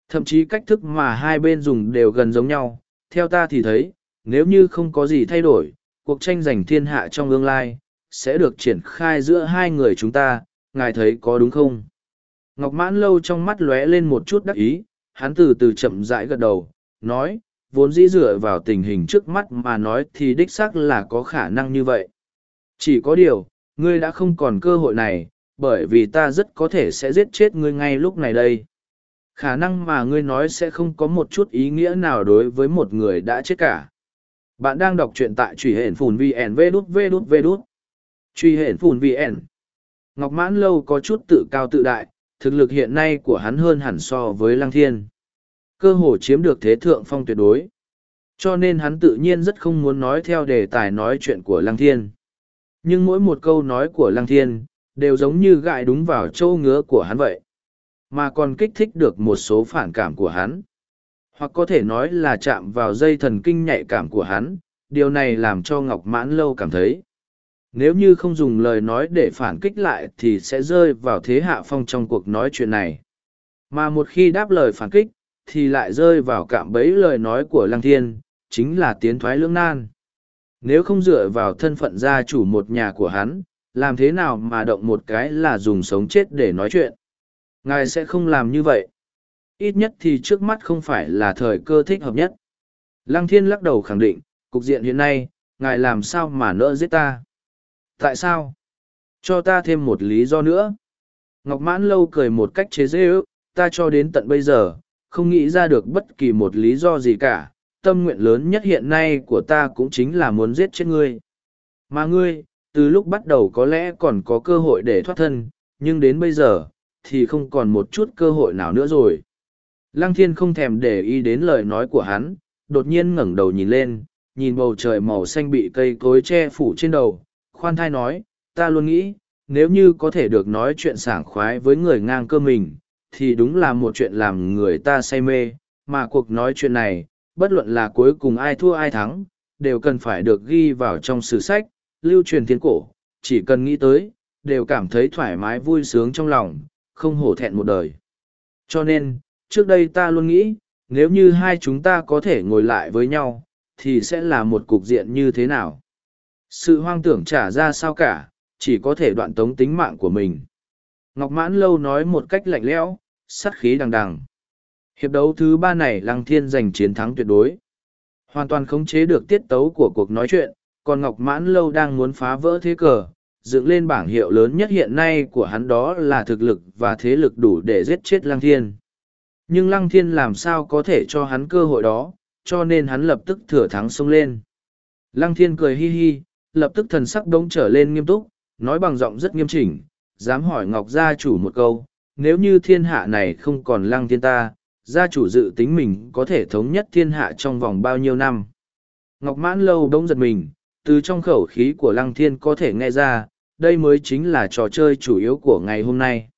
Thậm chí cách thức mà hai bên dùng đều gần giống nhau, theo ta thì thấy, nếu như không có gì thay đổi, cuộc tranh giành thiên hạ trong tương lai, sẽ được triển khai giữa hai người chúng ta, ngài thấy có đúng không? Ngọc mãn lâu trong mắt lóe lên một chút đắc ý, hắn từ từ chậm rãi gật đầu, nói, vốn dĩ dựa vào tình hình trước mắt mà nói thì đích xác là có khả năng như vậy. Chỉ có điều, ngươi đã không còn cơ hội này, bởi vì ta rất có thể sẽ giết chết ngươi ngay lúc này đây. Khả năng mà ngươi nói sẽ không có một chút ý nghĩa nào đối với một người đã chết cả. Bạn đang đọc truyện tại truy hển phùn VN V đút V đút V đút. Truy hển phùn VN. Ngọc Mãn Lâu có chút tự cao tự đại, thực lực hiện nay của hắn hơn hẳn so với Lăng Thiên. Cơ hồ chiếm được thế thượng phong tuyệt đối. Cho nên hắn tự nhiên rất không muốn nói theo đề tài nói chuyện của Lăng Thiên. Nhưng mỗi một câu nói của Lăng Thiên, đều giống như gại đúng vào châu ngứa của hắn vậy. Mà còn kích thích được một số phản cảm của hắn. Hoặc có thể nói là chạm vào dây thần kinh nhạy cảm của hắn, điều này làm cho Ngọc Mãn Lâu cảm thấy nếu như không dùng lời nói để phản kích lại thì sẽ rơi vào thế hạ phong trong cuộc nói chuyện này. Mà một khi đáp lời phản kích, thì lại rơi vào cạm bẫy lời nói của lăng thiên, chính là tiến thoái lưỡng nan. Nếu không dựa vào thân phận gia chủ một nhà của hắn, làm thế nào mà động một cái là dùng sống chết để nói chuyện? Ngài sẽ không làm như vậy. Ít nhất thì trước mắt không phải là thời cơ thích hợp nhất. Lăng thiên lắc đầu khẳng định, cục diện hiện nay, ngài làm sao mà nỡ giết ta? Tại sao? Cho ta thêm một lý do nữa. Ngọc Mãn Lâu cười một cách chế dễ ước, ta cho đến tận bây giờ, không nghĩ ra được bất kỳ một lý do gì cả. Tâm nguyện lớn nhất hiện nay của ta cũng chính là muốn giết chết ngươi. Mà ngươi, từ lúc bắt đầu có lẽ còn có cơ hội để thoát thân, nhưng đến bây giờ, thì không còn một chút cơ hội nào nữa rồi. Lăng thiên không thèm để ý đến lời nói của hắn, đột nhiên ngẩng đầu nhìn lên, nhìn bầu trời màu xanh bị cây cối che phủ trên đầu, khoan thai nói, ta luôn nghĩ, nếu như có thể được nói chuyện sảng khoái với người ngang cơ mình, thì đúng là một chuyện làm người ta say mê, mà cuộc nói chuyện này, bất luận là cuối cùng ai thua ai thắng, đều cần phải được ghi vào trong sử sách, lưu truyền thiên cổ, chỉ cần nghĩ tới, đều cảm thấy thoải mái vui sướng trong lòng, không hổ thẹn một đời. Cho nên, trước đây ta luôn nghĩ, nếu như hai chúng ta có thể ngồi lại với nhau, thì sẽ là một cục diện như thế nào? Sự hoang tưởng trả ra sao cả, chỉ có thể đoạn tống tính mạng của mình. Ngọc Mãn Lâu nói một cách lạnh lẽo, sắt khí đằng đằng. Hiệp đấu thứ ba này Lăng Thiên giành chiến thắng tuyệt đối. Hoàn toàn khống chế được tiết tấu của cuộc nói chuyện, còn Ngọc Mãn Lâu đang muốn phá vỡ thế cờ, dựng lên bảng hiệu lớn nhất hiện nay của hắn đó là thực lực và thế lực đủ để giết chết Lăng Thiên. Nhưng Lăng Thiên làm sao có thể cho hắn cơ hội đó, cho nên hắn lập tức thừa thắng xông lên. Lăng Thiên cười hi hi, lập tức thần sắc đống trở lên nghiêm túc, nói bằng giọng rất nghiêm chỉnh, dám hỏi Ngọc gia chủ một câu, nếu như thiên hạ này không còn lăng thiên ta, gia chủ dự tính mình có thể thống nhất thiên hạ trong vòng bao nhiêu năm. Ngọc mãn lâu đống giật mình, từ trong khẩu khí của lăng thiên có thể nghe ra, đây mới chính là trò chơi chủ yếu của ngày hôm nay.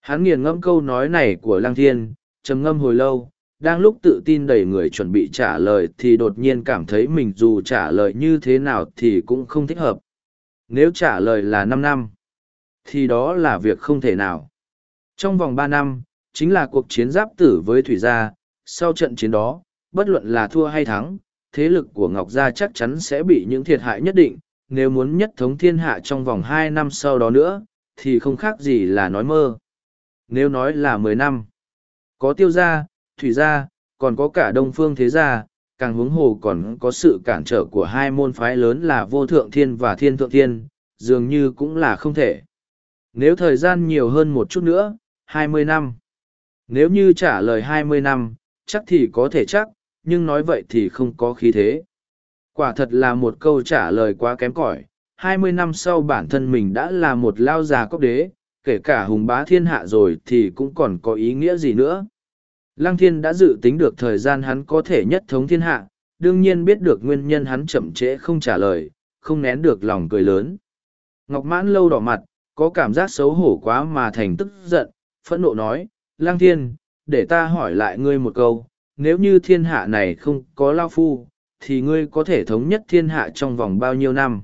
Hắn nghiền ngẫm câu nói này của lăng thiên, trầm ngâm hồi lâu, đang lúc tự tin đầy người chuẩn bị trả lời thì đột nhiên cảm thấy mình dù trả lời như thế nào thì cũng không thích hợp. Nếu trả lời là năm năm, thì đó là việc không thể nào. Trong vòng ba năm, chính là cuộc chiến giáp tử với Thủy Gia, sau trận chiến đó, bất luận là thua hay thắng, thế lực của Ngọc Gia chắc chắn sẽ bị những thiệt hại nhất định, nếu muốn nhất thống thiên hạ trong vòng hai năm sau đó nữa, thì không khác gì là nói mơ. Nếu nói là mười năm, có tiêu gia, thủy gia, còn có cả đông phương thế gia, càng huống hồ còn có sự cản trở của hai môn phái lớn là vô thượng thiên và thiên thượng thiên, dường như cũng là không thể. Nếu thời gian nhiều hơn một chút nữa, hai mươi năm. Nếu như trả lời hai mươi năm, chắc thì có thể chắc, nhưng nói vậy thì không có khí thế. Quả thật là một câu trả lời quá kém cỏi. Hai mươi năm sau bản thân mình đã là một lao già cốc đế, kể cả hùng bá thiên hạ rồi thì cũng còn có ý nghĩa gì nữa. Lăng thiên đã dự tính được thời gian hắn có thể nhất thống thiên hạ, đương nhiên biết được nguyên nhân hắn chậm trễ không trả lời, không nén được lòng cười lớn. Ngọc mãn lâu đỏ mặt, có cảm giác xấu hổ quá mà thành tức giận, phẫn nộ nói, Lăng thiên, để ta hỏi lại ngươi một câu, nếu như thiên hạ này không có lao phu, thì ngươi có thể thống nhất thiên hạ trong vòng bao nhiêu năm?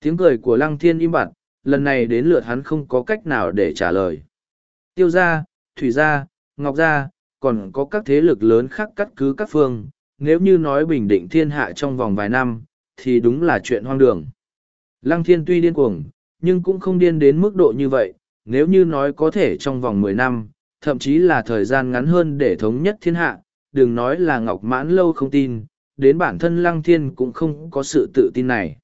Tiếng cười của lăng thiên im bặt, lần này đến lượt hắn không có cách nào để trả lời. Tiêu gia, thủy gia, ngọc gia, còn có các thế lực lớn khác cắt cứ các phương, nếu như nói bình định thiên hạ trong vòng vài năm, thì đúng là chuyện hoang đường. Lăng thiên tuy điên cuồng, nhưng cũng không điên đến mức độ như vậy, nếu như nói có thể trong vòng mười năm, thậm chí là thời gian ngắn hơn để thống nhất thiên hạ, đừng nói là Ngọc Mãn Lâu không tin, đến bản thân Lăng Thiên cũng không có sự tự tin này.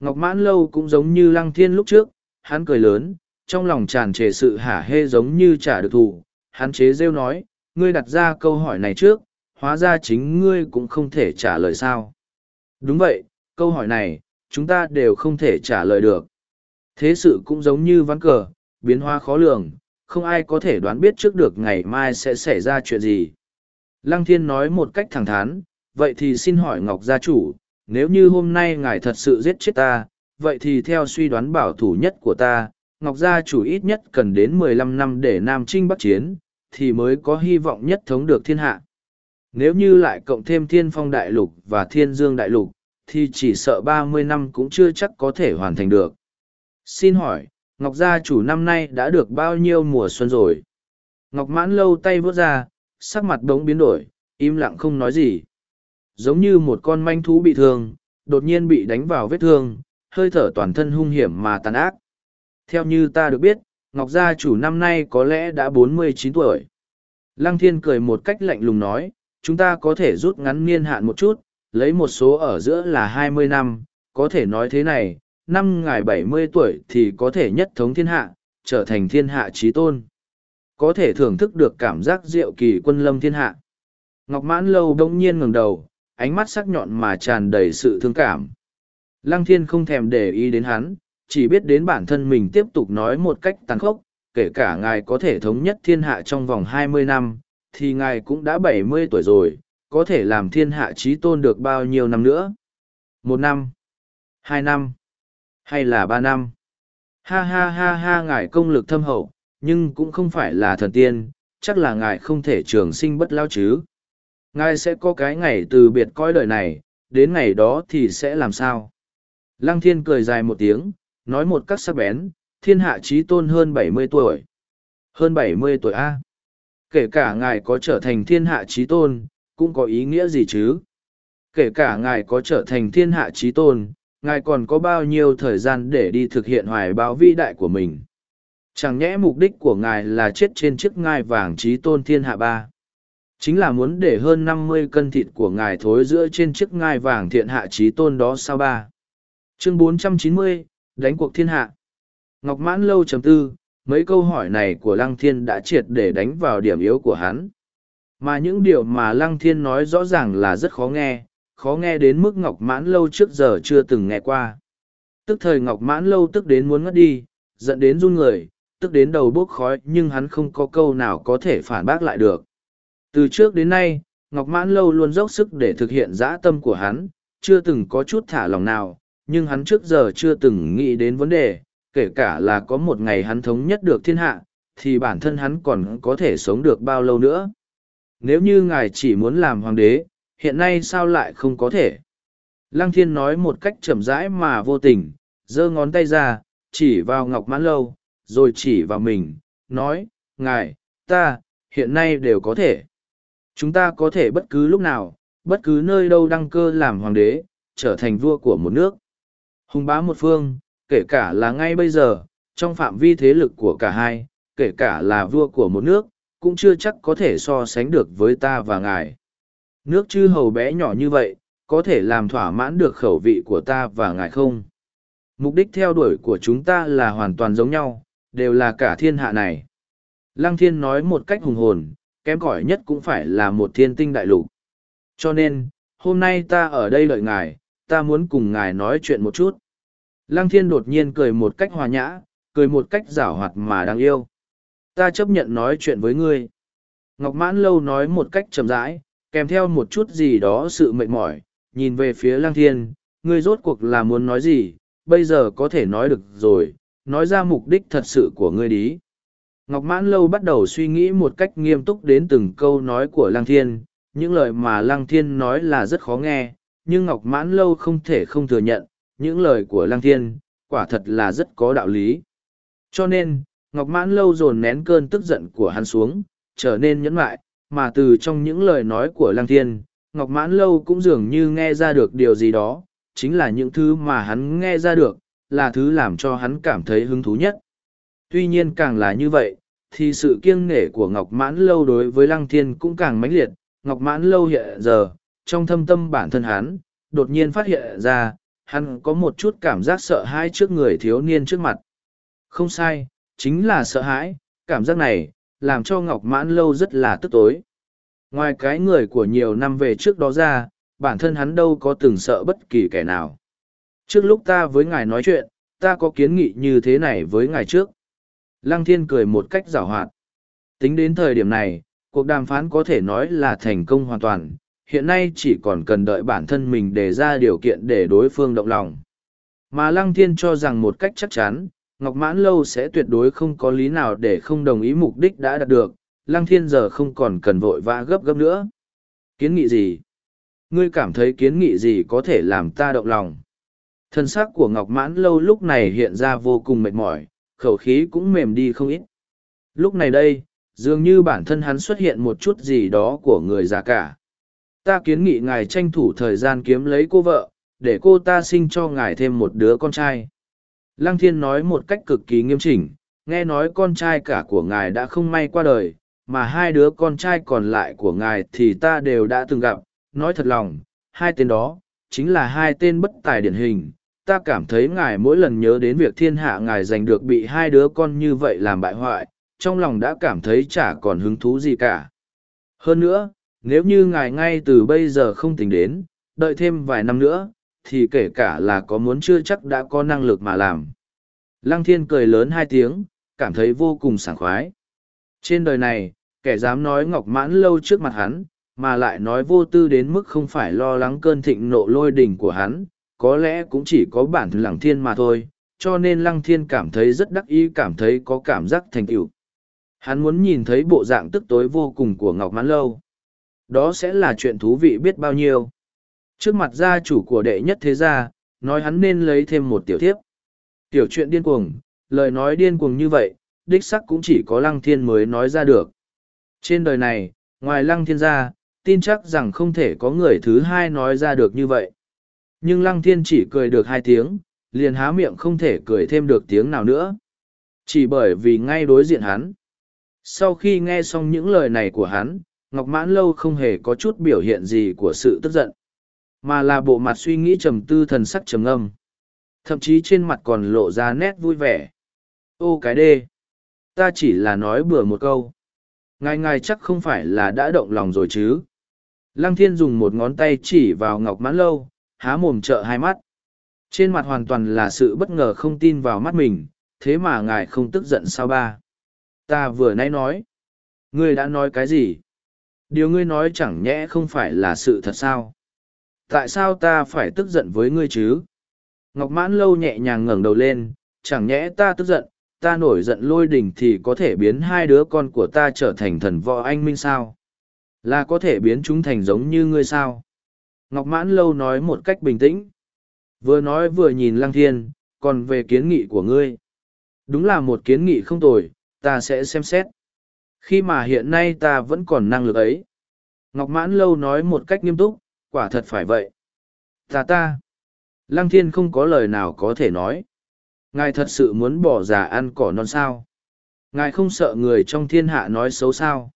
Ngọc Mãn Lâu cũng giống như Lăng Thiên lúc trước, hắn cười lớn, trong lòng tràn trề sự hả hê giống như trả được thù. Hắn chế rêu nói, ngươi đặt ra câu hỏi này trước, hóa ra chính ngươi cũng không thể trả lời sao. Đúng vậy, câu hỏi này, chúng ta đều không thể trả lời được. Thế sự cũng giống như ván cờ, biến hóa khó lường, không ai có thể đoán biết trước được ngày mai sẽ xảy ra chuyện gì. Lăng Thiên nói một cách thẳng thắn, vậy thì xin hỏi Ngọc gia chủ, nếu như hôm nay ngài thật sự giết chết ta, vậy thì theo suy đoán bảo thủ nhất của ta, Ngọc gia chủ ít nhất cần đến mười lăm năm để Nam Trinh bắt Chiến, thì mới có hy vọng nhất thống được thiên hạ. Nếu như lại cộng thêm thiên phong đại lục và thiên dương đại lục, thì chỉ sợ ba mươi năm cũng chưa chắc có thể hoàn thành được. Xin hỏi, Ngọc gia chủ năm nay đã được bao nhiêu mùa xuân rồi? Ngọc mãn lâu tay vớt ra, sắc mặt đống biến đổi, im lặng không nói gì. Giống như một con manh thú bị thương, đột nhiên bị đánh vào vết thương, hơi thở toàn thân hung hiểm mà tàn ác. Theo như ta được biết, Ngọc Gia chủ năm nay có lẽ đã bốn mươi chín tuổi. Lăng Thiên cười một cách lạnh lùng nói, chúng ta có thể rút ngắn niên hạn một chút, lấy một số ở giữa là hai mươi năm, có thể nói thế này, năm ngài bảy mươi tuổi thì có thể nhất thống thiên hạ, trở thành thiên hạ trí tôn có thể thưởng thức được cảm giác diệu kỳ quân lâm thiên hạ. Ngọc mãn lâu đông nhiên ngừng đầu, ánh mắt sắc nhọn mà tràn đầy sự thương cảm. Lăng thiên không thèm để ý đến hắn, chỉ biết đến bản thân mình tiếp tục nói một cách tàn khốc, kể cả ngài có thể thống nhất thiên hạ trong vòng hai mươi năm, thì ngài cũng đã bảy mươi tuổi rồi, có thể làm thiên hạ trí tôn được bao nhiêu năm nữa? Một năm? Hai năm? Hay là ba năm? Ha ha ha ha ngài công lực thâm hậu, nhưng cũng không phải là thần tiên, chắc là ngài không thể trường sinh bất lao chứ. Ngài sẽ có cái ngày từ biệt coi đời này, đến ngày đó thì sẽ làm sao? Lăng thiên cười dài một tiếng, nói một cách sắc bén, thiên hạ trí tôn hơn bảy mươi tuổi. Hơn bảy mươi tuổi A. Kể cả ngài có trở thành thiên hạ trí tôn, cũng có ý nghĩa gì chứ? Kể cả ngài có trở thành thiên hạ trí tôn, ngài còn có bao nhiêu thời gian để đi thực hiện hoài báo vĩ đại của mình? Chẳng nhẽ mục đích của ngài là chết trên chiếc ngai vàng trí tôn thiên hạ ba. Chính là muốn để hơn năm mươi cân thịt của ngài thối giữa trên chiếc ngai vàng thiện hạ trí tôn đó sao ba. Chương bốn trăm chín mươi đánh cuộc thiên hạ. Ngọc mãn lâu chấm tư, mấy câu hỏi này của Lăng Thiên đã triệt để đánh vào điểm yếu của hắn. Mà những điều mà Lăng Thiên nói rõ ràng là rất khó nghe, khó nghe đến mức Ngọc mãn lâu trước giờ chưa từng nghe qua. Tức thời Ngọc Mãn lâu tức đến muốn ngất đi, giận đến run người, tức đến đầu bốc khói nhưng hắn không có câu nào có thể phản bác lại được. Từ trước đến nay, Ngọc Mãn lâu luôn dốc sức để thực hiện dã tâm của hắn, chưa từng có chút thả lòng nào, nhưng hắn trước giờ chưa từng nghĩ đến vấn đề, kể cả là có một ngày hắn thống nhất được thiên hạ, thì bản thân hắn còn có thể sống được bao lâu nữa. Nếu như ngài chỉ muốn làm hoàng đế, hiện nay sao lại không có thể? Lăng thiên nói một cách chậm rãi mà vô tình, giơ ngón tay ra, chỉ vào ngọc mãn lâu, rồi chỉ vào mình, nói, ngài, ta, hiện nay đều có thể. Chúng ta có thể bất cứ lúc nào, bất cứ nơi đâu đăng cơ làm hoàng đế, trở thành vua của một nước. Hùng bá một phương, kể cả là ngay bây giờ, trong phạm vi thế lực của cả hai, kể cả là vua của một nước, cũng chưa chắc có thể so sánh được với ta và ngài. Nước chư hầu bé nhỏ như vậy, có thể làm thỏa mãn được khẩu vị của ta và ngài không? Mục đích theo đuổi của chúng ta là hoàn toàn giống nhau, đều là cả thiên hạ này. Lăng thiên nói một cách hùng hồn, kém cỏi nhất cũng phải là một thiên tinh đại lục. Cho nên, hôm nay ta ở đây đợi ngài, ta muốn cùng ngài nói chuyện một chút. Lăng thiên đột nhiên cười một cách hòa nhã, cười một cách giảo hoạt mà đáng yêu. Ta chấp nhận nói chuyện với ngươi. Ngọc mãn lâu nói một cách chậm rãi, kèm theo một chút gì đó sự mệt mỏi, nhìn về phía lăng thiên, ngươi rốt cuộc là muốn nói gì, bây giờ có thể nói được rồi, nói ra mục đích thật sự của ngươi đi. Ngọc Mãn Lâu bắt đầu suy nghĩ một cách nghiêm túc đến từng câu nói của Lăng Thiên, những lời mà Lăng Thiên nói là rất khó nghe, nhưng Ngọc Mãn Lâu không thể không thừa nhận, những lời của Lăng Thiên, quả thật là rất có đạo lý. Cho nên, Ngọc Mãn Lâu dồn nén cơn tức giận của hắn xuống, trở nên nhẫn lại, mà từ trong những lời nói của Lăng Thiên, Ngọc Mãn Lâu cũng dường như nghe ra được điều gì đó, chính là những thứ mà hắn nghe ra được, là thứ làm cho hắn cảm thấy hứng thú nhất. Tuy nhiên càng là như vậy, thì sự kiêng nể của Ngọc Mãn Lâu đối với Lăng Thiên cũng càng mãnh liệt. Ngọc Mãn Lâu hiện giờ, trong thâm tâm bản thân hắn, đột nhiên phát hiện ra, hắn có một chút cảm giác sợ hãi trước người thiếu niên trước mặt. Không sai, chính là sợ hãi, cảm giác này, làm cho Ngọc Mãn Lâu rất là tức tối. Ngoài cái người của nhiều năm về trước đó ra, bản thân hắn đâu có từng sợ bất kỳ kẻ nào. Trước lúc ta với ngài nói chuyện, ta có kiến nghị như thế này với ngài trước. Lăng thiên cười một cách giảo hoạt. Tính đến thời điểm này, cuộc đàm phán có thể nói là thành công hoàn toàn, hiện nay chỉ còn cần đợi bản thân mình đề ra điều kiện để đối phương động lòng. Mà Lăng Thiên cho rằng một cách chắc chắn, Ngọc Mãn Lâu sẽ tuyệt đối không có lý nào để không đồng ý mục đích đã đạt được, Lăng Thiên giờ không còn cần vội vã gấp gấp nữa. Kiến nghị gì? Ngươi cảm thấy kiến nghị gì có thể làm ta động lòng? Thân xác của Ngọc Mãn Lâu lúc này hiện ra vô cùng mệt mỏi, khẩu khí cũng mềm đi không ít. Lúc này đây, dường như bản thân hắn xuất hiện một chút gì đó của người già cả. Ta kiến nghị ngài tranh thủ thời gian kiếm lấy cô vợ, để cô ta sinh cho ngài thêm một đứa con trai. Lăng thiên nói một cách cực kỳ nghiêm chỉnh, nghe nói con trai cả của ngài đã không may qua đời, mà hai đứa con trai còn lại của ngài thì ta đều đã từng gặp, nói thật lòng, hai tên đó, chính là hai tên bất tài điển hình. Ta cảm thấy ngài mỗi lần nhớ đến việc thiên hạ ngài giành được bị hai đứa con như vậy làm bại hoại, trong lòng đã cảm thấy chả còn hứng thú gì cả. Hơn nữa, nếu như ngài ngay từ bây giờ không tính đến, đợi thêm vài năm nữa, thì kể cả là có muốn chưa chắc đã có năng lực mà làm. Lăng thiên cười lớn hai tiếng, cảm thấy vô cùng sảng khoái. Trên đời này, kẻ dám nói ngọc mãn lâu trước mặt hắn, mà lại nói vô tư đến mức không phải lo lắng cơn thịnh nộ lôi đỉnh của hắn, có lẽ cũng chỉ có bản thân lăng thiên mà thôi, cho nên lăng thiên cảm thấy rất đắc ý cảm thấy có cảm giác thành tựu. Hắn muốn nhìn thấy bộ dạng tức tối vô cùng của Ngọc Mãn Lâu. Đó sẽ là chuyện thú vị biết bao nhiêu. Trước mặt gia chủ của đệ nhất thế gia, nói hắn nên lấy thêm một tiểu thiếp. Tiểu chuyện điên cuồng, lời nói điên cuồng như vậy, đích sắc cũng chỉ có lăng thiên mới nói ra được. Trên đời này, ngoài lăng thiên gia, tin chắc rằng không thể có người thứ hai nói ra được như vậy. Nhưng lăng thiên chỉ cười được hai tiếng, liền há miệng không thể cười thêm được tiếng nào nữa. Chỉ bởi vì ngay đối diện hắn. Sau khi nghe xong những lời này của hắn, Ngọc Mãn Lâu không hề có chút biểu hiện gì của sự tức giận, mà là bộ mặt suy nghĩ trầm tư thần sắc trầm ngâm. Thậm chí trên mặt còn lộ ra nét vui vẻ. Ô cái đê! Ta chỉ là nói bừa một câu. Ngài ngài chắc không phải là đã động lòng rồi chứ. Lăng thiên dùng một ngón tay chỉ vào ngọc mãn lâu, há mồm trợ hai mắt. Trên mặt hoàn toàn là sự bất ngờ không tin vào mắt mình, thế mà ngài không tức giận sao ba? Ta vừa nãy nói. Ngươi đã nói cái gì? Điều ngươi nói chẳng nhẽ không phải là sự thật sao? Tại sao ta phải tức giận với ngươi chứ? Ngọc mãn lâu nhẹ nhàng ngẩng đầu lên, chẳng nhẽ ta tức giận, ta nổi giận lôi đình thì có thể biến hai đứa con của ta trở thành thần võ anh minh sao? Là có thể biến chúng thành giống như ngươi sao? Ngọc mãn lâu nói một cách bình tĩnh. Vừa nói vừa nhìn lăng thiên, còn về kiến nghị của ngươi. Đúng là một kiến nghị không tồi, ta sẽ xem xét. Khi mà hiện nay ta vẫn còn năng lực ấy. Ngọc mãn lâu nói một cách nghiêm túc, quả thật phải vậy. Ta ta. Lăng thiên không có lời nào có thể nói. Ngài thật sự muốn bỏ già ăn cỏ non sao? Ngài không sợ người trong thiên hạ nói xấu sao?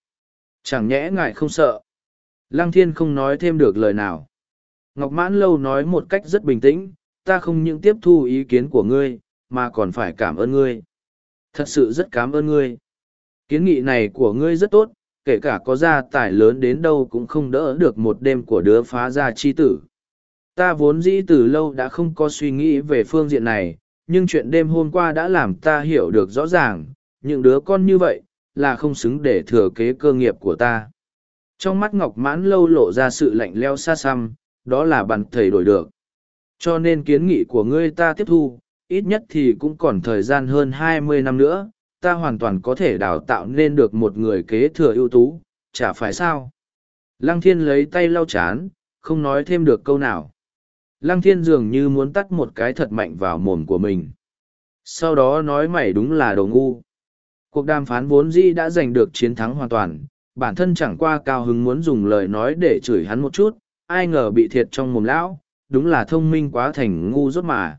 Chẳng nhẽ ngài không sợ? Lăng thiên không nói thêm được lời nào. Ngọc Mãn Lâu nói một cách rất bình tĩnh, ta không những tiếp thu ý kiến của ngươi, mà còn phải cảm ơn ngươi. Thật sự rất cảm ơn ngươi. Kiến nghị này của ngươi rất tốt, kể cả có gia tài lớn đến đâu cũng không đỡ được một đêm của đứa phá gia chi tử. Ta vốn dĩ từ lâu đã không có suy nghĩ về phương diện này, nhưng chuyện đêm hôm qua đã làm ta hiểu được rõ ràng, những đứa con như vậy, là không xứng để thừa kế cơ nghiệp của ta. Trong mắt Ngọc Mãn lâu lộ ra sự lạnh leo xa xăm, đó là bàn thầy đổi được. Cho nên kiến nghị của ngươi ta tiếp thu, ít nhất thì cũng còn thời gian hơn hai mươi năm nữa, ta hoàn toàn có thể đào tạo nên được một người kế thừa ưu tú, chả phải sao. Lăng thiên lấy tay lau chán, không nói thêm được câu nào. Lăng thiên dường như muốn tắt một cái thật mạnh vào mồm của mình. Sau đó nói mày đúng là đồ ngu. Cuộc đàm phán vốn dĩ đã giành được chiến thắng hoàn toàn, bản thân chẳng qua cao hứng muốn dùng lời nói để chửi hắn một chút, ai ngờ bị thiệt trong mồm lão, đúng là thông minh quá thành ngu rốt mà.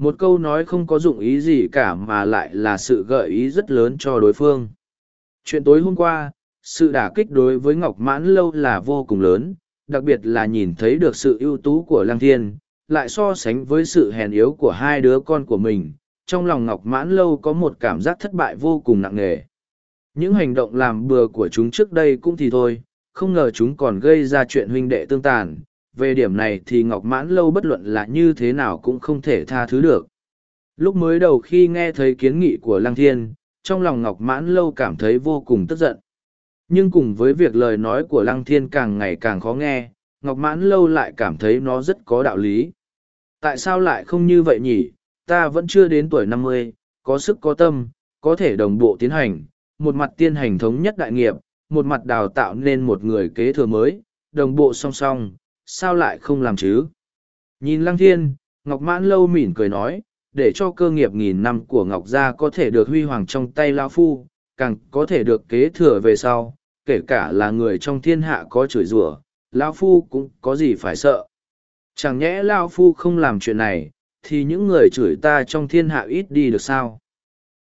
Một câu nói không có dụng ý gì cả mà lại là sự gợi ý rất lớn cho đối phương. Chuyện tối hôm qua, sự đả kích đối với Ngọc Mãn Lâu là vô cùng lớn, đặc biệt là nhìn thấy được sự ưu tú của Lăng Thiên, lại so sánh với sự hèn yếu của hai đứa con của mình. Trong lòng Ngọc Mãn Lâu có một cảm giác thất bại vô cùng nặng nề. Những hành động làm bừa của chúng trước đây cũng thì thôi, không ngờ chúng còn gây ra chuyện huynh đệ tương tàn. Về điểm này thì Ngọc Mãn Lâu bất luận là như thế nào cũng không thể tha thứ được. Lúc mới đầu khi nghe thấy kiến nghị của Lăng Thiên, trong lòng Ngọc Mãn Lâu cảm thấy vô cùng tức giận. Nhưng cùng với việc lời nói của Lăng Thiên càng ngày càng khó nghe, Ngọc Mãn Lâu lại cảm thấy nó rất có đạo lý. Tại sao lại không như vậy nhỉ? Ta vẫn chưa đến tuổi năm mươi, có sức có tâm, có thể đồng bộ tiến hành, một mặt tiên hành thống nhất đại nghiệp, một mặt đào tạo nên một người kế thừa mới, đồng bộ song song, sao lại không làm chứ? Nhìn Lăng Thiên, Ngọc Mãn lâu mỉm cười nói, để cho cơ nghiệp nghìn năm của Ngọc Gia có thể được huy hoàng trong tay Lao Phu, càng có thể được kế thừa về sau, kể cả là người trong thiên hạ có chửi rủa, Lao Phu cũng có gì phải sợ. Chẳng nhẽ Lao Phu không làm chuyện này, thì những người chửi ta trong thiên hạ ít đi được sao?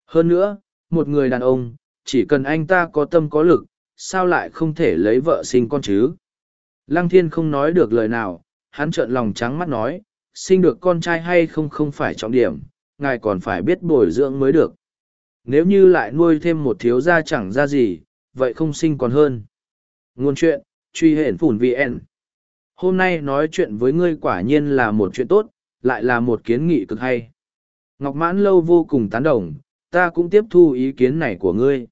Hơn nữa, một người đàn ông, chỉ cần anh ta có tâm có lực, sao lại không thể lấy vợ sinh con chứ? Lăng thiên không nói được lời nào, hắn trợn lòng trắng mắt nói, sinh được con trai hay không không phải trọng điểm, ngài còn phải biết bồi dưỡng mới được. Nếu như lại nuôi thêm một thiếu gia chẳng ra gì, vậy không sinh còn hơn. Nguồn chuyện, truy hển phủn VN. Hôm nay nói chuyện với ngươi quả nhiên là một chuyện tốt, lại là một kiến nghị cực hay. Ngọc Mãn Lâu vô cùng tán đồng, ta cũng tiếp thu ý kiến này của ngươi.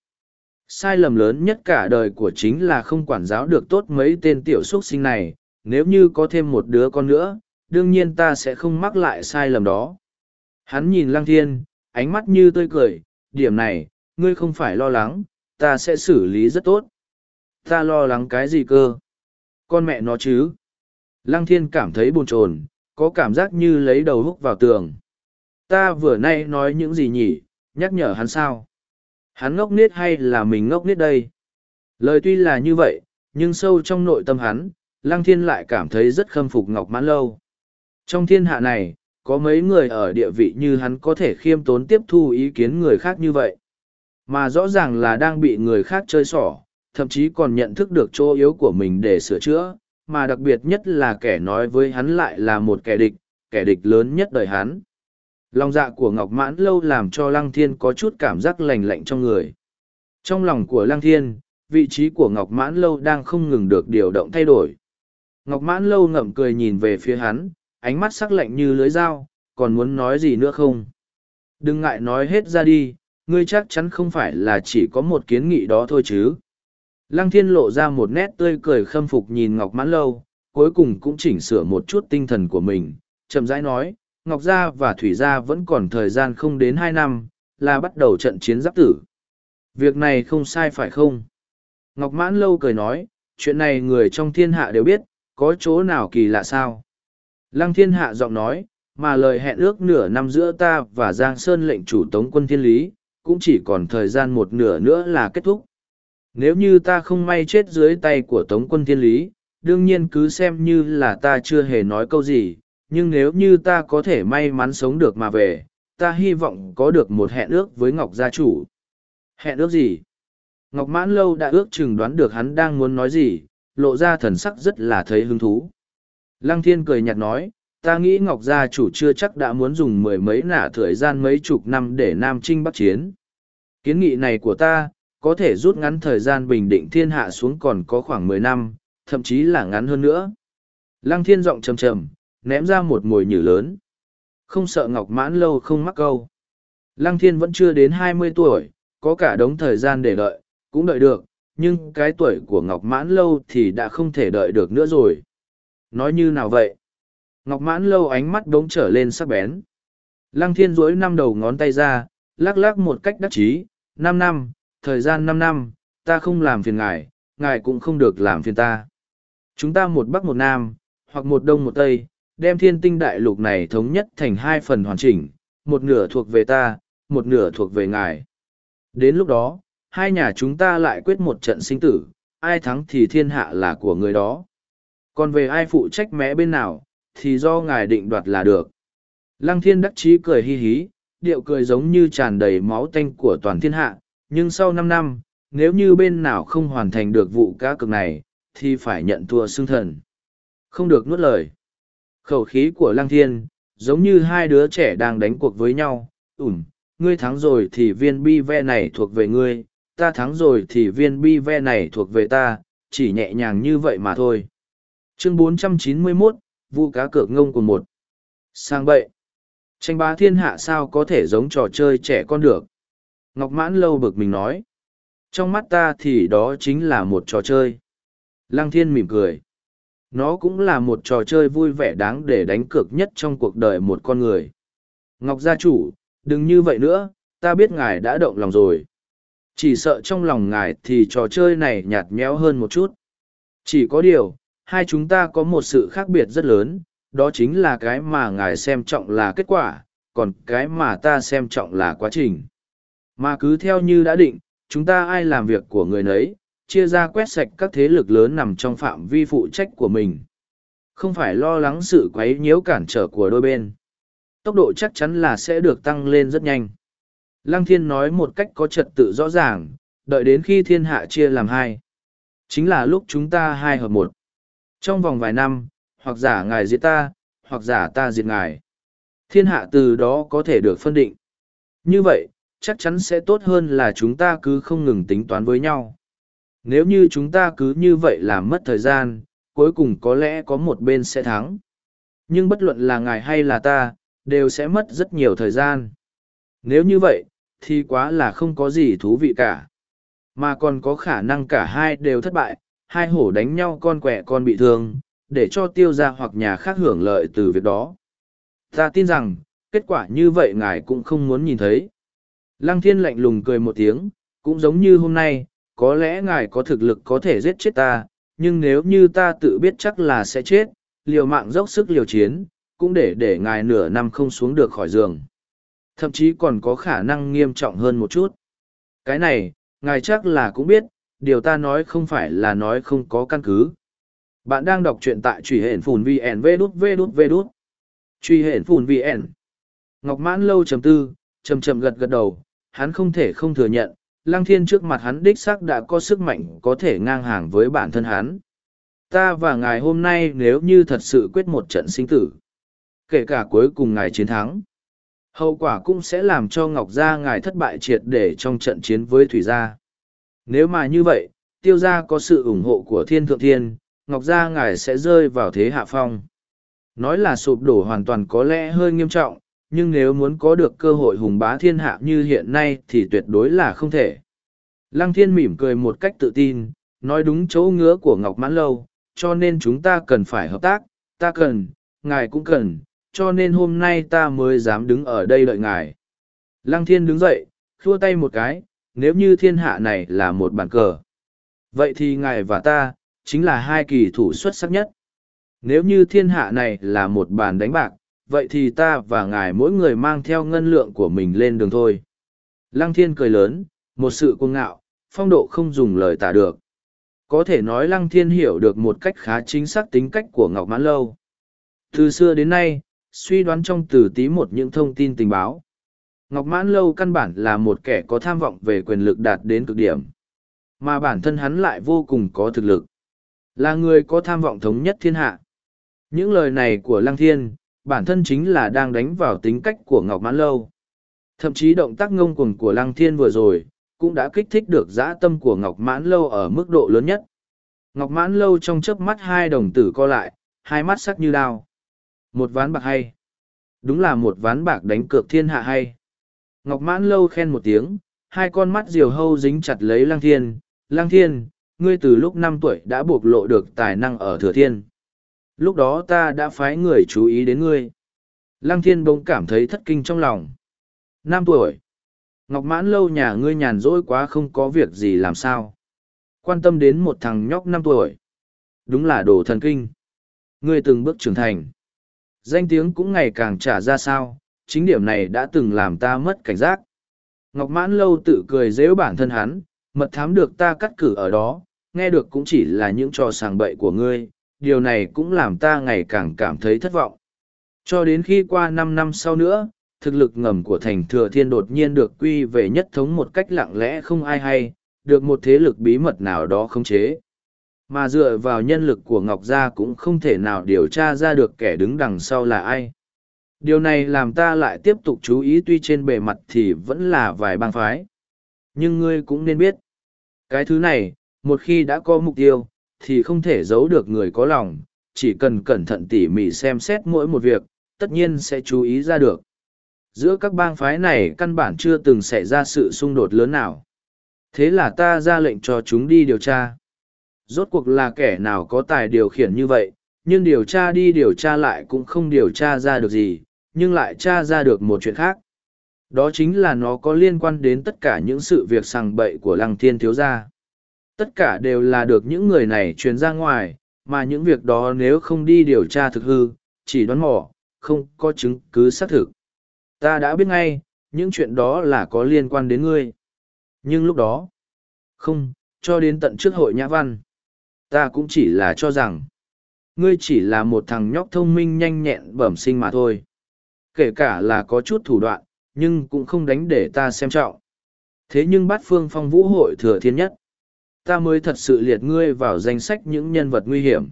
Sai lầm lớn nhất cả đời của chính là không quản giáo được tốt mấy tên tiểu xuất sinh này, nếu như có thêm một đứa con nữa, đương nhiên ta sẽ không mắc lại sai lầm đó. Hắn nhìn Lăng Thiên, ánh mắt như tươi cười, điểm này, ngươi không phải lo lắng, ta sẽ xử lý rất tốt. Ta lo lắng cái gì cơ? Con mẹ nó chứ? Lăng Thiên cảm thấy bồn chồn, có cảm giác như lấy đầu húc vào tường. Ta vừa nay nói những gì nhỉ, nhắc nhở hắn sao? Hắn ngốc nết hay là mình ngốc nết đây? Lời tuy là như vậy, nhưng sâu trong nội tâm hắn, Lăng Thiên lại cảm thấy rất khâm phục Ngọc Mãn Lâu. Trong thiên hạ này, có mấy người ở địa vị như hắn có thể khiêm tốn tiếp thu ý kiến người khác như vậy. Mà rõ ràng là đang bị người khác chơi xỏ, thậm chí còn nhận thức được chỗ yếu của mình để sửa chữa, mà đặc biệt nhất là kẻ nói với hắn lại là một kẻ địch, kẻ địch lớn nhất đời hắn. Lòng dạ của Ngọc Mãn Lâu làm cho Lăng Thiên có chút cảm giác lành lạnh trong người. Trong lòng của Lăng Thiên, vị trí của Ngọc Mãn Lâu đang không ngừng được điều động thay đổi. Ngọc Mãn Lâu ngậm cười nhìn về phía hắn, ánh mắt sắc lạnh như lưới dao, còn muốn nói gì nữa không? Đừng ngại nói hết ra đi, ngươi chắc chắn không phải là chỉ có một kiến nghị đó thôi chứ. Lăng thiên lộ ra một nét tươi cười khâm phục nhìn Ngọc Mãn Lâu, cuối cùng cũng chỉnh sửa một chút tinh thần của mình, chậm rãi nói, Ngọc Gia và Thủy Gia vẫn còn thời gian không đến hai năm, là bắt đầu trận chiến giáp tử. Việc này không sai phải không? Ngọc Mãn Lâu cười nói, chuyện này người trong thiên hạ đều biết, có chỗ nào kỳ lạ sao? Lăng thiên hạ giọng nói, mà lời hẹn ước nửa năm giữa ta và Giang Sơn lệnh chủ tống quân thiên lý, cũng chỉ còn thời gian một nửa nữa là kết thúc. Nếu như ta không may chết dưới tay của tống quân thiên lý, đương nhiên cứ xem như là ta chưa hề nói câu gì, nhưng nếu như ta có thể may mắn sống được mà về, ta hy vọng có được một hẹn ước với Ngọc gia chủ. Hẹn ước gì? Ngọc Mãn Lâu đã ước chừng đoán được hắn đang muốn nói gì, lộ ra thần sắc rất là thấy hứng thú. Lăng Thiên cười nhạt nói, ta nghĩ Ngọc gia chủ chưa chắc đã muốn dùng mười mấy nả thời gian mấy chục năm để Nam Trinh Bắc Chiến. Kiến nghị này của ta, có thể rút ngắn thời gian bình định thiên hạ xuống còn có khoảng mười năm, thậm chí là ngắn hơn nữa. Lăng Thiên giọng trầm trầm, ném ra một mồi nhử lớn. Không sợ Ngọc Mãn lâu không mắc câu. Lăng Thiên vẫn chưa đến hai mươi tuổi, có cả đống thời gian để đợi, cũng đợi được, nhưng cái tuổi của Ngọc Mãn lâu thì đã không thể đợi được nữa rồi. Nói như nào vậy? Ngọc Mãn lâu ánh mắt đống trở lên sắc bén. Lăng Thiên duỗi năm đầu ngón tay ra, lắc lắc một cách đắc chí, năm năm, thời gian năm năm, ta không làm phiền ngài, ngài cũng không được làm phiền ta. Chúng ta một bắc một nam, hoặc một đông một tây, đem thiên tinh đại lục này thống nhất thành hai phần hoàn chỉnh, một nửa thuộc về ta, một nửa thuộc về ngài. Đến lúc đó, hai nhà chúng ta lại quyết một trận sinh tử, ai thắng thì thiên hạ là của người đó. Còn về ai phụ trách mẽ bên nào, thì do ngài định đoạt là được. Lăng thiên đắc chí cười hi hí, điệu cười giống như tràn đầy máu tanh của toàn thiên hạ, nhưng sau năm năm, nếu như bên nào không hoàn thành được vụ cá cực này, thì phải nhận thua xương thần. Không được nuốt lời. Khẩu khí của Lăng Thiên, giống như hai đứa trẻ đang đánh cuộc với nhau, ủm, ngươi thắng rồi thì viên bi ve này thuộc về ngươi, ta thắng rồi thì viên bi ve này thuộc về ta, chỉ nhẹ nhàng như vậy mà thôi. Chương 491, vụ cá cược ngông của một. Sang bậy. Tranh bá thiên hạ sao có thể giống trò chơi trẻ con được. Ngọc mãn lâu bực mình nói. Trong mắt ta thì đó chính là một trò chơi. Lăng thiên mỉm cười. Nó cũng là một trò chơi vui vẻ đáng để đánh cược nhất trong cuộc đời một con người. Ngọc gia chủ, đừng như vậy nữa, ta biết ngài đã động lòng rồi. Chỉ sợ trong lòng ngài thì trò chơi này nhạt nhẽo hơn một chút. Chỉ có điều, hai chúng ta có một sự khác biệt rất lớn, đó chính là cái mà ngài xem trọng là kết quả, còn cái mà ta xem trọng là quá trình. Mà cứ theo như đã định, chúng ta ai làm việc của người nấy, chia ra quét sạch các thế lực lớn nằm trong phạm vi phụ trách của mình. Không phải lo lắng sự quấy nhiễu cản trở của đôi bên. Tốc độ chắc chắn là sẽ được tăng lên rất nhanh. Lăng thiên nói một cách có trật tự rõ ràng, đợi đến khi thiên hạ chia làm hai. Chính là lúc chúng ta hai hợp một. Trong vòng vài năm, hoặc giả ngài diệt ta, hoặc giả ta diệt ngài. Thiên hạ từ đó có thể được phân định. Như vậy, chắc chắn sẽ tốt hơn là chúng ta cứ không ngừng tính toán với nhau. Nếu như chúng ta cứ như vậy làm mất thời gian, cuối cùng có lẽ có một bên sẽ thắng. Nhưng bất luận là ngài hay là ta, đều sẽ mất rất nhiều thời gian. Nếu như vậy, thì quá là không có gì thú vị cả. Mà còn có khả năng cả hai đều thất bại, hai hổ đánh nhau con quẹ con bị thương, để cho tiêu ra hoặc nhà khác hưởng lợi từ việc đó. Ta tin rằng, kết quả như vậy ngài cũng không muốn nhìn thấy. Lăng thiên lạnh lùng cười một tiếng, cũng giống như hôm nay, có lẽ ngài có thực lực có thể giết chết ta, nhưng nếu như ta tự biết chắc là sẽ chết, liều mạng dốc sức liều chiến, cũng để để ngài nửa năm không xuống được khỏi giường. Thậm chí còn có khả năng nghiêm trọng hơn một chút. Cái này, ngài chắc là cũng biết, điều ta nói không phải là nói không có căn cứ. Bạn đang đọc truyện tại truy hển phùn VN V đút V đút V đút. Truy hển phùn VN. Ngọc mãn lâu chầm tư, chầm chầm gật gật đầu, hắn không thể không thừa nhận, lăng thiên trước mặt hắn đích xác đã có sức mạnh có thể ngang hàng với bản thân hắn. Ta và ngài hôm nay nếu như thật sự quyết một trận sinh tử, kể cả cuối cùng ngài chiến thắng, hậu quả cũng sẽ làm cho Ngọc Gia ngài thất bại triệt để trong trận chiến với Thủy Gia. Nếu mà như vậy, tiêu gia có sự ủng hộ của thiên thượng thiên, Ngọc Gia ngài sẽ rơi vào thế hạ phong. Nói là sụp đổ hoàn toàn có lẽ hơi nghiêm trọng, nhưng nếu muốn có được cơ hội hùng bá thiên hạ như hiện nay thì tuyệt đối là không thể. Lăng thiên mỉm cười một cách tự tin, nói đúng chỗ ngứa của Ngọc Mãn Lâu, cho nên chúng ta cần phải hợp tác, ta cần, ngài cũng cần, cho nên hôm nay ta mới dám đứng ở đây đợi ngài. Lăng thiên đứng dậy, khua tay một cái, nếu như thiên hạ này là một bàn cờ. Vậy thì ngài và ta, chính là hai kỳ thủ xuất sắc nhất. Nếu như thiên hạ này là một bàn đánh bạc, vậy thì ta và ngài mỗi người mang theo ngân lượng của mình lên đường thôi. Lăng thiên cười lớn, một sự cuồng ngạo, phong độ không dùng lời tả được. Có thể nói Lăng Thiên hiểu được một cách khá chính xác tính cách của Ngọc Mãn Lâu. Từ xưa đến nay, suy đoán trong từ tí một những thông tin tình báo. Ngọc Mãn Lâu căn bản là một kẻ có tham vọng về quyền lực đạt đến cực điểm. Mà bản thân hắn lại vô cùng có thực lực. Là người có tham vọng thống nhất thiên hạ. Những lời này của Lăng Thiên, bản thân chính là đang đánh vào tính cách của Ngọc Mãn Lâu. Thậm chí động tác ngông cuồng của Lăng Thiên vừa rồi, cũng đã kích thích được dã tâm của Ngọc Mãn Lâu ở mức độ lớn nhất. Ngọc Mãn Lâu trong chớp mắt hai đồng tử co lại, hai mắt sắc như đao. Một ván bạc hay. Đúng là một ván bạc đánh cược thiên hạ hay. Ngọc Mãn Lâu khen một tiếng, hai con mắt diều hâu dính chặt lấy Lăng Thiên. Lăng Thiên, ngươi từ lúc năm tuổi đã bộc lộ được tài năng ở Thừa Thiên. Lúc đó ta đã phái người chú ý đến ngươi. Lăng Thiên bỗng cảm thấy thất kinh trong lòng. Năm tuổi. Ngọc mãn lâu nhà ngươi nhàn rỗi quá không có việc gì làm sao. Quan tâm đến một thằng nhóc năm tuổi. Đúng là đồ thần kinh. Ngươi từng bước trưởng thành. Danh tiếng cũng ngày càng trả ra sao, chính điểm này đã từng làm ta mất cảnh giác. Ngọc mãn lâu tự cười dễu bản thân hắn, mật thám được ta cắt cử ở đó, nghe được cũng chỉ là những trò sàng bậy của ngươi, điều này cũng làm ta ngày càng cảm thấy thất vọng. Cho đến khi qua năm năm sau nữa, thực lực ngầm của thành thừa thiên đột nhiên được quy về nhất thống một cách lặng lẽ không ai hay, được một thế lực bí mật nào đó khống chế. Mà dựa vào nhân lực của Ngọc Gia cũng không thể nào điều tra ra được kẻ đứng đằng sau là ai. Điều này làm ta lại tiếp tục chú ý tuy trên bề mặt thì vẫn là vài bang phái. Nhưng ngươi cũng nên biết, cái thứ này, một khi đã có mục tiêu, thì không thể giấu được người có lòng, chỉ cần cẩn thận tỉ mỉ xem xét mỗi một việc, tất nhiên sẽ chú ý ra được. Giữa các bang phái này căn bản chưa từng xảy ra sự xung đột lớn nào. Thế là ta ra lệnh cho chúng đi điều tra. Rốt cuộc là kẻ nào có tài điều khiển như vậy nhưng điều tra đi điều tra lại cũng không điều tra ra được gì nhưng lại tra ra được một chuyện khác. Đó chính là nó có liên quan đến tất cả những sự việc sằng bậy của lăng thiên thiếu gia tất cả đều là được những người này truyền ra ngoài mà những việc đó nếu không đi điều tra thực hư chỉ đoán mò không có chứng cứ xác thực Ta đã biết ngay, những chuyện đó là có liên quan đến ngươi. Nhưng lúc đó, không, cho đến tận trước hội nhã văn, ta cũng chỉ là cho rằng, ngươi chỉ là một thằng nhóc thông minh nhanh nhẹn bẩm sinh mà thôi. Kể cả là có chút thủ đoạn, nhưng cũng không đánh để ta xem trọng. Thế nhưng bát phương phong vũ hội thừa thiên nhất, ta mới thật sự liệt ngươi vào danh sách những nhân vật nguy hiểm.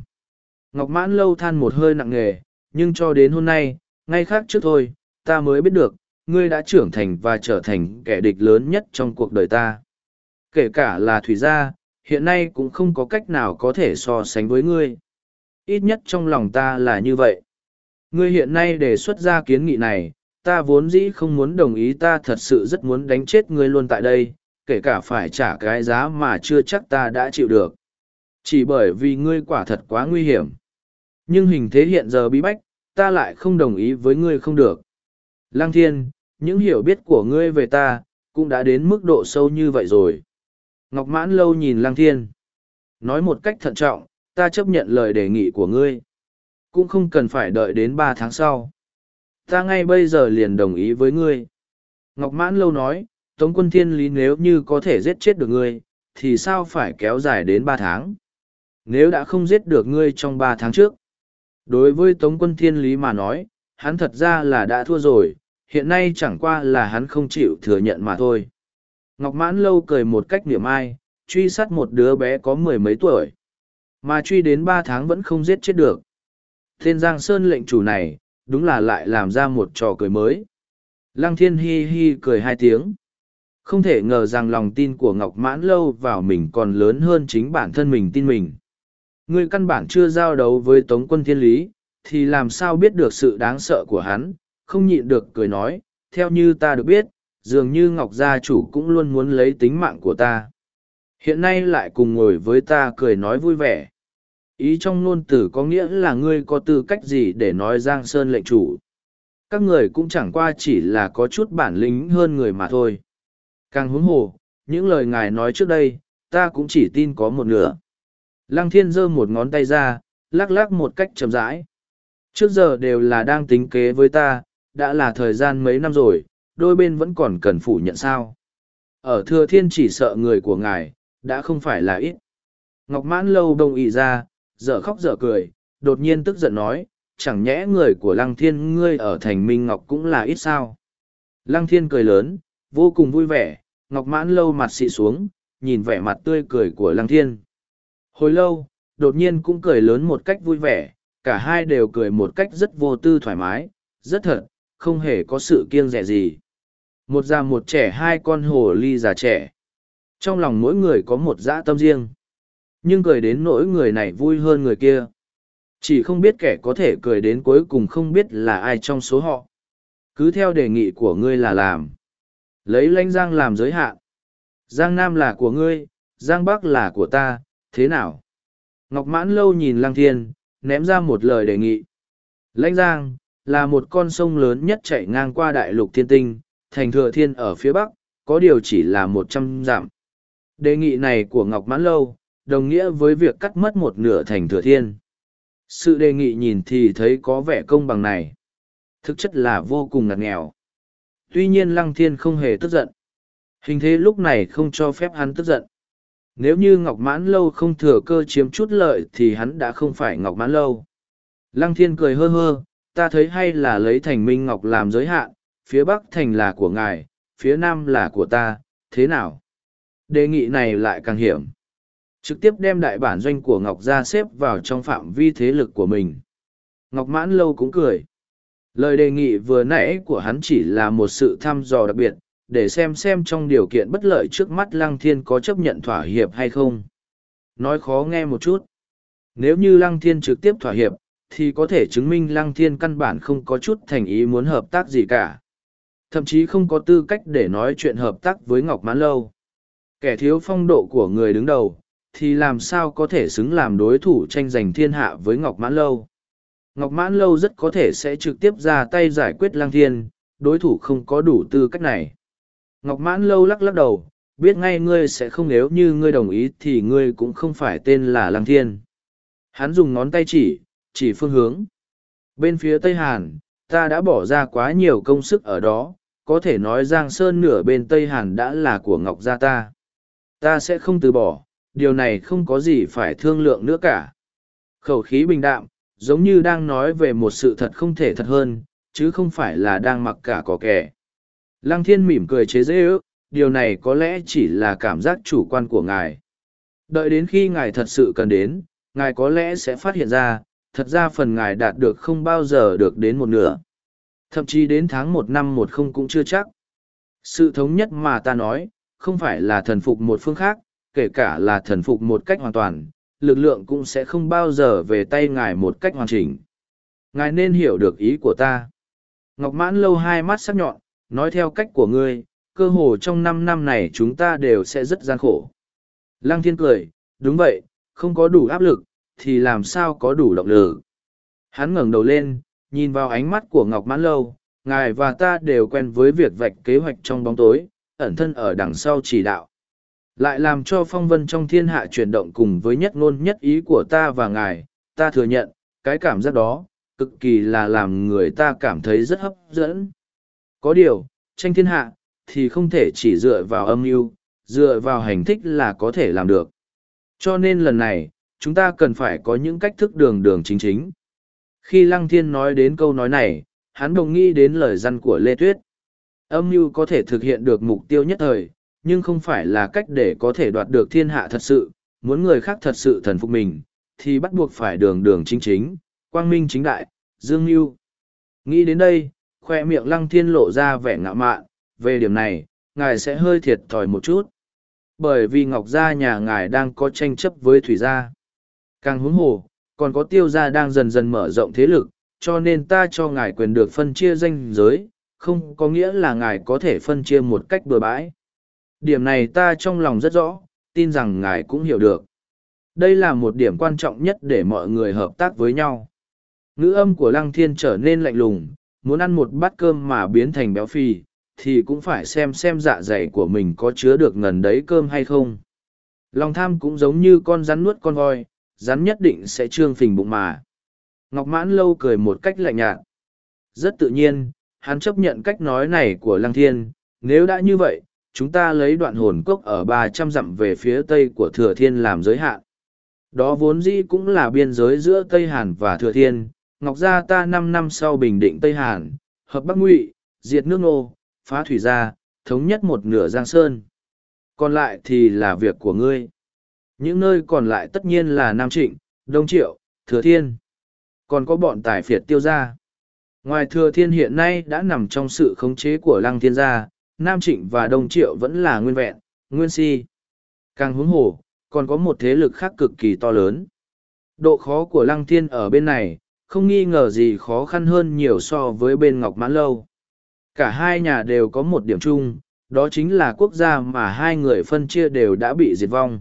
Ngọc mãn lâu than một hơi nặng nề, nhưng cho đến hôm nay, ngay khác trước thôi, ta mới biết được, ngươi đã trưởng thành và trở thành kẻ địch lớn nhất trong cuộc đời ta. Kể cả là thủy gia, hiện nay cũng không có cách nào có thể so sánh với ngươi. Ít nhất trong lòng ta là như vậy. Ngươi hiện nay đề xuất ra kiến nghị này, ta vốn dĩ không muốn đồng ý ta thật sự rất muốn đánh chết ngươi luôn tại đây, kể cả phải trả cái giá mà chưa chắc ta đã chịu được. Chỉ bởi vì ngươi quả thật quá nguy hiểm. Nhưng hình thế hiện giờ bí bách, ta lại không đồng ý với ngươi không được. Lăng thiên, những hiểu biết của ngươi về ta, cũng đã đến mức độ sâu như vậy rồi. Ngọc mãn lâu nhìn lăng thiên. Nói một cách thận trọng, ta chấp nhận lời đề nghị của ngươi. Cũng không cần phải đợi đến ba tháng sau. Ta ngay bây giờ liền đồng ý với ngươi. Ngọc mãn lâu nói, Tống quân thiên lý nếu như có thể giết chết được ngươi, thì sao phải kéo dài đến ba tháng? Nếu đã không giết được ngươi trong ba tháng trước. Đối với Tống quân thiên lý mà nói, hắn thật ra là đã thua rồi, hiện nay chẳng qua là hắn không chịu thừa nhận mà thôi. Ngọc Mãn Lâu cười một cách niệm ai, truy sát một đứa bé có mười mấy tuổi. Mà truy đến ba tháng vẫn không giết chết được. Thiên Giang Sơn lệnh chủ này, đúng là lại làm ra một trò cười mới. Lăng Thiên hi hi cười hai tiếng. Không thể ngờ rằng lòng tin của Ngọc Mãn Lâu vào mình còn lớn hơn chính bản thân mình tin mình. Người căn bản chưa giao đấu với Tống quân Thiên Lý, thì làm sao biết được sự đáng sợ của hắn, không nhịn được cười nói, theo như ta được biết, dường như Ngọc gia chủ cũng luôn muốn lấy tính mạng của ta. Hiện nay lại cùng ngồi với ta cười nói vui vẻ. Ý trong ngôn tử có nghĩa là ngươi có tư cách gì để nói Giang Sơn lệnh chủ. Các người cũng chẳng qua chỉ là có chút bản lĩnh hơn người mà thôi. Càng huống hồ, những lời ngài nói trước đây, ta cũng chỉ tin có một nửa. Lăng thiên giơ một ngón tay ra, lắc lắc một cách chậm rãi. Trước giờ đều là đang tính kế với ta, đã là thời gian mấy năm rồi, đôi bên vẫn còn cần phủ nhận sao. Ở thừa thiên chỉ sợ người của ngài, đã không phải là ít. Ngọc mãn lâu đồng ý ra, dở khóc dở cười, đột nhiên tức giận nói, chẳng nhẽ người của lăng thiên ngươi ở thành minh ngọc cũng là ít sao. Lăng thiên cười lớn, vô cùng vui vẻ, ngọc mãn lâu mặt xị xuống, nhìn vẻ mặt tươi cười của lăng thiên. Hồi lâu, đột nhiên cũng cười lớn một cách vui vẻ, cả hai đều cười một cách rất vô tư thoải mái, rất thật, không hề có sự kiêng rẻ gì. Một già một trẻ hai con hồ ly già trẻ. Trong lòng mỗi người có một dã tâm riêng. Nhưng cười đến nỗi người này vui hơn người kia. Chỉ không biết kẻ có thể cười đến cuối cùng không biết là ai trong số họ. Cứ theo đề nghị của ngươi là làm. Lấy lãnh giang làm giới hạn. Giang Nam là của ngươi, Giang Bắc là của ta, thế nào? Ngọc Mãn Lâu nhìn Lăng Thiên, ném ra một lời đề nghị. Lãnh Giang, là một con sông lớn nhất chạy ngang qua đại lục thiên tinh, thành thừa thiên ở phía bắc, có điều chỉ là một trăm dặm. Đề nghị này của Ngọc Mãn Lâu, đồng nghĩa với việc cắt mất một nửa thành thừa thiên. Sự đề nghị nhìn thì thấy có vẻ công bằng này. Thực chất là vô cùng ngặt nghèo. Tuy nhiên Lăng Thiên không hề tức giận. Hình thế lúc này không cho phép hắn tức giận. Nếu như Ngọc Mãn Lâu không thừa cơ chiếm chút lợi thì hắn đã không phải Ngọc Mãn Lâu. Lăng Thiên cười hơ hơ, ta thấy hay là lấy thành Minh Ngọc làm giới hạn, phía Bắc thành là của ngài, phía Nam là của ta, thế nào? Đề nghị này lại càng hiểm. Trực tiếp đem đại bản doanh của Ngọc ra xếp vào trong phạm vi thế lực của mình. Ngọc Mãn Lâu cũng cười. Lời đề nghị vừa nãy của hắn chỉ là một sự thăm dò đặc biệt, để xem xem trong điều kiện bất lợi trước mắt Lăng Thiên có chấp nhận thỏa hiệp hay không. Nói khó nghe một chút. Nếu như Lăng Thiên trực tiếp thỏa hiệp, thì có thể chứng minh Lăng Thiên căn bản không có chút thành ý muốn hợp tác gì cả. Thậm chí không có tư cách để nói chuyện hợp tác với Ngọc Mãn Lâu. Kẻ thiếu phong độ của người đứng đầu, thì làm sao có thể xứng làm đối thủ tranh giành thiên hạ với Ngọc Mãn Lâu. Ngọc Mãn Lâu rất có thể sẽ trực tiếp ra tay giải quyết Lăng Thiên, đối thủ không có đủ tư cách này. Ngọc Mãn Lâu lắc lắc đầu, biết ngay ngươi sẽ không nếu như ngươi đồng ý thì ngươi cũng không phải tên là Lăng Thiên. Hắn dùng ngón tay chỉ, chỉ phương hướng. Bên phía Tây Hàn, ta đã bỏ ra quá nhiều công sức ở đó, có thể nói Giang Sơn nửa bên Tây Hàn đã là của Ngọc Gia ta. Ta sẽ không từ bỏ, điều này không có gì phải thương lượng nữa cả. Khẩu khí bình đạm, giống như đang nói về một sự thật không thể thật hơn, chứ không phải là đang mặc cả có kẻ. Lăng thiên mỉm cười chế dễ ước, điều này có lẽ chỉ là cảm giác chủ quan của ngài. Đợi đến khi ngài thật sự cần đến, ngài có lẽ sẽ phát hiện ra, thật ra phần ngài đạt được không bao giờ được đến một nửa. Thậm chí đến tháng một năm một không cũng chưa chắc. Sự thống nhất mà ta nói, không phải là thần phục một phương khác, kể cả là thần phục một cách hoàn toàn, lực lượng cũng sẽ không bao giờ về tay ngài một cách hoàn chỉnh. Ngài nên hiểu được ý của ta. Ngọc mãn lâu hai mắt sắc nhọn, nói theo cách của ngươi, cơ hồ trong năm năm này chúng ta đều sẽ rất gian khổ. Lăng thiên cười, đúng vậy, không có đủ áp lực, thì làm sao có đủ động lực. Hắn ngẩng đầu lên, nhìn vào ánh mắt của Ngọc Mãn Lâu, ngài và ta đều quen với việc vạch kế hoạch trong bóng tối, ẩn thân ở đằng sau chỉ đạo. Lại làm cho phong vân trong thiên hạ chuyển động cùng với nhất ngôn nhất ý của ta và ngài, ta thừa nhận, cái cảm giác đó, cực kỳ là làm người ta cảm thấy rất hấp dẫn. Có điều, tranh thiên hạ, thì không thể chỉ dựa vào âm mưu dựa vào hành thích là có thể làm được. Cho nên lần này, chúng ta cần phải có những cách thức đường đường chính chính. Khi Lăng Thiên nói đến câu nói này, hắn đồng nghĩ đến lời răn của Lê Tuyết. Âm mưu có thể thực hiện được mục tiêu nhất thời, nhưng không phải là cách để có thể đoạt được thiên hạ thật sự, muốn người khác thật sự thần phục mình, thì bắt buộc phải đường đường chính chính, quang minh chính đại, dương lưu Nghĩ đến đây, khoe miệng Lăng Thiên lộ ra vẻ ngạo mạn, về điểm này, ngài sẽ hơi thiệt thòi một chút. Bởi vì Ngọc Gia nhà ngài đang có tranh chấp với Thủy Gia. Càng huống hồ, còn có tiêu gia đang dần dần mở rộng thế lực, cho nên ta cho ngài quyền được phân chia danh giới, không có nghĩa là ngài có thể phân chia một cách bừa bãi. Điểm này ta trong lòng rất rõ, tin rằng ngài cũng hiểu được. Đây là một điểm quan trọng nhất để mọi người hợp tác với nhau. Ngữ âm của Lăng Thiên trở nên lạnh lùng, muốn ăn một bát cơm mà biến thành béo phì, thì cũng phải xem xem dạ dày của mình có chứa được ngần đấy cơm hay không. Lòng tham cũng giống như con rắn nuốt con voi, rắn nhất định sẽ trương phình bụng mà. Ngọc Mãn Lâu cười một cách lạnh nhạt. Rất tự nhiên, hắn chấp nhận cách nói này của Lăng Thiên, nếu đã như vậy, chúng ta lấy đoạn hồn cốc ở ba trăm dặm về phía tây của Thừa Thiên làm giới hạn. Đó vốn dĩ cũng là biên giới giữa Tây Hàn và Thừa Thiên, Ngọc Gia ta năm năm sau bình định Tây Hàn, hợp Bắc Ngụy, diệt nước nô, phá thủy gia, thống nhất một nửa Giang Sơn. Còn lại thì là việc của ngươi. Những nơi còn lại tất nhiên là Nam Trịnh, Đông Triệu, Thừa Thiên. Còn có bọn tài phiệt tiêu gia. Ngoài Thừa Thiên hiện nay đã nằm trong sự khống chế của Lăng Thiên gia, Nam Trịnh và Đông Triệu vẫn là nguyên vẹn, nguyên si. Càng huống hồ, còn có một thế lực khác cực kỳ to lớn. Độ khó của Lăng Thiên ở bên này, không nghi ngờ gì khó khăn hơn nhiều so với bên Ngọc Mãn Lâu. Cả hai nhà đều có một điểm chung, đó chính là quốc gia mà hai người phân chia đều đã bị diệt vong.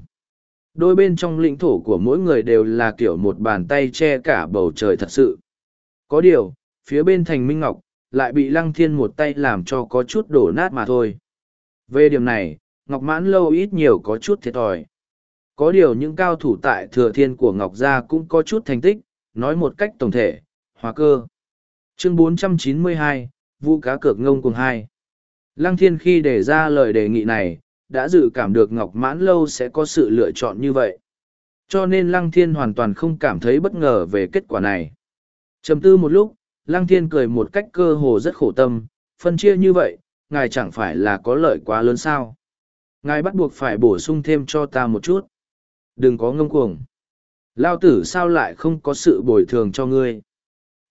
Đôi bên trong lĩnh thổ của mỗi người đều là kiểu một bàn tay che cả bầu trời thật sự. Có điều, phía bên thành Minh Ngọc, lại bị Lăng Thiên một tay làm cho có chút đổ nát mà thôi. Về điểm này, Ngọc Mãn Lâu ít nhiều có chút thiệt thòi. Có điều những cao thủ tại thừa thiên của Ngọc Gia cũng có chút thành tích, nói một cách tổng thể, hóa cơ. Chương 492, Vũ cá cược ngông cùng hai. Lăng Thiên khi đề ra lời đề nghị này, đã dự cảm được Ngọc Mãn Lâu sẽ có sự lựa chọn như vậy. Cho nên Lăng Thiên hoàn toàn không cảm thấy bất ngờ về kết quả này. Trầm tư một lúc, Lăng Thiên cười một cách cơ hồ rất khổ tâm, phân chia như vậy, ngài chẳng phải là có lợi quá lớn sao. Ngài bắt buộc phải bổ sung thêm cho ta một chút. Đừng có ngông cuồng. Lao tử sao lại không có sự bồi thường cho ngươi?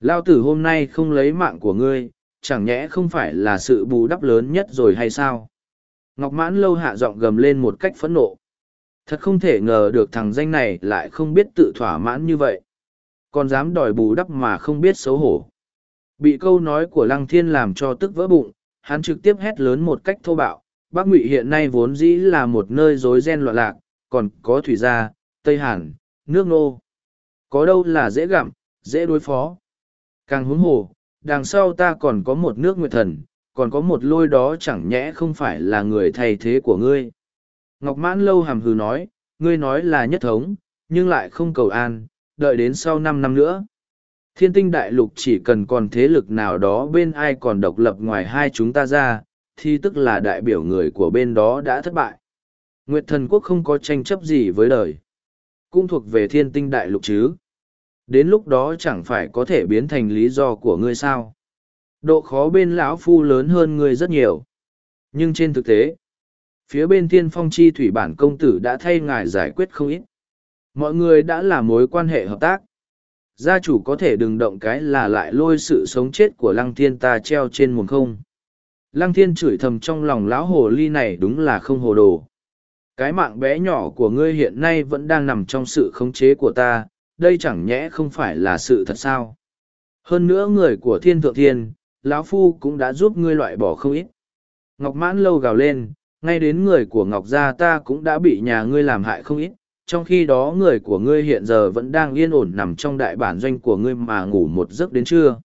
Lao tử hôm nay không lấy mạng của ngươi, chẳng nhẽ không phải là sự bù đắp lớn nhất rồi hay sao? Ngọc mãn lâu hạ giọng gầm lên một cách phẫn nộ. Thật không thể ngờ được thằng danh này lại không biết tự thỏa mãn như vậy. Còn dám đòi bù đắp mà không biết xấu hổ. Bị câu nói của Lăng Thiên làm cho tức vỡ bụng, hắn trực tiếp hét lớn một cách thô bạo. Bắc Ngụy hiện nay vốn dĩ là một nơi rối ren loạn lạc, còn có thủy gia, Tây Hàn, nước nô. Có đâu là dễ gặm, dễ đối phó. Càng huống hồ, đằng sau ta còn có một nước nguyệt thần, còn có một lôi đó chẳng nhẽ không phải là người thay thế của ngươi. Ngọc Mãn lâu hàm hừ nói, ngươi nói là nhất thống, nhưng lại không cầu an, đợi đến sau năm năm nữa. Thiên tinh đại lục chỉ cần còn thế lực nào đó bên ai còn độc lập ngoài hai chúng ta ra, thì tức là đại biểu người của bên đó đã thất bại. Nguyệt thần quốc không có tranh chấp gì với đời. Cũng thuộc về thiên tinh đại lục chứ. Đến lúc đó chẳng phải có thể biến thành lý do của ngươi sao. Độ khó bên lão phu lớn hơn ngươi rất nhiều. Nhưng trên thực tế, phía bên thiên phong chi thủy bản công tử đã thay ngài giải quyết không ít. Mọi người đã là mối quan hệ hợp tác. Gia chủ có thể đừng động cái là lại lôi sự sống chết của lăng thiên ta treo trên mồm không. Lăng thiên chửi thầm trong lòng lão hồ ly này đúng là không hồ đồ. Cái mạng bé nhỏ của ngươi hiện nay vẫn đang nằm trong sự khống chế của ta, đây chẳng nhẽ không phải là sự thật sao. Hơn nữa người của thiên thượng thiên, lão phu cũng đã giúp ngươi loại bỏ không ít. Ngọc mãn lâu gào lên, ngay đến người của Ngọc gia ta cũng đã bị nhà ngươi làm hại không ít, trong khi đó người của ngươi hiện giờ vẫn đang yên ổn nằm trong đại bản doanh của ngươi mà ngủ một giấc đến trưa.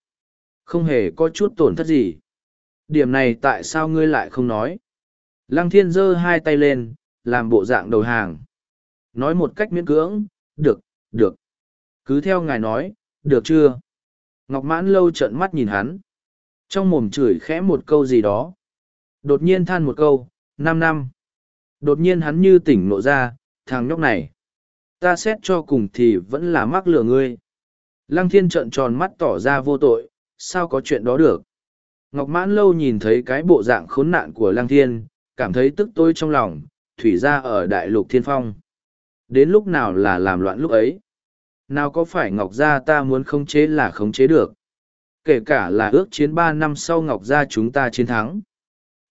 Không hề có chút tổn thất gì. Điểm này tại sao ngươi lại không nói? Lăng thiên giơ hai tay lên, làm bộ dạng đầu hàng. Nói một cách miễn cưỡng, được, được. Cứ theo ngài nói, được chưa? Ngọc mãn lâu trợn mắt nhìn hắn. Trong mồm chửi khẽ một câu gì đó. Đột nhiên than một câu, năm năm. Đột nhiên hắn như tỉnh nộ ra, thằng nhóc này. Ta xét cho cùng thì vẫn là mắc lửa ngươi. Lăng thiên trợn tròn mắt tỏ ra vô tội, sao có chuyện đó được. Ngọc mãn lâu nhìn thấy cái bộ dạng khốn nạn của lăng thiên, cảm thấy tức tôi trong lòng, thủy ra ở đại lục thiên phong. Đến lúc nào là làm loạn lúc ấy? Nào có phải Ngọc Gia ta muốn khống chế là khống chế được? Kể cả là ước chiến ba năm sau Ngọc Gia chúng ta chiến thắng.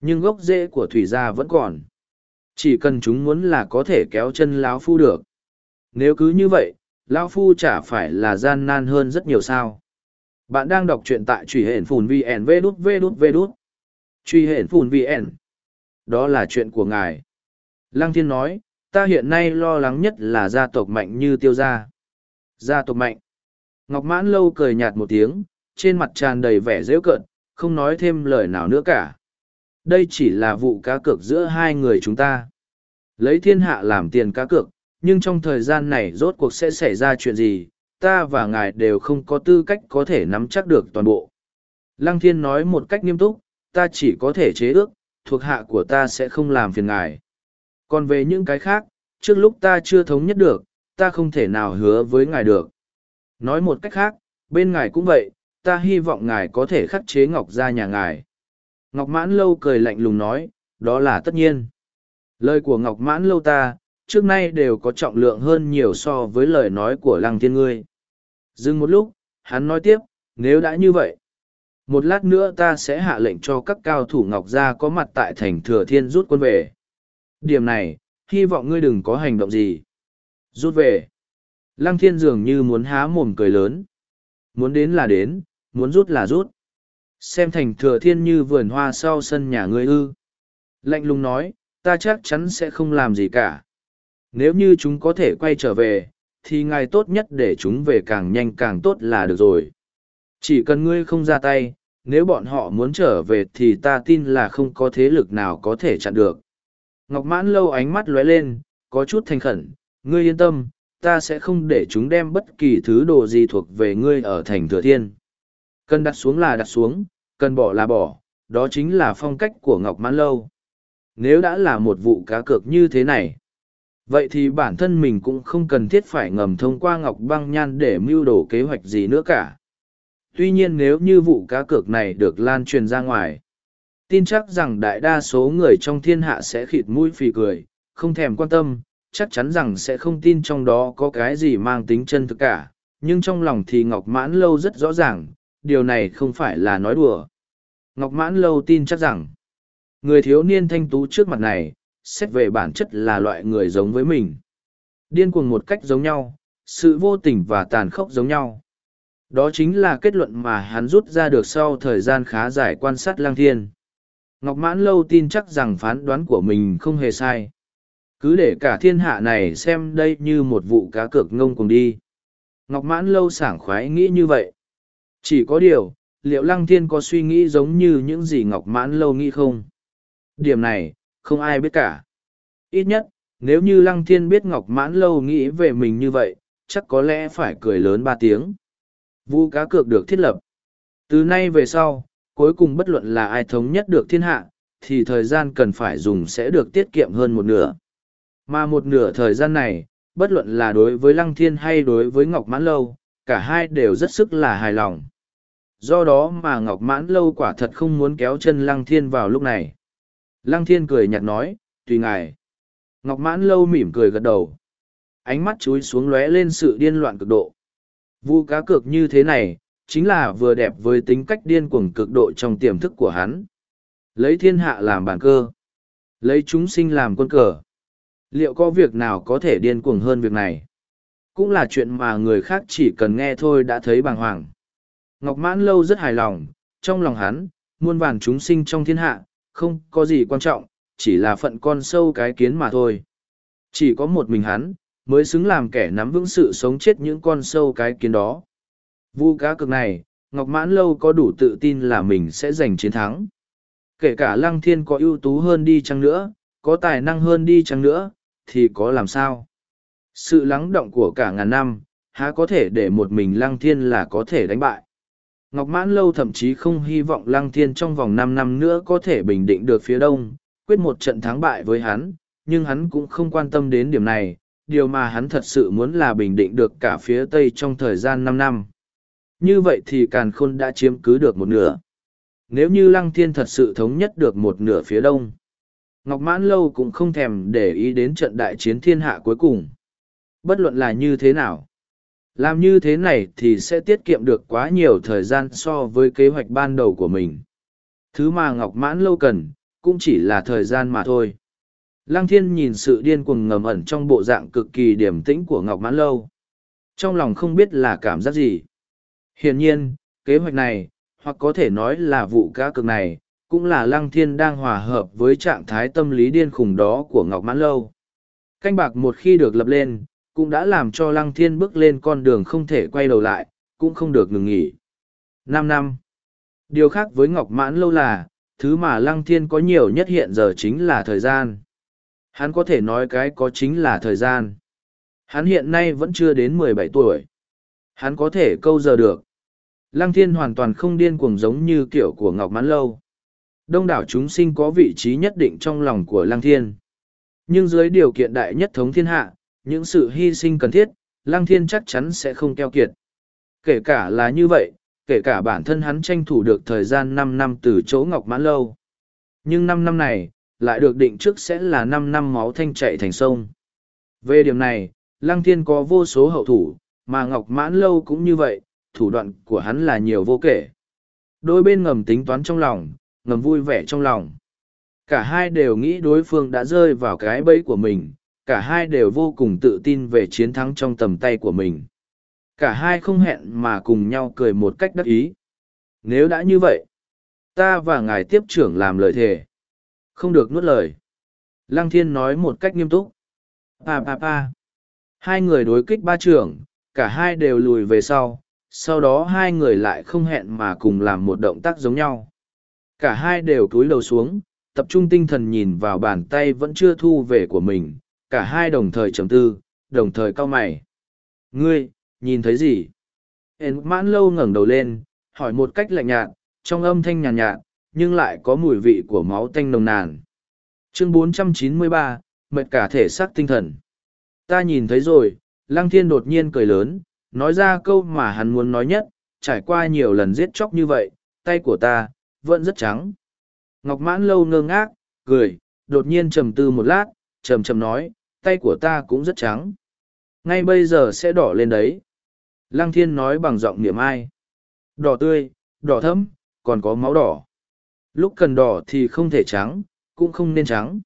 Nhưng gốc rễ của Thủy Gia vẫn còn. Chỉ cần chúng muốn là có thể kéo chân lão Phu được. Nếu cứ như vậy, lão Phu chả phải là gian nan hơn rất nhiều sao. Bạn đang đọc truyện tại truy hển phùn VN V đút V đút V đút. Truy hển phùn VN. Đó là chuyện của ngài. Lăng thiên nói, ta hiện nay lo lắng nhất là gia tộc mạnh như tiêu gia. Gia tộc mạnh. Ngọc mãn lâu cười nhạt một tiếng, trên mặt tràn đầy vẻ dễ cợt, không nói thêm lời nào nữa cả. Đây chỉ là vụ cá cược giữa hai người chúng ta. Lấy thiên hạ làm tiền cá cược, nhưng trong thời gian này rốt cuộc sẽ xảy ra chuyện gì, ta và ngài đều không có tư cách có thể nắm chắc được toàn bộ. Lăng thiên nói một cách nghiêm túc, ta chỉ có thể chế ước, thuộc hạ của ta sẽ không làm phiền ngài. Còn về những cái khác, trước lúc ta chưa thống nhất được, ta không thể nào hứa với ngài được. Nói một cách khác, bên ngài cũng vậy, ta hy vọng ngài có thể khắc chế Ngọc ra nhà ngài. Ngọc Mãn Lâu cười lạnh lùng nói, đó là tất nhiên. Lời của Ngọc Mãn Lâu ta, trước nay đều có trọng lượng hơn nhiều so với lời nói của Lăng Thiên ngươi. Dừng một lúc, hắn nói tiếp, nếu đã như vậy, một lát nữa ta sẽ hạ lệnh cho các cao thủ Ngọc Gia có mặt tại thành Thừa Thiên rút quân về. Điểm này, hy vọng ngươi đừng có hành động gì. Rút về. Lăng Thiên dường như muốn há mồm cười lớn. Muốn đến là đến, muốn rút là rút. Xem thành Thừa Thiên như vườn hoa sau sân nhà ngươi ư. Lạnh lùng nói, ta chắc chắn sẽ không làm gì cả. Nếu như chúng có thể quay trở về, thì ngài tốt nhất để chúng về càng nhanh càng tốt là được rồi. Chỉ cần ngươi không ra tay, nếu bọn họ muốn trở về thì ta tin là không có thế lực nào có thể chặn được. Ngọc mãn lâu ánh mắt lóe lên, có chút thành khẩn, ngươi yên tâm, ta sẽ không để chúng đem bất kỳ thứ đồ gì thuộc về ngươi ở thành thừa thiên. Cần đặt xuống là đặt xuống, cần bỏ là bỏ, đó chính là phong cách của Ngọc mãn lâu. Nếu đã là một vụ cá cược như thế này, vậy thì bản thân mình cũng không cần thiết phải ngầm thông qua ngọc băng nhan để mưu đồ kế hoạch gì nữa cả. Tuy nhiên nếu như vụ cá cược này được lan truyền ra ngoài, tin chắc rằng đại đa số người trong thiên hạ sẽ khịt mũi phì cười, không thèm quan tâm, chắc chắn rằng sẽ không tin trong đó có cái gì mang tính chân thực cả. Nhưng trong lòng thì ngọc mãn lâu rất rõ ràng, điều này không phải là nói đùa. Ngọc mãn lâu tin chắc rằng, người thiếu niên thanh tú trước mặt này xét về bản chất là loại người giống với mình. Điên cuồng một cách giống nhau, sự vô tình và tàn khốc giống nhau. Đó chính là kết luận mà hắn rút ra được sau thời gian khá dài quan sát lang thiên. Ngọc Mãn Lâu tin chắc rằng phán đoán của mình không hề sai. Cứ để cả thiên hạ này xem đây như một vụ cá cược ngông cùng đi. Ngọc Mãn Lâu sảng khoái nghĩ như vậy. Chỉ có điều, liệu Lăng Thiên có suy nghĩ giống như những gì Ngọc Mãn Lâu nghĩ không? Điểm này, không ai biết cả. Ít nhất, nếu như Lăng Thiên biết Ngọc Mãn Lâu nghĩ về mình như vậy, chắc có lẽ phải cười lớn ba tiếng. Vu cá cược được thiết lập. Từ nay về sau, cuối cùng bất luận là ai thống nhất được thiên hạ, thì thời gian cần phải dùng sẽ được tiết kiệm hơn một nửa. Mà một nửa thời gian này, bất luận là đối với Lăng Thiên hay đối với Ngọc Mãn Lâu, cả hai đều rất sức là hài lòng. Do đó mà Ngọc Mãn Lâu quả thật không muốn kéo chân Lăng Thiên vào lúc này. Lăng thiên cười nhạt nói, tùy ngài. Ngọc mãn lâu mỉm cười gật đầu. Ánh mắt chúi xuống lóe lên sự điên loạn cực độ. Vu cá cược như thế này, chính là vừa đẹp với tính cách điên cuồng cực độ trong tiềm thức của hắn. Lấy thiên hạ làm bản cơ. Lấy chúng sinh làm quân cờ. Liệu có việc nào có thể điên cuồng hơn việc này? Cũng là chuyện mà người khác chỉ cần nghe thôi đã thấy bàng hoàng. Ngọc mãn lâu rất hài lòng, trong lòng hắn, muôn vàn chúng sinh trong thiên hạ, không có gì quan trọng, chỉ là phận con sâu cái kiến mà thôi. Chỉ có một mình hắn, mới xứng làm kẻ nắm vững sự sống chết những con sâu cái kiến đó. Vu cá cực này, Ngọc Mãn Lâu có đủ tự tin là mình sẽ giành chiến thắng. Kể cả Lăng Thiên có ưu tú hơn đi chăng nữa, có tài năng hơn đi chăng nữa, thì có làm sao? Sự lắng động của cả ngàn năm, há có thể để một mình Lăng Thiên là có thể đánh bại. Ngọc Mãn Lâu thậm chí không hy vọng Lăng Thiên trong vòng năm năm nữa có thể bình định được phía đông, quyết một trận thắng bại với hắn, nhưng hắn cũng không quan tâm đến điểm này, điều mà hắn thật sự muốn là bình định được cả phía tây trong thời gian năm năm. Như vậy thì Càn Khôn đã chiếm cứ được một nửa. Nếu như Lăng Thiên thật sự thống nhất được một nửa phía đông, Ngọc Mãn Lâu cũng không thèm để ý đến trận đại chiến thiên hạ cuối cùng. Bất luận là như thế nào, làm như thế này thì sẽ tiết kiệm được quá nhiều thời gian so với kế hoạch ban đầu của mình. Thứ mà Ngọc Mãn lâu cần, cũng chỉ là thời gian mà thôi. Lăng thiên nhìn sự điên cuồng ngầm ẩn trong bộ dạng cực kỳ điềm tĩnh của Ngọc Mãn lâu. Trong lòng không biết là cảm giác gì. Hiển nhiên, Kế hoạch này, hoặc có thể nói là vụ cá cược này, cũng là Lăng Thiên đang hòa hợp với trạng thái tâm lý điên khùng đó của Ngọc Mãn Lâu. Canh bạc một khi được lập lên, cũng đã làm cho Lăng Thiên bước lên con đường không thể quay đầu lại, cũng không được ngừng nghỉ. Năm năm. Điều khác với Ngọc Mãn Lâu là, thứ mà Lăng Thiên có nhiều nhất hiện giờ chính là thời gian. Hắn có thể nói cái có chính là thời gian. Hắn hiện nay vẫn chưa đến mười bảy tuổi. Hắn có thể câu giờ được. Lăng Thiên hoàn toàn không điên cuồng giống như kiểu của Ngọc Mãn Lâu. Đông đảo chúng sinh có vị trí nhất định trong lòng của Lăng Thiên. Nhưng dưới điều kiện đại nhất thống thiên hạ, những sự hy sinh cần thiết, Lăng Thiên chắc chắn sẽ không keo kiệt. Kể cả là như vậy, kể cả bản thân hắn tranh thủ được thời gian năm năm từ chỗ Ngọc Mãn Lâu. Nhưng năm năm này, lại được định trước sẽ là năm năm máu thanh chạy thành sông. Về điểm này, Lăng Thiên có vô số hậu thủ, mà Ngọc Mãn Lâu cũng như vậy, thủ đoạn của hắn là nhiều vô kể. Đôi bên ngầm tính toán trong lòng, ngầm vui vẻ trong lòng. Cả hai đều nghĩ đối phương đã rơi vào cái bẫy của mình, cả hai đều vô cùng tự tin về chiến thắng trong tầm tay của mình. Cả hai không hẹn mà cùng nhau cười một cách đắc ý. Nếu đã như vậy, ta và ngài tiếp trưởng làm lời thề. Không được nuốt lời. Lăng thiên nói một cách nghiêm túc. Pa pa pa. Hai người đối kích ba trưởng, cả hai đều lùi về sau, sau đó hai người lại không hẹn mà cùng làm một động tác giống nhau. Cả hai đều cúi đầu xuống, tập trung tinh thần nhìn vào bàn tay vẫn chưa thu về của mình, cả hai đồng thời trầm tư, đồng thời cau mày. Ngươi, nhìn thấy gì? Hên mãn lâu ngẩng đầu lên, hỏi một cách lạnh nhạt, trong âm thanh nhàn nhạt, nhạt, nhưng lại có mùi vị của máu tanh nồng nàn. Chương 493, mệt cả thể xác tinh thần. Ta nhìn thấy rồi, Lăng Thiên đột nhiên cười lớn, nói ra câu mà hắn muốn nói nhất, trải qua nhiều lần giết chóc như vậy, tay của ta, vẫn rất trắng. Ngọc mãn lâu ngơ ngác, cười, đột nhiên trầm tư một lát, trầm trầm nói, tay của ta cũng rất trắng. Ngay bây giờ sẽ đỏ lên đấy. Lăng thiên nói bằng giọng niệm ai. Đỏ tươi, đỏ thấm, còn có máu đỏ. Lúc cần đỏ thì không thể trắng, cũng không nên trắng.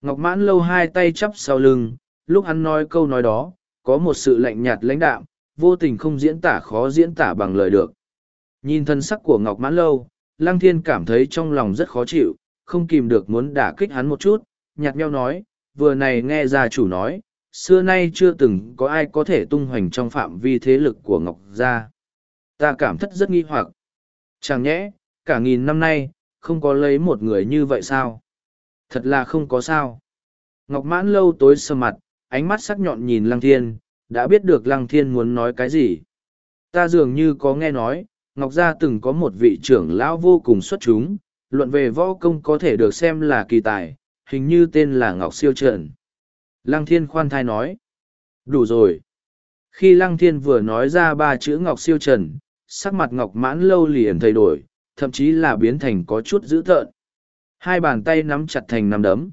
Ngọc mãn lâu hai tay chắp sau lưng, lúc hắn nói câu nói đó, có một sự lạnh nhạt lãnh đạm, vô tình không diễn tả khó diễn tả bằng lời được. Nhìn thân sắc của Ngọc mãn lâu, Lăng Thiên cảm thấy trong lòng rất khó chịu, không kìm được muốn đả kích hắn một chút, nhạt nheo nói, vừa này nghe gia chủ nói, xưa nay chưa từng có ai có thể tung hoành trong phạm vi thế lực của Ngọc Gia. Ta cảm thất rất nghi hoặc. Chẳng nhẽ, cả nghìn năm nay, không có lấy một người như vậy sao? Thật là không có sao. Ngọc mãn lâu tối sơ mặt, ánh mắt sắc nhọn nhìn Lăng Thiên, đã biết được Lăng Thiên muốn nói cái gì. Ta dường như có nghe nói, Ngọc Gia từng có một vị trưởng lão vô cùng xuất chúng, luận về võ công có thể được xem là kỳ tài, hình như tên là Ngọc Siêu Trần. Lăng Thiên khoan thai nói. Đủ rồi. Khi Lăng Thiên vừa nói ra ba chữ Ngọc Siêu Trần, sắc mặt Ngọc mãn lâu liền thay đổi, thậm chí là biến thành có chút dữ tợn. Hai bàn tay nắm chặt thành nắm đấm.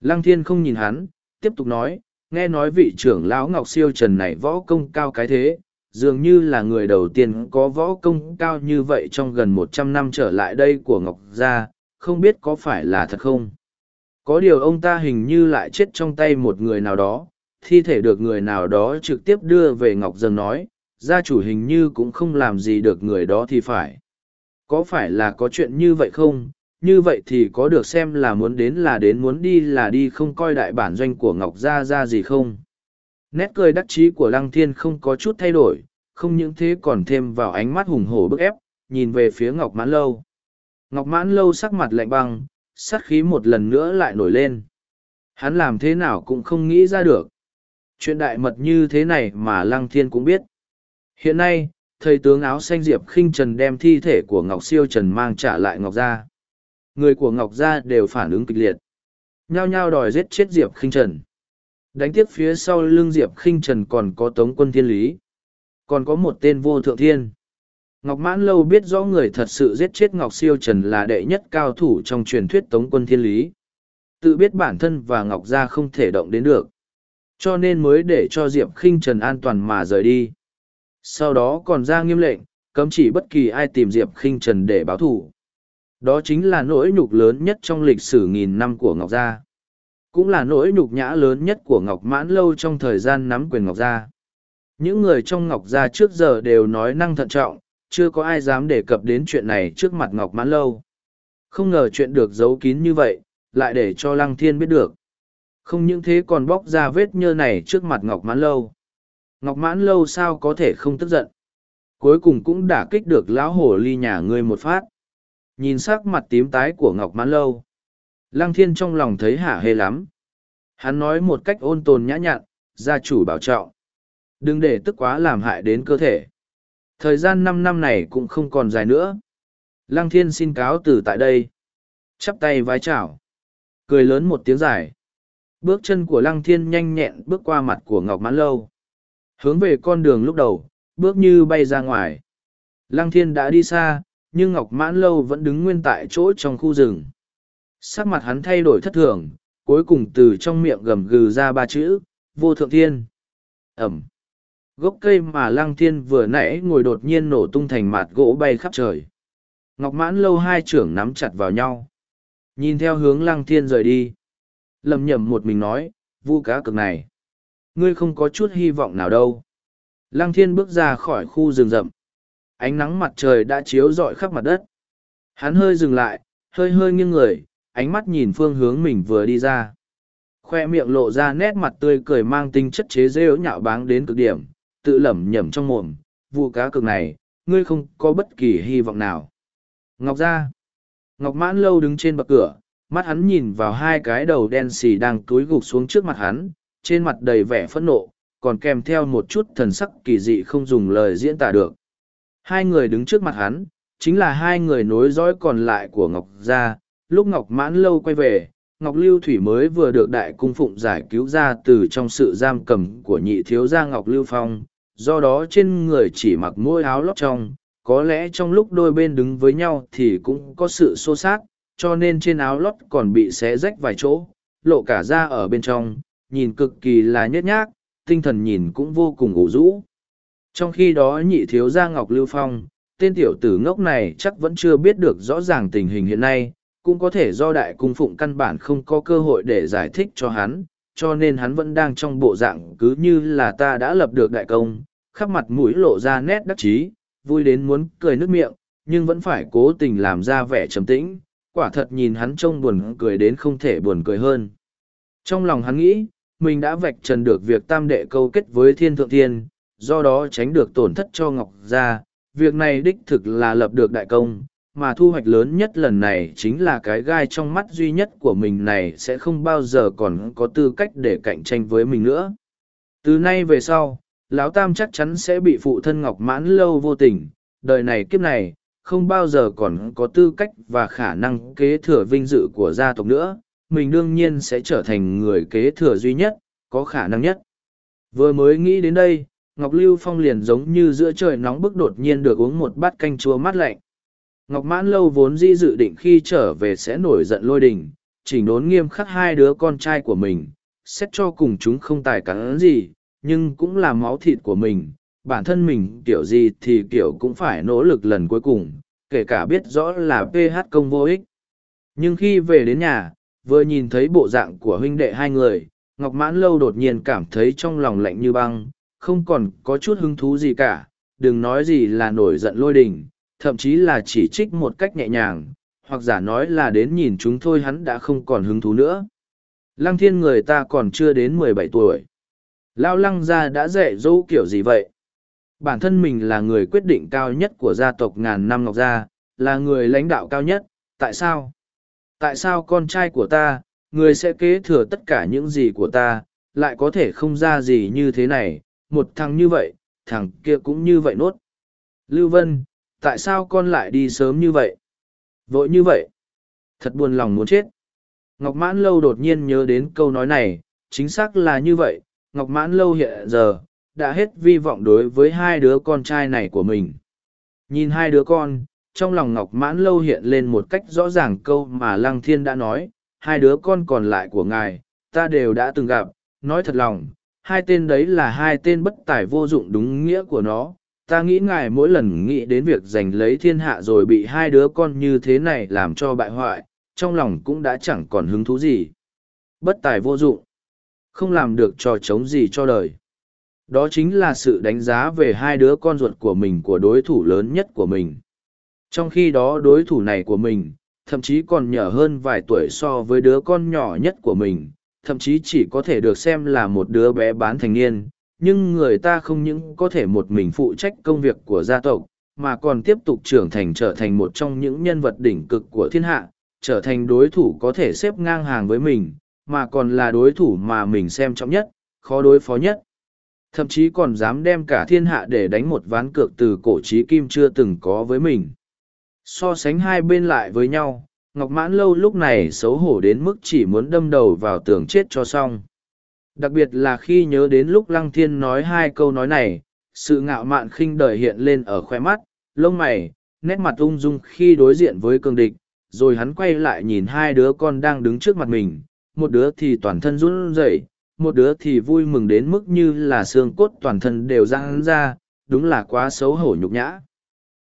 Lăng Thiên không nhìn hắn, tiếp tục nói, nghe nói vị trưởng lão Ngọc Siêu Trần này võ công cao cái thế, dường như là người đầu tiên có võ công cao như vậy trong gần một trăm năm trở lại đây của Ngọc Gia, không biết có phải là thật không? Có điều ông ta hình như lại chết trong tay một người nào đó, thi thể được người nào đó trực tiếp đưa về Ngọc Dần nói, gia chủ hình như cũng không làm gì được người đó thì phải. Có phải là có chuyện như vậy không? Như vậy thì có được xem là muốn đến là đến muốn đi là đi không coi đại bản doanh của Ngọc Gia ra gì không? Nét cười đắc chí của Lăng Thiên không có chút thay đổi, không những thế còn thêm vào ánh mắt hùng hổ bức ép, nhìn về phía Ngọc Mãn Lâu. Ngọc Mãn Lâu sắc mặt lạnh băng, sát khí một lần nữa lại nổi lên. Hắn làm thế nào cũng không nghĩ ra được. Chuyện đại mật như thế này mà Lăng Thiên cũng biết. Hiện nay, thầy tướng áo xanh Diệp khinh Trần đem thi thể của Ngọc Siêu Trần mang trả lại Ngọc Gia. Người của Ngọc Gia đều phản ứng kịch liệt. Nhao nhao đòi giết chết Diệp khinh Trần. Đánh tiếp phía sau lưng Diệp khinh Trần còn có Tống quân Thiên Lý. Còn có một tên vô thượng thiên. Ngọc Mãn Lâu biết rõ người thật sự giết chết Ngọc Siêu Trần là đệ nhất cao thủ trong truyền thuyết Tống quân Thiên Lý. Tự biết bản thân và Ngọc Gia không thể động đến được. Cho nên mới để cho Diệp khinh Trần an toàn mà rời đi. Sau đó còn ra nghiêm lệnh, cấm chỉ bất kỳ ai tìm Diệp khinh Trần để báo thủ. Đó chính là nỗi nhục lớn nhất trong lịch sử nghìn năm của Ngọc Gia cũng là nỗi nhục nhã lớn nhất của Ngọc Mãn Lâu trong thời gian nắm quyền Ngọc Gia. Những người trong Ngọc Gia trước giờ đều nói năng thận trọng, chưa có ai dám đề cập đến chuyện này trước mặt Ngọc Mãn Lâu. Không ngờ chuyện được giấu kín như vậy, lại để cho Lăng Thiên biết được. Không những thế còn bóc ra vết nhơ này trước mặt Ngọc Mãn Lâu. Ngọc Mãn Lâu sao có thể không tức giận. Cuối cùng cũng đả kích được lão hổ ly nhà ngươi một phát. Nhìn sắc mặt tím tái của Ngọc Mãn Lâu. Lăng Thiên trong lòng thấy hả hê lắm. Hắn nói một cách ôn tồn nhã nhặn, gia chủ bảo trọng. Đừng để tức quá làm hại đến cơ thể. Thời gian năm năm này cũng không còn dài nữa. Lăng Thiên xin cáo từ tại đây. Chắp tay vái chào. Cười lớn một tiếng dài. Bước chân của Lăng Thiên nhanh nhẹn bước qua mặt của Ngọc Mãn Lâu. Hướng về con đường lúc đầu, bước như bay ra ngoài. Lăng Thiên đã đi xa, nhưng Ngọc Mãn Lâu vẫn đứng nguyên tại chỗ trong khu rừng. Sắc mặt hắn thay đổi thất thường, cuối cùng từ trong miệng gầm gừ ra ba chữ, vô thượng thiên. Ẩm. Gốc cây mà Lăng Thiên vừa nãy ngồi đột nhiên nổ tung thành mạt gỗ bay khắp trời. Ngọc Mãn Lâu hai trưởng nắm chặt vào nhau. Nhìn theo hướng Lăng Thiên rời đi. Lầm nhầm một mình nói, vu cá cực này. Ngươi không có chút hy vọng nào đâu. Lăng Thiên bước ra khỏi khu rừng rậm. Ánh nắng mặt trời đã chiếu rọi khắp mặt đất. Hắn hơi dừng lại, hơi hơi nghiêng người, ánh mắt nhìn phương hướng mình vừa đi ra. Khoe miệng lộ ra nét mặt tươi cười mang tinh chất chế rêu nhạo báng đến cực điểm, tự lẩm nhẩm trong mồm, vụ cá cực này, ngươi không có bất kỳ hy vọng nào. Ngọc ra. Ngọc mãn lâu đứng trên bậc cửa, mắt hắn nhìn vào hai cái đầu đen xì đang túi gục xuống trước mặt hắn, trên mặt đầy vẻ phẫn nộ, còn kèm theo một chút thần sắc kỳ dị không dùng lời diễn tả được. Hai người đứng trước mặt hắn, chính là hai người nối dõi còn lại của Ngọc Gia. Lúc Ngọc Mãn Lâu quay về, Ngọc Lưu Thủy mới vừa được Đại Cung Phụng giải cứu ra từ trong sự giam cầm của nhị thiếu gia Ngọc Lưu Phong, do đó trên người chỉ mặc mỗi áo lót trong, có lẽ trong lúc đôi bên đứng với nhau thì cũng có sự xô xát, cho nên trên áo lót còn bị xé rách vài chỗ, lộ cả da ở bên trong, nhìn cực kỳ là nhét nhác, tinh thần nhìn cũng vô cùng ủ rũ. Trong khi đó nhị thiếu gia Ngọc Lưu Phong, tên tiểu tử ngốc này chắc vẫn chưa biết được rõ ràng tình hình hiện nay, cũng có thể do đại cung phụng căn bản không có cơ hội để giải thích cho hắn, cho nên hắn vẫn đang trong bộ dạng cứ như là ta đã lập được đại công, khắp mặt mũi lộ ra nét đắc chí, vui đến muốn cười nước miệng, nhưng vẫn phải cố tình làm ra vẻ trầm tĩnh, quả thật nhìn hắn trông buồn cười đến không thể buồn cười hơn. Trong lòng hắn nghĩ, mình đã vạch trần được việc tam đệ câu kết với thiên thượng thiên, do đó tránh được tổn thất cho Ngọc Gia. Việc này đích thực là lập được đại công, mà thu hoạch lớn nhất lần này chính là cái gai trong mắt duy nhất của mình này sẽ không bao giờ còn có tư cách để cạnh tranh với mình nữa. Từ nay về sau, Lão Tam chắc chắn sẽ bị phụ thân Ngọc mãn lâu vô tình, đời này kiếp này, không bao giờ còn có tư cách và khả năng kế thừa vinh dự của gia tộc nữa, mình đương nhiên sẽ trở thành người kế thừa duy nhất, có khả năng nhất. Vừa mới nghĩ đến đây, Ngọc Lưu Phong liền giống như giữa trời nóng bức đột nhiên được uống một bát canh chua mát lạnh. Ngọc Mãn Lâu vốn di dự định khi trở về sẽ nổi giận lôi đình, chỉnh đốn nghiêm khắc hai đứa con trai của mình, xét cho cùng chúng không tài cắn gì, nhưng cũng là máu thịt của mình, bản thân mình kiểu gì thì kiểu cũng phải nỗ lực lần cuối cùng, kể cả biết rõ là PH công vô ích. Nhưng khi về đến nhà, vừa nhìn thấy bộ dạng của huynh đệ hai người, Ngọc Mãn Lâu đột nhiên cảm thấy trong lòng lạnh như băng, không còn có chút hứng thú gì cả, đừng nói gì là nổi giận lôi đình, thậm chí là chỉ trích một cách nhẹ nhàng, hoặc giả nói là đến nhìn chúng thôi hắn đã không còn hứng thú nữa. Lăng thiên người ta còn chưa đến mười bảy tuổi. Lao lăng gia đã dạy dỗ kiểu gì vậy? Bản thân mình là người quyết định cao nhất của gia tộc ngàn năm Ngọc Gia, là người lãnh đạo cao nhất, tại sao? Tại sao con trai của ta, người sẽ kế thừa tất cả những gì của ta, lại có thể không ra gì như thế này, một thằng như vậy, thằng kia cũng như vậy nốt. Lưu Vân, tại sao con lại đi sớm như vậy? Vội như vậy? Thật buồn lòng muốn chết. Ngọc Mãn Lâu đột nhiên nhớ đến câu nói này, chính xác là như vậy, Ngọc Mãn Lâu hiện giờ, đã hết vi vọng đối với hai đứa con trai này của mình. Nhìn hai đứa con, trong lòng Ngọc Mãn Lâu hiện lên một cách rõ ràng câu mà Lăng Thiên đã nói, hai đứa con còn lại của ngài, ta đều đã từng gặp, nói thật lòng, hai tên đấy là hai tên bất tài vô dụng đúng nghĩa của nó. Ta nghĩ ngài mỗi lần nghĩ đến việc giành lấy thiên hạ rồi bị hai đứa con như thế này làm cho bại hoại, trong lòng cũng đã chẳng còn hứng thú gì. Bất tài vô dụng. Không làm được trò chống gì cho đời. Đó chính là sự đánh giá về hai đứa con ruột của mình của đối thủ lớn nhất của mình. Trong khi đó đối thủ này của mình, thậm chí còn nhỏ hơn vài tuổi so với đứa con nhỏ nhất của mình, thậm chí chỉ có thể được xem là một đứa bé bán thành niên, nhưng người ta không những có thể một mình phụ trách công việc của gia tộc, mà còn tiếp tục trưởng thành trở thành một trong những nhân vật đỉnh cực của thiên hạ, trở thành đối thủ có thể xếp ngang hàng với mình, mà còn là đối thủ mà mình xem trọng nhất, khó đối phó nhất. Thậm chí còn dám đem cả thiên hạ để đánh một ván cược từ cổ trí kim chưa từng có với mình. So sánh hai bên lại với nhau, Ngọc Mãn Lâu lúc này xấu hổ đến mức chỉ muốn đâm đầu vào tường chết cho xong. Đặc biệt là khi nhớ đến lúc Lăng Thiên nói hai câu nói này, sự ngạo mạn khinh đời hiện lên ở khoe mắt, lông mày, nét mặt ung dung khi đối diện với cương địch, rồi hắn quay lại nhìn hai đứa con đang đứng trước mặt mình, một đứa thì toàn thân run rẩy, một đứa thì vui mừng đến mức như là xương cốt toàn thân đều răng ra, đúng là quá xấu hổ nhục nhã.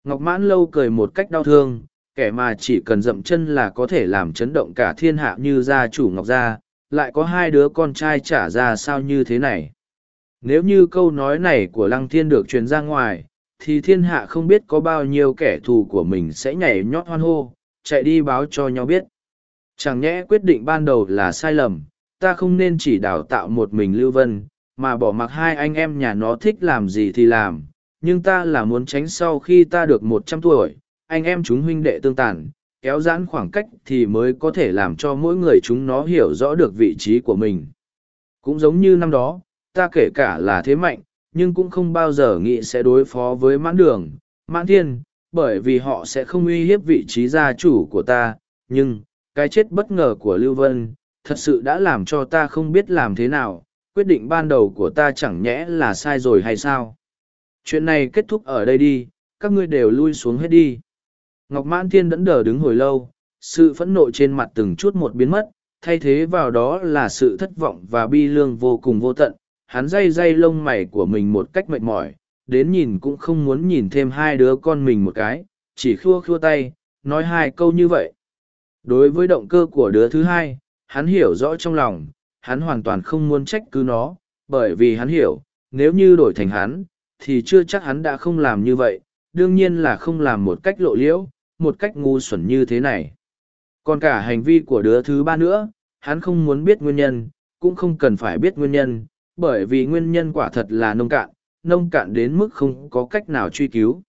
Ngọc Mãn Lâu cười một cách đau thương, kẻ mà chỉ cần dậm chân là có thể làm chấn động cả thiên hạ như gia chủ Ngọc Gia, lại có hai đứa con trai trả ra sao như thế này. Nếu như câu nói này của Lăng Thiên được truyền ra ngoài, thì thiên hạ không biết có bao nhiêu kẻ thù của mình sẽ nhảy nhót hoan hô, chạy đi báo cho nhau biết. Chẳng nhẽ quyết định ban đầu là sai lầm, ta không nên chỉ đào tạo một mình Lưu Vân, mà bỏ mặc hai anh em nhà nó thích làm gì thì làm, nhưng ta là muốn tránh sau khi ta được một trăm tuổi, anh em chúng huynh đệ tương tàn, kéo giãn khoảng cách thì mới có thể làm cho mỗi người chúng nó hiểu rõ được vị trí của mình. Cũng giống như năm đó, ta kể cả là thế mạnh, nhưng cũng không bao giờ nghĩ sẽ đối phó với mãn đường, mãn thiên, bởi vì họ sẽ không uy hiếp vị trí gia chủ của ta, nhưng, cái chết bất ngờ của Lưu Vân, thật sự đã làm cho ta không biết làm thế nào, quyết định ban đầu của ta chẳng nhẽ là sai rồi hay sao. Chuyện này kết thúc ở đây đi, các ngươi đều lui xuống hết đi. Ngọc Mãn Thiên đẫn đờ đứng hồi lâu, sự phẫn nộ trên mặt từng chút một biến mất, thay thế vào đó là sự thất vọng và bi lương vô cùng vô tận. Hắn day day lông mày của mình một cách mệt mỏi, đến nhìn cũng không muốn nhìn thêm hai đứa con mình một cái, chỉ khua khua tay, nói hai câu như vậy. Đối với động cơ của đứa thứ hai, hắn hiểu rõ trong lòng, hắn hoàn toàn không muốn trách cứ nó, bởi vì hắn hiểu, nếu như đổi thành hắn, thì chưa chắc hắn đã không làm như vậy, đương nhiên là không làm một cách lộ liễu, một cách ngu xuẩn như thế này. Còn cả hành vi của đứa thứ ba nữa, hắn không muốn biết nguyên nhân, cũng không cần phải biết nguyên nhân, bởi vì nguyên nhân quả thật là nông cạn, nông cạn đến mức không có cách nào truy cứu.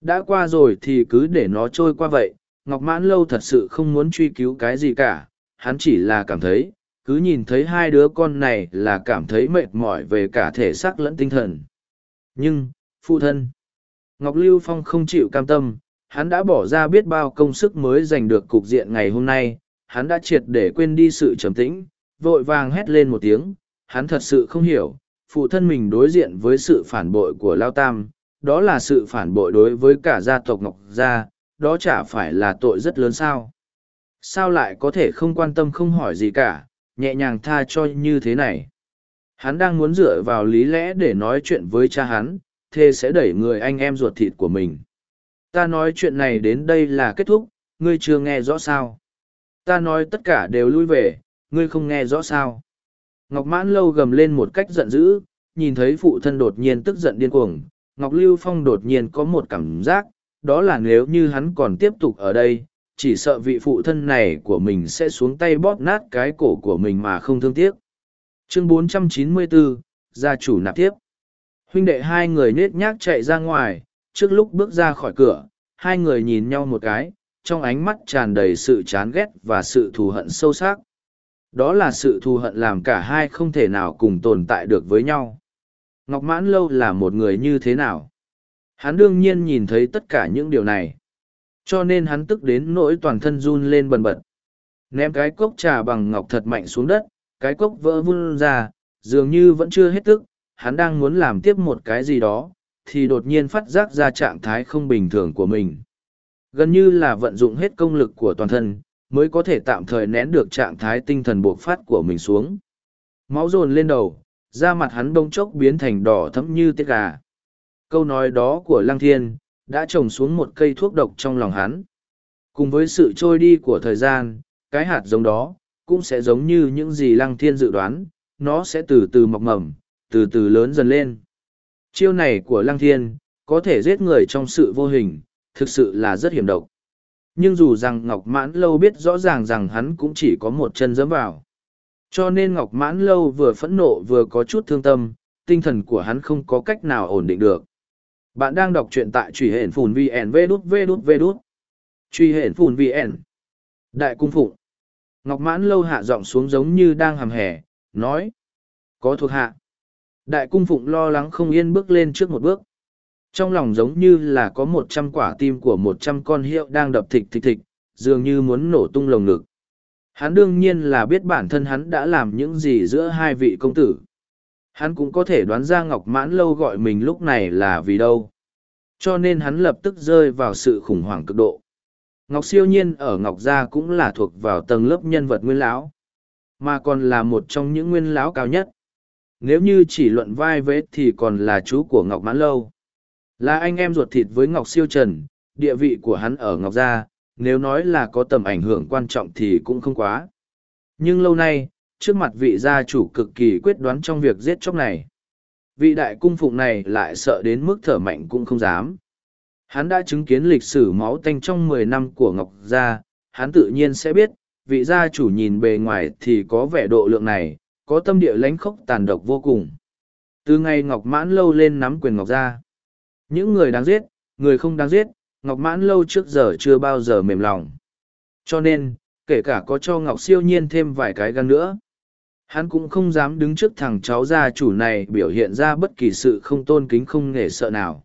Đã qua rồi thì cứ để nó trôi qua vậy, Ngọc Mãn Lâu thật sự không muốn truy cứu cái gì cả, hắn chỉ là cảm thấy, cứ nhìn thấy hai đứa con này là cảm thấy mệt mỏi về cả thể xác lẫn tinh thần. Nhưng, phụ thân, Ngọc Lưu Phong không chịu cam tâm, hắn đã bỏ ra biết bao công sức mới giành được cục diện ngày hôm nay, hắn đã triệt để quên đi sự trầm tĩnh, vội vàng hét lên một tiếng, hắn thật sự không hiểu, phụ thân mình đối diện với sự phản bội của Lao Tam, đó là sự phản bội đối với cả gia tộc Ngọc Gia, đó chả phải là tội rất lớn sao. Sao lại có thể không quan tâm không hỏi gì cả, nhẹ nhàng tha cho như thế này. Hắn đang muốn dựa vào lý lẽ để nói chuyện với cha hắn, thê sẽ đẩy người anh em ruột thịt của mình. Ta nói chuyện này đến đây là kết thúc, ngươi chưa nghe rõ sao. Ta nói tất cả đều lui về, ngươi không nghe rõ sao. Ngọc Mãn Lâu gầm lên một cách giận dữ, nhìn thấy phụ thân đột nhiên tức giận điên cuồng. Ngọc Lưu Phong đột nhiên có một cảm giác, đó là nếu như hắn còn tiếp tục ở đây, chỉ sợ vị phụ thân này của mình sẽ xuống tay bóp nát cái cổ của mình mà không thương tiếc. Chương 494, gia chủ nạp tiếp. Huynh đệ hai người nết nhác chạy ra ngoài, trước lúc bước ra khỏi cửa, hai người nhìn nhau một cái, trong ánh mắt tràn đầy sự chán ghét và sự thù hận sâu sắc. Đó là sự thù hận làm cả hai không thể nào cùng tồn tại được với nhau. Ngọc Mãn Lâu là một người như thế nào? Hắn đương nhiên nhìn thấy tất cả những điều này. Cho nên hắn tức đến nỗi toàn thân run lên bần bật. Ném cái cốc trà bằng ngọc thật mạnh xuống đất, cái cốc vỡ vun ra, dường như vẫn chưa hết tức, hắn đang muốn làm tiếp một cái gì đó, thì đột nhiên phát giác ra trạng thái không bình thường của mình. Gần như là vận dụng hết công lực của toàn thân, mới có thể tạm thời nén được trạng thái tinh thần bộc phát của mình xuống. Máu dồn lên đầu, da mặt hắn đông chốc biến thành đỏ thẫm như tiết gà. Câu nói đó của Lăng Thiên, đã trồng xuống một cây thuốc độc trong lòng hắn. Cùng với sự trôi đi của thời gian, cái hạt giống đó, cũng sẽ giống như những gì Lăng Thiên dự đoán, nó sẽ từ từ mọc mầm, từ từ lớn dần lên. Chiêu này của Lăng Thiên, có thể giết người trong sự vô hình, thực sự là rất hiểm độc. Nhưng dù rằng Ngọc Mãn Lâu biết rõ ràng rằng hắn cũng chỉ có một chân dẫm vào. Cho nên Ngọc Mãn Lâu vừa phẫn nộ vừa có chút thương tâm, tinh thần của hắn không có cách nào ổn định được. Bạn đang đọc truyện tại truy hển phùn VN V đút V đút V đút. Truy hển phùn VN. Đại cung phụng. Ngọc Mãn Lâu hạ giọng xuống giống như đang hầm hẻ, nói. Có thuộc hạ. Đại cung phụng lo lắng không yên bước lên trước một bước. Trong lòng giống như là có một trăm quả tim của một trăm con hiệu đang đập thịch thịch thịch, dường như muốn nổ tung lồng ngực. Hắn đương nhiên là biết bản thân hắn đã làm những gì giữa hai vị công tử. Hắn cũng có thể đoán ra Ngọc Mãn Lâu gọi mình lúc này là vì đâu. Cho nên hắn lập tức rơi vào sự khủng hoảng cực độ. Ngọc Siêu Nhiên ở Ngọc Gia cũng là thuộc vào tầng lớp nhân vật nguyên lão, mà còn là một trong những nguyên lão cao nhất. Nếu như chỉ luận vai vế thì còn là chú của Ngọc Mãn Lâu. Là anh em ruột thịt với Ngọc Siêu Trần, địa vị của hắn ở Ngọc Gia, nếu nói là có tầm ảnh hưởng quan trọng thì cũng không quá. Nhưng lâu nay, trước mặt vị gia chủ cực kỳ quyết đoán trong việc giết chóc này. Vị đại cung phụng này lại sợ đến mức thở mạnh cũng không dám. Hắn đã chứng kiến lịch sử máu tanh trong mười năm của Ngọc Gia, hắn tự nhiên sẽ biết, vị gia chủ nhìn bề ngoài thì có vẻ độ lượng này, có tâm địa lãnh khốc tàn độc vô cùng. Từ ngày Ngọc Mãn lâu lên nắm quyền Ngọc Gia. Những người đáng giết, người không đáng giết, Ngọc Mãn lâu trước giờ chưa bao giờ mềm lòng. Cho nên, kể cả có cho Ngọc siêu nhiên thêm vài cái gan nữa. Hắn cũng không dám đứng trước thằng cháu gia chủ này biểu hiện ra bất kỳ sự không tôn kính không nể sợ nào.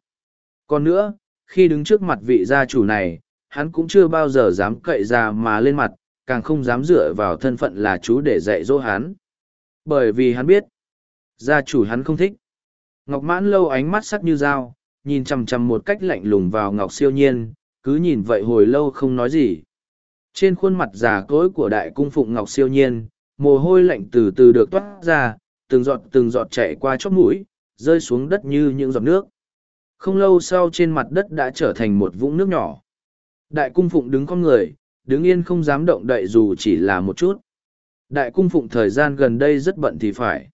Còn nữa, khi đứng trước mặt vị gia chủ này, hắn cũng chưa bao giờ dám cậy ra mà lên mặt, càng không dám dựa vào thân phận là chú để dạy dỗ hắn. Bởi vì hắn biết, gia chủ hắn không thích. Ngọc mãn lâu ánh mắt sắc như dao, nhìn chằm chằm một cách lạnh lùng vào Ngọc siêu nhiên, cứ nhìn vậy hồi lâu không nói gì. Trên khuôn mặt già cỗi của đại cung phụng Ngọc siêu nhiên, mồ hôi lạnh từ từ được toát ra, từng giọt từng giọt chạy qua chóp mũi, rơi xuống đất như những giọt nước. Không lâu sau trên mặt đất đã trở thành một vũng nước nhỏ. Đại cung phụng đứng con người, đứng yên không dám động đậy dù chỉ là một chút. Đại cung phụng thời gian gần đây rất bận thì phải.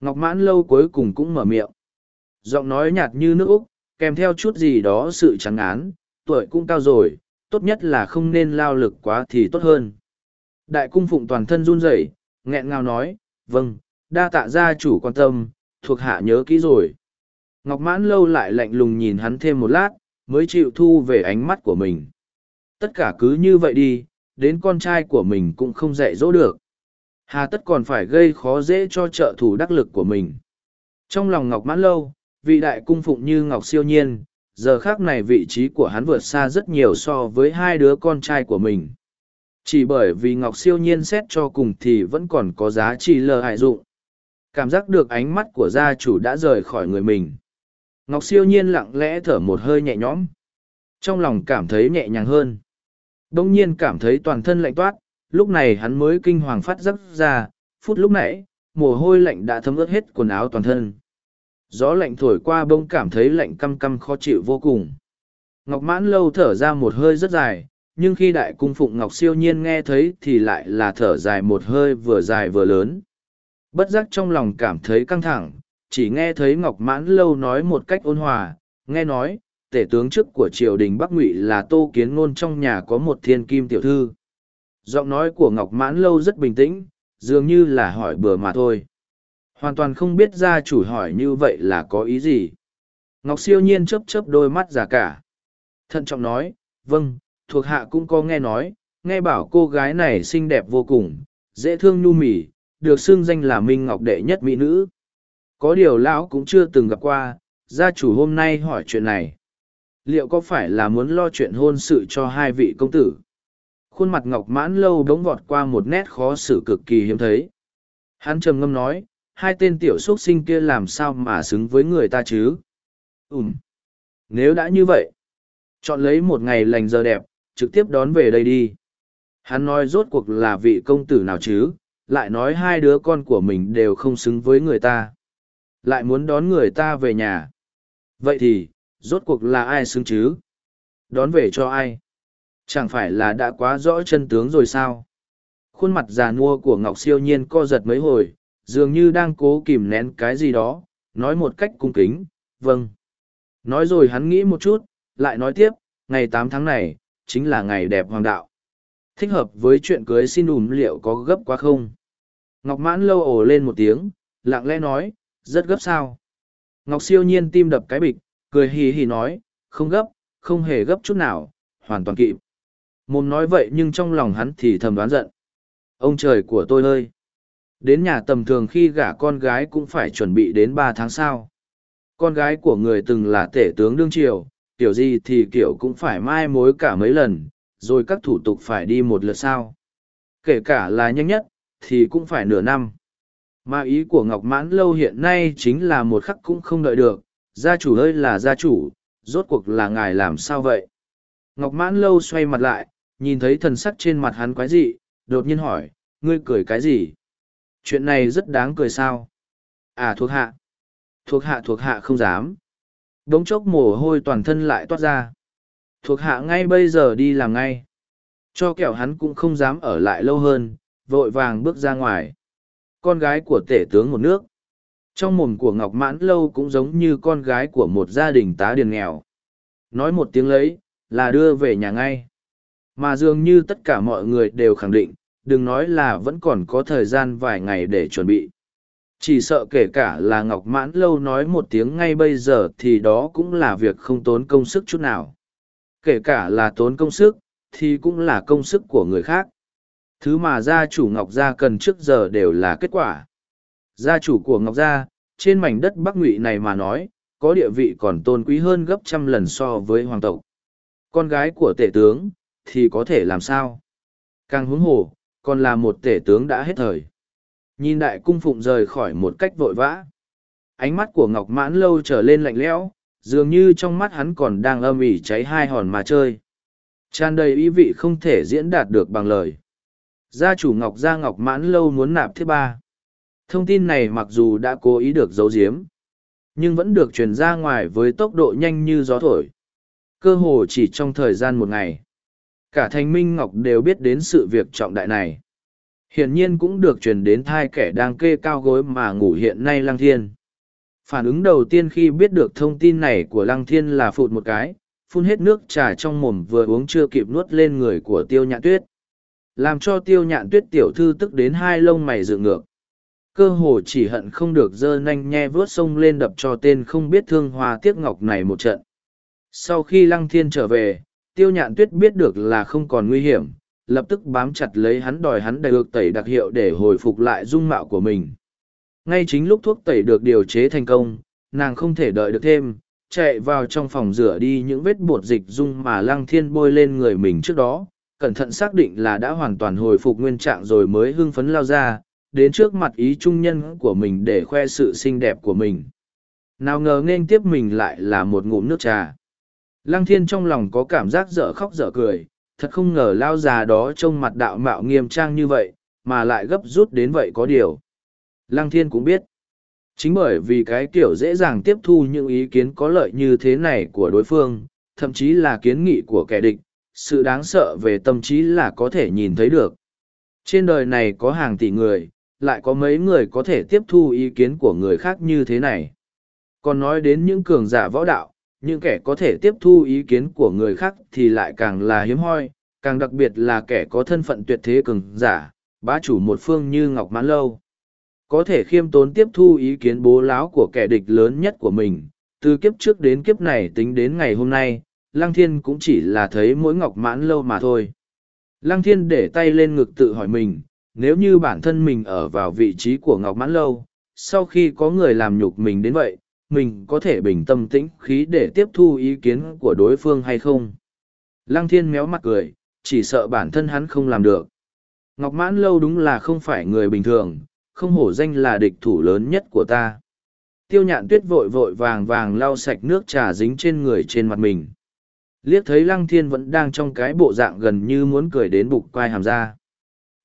Ngọc mãn lâu cuối cùng cũng mở miệng. Giọng nói nhạt như nước Úc, kèm theo chút gì đó sự trắng án, tuổi cũng cao rồi, tốt nhất là không nên lao lực quá thì tốt hơn. Đại cung phụng toàn thân run rẩy, nghẹn ngào nói, vâng, đa tạ gia chủ quan tâm, thuộc hạ nhớ kỹ rồi. Ngọc mãn lâu lại lạnh lùng nhìn hắn thêm một lát, mới chịu thu về ánh mắt của mình. Tất cả cứ như vậy đi, đến con trai của mình cũng không dạy dỗ được. Hà tất còn phải gây khó dễ cho trợ thủ đắc lực của mình. Trong lòng Ngọc mãn lâu, vị đại cung phụng như Ngọc siêu nhiên, giờ khác này vị trí của hắn vượt xa rất nhiều so với hai đứa con trai của mình. Chỉ bởi vì Ngọc siêu nhiên xét cho cùng thì vẫn còn có giá trị lờ hại dụng. Cảm giác được ánh mắt của gia chủ đã rời khỏi người mình. Ngọc siêu nhiên lặng lẽ thở một hơi nhẹ nhõm. Trong lòng cảm thấy nhẹ nhàng hơn. Đông nhiên cảm thấy toàn thân lạnh toát, lúc này hắn mới kinh hoàng phát giấc ra, phút lúc nãy, mồ hôi lạnh đã thấm ướt hết quần áo toàn thân. Gió lạnh thổi qua bông cảm thấy lạnh căm căm khó chịu vô cùng. Ngọc mãn lâu thở ra một hơi rất dài, nhưng khi đại cung phụng Ngọc siêu nhiên nghe thấy thì lại là thở dài một hơi vừa dài vừa lớn. Bất giác trong lòng cảm thấy căng thẳng, chỉ nghe thấy Ngọc Mãn Lâu nói một cách ôn hòa, nghe nói, tể tướng chức của triều đình Bắc Ngụy là Tô Kiến Ngôn trong nhà có một thiên kim tiểu thư. Giọng nói của Ngọc Mãn Lâu rất bình tĩnh, dường như là hỏi bừa mà thôi. Hoàn toàn không biết gia chủ hỏi như vậy là có ý gì. Ngọc siêu nhiên chớp chớp đôi mắt giả cả. Thận trọng nói, vâng, thuộc hạ cũng có nghe nói, nghe bảo cô gái này xinh đẹp vô cùng, dễ thương nhu mỉ, được xưng danh là Minh Ngọc đệ nhất mỹ nữ. Có điều lão cũng chưa từng gặp qua, gia chủ hôm nay hỏi chuyện này. Liệu có phải là muốn lo chuyện hôn sự cho hai vị công tử? Khuôn mặt Ngọc mãn lâu đống vọt qua một nét khó xử cực kỳ hiếm thấy. Hắn trầm ngâm nói, hai tên tiểu xuất sinh kia làm sao mà xứng với người ta chứ? Ừm. Nếu đã như vậy, chọn lấy một ngày lành giờ đẹp, trực tiếp đón về đây đi. Hắn nói rốt cuộc là vị công tử nào chứ, lại nói hai đứa con của mình đều không xứng với người ta. Lại muốn đón người ta về nhà. Vậy thì, rốt cuộc là ai xứng chứ? Đón về cho ai? Chẳng phải là đã quá rõ chân tướng rồi sao? Khuôn mặt già nua của Ngọc Siêu Nhiên co giật mấy hồi, dường như đang cố kìm nén cái gì đó, nói một cách cung kính, vâng. Nói rồi hắn nghĩ một chút, lại nói tiếp, ngày tám tháng này, chính là ngày đẹp hoàng đạo. Thích hợp với chuyện cưới xin ùm liệu có gấp quá không? Ngọc mãn lâu ồ lên một tiếng, lặng lẽ nói, rất gấp sao? Ngọc siêu nhiên tim đập cái bịch, cười hì hì nói, không gấp, không hề gấp chút nào, hoàn toàn kịp. Mồm nói vậy nhưng trong lòng hắn thì thầm đoán giận. Ông trời của tôi ơi! Đến nhà tầm thường khi gả con gái cũng phải chuẩn bị đến ba tháng sau. Con gái của người từng là tể tướng đương triều, kiểu gì thì kiểu cũng phải mai mối cả mấy lần, rồi các thủ tục phải đi một lượt sao. Kể cả là nhanh nhất, thì cũng phải nửa năm. Mà ý của Ngọc Mãn Lâu hiện nay chính là một khắc cũng không đợi được, gia chủ ơi là gia chủ, rốt cuộc là ngài làm sao vậy? Ngọc Mãn Lâu xoay mặt lại, nhìn thấy thần sắc trên mặt hắn quái dị, đột nhiên hỏi, ngươi cười cái gì? Chuyện này rất đáng cười sao? À thuộc hạ. Thuộc hạ thuộc hạ không dám. Đống chốc mồ hôi toàn thân lại toát ra. Thuộc hạ ngay bây giờ đi làm ngay. Cho kẹo hắn cũng không dám ở lại lâu hơn, vội vàng bước ra ngoài. Con gái của tể tướng một nước. Trong mồm của Ngọc Mãn Lâu cũng giống như con gái của một gia đình tá điền nghèo. Nói một tiếng lấy, là đưa về nhà ngay. Mà dường như tất cả mọi người đều khẳng định, đừng nói là vẫn còn có thời gian vài ngày để chuẩn bị. Chỉ sợ kể cả là Ngọc Mãn Lâu nói một tiếng ngay bây giờ thì đó cũng là việc không tốn công sức chút nào. Kể cả là tốn công sức, thì cũng là công sức của người khác. Thứ mà gia chủ Ngọc Gia cần trước giờ đều là kết quả. Gia chủ của Ngọc Gia, trên mảnh đất Bắc Ngụy này mà nói, có địa vị còn tôn quý hơn gấp trăm lần so với hoàng tộc. Con gái của tể tướng, thì có thể làm sao? Càng huống hồ, còn là một tể tướng đã hết thời. Nhìn đại cung phụng rời khỏi một cách vội vã. Ánh mắt của Ngọc Mãn lâu trở lên lạnh lẽo, dường như trong mắt hắn còn đang âm ỉ cháy hai hòn mà chơi. Tràn đầy ý vị không thể diễn đạt được bằng lời. Gia chủ Ngọc Gia Ngọc Mãn lâu muốn nạp thứ ba. Thông tin này mặc dù đã cố ý được giấu giếm, nhưng vẫn được truyền ra ngoài với tốc độ nhanh như gió thổi. Cơ hồ chỉ trong thời gian một ngày. Cả thành Minh Ngọc đều biết đến sự việc trọng đại này. Hiển nhiên cũng được truyền đến thai kẻ đang kê cao gối mà ngủ hiện nay Lăng Thiên. Phản ứng đầu tiên khi biết được thông tin này của Lăng Thiên là phụt một cái, phun hết nước trà trong mồm vừa uống chưa kịp nuốt lên người của tiêu nhạn tuyết. Làm cho tiêu nhạn tuyết tiểu thư tức đến hai lông mày dựng ngược. Cơ hồ chỉ hận không được dơ nanh nhe vớt sông lên đập cho tên không biết thương hoa tiếc ngọc này một trận. Sau khi Lăng Thiên trở về, tiêu nhạn tuyết biết được là không còn nguy hiểm, lập tức bám chặt lấy hắn đòi hắn đầy được tẩy đặc hiệu để hồi phục lại dung mạo của mình. Ngay chính lúc thuốc tẩy được điều chế thành công, nàng không thể đợi được thêm, chạy vào trong phòng rửa đi những vết bột dịch dung mà lăng thiên bôi lên người mình trước đó, cẩn thận xác định là đã hoàn toàn hồi phục nguyên trạng rồi mới hưng phấn lao ra, đến trước mặt ý trung nhân của mình để khoe sự xinh đẹp của mình. Nào ngờ nên tiếp mình lại là một ngụm nước trà. Lăng thiên trong lòng có cảm giác dở khóc dở cười, thật không ngờ lao già đó trông mặt đạo mạo nghiêm trang như vậy, mà lại gấp rút đến vậy có điều. Lăng thiên cũng biết. Chính bởi vì cái kiểu dễ dàng tiếp thu những ý kiến có lợi như thế này của đối phương, thậm chí là kiến nghị của kẻ địch, sự đáng sợ về tâm trí là có thể nhìn thấy được. Trên đời này có hàng tỷ người, lại có mấy người có thể tiếp thu ý kiến của người khác như thế này. Còn nói đến những cường giả võ đạo, những kẻ có thể tiếp thu ý kiến của người khác thì lại càng là hiếm hoi, càng đặc biệt là kẻ có thân phận tuyệt thế cường giả, bá chủ một phương như Ngọc Mãn Lâu. Có thể khiêm tốn tiếp thu ý kiến bố láo của kẻ địch lớn nhất của mình, từ kiếp trước đến kiếp này tính đến ngày hôm nay, Lăng Thiên cũng chỉ là thấy mỗi Ngọc Mãn Lâu mà thôi. Lăng Thiên để tay lên ngực tự hỏi mình, nếu như bản thân mình ở vào vị trí của Ngọc Mãn Lâu, sau khi có người làm nhục mình đến vậy, mình có thể bình tâm tĩnh khí để tiếp thu ý kiến của đối phương hay không. Lăng thiên méo mặt cười, chỉ sợ bản thân hắn không làm được. Ngọc mãn lâu đúng là không phải người bình thường, không hổ danh là địch thủ lớn nhất của ta. Tiêu nhạn tuyết vội vội vàng vàng lau sạch nước trà dính trên người trên mặt mình. Liếc thấy lăng thiên vẫn đang trong cái bộ dạng gần như muốn cười đến bục quai hàm ra.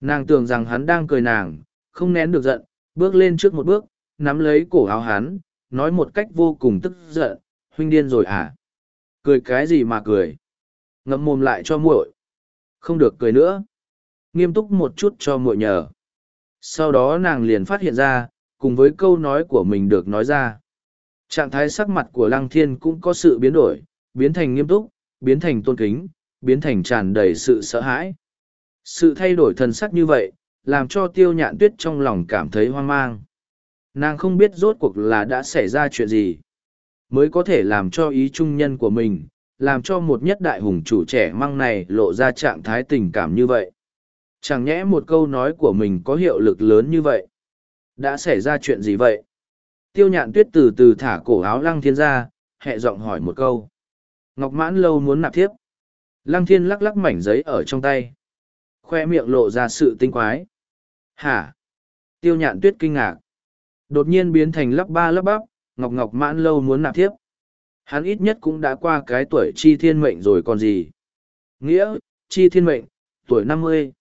Nàng tưởng rằng hắn đang cười nàng, không nén được giận, bước lên trước một bước, nắm lấy cổ áo hắn, nói một cách vô cùng tức giận, huynh điên rồi à? Cười cái gì mà cười? Ngậm mồm lại cho muội. Không được cười nữa. Nghiêm túc một chút cho muội nhờ. Sau đó nàng liền phát hiện ra, cùng với câu nói của mình được nói ra. Trạng thái sắc mặt của Lăng Thiên cũng có sự biến đổi, biến thành nghiêm túc, biến thành tôn kính, biến thành tràn đầy sự sợ hãi. Sự thay đổi thần sắc như vậy, làm cho tiêu nhạn tuyết trong lòng cảm thấy hoang mang. Nàng không biết rốt cuộc là đã xảy ra chuyện gì, mới có thể làm cho ý trung nhân của mình, làm cho một nhất đại hùng chủ trẻ măng này lộ ra trạng thái tình cảm như vậy. Chẳng nhẽ một câu nói của mình có hiệu lực lớn như vậy. Đã xảy ra chuyện gì vậy? Tiêu nhạn tuyết từ từ thả cổ áo lăng thiên ra, hẹ giọng hỏi một câu. Ngọc mãn lâu muốn nạp thiếp. Lăng thiên lắc lắc mảnh giấy ở trong tay. Khoe miệng lộ ra sự tinh quái. Hả? Tiêu nhạn tuyết kinh ngạc. Đột nhiên biến thành lắp ba lắp bắp, ngọc ngọc mãn lâu muốn nạp thiếp. Hắn ít nhất cũng đã qua cái tuổi chi thiên mệnh rồi còn gì. Nghĩa, chi thiên mệnh, tuổi năm mươi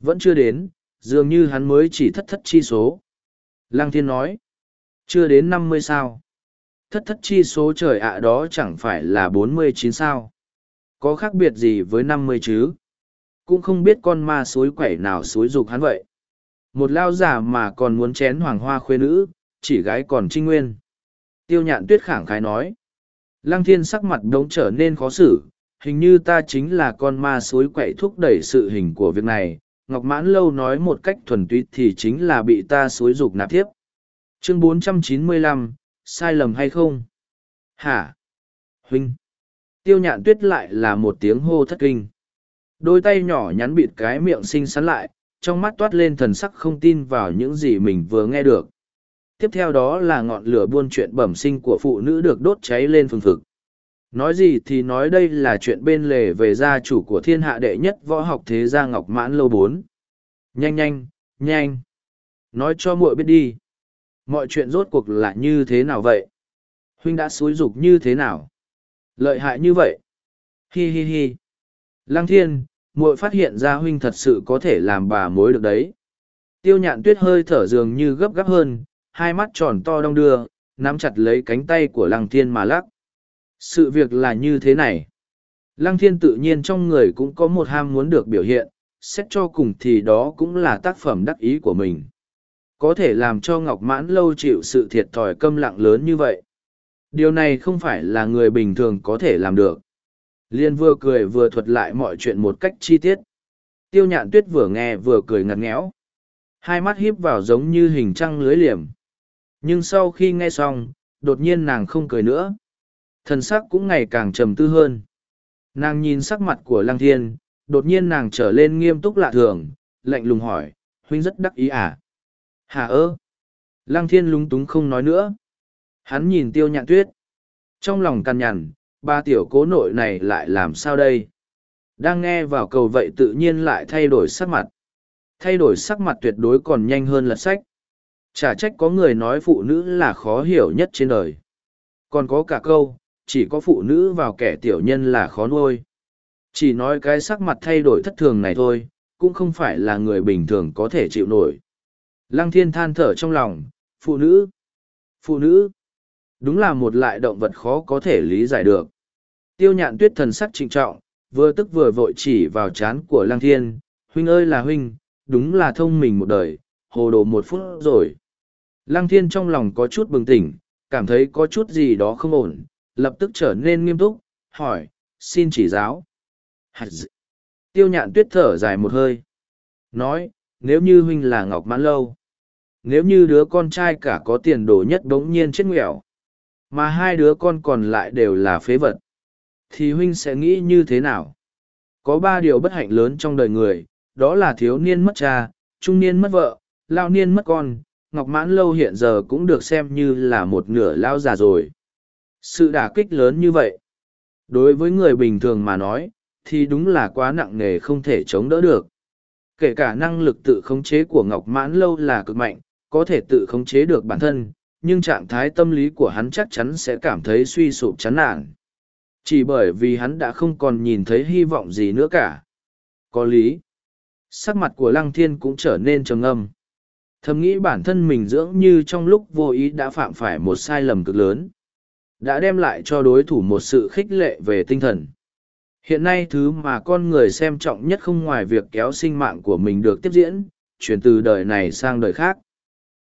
Vẫn chưa đến, dường như hắn mới chỉ thất thất chi số. Lăng thiên nói. Chưa đến năm mươi sao. Thất thất chi số trời ạ đó chẳng phải là bốn mươi chín sao. Có khác biệt gì với năm mươi chứ? Cũng không biết con ma suối quẩy nào suối dục hắn vậy. Một lao giả mà còn muốn chén hoàng hoa khuê nữ, chỉ gái còn trinh nguyên. Tiêu nhạn tuyết khẳng khái nói. Lăng thiên sắc mặt đống trở nên khó xử, hình như ta chính là con ma suối quậy thúc đẩy sự hình của việc này. Ngọc Mãn Lâu nói một cách thuần túy thì chính là bị ta suối dục nạp tiếp. Chương 495, sai lầm hay không? Hả? Huynh! Tiêu nhạn tuyết lại là một tiếng hô thất kinh. Đôi tay nhỏ nhắn bịt cái miệng xinh xắn lại, trong mắt toát lên thần sắc không tin vào những gì mình vừa nghe được. Tiếp theo đó là ngọn lửa buôn chuyện bẩm sinh của phụ nữ được đốt cháy lên phừng phực. Nói gì thì nói đây là chuyện bên lề về gia chủ của thiên hạ đệ nhất võ học thế gia Ngọc Mãn Lâu bốn. Nhanh nhanh, nhanh. Nói cho muội biết đi. Mọi chuyện rốt cuộc là như thế nào vậy? Huynh đã xúi dục như thế nào? Lợi hại như vậy? Hi hi hi. Lăng thiên, muội phát hiện ra huynh thật sự có thể làm bà mối được đấy. Tiêu nhạn tuyết hơi thở dường như gấp gáp hơn, hai mắt tròn to đong đưa, nắm chặt lấy cánh tay của lăng thiên mà lắc. Sự việc là như thế này. Lăng thiên tự nhiên trong người cũng có một ham muốn được biểu hiện, xét cho cùng thì đó cũng là tác phẩm đắc ý của mình. Có thể làm cho Ngọc Mãn lâu chịu sự thiệt thòi câm lặng lớn như vậy. Điều này không phải là người bình thường có thể làm được. Liên vừa cười vừa thuật lại mọi chuyện một cách chi tiết. Tiêu nhạn tuyết vừa nghe vừa cười ngặt nghẽo. Hai mắt híp vào giống như hình trăng lưới liềm. Nhưng sau khi nghe xong, đột nhiên nàng không cười nữa. Thần sắc cũng ngày càng trầm tư hơn. Nàng nhìn sắc mặt của Lăng Thiên, đột nhiên nàng trở lên nghiêm túc lạ thường, lạnh lùng hỏi, huynh rất đắc ý à? Hà ơ! Lăng Thiên lúng túng không nói nữa. Hắn nhìn tiêu nhạn tuyết. Trong lòng cằn nhằn, ba tiểu cố nội này lại làm sao đây? Đang nghe vào cầu vậy tự nhiên lại thay đổi sắc mặt. Thay đổi sắc mặt tuyệt đối còn nhanh hơn lật sách. Chả trách có người nói phụ nữ là khó hiểu nhất trên đời. Còn có cả câu, chỉ có phụ nữ vào kẻ tiểu nhân là khó nuôi. Chỉ nói cái sắc mặt thay đổi thất thường này thôi, cũng không phải là người bình thường có thể chịu nổi. Lăng thiên than thở trong lòng, phụ nữ, phụ nữ, đúng là một lại động vật khó có thể lý giải được. Tiêu nhạn tuyết thần sắc trịnh trọng, vừa tức vừa vội chỉ vào chán của lăng thiên, huynh ơi là huynh, đúng là thông mình một đời, hồ đồ một phút rồi. Lăng thiên trong lòng có chút bừng tỉnh, cảm thấy có chút gì đó không ổn, lập tức trở nên nghiêm túc, hỏi, xin chỉ giáo. Tiêu nhạn tuyết thở dài một hơi. Nói, nếu như huynh là Ngọc Mãn Lâu, nếu như đứa con trai cả có tiền đồ nhất bỗng nhiên chết nghèo, mà hai đứa con còn lại đều là phế vật, thì huynh sẽ nghĩ như thế nào? Có ba điều bất hạnh lớn trong đời người, đó là thiếu niên mất cha, trung niên mất vợ, lao niên mất con, Ngọc Mãn Lâu hiện giờ cũng được xem như là một nửa lao già rồi. Sự đả kích lớn như vậy, đối với người bình thường mà nói, thì đúng là quá nặng nề không thể chống đỡ được. Kể cả năng lực tự khống chế của Ngọc Mãn Lâu là cực mạnh, có thể tự khống chế được bản thân, nhưng trạng thái tâm lý của hắn chắc chắn sẽ cảm thấy suy sụp chán nản. Chỉ bởi vì hắn đã không còn nhìn thấy hy vọng gì nữa cả. Có lý. Sắc mặt của Lăng Thiên cũng trở nên trầm ngâm. Thầm nghĩ bản thân mình dưỡng như trong lúc vô ý đã phạm phải một sai lầm cực lớn. Đã đem lại cho đối thủ một sự khích lệ về tinh thần. Hiện nay thứ mà con người xem trọng nhất không ngoài việc kéo sinh mạng của mình được tiếp diễn, chuyển từ đời này sang đời khác.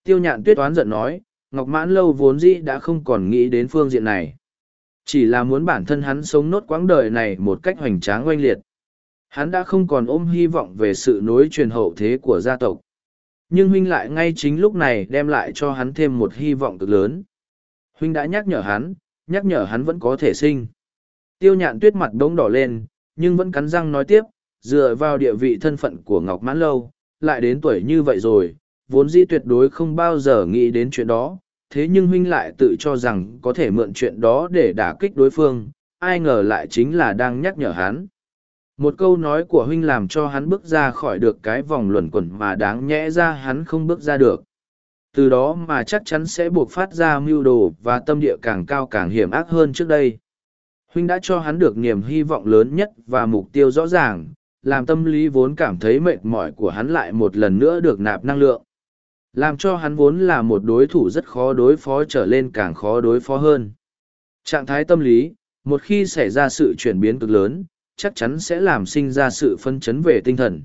Tiêu nhạn tuyết toán giận nói, Ngọc Mãn Lâu vốn dĩ đã không còn nghĩ đến phương diện này. Chỉ là muốn bản thân hắn sống nốt quãng đời này một cách hoành tráng oanh liệt. Hắn đã không còn ôm hy vọng về sự nối truyền hậu thế của gia tộc. Nhưng huynh lại ngay chính lúc này đem lại cho hắn thêm một hy vọng cực lớn. Huynh đã nhắc nhở hắn, nhắc nhở hắn vẫn có thể sinh. Tiêu nhạn tuyết mặt đống đỏ lên, nhưng vẫn cắn răng nói tiếp, dựa vào địa vị thân phận của Ngọc Mãn Lâu, lại đến tuổi như vậy rồi, vốn dĩ tuyệt đối không bao giờ nghĩ đến chuyện đó, thế nhưng huynh lại tự cho rằng có thể mượn chuyện đó để đả kích đối phương, ai ngờ lại chính là đang nhắc nhở hắn. Một câu nói của huynh làm cho hắn bước ra khỏi được cái vòng luẩn quẩn mà đáng nhẽ ra hắn không bước ra được. Từ đó mà chắc chắn sẽ buộc phát ra mưu đồ và tâm địa càng cao càng hiểm ác hơn trước đây. Huynh đã cho hắn được niềm hy vọng lớn nhất và mục tiêu rõ ràng, làm tâm lý vốn cảm thấy mệt mỏi của hắn lại một lần nữa được nạp năng lượng. Làm cho hắn vốn là một đối thủ rất khó đối phó trở lên càng khó đối phó hơn. Trạng thái tâm lý, một khi xảy ra sự chuyển biến cực lớn, chắc chắn sẽ làm sinh ra sự phân chấn về tinh thần.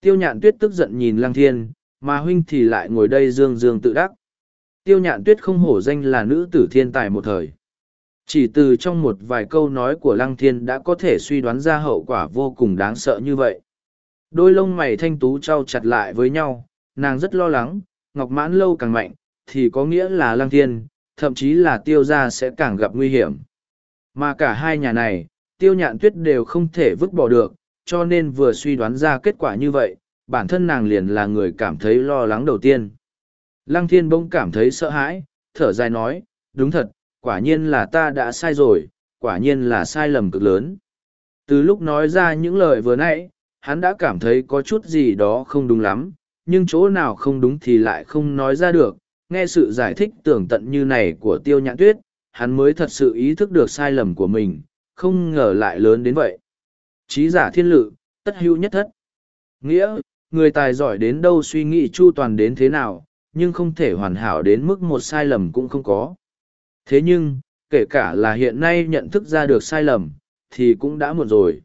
Tiêu nhạn tuyết tức giận nhìn lăng thiên, mà huynh thì lại ngồi đây dương dương tự đắc. Tiêu nhạn tuyết không hổ danh là nữ tử thiên tài một thời. Chỉ từ trong một vài câu nói của lăng thiên đã có thể suy đoán ra hậu quả vô cùng đáng sợ như vậy. Đôi lông mày thanh tú trao chặt lại với nhau, nàng rất lo lắng, ngọc mãn lâu càng mạnh, thì có nghĩa là lăng thiên, thậm chí là tiêu gia sẽ càng gặp nguy hiểm. Mà cả hai nhà này, tiêu nhạn tuyết đều không thể vứt bỏ được, cho nên vừa suy đoán ra kết quả như vậy, bản thân nàng liền là người cảm thấy lo lắng đầu tiên. Lăng thiên bỗng cảm thấy sợ hãi, thở dài nói, đúng thật, quả nhiên là ta đã sai rồi, quả nhiên là sai lầm cực lớn. Từ lúc nói ra những lời vừa nãy, hắn đã cảm thấy có chút gì đó không đúng lắm, nhưng chỗ nào không đúng thì lại không nói ra được. Nghe sự giải thích tưởng tận như này của tiêu nhãn tuyết, hắn mới thật sự ý thức được sai lầm của mình, không ngờ lại lớn đến vậy. Trí giả thiên lự, tất hữu nhất thất. Nghĩa, người tài giỏi đến đâu suy nghĩ chu toàn đến thế nào, nhưng không thể hoàn hảo đến mức một sai lầm cũng không có. Thế nhưng, kể cả là hiện nay nhận thức ra được sai lầm, thì cũng đã muộn rồi.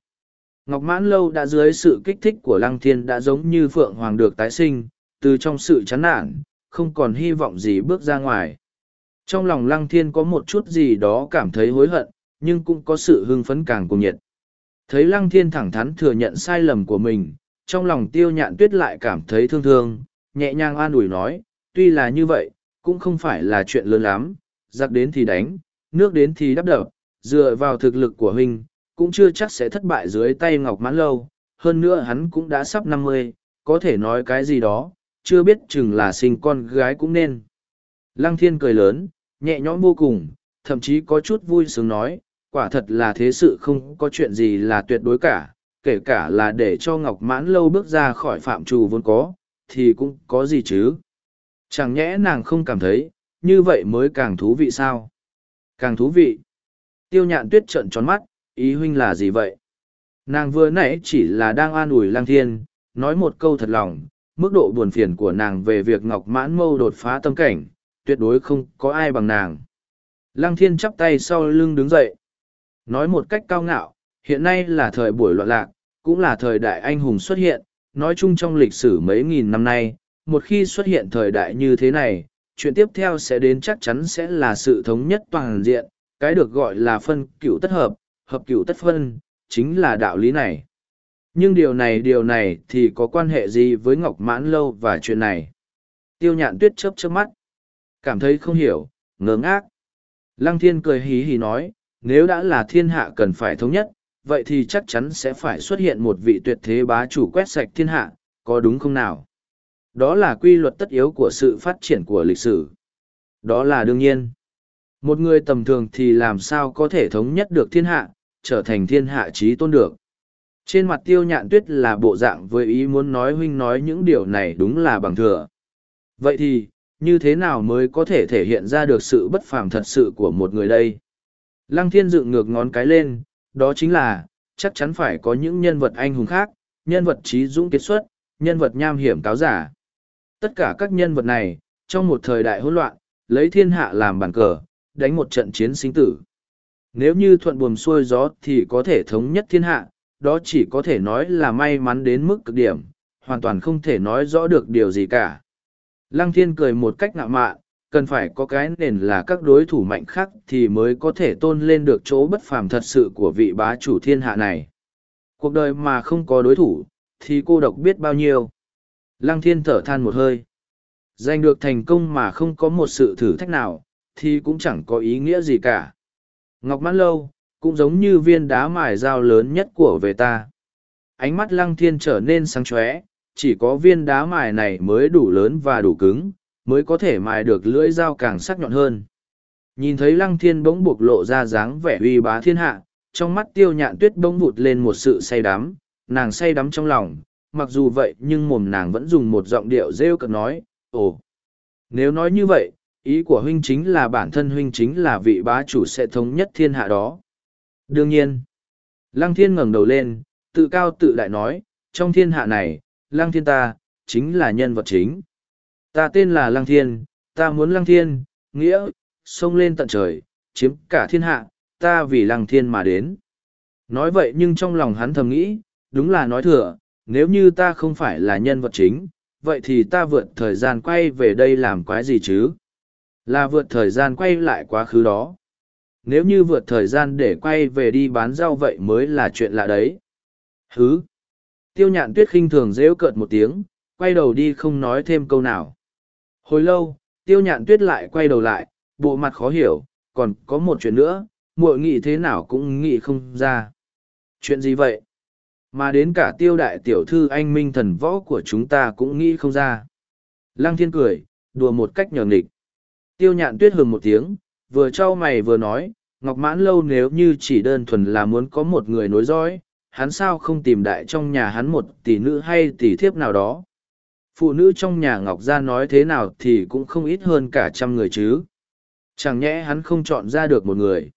Ngọc Mãn Lâu đã dưới sự kích thích của Lăng Thiên đã giống như Phượng Hoàng được tái sinh, từ trong sự chán nản, không còn hy vọng gì bước ra ngoài. Trong lòng Lăng Thiên có một chút gì đó cảm thấy hối hận, nhưng cũng có sự hưng phấn càng cùng nhiệt. Thấy Lăng Thiên thẳng thắn thừa nhận sai lầm của mình, trong lòng tiêu nhạn tuyết lại cảm thấy thương thương, nhẹ nhàng an ủi nói, tuy là như vậy, cũng không phải là chuyện lớn lắm, giặc đến thì đánh, nước đến thì đắp đập, dựa vào thực lực của huynh, cũng chưa chắc sẽ thất bại dưới tay Ngọc Mãn Lâu, hơn nữa hắn cũng đã sắp năm mươi, có thể nói cái gì đó, chưa biết chừng là sinh con gái cũng nên. Lăng Thiên cười lớn, nhẹ nhõm vô cùng, thậm chí có chút vui sướng nói, quả thật là thế sự không có chuyện gì là tuyệt đối cả, kể cả là để cho Ngọc Mãn Lâu bước ra khỏi phạm trù vốn có, thì cũng có gì chứ. Chẳng nhẽ nàng không cảm thấy, như vậy mới càng thú vị sao? Càng thú vị. Tiêu nhạn tuyết trợn tròn mắt, ý huynh là gì vậy? Nàng vừa nãy chỉ là đang an ủi lang thiên, nói một câu thật lòng, mức độ buồn phiền của nàng về việc ngọc mãn mâu đột phá tâm cảnh, tuyệt đối không có ai bằng nàng. Lăng thiên chắp tay sau lưng đứng dậy. Nói một cách cao ngạo, hiện nay là thời buổi loạn lạc, cũng là thời đại anh hùng xuất hiện, nói chung trong lịch sử mấy nghìn năm nay, một khi xuất hiện thời đại như thế này, chuyện tiếp theo sẽ đến chắc chắn sẽ là sự thống nhất toàn diện, cái được gọi là phân cửu tất hợp, hợp cửu tất phân, chính là đạo lý này. Nhưng điều này điều này thì có quan hệ gì với Ngọc Mãn Lâu và chuyện này? Tiêu nhạn tuyết chớp chớp mắt. Cảm thấy không hiểu, ngớ ngác. Lăng thiên cười hí hí nói, nếu đã là thiên hạ cần phải thống nhất, vậy thì chắc chắn sẽ phải xuất hiện một vị tuyệt thế bá chủ quét sạch thiên hạ, có đúng không nào? Đó là quy luật tất yếu của sự phát triển của lịch sử. Đó là đương nhiên. Một người tầm thường thì làm sao có thể thống nhất được thiên hạ, trở thành thiên hạ trí tôn được. Trên mặt tiêu nhạn tuyết là bộ dạng với ý muốn nói huynh nói những điều này đúng là bằng thừa. Vậy thì, như thế nào mới có thể thể hiện ra được sự bất phàm thật sự của một người đây? Lăng thiên dựng ngược ngón cái lên, đó chính là, chắc chắn phải có những nhân vật anh hùng khác, nhân vật trí dũng kết xuất, nhân vật nham hiểm cáo giả. Tất cả các nhân vật này, trong một thời đại hỗn loạn, lấy thiên hạ làm bàn cờ, đánh một trận chiến sinh tử. Nếu như thuận buồm xuôi gió thì có thể thống nhất thiên hạ, đó chỉ có thể nói là may mắn đến mức cực điểm, hoàn toàn không thể nói rõ được điều gì cả. Lăng thiên cười một cách ngạo mạn, cần phải có cái nền là các đối thủ mạnh khác thì mới có thể tôn lên được chỗ bất phàm thật sự của vị bá chủ thiên hạ này. Cuộc đời mà không có đối thủ, thì cô độc biết bao nhiêu. Lăng thiên thở than một hơi. Giành được thành công mà không có một sự thử thách nào, thì cũng chẳng có ý nghĩa gì cả. Ngọc mãn lâu, cũng giống như viên đá mài dao lớn nhất của về ta. Ánh mắt lăng thiên trở nên sáng chóe, chỉ có viên đá mài này mới đủ lớn và đủ cứng, mới có thể mài được lưỡi dao càng sắc nhọn hơn. Nhìn thấy lăng thiên bỗng buộc lộ ra dáng vẻ uy bá thiên hạ, trong mắt tiêu nhạn tuyết bỗng vụt lên một sự say đắm, nàng say đắm trong lòng, mặc dù vậy nhưng mồm nàng vẫn dùng một giọng điệu rêu cợt nói, ồ, nếu nói như vậy, ý của huynh chính là bản thân huynh chính là vị bá chủ sẽ thống nhất thiên hạ đó. Đương nhiên, lăng thiên ngẩng đầu lên, tự cao tự đại nói, trong thiên hạ này, lăng thiên ta, chính là nhân vật chính. Ta tên là lăng thiên, ta muốn lăng thiên, nghĩa, xông lên tận trời, chiếm cả thiên hạ, ta vì lăng thiên mà đến. Nói vậy nhưng trong lòng hắn thầm nghĩ, đúng là nói thừa, nếu như ta không phải là nhân vật chính, vậy thì ta vượt thời gian quay về đây làm quái gì chứ? Là vượt thời gian quay lại quá khứ đó. Nếu như vượt thời gian để quay về đi bán rau vậy mới là chuyện lạ đấy. Hứ! Tiêu nhạn tuyết khinh thường rêu cợt một tiếng, quay đầu đi không nói thêm câu nào. Hồi lâu, tiêu nhạn tuyết lại quay đầu lại, bộ mặt khó hiểu, còn có một chuyện nữa, muội nghĩ thế nào cũng nghĩ không ra. Chuyện gì vậy? Mà đến cả tiêu đại tiểu thư anh minh thần võ của chúng ta cũng nghĩ không ra. Lăng thiên cười, đùa một cách nhờ nghịch. Tiêu nhạn tuyết hừng một tiếng, vừa trao mày vừa nói, Ngọc Mãn Lâu nếu như chỉ đơn thuần là muốn có một người nối dõi, hắn sao không tìm đại trong nhà hắn một tỷ nữ hay tỷ thiếp nào đó. Phụ nữ trong nhà Ngọc Gia nói thế nào thì cũng không ít hơn cả trăm người chứ. Chẳng nhẽ hắn không chọn ra được một người,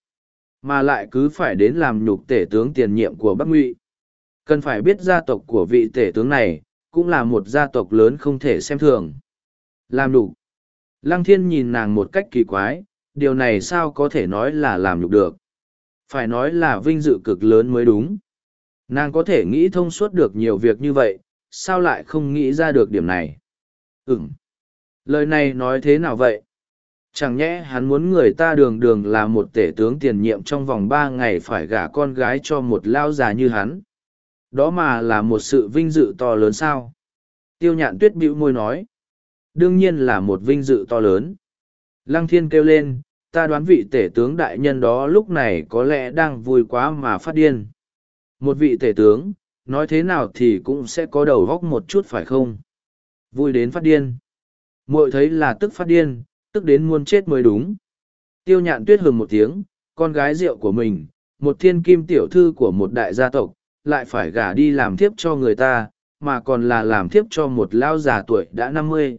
mà lại cứ phải đến làm nhục tể tướng tiền nhiệm của Bắc Ngụy. Cần phải biết gia tộc của vị tể tướng này, cũng là một gia tộc lớn không thể xem thường. Làm nhục. Lăng thiên nhìn nàng một cách kỳ quái, điều này sao có thể nói là làm nhục được. Phải nói là vinh dự cực lớn mới đúng. Nàng có thể nghĩ thông suốt được nhiều việc như vậy, sao lại không nghĩ ra được điểm này? Ừm. Lời này nói thế nào vậy? Chẳng nhẽ hắn muốn người ta đường đường là một tể tướng tiền nhiệm trong vòng ba ngày phải gả con gái cho một lao già như hắn. Đó mà là một sự vinh dự to lớn sao? Tiêu nhạn tuyết bĩu môi nói. Đương nhiên là một vinh dự to lớn. Lăng thiên kêu lên, ta đoán vị tể tướng đại nhân đó lúc này có lẽ đang vui quá mà phát điên. Một vị tể tướng, nói thế nào thì cũng sẽ có đầu góc một chút phải không? Vui đến phát điên. muội thấy là tức phát điên, tức đến muôn chết mới đúng. Tiêu nhạn tuyết hừng một tiếng, con gái rượu của mình, một thiên kim tiểu thư của một đại gia tộc, lại phải gả đi làm thiếp cho người ta, mà còn là làm thiếp cho một lao già tuổi đã năm mươi.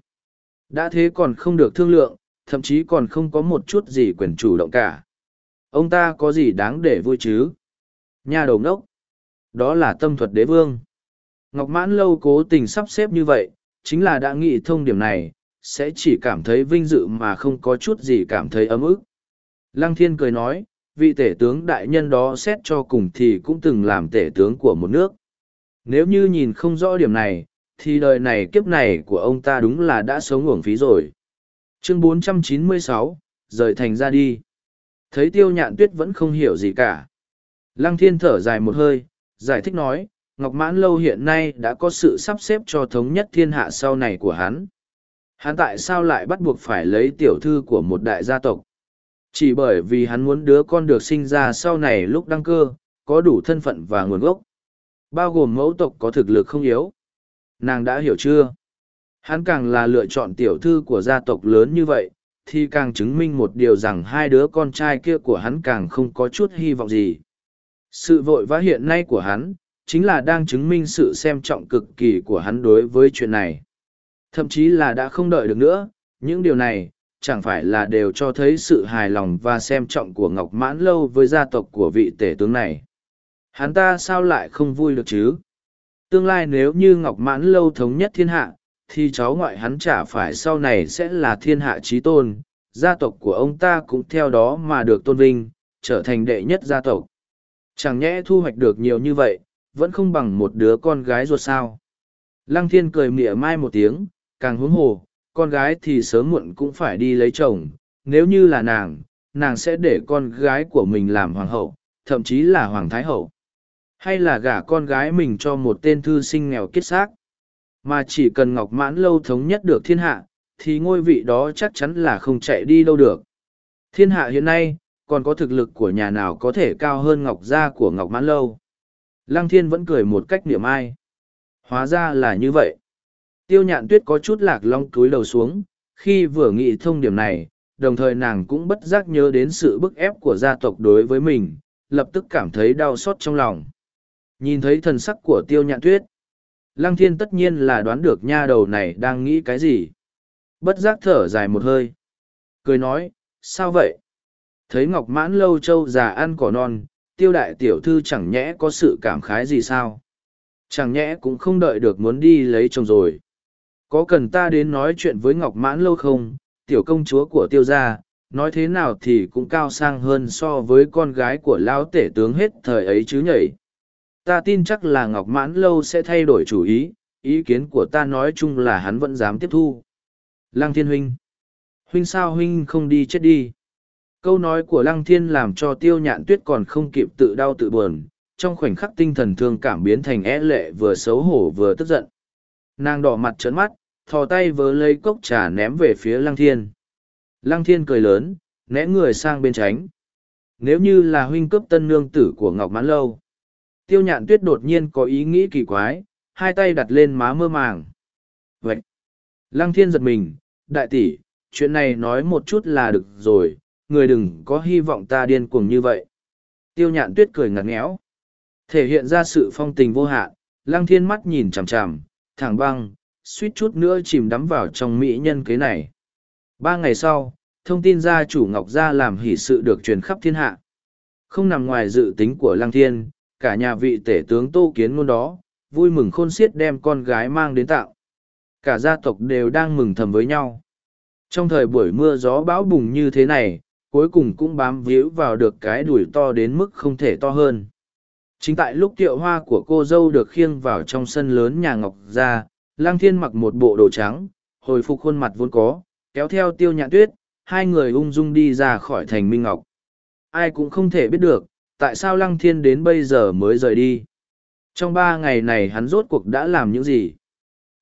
Đã thế còn không được thương lượng, thậm chí còn không có một chút gì quyền chủ động cả. Ông ta có gì đáng để vui chứ? Nhà đầu ngốc. Đó là tâm thuật đế vương. Ngọc Mãn Lâu cố tình sắp xếp như vậy, chính là đã nghĩ thông điểm này, sẽ chỉ cảm thấy vinh dự mà không có chút gì cảm thấy ấm ức. Lăng Thiên cười nói, vị tể tướng đại nhân đó xét cho cùng thì cũng từng làm tể tướng của một nước. Nếu như nhìn không rõ điểm này, thì đời này kiếp này của ông ta đúng là đã sống uổng phí rồi. Chương 496, rời thành ra đi. Thấy tiêu nhạn tuyết vẫn không hiểu gì cả. Lăng thiên thở dài một hơi, giải thích nói, Ngọc Mãn Lâu hiện nay đã có sự sắp xếp cho thống nhất thiên hạ sau này của hắn. Hắn tại sao lại bắt buộc phải lấy tiểu thư của một đại gia tộc? Chỉ bởi vì hắn muốn đứa con được sinh ra sau này lúc đăng cơ, có đủ thân phận và nguồn gốc. Bao gồm mẫu tộc có thực lực không yếu. Nàng đã hiểu chưa? Hắn càng là lựa chọn tiểu thư của gia tộc lớn như vậy, thì càng chứng minh một điều rằng hai đứa con trai kia của hắn càng không có chút hy vọng gì. Sự vội vã hiện nay của hắn, chính là đang chứng minh sự xem trọng cực kỳ của hắn đối với chuyện này. Thậm chí là đã không đợi được nữa, những điều này, chẳng phải là đều cho thấy sự hài lòng và xem trọng của Ngọc Mãn Lâu với gia tộc của vị tể tướng này. Hắn ta sao lại không vui được chứ? Tương lai nếu như Ngọc Mãn Lâu thống nhất thiên hạ, thì cháu ngoại hắn chả phải sau này sẽ là thiên hạ trí tôn, gia tộc của ông ta cũng theo đó mà được tôn vinh, trở thành đệ nhất gia tộc. Chẳng nhẽ thu hoạch được nhiều như vậy, vẫn không bằng một đứa con gái ruột sao. Lăng thiên cười mỉa mai một tiếng, càng huống hồ, con gái thì sớm muộn cũng phải đi lấy chồng, nếu như là nàng, nàng sẽ để con gái của mình làm hoàng hậu, thậm chí là hoàng thái hậu. Hay là gả con gái mình cho một tên thư sinh nghèo kiết xác. Mà chỉ cần Ngọc Mãn Lâu thống nhất được thiên hạ, thì ngôi vị đó chắc chắn là không chạy đi đâu được. Thiên hạ hiện nay, còn có thực lực của nhà nào có thể cao hơn Ngọc Gia của Ngọc Mãn Lâu. Lăng Thiên vẫn cười một cách niệm ai. Hóa ra là như vậy. Tiêu nhạn tuyết có chút lạc long cúi đầu xuống, khi vừa nghĩ thông điểm này, đồng thời nàng cũng bất giác nhớ đến sự bức ép của gia tộc đối với mình, lập tức cảm thấy đau xót trong lòng. Nhìn thấy thần sắc của tiêu nhạn tuyết, Lăng Thiên tất nhiên là đoán được nha đầu này đang nghĩ cái gì. Bất giác thở dài một hơi. Cười nói, sao vậy? Thấy Ngọc Mãn Lâu Châu già ăn cỏ non, tiêu đại tiểu thư chẳng nhẽ có sự cảm khái gì sao? Chẳng nhẽ cũng không đợi được muốn đi lấy chồng rồi. Có cần ta đến nói chuyện với Ngọc Mãn Lâu không? Tiểu công chúa của tiêu gia, nói thế nào thì cũng cao sang hơn so với con gái của lão tể tướng hết thời ấy chứ nhảy. Ta tin chắc là Ngọc Mãn Lâu sẽ thay đổi chủ ý, ý kiến của ta nói chung là hắn vẫn dám tiếp thu. Lăng Thiên Huynh Huynh sao Huynh không đi chết đi? Câu nói của Lăng Thiên làm cho tiêu nhạn tuyết còn không kịp tự đau tự buồn, trong khoảnh khắc tinh thần thương cảm biến thành é lệ vừa xấu hổ vừa tức giận. Nàng đỏ mặt trấn mắt, thò tay vớ lấy cốc trà ném về phía Lăng Thiên. Lăng Thiên cười lớn, né người sang bên tránh. Nếu như là huynh cướp tân nương tử của Ngọc Mãn Lâu. Tiêu nhạn tuyết đột nhiên có ý nghĩ kỳ quái, hai tay đặt lên má mơ màng. Vậy! Lăng Thiên giật mình, đại tỷ, chuyện này nói một chút là được rồi, người đừng có hy vọng ta điên cuồng như vậy. Tiêu nhạn tuyết cười ngặt ngẽo, Thể hiện ra sự phong tình vô hạn, lăng thiên mắt nhìn chằm chằm, thẳng băng, suýt chút nữa chìm đắm vào trong mỹ nhân kế này. Ba ngày sau, thông tin gia chủ Ngọc Gia làm hỷ sự được truyền khắp thiên hạ. Không nằm ngoài dự tính của lăng thiên, cả nhà vị tể tướng tô kiến ngôn đó, vui mừng khôn xiết đem con gái mang đến tạo. Cả gia tộc đều đang mừng thầm với nhau. Trong thời buổi mưa gió bão bùng như thế này, cuối cùng cũng bám víu vào được cái đùi to đến mức không thể to hơn. Chính tại lúc tiệu hoa của cô dâu được khiêng vào trong sân lớn nhà Ngọc Gia, Lang Thiên mặc một bộ đồ trắng, hồi phục khuôn mặt vốn có, kéo theo tiêu nhạn tuyết, hai người ung dung đi ra khỏi thành Minh Ngọc. Ai cũng không thể biết được, tại sao Lăng Thiên đến bây giờ mới rời đi. Trong ba ngày này hắn rốt cuộc đã làm những gì?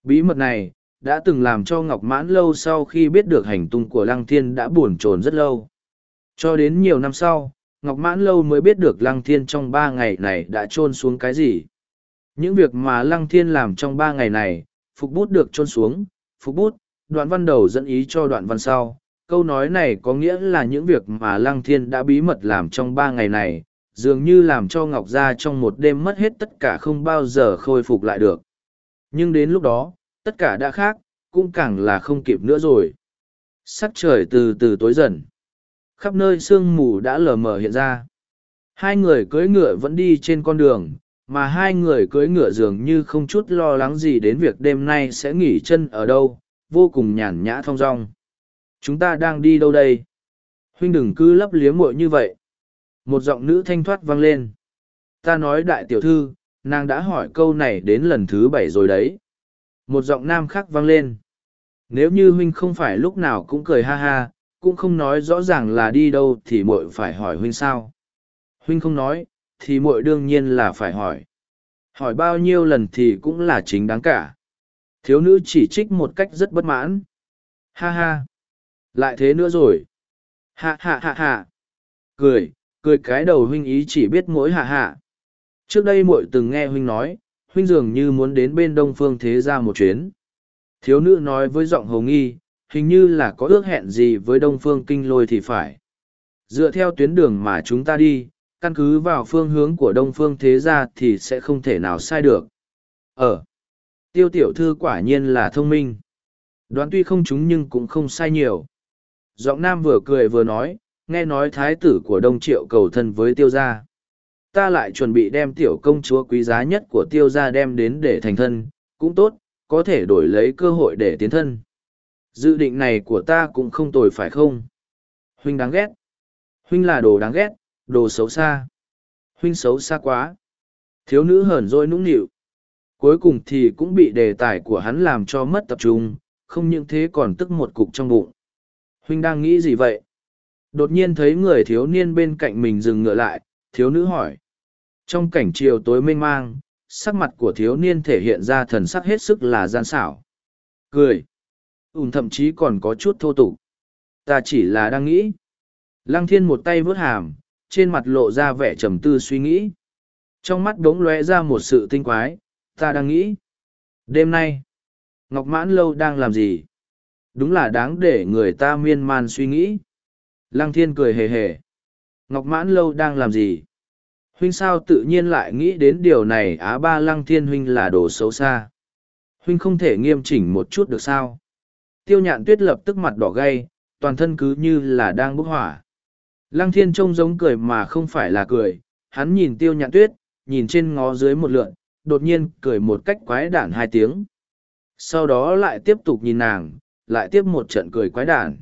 Bí mật này, đã từng làm cho Ngọc Mãn lâu sau khi biết được hành tung của Lăng Thiên đã buồn chồn rất lâu. Cho đến nhiều năm sau, Ngọc Mãn Lâu mới biết được Lăng Thiên trong ba ngày này đã trôn xuống cái gì. Những việc mà Lăng Thiên làm trong ba ngày này, Phục Bút được trôn xuống, Phục Bút, đoạn văn đầu dẫn ý cho đoạn văn sau. Câu nói này có nghĩa là những việc mà Lăng Thiên đã bí mật làm trong ba ngày này, dường như làm cho Ngọc Gia trong một đêm mất hết tất cả không bao giờ khôi phục lại được. Nhưng đến lúc đó, tất cả đã khác, cũng càng là không kịp nữa rồi. Sắc trời từ từ tối dần. Khắp nơi sương mù đã lờ mờ hiện ra. Hai người cưỡi ngựa vẫn đi trên con đường mà hai người cưỡi ngựa dường như không chút lo lắng gì đến việc đêm nay sẽ nghỉ chân ở đâu vô cùng nhàn nhã thong dong. Chúng ta đang đi đâu đây? Huynh đừng cứ lấp liếm muội như vậy một giọng nữ thanh thoát vang lên. Ta nói đại tiểu thư, nàng đã hỏi câu này đến lần thứ bảy rồi đấy. Một giọng nam khác vang lên. Nếu như huynh không phải lúc nào cũng cười ha ha, cũng không nói rõ ràng là đi đâu thì muội phải hỏi huynh sao. Huynh không nói, thì muội đương nhiên là phải hỏi. Hỏi bao nhiêu lần thì cũng là chính đáng cả. Thiếu nữ chỉ trích một cách rất bất mãn. Ha ha. Lại thế nữa rồi. Hạ hạ hạ hạ cười cười cái đầu huynh ý chỉ biết mỗi hạ hạ. Trước đây muội từng nghe huynh nói, huynh dường như muốn đến bên đông phương thế ra một chuyến. Thiếu nữ nói với giọng hầu nghi, hình như là có ước hẹn gì với đông phương kinh lôi thì phải. Dựa theo tuyến đường mà chúng ta đi, căn cứ vào phương hướng của đông phương thế gia thì sẽ không thể nào sai được. Ờ tiêu tiểu thư quả nhiên là thông minh. Đoán tuy không chúng nhưng cũng không sai nhiều. Giọng nam vừa cười vừa nói nghe nói thái tử của đông triệu cầu thân với tiêu gia ta lại chuẩn bị đem tiểu công chúa quý giá nhất của tiêu gia đem đến để thành thân cũng tốt có thể đổi lấy cơ hội để tiến thân Dự định này của ta cũng không tồi phải không? Huynh đáng ghét. Huynh là đồ đáng ghét, đồ xấu xa. Huynh xấu xa quá. Thiếu nữ hờn dỗi nũng nịu. Cuối cùng thì cũng bị đề tài của hắn làm cho mất tập trung, không những thế còn tức một cục trong bụng. Huynh đang nghĩ gì vậy? Đột nhiên thấy người thiếu niên bên cạnh mình dừng ngựa lại, thiếu nữ hỏi. Trong cảnh chiều tối mênh mang, sắc mặt của thiếu niên thể hiện ra thần sắc hết sức là gian xảo. Cười. Ún thậm chí còn có chút thô tục. Ta chỉ là đang nghĩ. Lăng thiên một tay vớt hàm, trên mặt lộ ra vẻ trầm tư suy nghĩ. Trong mắt đống lóe ra một sự tinh quái, ta đang nghĩ. Đêm nay, Ngọc Mãn Lâu đang làm gì? Đúng là đáng để người ta miên man suy nghĩ. Lăng thiên cười hề hề. Ngọc Mãn Lâu đang làm gì? Huynh sao tự nhiên lại nghĩ đến điều này á ba lăng thiên huynh là đồ xấu xa. Huynh không thể nghiêm chỉnh một chút được sao? Tiêu nhạn tuyết lập tức mặt đỏ gay, toàn thân cứ như là đang bốc hỏa. Lăng thiên trông giống cười mà không phải là cười, hắn nhìn tiêu nhạn tuyết, nhìn trên ngó dưới một lượn, đột nhiên cười một cách quái đản hai tiếng. Sau đó lại tiếp tục nhìn nàng, lại tiếp một trận cười quái đản.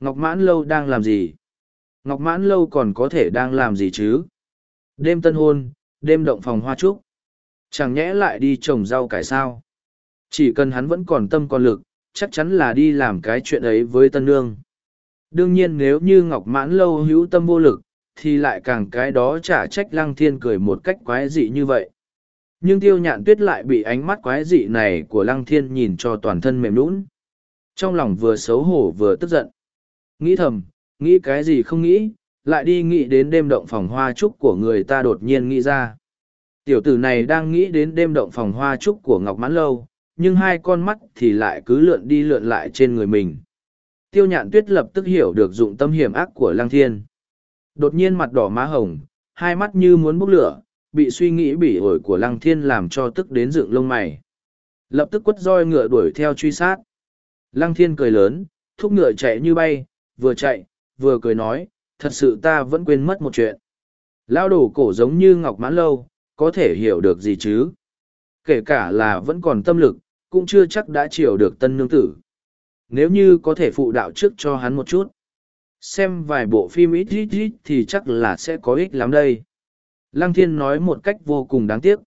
Ngọc Mãn Lâu đang làm gì? Ngọc Mãn Lâu còn có thể đang làm gì chứ? Đêm tân hôn, đêm động phòng hoa trúc. Chẳng nhẽ lại đi trồng rau cải sao? Chỉ cần hắn vẫn còn tâm còn lực, chắc chắn là đi làm cái chuyện ấy với tân nương. Đương nhiên nếu như Ngọc Mãn Lâu hữu tâm vô lực, thì lại càng cái đó trả trách Lăng Thiên cười một cách quái dị như vậy. Nhưng tiêu nhạn tuyết lại bị ánh mắt quái dị này của Lăng Thiên nhìn cho toàn thân mềm nũng. Trong lòng vừa xấu hổ vừa tức giận. Nghĩ thầm, nghĩ cái gì không nghĩ, lại đi nghĩ đến đêm động phòng hoa trúc của người ta đột nhiên nghĩ ra. Tiểu tử này đang nghĩ đến đêm động phòng hoa trúc của Ngọc Mãn Lâu, nhưng hai con mắt thì lại cứ lượn đi lượn lại trên người mình. Tiêu nhạn tuyết lập tức hiểu được dụng tâm hiểm ác của Lăng Thiên. Đột nhiên mặt đỏ má hồng, hai mắt như muốn bốc lửa, bị suy nghĩ bỉ ổi của Lăng Thiên làm cho tức đến dựng lông mày. Lập tức quất roi ngựa đuổi theo truy sát. Lăng Thiên cười lớn, thúc ngựa chạy như bay, vừa chạy, vừa cười nói, thật sự ta vẫn quên mất một chuyện. Lao đổ cổ giống như Ngọc Mãn Lâu, có thể hiểu được gì chứ? Kể cả là vẫn còn tâm lực, cũng chưa chắc đã chiều được tân nương tử. Nếu như có thể phụ đạo trước cho hắn một chút, xem vài bộ phim ít ít ít thì chắc là sẽ có ích lắm đây. Lăng thiên nói một cách vô cùng đáng tiếc.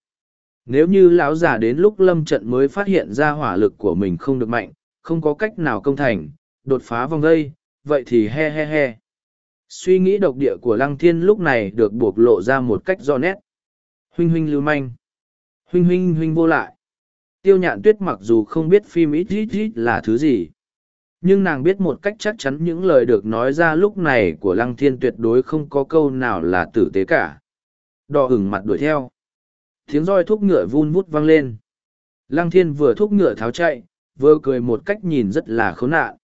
Nếu như lão già đến lúc lâm trận mới phát hiện ra hỏa lực của mình không được mạnh, không có cách nào công thành, đột phá vòng dây, vậy thì he he he. Suy nghĩ độc địa của lăng thiên lúc này được buộc lộ ra một cách rõ nét. Huynh huynh lưu manh. Huynh huynh huynh vô lại. Tiêu nhạn tuyết mặc dù không biết phim ít ít ít là thứ gì. Nhưng nàng biết một cách chắc chắn những lời được nói ra lúc này của lăng thiên tuyệt đối không có câu nào là tử tế cả. Đỏ hửng mặt đuổi theo. Tiếng roi thúc ngựa vun vút vang lên. Lăng thiên vừa thúc ngựa tháo chạy, vừa cười một cách nhìn rất là khốn nạn.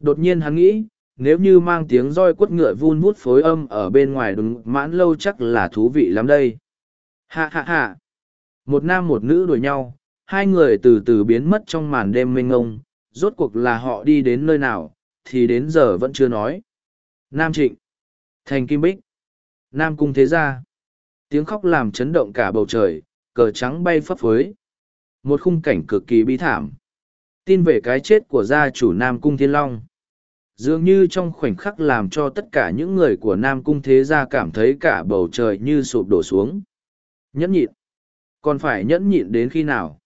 Đột nhiên hắn nghĩ, nếu như mang tiếng roi quất ngựa vun vút phối âm ở bên ngoài đúng mãn lâu chắc là thú vị lắm đây. Hạ hạ hạ. Một nam một nữ đuổi nhau, hai người từ từ biến mất trong màn đêm mênh ngông, rốt cuộc là họ đi đến nơi nào, thì đến giờ vẫn chưa nói. Nam Trịnh. Thành Kim Bích. Nam Cung Thế Gia. Tiếng khóc làm chấn động cả bầu trời, cờ trắng bay phấp phới. Một khung cảnh cực kỳ bi thảm. Tin về cái chết của gia chủ Nam Cung Thiên Long. Dường như trong khoảnh khắc làm cho tất cả những người của Nam Cung Thế Gia cảm thấy cả bầu trời như sụp đổ xuống. Nhẫn nhịn. Còn phải nhẫn nhịn đến khi nào?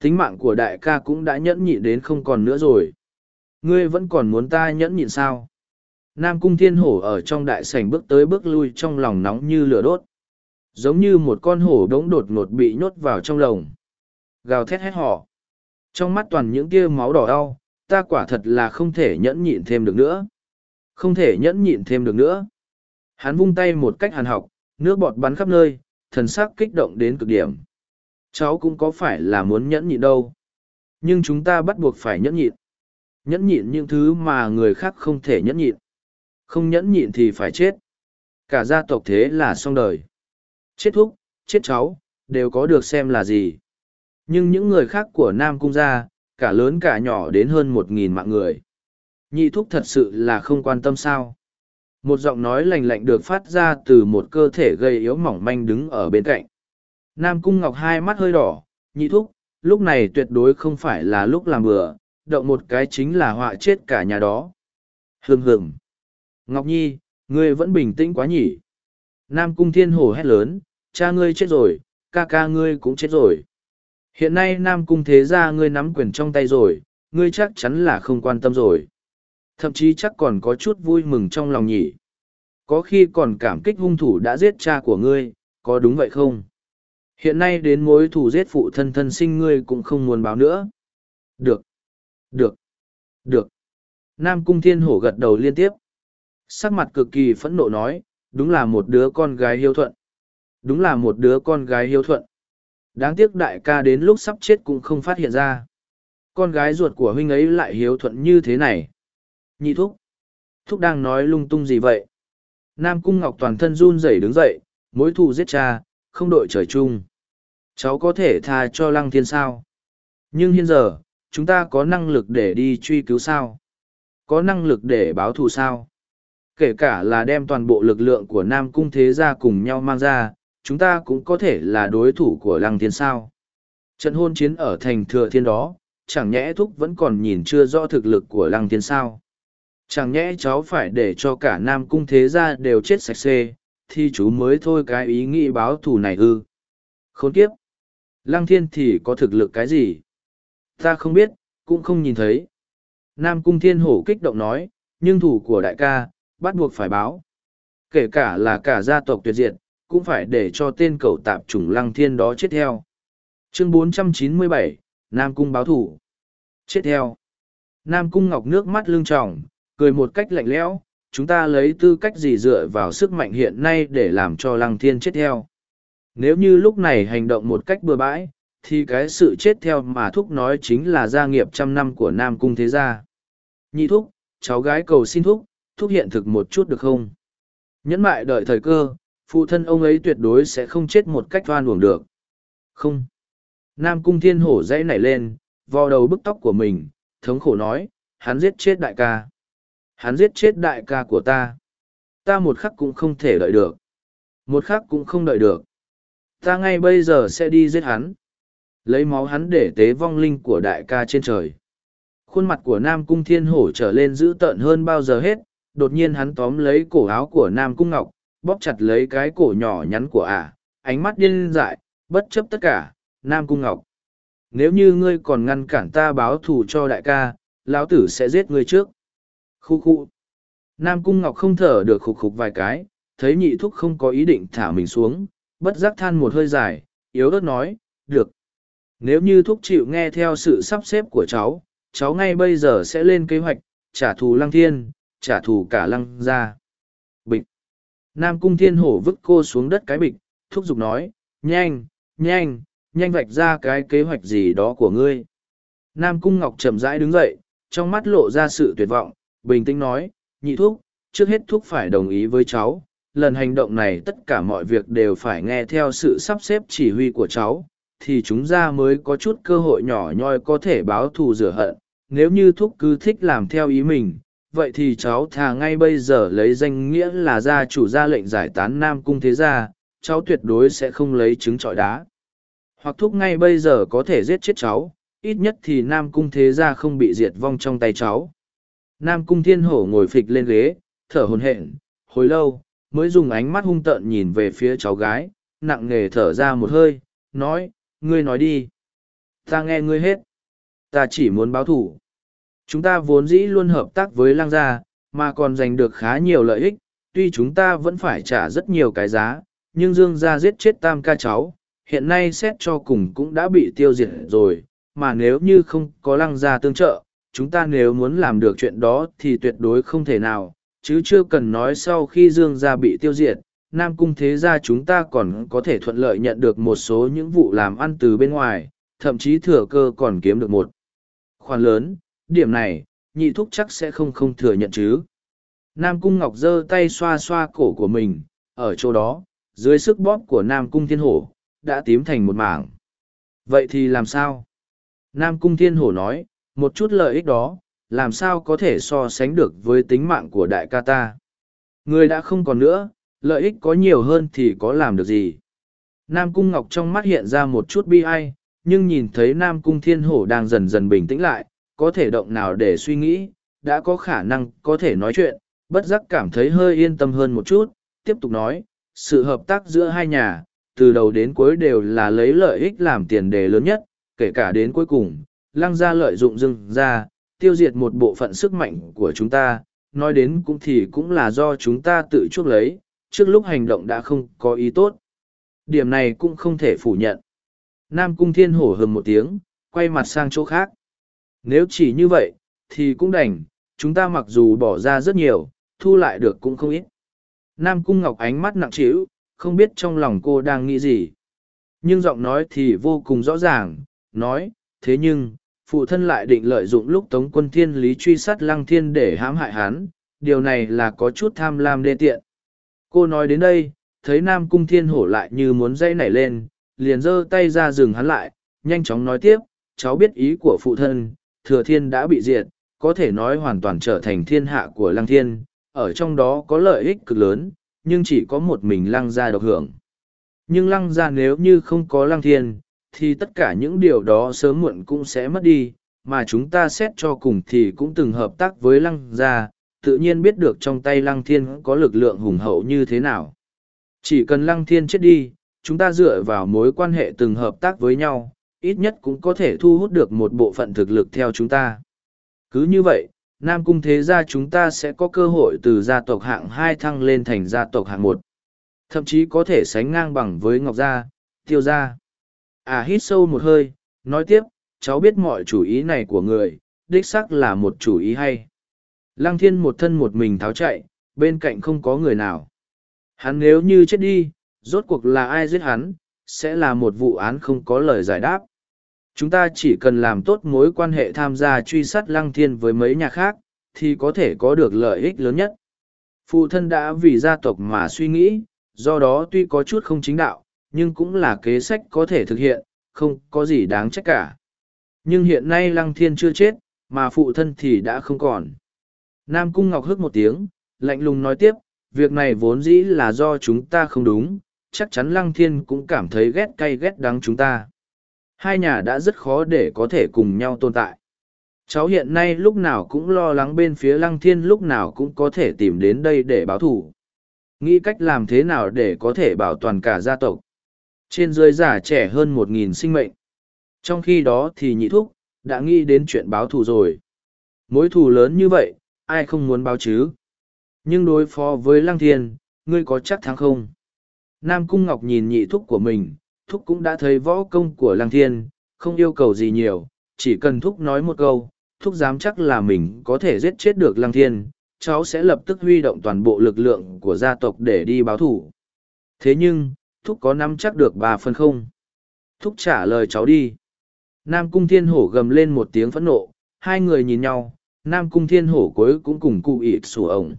tính mạng của đại ca cũng đã nhẫn nhịn đến không còn nữa rồi. Ngươi vẫn còn muốn ta nhẫn nhịn sao? Nam cung thiên hổ ở trong đại sảnh bước tới bước lui trong lòng nóng như lửa đốt. Giống như một con hổ đống đột ngột bị nhốt vào trong lồng. Gào thét hét họ. Trong mắt toàn những tia máu đỏ đau, ta quả thật là không thể nhẫn nhịn thêm được nữa. Không thể nhẫn nhịn thêm được nữa. Hắn vung tay một cách hàn học, nước bọt bắn khắp nơi, thần sắc kích động đến cực điểm. Cháu cũng có phải là muốn nhẫn nhịn đâu. Nhưng chúng ta bắt buộc phải nhẫn nhịn. Nhẫn nhịn những thứ mà người khác không thể nhẫn nhịn. Không nhẫn nhịn thì phải chết. Cả gia tộc thế là xong đời. Chết thúc chết cháu đều có được xem là gì nhưng những người khác của nam cung gia cả lớn cả nhỏ đến hơn một nghìn mạng người nhị thúc thật sự là không quan tâm sao một giọng nói lành lạnh được phát ra từ một cơ thể gây yếu mỏng manh đứng ở bên cạnh Nam Cung Ngọc hai mắt hơi đỏ, nhị thúc, lúc này tuyệt đối không phải là lúc làm bừa, động một cái chính là họa chết cả nhà đó. Hừng hừng. Ngọc Nhi, ngươi vẫn bình tĩnh quá nhỉ. Nam Cung Thiên Hồ hét lớn, cha ngươi chết rồi, ca ca ngươi cũng chết rồi. Hiện nay Nam Cung thế gia ngươi nắm quyền trong tay rồi, ngươi chắc chắn là không quan tâm rồi. Thậm chí chắc còn có chút vui mừng trong lòng nhỉ. Có khi còn cảm kích hung thủ đã giết cha của ngươi, có đúng vậy không? Hiện nay đến mối thù giết phụ thân thân sinh ngươi cũng không muốn báo nữa. Được. Được. Được. Nam Cung Thiên Hổ gật đầu liên tiếp. Sắc mặt cực kỳ phẫn nộ nói, đúng là một đứa con gái hiếu thuận. Đúng là một đứa con gái hiếu thuận. Đáng tiếc đại ca đến lúc sắp chết cũng không phát hiện ra. Con gái ruột của huynh ấy lại hiếu thuận như thế này. Nhị thúc. Thúc đang nói lung tung gì vậy? Nam Cung Ngọc toàn thân run rẩy đứng dậy, mối thù giết cha, không đội trời chung. Cháu có thể tha cho Lăng Thiên sao? Nhưng hiện giờ, chúng ta có năng lực để đi truy cứu sao? Có năng lực để báo thù sao? Kể cả là đem toàn bộ lực lượng của Nam Cung Thế Gia cùng nhau mang ra, chúng ta cũng có thể là đối thủ của Lăng Thiên sao? Trận hôn chiến ở thành thừa thiên đó, chẳng nhẽ thúc vẫn còn nhìn chưa rõ thực lực của Lăng Thiên sao? Chẳng nhẽ cháu phải để cho cả Nam Cung Thế Gia đều chết sạch xê, thì chú mới thôi cái ý nghĩ báo thù này ư. Khốn kiếp! Lăng Thiên thì có thực lực cái gì? Ta không biết, cũng không nhìn thấy. Nam Cung Thiên Hổ kích động nói, nhưng thủ của đại ca, bắt buộc phải báo. Kể cả là cả gia tộc tuyệt diệt, cũng phải để cho tên cầu tạp chủng Lăng Thiên đó chết theo. Chương 497, Nam Cung báo thủ. Chết theo. Nam Cung Ngọc nước mắt lưng tròng, cười một cách lạnh lẽo, chúng ta lấy tư cách gì dựa vào sức mạnh hiện nay để làm cho Lăng Thiên chết theo. Nếu như lúc này hành động một cách bừa bãi, thì cái sự chết theo mà thúc nói chính là gia nghiệp trăm năm của nam cung thế gia nhị thúc cháu gái cầu xin thúc thúc hiện thực một chút được không nhẫn mại đợi thời cơ phụ thân ông ấy tuyệt đối sẽ không chết một cách oan uổng được. Không. Nam cung thiên hổ dãy nảy lên, vò đầu bức tóc của mình, thống khổ nói, hắn giết chết đại ca. Hắn giết chết đại ca của ta. Ta một khắc cũng không thể đợi được. Một khắc cũng không đợi được. Ta ngay bây giờ sẽ đi giết hắn. Lấy máu hắn để tế vong linh của đại ca trên trời. Khuôn mặt của nam cung thiên hổ trở lên dữ tợn hơn bao giờ hết, đột nhiên hắn tóm lấy cổ áo của nam cung ngọc bóp chặt lấy cái cổ nhỏ nhắn của ả ánh mắt điên dại bất chấp tất cả nam cung ngọc. Nếu như ngươi còn ngăn cản ta báo thù cho đại ca lão tử sẽ giết ngươi trước. Khu khu. Nam cung ngọc không thở được khục khục vài cái thấy nhị thúc không có ý định thả mình xuống bất giác than một hơi dài yếu ớt nói được. Nếu như thúc chịu nghe theo sự sắp xếp của cháu, cháu ngay bây giờ sẽ lên kế hoạch, trả thù lăng thiên, trả thù cả lăng gia. Nam cung thiên hổ vứt cô xuống đất cái bịch, thúc giục nói, nhanh, nhanh, nhanh vạch ra cái kế hoạch gì đó của ngươi. Nam cung ngọc chậm rãi đứng dậy, trong mắt lộ ra sự tuyệt vọng, bình tĩnh nói, nhị thúc, trước hết thúc phải đồng ý với cháu. Lần hành động này tất cả mọi việc đều phải nghe theo sự sắp xếp chỉ huy của cháu, thì chúng ta mới có chút cơ hội nhỏ nhoi có thể báo thù rửa hận nếu như thúc cứ thích làm theo ý mình vậy thì cháu thà ngay bây giờ lấy danh nghĩa là gia chủ ra lệnh giải tán nam cung thế gia, cháu tuyệt đối sẽ không lấy trứng trọi đá hoặc thúc ngay bây giờ có thể giết chết cháu, ít nhất thì nam cung thế gia không bị diệt vong trong tay cháu nam cung thiên hổ ngồi phịch lên ghế, thở hồn hện hồi lâu, mới dùng ánh mắt hung tợn nhìn về phía cháu gái, nặng nề thở ra một hơi, nói, ngươi nói đi. Ta nghe ngươi hết. Ta chỉ muốn báo thủ. Chúng ta vốn dĩ luôn hợp tác với lang gia, mà còn giành được khá nhiều lợi ích, tuy chúng ta vẫn phải trả rất nhiều cái giá, nhưng Dương gia giết chết tam ca cháu, hiện nay xét cho cùng cũng đã bị tiêu diệt rồi, mà nếu như không có lăng gia tương trợ, chúng ta nếu muốn làm được chuyện đó thì tuyệt đối không thể nào, chứ chưa cần nói sau khi Dương gia bị tiêu diệt, Nam Cung thế gia chúng ta còn có thể thuận lợi nhận được một số những vụ làm ăn từ bên ngoài, thậm chí thừa cơ còn kiếm được một khoản lớn, điểm này, nhị thúc chắc sẽ không không thừa nhận chứ. Nam Cung Ngọc giơ tay xoa xoa cổ của mình, ở chỗ đó, dưới sức bóp của Nam Cung Thiên Hổ, đã tím thành một mảng. Vậy thì làm sao? Nam Cung Thiên Hổ nói, một chút lợi ích đó, làm sao có thể so sánh được với tính mạng của đại ca ta? Người đã không còn nữa, lợi ích có nhiều hơn thì có làm được gì. Nam Cung Ngọc trong mắt hiện ra một chút bi ai, nhưng nhìn thấy Nam Cung Thiên Hổ đang dần dần bình tĩnh lại, có thể động nào để suy nghĩ, đã có khả năng có thể nói chuyện, bất giác cảm thấy hơi yên tâm hơn một chút, tiếp tục nói, sự hợp tác giữa hai nhà, từ đầu đến cuối đều là lấy lợi ích làm tiền đề lớn nhất, kể cả đến cuối cùng, lăng gia lợi dụng dưng ra, tiêu diệt một bộ phận sức mạnh của chúng ta, nói đến cũng thì cũng là do chúng ta tự chuốc lấy, trước lúc hành động đã không có ý tốt. Điểm này cũng không thể phủ nhận. Nam Cung Thiên hổ hừng một tiếng, quay mặt sang chỗ khác. Nếu chỉ như vậy, thì cũng đành, chúng ta mặc dù bỏ ra rất nhiều, thu lại được cũng không ít. Nam Cung Ngọc ánh mắt nặng trĩu, không biết trong lòng cô đang nghĩ gì. Nhưng giọng nói thì vô cùng rõ ràng, nói, thế nhưng, phụ thân lại định lợi dụng lúc Tống quân thiên lý truy sát lăng thiên để hãm hại hắn, điều này là có chút tham lam đê tiện. Cô nói đến đây, thấy Nam Cung Thiên Hổ lại như muốn dây nảy lên, liền giơ tay ra dừng hắn lại, nhanh chóng nói tiếp, cháu biết ý của phụ thân, thừa thiên đã bị diệt, có thể nói hoàn toàn trở thành thiên hạ của lăng thiên, ở trong đó có lợi ích cực lớn, nhưng chỉ có một mình lăng gia độc hưởng. Nhưng lăng gia nếu như không có lăng thiên, thì tất cả những điều đó sớm muộn cũng sẽ mất đi, mà chúng ta xét cho cùng thì cũng từng hợp tác với lăng gia, tự nhiên biết được trong tay lăng thiên có lực lượng hùng hậu như thế nào. Chỉ cần lăng thiên chết đi, chúng ta dựa vào mối quan hệ từng hợp tác với nhau, ít nhất cũng có thể thu hút được một bộ phận thực lực theo chúng ta. Cứ như vậy, Nam Cung Thế Gia chúng ta sẽ có cơ hội từ gia tộc hạng hai thăng lên thành gia tộc hạng một, Thậm chí có thể sánh ngang bằng với Ngọc Gia, Tiêu Gia. À hít sâu một hơi, nói tiếp, cháu biết mọi chủ ý này của người, đích xác là một chủ ý hay. Lăng thiên một thân một mình tháo chạy, bên cạnh không có người nào. Hắn nếu như chết đi, rốt cuộc là ai giết hắn, sẽ là một vụ án không có lời giải đáp. Chúng ta chỉ cần làm tốt mối quan hệ tham gia truy sát lăng thiên với mấy nhà khác, thì có thể có được lợi ích lớn nhất. Phụ thân đã vì gia tộc mà suy nghĩ, do đó tuy có chút không chính đạo, nhưng cũng là kế sách có thể thực hiện, không có gì đáng trách cả. Nhưng hiện nay lăng thiên chưa chết, mà phụ thân thì đã không còn. Nam Cung Ngọc hức một tiếng, lạnh lùng nói tiếp, việc này vốn dĩ là do chúng ta không đúng, chắc chắn Lăng Thiên cũng cảm thấy ghét cay ghét đắng chúng ta. Hai nhà đã rất khó để có thể cùng nhau tồn tại. Cháu hiện nay lúc nào cũng lo lắng bên phía Lăng Thiên lúc nào cũng có thể tìm đến đây để báo thủ. Nghĩ cách làm thế nào để có thể bảo toàn cả gia tộc. Trên dưới giả trẻ hơn một nghìn sinh mệnh. Trong khi đó thì nhị thúc, đã nghĩ đến chuyện báo thù rồi. Mối thù lớn như vậy, ai không muốn báo chứ? Nhưng đối phó với Lăng Thiên, ngươi có chắc thắng không? Nam Cung Ngọc nhìn nhị thúc của mình, thúc cũng đã thấy võ công của Lăng Thiên, không yêu cầu gì nhiều, chỉ cần thúc nói một câu, thúc dám chắc là mình có thể giết chết được Lăng Thiên, cháu sẽ lập tức huy động toàn bộ lực lượng của gia tộc để đi báo thủ. Thế nhưng, thúc có nắm chắc được ba phần không? Thúc trả lời cháu đi. Nam Cung Thiên Hổ gầm lên một tiếng phẫn nộ, hai người nhìn nhau, Nam Cung Thiên Hổ cuối cũng cùng cụ ịt sủ ổng.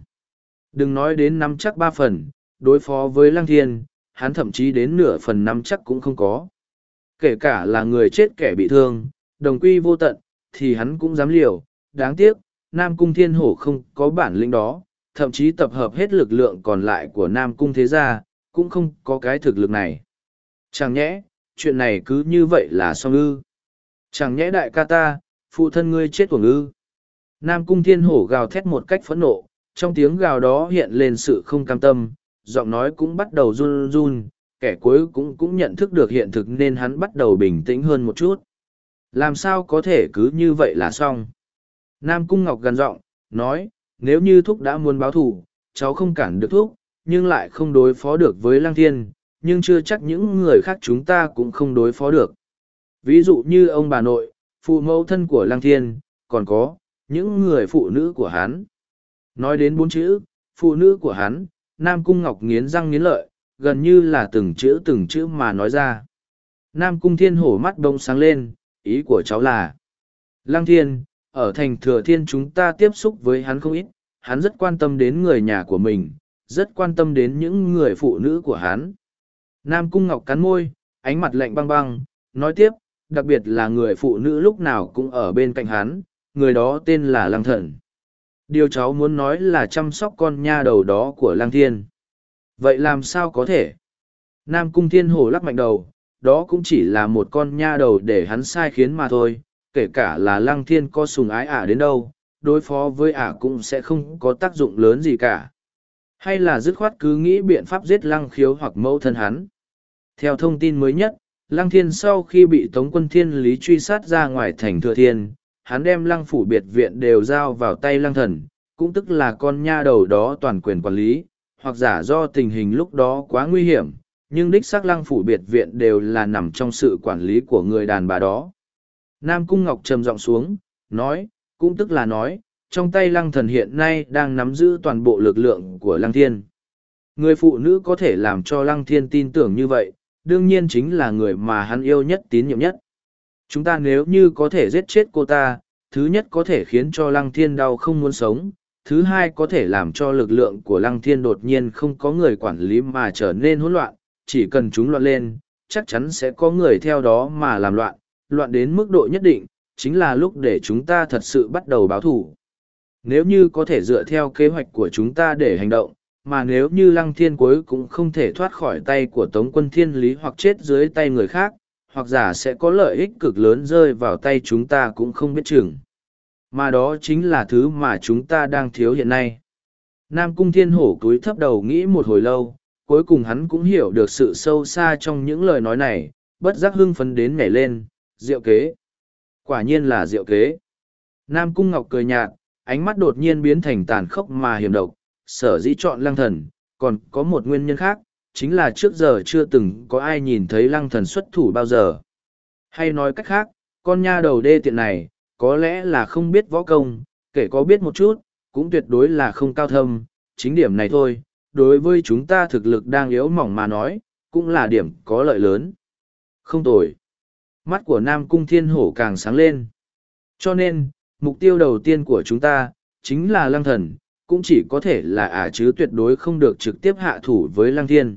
Đừng nói đến nắm chắc ba phần, đối phó với Lăng Thiên, hắn thậm chí đến nửa phần nắm chắc cũng không có. Kể cả là người chết kẻ bị thương, đồng quy vô tận, thì hắn cũng dám liều. Đáng tiếc, Nam Cung Thiên Hổ không có bản lĩnh đó, thậm chí tập hợp hết lực lượng còn lại của Nam Cung Thế Gia, cũng không có cái thực lực này. Chẳng nhẽ, chuyện này cứ như vậy là xong ư. Chẳng nhẽ đại ca ta, phụ thân ngươi chết của ư. Nam Cung Thiên Hổ gào thét một cách phẫn nộ, trong tiếng gào đó hiện lên sự không cam tâm, giọng nói cũng bắt đầu run run, kẻ cuối cũng cũng nhận thức được hiện thực nên hắn bắt đầu bình tĩnh hơn một chút. Làm sao có thể cứ như vậy là xong? Nam Cung Ngọc gần giọng, nói, nếu như Thúc đã muốn báo thù, cháu không cản được Thúc, nhưng lại không đối phó được với Lăng Thiên, nhưng chưa chắc những người khác chúng ta cũng không đối phó được. Ví dụ như ông bà nội, phụ mẫu thân của Lăng Thiên, còn có, những người phụ nữ của hắn. Nói đến bốn chữ, phụ nữ của hắn, Nam Cung Ngọc nghiến răng nghiến lợi, gần như là từng chữ từng chữ mà nói ra. Nam Cung Thiên hổ mắt bông sáng lên, ý của cháu là Lăng Thiên, ở thành thừa thiên chúng ta tiếp xúc với hắn không ít, hắn rất quan tâm đến người nhà của mình, rất quan tâm đến những người phụ nữ của hắn. Nam Cung Ngọc cắn môi, ánh mặt lạnh băng băng, nói tiếp, đặc biệt là người phụ nữ lúc nào cũng ở bên cạnh hắn, người đó tên là Lăng Thần. Điều cháu muốn nói là chăm sóc con nha đầu đó của Lang Thiên. Vậy làm sao có thể? Nam Cung Thiên Hồ lắc mạnh đầu, đó cũng chỉ là một con nha đầu để hắn sai khiến mà thôi, kể cả là Lăng Thiên có sùng ái ả đến đâu, đối phó với ả cũng sẽ không có tác dụng lớn gì cả. Hay là dứt khoát cứ nghĩ biện pháp giết Lăng Khiếu hoặc mẫu thân hắn. Theo thông tin mới nhất, Lăng thiên sau khi bị tống quân thiên lý truy sát ra ngoài thành thừa thiên, hắn đem lăng phủ biệt viện đều giao vào tay lăng thần, cũng tức là con nha đầu đó toàn quyền quản lý, hoặc giả do tình hình lúc đó quá nguy hiểm, nhưng đích xác lăng phủ biệt viện đều là nằm trong sự quản lý của người đàn bà đó. Nam Cung Ngọc trầm giọng xuống, nói, cũng tức là nói, trong tay lăng thần hiện nay đang nắm giữ toàn bộ lực lượng của lăng thiên. Người phụ nữ có thể làm cho lăng thiên tin tưởng như vậy, đương nhiên chính là người mà hắn yêu nhất tín nhiệm nhất. Chúng ta nếu như có thể giết chết cô ta, thứ nhất có thể khiến cho lăng thiên đau không muốn sống, thứ hai có thể làm cho lực lượng của lăng thiên đột nhiên không có người quản lý mà trở nên hỗn loạn, chỉ cần chúng loạn lên, chắc chắn sẽ có người theo đó mà làm loạn, loạn đến mức độ nhất định, chính là lúc để chúng ta thật sự bắt đầu báo thủ. Nếu như có thể dựa theo kế hoạch của chúng ta để hành động, mà nếu như lăng thiên cuối cũng không thể thoát khỏi tay của tống quân thiên lý hoặc chết dưới tay người khác, hoặc giả sẽ có lợi ích cực lớn rơi vào tay chúng ta cũng không biết chừng. Mà đó chính là thứ mà chúng ta đang thiếu hiện nay. Nam Cung Thiên Hổ cúi thấp đầu nghĩ một hồi lâu, cuối cùng hắn cũng hiểu được sự sâu xa trong những lời nói này, bất giác hưng phấn đến nhảy lên, diệu kế. Quả nhiên là diệu kế. Nam Cung Ngọc cười nhạt, ánh mắt đột nhiên biến thành tàn khốc mà hiểm độc, sở dĩ chọn lăng thần, còn có một nguyên nhân khác, chính là trước giờ chưa từng có ai nhìn thấy lăng thần xuất thủ bao giờ. Hay nói cách khác, con nha đầu đê tiện này, có lẽ là không biết võ công, kể có biết một chút, cũng tuyệt đối là không cao thâm, chính điểm này thôi, đối với chúng ta thực lực đang yếu mỏng mà nói, cũng là điểm có lợi lớn. Không tồi. Mắt của Nam Cung Thiên Hổ càng sáng lên. Cho nên, mục tiêu đầu tiên của chúng ta, chính là lăng thần, cũng chỉ có thể là ả chứ tuyệt đối không được trực tiếp hạ thủ với lăng thiên.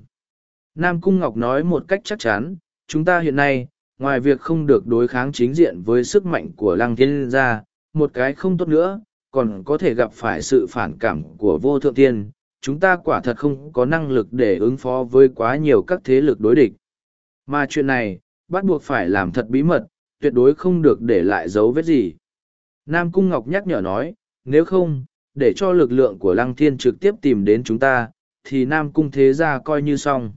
Nam Cung Ngọc nói một cách chắc chắn, chúng ta hiện nay, ngoài việc không được đối kháng chính diện với sức mạnh của lăng thiên ra, một cái không tốt nữa, còn có thể gặp phải sự phản cảm của vô thượng tiên. Chúng ta quả thật không có năng lực để ứng phó với quá nhiều các thế lực đối địch. Mà chuyện này, bắt buộc phải làm thật bí mật, tuyệt đối không được để lại dấu vết gì. Nam Cung Ngọc nhắc nhở nói, nếu không, để cho lực lượng của Lăng Thiên trực tiếp tìm đến chúng ta, thì Nam Cung thế Gia coi như xong.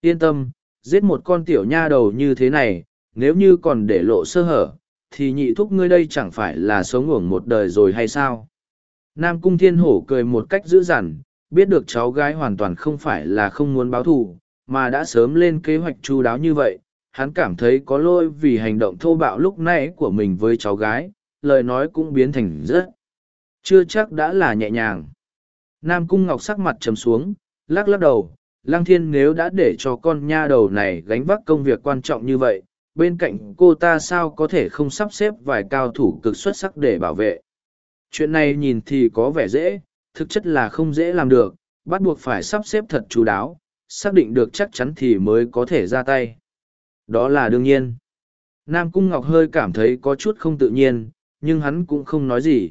Yên tâm, giết một con tiểu nha đầu như thế này, nếu như còn để lộ sơ hở, thì nhị thúc ngươi đây chẳng phải là sống uổng một đời rồi hay sao? Nam Cung Thiên Hổ cười một cách dữ dằn, biết được cháu gái hoàn toàn không phải là không muốn báo thù, mà đã sớm lên kế hoạch chu đáo như vậy. Hắn cảm thấy có lỗi vì hành động thô bạo lúc nãy của mình với cháu gái, lời nói cũng biến thành rất chưa chắc đã là nhẹ nhàng. Nam Cung Ngọc sắc mặt trầm xuống, lắc lắc đầu, Lăng Thiên nếu đã để cho con nha đầu này gánh vác công việc quan trọng như vậy, bên cạnh cô ta sao có thể không sắp xếp vài cao thủ cực xuất sắc để bảo vệ. Chuyện này nhìn thì có vẻ dễ, thực chất là không dễ làm được, bắt buộc phải sắp xếp thật chú đáo, xác định được chắc chắn thì mới có thể ra tay. Đó là đương nhiên. Nam Cung Ngọc hơi cảm thấy có chút không tự nhiên, nhưng hắn cũng không nói gì.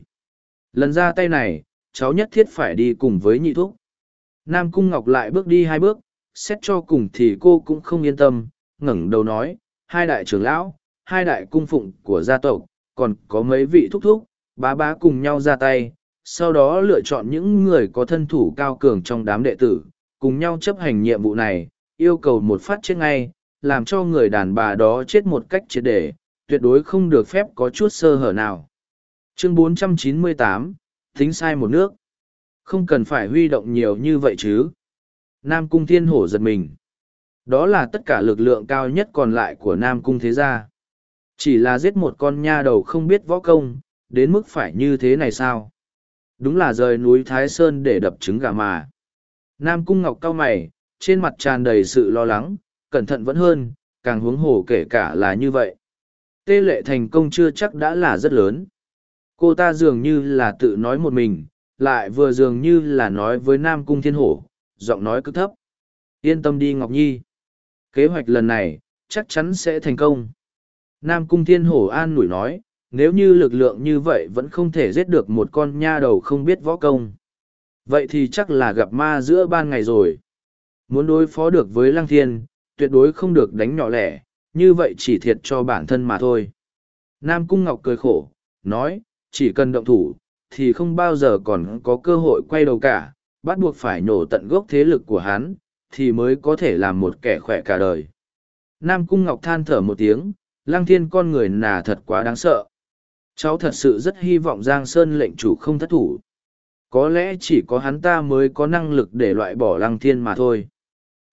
Lần ra tay này, cháu nhất thiết phải đi cùng với nhị thúc. Nam Cung Ngọc lại bước đi hai bước, xét cho cùng thì cô cũng không yên tâm, ngẩng đầu nói, hai đại trưởng lão, hai đại cung phụng của gia tộc, còn có mấy vị thúc thúc, bá bá cùng nhau ra tay, sau đó lựa chọn những người có thân thủ cao cường trong đám đệ tử, cùng nhau chấp hành nhiệm vụ này, yêu cầu một phát chết ngay, làm cho người đàn bà đó chết một cách triệt để, tuyệt đối không được phép có chút sơ hở nào chương 498, tính sai một nước. Không cần phải huy động nhiều như vậy chứ. Nam cung thiên hổ giật mình. Đó là tất cả lực lượng cao nhất còn lại của nam cung thế gia. Chỉ là giết một con nha đầu không biết võ công đến mức phải như thế này sao? Đúng là rời núi thái sơn để đập trứng gà mà. Nam cung ngọc cao mày trên mặt tràn đầy sự lo lắng cẩn thận vẫn hơn càng huống hồ kể cả là như vậy. Tê lệ thành công chưa chắc đã là rất lớn cô ta dường như là tự nói một mình, lại vừa dường như là nói với nam cung thiên hổ, giọng nói cứ thấp. Yên tâm đi, ngọc nhi. Kế hoạch lần này, chắc chắn sẽ thành công. Nam cung thiên hổ an ủi nói, nếu như lực lượng như vậy vẫn không thể giết được một con nha đầu không biết võ công, vậy thì chắc là gặp ma giữa ban ngày rồi. Muốn đối phó được với lăng thiên, tuyệt đối không được đánh nhỏ lẻ, như vậy chỉ thiệt cho bản thân mà thôi. Nam cung ngọc cười khổ, nói chỉ cần động thủ, thì không bao giờ còn có cơ hội quay đầu cả, bắt buộc phải nổ tận gốc thế lực của hắn, thì mới có thể làm một kẻ khỏe cả đời. Nam Cung Ngọc than thở một tiếng, Lăng Thiên con người nà thật quá đáng sợ. Cháu thật sự rất hy vọng Giang Sơn lệnh chủ không thất thủ. Có lẽ chỉ có hắn ta mới có năng lực để loại bỏ Lăng Thiên mà thôi.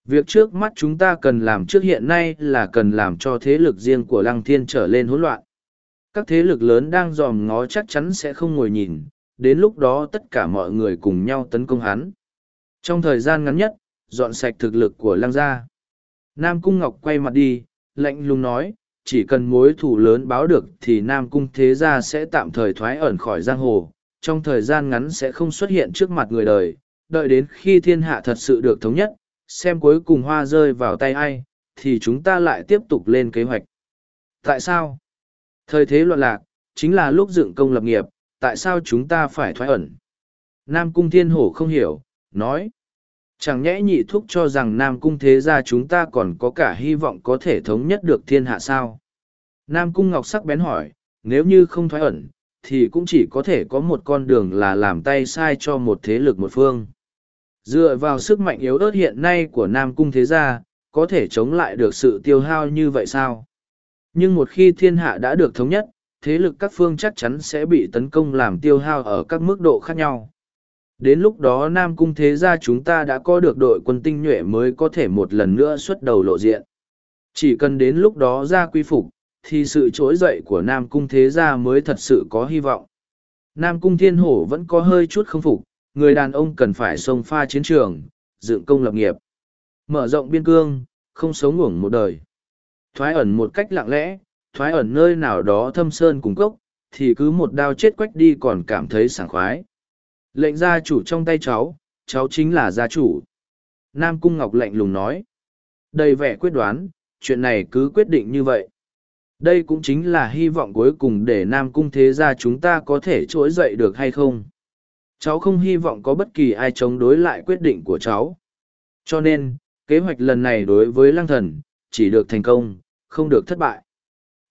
Việc trước mắt chúng ta cần làm trước hiện nay là cần làm cho thế lực riêng của Lăng Thiên trở lên hỗn loạn. Các thế lực lớn đang dòm ngó chắc chắn sẽ không ngồi nhìn, đến lúc đó tất cả mọi người cùng nhau tấn công hắn. Trong thời gian ngắn nhất, dọn sạch thực lực của Lăng gia. Nam Cung Ngọc quay mặt đi, lạnh lùng nói, chỉ cần mối thủ lớn báo được thì Nam Cung Thế Gia sẽ tạm thời thoái ẩn khỏi giang hồ, trong thời gian ngắn sẽ không xuất hiện trước mặt người đời, đợi đến khi thiên hạ thật sự được thống nhất, xem cuối cùng hoa rơi vào tay ai, thì chúng ta lại tiếp tục lên kế hoạch. Tại sao? Thời thế loạn lạc, chính là lúc dựng công lập nghiệp, tại sao chúng ta phải thoái ẩn? Nam Cung Thiên Hổ không hiểu, nói. Chẳng nhẽ nhị thúc cho rằng Nam Cung thế gia chúng ta còn có cả hy vọng có thể thống nhất được thiên hạ sao? Nam Cung Ngọc sắc bén hỏi, nếu như không thoái ẩn, thì cũng chỉ có thể có một con đường là làm tay sai cho một thế lực một phương. Dựa vào sức mạnh yếu ớt hiện nay của Nam Cung thế gia, có thể chống lại được sự tiêu hao như vậy sao? Nhưng một khi thiên hạ đã được thống nhất, thế lực các phương chắc chắn sẽ bị tấn công làm tiêu hao ở các mức độ khác nhau. Đến lúc đó Nam Cung Thế Gia chúng ta đã có được đội quân tinh nhuệ mới có thể một lần nữa xuất đầu lộ diện. Chỉ cần đến lúc đó ra quy phục, thì sự trỗi dậy của Nam Cung Thế Gia mới thật sự có hy vọng. Nam Cung Thiên Hổ vẫn có hơi chút không phục, người đàn ông cần phải xông pha chiến trường, dựng công lập nghiệp. Mở rộng biên cương, không sống ngủng một đời. Thoái ẩn một cách lặng lẽ, thoái ẩn nơi nào đó thâm sơn cùng cốc, thì cứ một đao chết quách đi còn cảm thấy sảng khoái. Lệnh gia chủ trong tay cháu cháu chính là gia chủ. Nam cung ngọc lạnh lùng nói. Đầy vẻ quyết đoán chuyện này cứ quyết định như vậy. Đây cũng chính là hy vọng cuối cùng để nam cung thế gia chúng ta có thể trỗi dậy được hay không? Cháu không hy vọng có bất kỳ ai chống đối lại quyết định của cháu. Cho nên kế hoạch lần này đối với lăng thần chỉ được thành công không được thất bại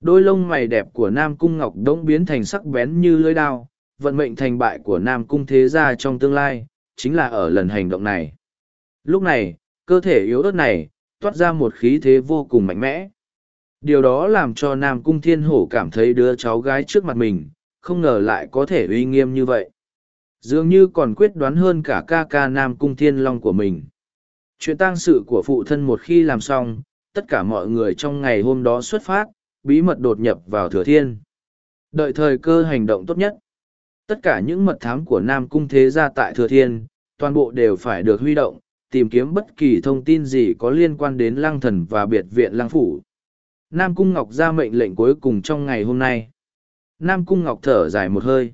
đôi lông mày đẹp của nam cung ngọc đống biến thành sắc bén như lưỡi đao vận mệnh thành bại của Nam Cung Thế Gia trong tương lai, chính là ở lần hành động này. Lúc này, cơ thể yếu ớt này, toát ra một khí thế vô cùng mạnh mẽ. Điều đó làm cho Nam Cung Thiên Hổ cảm thấy đứa cháu gái trước mặt mình, không ngờ lại có thể uy nghiêm như vậy. Dường như còn quyết đoán hơn cả ca ca Nam Cung Thiên Long của mình. Chuyện tang sự của phụ thân một khi làm xong, tất cả mọi người trong ngày hôm đó xuất phát, bí mật đột nhập vào thừa thiên. Đợi thời cơ hành động tốt nhất. Tất cả những mật thám của Nam Cung Thế Gia tại Thừa Thiên, toàn bộ đều phải được huy động, tìm kiếm bất kỳ thông tin gì có liên quan đến Lăng Thần và biệt viện Lăng Phủ. Nam Cung Ngọc ra mệnh lệnh cuối cùng trong ngày hôm nay. Nam Cung Ngọc thở dài một hơi.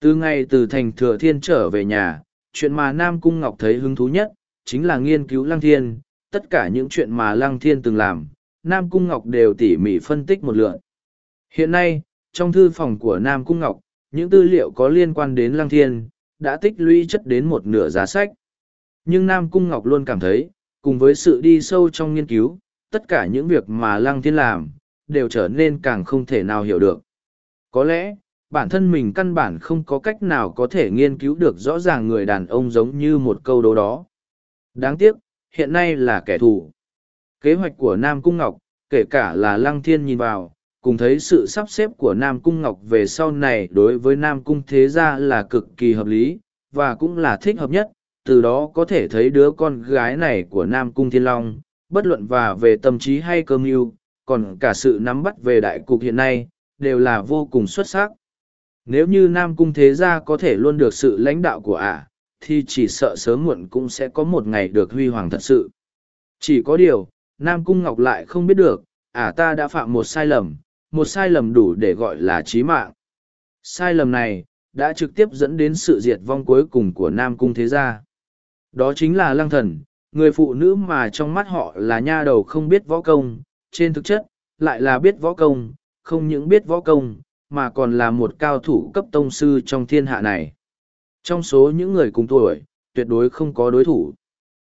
Từ ngày từ thành Thừa Thiên trở về nhà, chuyện mà Nam Cung Ngọc thấy hứng thú nhất, chính là nghiên cứu Lăng Thiên. Tất cả những chuyện mà Lăng Thiên từng làm, Nam Cung Ngọc đều tỉ mỉ phân tích một lượt. Hiện nay, trong thư phòng của Nam Cung Ngọc, những tư liệu có liên quan đến lăng thiên, đã tích lũy chất đến một nửa giá sách. Nhưng Nam Cung Ngọc luôn cảm thấy, cùng với sự đi sâu trong nghiên cứu, tất cả những việc mà lăng thiên làm, đều trở nên càng không thể nào hiểu được. Có lẽ, bản thân mình căn bản không có cách nào có thể nghiên cứu được rõ ràng người đàn ông giống như một câu đố đó. Đáng tiếc, hiện nay là kẻ thù. Kế hoạch của Nam Cung Ngọc, kể cả là Lăng Thiên nhìn vào, cùng thấy sự sắp xếp của Nam Cung Ngọc về sau này đối với Nam Cung Thế Gia là cực kỳ hợp lý, và cũng là thích hợp nhất, từ đó có thể thấy đứa con gái này của Nam Cung Thiên Long, bất luận và về tâm trí hay cơ mưu, còn cả sự nắm bắt về đại cục hiện nay, đều là vô cùng xuất sắc. Nếu như Nam Cung Thế Gia có thể luôn được sự lãnh đạo của ả, thì chỉ sợ sớm muộn cũng sẽ có một ngày được huy hoàng thật sự. Chỉ có điều, Nam Cung Ngọc lại không biết được, ả ta đã phạm một sai lầm, một sai lầm đủ để gọi là chí mạng. Sai lầm này, đã trực tiếp dẫn đến sự diệt vong cuối cùng của Nam Cung Thế Gia. Đó chính là Lăng Thần, người phụ nữ mà trong mắt họ là nha đầu không biết võ công, trên thực chất, lại là biết võ công, không những biết võ công, mà còn là một cao thủ cấp tông sư trong thiên hạ này. Trong số những người cùng tuổi, tuyệt đối không có đối thủ.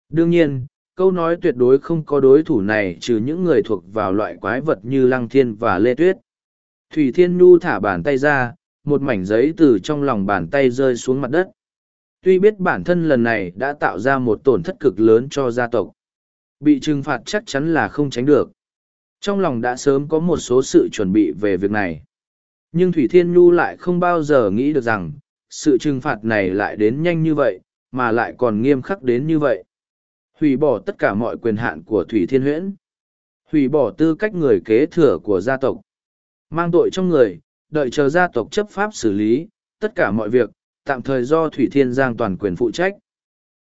Đương nhiên, câu nói tuyệt đối không có đối thủ này trừ những người thuộc vào loại quái vật như lăng thiên và lê tuyết thủy thiên nhu thả bàn tay ra một mảnh giấy từ trong lòng bàn tay rơi xuống mặt đất tuy biết bản thân lần này đã tạo ra một tổn thất cực lớn cho gia tộc bị trừng phạt chắc chắn là không tránh được Trong lòng đã sớm có một số sự chuẩn bị về việc này. Nhưng Thủy Thiên Nhu lại không bao giờ nghĩ được rằng, sự trừng phạt này lại đến nhanh như vậy, mà lại còn nghiêm khắc đến như vậy. Hủy bỏ tất cả mọi quyền hạn của Thủy Thiên Huyễn. Hủy bỏ tư cách người kế thừa của gia tộc. Mang tội trong người, đợi chờ gia tộc chấp pháp xử lý, tất cả mọi việc, tạm thời do Thủy Thiên Giang toàn quyền phụ trách.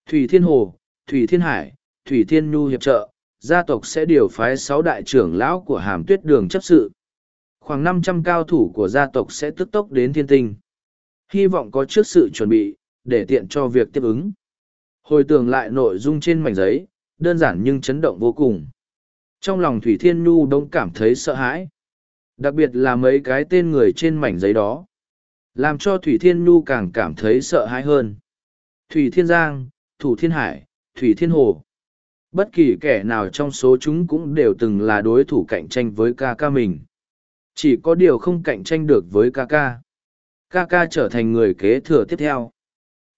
Thủy Thiên Hồ, Thủy Thiên Hải, Thủy Thiên Nhu hiệp trợ, gia tộc sẽ điều phái sáu đại trưởng lão của hàm tuyết đường chấp sự. Khoảng năm trăm cao thủ của gia tộc sẽ tức tốc đến thiên tinh. Hy vọng có trước sự chuẩn bị, để tiện cho việc tiếp ứng. Hồi tưởng lại nội dung trên mảnh giấy, đơn giản nhưng chấn động vô cùng. Trong lòng Thủy Thiên Nhu đông cảm thấy sợ hãi. Đặc biệt là mấy cái tên người trên mảnh giấy đó. Làm cho Thủy Thiên Nhu càng cảm thấy sợ hãi hơn. Thủy Thiên Giang, Thủ Thiên Hải, Thủy Thiên Hồ. Bất kỳ kẻ nào trong số chúng cũng đều từng là đối thủ cạnh tranh với ca ca mình. Chỉ có điều không cạnh tranh được với ca ca. Ca ca trở thành người kế thừa tiếp theo.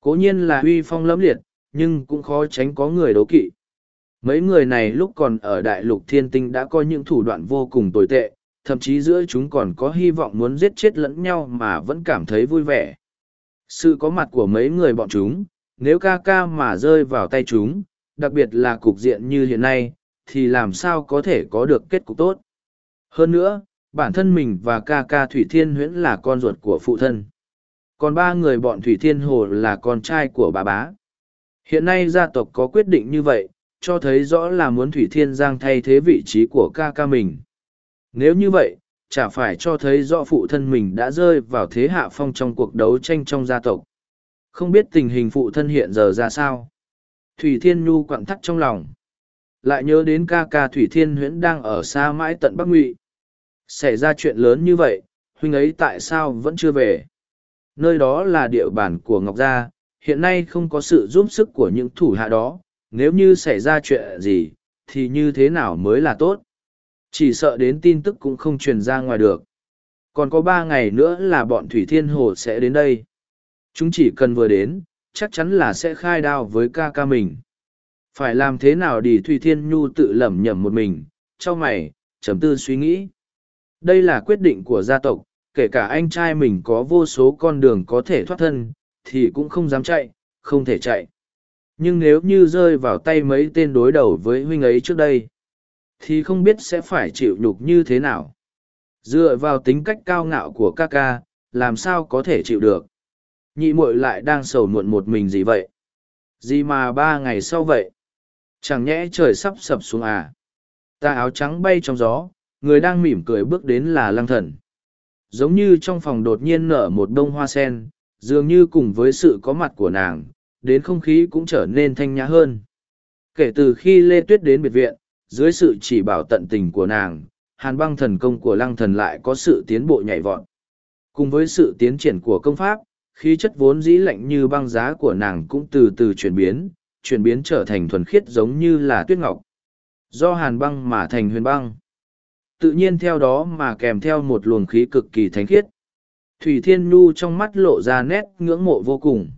Cố nhiên là huy phong lẫm liệt, nhưng cũng khó tránh có người đấu kỵ. Mấy người này lúc còn ở đại lục thiên tinh đã có những thủ đoạn vô cùng tồi tệ, thậm chí giữa chúng còn có hy vọng muốn giết chết lẫn nhau mà vẫn cảm thấy vui vẻ. Sự có mặt của mấy người bọn chúng, nếu ca ca mà rơi vào tay chúng, đặc biệt là cục diện như hiện nay, thì làm sao có thể có được kết cục tốt. Hơn nữa, bản thân mình và ca ca Thủy Thiên Huyễn là con ruột của phụ thân. Còn ba người bọn Thủy Thiên Hồ là con trai của bà bá. Hiện nay gia tộc có quyết định như vậy, cho thấy rõ là muốn Thủy Thiên Giang thay thế vị trí của ca ca mình. Nếu như vậy, chả phải cho thấy rõ phụ thân mình đã rơi vào thế hạ phong trong cuộc đấu tranh trong gia tộc. Không biết tình hình phụ thân hiện giờ ra sao. Thủy Thiên Nhu quặn thắt trong lòng. Lại nhớ đến ca ca Thủy Thiên Huyễn đang ở xa mãi tận Bắc Ngụy. Xảy ra chuyện lớn như vậy, huynh ấy tại sao vẫn chưa về? Nơi đó là địa bàn của Ngọc Gia, hiện nay không có sự giúp sức của những thủ hạ đó, nếu như xảy ra chuyện gì, thì như thế nào mới là tốt? Chỉ sợ đến tin tức cũng không truyền ra ngoài được. Còn có ba ngày nữa là bọn Thủy Thiên Hồ sẽ đến đây. Chúng chỉ cần vừa đến, chắc chắn là sẽ khai đao với ca ca mình. Phải làm thế nào để Thủy Thiên Nhu tự lẩm nhẩm một mình, cho mày, chấm tư suy nghĩ. Đây là quyết định của gia tộc, kể cả anh trai mình có vô số con đường có thể thoát thân, thì cũng không dám chạy, không thể chạy. Nhưng nếu như rơi vào tay mấy tên đối đầu với huynh ấy trước đây, thì không biết sẽ phải chịu nhục như thế nào. Dựa vào tính cách cao ngạo của ca ca, làm sao có thể chịu được. Nhị muội lại đang sầu muộn một mình gì vậy? Gì mà ba ngày sau vậy? Chẳng nhẽ trời sắp sập xuống à? Ta áo trắng bay trong gió, người đang mỉm cười bước đến là lăng thần. Giống như trong phòng đột nhiên nở một bông hoa sen, dường như cùng với sự có mặt của nàng, đến không khí cũng trở nên thanh nhã hơn. Kể từ khi Lê Tuyết đến biệt viện, dưới sự chỉ bảo tận tình của nàng, hàn băng thần công của lăng thần lại có sự tiến bộ nhảy vọt. Cùng với sự tiến triển của công pháp, khí chất vốn dĩ lạnh như băng giá của nàng cũng từ từ chuyển biến, chuyển biến trở thành thuần khiết giống như là tuyết ngọc. Do hàn băng mà thành huyền băng. Tự nhiên theo đó mà kèm theo một luồng khí cực kỳ thánh khiết. Thủy Thiên Nhu trong mắt lộ ra nét ngưỡng mộ vô cùng.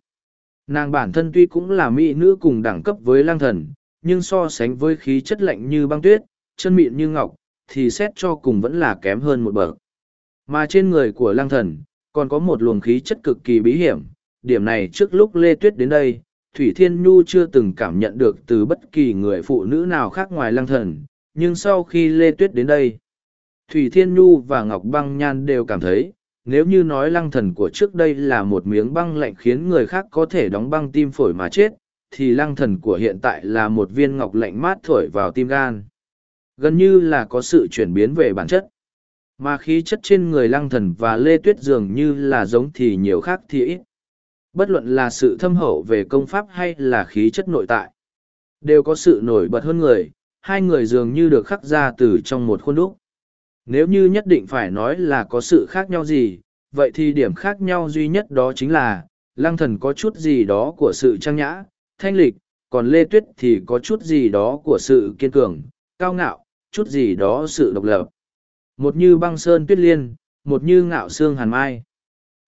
Nàng bản thân tuy cũng là mỹ nữ cùng đẳng cấp với lang thần, nhưng so sánh với khí chất lạnh như băng tuyết, chân mịn như ngọc, thì xét cho cùng vẫn là kém hơn một bậc. Mà trên người của lang thần, còn có một luồng khí chất cực kỳ bí hiểm, điểm này trước lúc Lê Tuyết đến đây, Thủy Thiên Nhu chưa từng cảm nhận được từ bất kỳ người phụ nữ nào khác ngoài lang thần, nhưng sau khi Lê Tuyết đến đây, Thủy Thiên Nhu và Ngọc Băng Nhan đều cảm thấy, nếu như nói lăng thần của trước đây là một miếng băng lạnh khiến người khác có thể đóng băng tim phổi mà chết, thì lăng thần của hiện tại là một viên ngọc lạnh mát thổi vào tim gan. Gần như là có sự chuyển biến về bản chất. Mà khí chất trên người lăng thần và lê tuyết dường như là giống thì nhiều khác thì ít. Bất luận là sự thâm hậu về công pháp hay là khí chất nội tại. Đều có sự nổi bật hơn người, hai người dường như được khắc ra từ trong một khuôn đúc. Nếu như nhất định phải nói là có sự khác nhau gì, vậy thì điểm khác nhau duy nhất đó chính là, lăng thần có chút gì đó của sự trang nhã, thanh lịch, còn Lê Tuyết thì có chút gì đó của sự kiên cường, cao ngạo, chút gì đó sự độc lập. Một như băng sơn tuyết liên, một như ngạo xương hàn mai.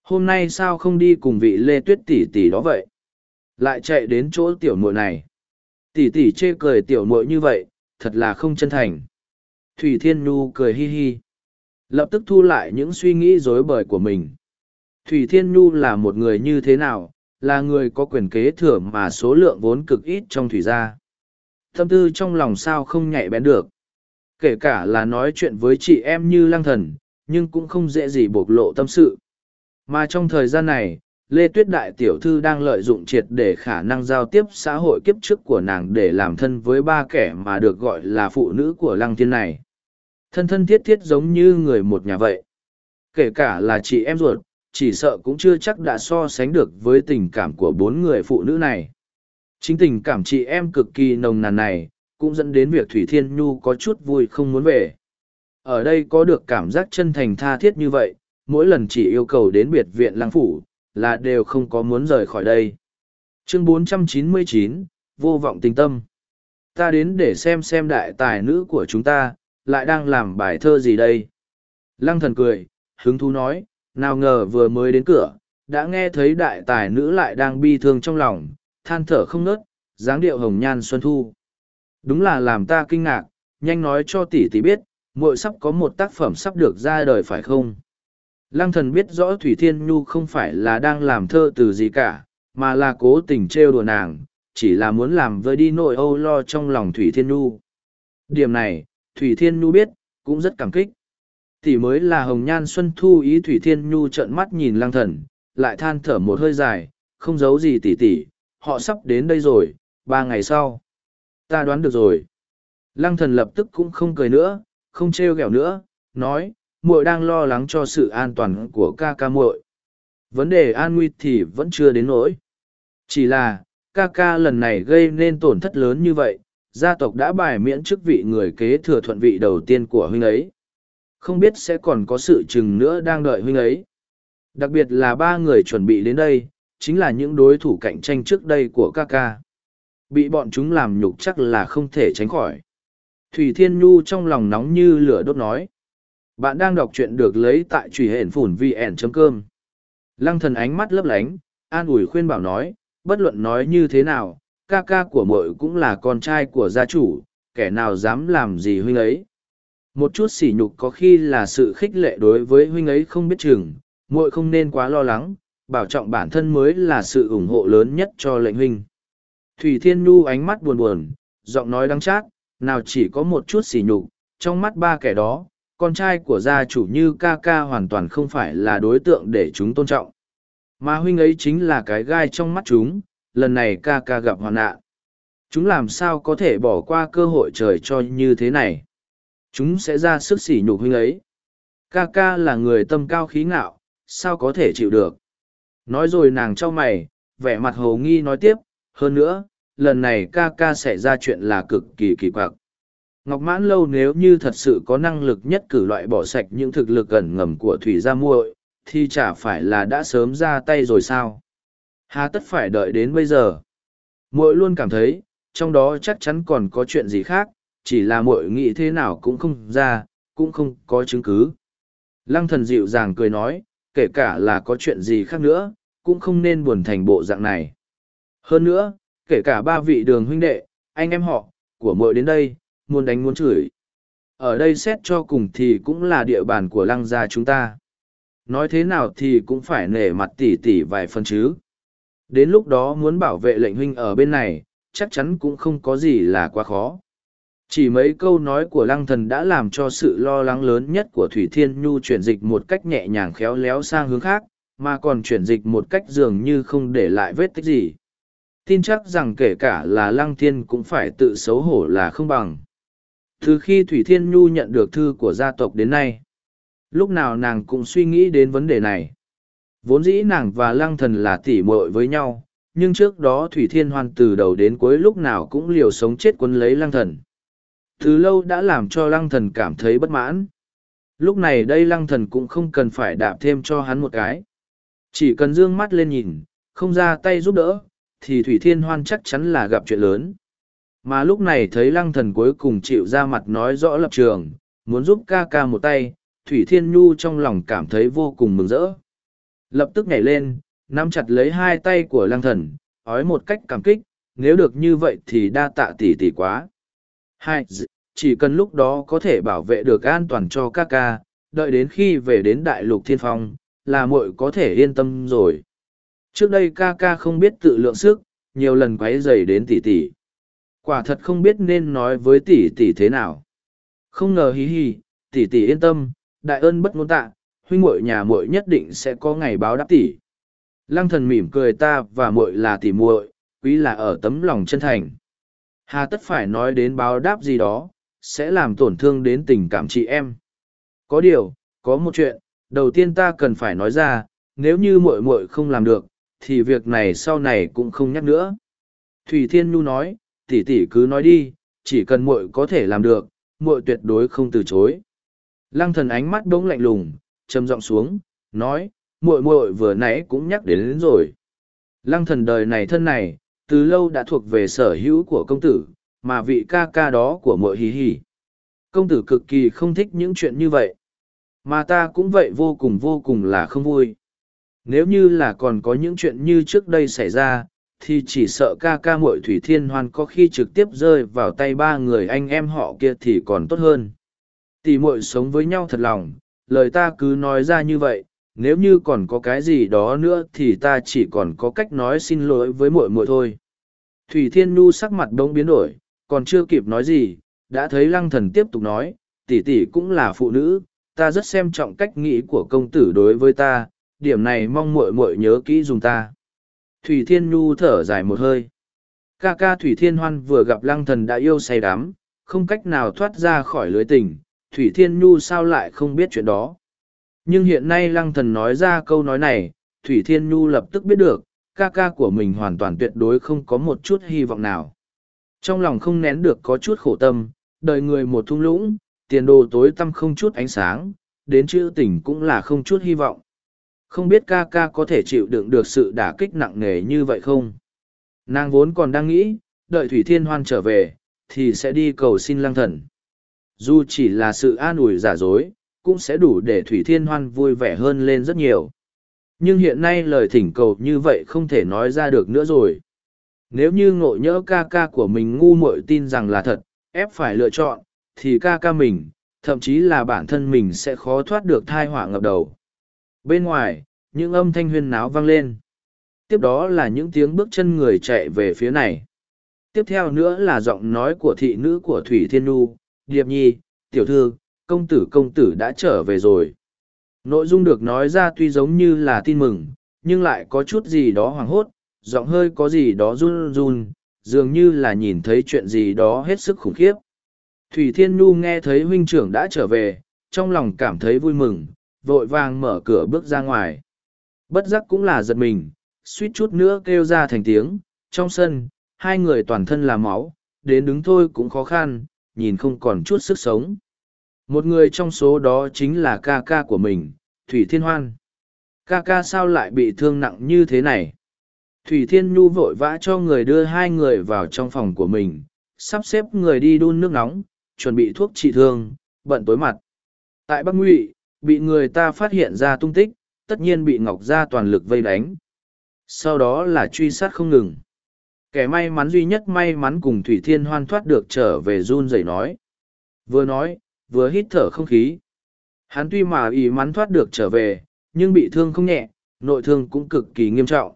Hôm nay sao không đi cùng vị Lê Tuyết tỷ tỷ đó vậy? Lại chạy đến chỗ tiểu muội này. Tỷ tỷ chê cười tiểu muội như vậy, thật là không chân thành. Thủy Thiên Nhu cười hi hi. Lập tức thu lại những suy nghĩ rối bời của mình. Thủy Thiên Nhu là một người như thế nào, là người có quyền kế thừa mà số lượng vốn cực ít trong thủy gia. Tâm tư trong lòng sao không nhạy bén được. Kể cả là nói chuyện với chị em như Lang thần, nhưng cũng không dễ gì bộc lộ tâm sự. Mà trong thời gian này, Lê Tuyết Đại Tiểu Thư đang lợi dụng triệt để khả năng giao tiếp xã hội kiếp trước của nàng để làm thân với ba kẻ mà được gọi là phụ nữ của lăng thiên này. Thân thân thiết thiết giống như người một nhà vậy. Kể cả là chị em ruột, chỉ sợ cũng chưa chắc đã so sánh được với tình cảm của bốn người phụ nữ này. Chính tình cảm chị em cực kỳ nồng nàn này, cũng dẫn đến việc Thủy Thiên Nhu có chút vui không muốn về. Ở đây có được cảm giác chân thành tha thiết như vậy, mỗi lần chỉ yêu cầu đến biệt viện lang phủ, là đều không có muốn rời khỏi đây. Chương 499, Vô vọng tình tâm. Ta đến để xem xem đại tài nữ của chúng ta, lại đang làm bài thơ gì đây? Lăng thần cười, hứng thú nói, nào ngờ vừa mới đến cửa, đã nghe thấy đại tài nữ lại đang bi thương trong lòng, than thở không nớt, dáng điệu hồng nhan xuân thu. Đúng là làm ta kinh ngạc, nhanh nói cho tỷ tỷ biết, muội sắp có một tác phẩm sắp được ra đời phải không? Lăng thần biết rõ Thủy Thiên Nhu không phải là đang làm thơ từ gì cả, mà là cố tình trêu đùa nàng, chỉ là muốn làm vơi đi nỗi âu lo trong lòng Thủy Thiên Nhu. Điểm này, Thủy Thiên Nhu biết, cũng rất cảm kích. Tỷ mới là Hồng Nhan Xuân Thu ý Thủy Thiên Nhu trợn mắt nhìn lăng thần, lại than thở một hơi dài, không giấu gì tỷ tỷ, họ sắp đến đây rồi, ba ngày sau. Ta đoán được rồi. Lăng thần lập tức cũng không cười nữa, không trêu ghẹo nữa, nói, muội đang lo lắng cho sự an toàn của ca ca muội. Vấn đề an nguy thì vẫn chưa đến nỗi. Chỉ là, ca ca lần này gây nên tổn thất lớn như vậy, gia tộc đã bài miễn chức vị người kế thừa thuận vị đầu tiên của huynh ấy. Không biết sẽ còn có sự chừng nữa đang đợi huynh ấy. Đặc biệt là ba người chuẩn bị đến đây, chính là những đối thủ cạnh tranh trước đây của ca ca. Bị bọn chúng làm nhục chắc là không thể tránh khỏi. Thủy Thiên Nhu trong lòng nóng như lửa đốt nói. Bạn đang đọc truyện được lấy tại truy hển phủn vn.com. Lăng thần ánh mắt lấp lánh, an ủi khuyên bảo nói, bất luận nói như thế nào, ca ca của muội cũng là con trai của gia chủ, kẻ nào dám làm gì huynh ấy. Một chút sỉ nhục có khi là sự khích lệ đối với huynh ấy không biết chừng, muội không nên quá lo lắng, bảo trọng bản thân mới là sự ủng hộ lớn nhất cho lệnh huynh. Thủy Thiên Nhu ánh mắt buồn buồn, giọng nói đắng chát, nào chỉ có một chút sỉ nhục, trong mắt ba kẻ đó, con trai của gia chủ như ca ca hoàn toàn không phải là đối tượng để chúng tôn trọng. Mà huynh ấy chính là cái gai trong mắt chúng, lần này ca ca gặp hoạn nạn. Chúng làm sao có thể bỏ qua cơ hội trời cho như thế này. Chúng sẽ ra sức sỉ nhục huynh ấy. Ca ca là người tâm cao khí ngạo, sao có thể chịu được. Nói rồi nàng cho mày, vẻ mặt hồ nghi nói tiếp, hơn nữa, lần này ca ca sẽ ra chuyện là cực kỳ kỳ quặc. Ngọc Mãn Lâu nếu như thật sự có năng lực nhất cử loại bỏ sạch những thực lực gần ngầm của Thủy Gia muội, thì chả phải là đã sớm ra tay rồi sao? Hà tất phải đợi đến bây giờ? Muội luôn cảm thấy, trong đó chắc chắn còn có chuyện gì khác, chỉ là muội nghĩ thế nào cũng không ra, cũng không có chứng cứ. Lăng thần dịu dàng cười nói, kể cả là có chuyện gì khác nữa, cũng không nên buồn thành bộ dạng này. Hơn nữa, kể cả ba vị đường huynh đệ, anh em họ, của muội đến đây, muốn đánh muốn chửi. Ở đây xét cho cùng thì cũng là địa bàn của lăng gia chúng ta. Nói thế nào thì cũng phải nể mặt tỷ tỷ vài phần chứ. Đến lúc đó muốn bảo vệ lệnh huynh ở bên này, chắc chắn cũng không có gì là quá khó. Chỉ mấy câu nói của lăng thần đã làm cho sự lo lắng lớn nhất của Thủy Thiên Nhu chuyển dịch một cách nhẹ nhàng khéo léo sang hướng khác, mà còn chuyển dịch một cách dường như không để lại vết tích gì. Tin chắc rằng kể cả là lăng thiên cũng phải tự xấu hổ là không bằng. Từ khi Thủy Thiên Nhu nhận được thư của gia tộc đến nay, lúc nào nàng cũng suy nghĩ đến vấn đề này. Vốn dĩ nàng và lăng thần là tỉ muội với nhau, nhưng trước đó Thủy Thiên Hoan từ đầu đến cuối lúc nào cũng liều sống chết quân lấy lăng thần. Từ lâu đã làm cho lăng thần cảm thấy bất mãn. Lúc này đây lăng thần cũng không cần phải đạp thêm cho hắn một cái. Chỉ cần dương mắt lên nhìn, không ra tay giúp đỡ, thì Thủy Thiên Hoan chắc chắn là gặp chuyện lớn. Mà lúc này thấy lăng thần cuối cùng chịu ra mặt nói rõ lập trường, muốn giúp ca ca một tay, Thủy Thiên Nhu trong lòng cảm thấy vô cùng mừng rỡ. Lập tức nhảy lên, nắm chặt lấy hai tay của lăng thần, ói một cách cảm kích, nếu được như vậy thì đa tạ tỷ tỷ quá. Hai, chỉ cần lúc đó có thể bảo vệ được an toàn cho ca ca, đợi đến khi về đến đại lục thiên phong, là muội có thể yên tâm rồi. Trước đây ca ca không biết tự lượng sức, nhiều lần quấy rầy đến tỷ tỷ. Quả thật không biết nên nói với tỷ tỷ thế nào. Không ngờ hí hí, tỷ tỷ yên tâm, đại ơn bất ngôn tạ, huynh muội nhà muội nhất định sẽ có ngày báo đáp tỷ. Lăng thần mỉm cười ta và muội là tỷ muội, quý là ở tấm lòng chân thành. Hà tất phải nói đến báo đáp gì đó, sẽ làm tổn thương đến tình cảm chị em. Có điều, có một chuyện, đầu tiên ta cần phải nói ra, nếu như muội muội không làm được, thì việc này sau này cũng không nhắc nữa. Thủy Thiên Nhu nói, tỷ tỷ cứ nói đi, chỉ cần muội có thể làm được, muội tuyệt đối không từ chối. Lăng thần ánh mắt bỗng lạnh lùng, trầm giọng xuống, nói, muội muội vừa nãy cũng nhắc đến, đến rồi. Lăng thần đời này thân này, từ lâu đã thuộc về sở hữu của công tử, mà vị ca ca đó của muội hí hí. Công tử cực kỳ không thích những chuyện như vậy. Mà ta cũng vậy vô cùng vô cùng là không vui. Nếu như là còn có những chuyện như trước đây xảy ra, thì chỉ sợ ca ca muội thủy thiên hoan có khi trực tiếp rơi vào tay ba người anh em họ kia thì còn tốt hơn Tỷ muội sống với nhau thật lòng lời ta cứ nói ra như vậy nếu như còn có cái gì đó nữa thì ta chỉ còn có cách nói xin lỗi với muội muội thôi thủy thiên nhu sắc mặt bỗng biến đổi còn chưa kịp nói gì đã thấy lăng thần tiếp tục nói tỷ tỷ cũng là phụ nữ ta rất xem trọng cách nghĩ của công tử đối với ta điểm này mong muội muội nhớ kỹ dùng ta Thủy Thiên Nhu thở dài một hơi. Ca ca Thủy Thiên Hoan vừa gặp lăng thần đã yêu say đắm, không cách nào thoát ra khỏi lưới tình, Thủy Thiên Nhu sao lại không biết chuyện đó. Nhưng hiện nay lăng thần nói ra câu nói này, Thủy Thiên Nhu lập tức biết được, ca ca của mình hoàn toàn tuyệt đối không có một chút hy vọng nào. Trong lòng không nén được có chút khổ tâm, đời người một thung lũng, tiền đồ tối tăm không chút ánh sáng, đến chữ tình cũng là không chút hy vọng. Không biết ca ca có thể chịu đựng được sự đả kích nặng nề như vậy không? Nàng vốn còn đang nghĩ, đợi Thủy Thiên Hoan trở về, thì sẽ đi cầu xin lăng thần. Dù chỉ là sự an ủi giả dối, cũng sẽ đủ để Thủy Thiên Hoan vui vẻ hơn lên rất nhiều. Nhưng hiện nay lời thỉnh cầu như vậy không thể nói ra được nữa rồi. Nếu như ngộ nhỡ ca ca của mình ngu muội tin rằng là thật, ép phải lựa chọn, thì ca ca mình, thậm chí là bản thân mình sẽ khó thoát được thai họa ngập đầu. Bên ngoài, những âm thanh huyên náo vang lên. Tiếp đó là những tiếng bước chân người chạy về phía này. Tiếp theo nữa là giọng nói của thị nữ của Thủy Thiên Nu, Điệp Nhi, Tiểu Thư, công tử công tử đã trở về rồi. Nội dung được nói ra tuy giống như là tin mừng, nhưng lại có chút gì đó hoảng hốt, giọng hơi có gì đó run run, dường như là nhìn thấy chuyện gì đó hết sức khủng khiếp. Thủy Thiên Nu nghe thấy huynh trưởng đã trở về, trong lòng cảm thấy vui mừng, vội vàng mở cửa bước ra ngoài. Bất giác cũng là giật mình, suýt chút nữa kêu ra thành tiếng, trong sân, hai người toàn thân là máu, đến đứng thôi cũng khó khăn, nhìn không còn chút sức sống. Một người trong số đó chính là ca ca của mình, Thủy Thiên Hoan. Ca ca sao lại bị thương nặng như thế này? Thủy Thiên Nhu vội vã cho người đưa hai người vào trong phòng của mình, sắp xếp người đi đun nước nóng, chuẩn bị thuốc trị thương, bận tối mặt. Tại Bắc Ngụy, bị người ta phát hiện ra tung tích, tất nhiên bị Ngọc Gia toàn lực vây đánh. Sau đó là truy sát không ngừng. Kẻ may mắn duy nhất may mắn cùng Thủy Thiên Hoan thoát được trở về run rẩy nói. Vừa nói, vừa hít thở không khí. Hắn tuy mà ý mắn thoát được trở về, nhưng bị thương không nhẹ, nội thương cũng cực kỳ nghiêm trọng.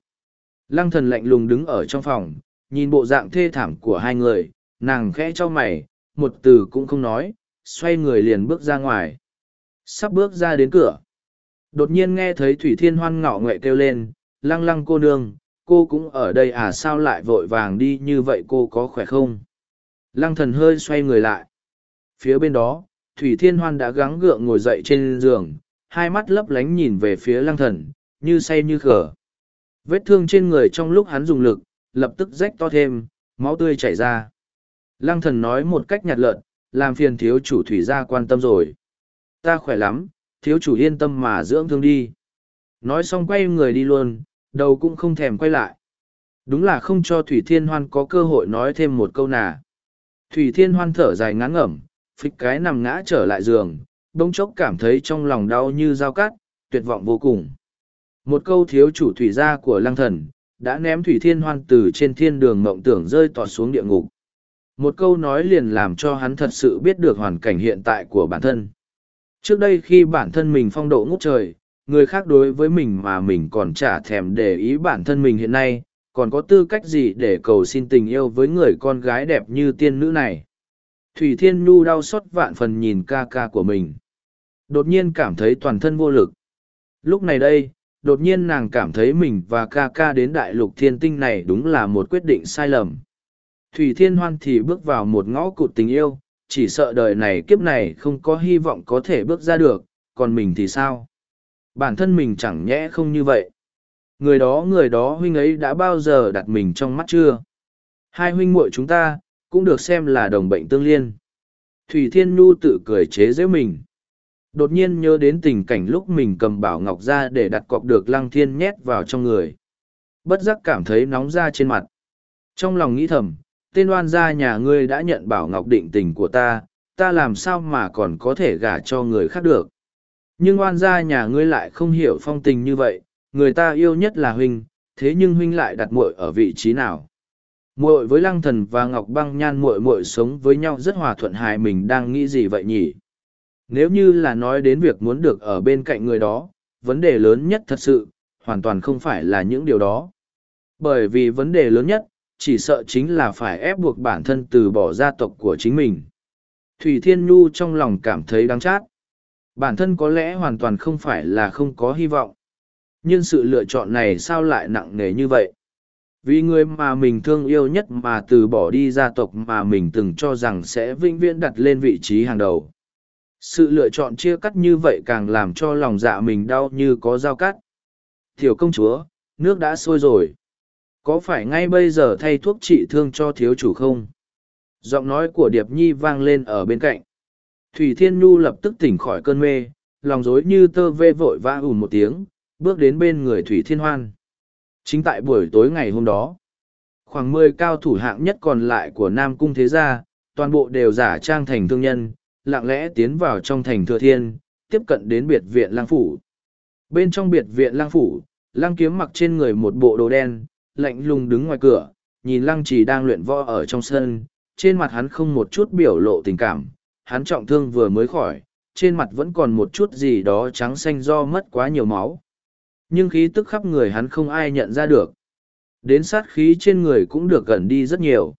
Lăng thần lạnh lùng đứng ở trong phòng, nhìn bộ dạng thê thảm của hai người, nàng khẽ cho mày, một từ cũng không nói, xoay người liền bước ra ngoài. Sắp bước ra đến cửa. Đột nhiên nghe thấy Thủy Thiên Hoan ngạo nghệ kêu lên, lăng lăng cô nương, cô cũng ở đây à sao lại vội vàng đi như vậy cô có khỏe không? Lăng thần hơi xoay người lại. Phía bên đó, Thủy Thiên Hoan đã gắng gượng ngồi dậy trên giường, hai mắt lấp lánh nhìn về phía lăng thần, như say như khở. Vết thương trên người trong lúc hắn dùng lực, lập tức rách to thêm, máu tươi chảy ra. Lăng thần nói một cách nhạt lợn, làm phiền thiếu chủ thủy gia quan tâm rồi ta khỏe lắm, thiếu chủ yên tâm mà dưỡng thương đi. Nói xong quay người đi luôn, đầu cũng không thèm quay lại. Đúng là không cho Thủy Thiên Hoan có cơ hội nói thêm một câu nà. Thủy Thiên Hoan thở dài ngán ngẩm, phịch cái nằm ngã trở lại giường, đông chốc cảm thấy trong lòng đau như dao cắt, tuyệt vọng vô cùng. Một câu thiếu chủ thủy gia của lăng thần, đã ném Thủy Thiên Hoan từ trên thiên đường mộng tưởng rơi tọt xuống địa ngục. một câu nói liền làm cho hắn thật sự biết được hoàn cảnh hiện tại của bản thân trước đây khi bản thân mình phong độ ngút trời người khác đối với mình mà mình còn chả thèm để ý bản thân mình hiện nay, còn có tư cách gì để cầu xin tình yêu với người con gái đẹp như tiên nữ này. Thủy thiên nhu đau xót vạn phần nhìn ca ca của mình. Đột nhiên cảm thấy toàn thân vô lực. Lúc này đây, đột nhiên nàng cảm thấy mình và ca ca đến đại lục thiên tinh này đúng là một quyết định sai lầm. Thủy thiên hoan thì bước vào một ngõ cụt tình yêu, chỉ sợ đời này kiếp này không có hy vọng có thể bước ra được, còn mình thì sao? Bản thân mình chẳng nhẽ không như vậy. Người đó người đó huynh ấy đã bao giờ đặt mình trong mắt chưa? Hai huynh muội chúng ta cũng được xem là đồng bệnh tương liên. Thủy thiên nhu tự cười chế giễu mình. Đột nhiên nhớ đến tình cảnh lúc mình cầm bảo ngọc ra để đặt cọc được lăng thiên nhét vào trong người. Bất giác cảm thấy nóng ra trên mặt. Trong lòng nghĩ thầm, tên oan gia nhà ngươi đã nhận bảo ngọc định tình của ta ta làm sao mà còn có thể gả cho người khác được? Nhưng oan gia nhà ngươi lại không hiểu phong tình như vậy, người ta yêu nhất là huynh, thế nhưng huynh lại đặt muội ở vị trí nào? Muội với lăng thần và ngọc băng nhan muội muội sống với nhau rất hòa thuận hài mình đang nghĩ gì vậy nhỉ? Nếu như là nói đến việc muốn được ở bên cạnh người đó, vấn đề lớn nhất thật sự, hoàn toàn không phải là những điều đó. Bởi vì vấn đề lớn nhất, chỉ sợ chính là phải ép buộc bản thân từ bỏ gia tộc của chính mình. Thủy thiên nhu trong lòng cảm thấy đáng chát bản thân có lẽ hoàn toàn không phải là không có hy vọng. Nhưng sự lựa chọn này sao lại nặng nề như vậy? Vì người mà mình thương yêu nhất mà từ bỏ đi gia tộc mà mình từng cho rằng sẽ vĩnh viễn đặt lên vị trí hàng đầu. Sự lựa chọn chia cắt như vậy càng làm cho lòng dạ mình đau như có dao cắt. Thiểu công chúa, nước đã sôi rồi. Có phải ngay bây giờ thay thuốc trị thương cho thiếu chủ không? Giọng nói của điệp nhi vang lên ở bên cạnh thủy thiên nhu lập tức tỉnh khỏi cơn mê, lòng rối như tơ vê vội vã ùn một tiếng, bước đến bên người thủy thiên hoan. Chính tại buổi tối ngày hôm đó, khoảng mười cao thủ hạng nhất còn lại của nam cung thế gia, toàn bộ đều giả trang thành thương nhân, lặng lẽ tiến vào trong thành thừa thiên, tiếp cận đến biệt viện lang phủ. Bên trong biệt viện lang phủ lang kiếm mặc trên người một bộ đồ đen, lạnh lùng đứng ngoài cửa, nhìn lăng Chỉ đang luyện võ ở trong sân, trên mặt hắn không một chút biểu lộ tình cảm hắn trọng thương vừa mới khỏi, trên mặt vẫn còn một chút gì đó trắng xanh do mất quá nhiều máu. Nhưng khí tức khắp người hắn không ai nhận ra được. Đến sát khí trên người cũng được gần đi rất nhiều.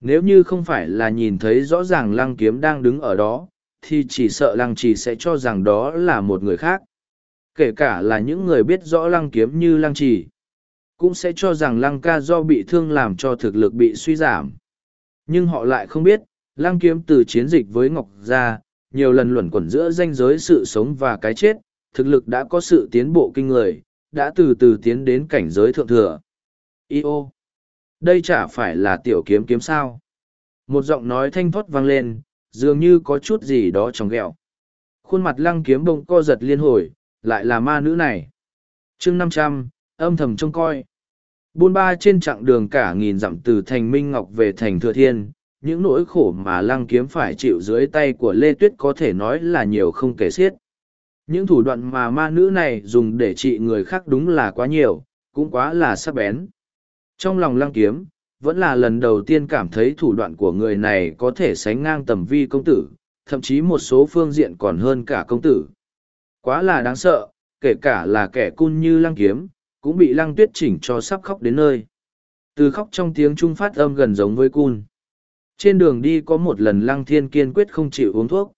Nếu như không phải là nhìn thấy rõ ràng lăng kiếm đang đứng ở đó, thì chỉ sợ lăng trì sẽ cho rằng đó là một người khác. Kể cả là những người biết rõ lăng kiếm như lăng trì, cũng sẽ cho rằng lăng ca do bị thương làm cho thực lực bị suy giảm. Nhưng họ lại không biết lăng kiếm từ chiến dịch với ngọc gia nhiều lần luẩn quẩn giữa danh giới sự sống và cái chết thực lực đã có sự tiến bộ kinh người đã từ từ tiến đến cảnh giới thượng thừa. Yêu, đây chả phải là tiểu kiếm kiếm sao? Một giọng nói thanh thoát vang lên dường như có chút gì đó trong ghẹo. Khuôn mặt lăng kiếm bông co giật liên hồi lại là ma nữ này. Chương năm trăm âm thầm trông coi. Buôn ba trên chặng đường cả nghìn dặm từ thành Minh Ngọc về thành Thừa Thiên, những nỗi khổ mà lăng kiếm phải chịu dưới tay của Lê Tuyết có thể nói là nhiều không kể xiết. Những thủ đoạn mà ma nữ này dùng để trị người khác đúng là quá nhiều, cũng quá là sắc bén. Trong lòng lăng kiếm, vẫn là lần đầu tiên cảm thấy thủ đoạn của người này có thể sánh ngang tầm vi công tử, thậm chí một số phương diện còn hơn cả công tử. Quá là đáng sợ, kể cả là kẻ cun như lăng kiếm, cũng bị lăng tuyết chỉnh cho sắp khóc đến nơi. Từ khóc trong tiếng trung phát âm gần giống với cun. Trên đường đi có một lần lăng thiên kiên quyết không chịu uống thuốc.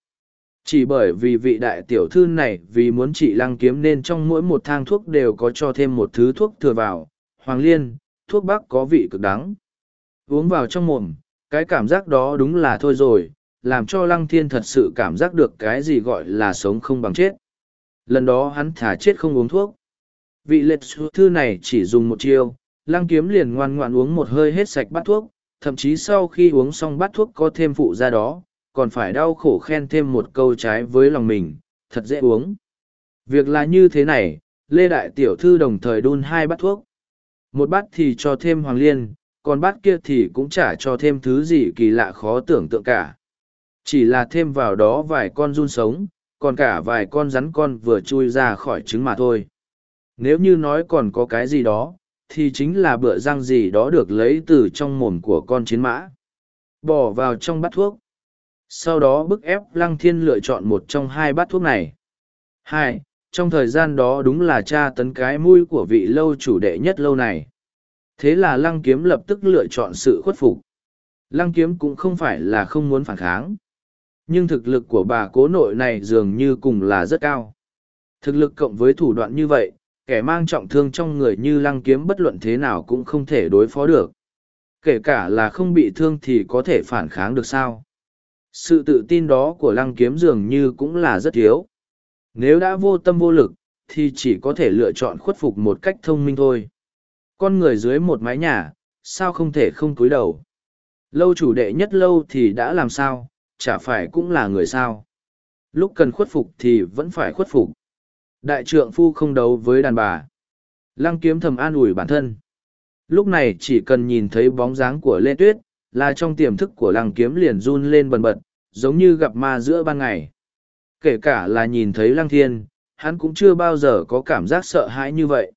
Chỉ bởi vì vị đại tiểu thư này vì muốn trị lăng kiếm nên trong mỗi một thang thuốc đều có cho thêm một thứ thuốc thừa vào. Hoàng liên, thuốc bắc có vị cực đắng. Uống vào trong mồm, cái cảm giác đó đúng là thôi rồi, làm cho lăng thiên thật sự cảm giác được cái gì gọi là sống không bằng chết. Lần đó hắn thả chết không uống thuốc. Vị lệch thư này chỉ dùng một chiêu, lăng kiếm liền ngoan ngoãn uống một hơi hết sạch bát thuốc, thậm chí sau khi uống xong bát thuốc có thêm phụ ra đó, còn phải đau khổ khen thêm một câu trái với lòng mình, thật dễ uống. Việc là như thế này, Lê Đại Tiểu Thư đồng thời đun hai bát thuốc. Một bát thì cho thêm hoàng liên, còn bát kia thì cũng chả cho thêm thứ gì kỳ lạ khó tưởng tượng cả. Chỉ là thêm vào đó vài con run sống, còn cả vài con rắn con vừa chui ra khỏi trứng mà thôi. Nếu như nói còn có cái gì đó, thì chính là bựa răng gì đó được lấy từ trong mồm của con chiến mã. bỏ vào trong bát thuốc. Sau đó bức ép Lăng Thiên lựa chọn một trong hai bát thuốc này. Hai, trong thời gian đó đúng là cha tấn cái mũi của vị lâu chủ đệ nhất lâu này. Thế là Lăng Kiếm lập tức lựa chọn sự khuất phục. Lăng Kiếm cũng không phải là không muốn phản kháng. Nhưng thực lực của bà cố nội này dường như cùng là rất cao. Thực lực cộng với thủ đoạn như vậy, kẻ mang trọng thương trong người như lăng kiếm bất luận thế nào cũng không thể đối phó được. Kể cả là không bị thương thì có thể phản kháng được sao. Sự tự tin đó của lăng kiếm dường như cũng là rất thiếu. Nếu đã vô tâm vô lực, thì chỉ có thể lựa chọn khuất phục một cách thông minh thôi. Con người dưới một mái nhà, sao không thể không cúi đầu. Lâu chủ đệ nhất lâu thì đã làm sao, chả phải cũng là người sao. Lúc cần khuất phục thì vẫn phải khuất phục. Đại trượng phu không đấu với đàn bà. Lăng kiếm thầm an ủi bản thân. Lúc này chỉ cần nhìn thấy bóng dáng của Lê Tuyết, là trong tiềm thức của lăng kiếm liền run lên bần bật, giống như gặp ma giữa ban ngày. Kể cả là nhìn thấy lăng thiên, hắn cũng chưa bao giờ có cảm giác sợ hãi như vậy.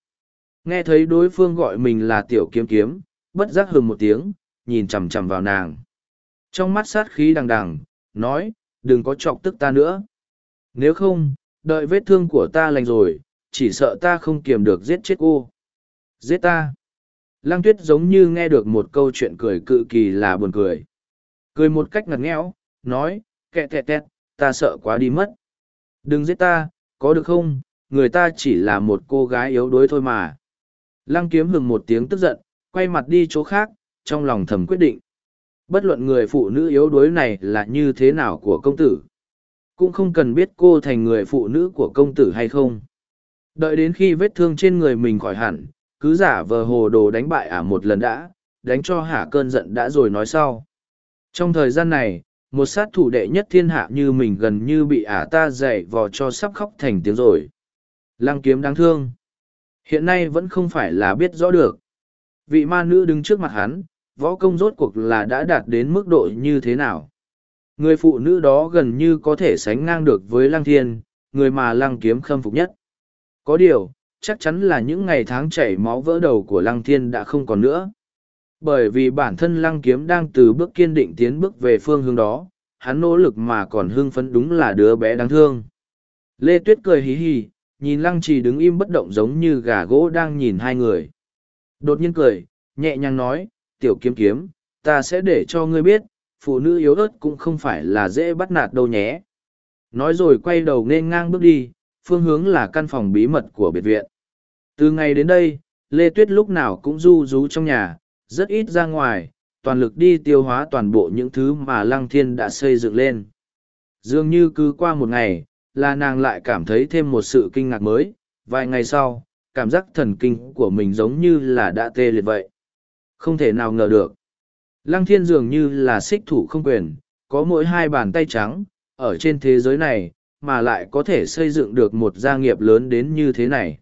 Nghe thấy đối phương gọi mình là tiểu kiếm kiếm, bất giác hừng một tiếng, nhìn chằm chằm vào nàng. Trong mắt sát khí đằng đằng, nói, đừng có chọc tức ta nữa. Nếu không, đợi vết thương của ta lành rồi, chỉ sợ ta không kiềm được giết chết cô. Giết ta. Lăng tuyết giống như nghe được một câu chuyện cười cự kỳ là buồn cười. Cười một cách ngặt nghẽo, nói, kẹ kẹ tẹt ta sợ quá đi mất. Đừng giết ta, có được không, người ta chỉ là một cô gái yếu đuối thôi mà. Lăng kiếm hừng một tiếng tức giận, quay mặt đi chỗ khác, trong lòng thầm quyết định. Bất luận người phụ nữ yếu đuối này là như thế nào của công tử. Cũng không cần biết cô thành người phụ nữ của công tử hay không. Đợi đến khi vết thương trên người mình khỏi hẳn, cứ giả vờ hồ đồ đánh bại ả một lần đã, đánh cho hả cơn giận đã rồi nói sau. Trong thời gian này, một sát thủ đệ nhất thiên hạ như mình gần như bị ả ta dạy vò cho sắp khóc thành tiếng rồi. Lăng kiếm đáng thương. Hiện nay vẫn không phải là biết rõ được. Vị ma nữ đứng trước mặt hắn, võ công rốt cuộc là đã đạt đến mức độ như thế nào. Người phụ nữ đó gần như có thể sánh ngang được với lăng thiên, người mà lăng kiếm khâm phục nhất. Có điều, chắc chắn là những ngày tháng chảy máu vỡ đầu của lăng thiên đã không còn nữa. Bởi vì bản thân lăng kiếm đang từ bước kiên định tiến bước về phương hướng đó, hắn nỗ lực mà còn hưng phấn đúng là đứa bé đáng thương. Lê Tuyết cười hí hí, nhìn lăng trì đứng im bất động giống như gà gỗ đang nhìn hai người. Đột nhiên cười, nhẹ nhàng nói, tiểu kiếm kiếm, ta sẽ để cho ngươi biết, phụ nữ yếu ớt cũng không phải là dễ bắt nạt đâu nhé. Nói rồi quay đầu nên ngang bước đi, phương hướng là căn phòng bí mật của biệt viện. Từ ngày đến đây, Lê Tuyết lúc nào cũng du rú trong nhà, rất ít ra ngoài, toàn lực đi tiêu hóa toàn bộ những thứ mà Lăng Thiên đã xây dựng lên. Dường như cứ qua một ngày, là nàng lại cảm thấy thêm một sự kinh ngạc mới, vài ngày sau, cảm giác thần kinh của mình giống như là đã tê liệt vậy. Không thể nào ngờ được. Lăng thiên dường như là xích thủ không quyền, có mỗi hai bàn tay trắng, ở trên thế giới này, mà lại có thể xây dựng được một gia nghiệp lớn đến như thế này.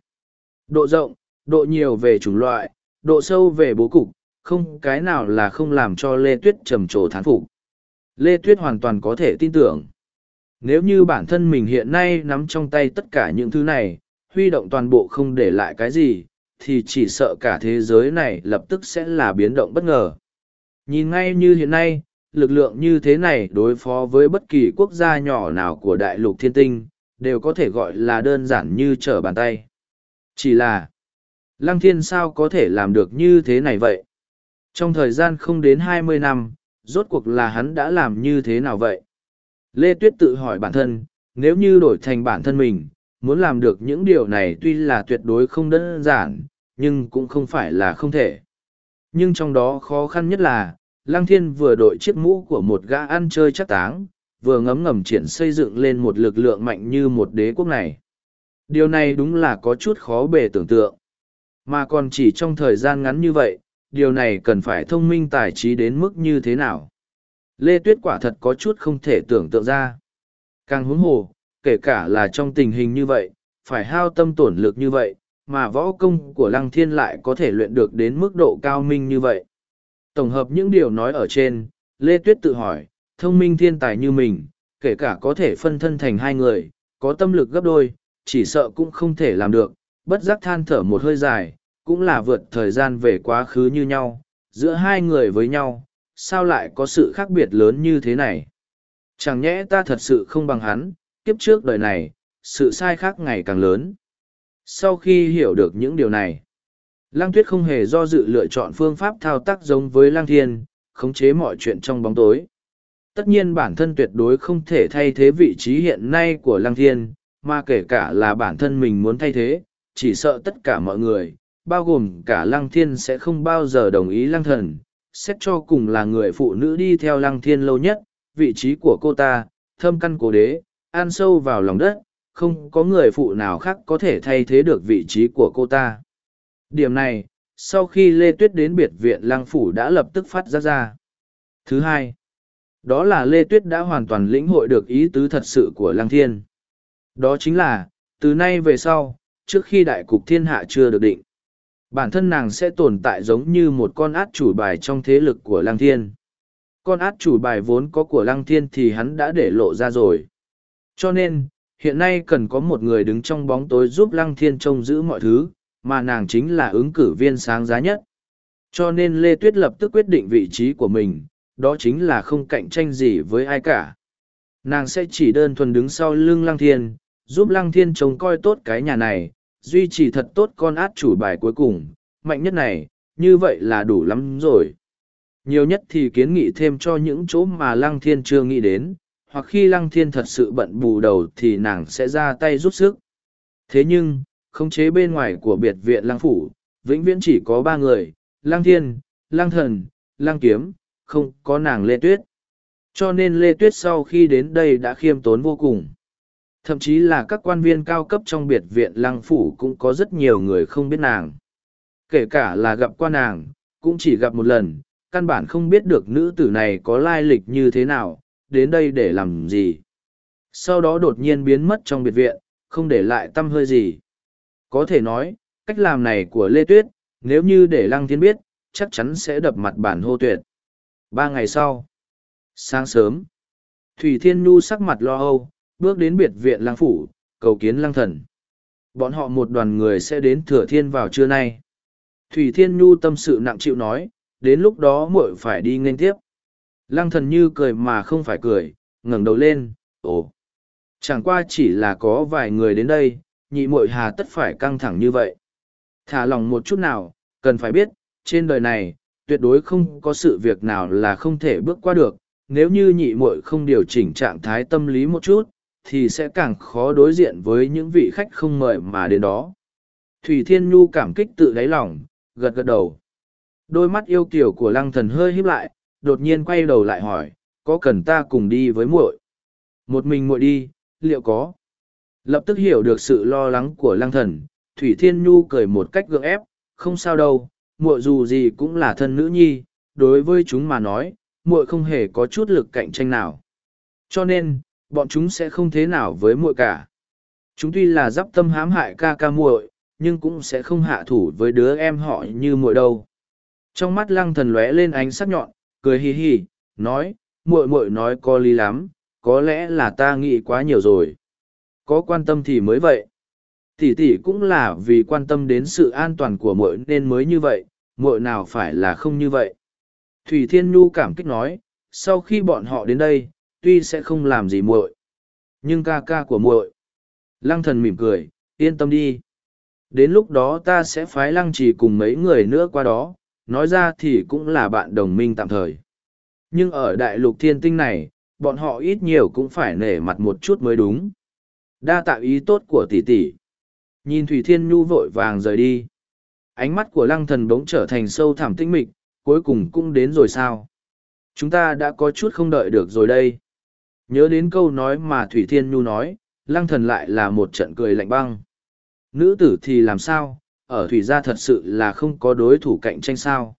Độ rộng, độ nhiều về chủng loại, độ sâu về bố cục, không cái nào là không làm cho Lê Tuyết trầm trồ thán phục. Lê Tuyết hoàn toàn có thể tin tưởng. Nếu như bản thân mình hiện nay nắm trong tay tất cả những thứ này, huy động toàn bộ không để lại cái gì, thì chỉ sợ cả thế giới này lập tức sẽ là biến động bất ngờ. Nhìn ngay như hiện nay, lực lượng như thế này đối phó với bất kỳ quốc gia nhỏ nào của đại lục thiên tinh, đều có thể gọi là đơn giản như trở bàn tay. Chỉ là, Lăng Thiên sao có thể làm được như thế này vậy? Trong thời gian không đến hai mươi năm, rốt cuộc là hắn đã làm như thế nào vậy? Lê Tuyết tự hỏi bản thân, nếu như đổi thành bản thân mình, muốn làm được những điều này tuy là tuyệt đối không đơn giản, nhưng cũng không phải là không thể. Nhưng trong đó khó khăn nhất là, Lăng Thiên vừa đội chiếc mũ của một gã ăn chơi chắc táng, vừa ngấm ngầm triển xây dựng lên một lực lượng mạnh như một đế quốc này. Điều này đúng là có chút khó bề tưởng tượng. Mà còn chỉ trong thời gian ngắn như vậy, điều này cần phải thông minh tài trí đến mức như thế nào. Lê Tuyết quả thật có chút không thể tưởng tượng ra. Càng huống hồ, kể cả là trong tình hình như vậy, phải hao tâm tổn lực như vậy, mà võ công của lăng thiên lại có thể luyện được đến mức độ cao minh như vậy. Tổng hợp những điều nói ở trên, Lê Tuyết tự hỏi, thông minh thiên tài như mình, kể cả có thể phân thân thành hai người, có tâm lực gấp đôi, chỉ sợ cũng không thể làm được, bất giác than thở một hơi dài, cũng là vượt thời gian về quá khứ như nhau, giữa hai người với nhau, sao lại có sự khác biệt lớn như thế này? Chẳng nhẽ ta thật sự không bằng hắn, kiếp trước đời này, sự sai khác ngày càng lớn. Sau khi hiểu được những điều này, Lăng Tuyết không hề do dự lựa chọn phương pháp thao tác giống với Lăng Thiên, khống chế mọi chuyện trong bóng tối. Tất nhiên bản thân tuyệt đối không thể thay thế vị trí hiện nay của Lăng Thiên, mà kể cả là bản thân mình muốn thay thế, chỉ sợ tất cả mọi người, bao gồm cả Lăng Thiên sẽ không bao giờ đồng ý Lăng Thần, xét cho cùng là người phụ nữ đi theo Lăng Thiên lâu nhất, vị trí của cô ta, thâm căn cổ đế, ăn sâu vào lòng đất, không có người phụ nào khác có thể thay thế được vị trí của cô ta. Điểm này, sau khi Lê Tuyết đến biệt viện Lăng Phủ đã lập tức phát ra ra. Thứ hai, đó là Lê Tuyết đã hoàn toàn lĩnh hội được ý tứ thật sự của Lăng Thiên. Đó chính là, từ nay về sau, trước khi đại cục thiên hạ chưa được định, bản thân nàng sẽ tồn tại giống như một con át chủ bài trong thế lực của Lăng Thiên. Con át chủ bài vốn có của Lăng Thiên thì hắn đã để lộ ra rồi. Cho nên, hiện nay cần có một người đứng trong bóng tối giúp Lăng Thiên trông giữ mọi thứ, mà nàng chính là ứng cử viên sáng giá nhất. Cho nên Lê Tuyết lập tức quyết định vị trí của mình, đó chính là không cạnh tranh gì với ai cả. Nàng sẽ chỉ đơn thuần đứng sau lưng Lăng Thiên, giúp Lăng Thiên trông coi tốt cái nhà này, duy trì thật tốt con át chủ bài cuối cùng, mạnh nhất này, như vậy là đủ lắm rồi. Nhiều nhất thì kiến nghị thêm cho những chỗ mà Lăng Thiên chưa nghĩ đến, hoặc khi Lăng Thiên thật sự bận bù đầu thì nàng sẽ ra tay giúp sức. Thế nhưng, khống chế bên ngoài của biệt viện Lăng Phủ, vĩnh viễn chỉ có ba người, Lăng Thiên, Lăng Thần, Lăng Kiếm, không có nàng Lê Tuyết. Cho nên Lê Tuyết sau khi đến đây đã khiêm tốn vô cùng. Thậm chí là các quan viên cao cấp trong biệt viện Lăng Phủ cũng có rất nhiều người không biết nàng. Kể cả là gặp qua nàng, cũng chỉ gặp một lần, căn bản không biết được nữ tử này có lai lịch như thế nào, đến đây để làm gì. Sau đó đột nhiên biến mất trong biệt viện, không để lại tâm hơi gì. Có thể nói, cách làm này của Lê Tuyết, nếu như để Lăng Thiên biết, chắc chắn sẽ đập mặt bản hô tuyệt. Ba ngày sau, sáng sớm, Thủy Thiên Nhu sắc mặt lo âu, bước đến biệt viện Lăng Phủ, cầu kiến Lăng Thần. Bọn họ một đoàn người sẽ đến Thừa Thiên vào trưa nay. Thủy Thiên Nhu tâm sự nặng chịu nói, đến lúc đó muội phải đi nghênh tiếp. Lăng thần như cười mà không phải cười, ngẩng đầu lên, ồ. Chẳng qua chỉ là có vài người đến đây, nhị muội hà tất phải căng thẳng như vậy. Thả lòng một chút nào, cần phải biết, trên đời này, tuyệt đối không có sự việc nào là không thể bước qua được. Nếu như nhị muội không điều chỉnh trạng thái tâm lý một chút, thì sẽ càng khó đối diện với những vị khách không mời mà đến đó. Thủy Thiên Nhu cảm kích tự đáy lòng, gật gật đầu. Đôi mắt yêu kiểu của lăng thần hơi híp lại, đột nhiên quay đầu lại hỏi, có cần ta cùng đi với muội? Một mình muội đi, liệu có? Lập tức hiểu được sự lo lắng của lăng thần, Thủy Thiên Nhu cười một cách gượng ép, không sao đâu, muội dù gì cũng là thân nữ nhi, đối với chúng mà nói, muội không hề có chút lực cạnh tranh nào. Cho nên, bọn chúng sẽ không thế nào với muội cả. Chúng tuy là giáp tâm hãm hại ca ca muội, nhưng cũng sẽ không hạ thủ với đứa em họ như muội đâu. Trong mắt lăng thần lóe lên ánh sắc nhọn, cười hi hi, nói, muội muội nói có lý lắm, có lẽ là ta nghĩ quá nhiều rồi. Có quan tâm thì mới vậy. Tỷ tỷ cũng là vì quan tâm đến sự an toàn của muội nên mới như vậy, muội nào phải là không như vậy. Thủy Thiên Nhu cảm kích nói, sau khi bọn họ đến đây, tuy sẽ không làm gì muội, nhưng ca ca của muội. Lăng thần mỉm cười, yên tâm đi. Đến lúc đó ta sẽ phái lăng trì cùng mấy người nữa qua đó, nói ra thì cũng là bạn đồng minh tạm thời. Nhưng ở đại lục thiên tinh này, bọn họ ít nhiều cũng phải nể mặt một chút mới đúng. Đa tạo ý tốt của tỷ tỷ. Nhìn Thủy Thiên Nhu vội vàng rời đi. Ánh mắt của lăng thần bỗng trở thành sâu thẳm tinh mịch, cuối cùng cũng đến rồi sao? Chúng ta đã có chút không đợi được rồi đây. Nhớ đến câu nói mà Thủy Thiên Nhu nói, lăng thần lại là một trận cười lạnh băng. Nữ tử thì làm sao, ở thủy gia thật sự là không có đối thủ cạnh tranh sao.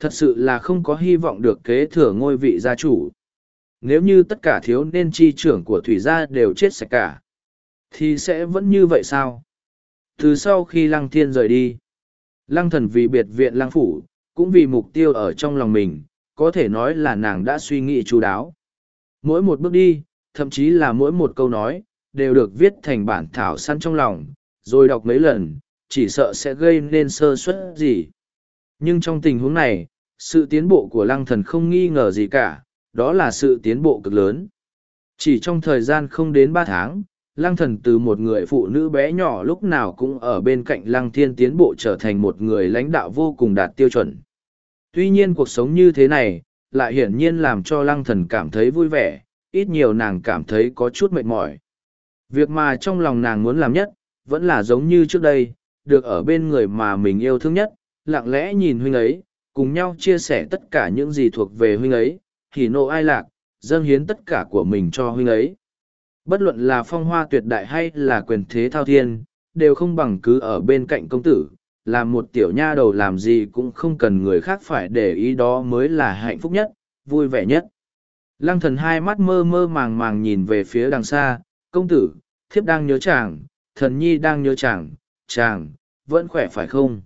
Thật sự là không có hy vọng được kế thừa ngôi vị gia chủ. Nếu như tất cả thiếu nên chi trưởng của thủy gia đều chết sạch cả, thì sẽ vẫn như vậy sao? Từ sau khi lăng thiên rời đi, lăng thần vì biệt viện lăng phủ, cũng vì mục tiêu ở trong lòng mình, có thể nói là nàng đã suy nghĩ chú đáo. Mỗi một bước đi, thậm chí là mỗi một câu nói, đều được viết thành bản thảo săn trong lòng, rồi đọc mấy lần, chỉ sợ sẽ gây nên sơ suất gì. Nhưng trong tình huống này, sự tiến bộ của lăng thần không nghi ngờ gì cả, đó là sự tiến bộ cực lớn. Chỉ trong thời gian không đến ba tháng, lăng thần từ một người phụ nữ bé nhỏ lúc nào cũng ở bên cạnh lăng thiên tiến bộ trở thành một người lãnh đạo vô cùng đạt tiêu chuẩn. Tuy nhiên cuộc sống như thế này, lại hiển nhiên làm cho lăng thần cảm thấy vui vẻ, ít nhiều nàng cảm thấy có chút mệt mỏi. Việc mà trong lòng nàng muốn làm nhất, vẫn là giống như trước đây, được ở bên người mà mình yêu thương nhất, lặng lẽ nhìn huynh ấy, cùng nhau chia sẻ tất cả những gì thuộc về huynh ấy, hỉ nộ ai lạc, dâng hiến tất cả của mình cho huynh ấy. Bất luận là phong hoa tuyệt đại hay là quyền thế thao thiên, đều không bằng cứ ở bên cạnh công tử, làm một tiểu nha đầu làm gì cũng không cần người khác phải để ý đó mới là hạnh phúc nhất, vui vẻ nhất. Lăng thần hai mắt mơ mơ màng màng nhìn về phía đằng xa, công tử, thiếp đang nhớ chàng, thần nhi đang nhớ chàng, chàng, vẫn khỏe phải không?